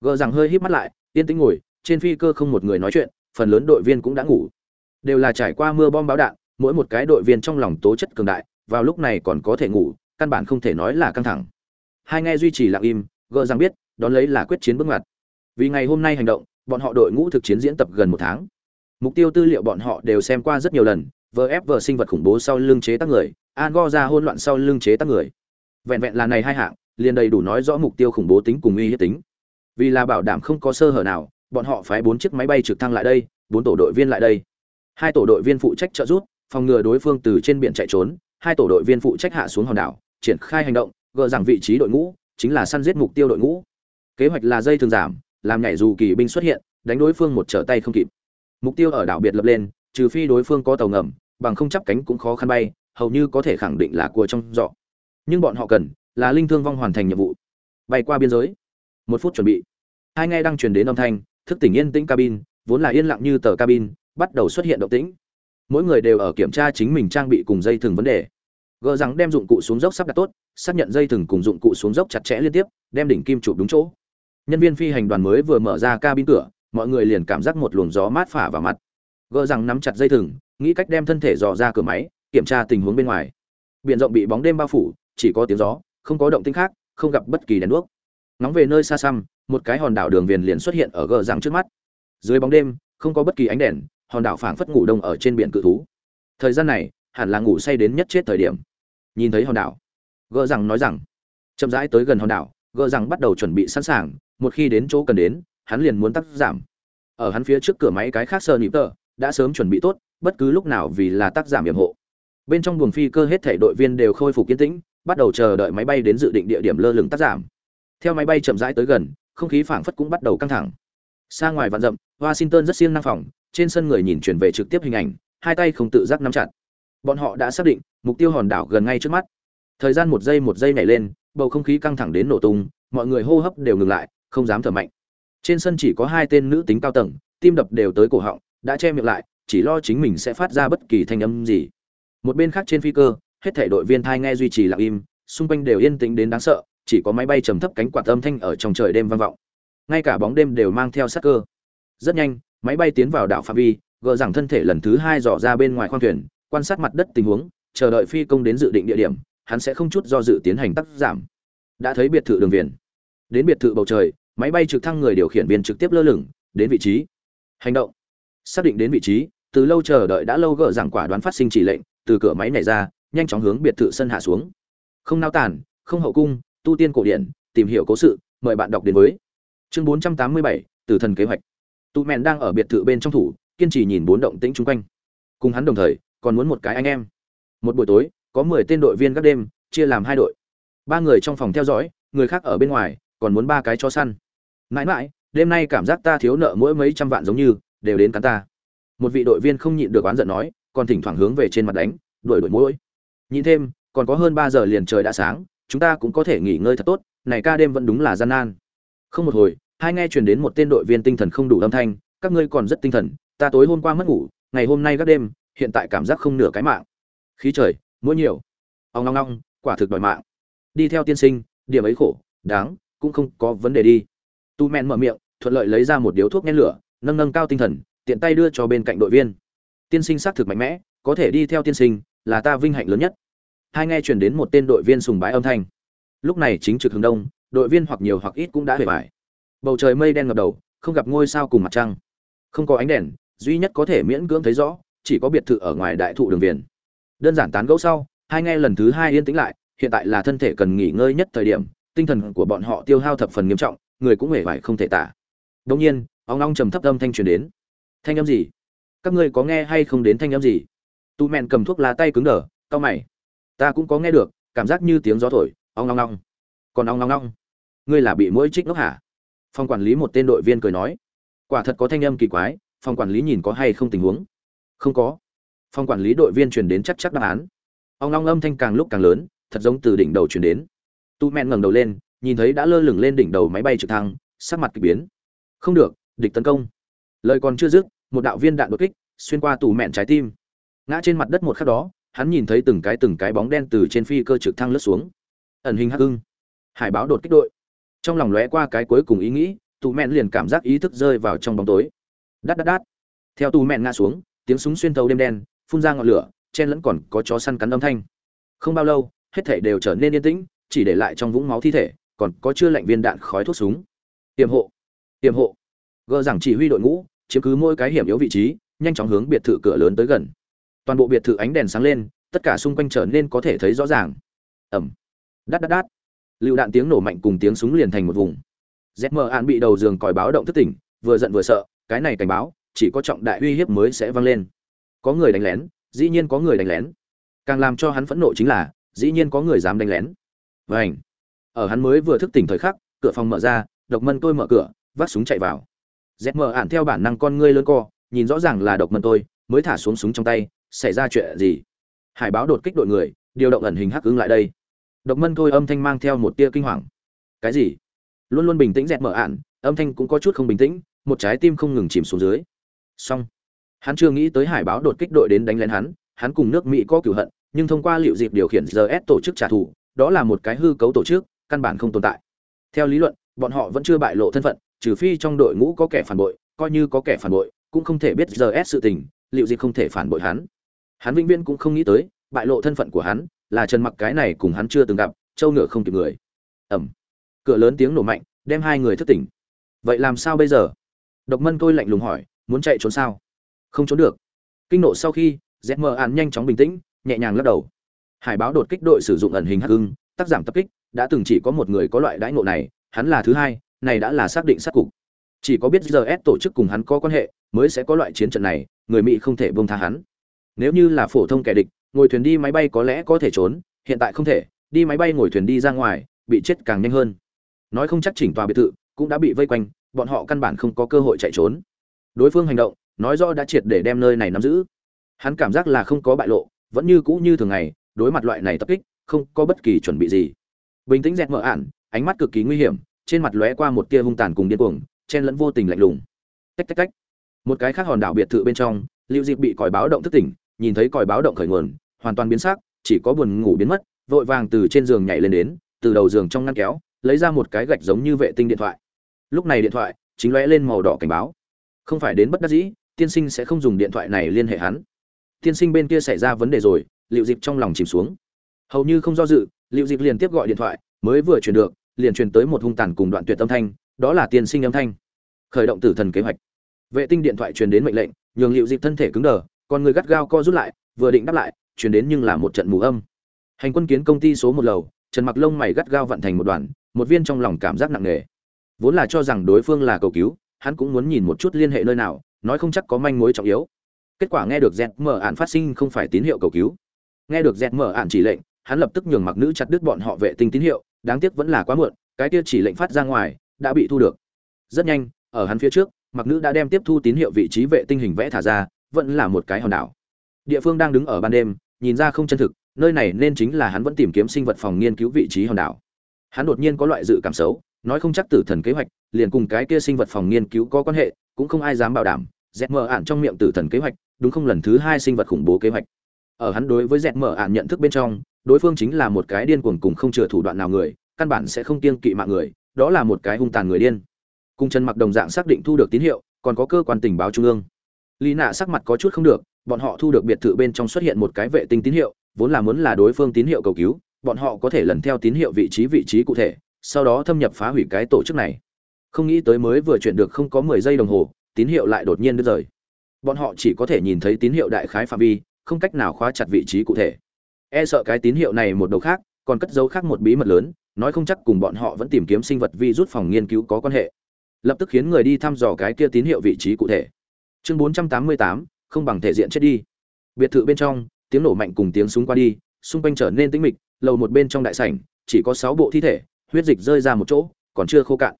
Speaker 1: Gờ rằng hơi híp mắt lại, yên tĩnh ngồi, trên phi cơ không một người nói chuyện, phần lớn đội viên cũng đã ngủ đều là trải qua mưa bom báo đạn, mỗi một cái đội viên trong lòng tố chất cường đại, vào lúc này còn có thể ngủ, căn bản không thể nói là căng thẳng. Hai nghe duy trì lặng im gờ rằng biết, đón lấy là quyết chiến bước ngoặt. Vì ngày hôm nay hành động, bọn họ đội ngũ thực chiến diễn tập gần một tháng. Mục tiêu tư liệu bọn họ đều xem qua rất nhiều lần, vờ ép vờ sinh vật khủng bố sau lưng chế tác người an go ra hỗn loạn sau lưng chế tác người. Vẹn vẹn là này hai hạng, liền đầy đủ nói rõ mục tiêu khủng bố tính cùng uy hiếp tính. Vì là bảo đảm không có sơ hở nào, bọn họ phái bốn chiếc máy bay trực thăng lại đây, bốn tổ đội viên lại đây hai tổ đội viên phụ trách trợ giúp, phòng ngừa đối phương từ trên biển chạy trốn. Hai tổ đội viên phụ trách hạ xuống hòn đảo, triển khai hành động, gỡ rằng vị trí đội ngũ, chính là săn giết mục tiêu đội ngũ. Kế hoạch là dây thường giảm, làm nhảy dù kỳ binh xuất hiện, đánh đối phương một trở tay không kịp. Mục tiêu ở đảo biệt lập lên, trừ phi đối phương có tàu ngầm, bằng không chắp cánh cũng khó khăn bay, hầu như có thể khẳng định là cua trong dọ nhưng bọn họ cần là linh thương vong hoàn thành nhiệm vụ. Bay qua biên giới. Một phút chuẩn bị. Hai nghe đang truyền đến âm thanh, thức tỉnh yên tĩnh cabin, vốn là yên lặng như tờ cabin bắt đầu xuất hiện động tĩnh. Mỗi người đều ở kiểm tra chính mình trang bị cùng dây thừng vấn đề. Gờ rằng đem dụng cụ xuống dốc sắp đặt tốt, xác nhận dây thừng cùng dụng cụ xuống dốc chặt chẽ liên tiếp, đem đỉnh kim chụp đúng chỗ. Nhân viên phi hành đoàn mới vừa mở ra cabin cửa, mọi người liền cảm giác một luồng gió mát phả vào mặt. Gờ rằng nắm chặt dây thừng, nghĩ cách đem thân thể dò ra cửa máy, kiểm tra tình huống bên ngoài. Biển rộng bị bóng đêm bao phủ, chỉ có tiếng gió, không có động tĩnh khác, không gặp bất kỳ đèn đuốc. Nóng về nơi xa xăm, một cái hòn đảo đường viền liền xuất hiện ở gờ rằng trước mắt. Dưới bóng đêm, không có bất kỳ ánh đèn hòn đảo phảng phất ngủ đông ở trên biển cự thú. Thời gian này, hẳn là ngủ say đến nhất chết thời điểm. Nhìn thấy hòn đảo, gỡ rằng nói rằng, chậm rãi tới gần hòn đảo, gỡ rằng bắt đầu chuẩn bị sẵn sàng, một khi đến chỗ cần đến, hắn liền muốn tắt giảm. Ở hắn phía trước cửa máy cái khác sơ nịp tờ, đã sớm chuẩn bị tốt, bất cứ lúc nào vì là tác giảm hiểm hộ. Bên trong buồng phi cơ hết thể đội viên đều khôi phục kiên tĩnh, bắt đầu chờ đợi máy bay đến dự định địa điểm lơ lửng tác giảm. Theo máy bay chậm rãi tới gần, không khí phảng phất cũng bắt đầu căng thẳng. Xa ngoài vạn rậm washington rất siêng năng phòng trên sân người nhìn chuyển về trực tiếp hình ảnh, hai tay không tự giác nắm chặt. Bọn họ đã xác định, mục tiêu hòn đảo gần ngay trước mắt. Thời gian một giây một giây nhảy lên, bầu không khí căng thẳng đến nổ tung, mọi người hô hấp đều ngừng lại, không dám thở mạnh. Trên sân chỉ có hai tên nữ tính cao tầng, tim đập đều tới cổ họng, đã che miệng lại, chỉ lo chính mình sẽ phát ra bất kỳ thanh âm gì. Một bên khác trên phi cơ, hết thể đội viên thai nghe duy trì lặng im, xung quanh đều yên tĩnh đến đáng sợ, chỉ có máy bay trầm thấp cánh quạt âm thanh ở trong trời đêm vang vọng. Ngay cả bóng đêm đều mang theo sát cơ. Rất nhanh máy bay tiến vào đảo phạm vi gờ rằng thân thể lần thứ hai dò ra bên ngoài khoang thuyền quan sát mặt đất tình huống chờ đợi phi công đến dự định địa điểm hắn sẽ không chút do dự tiến hành tắt giảm. Đã thấy biệt thự đường viền. Đến biệt thự bầu trời máy bay trực thăng người điều khiển viên trực tiếp lơ lửng đến vị trí. Hành động. Xác định đến vị trí từ lâu chờ đợi đã lâu gỡ rằng quả đoán phát sinh chỉ lệnh từ cửa máy này ra nhanh chóng hướng biệt thự sân hạ xuống. Không nao tản không hậu cung tu tiên cổ điển tìm hiểu cố sự mời bạn đọc đến với. Chương 487, tử thần kế hoạch tụ mẹn đang ở biệt thự bên trong thủ, kiên trì nhìn bốn động tĩnh chung quanh. Cùng hắn đồng thời, còn muốn một cái anh em. Một buổi tối, có mười tên đội viên các đêm, chia làm hai đội. Ba người trong phòng theo dõi, người khác ở bên ngoài, còn muốn ba cái cho săn. Mãi mãi, đêm nay cảm giác ta thiếu nợ mỗi mấy trăm vạn giống như, đều đến cắn ta. Một vị đội viên không nhịn được oán giận nói, còn thỉnh thoảng hướng về trên mặt đánh, đuổi đuổi mũi. Nhịn thêm, còn có hơn ba giờ liền trời đã sáng, chúng ta cũng có thể nghỉ ngơi thật tốt, này ca đêm vẫn đúng là gian nan. Không một hồi hai nghe truyền đến một tên đội viên tinh thần không đủ âm thanh, các ngươi còn rất tinh thần, ta tối hôm qua mất ngủ, ngày hôm nay các đêm, hiện tại cảm giác không nửa cái mạng. Khí trời mũi nhiều. Ong long long quả thực đòi mạng. Đi theo tiên sinh, điểm ấy khổ, đáng, cũng không có vấn đề đi. Tu men mở miệng, thuận lợi lấy ra một điếu thuốc nhen lửa, nâng nâng cao tinh thần, tiện tay đưa cho bên cạnh đội viên. Tiên sinh xác thực mạnh mẽ, có thể đi theo tiên sinh, là ta vinh hạnh lớn nhất. Hai nghe truyền đến một tên đội viên sùng bái âm thanh. Lúc này chính trực hướng đông, đội viên hoặc nhiều hoặc ít cũng đã hề bại bầu trời mây đen ngập đầu, không gặp ngôi sao cùng mặt trăng. Không có ánh đèn, duy nhất có thể miễn cưỡng thấy rõ, chỉ có biệt thự ở ngoài đại thụ đường viền. Đơn giản tán gẫu sau, hai nghe lần thứ hai yên tĩnh lại, hiện tại là thân thể cần nghỉ ngơi nhất thời điểm, tinh thần của bọn họ tiêu hao thập phần nghiêm trọng, người cũng hề vải không thể tả. Đông nhiên, ong ong trầm thấp âm thanh truyền đến. Thanh âm gì? Các ngươi có nghe hay không đến thanh âm gì? Tu mẹn cầm thuốc lá tay cứng đờ tao mày. Ta cũng có nghe được, cảm giác như tiếng gió thổi, ong ong ong. Còn ong ong ong. Ngươi là bị mũi trích ngốc hả? Phòng quản lý một tên đội viên cười nói, quả thật có thanh âm kỳ quái, phòng quản lý nhìn có hay không tình huống? Không có. Phòng quản lý đội viên truyền đến chắc chắc đáp án. Ông long âm thanh càng lúc càng lớn, thật giống từ đỉnh đầu truyền đến. Tu mẹn ngẩng đầu lên, nhìn thấy đã lơ lửng lên đỉnh đầu máy bay trực thăng, sắc mặt kỳ biến. Không được, địch tấn công. Lời còn chưa dứt, một đạo viên đạn đột kích, xuyên qua tù mẹn trái tim. Ngã trên mặt đất một khắc đó, hắn nhìn thấy từng cái từng cái bóng đen từ trên phi cơ trực thăng lướt xuống. Ẩn hình hắc hưng hải báo đột kích đội trong lòng lóe qua cái cuối cùng ý nghĩ, tù mẹn liền cảm giác ý thức rơi vào trong bóng tối. Đắt đắt đắt theo tù mẹn ngã xuống, tiếng súng xuyên thấu đêm đen, phun ra ngọn lửa, chen lẫn còn có chó săn cắn âm thanh. Không bao lâu, hết thể đều trở nên yên tĩnh, chỉ để lại trong vũng máu thi thể, còn có chưa lạnh viên đạn khói thuốc súng. Tiềm hộ tiềm hộ. Gờ rằng chỉ huy đội ngũ, chiếm cứ mỗi cái hiểm yếu vị trí, nhanh chóng hướng biệt thự cửa lớn tới gần. Toàn bộ biệt thự ánh đèn sáng lên, tất cả xung quanh trở nên có thể thấy rõ ràng. Ẩm. Đắt đắt đắt lựu đạn tiếng nổ mạnh cùng tiếng súng liền thành một vùng. Zm an bị đầu giường còi báo động thất tỉnh, vừa giận vừa sợ, cái này cảnh báo, chỉ có trọng đại uy hiếp mới sẽ vang lên. Có người đánh lén, dĩ nhiên có người đánh lén. Càng làm cho hắn phẫn nộ chính là, dĩ nhiên có người dám đánh lén. Vảnh ở hắn mới vừa thức tỉnh thời khắc, cửa phòng mở ra, độc mân tôi mở cửa, vác súng chạy vào. Zm ạn theo bản năng con ngươi lớn co, nhìn rõ ràng là độc mân tôi, mới thả xuống súng trong tay, xảy ra chuyện gì? Hải báo đột kích đội người, điều động ẩn hình hắc ứng lại đây độc mân thôi âm thanh mang theo một tia kinh hoàng. Cái gì? Luôn luôn bình tĩnh dẹt mở ạn, âm thanh cũng có chút không bình tĩnh, một trái tim không ngừng chìm xuống dưới. Xong. Hắn chưa nghĩ tới hải báo đột kích đội đến đánh lén hắn hắn cùng nước mỹ có cửu hận, nhưng thông qua liệu dịp điều khiển gs tổ chức trả thù, đó là một cái hư cấu tổ chức, căn bản không tồn tại. Theo lý luận, bọn họ vẫn chưa bại lộ thân phận, trừ phi trong đội ngũ có kẻ phản bội, coi như có kẻ phản bội, cũng không thể biết gs sự tình, liệu dịp không thể phản bội hắn. Hắn vĩnh viễn cũng không nghĩ tới bại lộ thân phận của hắn, là trần mặc cái này cùng hắn chưa từng gặp châu ngựa không kịp người. Ẩm. Cửa lớn tiếng nổ mạnh, đem hai người thức tỉnh. Vậy làm sao bây giờ? Độc mân tôi lạnh lùng hỏi, muốn chạy trốn sao? Không trốn được. Kinh nộ sau khi zm án nhanh chóng bình tĩnh, nhẹ nhàng lắc đầu. Hải báo đột kích đội sử dụng ẩn hình hắc hưng tác giảm tập kích, đã từng chỉ có một người có loại đãi ngộ này, hắn là thứ hai, này đã là xác định sát cục. Chỉ có biết giờ s tổ chức cùng hắn có quan hệ, mới sẽ có loại chiến trận này, người mỹ không thể buông tha hắn. Nếu như là phổ thông kẻ địch ngồi thuyền đi máy bay có lẽ có thể trốn, hiện tại không thể, đi máy bay ngồi thuyền đi ra ngoài, bị chết càng nhanh hơn. Nói không chắc chỉnh tòa biệt thự cũng đã bị vây quanh, bọn họ căn bản không có cơ hội chạy trốn. Đối phương hành động, nói rõ đã triệt để đem nơi này nắm giữ. Hắn cảm giác là không có bại lộ, vẫn như cũ như thường ngày, đối mặt loại này tập kích, không có bất kỳ chuẩn bị gì. Bình tĩnh dẹt mở ản ánh mắt cực kỳ nguy hiểm, trên mặt lóe qua một tia hung tàn cùng điên cuồng, chen lẫn vô tình lạnh lùng. Tách tách tách. Một cái khác hòn đảo biệt thự bên trong, lưu diệp bị còi báo động thức tỉnh, nhìn thấy còi báo động khởi nguồn hoàn toàn biến sắc, chỉ có buồn ngủ biến mất, vội vàng từ trên giường nhảy lên đến, từ đầu giường trong ngăn kéo, lấy ra một cái gạch giống như vệ tinh điện thoại. Lúc này điện thoại chính lóe lên màu đỏ cảnh báo. Không phải đến bất đắc dĩ, tiên sinh sẽ không dùng điện thoại này liên hệ hắn. Tiên sinh bên kia xảy ra vấn đề rồi liệu dịp trong lòng chìm xuống. Hầu như không do dự liệu dịp liền tiếp gọi điện thoại, mới vừa truyền được, liền truyền tới một hung tàn cùng đoạn tuyệt âm thanh, đó là tiên sinh âm thanh. Khởi động tử thần kế hoạch. Vệ tinh điện thoại truyền đến mệnh lệnh, nhường liệu dịp thân thể cứng đờ, con người gắt gao co rút lại, vừa định đáp lại truyền đến nhưng là một trận mù âm. Hành quân kiến công ty số một lầu, trần mặc lông mày gắt gao vận thành một đoàn, một viên trong lòng cảm giác nặng nề. Vốn là cho rằng đối phương là cầu cứu, hắn cũng muốn nhìn một chút liên hệ nơi nào, nói không chắc có manh mối trọng yếu. Kết quả nghe được dẹt mở ạn phát sinh không phải tín hiệu cầu cứu. Nghe được dẹt mở ạn chỉ lệnh, hắn lập tức nhường mặc nữ chặt đứt bọn họ vệ tinh tín hiệu, đáng tiếc vẫn là quá muộn, cái kia chỉ lệnh phát ra ngoài, đã bị thu được. Rất nhanh, ở hắn phía trước, mặc nữ đã đem tiếp thu tín hiệu vị trí vệ tinh hình vẽ thả ra, vẫn là một cái hòn đảo. Địa phương đang đứng ở ban đêm nhìn ra không chân thực, nơi này nên chính là hắn vẫn tìm kiếm sinh vật phòng nghiên cứu vị trí hòn đảo. Hắn đột nhiên có loại dự cảm xấu, nói không chắc tử thần kế hoạch, liền cùng cái kia sinh vật phòng nghiên cứu có quan hệ, cũng không ai dám bảo đảm dẹt mở ạn trong miệng tử thần kế hoạch, đúng không lần thứ hai sinh vật khủng bố kế hoạch. Ở hắn đối với dẹt mở ạn nhận thức bên trong, đối phương chính là một cái điên cuồng cùng không chừa thủ đoạn nào người, căn bản sẽ không kiêng kỵ mạng người, đó là một cái hung tàn người điên. Cung chân mặc đồng dạng xác định thu được tín hiệu, còn có cơ quan tình báo trung ương. Lý nạ sắc mặt có chút không được bọn họ thu được biệt thự bên trong xuất hiện một cái vệ tinh tín hiệu vốn là muốn là đối phương tín hiệu cầu cứu bọn họ có thể lần theo tín hiệu vị trí vị trí cụ thể sau đó thâm nhập phá hủy cái tổ chức này. Không nghĩ tới mới vừa chuyển được không có mười giây đồng hồ tín hiệu lại đột nhiên đứt rời. Bọn họ chỉ có thể nhìn thấy tín hiệu đại khái phạm vi không cách nào khóa chặt vị trí cụ thể. E sợ cái tín hiệu này một đầu khác còn cất dấu khác một bí mật lớn nói không chắc cùng bọn họ vẫn tìm kiếm sinh vật vi rút phòng nghiên cứu có quan hệ. Lập tức khiến người đi thăm dò cái kia tín hiệu vị trí cụ thể. Chương 488, không bằng thể diện chết đi. Biệt thự bên trong, tiếng nổ mạnh cùng tiếng súng qua đi, xung quanh trở nên tĩnh mịch, lầu một bên trong đại sảnh, chỉ có sáu bộ thi thể, huyết dịch rơi ra một chỗ, còn chưa khô cạn.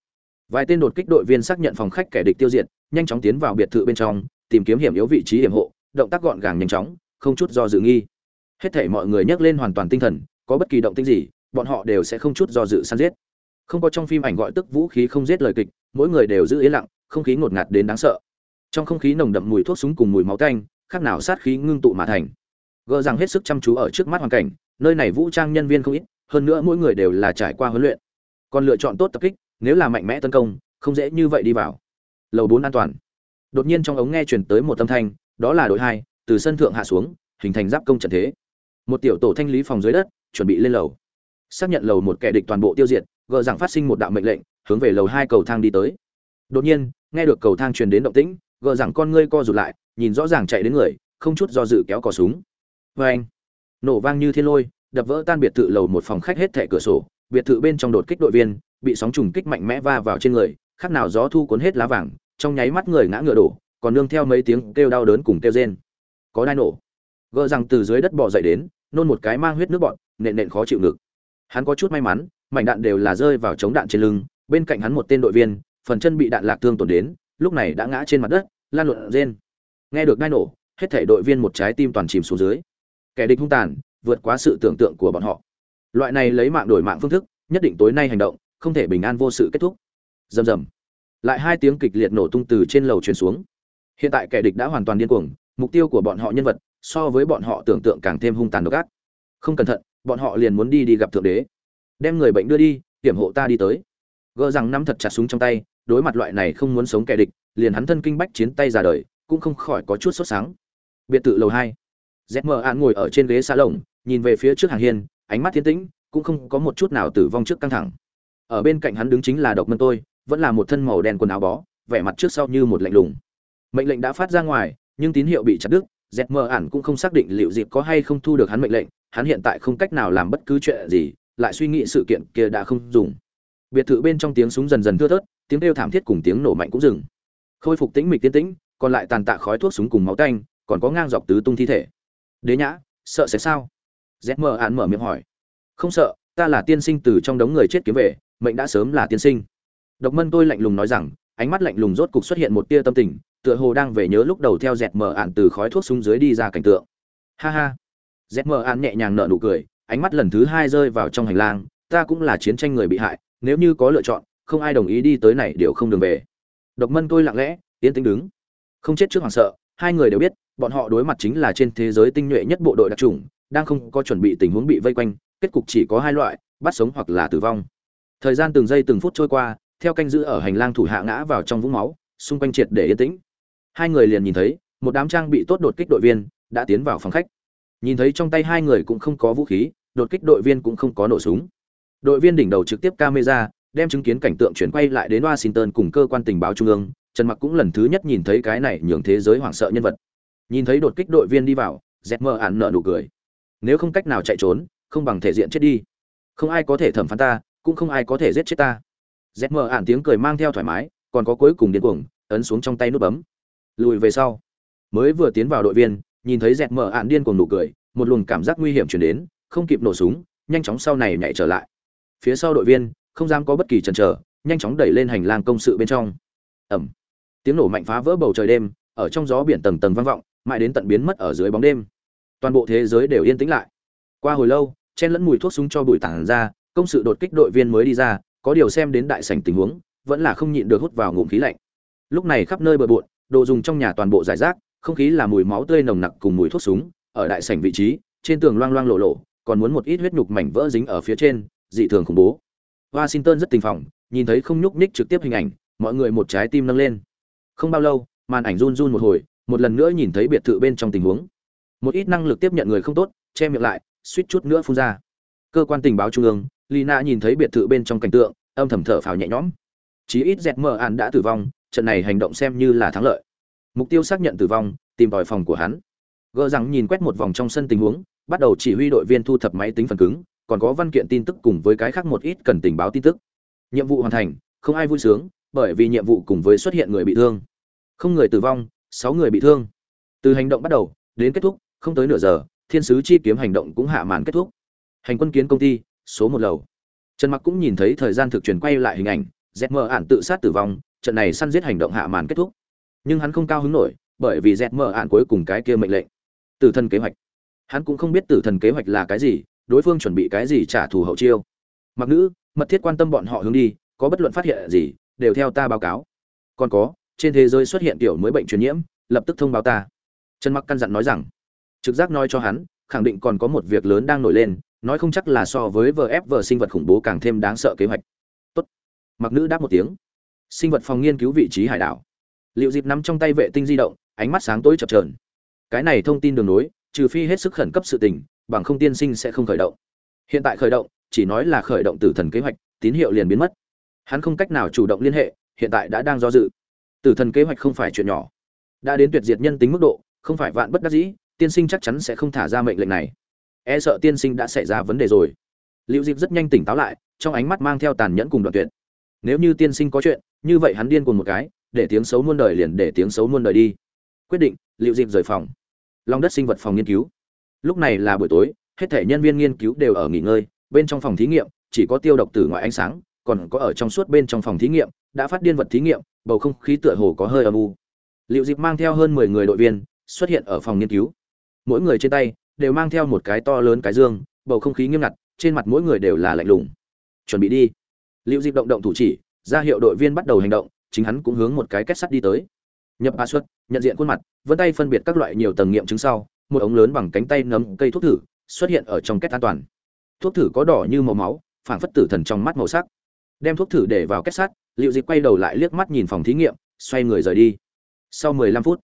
Speaker 1: Vài tên đột kích đội viên xác nhận phòng khách kẻ địch tiêu diệt, nhanh chóng tiến vào biệt thự bên trong, tìm kiếm hiểm yếu vị trí hiểm hộ, động tác gọn gàng nhanh chóng, không chút do dự nghi. Hết thể mọi người nhắc lên hoàn toàn tinh thần, có bất kỳ động tĩnh gì, bọn họ đều sẽ không chút do dự săn giết. Không có trong phim ảnh gọi tức vũ khí không giết lời kịch, mỗi người đều giữ yên lặng, không khí ngột ngạt đến đáng sợ trong không khí nồng đậm mùi thuốc súng cùng mùi máu tanh, khác nào sát khí ngưng tụ mà thành. Gỡ rằng hết sức chăm chú ở trước mắt hoàn cảnh, nơi này vũ trang nhân viên không ít, hơn nữa mỗi người đều là trải qua huấn luyện. Còn lựa chọn tốt tập kích, nếu là mạnh mẽ tấn công, không dễ như vậy đi vào. Lầu bốn an toàn. Đột nhiên trong ống nghe truyền tới một âm thanh, đó là đội hai, từ sân thượng hạ xuống, hình thành giáp công trận thế. Một tiểu tổ thanh lý phòng dưới đất, chuẩn bị lên lầu. Xác nhận lầu một kẻ địch toàn bộ tiêu diệt gờ rằng phát sinh một đạo mệnh lệnh, hướng về lầu hai cầu thang đi tới. Đột nhiên, nghe được cầu thang truyền đến động tĩnh gờ rằng con ngươi co rụt lại, nhìn rõ ràng chạy đến người, không chút do dự kéo cò súng. Vê anh, nổ vang như thiên lôi, đập vỡ tan biệt thự lầu một phòng khách hết thẻ cửa sổ, biệt thự bên trong đột kích đội viên, bị sóng trùng kích mạnh mẽ va vào trên người, khác nào gió thu cuốn hết lá vàng, trong nháy mắt người ngã ngựa đổ, còn nương theo mấy tiếng kêu đau đớn cùng kêu rên. Có đai nổ. Gỡ rằng từ dưới đất bò dậy đến, nôn một cái mang huyết nước bọn nện nện khó chịu ngực. Hắn có chút may mắn, mảnh đạn đều là rơi vào chống đạn trên lưng, bên cạnh hắn một tên đội viên, phần chân bị đạn lạc thương tổn đến, lúc này đã ngã trên mặt đất lan luận rên. Nghe được ngai nổ, hết thể đội viên một trái tim toàn chìm xuống dưới. Kẻ địch hung tàn, vượt quá sự tưởng tượng của bọn họ. Loại này lấy mạng đổi mạng phương thức, nhất định tối nay hành động, không thể bình an vô sự kết thúc. Rầm rầm. Lại hai tiếng kịch liệt nổ tung từ trên lầu truyền xuống. Hiện tại kẻ địch đã hoàn toàn điên cuồng, mục tiêu của bọn họ nhân vật so với bọn họ tưởng tượng càng thêm hung tàn độc ác. Không cẩn thận, bọn họ liền muốn đi đi gặp thượng đế. Đem người bệnh đưa đi, hiểm hộ ta đi tới. Gỡ rằng nắm thật chặt súng trong tay đối mặt loại này không muốn sống kẻ địch, liền hắn thân kinh bách chiến tay ra đời, cũng không khỏi có chút sốt sáng. Biệt thự lầu hai. Zm an ngồi ở trên ghế xa lồng, nhìn về phía trước hàng hiên, ánh mắt thiên tĩnh, cũng không có một chút nào tử vong trước căng thẳng. Ở bên cạnh hắn đứng chính là độc mân tôi, vẫn là một thân màu đen quần áo bó, vẻ mặt trước sau như một lạnh lùng. Mệnh lệnh đã phát ra ngoài, nhưng tín hiệu bị chặt đứt dẹt mờ ản cũng không xác định liệu dịp có hay không thu được hắn mệnh lệnh, hắn hiện tại không cách nào làm bất cứ chuyện gì, lại suy nghĩ sự kiện kia đã không dùng. Biệt thự bên trong tiếng súng dần dần thưa thớt tiếng kêu thảm thiết cùng tiếng nổ mạnh cũng dừng. Khôi phục tĩnh mịch tiến tĩnh, còn lại tàn tạ khói thuốc súng cùng máu tanh, còn có ngang dọc tứ tung thi thể. Đế nhã, sợ sẽ sao? Dẹt mờ ản mở miệng hỏi. Không sợ, ta là tiên sinh từ trong đống người chết kiếm về, mệnh đã sớm là tiên sinh. Độc mân tôi lạnh lùng nói rằng, ánh mắt lạnh lùng rốt cục xuất hiện một tia tâm tình, tựa hồ đang về nhớ lúc đầu theo dẹt mờ ạn từ khói thuốc súng dưới đi ra cảnh tượng. Ha ha. Dẹt mờ ạn nhẹ nhàng nở nụ cười, ánh mắt lần thứ hai rơi vào trong hành lang, ta cũng là chiến tranh người bị hại, nếu như có lựa chọn không ai đồng ý đi tới này đều không đường về. Độc mân tôi lặng lẽ, yên tĩnh đứng. Không chết trước hoảng sợ, hai người đều biết, bọn họ đối mặt chính là trên thế giới tinh nhuệ nhất bộ đội đặc trùng đang không có chuẩn bị tình huống bị vây quanh, kết cục chỉ có hai loại, bắt sống hoặc là tử vong. Thời gian từng giây từng phút trôi qua, theo canh giữ ở hành lang thủ hạ ngã vào trong vũng máu, xung quanh triệt để yên tĩnh. Hai người liền nhìn thấy, một đám trang bị tốt đột kích đội viên đã tiến vào phòng khách. Nhìn thấy trong tay hai người cũng không có vũ khí, đột kích đội viên cũng không có nổ súng. Đội viên đỉnh đầu trực tiếp camera đem chứng kiến cảnh tượng chuyển quay lại đến washington cùng cơ quan tình báo trung ương, trần mặc cũng lần thứ nhất nhìn thấy cái này nhường thế giới hoảng sợ nhân vật. Nhìn thấy đột kích đội viên đi vào dẹt mơ ạn nở nụ cười. Nếu không cách nào chạy trốn, không bằng thể diện chết đi. Không ai có thể thẩm phán ta, cũng không ai có thể giết chết ta. Dẹt mờ ạn tiếng cười mang theo thoải mái, còn có cuối cùng điên cuồng, ấn xuống trong tay nút bấm. Lùi về sau. Mới vừa tiến vào đội viên, nhìn thấy dẹt mờ ạn điên cuồng nụ cười, một luồng cảm giác nguy hiểm truyền đến, không kịp nổ súng, nhanh chóng sau này nhảy trở lại. Phía sau đội viên không dám có bất kỳ chần chờ, nhanh chóng đẩy lên hành lang công sự bên trong. Ẩm tiếng nổ mạnh phá vỡ bầu trời đêm, ở trong gió biển tầng tầng vang vọng, mãi đến tận biến mất ở dưới bóng đêm. Toàn bộ thế giới đều yên tĩnh lại. Qua hồi lâu, chen lẫn mùi thuốc súng cho bụi tản ra, công sự đột kích đội viên mới đi ra, có điều xem đến đại sảnh tình huống, vẫn là không nhịn được hút vào ngụm khí lạnh. Lúc này khắp nơi bừa bộn, đồ dùng trong nhà toàn bộ giải rác, không khí là mùi máu tươi nồng nặc cùng mùi thuốc súng, ở đại sảnh vị trí, trên tường loang loang lộ lộ, còn muốn một ít huyết nhục mảnh vỡ dính ở phía trên, dị thường khủng bố washington rất tình phòng, nhìn thấy không nhúc nhích trực tiếp hình ảnh, mọi người một trái tim nâng lên. Không bao lâu, màn ảnh run run một hồi, một lần nữa nhìn thấy biệt thự bên trong tình huống. Một ít năng lực tiếp nhận người không tốt, che miệng lại, suýt chút nữa phun ra. Cơ quan tình báo trung ương, lina nhìn thấy biệt thự bên trong cảnh tượng, âm thầm thở phào nhẹ nhõm. Chí ít dẹt mờ án đã tử vong, trận này hành động xem như là thắng lợi. Mục tiêu xác nhận tử vong, tìm tòi phòng của hắn. Gơ rằng nhìn quét một vòng trong sân tình huống, bắt đầu chỉ huy đội viên thu thập máy tính phần cứng còn có văn kiện tin tức cùng với cái khác một ít cần tình báo tin tức. Nhiệm vụ hoàn thành, không ai vui sướng, bởi vì nhiệm vụ cùng với xuất hiện người bị thương. Không người tử vong, sáu người bị thương. Từ hành động bắt đầu, đến kết thúc, không tới nửa giờ, thiên sứ chi kiếm hành động cũng hạ màn kết thúc. Hành quân kiến công ty, số một lầu. Trần mặc cũng nhìn thấy thời gian thực truyền quay lại hình ảnh dẹt mờ ạn tự sát tử vong, trận này săn giết hành động hạ màn kết thúc. Nhưng hắn không cao hứng nổi, bởi vì dẹt mờ ạn cuối cùng cái kia mệnh lệnh. Tử thần kế hoạch. Hắn cũng không biết tử thần kế hoạch là cái gì đối phương chuẩn bị cái gì trả thù hậu chiêu. Mặc nữ, mật thiết quan tâm bọn họ hướng đi, có bất luận phát hiện gì, đều theo ta báo cáo. Còn có, trên thế giới xuất hiện tiểu mới bệnh truyền nhiễm, lập tức thông báo ta. Trần mặc căn dặn nói rằng, trực giác nói cho hắn, khẳng định còn có một việc lớn đang nổi lên, nói không chắc là so với vf sinh vật khủng bố càng thêm đáng sợ kế hoạch. Tốt. Mặc nữ đáp một tiếng. Sinh vật phòng nghiên cứu vị trí hải đảo. Liệu dịp nắm trong tay vệ tinh di động, ánh mắt sáng tối chập trờn cái này thông tin đường nối, trừ phi hết sức khẩn cấp sự tình bằng không tiên sinh sẽ không khởi động. Hiện tại khởi động, chỉ nói là khởi động tử thần kế hoạch, tín hiệu liền biến mất. Hắn không cách nào chủ động liên hệ, hiện tại đã đang do dự. Tử thần kế hoạch không phải chuyện nhỏ. Đã đến tuyệt diệt nhân tính mức độ, không phải vạn bất đắc dĩ, tiên sinh chắc chắn sẽ không thả ra mệnh lệnh này. E sợ tiên sinh đã xảy ra vấn đề rồi. Liệu dịp rất nhanh tỉnh táo lại, trong ánh mắt mang theo tàn nhẫn cùng đoạn tuyệt. Nếu như tiên sinh có chuyện, như vậy hắn điên cuồng một cái, để tiếng xấu muôn đời liền để tiếng xấu muôn đời đi. Quyết định liệu dịp rời phòng. Lòng đất sinh vật phòng nghiên cứu lúc này là buổi tối, hết thể nhân viên nghiên cứu đều ở nghỉ ngơi, bên trong phòng thí nghiệm chỉ có tiêu độc tử ngoại ánh sáng, còn có ở trong suốt bên trong phòng thí nghiệm đã phát điên vật thí nghiệm, bầu không khí tựa hồ có hơi âm u. Liệu dịp mang theo hơn mười người đội viên xuất hiện ở phòng nghiên cứu. Mỗi người trên tay đều mang theo một cái to lớn cái dương, bầu không khí nghiêm ngặt, trên mặt mỗi người đều là lạnh lùng. Chuẩn bị đi. Liệu dịp động động thủ chỉ, ra hiệu đội viên bắt đầu hành động, chính hắn cũng hướng một cái kết sắt đi tới. Nhập ba xuất, nhận diện khuôn mặt, vân tay phân biệt các loại nhiều tầng nghiệm chứng sau một ống lớn bằng cánh tay nấm cây thuốc thử xuất hiện ở trong kết an toàn. Thuốc thử có đỏ như màu máu, phảng phất tử thần trong mắt màu sắc. Đem thuốc thử để vào kết sắt liệu dịp quay đầu lại liếc mắt nhìn phòng thí nghiệm, xoay người rời đi. Sau 15 phút,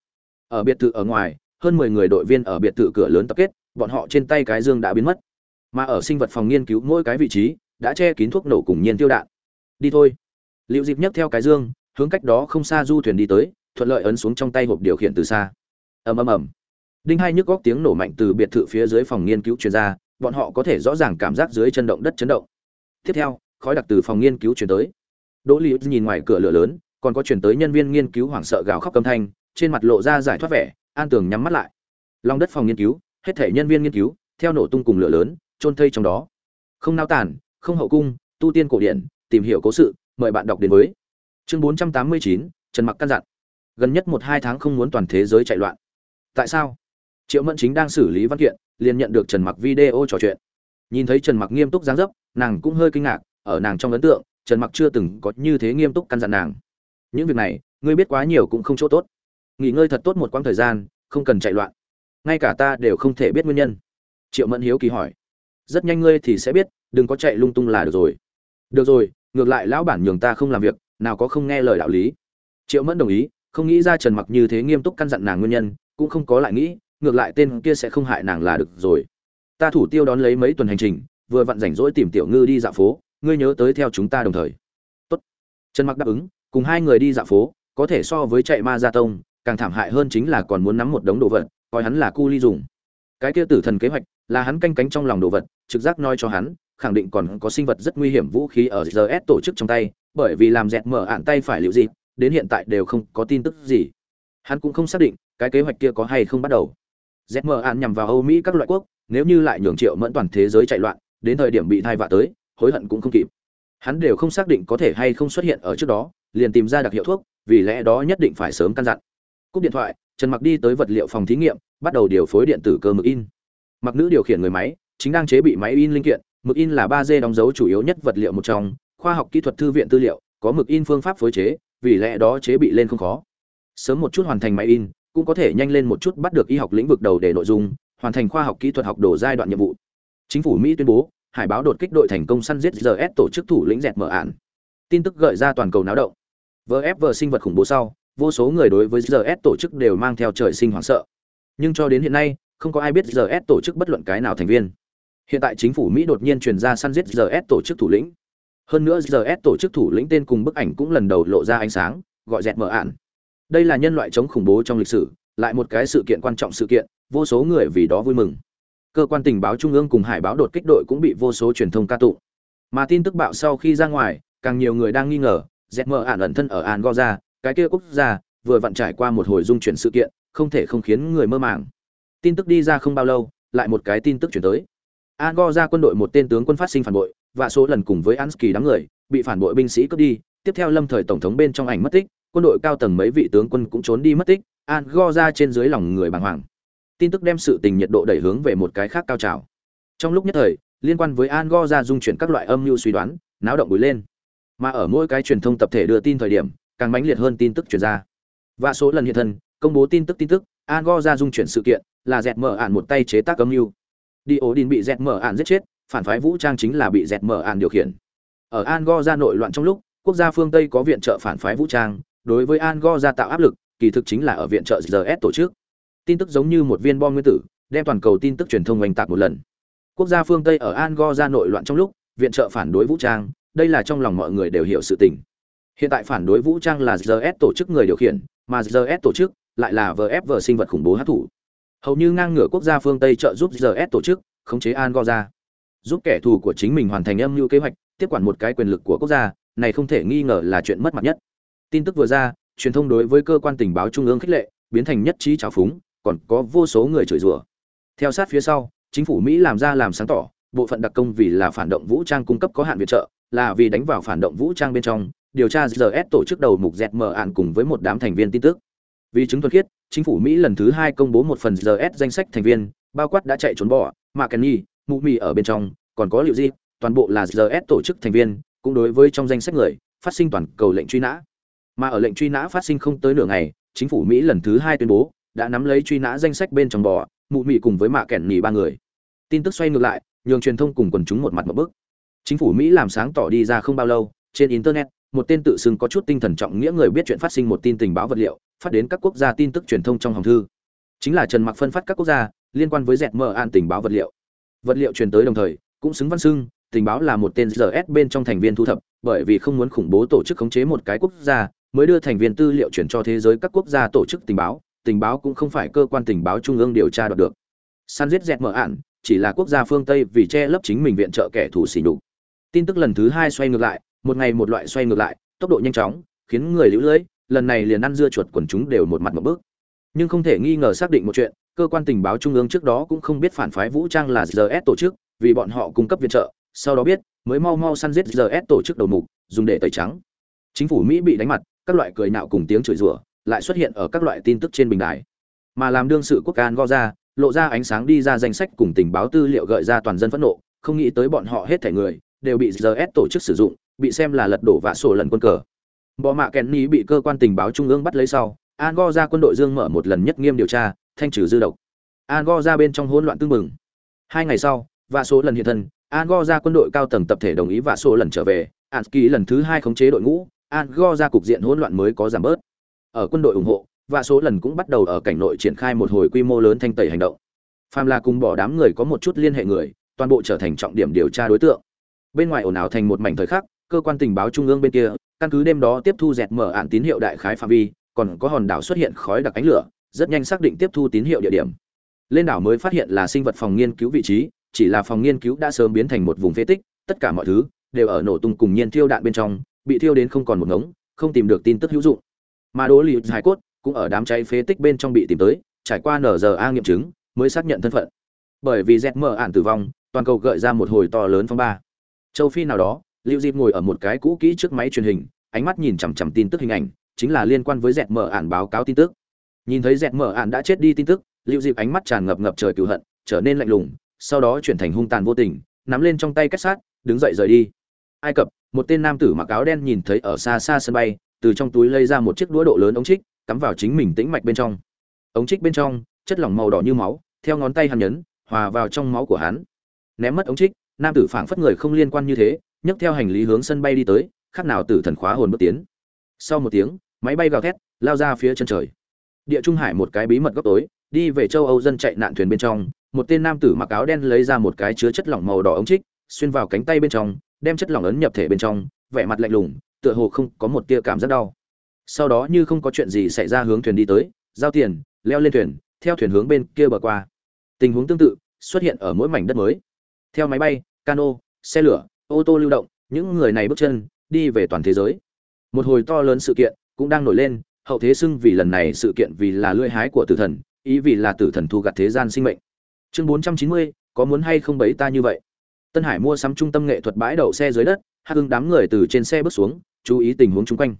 Speaker 1: ở biệt thự ở ngoài, hơn 10 người đội viên ở biệt thự cửa lớn tập kết, bọn họ trên tay cái dương đã biến mất. Mà ở sinh vật phòng nghiên cứu mỗi cái vị trí, đã che kín thuốc nổ cùng nhiên tiêu đạn. Đi thôi. Liệu dịp nhấc theo cái dương, hướng cách đó không xa du thuyền đi tới, thuận lợi ấn xuống trong tay hộp điều khiển từ xa. Ầm ầm ầm đinh hai nhức góc tiếng nổ mạnh từ biệt thự phía dưới phòng nghiên cứu truyền ra bọn họ có thể rõ ràng cảm giác dưới chân động đất chấn động. Tiếp theo khói đặc từ phòng nghiên cứu truyền tới. Đỗ liễu nhìn ngoài cửa lửa lớn còn có truyền tới nhân viên nghiên cứu hoảng sợ gào khóc âm thanh trên mặt lộ ra giải thoát vẻ an tường nhắm mắt lại. Lòng đất phòng nghiên cứu hết thể nhân viên nghiên cứu theo nổ tung cùng lửa lớn trôn thây trong đó. Không nao tản không hậu cung tu tiên cổ điển tìm hiểu cố sự mời bạn đọc đến với. Chương 489, trần mặc căn dặn. Gần nhất một hai tháng không muốn toàn thế giới chạy loạn. Tại sao? Triệu mẫn chính đang xử lý văn kiện, liền nhận được trần mặc video trò chuyện. Nhìn thấy trần mặc nghiêm túc dáng dấp, nàng cũng hơi kinh ngạc, ở nàng trong ấn tượng, trần mặc chưa từng có như thế nghiêm túc căn dặn nàng. Những việc này, ngươi biết quá nhiều cũng không chỗ tốt. Nghỉ ngơi thật tốt một quãng thời gian, không cần chạy loạn. Ngay cả ta đều không thể biết nguyên nhân. Triệu mẫn hiếu kỳ hỏi. Rất nhanh ngươi thì sẽ biết, đừng có chạy lung tung là được rồi. Được rồi, ngược lại lão bản nhường ta không làm việc, nào có không nghe lời đạo lý. Triệu mẫn đồng ý, không nghĩ ra trần mặc như thế nghiêm túc căn dặn nàng nguyên nhân, cũng không có lại nghĩ ngược lại tên kia sẽ không hại nàng là được rồi ta thủ tiêu đón lấy mấy tuần hành trình vừa vặn rảnh rỗi tìm tiểu ngư đi dạo phố ngươi nhớ tới theo chúng ta đồng thời tốt trần mặc đáp ứng cùng hai người đi dạo phố có thể so với chạy ma gia tông càng thảm hại hơn chính là còn muốn nắm một đống đồ vật coi hắn là cu ly dùng cái kia tử thần kế hoạch là hắn canh cánh trong lòng đồ vật trực giác nói cho hắn khẳng định còn có sinh vật rất nguy hiểm vũ khí ở GS tổ chức trong tay, bởi vì làm dẹt mở ạn tay phải liệu gì, đến hiện tại đều không có tin tức gì. Hắn cũng không xác định cái kế hoạch kia có hay không bắt đầu. Rét mở ạn nhằm vào Âu Mỹ các loại quốc, nếu như lại nhường triệu mẫn toàn thế giới chạy loạn, đến thời điểm bị thai vạ tới, hối hận cũng không kịp. Hắn đều không xác định có thể hay không xuất hiện ở trước đó, liền tìm ra đặc hiệu thuốc, vì lẽ đó nhất định phải sớm căn dặn. Cúp điện thoại, Trần Mặc đi tới vật liệu phòng thí nghiệm, bắt đầu điều phối điện tử cơ mực in. Mặc nữ điều khiển người máy, chính đang chế bị máy in linh kiện, mực in là ba d đóng dấu chủ yếu nhất vật liệu một trong khoa học kỹ thuật thư viện tư liệu có mực in phương pháp phối chế vì lẽ đó chế bị lên không khó sớm một chút hoàn thành máy in cũng có thể nhanh lên một chút bắt được y học lĩnh vực đầu để nội dung hoàn thành khoa học kỹ thuật học đồ giai đoạn nhiệm vụ chính phủ mỹ tuyên bố hải báo đột kích đội thành công săn giết gs tổ chức thủ lĩnh dẹt mở án. tin tức gợi ra toàn cầu náo động vfv sinh vật khủng bố sau vô số người đối với gs tổ chức đều mang theo trời sinh hoảng sợ nhưng cho đến hiện nay không có ai biết gs tổ chức bất luận cái nào thành viên Hiện tại chính phủ Mỹ đột nhiên truyền ra săn giết GS tổ chức thủ lĩnh. Hơn nữa GS tổ chức thủ lĩnh tên cùng bức ảnh cũng lần đầu lộ ra ánh sáng, gọi dẹt mở án. Đây là nhân loại chống khủng bố trong lịch sử, lại một cái sự kiện quan trọng sự kiện, vô số người vì đó vui mừng. Cơ quan tình báo trung ương cùng hải báo đột kích đội cũng bị vô số truyền thông ca tụng. Mà tin tức bạo sau khi ra ngoài, càng nhiều người đang nghi ngờ, dẹp mờ ản ẩn thân ở Angola, cái kia quốc gia vừa vặn trải qua một hồi dung chuyển sự kiện, không thể không khiến người mơ màng. Tin tức đi ra không bao lâu, lại một cái tin tức chuyển tới. an goza quân đội một tên tướng quân phát sinh phản bội, và số lần cùng với Ansky đám người, bị phản bội binh sĩ cướp đi, tiếp theo lâm thời tổng thống bên trong ảnh mất tích, quân đội cao tầng mấy vị tướng quân cũng trốn đi mất tích, Angor ra trên dưới lòng người bàng hoàng. Tin tức đem sự tình nhiệt độ đẩy hướng về một cái khác cao trào. Trong lúc nhất thời, liên quan với Angor ra dung chuyển các loại âm mưu suy đoán, náo động bùng lên. Mà ở mỗi cái truyền thông tập thể đưa tin thời điểm, càng mãnh liệt hơn tin tức truyền ra. Và số lần hiện thân, công bố tin tức tin tức, Angoza dung chuyển sự kiện, là dẹt mở ạn một tay chế tác âm mưu. Đi ổ đình bị dẹt mở ạn giết chết, phản phái vũ trang chính là bị dẹt mở ạn điều khiển. Ở Angoza nội loạn trong lúc, quốc gia phương Tây có viện trợ phản phái vũ trang, đối với Angoza tạo áp lực, kỳ thực chính là ở viện trợ GS tổ chức. Tin tức giống như một viên bom nguyên tử, đem toàn cầu tin tức truyền thông oanh tạc một lần. Quốc gia phương Tây ở Angoza nội loạn trong lúc, viện trợ phản đối vũ trang, đây là trong lòng mọi người đều hiểu sự tình. Hiện tại phản đối vũ trang là GS tổ chức người điều khiển, mà GS tổ chức lại là VFV sinh vật khủng bố hắc thủ. Hầu như ngang ngửa quốc gia phương Tây trợ giúp GS tổ chức khống chế Angoza, giúp kẻ thù của chính mình hoàn thành âm mưu kế hoạch, tiếp quản một cái quyền lực của quốc gia, này không thể nghi ngờ là chuyện mất mặt nhất. Tin tức vừa ra, truyền thông đối với cơ quan tình báo trung ương khích lệ, biến thành nhất trí trào phúng, còn có vô số người chửi rủa. Theo sát phía sau, chính phủ Mỹ làm ra làm sáng tỏ, bộ phận đặc công vì là phản động vũ trang cung cấp có hạn viện trợ, là vì đánh vào phản động vũ trang bên trong, điều tra GS tổ chức đầu mục dẹt mở ạn cùng với một đám thành viên tin tức. Vì chứng thuật khiết, chính phủ Mỹ lần thứ hai công bố một phần GS danh sách thành viên, bao quát đã chạy trốn bỏ, mà Kenny, Mụ Mì ở bên trong, còn có liệu gì, toàn bộ là GS tổ chức thành viên, cũng đối với trong danh sách người, phát sinh toàn cầu lệnh truy nã. Mà ở lệnh truy nã phát sinh không tới nửa ngày, chính phủ Mỹ lần thứ hai tuyên bố, đã nắm lấy truy nã danh sách bên trong bò, Mụ mị cùng với mạ kẻn nhì ba người. Tin tức xoay ngược lại, nhường truyền thông cùng quần chúng một mặt một bức. Chính phủ Mỹ làm sáng tỏ đi ra không bao lâu, trên internet, một tên tự xưng có chút tinh thần trọng nghĩa người biết chuyện phát sinh một tin tình báo vật liệu, phát đến các quốc gia tin tức truyền thông trong hòng thư. Chính là Trần Mặc phân phát các quốc gia liên quan với dẹt mờ an tình báo vật liệu. Vật liệu truyền tới đồng thời, cũng xứng văn xưng, tình báo là một tên rs bên trong thành viên thu thập, bởi vì không muốn khủng bố tổ chức khống chế một cái quốc gia, mới đưa thành viên tư liệu chuyển cho thế giới các quốc gia tổ chức tình báo, tình báo cũng không phải cơ quan tình báo trung ương điều tra đoạt được. Săn giết dẹt mở ạn, chỉ là quốc gia phương Tây vì che lấp chính mình viện trợ kẻ thù xỉ nhục. Tin tức lần thứ hai xoay ngược lại, một ngày một loại xoay ngược lại, tốc độ nhanh chóng, khiến người lũ lưỡi lần này liền ăn dưa chuột quần chúng đều một mặt một bước. Nhưng không thể nghi ngờ xác định một chuyện, cơ quan tình báo trung ương trước đó cũng không biết phản phái vũ trang là rs tổ chức, vì bọn họ cung cấp viện trợ, sau đó biết, mới mau mau săn giết rs tổ chức đầu mục, dùng để tẩy trắng. Chính phủ Mỹ bị đánh mặt, các loại cười nạo cùng tiếng chửi rủa, lại xuất hiện ở các loại tin tức trên bình đài. Mà làm đương sự quốc can go ra, lộ ra ánh sáng đi ra danh sách cùng tình báo tư liệu gợi ra toàn dân phẫn nộ, không nghĩ tới bọn họ hết thảy người đều bị GS tổ chức sử dụng, bị xem là lật đổ vạ sổ lần quân cờ. Bọ mạ Kenny bị cơ quan tình báo trung ương bắt lấy sau, an go ra quân đội dương mở một lần nhất nghiêm điều tra, thanh trừ dư độc. an go ra bên trong hỗn loạn tương mừng. Hai ngày sau, vạ số lần hiện thân, an go ra quân đội cao tầng tập thể đồng ý vạ số lần trở về, Anski lần thứ hai khống chế đội ngũ, Angola cục diện hỗn loạn mới có giảm bớt. Ở quân đội ủng hộ, và số lần cũng bắt đầu ở cảnh nội triển khai một hồi quy mô lớn thanh tẩy hành động. Phàm là cùng bỏ đám người có một chút liên hệ người, toàn bộ trở thành trọng điểm điều tra đối tượng. Bên ngoài ồn ào thành một mảnh thời khắc, cơ quan tình báo trung ương bên kia, căn cứ đêm đó tiếp thu dẹt mở ạn tín hiệu đại khái phạm vi, còn có hòn đảo xuất hiện khói đặc ánh lửa, rất nhanh xác định tiếp thu tín hiệu địa điểm. Lên đảo mới phát hiện là sinh vật phòng nghiên cứu vị trí, chỉ là phòng nghiên cứu đã sớm biến thành một vùng phế tích, tất cả mọi thứ đều ở nổ tung cùng nhiên thiêu đạn bên trong, bị thiêu đến không còn một ngống, không tìm được tin tức hữu dụng. Mà Đỗ Lý Hải cốt cũng ở đám cháy phế tích bên trong bị tìm tới, trải qua NRA nghiệm chứng, mới xác nhận thân phận. Bởi vì ZM ản tử vong, toàn cầu gợi ra một hồi to lớn phong ba. Châu Phi nào đó, Lưu Diệp ngồi ở một cái cũ kỹ trước máy truyền hình, ánh mắt nhìn chằm chằm tin tức hình ảnh, chính là liên quan với ZM ản báo cáo tin tức. Nhìn thấy ZM ản đã chết đi tin tức, Lưu Diệp ánh mắt tràn ngập ngập trời cừu hận, trở nên lạnh lùng, sau đó chuyển thành hung tàn vô tình, nắm lên trong tay kết sát, đứng dậy rời đi. Ai cập, một tên nam tử mặc áo đen nhìn thấy ở xa xa sân bay, từ trong túi lấy ra một chiếc đũa độ lớn ống trích, cắm vào chính mình tĩnh mạch bên trong. Ống trích bên trong, chất lỏng màu đỏ như máu, theo ngón tay hắn nhấn, hòa vào trong máu của hắn. Ném mất ống trích, nam tử phảng phất người không liên quan như thế, nhấc theo hành lý hướng sân bay đi tới, khác nào tử thần khóa hồn bước tiến. Sau một tiếng, máy bay gào thét, lao ra phía chân trời. Địa Trung Hải một cái bí mật góc tối, đi về châu Âu dân chạy nạn thuyền bên trong, một tên nam tử mặc áo đen lấy ra một cái chứa chất lỏng màu đỏ ống trích, xuyên vào cánh tay bên trong, đem chất lỏng ấn nhập thể bên trong, vẻ mặt lạnh lùng, tựa hồ không có một tia cảm giác đau. Sau đó như không có chuyện gì xảy ra hướng thuyền đi tới, giao tiền, leo lên thuyền, theo thuyền hướng bên kia bờ qua. Tình huống tương tự xuất hiện ở mỗi mảnh đất mới. Theo máy bay, cano, xe lửa, ô tô lưu động, những người này bước chân đi về toàn thế giới. Một hồi to lớn sự kiện cũng đang nổi lên, hậu thế xưng vì lần này sự kiện vì là lưỡi hái của tử thần, ý vì là tử thần thu gặt thế gian sinh mệnh. Chương 490, có muốn hay không bấy ta như vậy? Tân Hải mua sắm trung tâm nghệ thuật bãi đậu xe dưới đất, hắc hưng đám người từ trên xe bước xuống, chú ý tình huống xung quanh.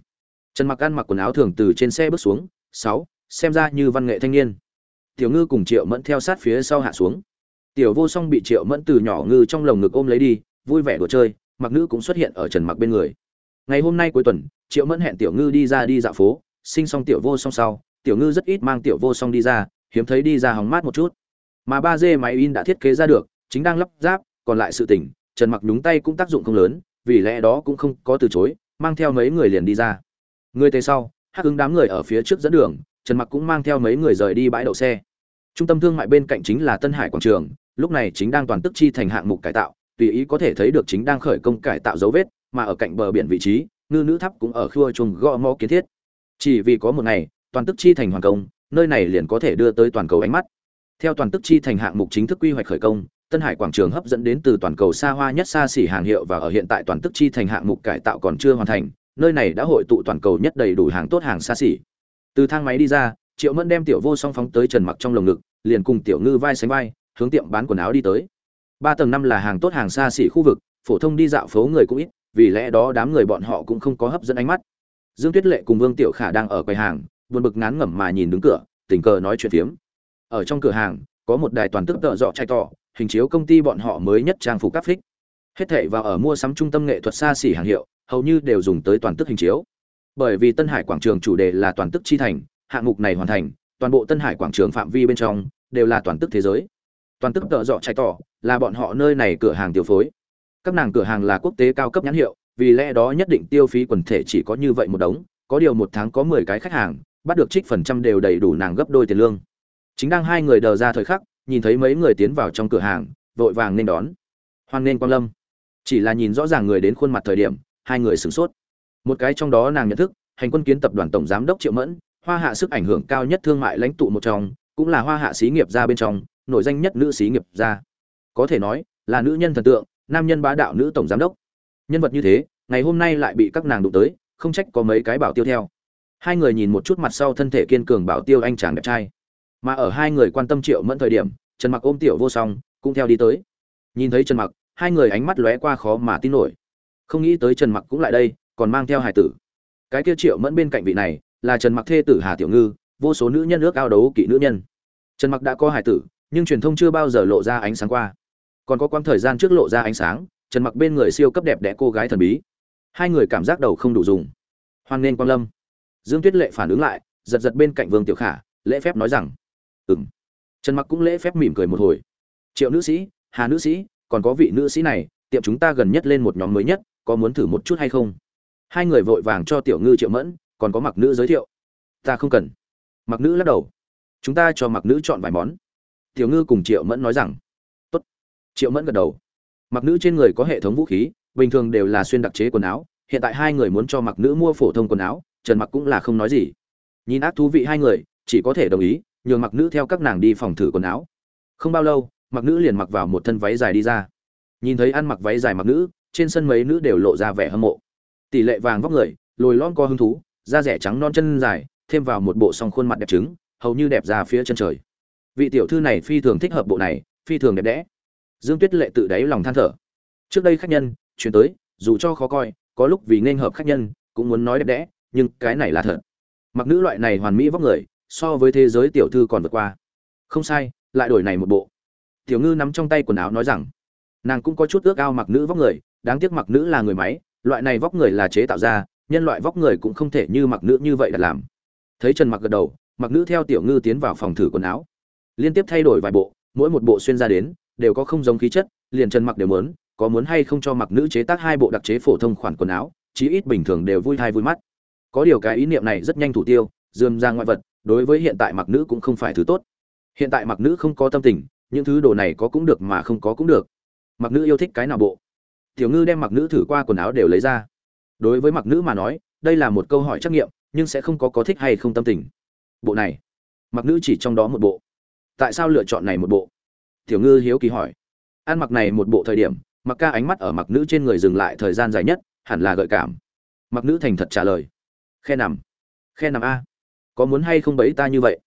Speaker 1: Trần Mặc ăn mặc quần áo thường từ trên xe bước xuống, sáu, xem ra như văn nghệ thanh niên. Tiểu Ngư cùng Triệu Mẫn theo sát phía sau hạ xuống. Tiểu Vô Song bị Triệu Mẫn từ nhỏ ngư trong lồng ngực ôm lấy đi, vui vẻ đùa chơi, Mặc Nữ cũng xuất hiện ở Trần Mặc bên người. Ngày hôm nay cuối tuần, Triệu Mẫn hẹn Tiểu Ngư đi ra đi dạo phố, sinh xong Tiểu Vô Song sau, tiểu ngư rất ít mang tiểu vô song đi ra hiếm thấy đi ra hóng mát một chút mà ba d máy in đã thiết kế ra được chính đang lắp ráp còn lại sự tỉnh trần mặc nhúng tay cũng tác dụng không lớn, vì lẽ đó cũng không có từ chối, mang theo mấy người liền đi ra. Người tề sau, hắc ứng đám người ở phía trước dẫn đường, trần mặc cũng mang theo mấy người rời đi bãi đậu xe. Trung tâm thương mại bên cạnh chính là tân hải quảng trường, lúc này chính đang toàn tức chi thành hạng mục cải tạo, tùy ý có thể thấy được chính đang khởi công cải tạo dấu vết, mà ở cạnh bờ biển vị trí, ngư nữ tháp cũng ở khua chuồng gõ mõ kiến thiết. Chỉ vì có một ngày, toàn tức chi thành hoàn công, nơi này liền có thể đưa tới toàn cầu ánh mắt. Theo toàn tức chi thành hạng mục chính thức quy hoạch khởi công tân hải quảng trường hấp dẫn đến từ toàn cầu xa hoa nhất xa xỉ hàng hiệu và ở hiện tại toàn tức chi thành hạng mục cải tạo còn chưa hoàn thành, nơi này đã hội tụ toàn cầu nhất đầy đủ hàng tốt hàng xa xỉ. Từ thang máy đi ra, triệu mẫn đem tiểu vô song phóng tới trần mặc trong lồng ngực, liền cùng tiểu ngư vai sánh vai, hướng tiệm bán quần áo đi tới. Ba tầng năm là hàng tốt hàng xa xỉ khu vực, phổ thông đi dạo phố người cũng ít, vì lẽ đó đám người bọn họ cũng không có hấp dẫn ánh mắt. Dương tuyết lệ cùng vương tiểu khả đang ở quầy hàng, buồn bực ngán ngẩm mà nhìn đứng cửa, tình cờ nói chuyện phiếm. Ở trong cửa hàng, có một đài toàn tức tợ dọ trai to hình chiếu công ty bọn họ mới nhất trang phục cáp phích hết thảy vào ở mua sắm trung tâm nghệ thuật xa xỉ hàng hiệu, hầu như đều dùng tới toàn tức hình chiếu. Bởi vì tân hải quảng trường chủ đề là toàn tức chi thành, hạng mục này hoàn thành, toàn bộ tân hải quảng trường phạm vi bên trong đều là toàn tức thế giới. Toàn tức tợ dọ chạy tỏ là bọn họ nơi này cửa hàng tiêu phối. Các nàng cửa hàng là quốc tế cao cấp nhãn hiệu, vì lẽ đó nhất định tiêu phí quần thể chỉ có như vậy một đống, có điều một tháng có mười cái khách hàng, bắt được trích phần trăm đều đầy đủ nàng gấp đôi tiền lương. Chính đang hai người đờ ra thời khắc nhìn thấy mấy người tiến vào trong cửa hàng, vội vàng nên đón. Hoan nên quang lâm. Chỉ là nhìn rõ ràng người đến khuôn mặt thời điểm, hai người sửng sốt. Một cái trong đó nàng nhận thức, hành quân kiến tập đoàn tổng giám đốc triệu mẫn, hoa hạ sức ảnh hưởng cao nhất thương mại lãnh tụ một trong, cũng là hoa hạ xí nghiệp gia bên trong, nổi danh nhất nữ xí nghiệp gia. Có thể nói, là nữ nhân thần tượng, nam nhân bá đạo nữ tổng giám đốc. Nhân vật như thế, ngày hôm nay lại bị các nàng đụng tới, không trách có mấy cái bảo tiêu theo. Hai người nhìn một chút mặt sau thân thể kiên cường bảo tiêu anh chàng đẹp trai mà ở hai người quan tâm triệu mẫn thời điểm, trần mặc ôm tiểu vô song, cũng theo đi tới. Nhìn thấy trần mặc, hai người ánh mắt lóe qua khó mà tin nổi. Không nghĩ tới trần mặc cũng lại đây, còn mang theo hải tử. Cái kia triệu mẫn bên cạnh vị này, là trần mặc thê tử hà tiểu ngư, vô số nữ nhân ước ao đấu kỵ nữ nhân. Trần mặc đã có hải tử, nhưng truyền thông chưa bao giờ lộ ra ánh sáng qua. Còn có quãng thời gian trước lộ ra ánh sáng, trần mặc bên người siêu cấp đẹp đẽ cô gái thần bí. Hai người cảm giác đầu không đủ dùng. Hoan nên quang lâm. Dương tuyết lệ phản ứng lại, giật giật bên cạnh vương tiểu khả, lễ phép nói rằng ừm. Trần mặc cũng lễ phép mỉm cười một hồi. Triệu nữ sĩ, hà nữ sĩ, còn có vị nữ sĩ này, tiệm chúng ta gần nhất lên một nhóm mới nhất, có muốn thử một chút hay không? Hai người vội vàng cho tiểu ngư triệu mẫn, còn có mặc nữ giới thiệu. Ta không cần. Mặc nữ lắc đầu. Chúng ta cho mặc nữ chọn vài món. Tiểu ngư cùng triệu mẫn nói rằng. Tốt. Triệu mẫn gật đầu. Mặc nữ trên người có hệ thống vũ khí, bình thường đều là xuyên đặc chế quần áo, hiện tại hai người muốn cho mặc nữ mua phổ thông quần áo, trần mặc cũng là không nói gì. Nhìn ác thú vị hai người, chỉ có thể đồng ý nhường mặc nữ theo các nàng đi phòng thử quần áo. Không bao lâu, mặc nữ liền mặc vào một thân váy dài đi ra. Nhìn thấy ăn mặc váy dài mặc nữ, trên sân mấy nữ đều lộ ra vẻ hâm mộ. Tỷ lệ vàng vóc người, lồi lon co hứng thú, da rẻ trắng non chân dài, thêm vào một bộ song khuôn mặt đẹp trứng, hầu như đẹp ra phía chân trời. Vị tiểu thư này phi thường thích hợp bộ này, phi thường đẹp đẽ. Dương tuyết lệ tự đáy lòng than thở. Trước đây khách nhân, chuyển tới, dù cho khó coi, có lúc vì nên hợp khách nhân, cũng muốn nói đẹp đẽ, nhưng cái này là thật. Mặc nữ loại này hoàn mỹ vóc người so với thế giới tiểu thư còn vượt qua. Không sai, lại đổi này một bộ. Tiểu ngư nắm trong tay quần áo nói rằng, nàng cũng có chút ước ao mặc nữ vóc người, đáng tiếc mặc nữ là người máy, loại này vóc người là chế tạo ra, nhân loại vóc người cũng không thể như mặc nữ như vậy đặt làm. Thấy trần mặc gật đầu, mặc nữ theo tiểu ngư tiến vào phòng thử quần áo. Liên tiếp thay đổi vài bộ, mỗi một bộ xuyên ra đến, đều có không giống khí chất, liền trần mặc đều muốn, có muốn hay không cho mặc nữ chế tác hai bộ đặc chế phổ thông khoản quần áo, chí ít bình thường đều vui thai vui mắt. Có điều cái ý niệm này rất nhanh thủ tiêu, dườm ra ngoại vật đối với hiện tại mặc nữ cũng không phải thứ tốt. Hiện tại mặc nữ không có tâm tình, những thứ đồ này có cũng được mà không có cũng được. Mặc nữ yêu thích cái nào bộ? Tiểu ngư đem mặc nữ thử qua quần áo đều lấy ra. Đối với mặc nữ mà nói, đây là một câu hỏi trắc nghiệm, nhưng sẽ không có có thích hay không tâm tình. Bộ này, mặc nữ chỉ trong đó một bộ. Tại sao lựa chọn này một bộ? Tiểu ngư hiếu kỳ hỏi. Ăn mặc này một bộ thời điểm, mặc ca ánh mắt ở mặc nữ trên người dừng lại thời gian dài nhất, hẳn là gợi cảm. Mặc nữ thành thật trả lời. Khe nằm. Khe nằm a có muốn hay không bấy ta như vậy?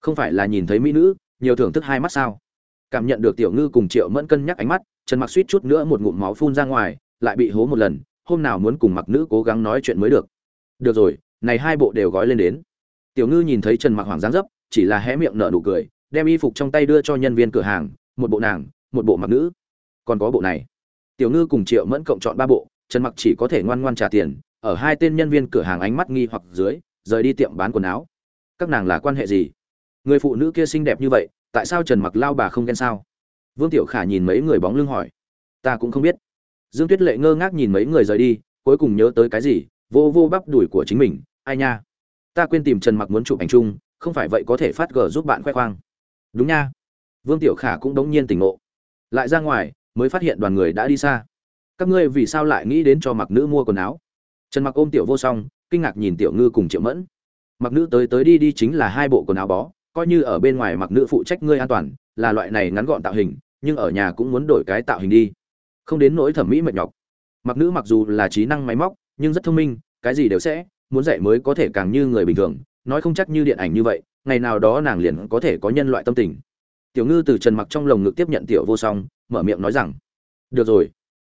Speaker 1: Không phải là nhìn thấy mỹ nữ, nhiều thưởng thức hai mắt sao? Cảm nhận được tiểu ngư cùng triệu mẫn cân nhắc ánh mắt, trần mặc suýt chút nữa một ngụm máu phun ra ngoài, lại bị hố một lần, hôm nào muốn cùng mặc nữ cố gắng nói chuyện mới được. Được rồi, này hai bộ đều gói lên đến. Tiểu ngư nhìn thấy trần mặc hoàng giáng dấp, chỉ là hé miệng nở nụ cười, đem y phục trong tay đưa cho nhân viên cửa hàng, một bộ nàng, một bộ mặc nữ. Còn có bộ này. Tiểu ngư cùng triệu mẫn cộng chọn ba bộ, trần mặc chỉ có thể ngoan ngoan trả tiền, ở hai tên nhân viên cửa hàng ánh mắt nghi hoặc dưới rời đi tiệm bán quần áo. Các nàng là quan hệ gì? Người phụ nữ kia xinh đẹp như vậy, tại sao trần mặc lao bà không ghen sao? Vương tiểu khả nhìn mấy người bóng lưng hỏi. Ta cũng không biết. Dương tuyết lệ ngơ ngác nhìn mấy người rời đi, cuối cùng nhớ tới cái gì, vô vô bắp đùi của chính mình. Ai nha? Ta quên tìm trần mặc muốn chụp ảnh chung, không phải vậy có thể phát gờ giúp bạn khoe khoang. Đúng nha. Vương tiểu khả cũng đống nhiên tỉnh ngộ. Lại ra ngoài, mới phát hiện đoàn người đã đi xa. Các ngươi vì sao lại nghĩ đến cho mặc nữ mua quần áo? Trần mặc ôm tiểu vô song kinh ngạc nhìn tiểu ngư cùng triệu mẫn. Mặc nữ tới tới đi đi chính là hai bộ quần áo bó, coi như ở bên ngoài mặc nữ phụ trách ngươi an toàn, là loại này ngắn gọn tạo hình, nhưng ở nhà cũng muốn đổi cái tạo hình đi. Không đến nỗi thẩm mỹ mệt nhọc. Mặc nữ mặc dù là trí năng máy móc, nhưng rất thông minh, cái gì đều sẽ, muốn dạy mới có thể càng như người bình thường, nói không chắc như điện ảnh như vậy, ngày nào đó nàng liền có thể có nhân loại tâm tình. Tiểu ngư từ trần mặc trong lồng ngực tiếp nhận tiểu vô song, mở miệng nói rằng, được rồi.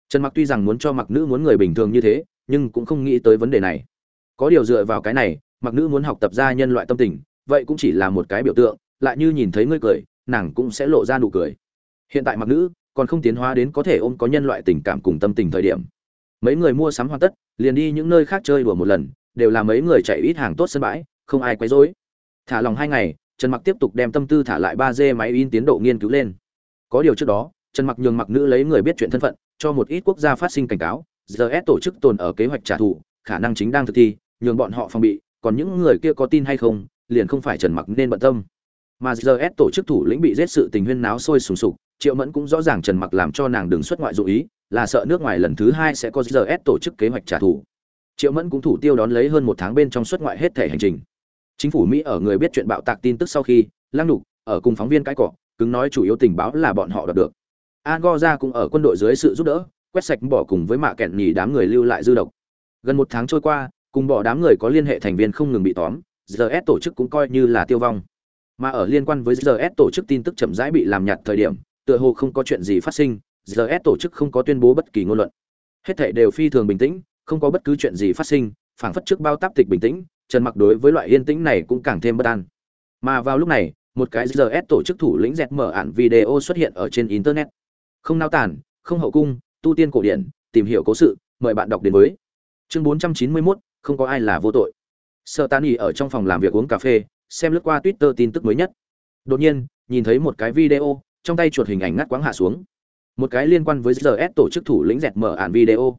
Speaker 1: Trần mặc tuy rằng muốn cho mặc nữ muốn người bình thường như thế, nhưng cũng không nghĩ tới vấn đề này có điều dựa vào cái này, mặc nữ muốn học tập ra nhân loại tâm tình, vậy cũng chỉ là một cái biểu tượng, lại như nhìn thấy ngươi cười, nàng cũng sẽ lộ ra nụ cười. Hiện tại mặc nữ còn không tiến hóa đến có thể ôm có nhân loại tình cảm cùng tâm tình thời điểm. Mấy người mua sắm hoàn tất, liền đi những nơi khác chơi đùa một lần, đều là mấy người chạy ít hàng tốt sân bãi, không ai quấy rối. Thả lòng hai ngày, trần mặc tiếp tục đem tâm tư thả lại ba d máy in tiến độ nghiên cứu lên. Có điều trước đó, trần mặc nhường mặc nữ lấy người biết chuyện thân phận, cho một ít quốc gia phát sinh cảnh cáo giờ ép tổ chức tồn ở kế hoạch trả thù, khả năng chính đang thực thi nhường bọn họ phòng bị còn những người kia có tin hay không liền không phải trần mặc nên bận tâm. Mà S tổ chức thủ lĩnh bị giết sự tình huyên náo sôi sùng sục triệu mẫn cũng rõ ràng trần mặc làm cho nàng đừng xuất ngoại dụ ý là sợ nước ngoài lần thứ hai sẽ có gs tổ chức kế hoạch trả thù. Triệu mẫn cũng thủ tiêu đón lấy hơn một tháng bên trong xuất ngoại hết thể hành trình. Chính phủ mỹ ở người biết chuyện bạo tạc tin tức sau khi lăng đục ở cùng phóng viên cãi cọ, cứng nói chủ yếu tình báo là bọn họ đạt được. Angola cũng ở quân đội dưới sự giúp đỡ, quét sạch bỏ cùng với mạ kẹn nhì đám người lưu lại dư độc. Gần một tháng trôi qua, cùng bỏ đám người có liên hệ thành viên không ngừng bị tóm, rs tổ chức cũng coi như là tiêu vong. Mà ở liên quan với rs tổ chức tin tức chậm rãi bị làm nhạt thời điểm, tựa hồ không có chuyện gì phát sinh, rs tổ chức không có tuyên bố bất kỳ ngôn luận. Hết thảy đều phi thường bình tĩnh, không có bất cứ chuyện gì phát sinh, phảng phất trước bao táp tịch bình tĩnh, Trần Mặc đối với loại yên tĩnh này cũng càng thêm bất an. Mà vào lúc này, một cái rs tổ chức thủ lĩnh dẹt mở ản video xuất hiện ở trên internet không nao tản không hậu cung tu tiên cổ điển tìm hiểu cố sự mời bạn đọc đến với chương 491, không có ai là vô tội. Sợ tàn nghỉ ở trong phòng làm việc uống cà phê xem lướt qua twitter tin tức mới nhất. Đột nhiên nhìn thấy một cái video trong tay chuột hình ảnh ngắt quáng hạ xuống. Một cái liên quan với zs tổ chức thủ lĩnh dẹt mở ản video.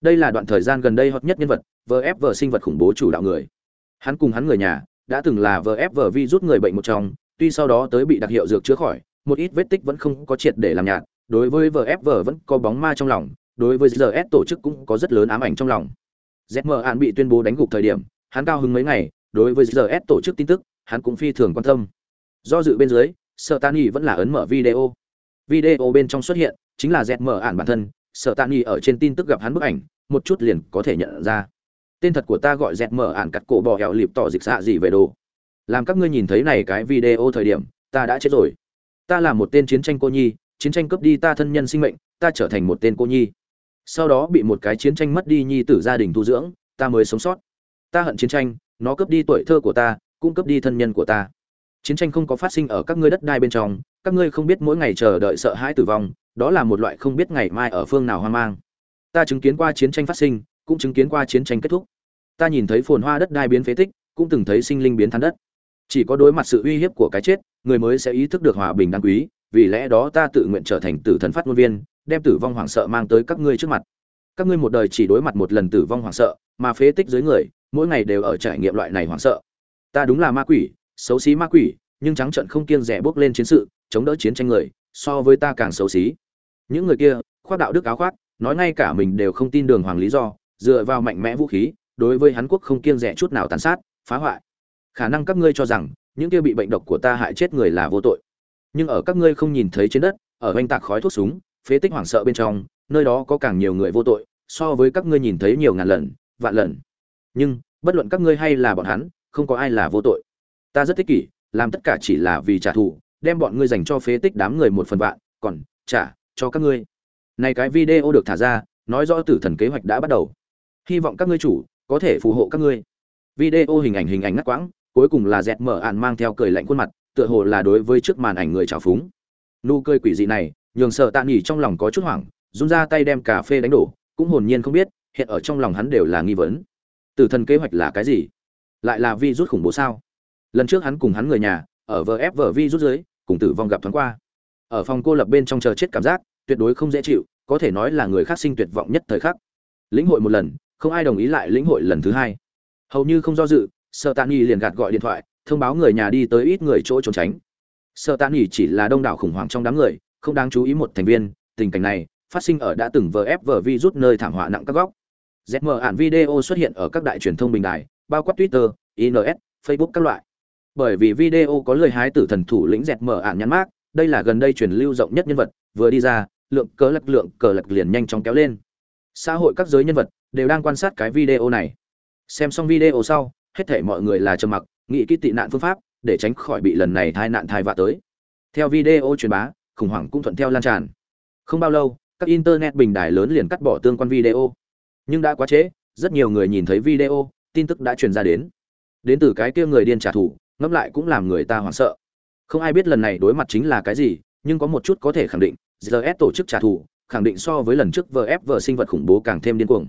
Speaker 1: Đây là đoạn thời gian gần đây hot nhất nhân vật vfv sinh vật khủng bố chủ đạo người. Hắn cùng hắn người nhà đã từng là vfv vi rút người bệnh một trong tuy sau đó tới bị đặc hiệu dược chữa khỏi một ít vết tích vẫn không có triệt để làm nhạt đối với VFV vẫn có bóng ma trong lòng, đối với zs tổ chức cũng có rất lớn ám ảnh trong lòng. ZM An bị tuyên bố đánh gục thời điểm, hắn cao hứng mấy ngày, đối với GS tổ chức tin tức, hắn cũng phi thường quan tâm. Do dự bên dưới, Sở Tani vẫn là ấn mở video. Video bên trong xuất hiện chính là ZM An bản thân, Sở Tani ở trên tin tức gặp hắn bức ảnh, một chút liền có thể nhận ra. Tên thật của ta gọi ZM An cắt cổ bò hẻo lịp tỏ dịch xạ gì về đồ. Làm các ngươi nhìn thấy này cái video thời điểm, ta đã chết rồi. Ta là một tên chiến tranh cô nhi, chiến tranh cướp đi ta thân nhân sinh mệnh ta trở thành một tên cô nhi sau đó bị một cái chiến tranh mất đi nhi tử gia đình tu dưỡng, ta mới sống sót. Ta hận chiến tranh, nó cướp đi tuổi thơ của ta, cũng cướp đi thân nhân của ta. Chiến tranh không có phát sinh ở các ngươi đất đai bên trong, các ngươi không biết mỗi ngày chờ đợi sợ hãi tử vong, đó là một loại không biết ngày mai ở phương nào hoang mang. Ta chứng kiến qua chiến tranh phát sinh, cũng chứng kiến qua chiến tranh kết thúc. Ta nhìn thấy phồn hoa đất đai biến phế tích, cũng từng thấy sinh linh biến than đất. Chỉ có đối mặt sự uy hiếp của cái chết, người mới sẽ ý thức được hòa bình đáng quý, vì lẽ đó ta tự nguyện trở thành tử thần phát ngôn viên đem tử vong hoảng sợ mang tới các ngươi trước mặt. Các ngươi một đời chỉ đối mặt một lần tử vong hoảng sợ, mà phế tích dưới người, mỗi ngày đều ở trải nghiệm loại này hoảng sợ. Ta đúng là ma quỷ, xấu xí ma quỷ, nhưng trắng trận không kiêng rẻ bước lên chiến sự, chống đỡ chiến tranh người, so với ta càng xấu xí. Những người kia, khoác đạo đức áo khoác, nói ngay cả mình đều không tin đường hoàng lý do, dựa vào mạnh mẽ vũ khí, đối với hắn quốc không kiêng rẻ chút nào tàn sát, phá hoại. Khả năng các ngươi cho rằng, những kia bị bệnh độc của ta hại chết người là vô tội. Nhưng ở các ngươi không nhìn thấy trên đất, ở oanh tạc khói thuốc súng phế tích hoảng sợ bên trong, nơi đó có càng nhiều người vô tội, so với các ngươi nhìn thấy nhiều ngàn lần, vạn lần. Nhưng, bất luận các ngươi hay là bọn hắn, không có ai là vô tội. Ta rất thích kỷ, làm tất cả chỉ là vì trả thù, đem bọn ngươi dành cho phế tích đám người một phần vạn, còn trả cho các ngươi. Này cái video được thả ra, nói rõ tử thần kế hoạch đã bắt đầu. Hy vọng các ngươi chủ có thể phù hộ các ngươi. Video hình ảnh hình ảnh ngắt quãng, cuối cùng là dẹt mở ạn mang theo cười lạnh khuôn mặt, tựa hồ là đối với trước màn ảnh người trào phúng. Nụ cười quỷ dị này nhường sợ tạ nghỉ trong lòng có chút hoảng, run ra tay đem cà phê đánh đổ, cũng hồn nhiên không biết, hiện ở trong lòng hắn đều là nghi vấn. Tử thần kế hoạch là cái gì? Lại là vi rút khủng bố sao? Lần trước hắn cùng hắn người nhà, ở vờ ép vờ vi rút dưới, cùng tử vong gặp thoáng qua. Ở phòng cô lập bên trong chờ chết cảm giác, tuyệt đối không dễ chịu, có thể nói là người khác sinh tuyệt vọng nhất thời khắc. Lĩnh hội một lần, không ai đồng ý lại lĩnh hội lần thứ hai. Hầu như không do dự sợ tạ nghỉ liền gạt gọi điện thoại, thông báo người nhà đi tới ít người chỗ trốn tránh. Sợ tạ nghỉ chỉ là đông đảo khủng hoảng trong đám người không đáng chú ý một thành viên, tình cảnh này, phát sinh ở đã từng vf vờ vi rút nơi thảm họa nặng các góc. Zm ạn video xuất hiện ở các đại truyền thông bình đài, bao quát twitter ins facebook các loại. Bởi vì video có lời hái tử thần thủ lĩnh dẹt mờ ạn nhắn mát đây là gần đây truyền lưu rộng nhất nhân vật, vừa đi ra, lượng cờ lật lượng cờ lật liền nhanh chóng kéo lên. Xã hội các giới nhân vật đều đang quan sát cái video này. Xem xong video sau, hết thể mọi người là trầm mặc, nghĩ kỹ tị nạn phương pháp, để tránh khỏi bị lần này tai nạn thai vạ tới. Theo video truyền bá khủng hoảng cũng thuận theo lan tràn. Không bao lâu, các internet bình đài lớn liền cắt bỏ tương quan video. Nhưng đã quá trễ, rất nhiều người nhìn thấy video, tin tức đã truyền ra đến. Đến từ cái kia người điên trả thù, ngẫm lại cũng làm người ta hoảng sợ. Không ai biết lần này đối mặt chính là cái gì, nhưng có một chút có thể khẳng định gs tổ chức trả thù, khẳng định so với lần trước vfv sinh vật khủng bố càng thêm điên cuồng.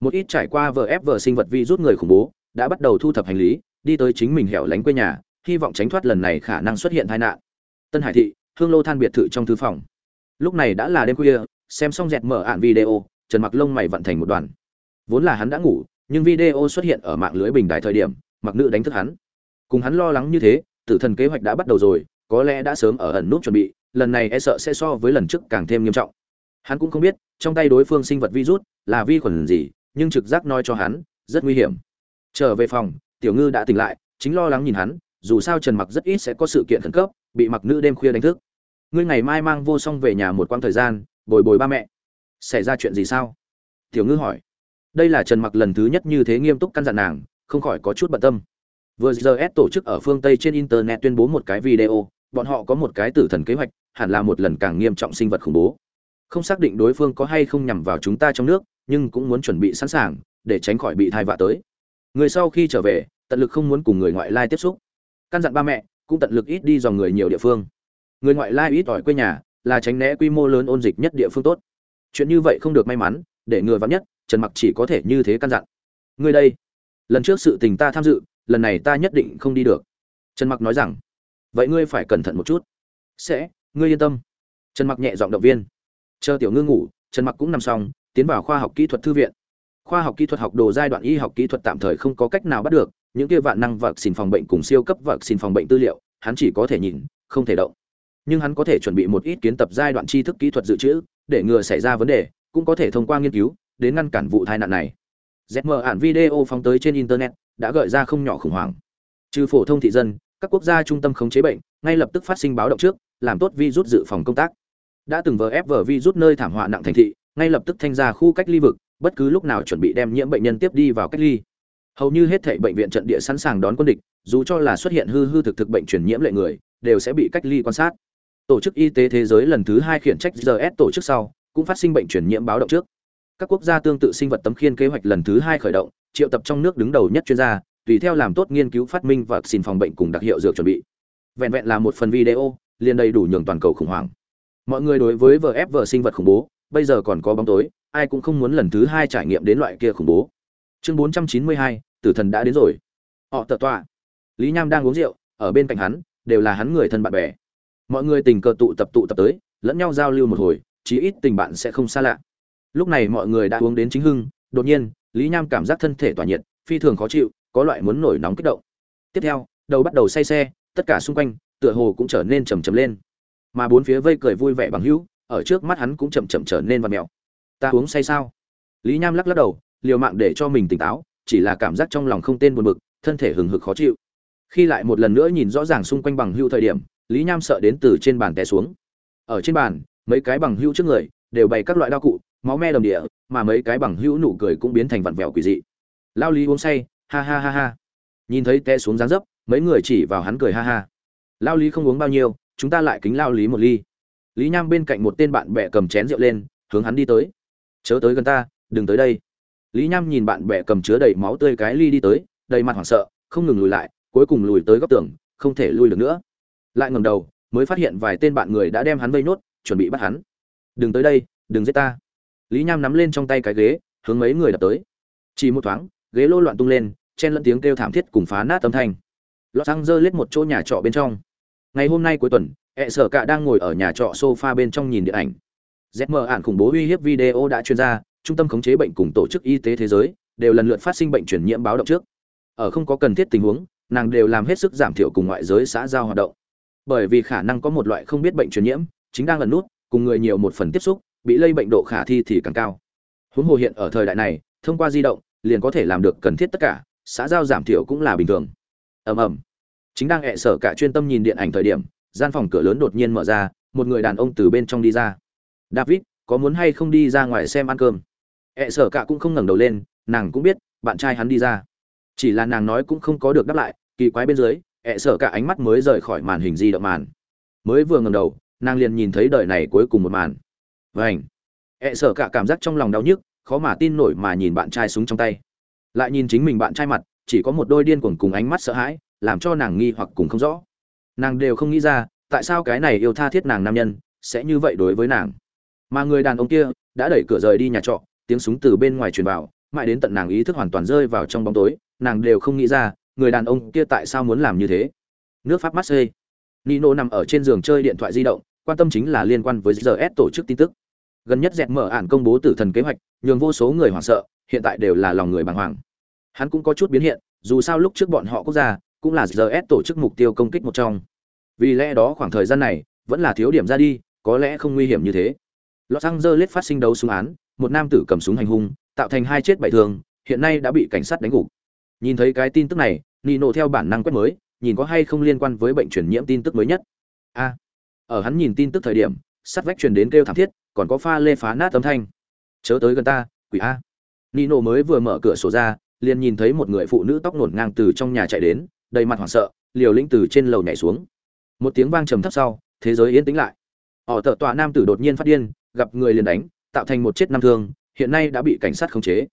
Speaker 1: Một ít trải qua vfv sinh vật vi rút người khủng bố, đã bắt đầu thu thập hành lý, đi tới chính mình hẻo lánh quê nhà, hy vọng tránh thoát lần này khả năng xuất hiện tai nạn. Tân hải thị hương lô than biệt thự trong thư phòng. Lúc này đã là đêm khuya, xem xong dẹt mở ạn video, trần mặc lông mày vận thành một đoàn. Vốn là hắn đã ngủ, nhưng video xuất hiện ở mạng lưới bình đài thời điểm, mặc nữ đánh thức hắn. Cùng hắn lo lắng như thế, tử thần kế hoạch đã bắt đầu rồi, có lẽ đã sớm ở ẩn nút chuẩn bị, lần này e sợ sẽ so với lần trước càng thêm nghiêm trọng. Hắn cũng không biết, trong tay đối phương sinh vật virus là vi khuẩn gì, nhưng trực giác nói cho hắn, rất nguy hiểm. Trở về phòng, tiểu ngư đã tỉnh lại, chính lo lắng nhìn hắn, dù sao trần mặc rất ít sẽ có sự kiện khẩn cấp, bị mặc nữ đêm khuya đánh thức ngươi ngày mai mang vô song về nhà một quãng thời gian, bồi bồi ba mẹ. Xảy ra chuyện gì sao? Tiểu ngư hỏi. Đây là trần mặc lần thứ nhất như thế nghiêm túc căn dặn nàng, không khỏi có chút bận tâm. Vừa giờ s tổ chức ở phương tây trên internet tuyên bố một cái video, bọn họ có một cái tử thần kế hoạch, hẳn là một lần càng nghiêm trọng sinh vật khủng bố. Không xác định đối phương có hay không nhằm vào chúng ta trong nước, nhưng cũng muốn chuẩn bị sẵn sàng, để tránh khỏi bị thai vạ tới. Người sau khi trở về, tận lực không muốn cùng người ngoại lai tiếp xúc. Căn dặn ba mẹ, cũng tận lực ít đi dòng người nhiều địa phương người ngoại lai ít ỏi quê nhà, là tránh né quy mô lớn ôn dịch nhất địa phương tốt. Chuyện như vậy không được may mắn, để người vắng nhất, trần mặc chỉ có thể như thế căn dặn. Ngươi đây, lần trước sự tình ta tham dự, lần này ta nhất định không đi được. Trần mặc nói rằng, vậy ngươi phải cẩn thận một chút. Sẽ, ngươi yên tâm. Trần mặc nhẹ giọng động viên. Chờ tiểu ngư ngủ, trần mặc cũng nằm xong, tiến vào khoa học kỹ thuật thư viện. Khoa học kỹ thuật học đồ giai đoạn y học kỹ thuật tạm thời không có cách nào bắt được, những kia vạn năng vật xin phòng bệnh cùng siêu cấp vật xin phòng bệnh tư liệu, hắn chỉ có thể nhìn, không thể động nhưng hắn có thể chuẩn bị một ít kiến tập giai đoạn tri thức kỹ thuật dự trữ, để ngừa xảy ra vấn đề, cũng có thể thông qua nghiên cứu, đến ngăn cản vụ tai nạn này. Zm ản video phóng tới trên internet, đã gợi ra không nhỏ khủng hoảng. Trừ phổ thông thị dân, các quốc gia trung tâm khống chế bệnh, ngay lập tức phát sinh báo động trước, làm tốt virus dự phòng công tác. Đã từng vờ ép vờ virus nơi thảm họa nặng thành thị, ngay lập tức thanh ra khu cách ly vực, bất cứ lúc nào chuẩn bị đem nhiễm bệnh nhân tiếp đi vào cách ly. Hầu như hết thảy bệnh viện trận địa sẵn sàng đón quân địch, dù cho là xuất hiện hư hư thực thực bệnh truyền nhiễm lệ người, đều sẽ bị cách ly quan sát tổ chức y tế thế giới lần thứ hai khiển trách gs tổ chức sau cũng phát sinh bệnh truyền nhiễm báo động trước. Các quốc gia tương tự sinh vật tấm khiên kế hoạch lần thứ hai khởi động triệu tập trong nước đứng đầu nhất chuyên gia tùy theo làm tốt nghiên cứu phát minh và xin phòng bệnh cùng đặc hiệu dược chuẩn bị. Vẹn vẹn là một phần video liền đầy đủ nhường toàn cầu khủng hoảng. Mọi người đối với vf sinh vật khủng bố bây giờ còn có bóng tối ai cũng không muốn lần thứ hai trải nghiệm đến loại kia khủng bố. Chương 492, tử thần đã đến rồi. Họ tờ tọa. Lý nham đang uống rượu ở bên cạnh hắn đều là hắn người thân bạn bè mọi người tình cờ tụ tập tụ tập tới, lẫn nhau giao lưu một hồi, chí ít tình bạn sẽ không xa lạ. Lúc này mọi người đã uống đến chính hưng, đột nhiên, lý nham cảm giác thân thể tỏa nhiệt, phi thường khó chịu, có loại muốn nổi nóng kích động. Tiếp theo, đầu bắt đầu say xe, tất cả xung quanh, tựa hồ cũng trở nên trầm trầm lên. Mà bốn phía vây cười vui vẻ bằng hữu, ở trước mắt hắn cũng chậm chậm trở nên vằn mèo. Ta uống say sao? Lý nham lắc lắc đầu, liều mạng để cho mình tỉnh táo, chỉ là cảm giác trong lòng không tên buồn bực, thân thể hừng hực khó chịu. Khi lại một lần nữa nhìn rõ ràng xung quanh bằng hữu thời điểm lý nham sợ đến từ trên bàn té xuống. Ở trên bàn, mấy cái bằng hữu trước người đều bày các loại đao cụ, máu me đầm địa, mà mấy cái bằng hữu nụ cười cũng biến thành vặn vẹo quỷ dị. Lao lý uống say, ha ha ha ha. Nhìn thấy té xuống dáng dấp, mấy người chỉ vào hắn cười ha ha. Lao lý không uống bao nhiêu, chúng ta lại kính lao lý một ly. Lý nham bên cạnh một tên bạn bè cầm chén rượu lên, hướng hắn đi tới. Chớ tới gần ta, đừng tới đây. Lý nham nhìn bạn bè cầm chứa đầy máu tươi cái ly đi tới, đầy mặt hoảng sợ, không ngừng lùi lại, cuối cùng lùi tới góc tường, không thể lui được nữa lại ngầm đầu mới phát hiện vài tên bạn người đã đem hắn vây nốt chuẩn bị bắt hắn đừng tới đây đừng giết ta lý nham nắm lên trong tay cái ghế hướng mấy người đập tới chỉ một thoáng ghế lô loạn tung lên chen lẫn tiếng kêu thảm thiết cùng phá nát âm thanh rơi lết một chỗ nhà trọ bên trong. Ngày hôm nay cuối tuần, ẹ sở cả đang ngồi ở nhà trọ sofa bên trong nhìn điện ảnh. ZM ản khủng bố uy hiếp video đã truyền ra, trung tâm khống chế bệnh cùng tổ chức y tế thế giới đều lần lượt phát sinh bệnh truyền nhiễm báo động trước. Ở không có cần thiết tình huống, nàng đều làm hết sức giảm thiểu cùng ngoại giới xã giao hoạt động. Bởi vì khả năng có một loại không biết bệnh truyền nhiễm, chính đang lần nút, cùng người nhiều một phần tiếp xúc, bị lây bệnh độ khả thi thì càng cao. Huống hồ hiện ở thời đại này, thông qua di động, liền có thể làm được cần thiết tất cả, xã giao giảm thiểu cũng là bình thường. Ầm ầm. Chính đang hẹ sở cả chuyên tâm nhìn điện ảnh thời điểm, gian phòng cửa lớn đột nhiên mở ra, một người đàn ông từ bên trong đi ra. "David, có muốn hay không đi ra ngoài xem ăn cơm?" hẹ sở cả cũng không ngẩng đầu lên, nàng cũng biết, bạn trai hắn đi ra. Chỉ là nàng nói cũng không có được đáp lại, kỳ quái bên dưới, ẹ sợ cả ánh mắt mới rời khỏi màn hình di động màn. Mới vừa ngầm đầu, nàng liền nhìn thấy đời này cuối cùng một màn. vảnh ẹ sợ cả cảm giác trong lòng đau nhức, khó mà tin nổi mà nhìn bạn trai súng trong tay. Lại nhìn chính mình bạn trai mặt, chỉ có một đôi điên cuồng cùng ánh mắt sợ hãi, làm cho nàng nghi hoặc cùng không rõ nàng đều không nghĩ ra tại sao cái này yêu tha thiết nàng nam nhân sẽ như vậy đối với nàng mà người đàn ông kia đã đẩy cửa rời đi nhà trọ tiếng súng từ bên ngoài truyền vào mãi đến tận nàng ý thức hoàn toàn rơi vào trong bóng tối nàng đều không nghĩ ra người đàn ông kia tại sao muốn làm như thế nước pháp marseille nino nằm ở trên giường chơi điện thoại di động quan tâm chính là liên quan với gs tổ chức tin tức gần nhất dẹt mở ản công bố tử thần kế hoạch nhường vô số người hoảng sợ hiện tại đều là lòng người bàng hoàng hắn cũng có chút biến hiện dù sao lúc trước bọn họ quốc gia cũng là GS tổ chức mục tiêu công kích một trong. Vì lẽ đó khoảng thời gian này vẫn là thiếu điểm ra đi, có lẽ không nguy hiểm như thế. Los Angeles phát sinh đấu súng án, một nam tử cầm súng hành hung, tạo thành hai chết bảy thương, hiện nay đã bị cảnh sát đánh gục. Nhìn thấy cái tin tức này, Nino theo bản năng quét mới, nhìn có hay không liên quan với bệnh truyền nhiễm tin tức mới nhất. A. ở hắn nhìn tin tức thời điểm, sắt vách truyền đến kêu thảm thiết, còn có pha lê phá nát âm thanh. Chớ tới gần ta, quỷ a. Nino mới vừa mở cửa sổ ra, liền nhìn thấy một người phụ nữ tóc nổn ngang từ trong nhà chạy đến, đầy mặt hoảng sợ liều lĩnh từ trên lầu nhảy xuống một tiếng vang trầm thấp sau thế giới yên tĩnh lại họ tợ tọa nam tử đột nhiên phát điên gặp người liền đánh tạo thành một chết năm thương hiện nay đã bị cảnh sát khống chế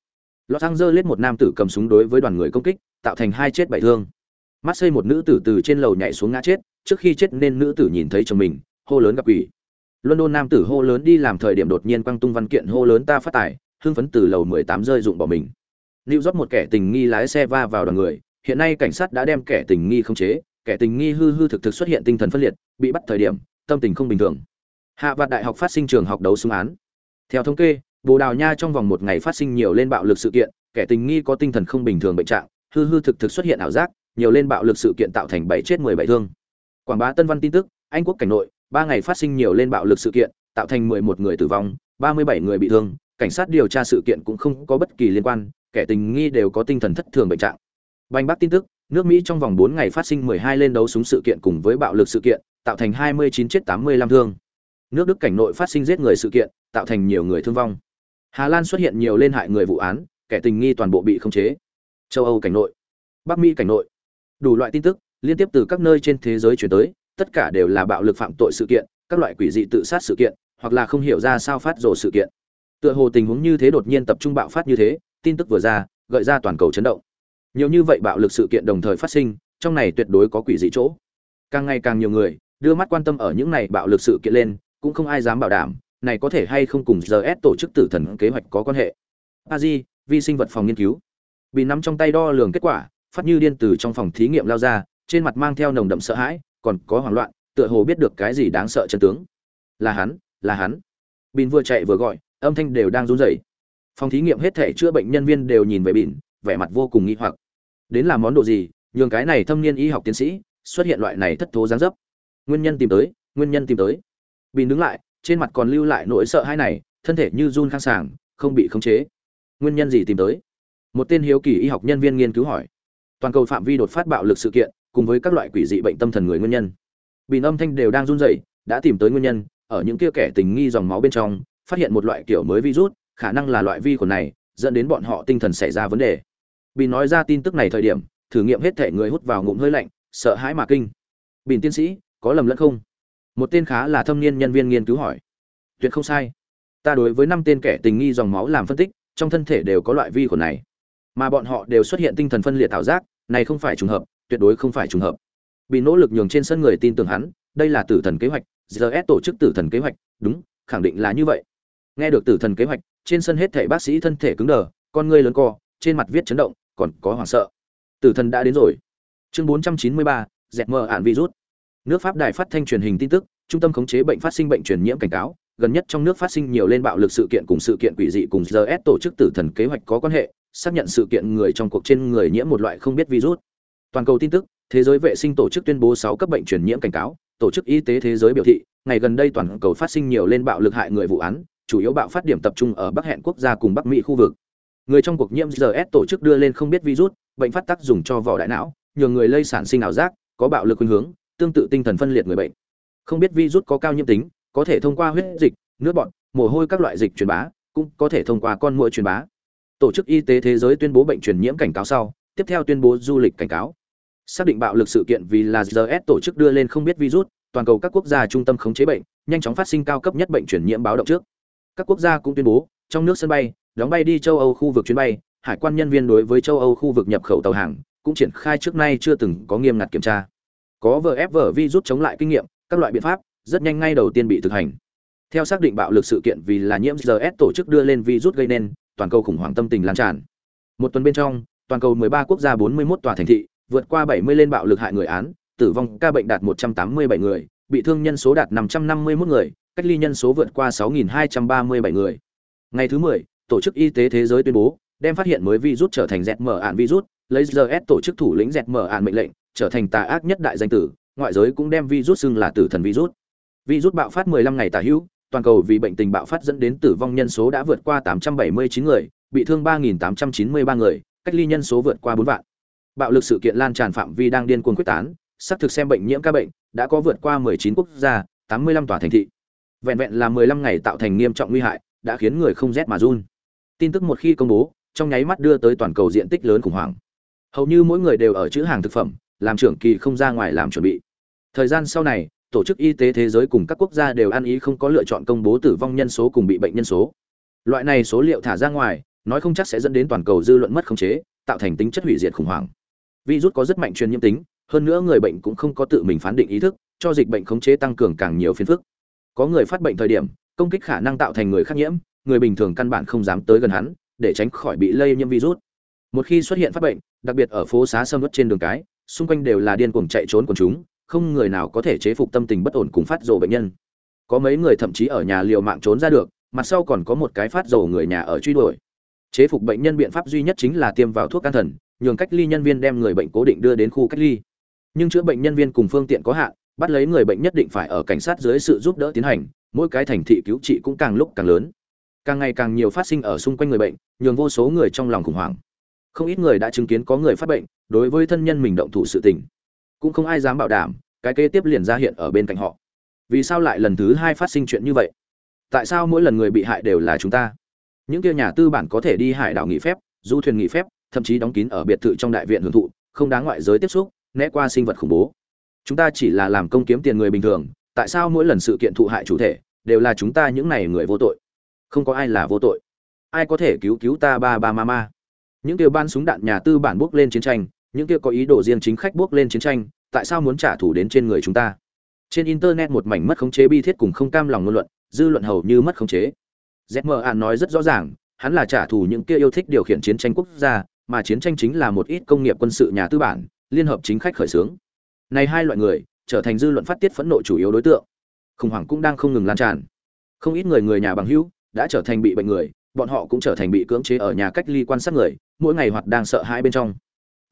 Speaker 1: lọt xăng dơ lên một nam tử cầm súng đối với đoàn người công kích, tạo thành hai chết bảy thương. Mắt xây một nữ tử từ trên lầu nhảy xuống ngã chết, trước khi chết nên nữ tử nhìn thấy chồng mình, hô lớn gặp quỷ. London nam tử hô lớn đi làm thời điểm đột nhiên quăng tung văn kiện hô lớn ta phát tài, hưng phấn từ lầu mười tám rơi dụng bỏ mình. Lưu rót một kẻ tình nghi lái xe va vào đoàn người, hiện nay cảnh sát đã đem kẻ tình nghi khống chế, kẻ tình nghi hư hư thực thực xuất hiện tinh thần phân liệt, bị bắt thời điểm, tâm tình không bình thường. Hạ vạt đại học phát sinh trường học đấu súng án. Theo thống kê bồ đào nha trong vòng một ngày phát sinh nhiều lên bạo lực sự kiện kẻ tình nghi có tinh thần không bình thường bệnh trạng hư hư thực thực xuất hiện ảo giác nhiều lên bạo lực sự kiện tạo thành bảy chết mười bảy thương quảng bá tân văn tin tức anh quốc cảnh nội ba ngày phát sinh nhiều lên bạo lực sự kiện tạo thành mười một người tử vong ba mươi bảy người bị thương cảnh sát điều tra sự kiện cũng không có bất kỳ liên quan kẻ tình nghi đều có tinh thần thất thường bệnh trạng Bành Bắc tin tức, nước Mỹ trong vòng 4 ngày phát sinh 12 lên đấu súng sự kiện cùng với bạo lực sự kiện, tạo thành 29 chết 85 thương. Nước Đức cảnh nội phát sinh giết người sự kiện, tạo thành nhiều người thương vong. Hà Lan xuất hiện nhiều lên hại người vụ án, kẻ tình nghi toàn bộ bị khống chế. Châu Âu cảnh nội, Bắc Mỹ cảnh nội, đủ loại tin tức liên tiếp từ các nơi trên thế giới truyền tới, tất cả đều là bạo lực phạm tội sự kiện, các loại quỷ dị tự sát sự kiện, hoặc là không hiểu ra sao phát rồ sự kiện. Tựa hồ tình huống như thế đột nhiên tập trung bạo phát như thế, tin tức vừa ra, gợi ra toàn cầu chấn động nhiều như vậy bạo lực sự kiện đồng thời phát sinh trong này tuyệt đối có quỷ dị chỗ càng ngày càng nhiều người đưa mắt quan tâm ở những này bạo lực sự kiện lên cũng không ai dám bảo đảm này có thể hay không cùng gs tổ chức tử thần kế hoạch có quan hệ? Aji, vi sinh vật phòng nghiên cứu. Bị nắm trong tay đo lường kết quả phát như điên từ trong phòng thí nghiệm lao ra trên mặt mang theo nồng đậm sợ hãi còn có hoảng loạn tựa hồ biết được cái gì đáng sợ chân tướng. Là hắn là hắn. Bin vừa chạy vừa gọi âm thanh đều đang run rẩy. Phòng thí nghiệm hết thể chữa bệnh nhân viên đều nhìn về bỉn vẻ mặt vô cùng nghi hoặc. Đến làm món đồ gì nhường cái này thâm niên y học tiến sĩ xuất hiện loại này thất thố dáng dấp. Nguyên nhân tìm tới nguyên nhân tìm tới. Bìn đứng lại trên mặt còn lưu lại nỗi sợ hãi này thân thể như run khang sàng không bị khống chế. Nguyên nhân gì tìm tới? Một tên hiếu kỳ y học nhân viên nghiên cứu hỏi. Toàn cầu phạm vi đột phát bạo lực sự kiện cùng với các loại quỷ dị bệnh tâm thần người nguyên nhân. Bìn âm thanh đều đang run rẩy đã tìm tới nguyên nhân ở những kia kẻ tình nghi dòng máu bên trong phát hiện một loại kiểu mới virus khả năng là loại vi khuẩn này dẫn đến bọn họ tinh thần xảy ra vấn đề. Bìn nói ra tin tức này thời điểm, thử nghiệm hết thể người hút vào ngụm hơi lạnh, sợ hãi mà kinh. Bìn tiến sĩ, có lầm lẫn không? Một tên khá là thâm niên nhân viên nghiên cứu hỏi. Tuyệt không sai. Ta đối với năm tên kẻ tình nghi dòng máu làm phân tích, trong thân thể đều có loại vi khuẩn này, mà bọn họ đều xuất hiện tinh thần phân liệt thảo giác, này không phải trùng hợp, tuyệt đối không phải trùng hợp. bị nỗ lực nhường trên sân người tin tưởng hắn, đây là tử thần kế hoạch, GS tổ chức tử thần kế hoạch, đúng, khẳng định là như vậy. Nghe được tử thần kế hoạch, trên sân hết thảy bác sĩ thân thể cứng đờ, con ngươi lớn co, trên mặt viết chấn động, còn có hoảng sợ tử thần đã đến rồi chương 493, dẹt mờ ạn virus nước pháp đài phát thanh truyền hình tin tức trung tâm khống chế bệnh phát sinh bệnh truyền nhiễm cảnh cáo gần nhất trong nước phát sinh nhiều lên bạo lực sự kiện cùng sự kiện quỷ dị cùng GS tổ chức tử thần kế hoạch có quan hệ, xác nhận sự kiện người trong cuộc trên người nhiễm một loại không biết virus. Toàn cầu tin tức, Thế giới vệ sinh tổ chức tuyên bố 6 cấp bệnh truyền nhiễm cảnh cáo, tổ chức y tế thế giới biểu thị, ngày gần đây toàn cầu phát sinh nhiều lên bạo lực hại người vụ án, chủ yếu bạo phát điểm tập trung ở Bắc Hẹn quốc gia cùng Bắc Mỹ khu vực. Người trong cuộc nhiễm GS tổ chức đưa lên không biết virus, bệnh phát tác dùng cho vỏ đại não, nhờ người lây sản sinh ảo giác, có bạo lực khuynh hướng, tương tự tinh thần phân liệt người bệnh. Không biết virus có cao nhiễm tính, có thể thông qua huyết dịch, nước bọt, mồ hôi các loại dịch truyền bá, cũng có thể thông qua con muỗi truyền bá. Tổ chức Y tế Thế giới tuyên bố bệnh truyền nhiễm cảnh cáo sau, tiếp theo tuyên bố du lịch cảnh cáo. Xác định bạo lực sự kiện vì là GS tổ chức đưa lên không biết virus, toàn cầu các quốc gia trung tâm khống chế bệnh, nhanh chóng phát sinh cao cấp nhất bệnh truyền nhiễm báo động trước. Các quốc gia cũng tuyên bố, trong nước sân bay, đóng bay đi châu Âu khu vực chuyến bay, hải quan nhân viên đối với châu Âu khu vực nhập khẩu tàu hàng, cũng triển khai trước nay chưa từng có nghiêm ngặt kiểm tra. Có vf vi rút chống lại kinh nghiệm, các loại biện pháp rất nhanh ngay đầu tiên bị thực hành. Theo xác định bạo lực sự kiện vì là nhiễm GS tổ chức đưa lên virus gây nên, toàn cầu khủng hoảng tâm tình lan tràn. Một tuần bên trong, toàn cầu 13 quốc gia 41 tòa thành thị, vượt qua 70 lên bạo lực hại người án, tử vong ca bệnh đạt 187 người, bị thương nhân số đạt 551 người, cách ly nhân số vượt qua 6237 người. Ngày thứ 10, tổ chức y tế thế giới tuyên bố, đem phát hiện mới virus trở thành ZM ạn virus, lấy GS tổ chức thủ lĩnh ZM ạn mệnh lệnh, trở thành tà ác nhất đại danh tử, ngoại giới cũng đem virus xưng là tử thần virus. Virus bạo phát 15 ngày tà hữu, toàn cầu vì bệnh tình bạo phát dẫn đến tử vong nhân số đã vượt qua 879 người, bị thương 3893 người, cách ly nhân số vượt qua 4 vạn. Bạo lực sự kiện lan tràn phạm vi đang điên cuồng quyết tán, xác thực xem bệnh nhiễm ca bệnh, đã có vượt qua 19 quốc gia, 85 tòa thành thị. Vẹn vẹn là 15 ngày tạo thành nghiêm trọng nguy hại, đã khiến người không rét mà run. Tin tức một khi công bố, trong nháy mắt đưa tới toàn cầu diện tích lớn khủng hoảng. Hầu như mỗi người đều ở chữ hàng thực phẩm, làm trưởng kỳ không ra ngoài làm chuẩn bị. Thời gian sau này, tổ chức y tế thế giới cùng các quốc gia đều ăn ý không có lựa chọn công bố tử vong nhân số cùng bị bệnh nhân số. Loại này số liệu thả ra ngoài, nói không chắc sẽ dẫn đến toàn cầu dư luận mất khống chế, tạo thành tính chất hủy diệt khủng hoảng. Virus có rất mạnh truyền nhiễm tính, hơn nữa người bệnh cũng không có tự mình phán định ý thức, cho dịch bệnh khống chế tăng cường càng nhiều phiền phức. Có người phát bệnh thời điểm, công kích khả năng tạo thành người khác nhiễm, người bình thường căn bản không dám tới gần hắn, để tránh khỏi bị lây nhiễm virus. Một khi xuất hiện phát bệnh, đặc biệt ở phố xá sâm uất trên đường cái, xung quanh đều là điên cuồng chạy trốn của chúng, không người nào có thể chế phục tâm tình bất ổn cùng phát rồ bệnh nhân. Có mấy người thậm chí ở nhà liều mạng trốn ra được, mặt sau còn có một cái phát rồ người nhà ở truy đuổi. Chế phục bệnh nhân biện pháp duy nhất chính là tiêm vào thuốc can thần, nhường cách ly nhân viên đem người bệnh cố định đưa đến khu cách ly. Nhưng chữa bệnh nhân viên cùng phương tiện có hạn, bắt lấy người bệnh nhất định phải ở cảnh sát dưới sự giúp đỡ tiến hành, mỗi cái thành thị cứu trị cũng càng lúc càng lớn. Càng ngày càng nhiều phát sinh ở xung quanh người bệnh, nhường vô số người trong lòng khủng hoảng. Không ít người đã chứng kiến có người phát bệnh, đối với thân nhân mình động thủ sự tình. Cũng không ai dám bảo đảm cái kế tiếp liền ra hiện ở bên cạnh họ. Vì sao lại lần thứ hai phát sinh chuyện như vậy? Tại sao mỗi lần người bị hại đều là chúng ta? Những kia nhà tư bản có thể đi hải đảo nghỉ phép du thuyền nghỉ phép thậm chí đóng kín ở biệt thự trong đại viện hưởng thụ không đáng ngoại giới tiếp xúc né qua sinh vật khủng bố. Chúng ta chỉ là làm công kiếm tiền người bình thường tại sao mỗi lần sự kiện thụ hại chủ thể đều là chúng ta những này người vô tội? Không có ai là vô tội. Ai có thể cứu cứu ta ba ba ma ma? Những kia ban súng đạn nhà tư bản bước lên chiến tranh, những kia có ý đồ riêng chính khách bước lên chiến tranh, tại sao muốn trả thù đến trên người chúng ta? Trên internet một mảnh mất khống chế bi thiết cùng không cam lòng ngôn luận, dư luận hầu như mất khống chế. Zm nói rất rõ ràng, hắn là trả thù những kia yêu thích điều khiển chiến tranh quốc gia, mà chiến tranh chính là một ít công nghiệp quân sự nhà tư bản, liên hợp chính khách khởi xướng. Này hai loại người, trở thành dư luận phát tiết phẫn nộ chủ yếu đối tượng. Khủng hoảng cũng đang không ngừng lan tràn. Không ít người người nhà bằng hữu đã trở thành bị bệnh người, bọn họ cũng trở thành bị cưỡng chế ở nhà cách ly quan sát người mỗi ngày hoạt đang sợ hãi bên trong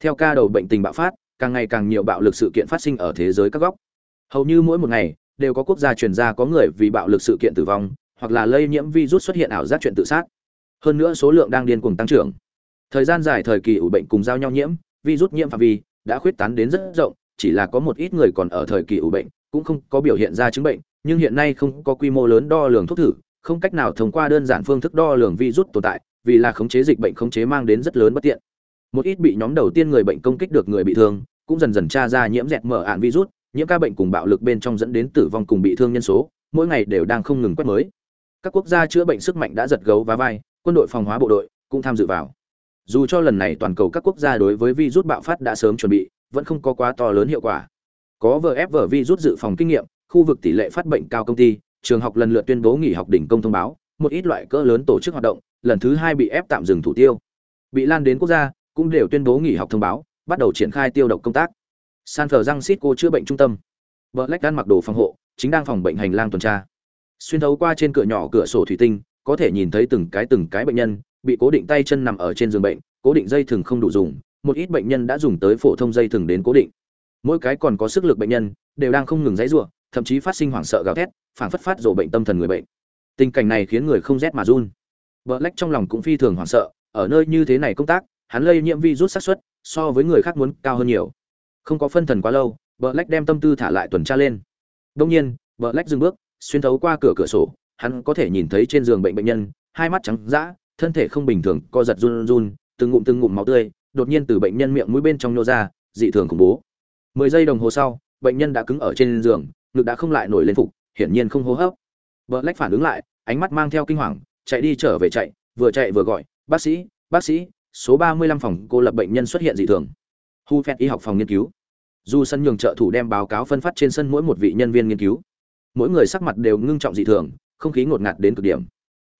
Speaker 1: theo ca đầu bệnh tình bạo phát, càng ngày càng nhiều bạo lực sự kiện phát sinh ở thế giới các góc. Hầu như mỗi một ngày đều có quốc gia truyền ra có người vì bạo lực sự kiện tử vong, hoặc là lây nhiễm virus xuất hiện ảo giác chuyện tự sát. Hơn nữa số lượng đang điên cuồng tăng trưởng. Thời gian dài thời kỳ ủ bệnh cùng giao nhau nhiễm, virus nhiễm phạm vi đã khuyết tán đến rất rộng, chỉ là có một ít người còn ở thời kỳ ủ bệnh, cũng không có biểu hiện ra chứng bệnh, nhưng hiện nay không có quy mô lớn đo lường thuốc thử, không cách nào thông qua đơn giản phương thức đo lường virus tồn tại, vì là khống chế dịch bệnh khống chế mang đến rất lớn bất tiện. Một ít bị nhóm đầu tiên người bệnh công kích được người bị thương, cũng dần dần tra ra nhiễm dẹt mở ạn virus nhiễm ca bệnh cùng bạo lực bên trong dẫn đến tử vong cùng bị thương nhân số, mỗi ngày đều đang không ngừng quét mới. Các quốc gia chữa bệnh sức mạnh đã giật gấu và vai, quân đội phòng hóa bộ đội cũng tham dự vào. Dù cho lần này toàn cầu các quốc gia đối với virus bạo phát đã sớm chuẩn bị, vẫn không có quá to lớn hiệu quả. Có vfv virus dự phòng kinh nghiệm, khu vực tỷ lệ phát bệnh cao công ty, trường học lần lượt tuyên bố nghỉ học đỉnh công thông báo, một ít loại cỡ lớn tổ chức hoạt động lần thứ hai bị ép tạm dừng thủ tiêu. Bị lan đến quốc gia, cũng đều tuyên bố nghỉ học thông báo, bắt đầu triển khai tiêu độc công tác. San cô chữa bệnh trung tâm. Vợ lách đan mặc đồ phòng hộ, chính đang phòng bệnh hành lang tuần tra. Xuyên thấu qua trên cửa nhỏ cửa sổ thủy tinh, có thể nhìn thấy từng cái từng cái bệnh nhân, bị cố định tay chân nằm ở trên giường bệnh, cố định dây thừng không đủ dùng, một ít bệnh nhân đã dùng tới phổ thông dây thừng đến cố định. Mỗi cái còn có sức lực bệnh nhân, đều đang không ngừng dãy rủa, thậm chí phát sinh hoảng sợ gào thét phản phất phát rộ bệnh tâm thần người bệnh. Tình cảnh này khiến người không rét mà run. Black trong lòng cũng phi thường hoảng sợ, ở nơi như thế này công tác, hắn lây nhiễm virus xác suất so với người khác muốn cao hơn nhiều. Không có phân thần quá lâu Black đem tâm tư thả lại tuần tra lên. Đương nhiên Black dừng bước, xuyên thấu qua cửa cửa sổ, hắn có thể nhìn thấy trên giường bệnh bệnh nhân, hai mắt trắng dã, thân thể không bình thường, co giật run run từng ngụm từng ngụm máu tươi, đột nhiên từ bệnh nhân miệng mũi bên trong nhô ra, dị thường khủng bố. Mười giây đồng hồ sau, bệnh nhân đã cứng ở trên giường, ngực đã không lại nổi lên phục, hiển nhiên không hô hấp. Black phản ứng lại, ánh mắt mang theo kinh hoàng chạy đi trở về chạy, vừa chạy vừa gọi, bác sĩ bác sĩ, số ba mươi lăm phòng cô lập bệnh nhân xuất hiện dị thường. Hu phép y học phòng nghiên cứu. Du sân nhường trợ thủ đem báo cáo phân phát trên sân mỗi một vị nhân viên nghiên cứu. Mỗi người sắc mặt đều ngưng trọng dị thường, không khí ngột ngạt đến cực điểm.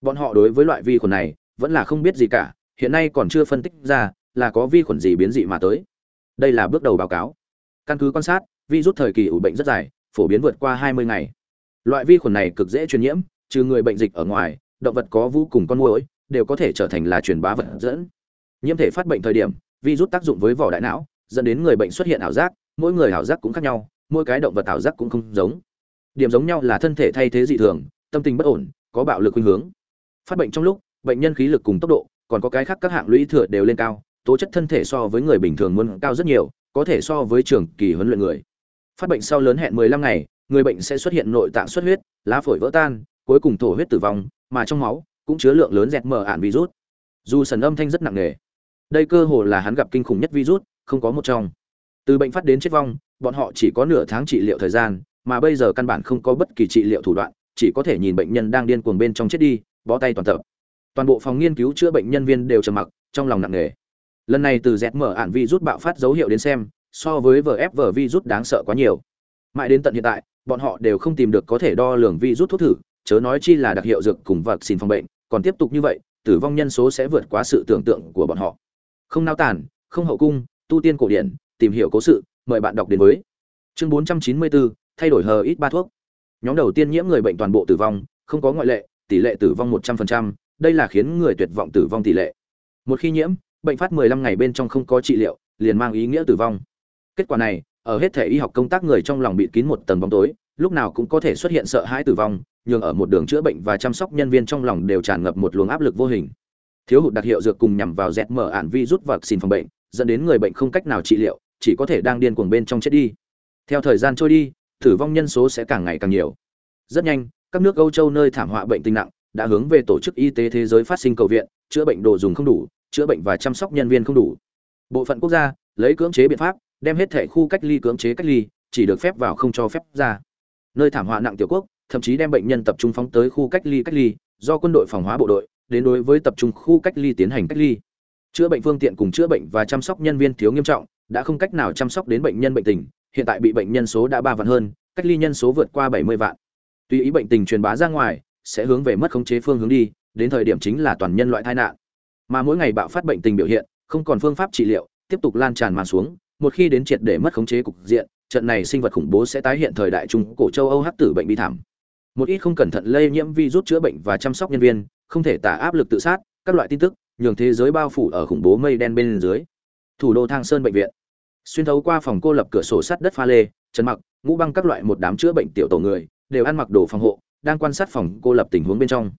Speaker 1: Bọn họ đối với loại vi khuẩn này, vẫn là không biết gì cả, hiện nay còn chưa phân tích ra là có vi khuẩn gì biến dị mà tới. Đây là bước đầu báo cáo. Căn cứ quan sát, virus thời kỳ ủ bệnh rất dài, phổ biến vượt qua 20 ngày. Loại vi khuẩn này cực dễ truyền nhiễm, trừ người bệnh dịch ở ngoài động vật có vũ cùng con muỗi, đều có thể trở thành là truyền bá vật dẫn. Nhiễm thể phát bệnh thời điểm, virus tác dụng với vỏ đại não, dẫn đến người bệnh xuất hiện ảo giác, mỗi người ảo giác cũng khác nhau, mỗi cái động vật ảo giác cũng không giống. Điểm giống nhau là thân thể thay thế dị thường, tâm tình bất ổn, có bạo lực khuynh hướng. Phát bệnh trong lúc, bệnh nhân khí lực cùng tốc độ, còn có cái khác các hạng lũy thừa đều lên cao, tố chất thân thể so với người bình thường muốn cao rất nhiều, có thể so với trường kỳ huấn luyện người. Phát bệnh sau lớn hẹn 15 ngày, người bệnh sẽ xuất hiện nội tạng xuất huyết, lá phổi vỡ tan, cuối cùng thổ huyết tử vong mà trong máu cũng chứa lượng lớn dẹt mờ ản virus. Dù sần âm thanh rất nặng nề, đây cơ hồ là hắn gặp kinh khủng nhất virus, không có một trong. Từ bệnh phát đến chết vong, bọn họ chỉ có nửa tháng trị liệu thời gian, mà bây giờ căn bản không có bất kỳ trị liệu thủ đoạn, chỉ có thể nhìn bệnh nhân đang điên cuồng bên trong chết đi, bó tay toàn tập. Toàn bộ phòng nghiên cứu chữa bệnh nhân viên đều trầm mặc, trong lòng nặng nề. Lần này từ dẹt mở ản virus bạo phát dấu hiệu đến xem, so với vfv virus đáng sợ quá nhiều. Mãi đến tận hiện tại, bọn họ đều không tìm được có thể đo lường virus thuốc thử chớ nói chi là đặc hiệu dược cùng vật xin phòng bệnh còn tiếp tục như vậy tử vong nhân số sẽ vượt quá sự tưởng tượng của bọn họ. Không nao tản không hậu cung tu tiên cổ điển tìm hiểu cố sự mời bạn đọc đến với chương 494, thay đổi hờ ít ba thuốc. Nhóm đầu tiên nhiễm người bệnh toàn bộ tử vong không có ngoại lệ tỷ lệ tử vong 100%, đây là khiến người tuyệt vọng tử vong tỷ lệ. Một khi nhiễm bệnh phát 15 ngày bên trong không có trị liệu liền mang ý nghĩa tử vong. Kết quả này ở hết thể y học công tác người trong lòng bị kín một tầng bóng tối lúc nào cũng có thể xuất hiện sợ hãi tử vong, nhường ở một đường chữa bệnh và chăm sóc nhân viên trong lòng đều tràn ngập một luồng áp lực vô hình. Thiếu hụt đặc hiệu dược cùng nhằm vào dẹt mở ản vi rút vật xin phòng bệnh, dẫn đến người bệnh không cách nào trị liệu, chỉ có thể đang điên cuồng bên trong chết đi. Theo thời gian trôi đi, tử vong nhân số sẽ càng ngày càng nhiều. Rất nhanh, các nước âu châu nơi thảm họa bệnh tình nặng đã hướng về tổ chức y tế thế giới phát sinh cầu viện, chữa bệnh đồ dùng không đủ, chữa bệnh và chăm sóc nhân viên không đủ. Bộ phận quốc gia lấy cưỡng chế biện pháp, đem hết thẻ khu cách ly cưỡng chế cách ly, chỉ được phép vào không cho phép ra nơi thảm họa nặng tiểu quốc, thậm chí đem bệnh nhân tập trung phóng tới khu cách ly cách ly, do quân đội phòng hóa bộ đội, đến đối với tập trung khu cách ly tiến hành cách ly. Chữa bệnh phương tiện cùng chữa bệnh và chăm sóc nhân viên thiếu nghiêm trọng, đã không cách nào chăm sóc đến bệnh nhân bệnh tình, hiện tại bị bệnh nhân số đã ba vạn hơn, cách ly nhân số vượt qua bảy mươi vạn. Tuy ý bệnh tình truyền bá ra ngoài, sẽ hướng về mất khống chế phương hướng đi, đến thời điểm chính là toàn nhân loại tai nạn. Mà mỗi ngày bạo phát bệnh tình biểu hiện, không còn phương pháp trị liệu, tiếp tục lan tràn mà xuống, một khi đến triệt để mất khống chế cục diện trận này sinh vật khủng bố sẽ tái hiện thời đại trung cổ châu âu hắc tử bệnh bi thảm. Một ít không cẩn thận lây nhiễm virus chữa bệnh và chăm sóc nhân viên, không thể tả áp lực tự sát, các loại tin tức, nhường thế giới bao phủ ở khủng bố mây đen bên dưới. Thủ đô thang sơn bệnh viện. Xuyên thấu qua phòng cô lập cửa sổ sắt đất pha lê, trần mặc, ngũ băng các loại một đám chữa bệnh tiểu tổ người, đều ăn mặc đồ phòng hộ, đang quan sát phòng cô lập tình huống bên trong.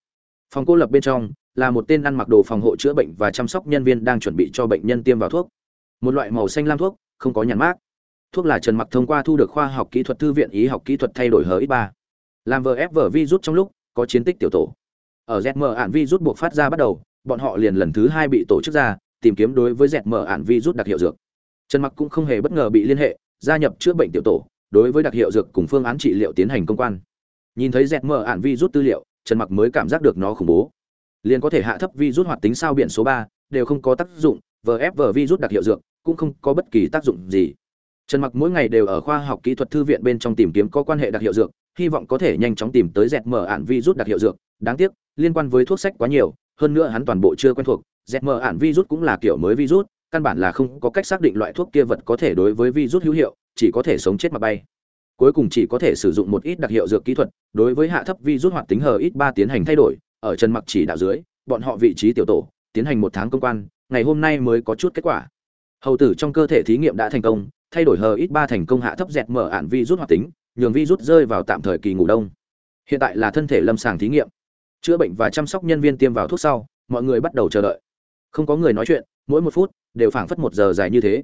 Speaker 1: Phòng cô lập bên trong là một tên ăn mặc đồ phòng hộ chữa bệnh và chăm sóc nhân viên đang chuẩn bị cho bệnh nhân tiêm vào thuốc. Một loại màu xanh lam thuốc, không có nhãn mác thuốc là trần mặc thông qua thu được khoa học kỹ thuật thư viện ý học kỹ thuật thay đổi hở ít ba. Làm vờ ép vờ rút trong lúc có chiến tích tiểu tổ. Ở zm ạn rút buộc phát ra bắt đầu bọn họ liền lần thứ hai bị tổ chức ra tìm kiếm đối với zm ạn rút đặc hiệu dược. Trần mặc cũng không hề bất ngờ bị liên hệ gia nhập chữa bệnh tiểu tổ đối với đặc hiệu dược cùng phương án trị liệu tiến hành công quan. Nhìn thấy zm ạn rút tư liệu trần mặc mới cảm giác được nó khủng bố. Liền có thể hạ thấp vi rút hoạt tính sao biển số 3, đều không có tác dụng vfv virus đặc hiệu dược cũng không có bất kỳ tác dụng gì trần mặc mỗi ngày đều ở khoa học kỹ thuật thư viện bên trong tìm kiếm có quan hệ đặc hiệu dược, hy vọng có thể nhanh chóng tìm tới dẹt mở ạn virus đặc hiệu dược. Đáng tiếc, liên quan với thuốc sách quá nhiều, hơn nữa hắn toàn bộ chưa quen thuộc. Dẹt mở ạn virus cũng là kiểu mới virus, căn bản là không có cách xác định loại thuốc kia vật có thể đối với virus hữu hiệu, chỉ có thể sống chết mà bay. Cuối cùng chỉ có thể sử dụng một ít đặc hiệu dược kỹ thuật, đối với hạ thấp vi rút hoạt tính hờ ít ba tiến hành thay đổi. Ở Trần mặc chỉ đạo dưới, bọn họ vị trí tiểu tổ, tiến hành một tháng công quan, ngày hôm nay mới có chút kết quả. Hầu tử trong cơ thể thí nghiệm đã thành công thay đổi hờ ít ba thành công hạ thấp dẹt mở ạn vi rút hoạt tính, nhường vi rút rơi vào tạm thời kỳ ngủ đông. Hiện tại là thân thể lâm sàng thí nghiệm. Chữa bệnh và chăm sóc nhân viên tiêm vào thuốc sau, mọi người bắt đầu chờ đợi. Không có người nói chuyện, mỗi một phút đều phảng phất một giờ dài như thế.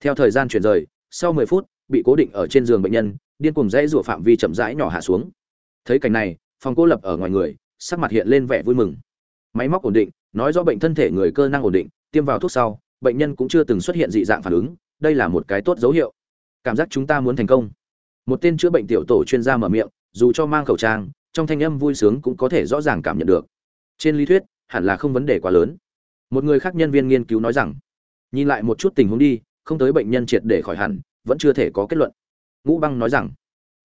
Speaker 1: Theo thời gian chuyển rời, sau mười phút, bị cố định ở trên giường bệnh nhân, điên cùng dãy rủa phạm vi chậm rãi nhỏ hạ xuống. Thấy cảnh này, phòng cô lập ở ngoài người, sắc mặt hiện lên vẻ vui mừng. Máy móc ổn định, nói rõ bệnh thân thể người cơ năng ổn định, tiêm vào thuốc sau, bệnh nhân cũng chưa từng xuất hiện dị dạng phản ứng đây là một cái tốt dấu hiệu. Cảm giác chúng ta muốn thành công. Một tên chữa bệnh tiểu tổ chuyên gia mở miệng, dù cho mang khẩu trang, trong thanh âm vui sướng cũng có thể rõ ràng cảm nhận được. Trên lý thuyết, hẳn là không vấn đề quá lớn. Một người khác nhân viên nghiên cứu nói rằng, nhìn lại một chút tình huống đi, không tới bệnh nhân triệt để khỏi hẳn, vẫn chưa thể có kết luận. Ngũ băng nói rằng,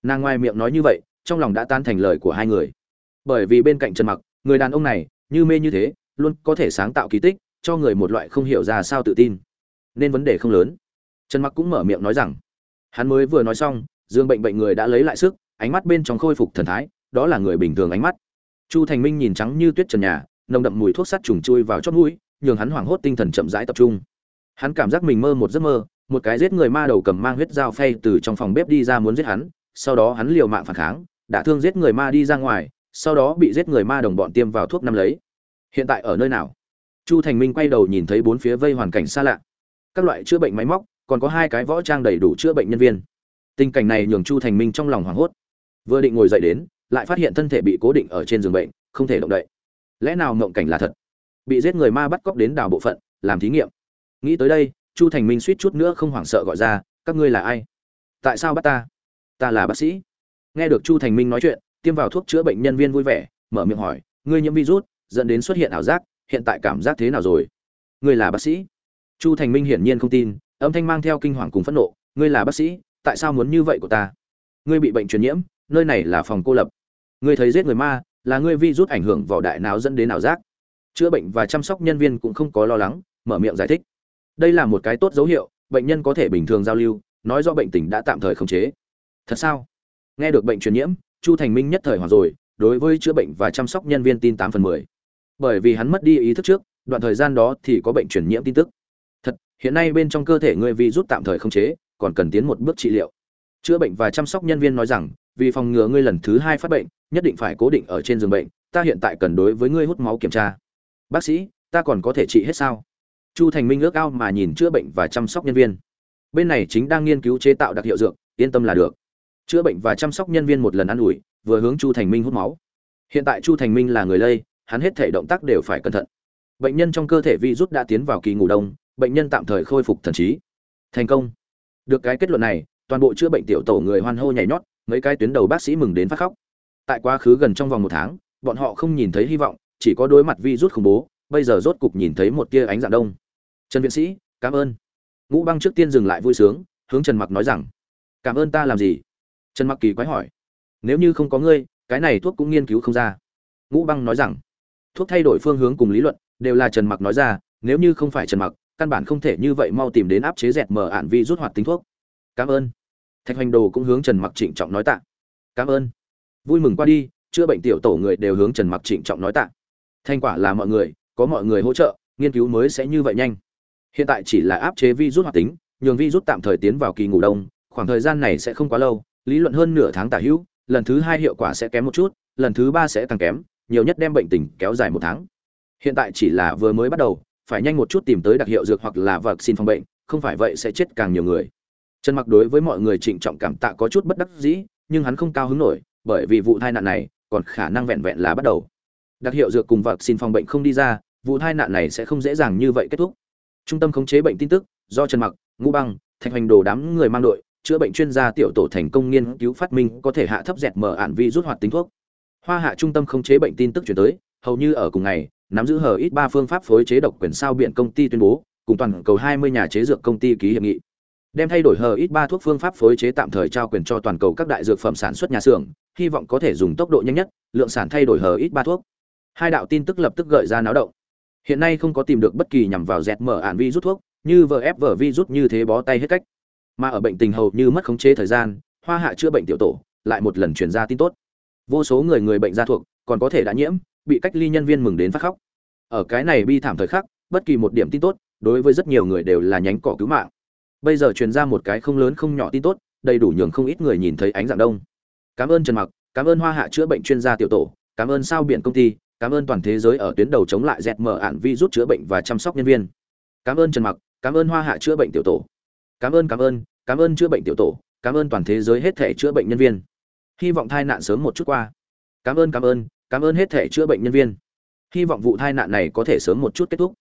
Speaker 1: nàng ngoài miệng nói như vậy, trong lòng đã tan thành lời của hai người. Bởi vì bên cạnh trần mặc, người đàn ông này, như mê như thế, luôn có thể sáng tạo kỳ tích, cho người một loại không hiểu ra sao tự tin. Nên vấn đề không lớn trần mặc cũng mở miệng nói rằng, hắn mới vừa nói xong, dương bệnh bệnh người đã lấy lại sức, ánh mắt bên trong khôi phục thần thái, đó là người bình thường ánh mắt. Chu thành minh nhìn trắng như tuyết trần nhà, nồng đậm mùi thuốc sắt trùng chui vào chót mũi, nhường hắn hoảng hốt tinh thần chậm rãi tập trung. Hắn cảm giác mình mơ một giấc mơ, một cái giết người ma đầu cầm mang huyết dao phay từ trong phòng bếp đi ra muốn giết hắn, sau đó hắn liều mạng phản kháng, đã thương giết người ma đi ra ngoài, sau đó bị giết người ma đồng bọn tiêm vào thuốc năm lấy. Hiện tại ở nơi nào? Chu thành minh quay đầu nhìn thấy bốn phía vây hoàn cảnh xa lạ. Các loại chữa bệnh máy móc còn có hai cái võ trang đầy đủ chữa bệnh nhân viên. Tình cảnh này nhường chu thành minh trong lòng hoảng hốt. Vừa định ngồi dậy đến, lại phát hiện thân thể bị cố định ở trên giường bệnh, không thể động đậy. Lẽ nào mộng cảnh là thật? Bị giết người ma bắt cóc đến đào bộ phận, làm thí nghiệm. Nghĩ tới đây, chu thành minh suýt chút nữa không hoảng sợ gọi ra, các ngươi là ai? Tại sao bắt ta? Ta là bác sĩ. Nghe được chu thành minh nói chuyện, tiêm vào thuốc chữa bệnh nhân viên vui vẻ, mở miệng hỏi, ngươi nhiễm virus, dẫn đến xuất hiện ảo giác, hiện tại cảm giác thế nào rồi? Ngươi là bác sĩ. Chu thành minh hiển nhiên không tin âm thanh mang theo kinh hoàng cùng phẫn nộ, ngươi là bác sĩ, tại sao muốn như vậy của ta? Ngươi bị bệnh truyền nhiễm, nơi này là phòng cô lập. Ngươi thấy giết người ma, là ngươi vi rút ảnh hưởng vào đại não dẫn đến ảo giác. Chữa bệnh và chăm sóc nhân viên cũng không có lo lắng, mở miệng giải thích. Đây là một cái tốt dấu hiệu, bệnh nhân có thể bình thường giao lưu, nói do bệnh tình đã tạm thời khống chế. Thật sao? Nghe được bệnh truyền nhiễm, chu thành minh nhất thời hoặc rồi, đối với chữa bệnh và chăm sóc nhân viên tin tám phần mười. Bởi vì hắn mất đi ý thức trước, đoạn thời gian đó thì có bệnh truyền nhiễm tin tức hiện nay bên trong cơ thể ngươi vi rút tạm thời không chế, còn cần tiến một bước trị liệu. Chữa bệnh và chăm sóc nhân viên nói rằng, vì phòng ngừa ngươi lần thứ hai phát bệnh, nhất định phải cố định ở trên giường bệnh, ta hiện tại cần đối với ngươi hút máu kiểm tra. Bác sĩ, ta còn có thể trị hết sao? Chu thành minh ước ao mà nhìn chữa bệnh và chăm sóc nhân viên. Bên này chính đang nghiên cứu chế tạo đặc hiệu dược, yên tâm là được. Chữa bệnh và chăm sóc nhân viên một lần ă n ủi, vừa hướng chu thành minh hút máu. Hiện tại chu thành minh là người lây, hắn hết thể động tác đều phải cẩn thận. Bệnh nhân trong cơ thể virus đã tiến vào kỳ ngủ đông bệnh nhân tạm thời khôi phục thần trí. Thành công. Được cái kết luận này, toàn bộ chữa bệnh tiểu tổ người hoan hô nhảy nhót, mấy cái tuyến đầu bác sĩ mừng đến phát khóc. Tại quá khứ gần trong vòng một tháng, bọn họ không nhìn thấy hy vọng, chỉ có đối mặt virus khủng bố, bây giờ rốt cục nhìn thấy một tia ánh dạng đông. Trần viện sĩ, cảm ơn. Ngũ băng trước tiên dừng lại vui sướng, hướng trần mặc nói rằng, cảm ơn ta làm gì? Trần mặc kỳ quái hỏi, nếu như không có ngươi, cái này thuốc cũng nghiên cứu không ra. Ngũ băng nói rằng, thuốc thay đổi phương hướng cùng lý luận, đều là trần mặc nói ra, nếu như không phải trần mặc căn bản không thể như vậy mau tìm đến áp chế dẹt mở ạn vi rút hoạt tính thuốc. Cảm ơn. Thạch hoành đồ cũng hướng trần mặc trịnh trọng nói tạ. Cảm ơn. Vui mừng qua đi, chữa bệnh tiểu tổ người đều hướng trần mặc trịnh trọng nói tạ. Thành quả là mọi người, có mọi người hỗ trợ, nghiên cứu mới sẽ như vậy nhanh. Hiện tại chỉ là áp chế vi rút hoạt tính, nhường vi rút tạm thời tiến vào kỳ ngủ đông, khoảng thời gian này sẽ không quá lâu, lý luận hơn nửa tháng tả hữu, lần thứ hai hiệu quả sẽ kém một chút, lần thứ ba sẽ càng kém, nhiều nhất đem bệnh tình kéo dài một tháng. Hiện tại chỉ là vừa mới bắt đầu phải nhanh một chút tìm tới đặc hiệu dược hoặc là vật xin phòng bệnh, không phải vậy sẽ chết càng nhiều người. Trần mặc đối với mọi người trịnh trọng cảm tạ có chút bất đắc dĩ, nhưng hắn không cao hứng nổi, bởi vì vụ tai nạn này còn khả năng vẹn vẹn là bắt đầu. Đặc hiệu dược cùng vật xin phòng bệnh không đi ra, vụ tai nạn này sẽ không dễ dàng như vậy kết thúc. Trung tâm khống chế bệnh tin tức, do trần mặc, ngũ băng, thạch hoành đồ đám người mang đội, chữa bệnh chuyên gia tiểu tổ thành công nghiên cứu phát minh có thể hạ thấp dẹt mở ản vi rút hoạt tính thuốc. Hoa hạ trung tâm khống chế bệnh tin tức chuyển tới, hầu như ở cùng ngày nắm giữ hờ ít ba phương pháp phối chế độc quyền sao biện công ty tuyên bố, cùng toàn cầu 20 nhà chế dược công ty ký hiệp nghị. Đem thay đổi hờ ít ba thuốc phương pháp phối chế tạm thời trao quyền cho toàn cầu các đại dược phẩm sản xuất nhà xưởng, hy vọng có thể dùng tốc độ nhanh nhất, lượng sản thay đổi hờ ít ba thuốc. Hai đạo tin tức lập tức gợi ra náo động. Hiện nay không có tìm được bất kỳ nhằm vào dẹt mở ản vi rút thuốc, như vf vở vi rút như thế bó tay hết cách. Mà ở bệnh tình hầu như mất khống chế thời gian, hoa hạ chữa bệnh tiểu tổ lại một lần truyền ra tin tốt. Vô số người người bệnh gia thuộc, còn có thể đã nhiễm bị cách ly nhân viên mừng đến phát khóc. Ở cái này bi thảm thời khắc, bất kỳ một điểm tin tốt đối với rất nhiều người đều là nhánh cỏ cứu mạng. Bây giờ truyền ra một cái không lớn không nhỏ tin tốt, đầy đủ nhường không ít người nhìn thấy ánh dạng đông. Cảm ơn trần mặc, cảm ơn hoa hạ chữa bệnh chuyên gia tiểu tổ, cảm ơn sao biển công ty, cảm ơn toàn thế giới ở tuyến đầu chống lại dẹt mở ạn virus chữa bệnh và chăm sóc nhân viên. Cảm ơn trần mặc, cảm ơn hoa hạ chữa bệnh tiểu tổ. Cảm ơn cảm ơn cảm ơn chữa bệnh tiểu tổ, cảm ơn toàn thế giới hết thể chữa bệnh nhân viên. Hy vọng thai nạn sớm một chút qua. Cảm ơn cảm ơn cảm ơn hết thể chữa bệnh nhân viên. Hy vọng vụ tai nạn này có thể sớm một chút kết thúc.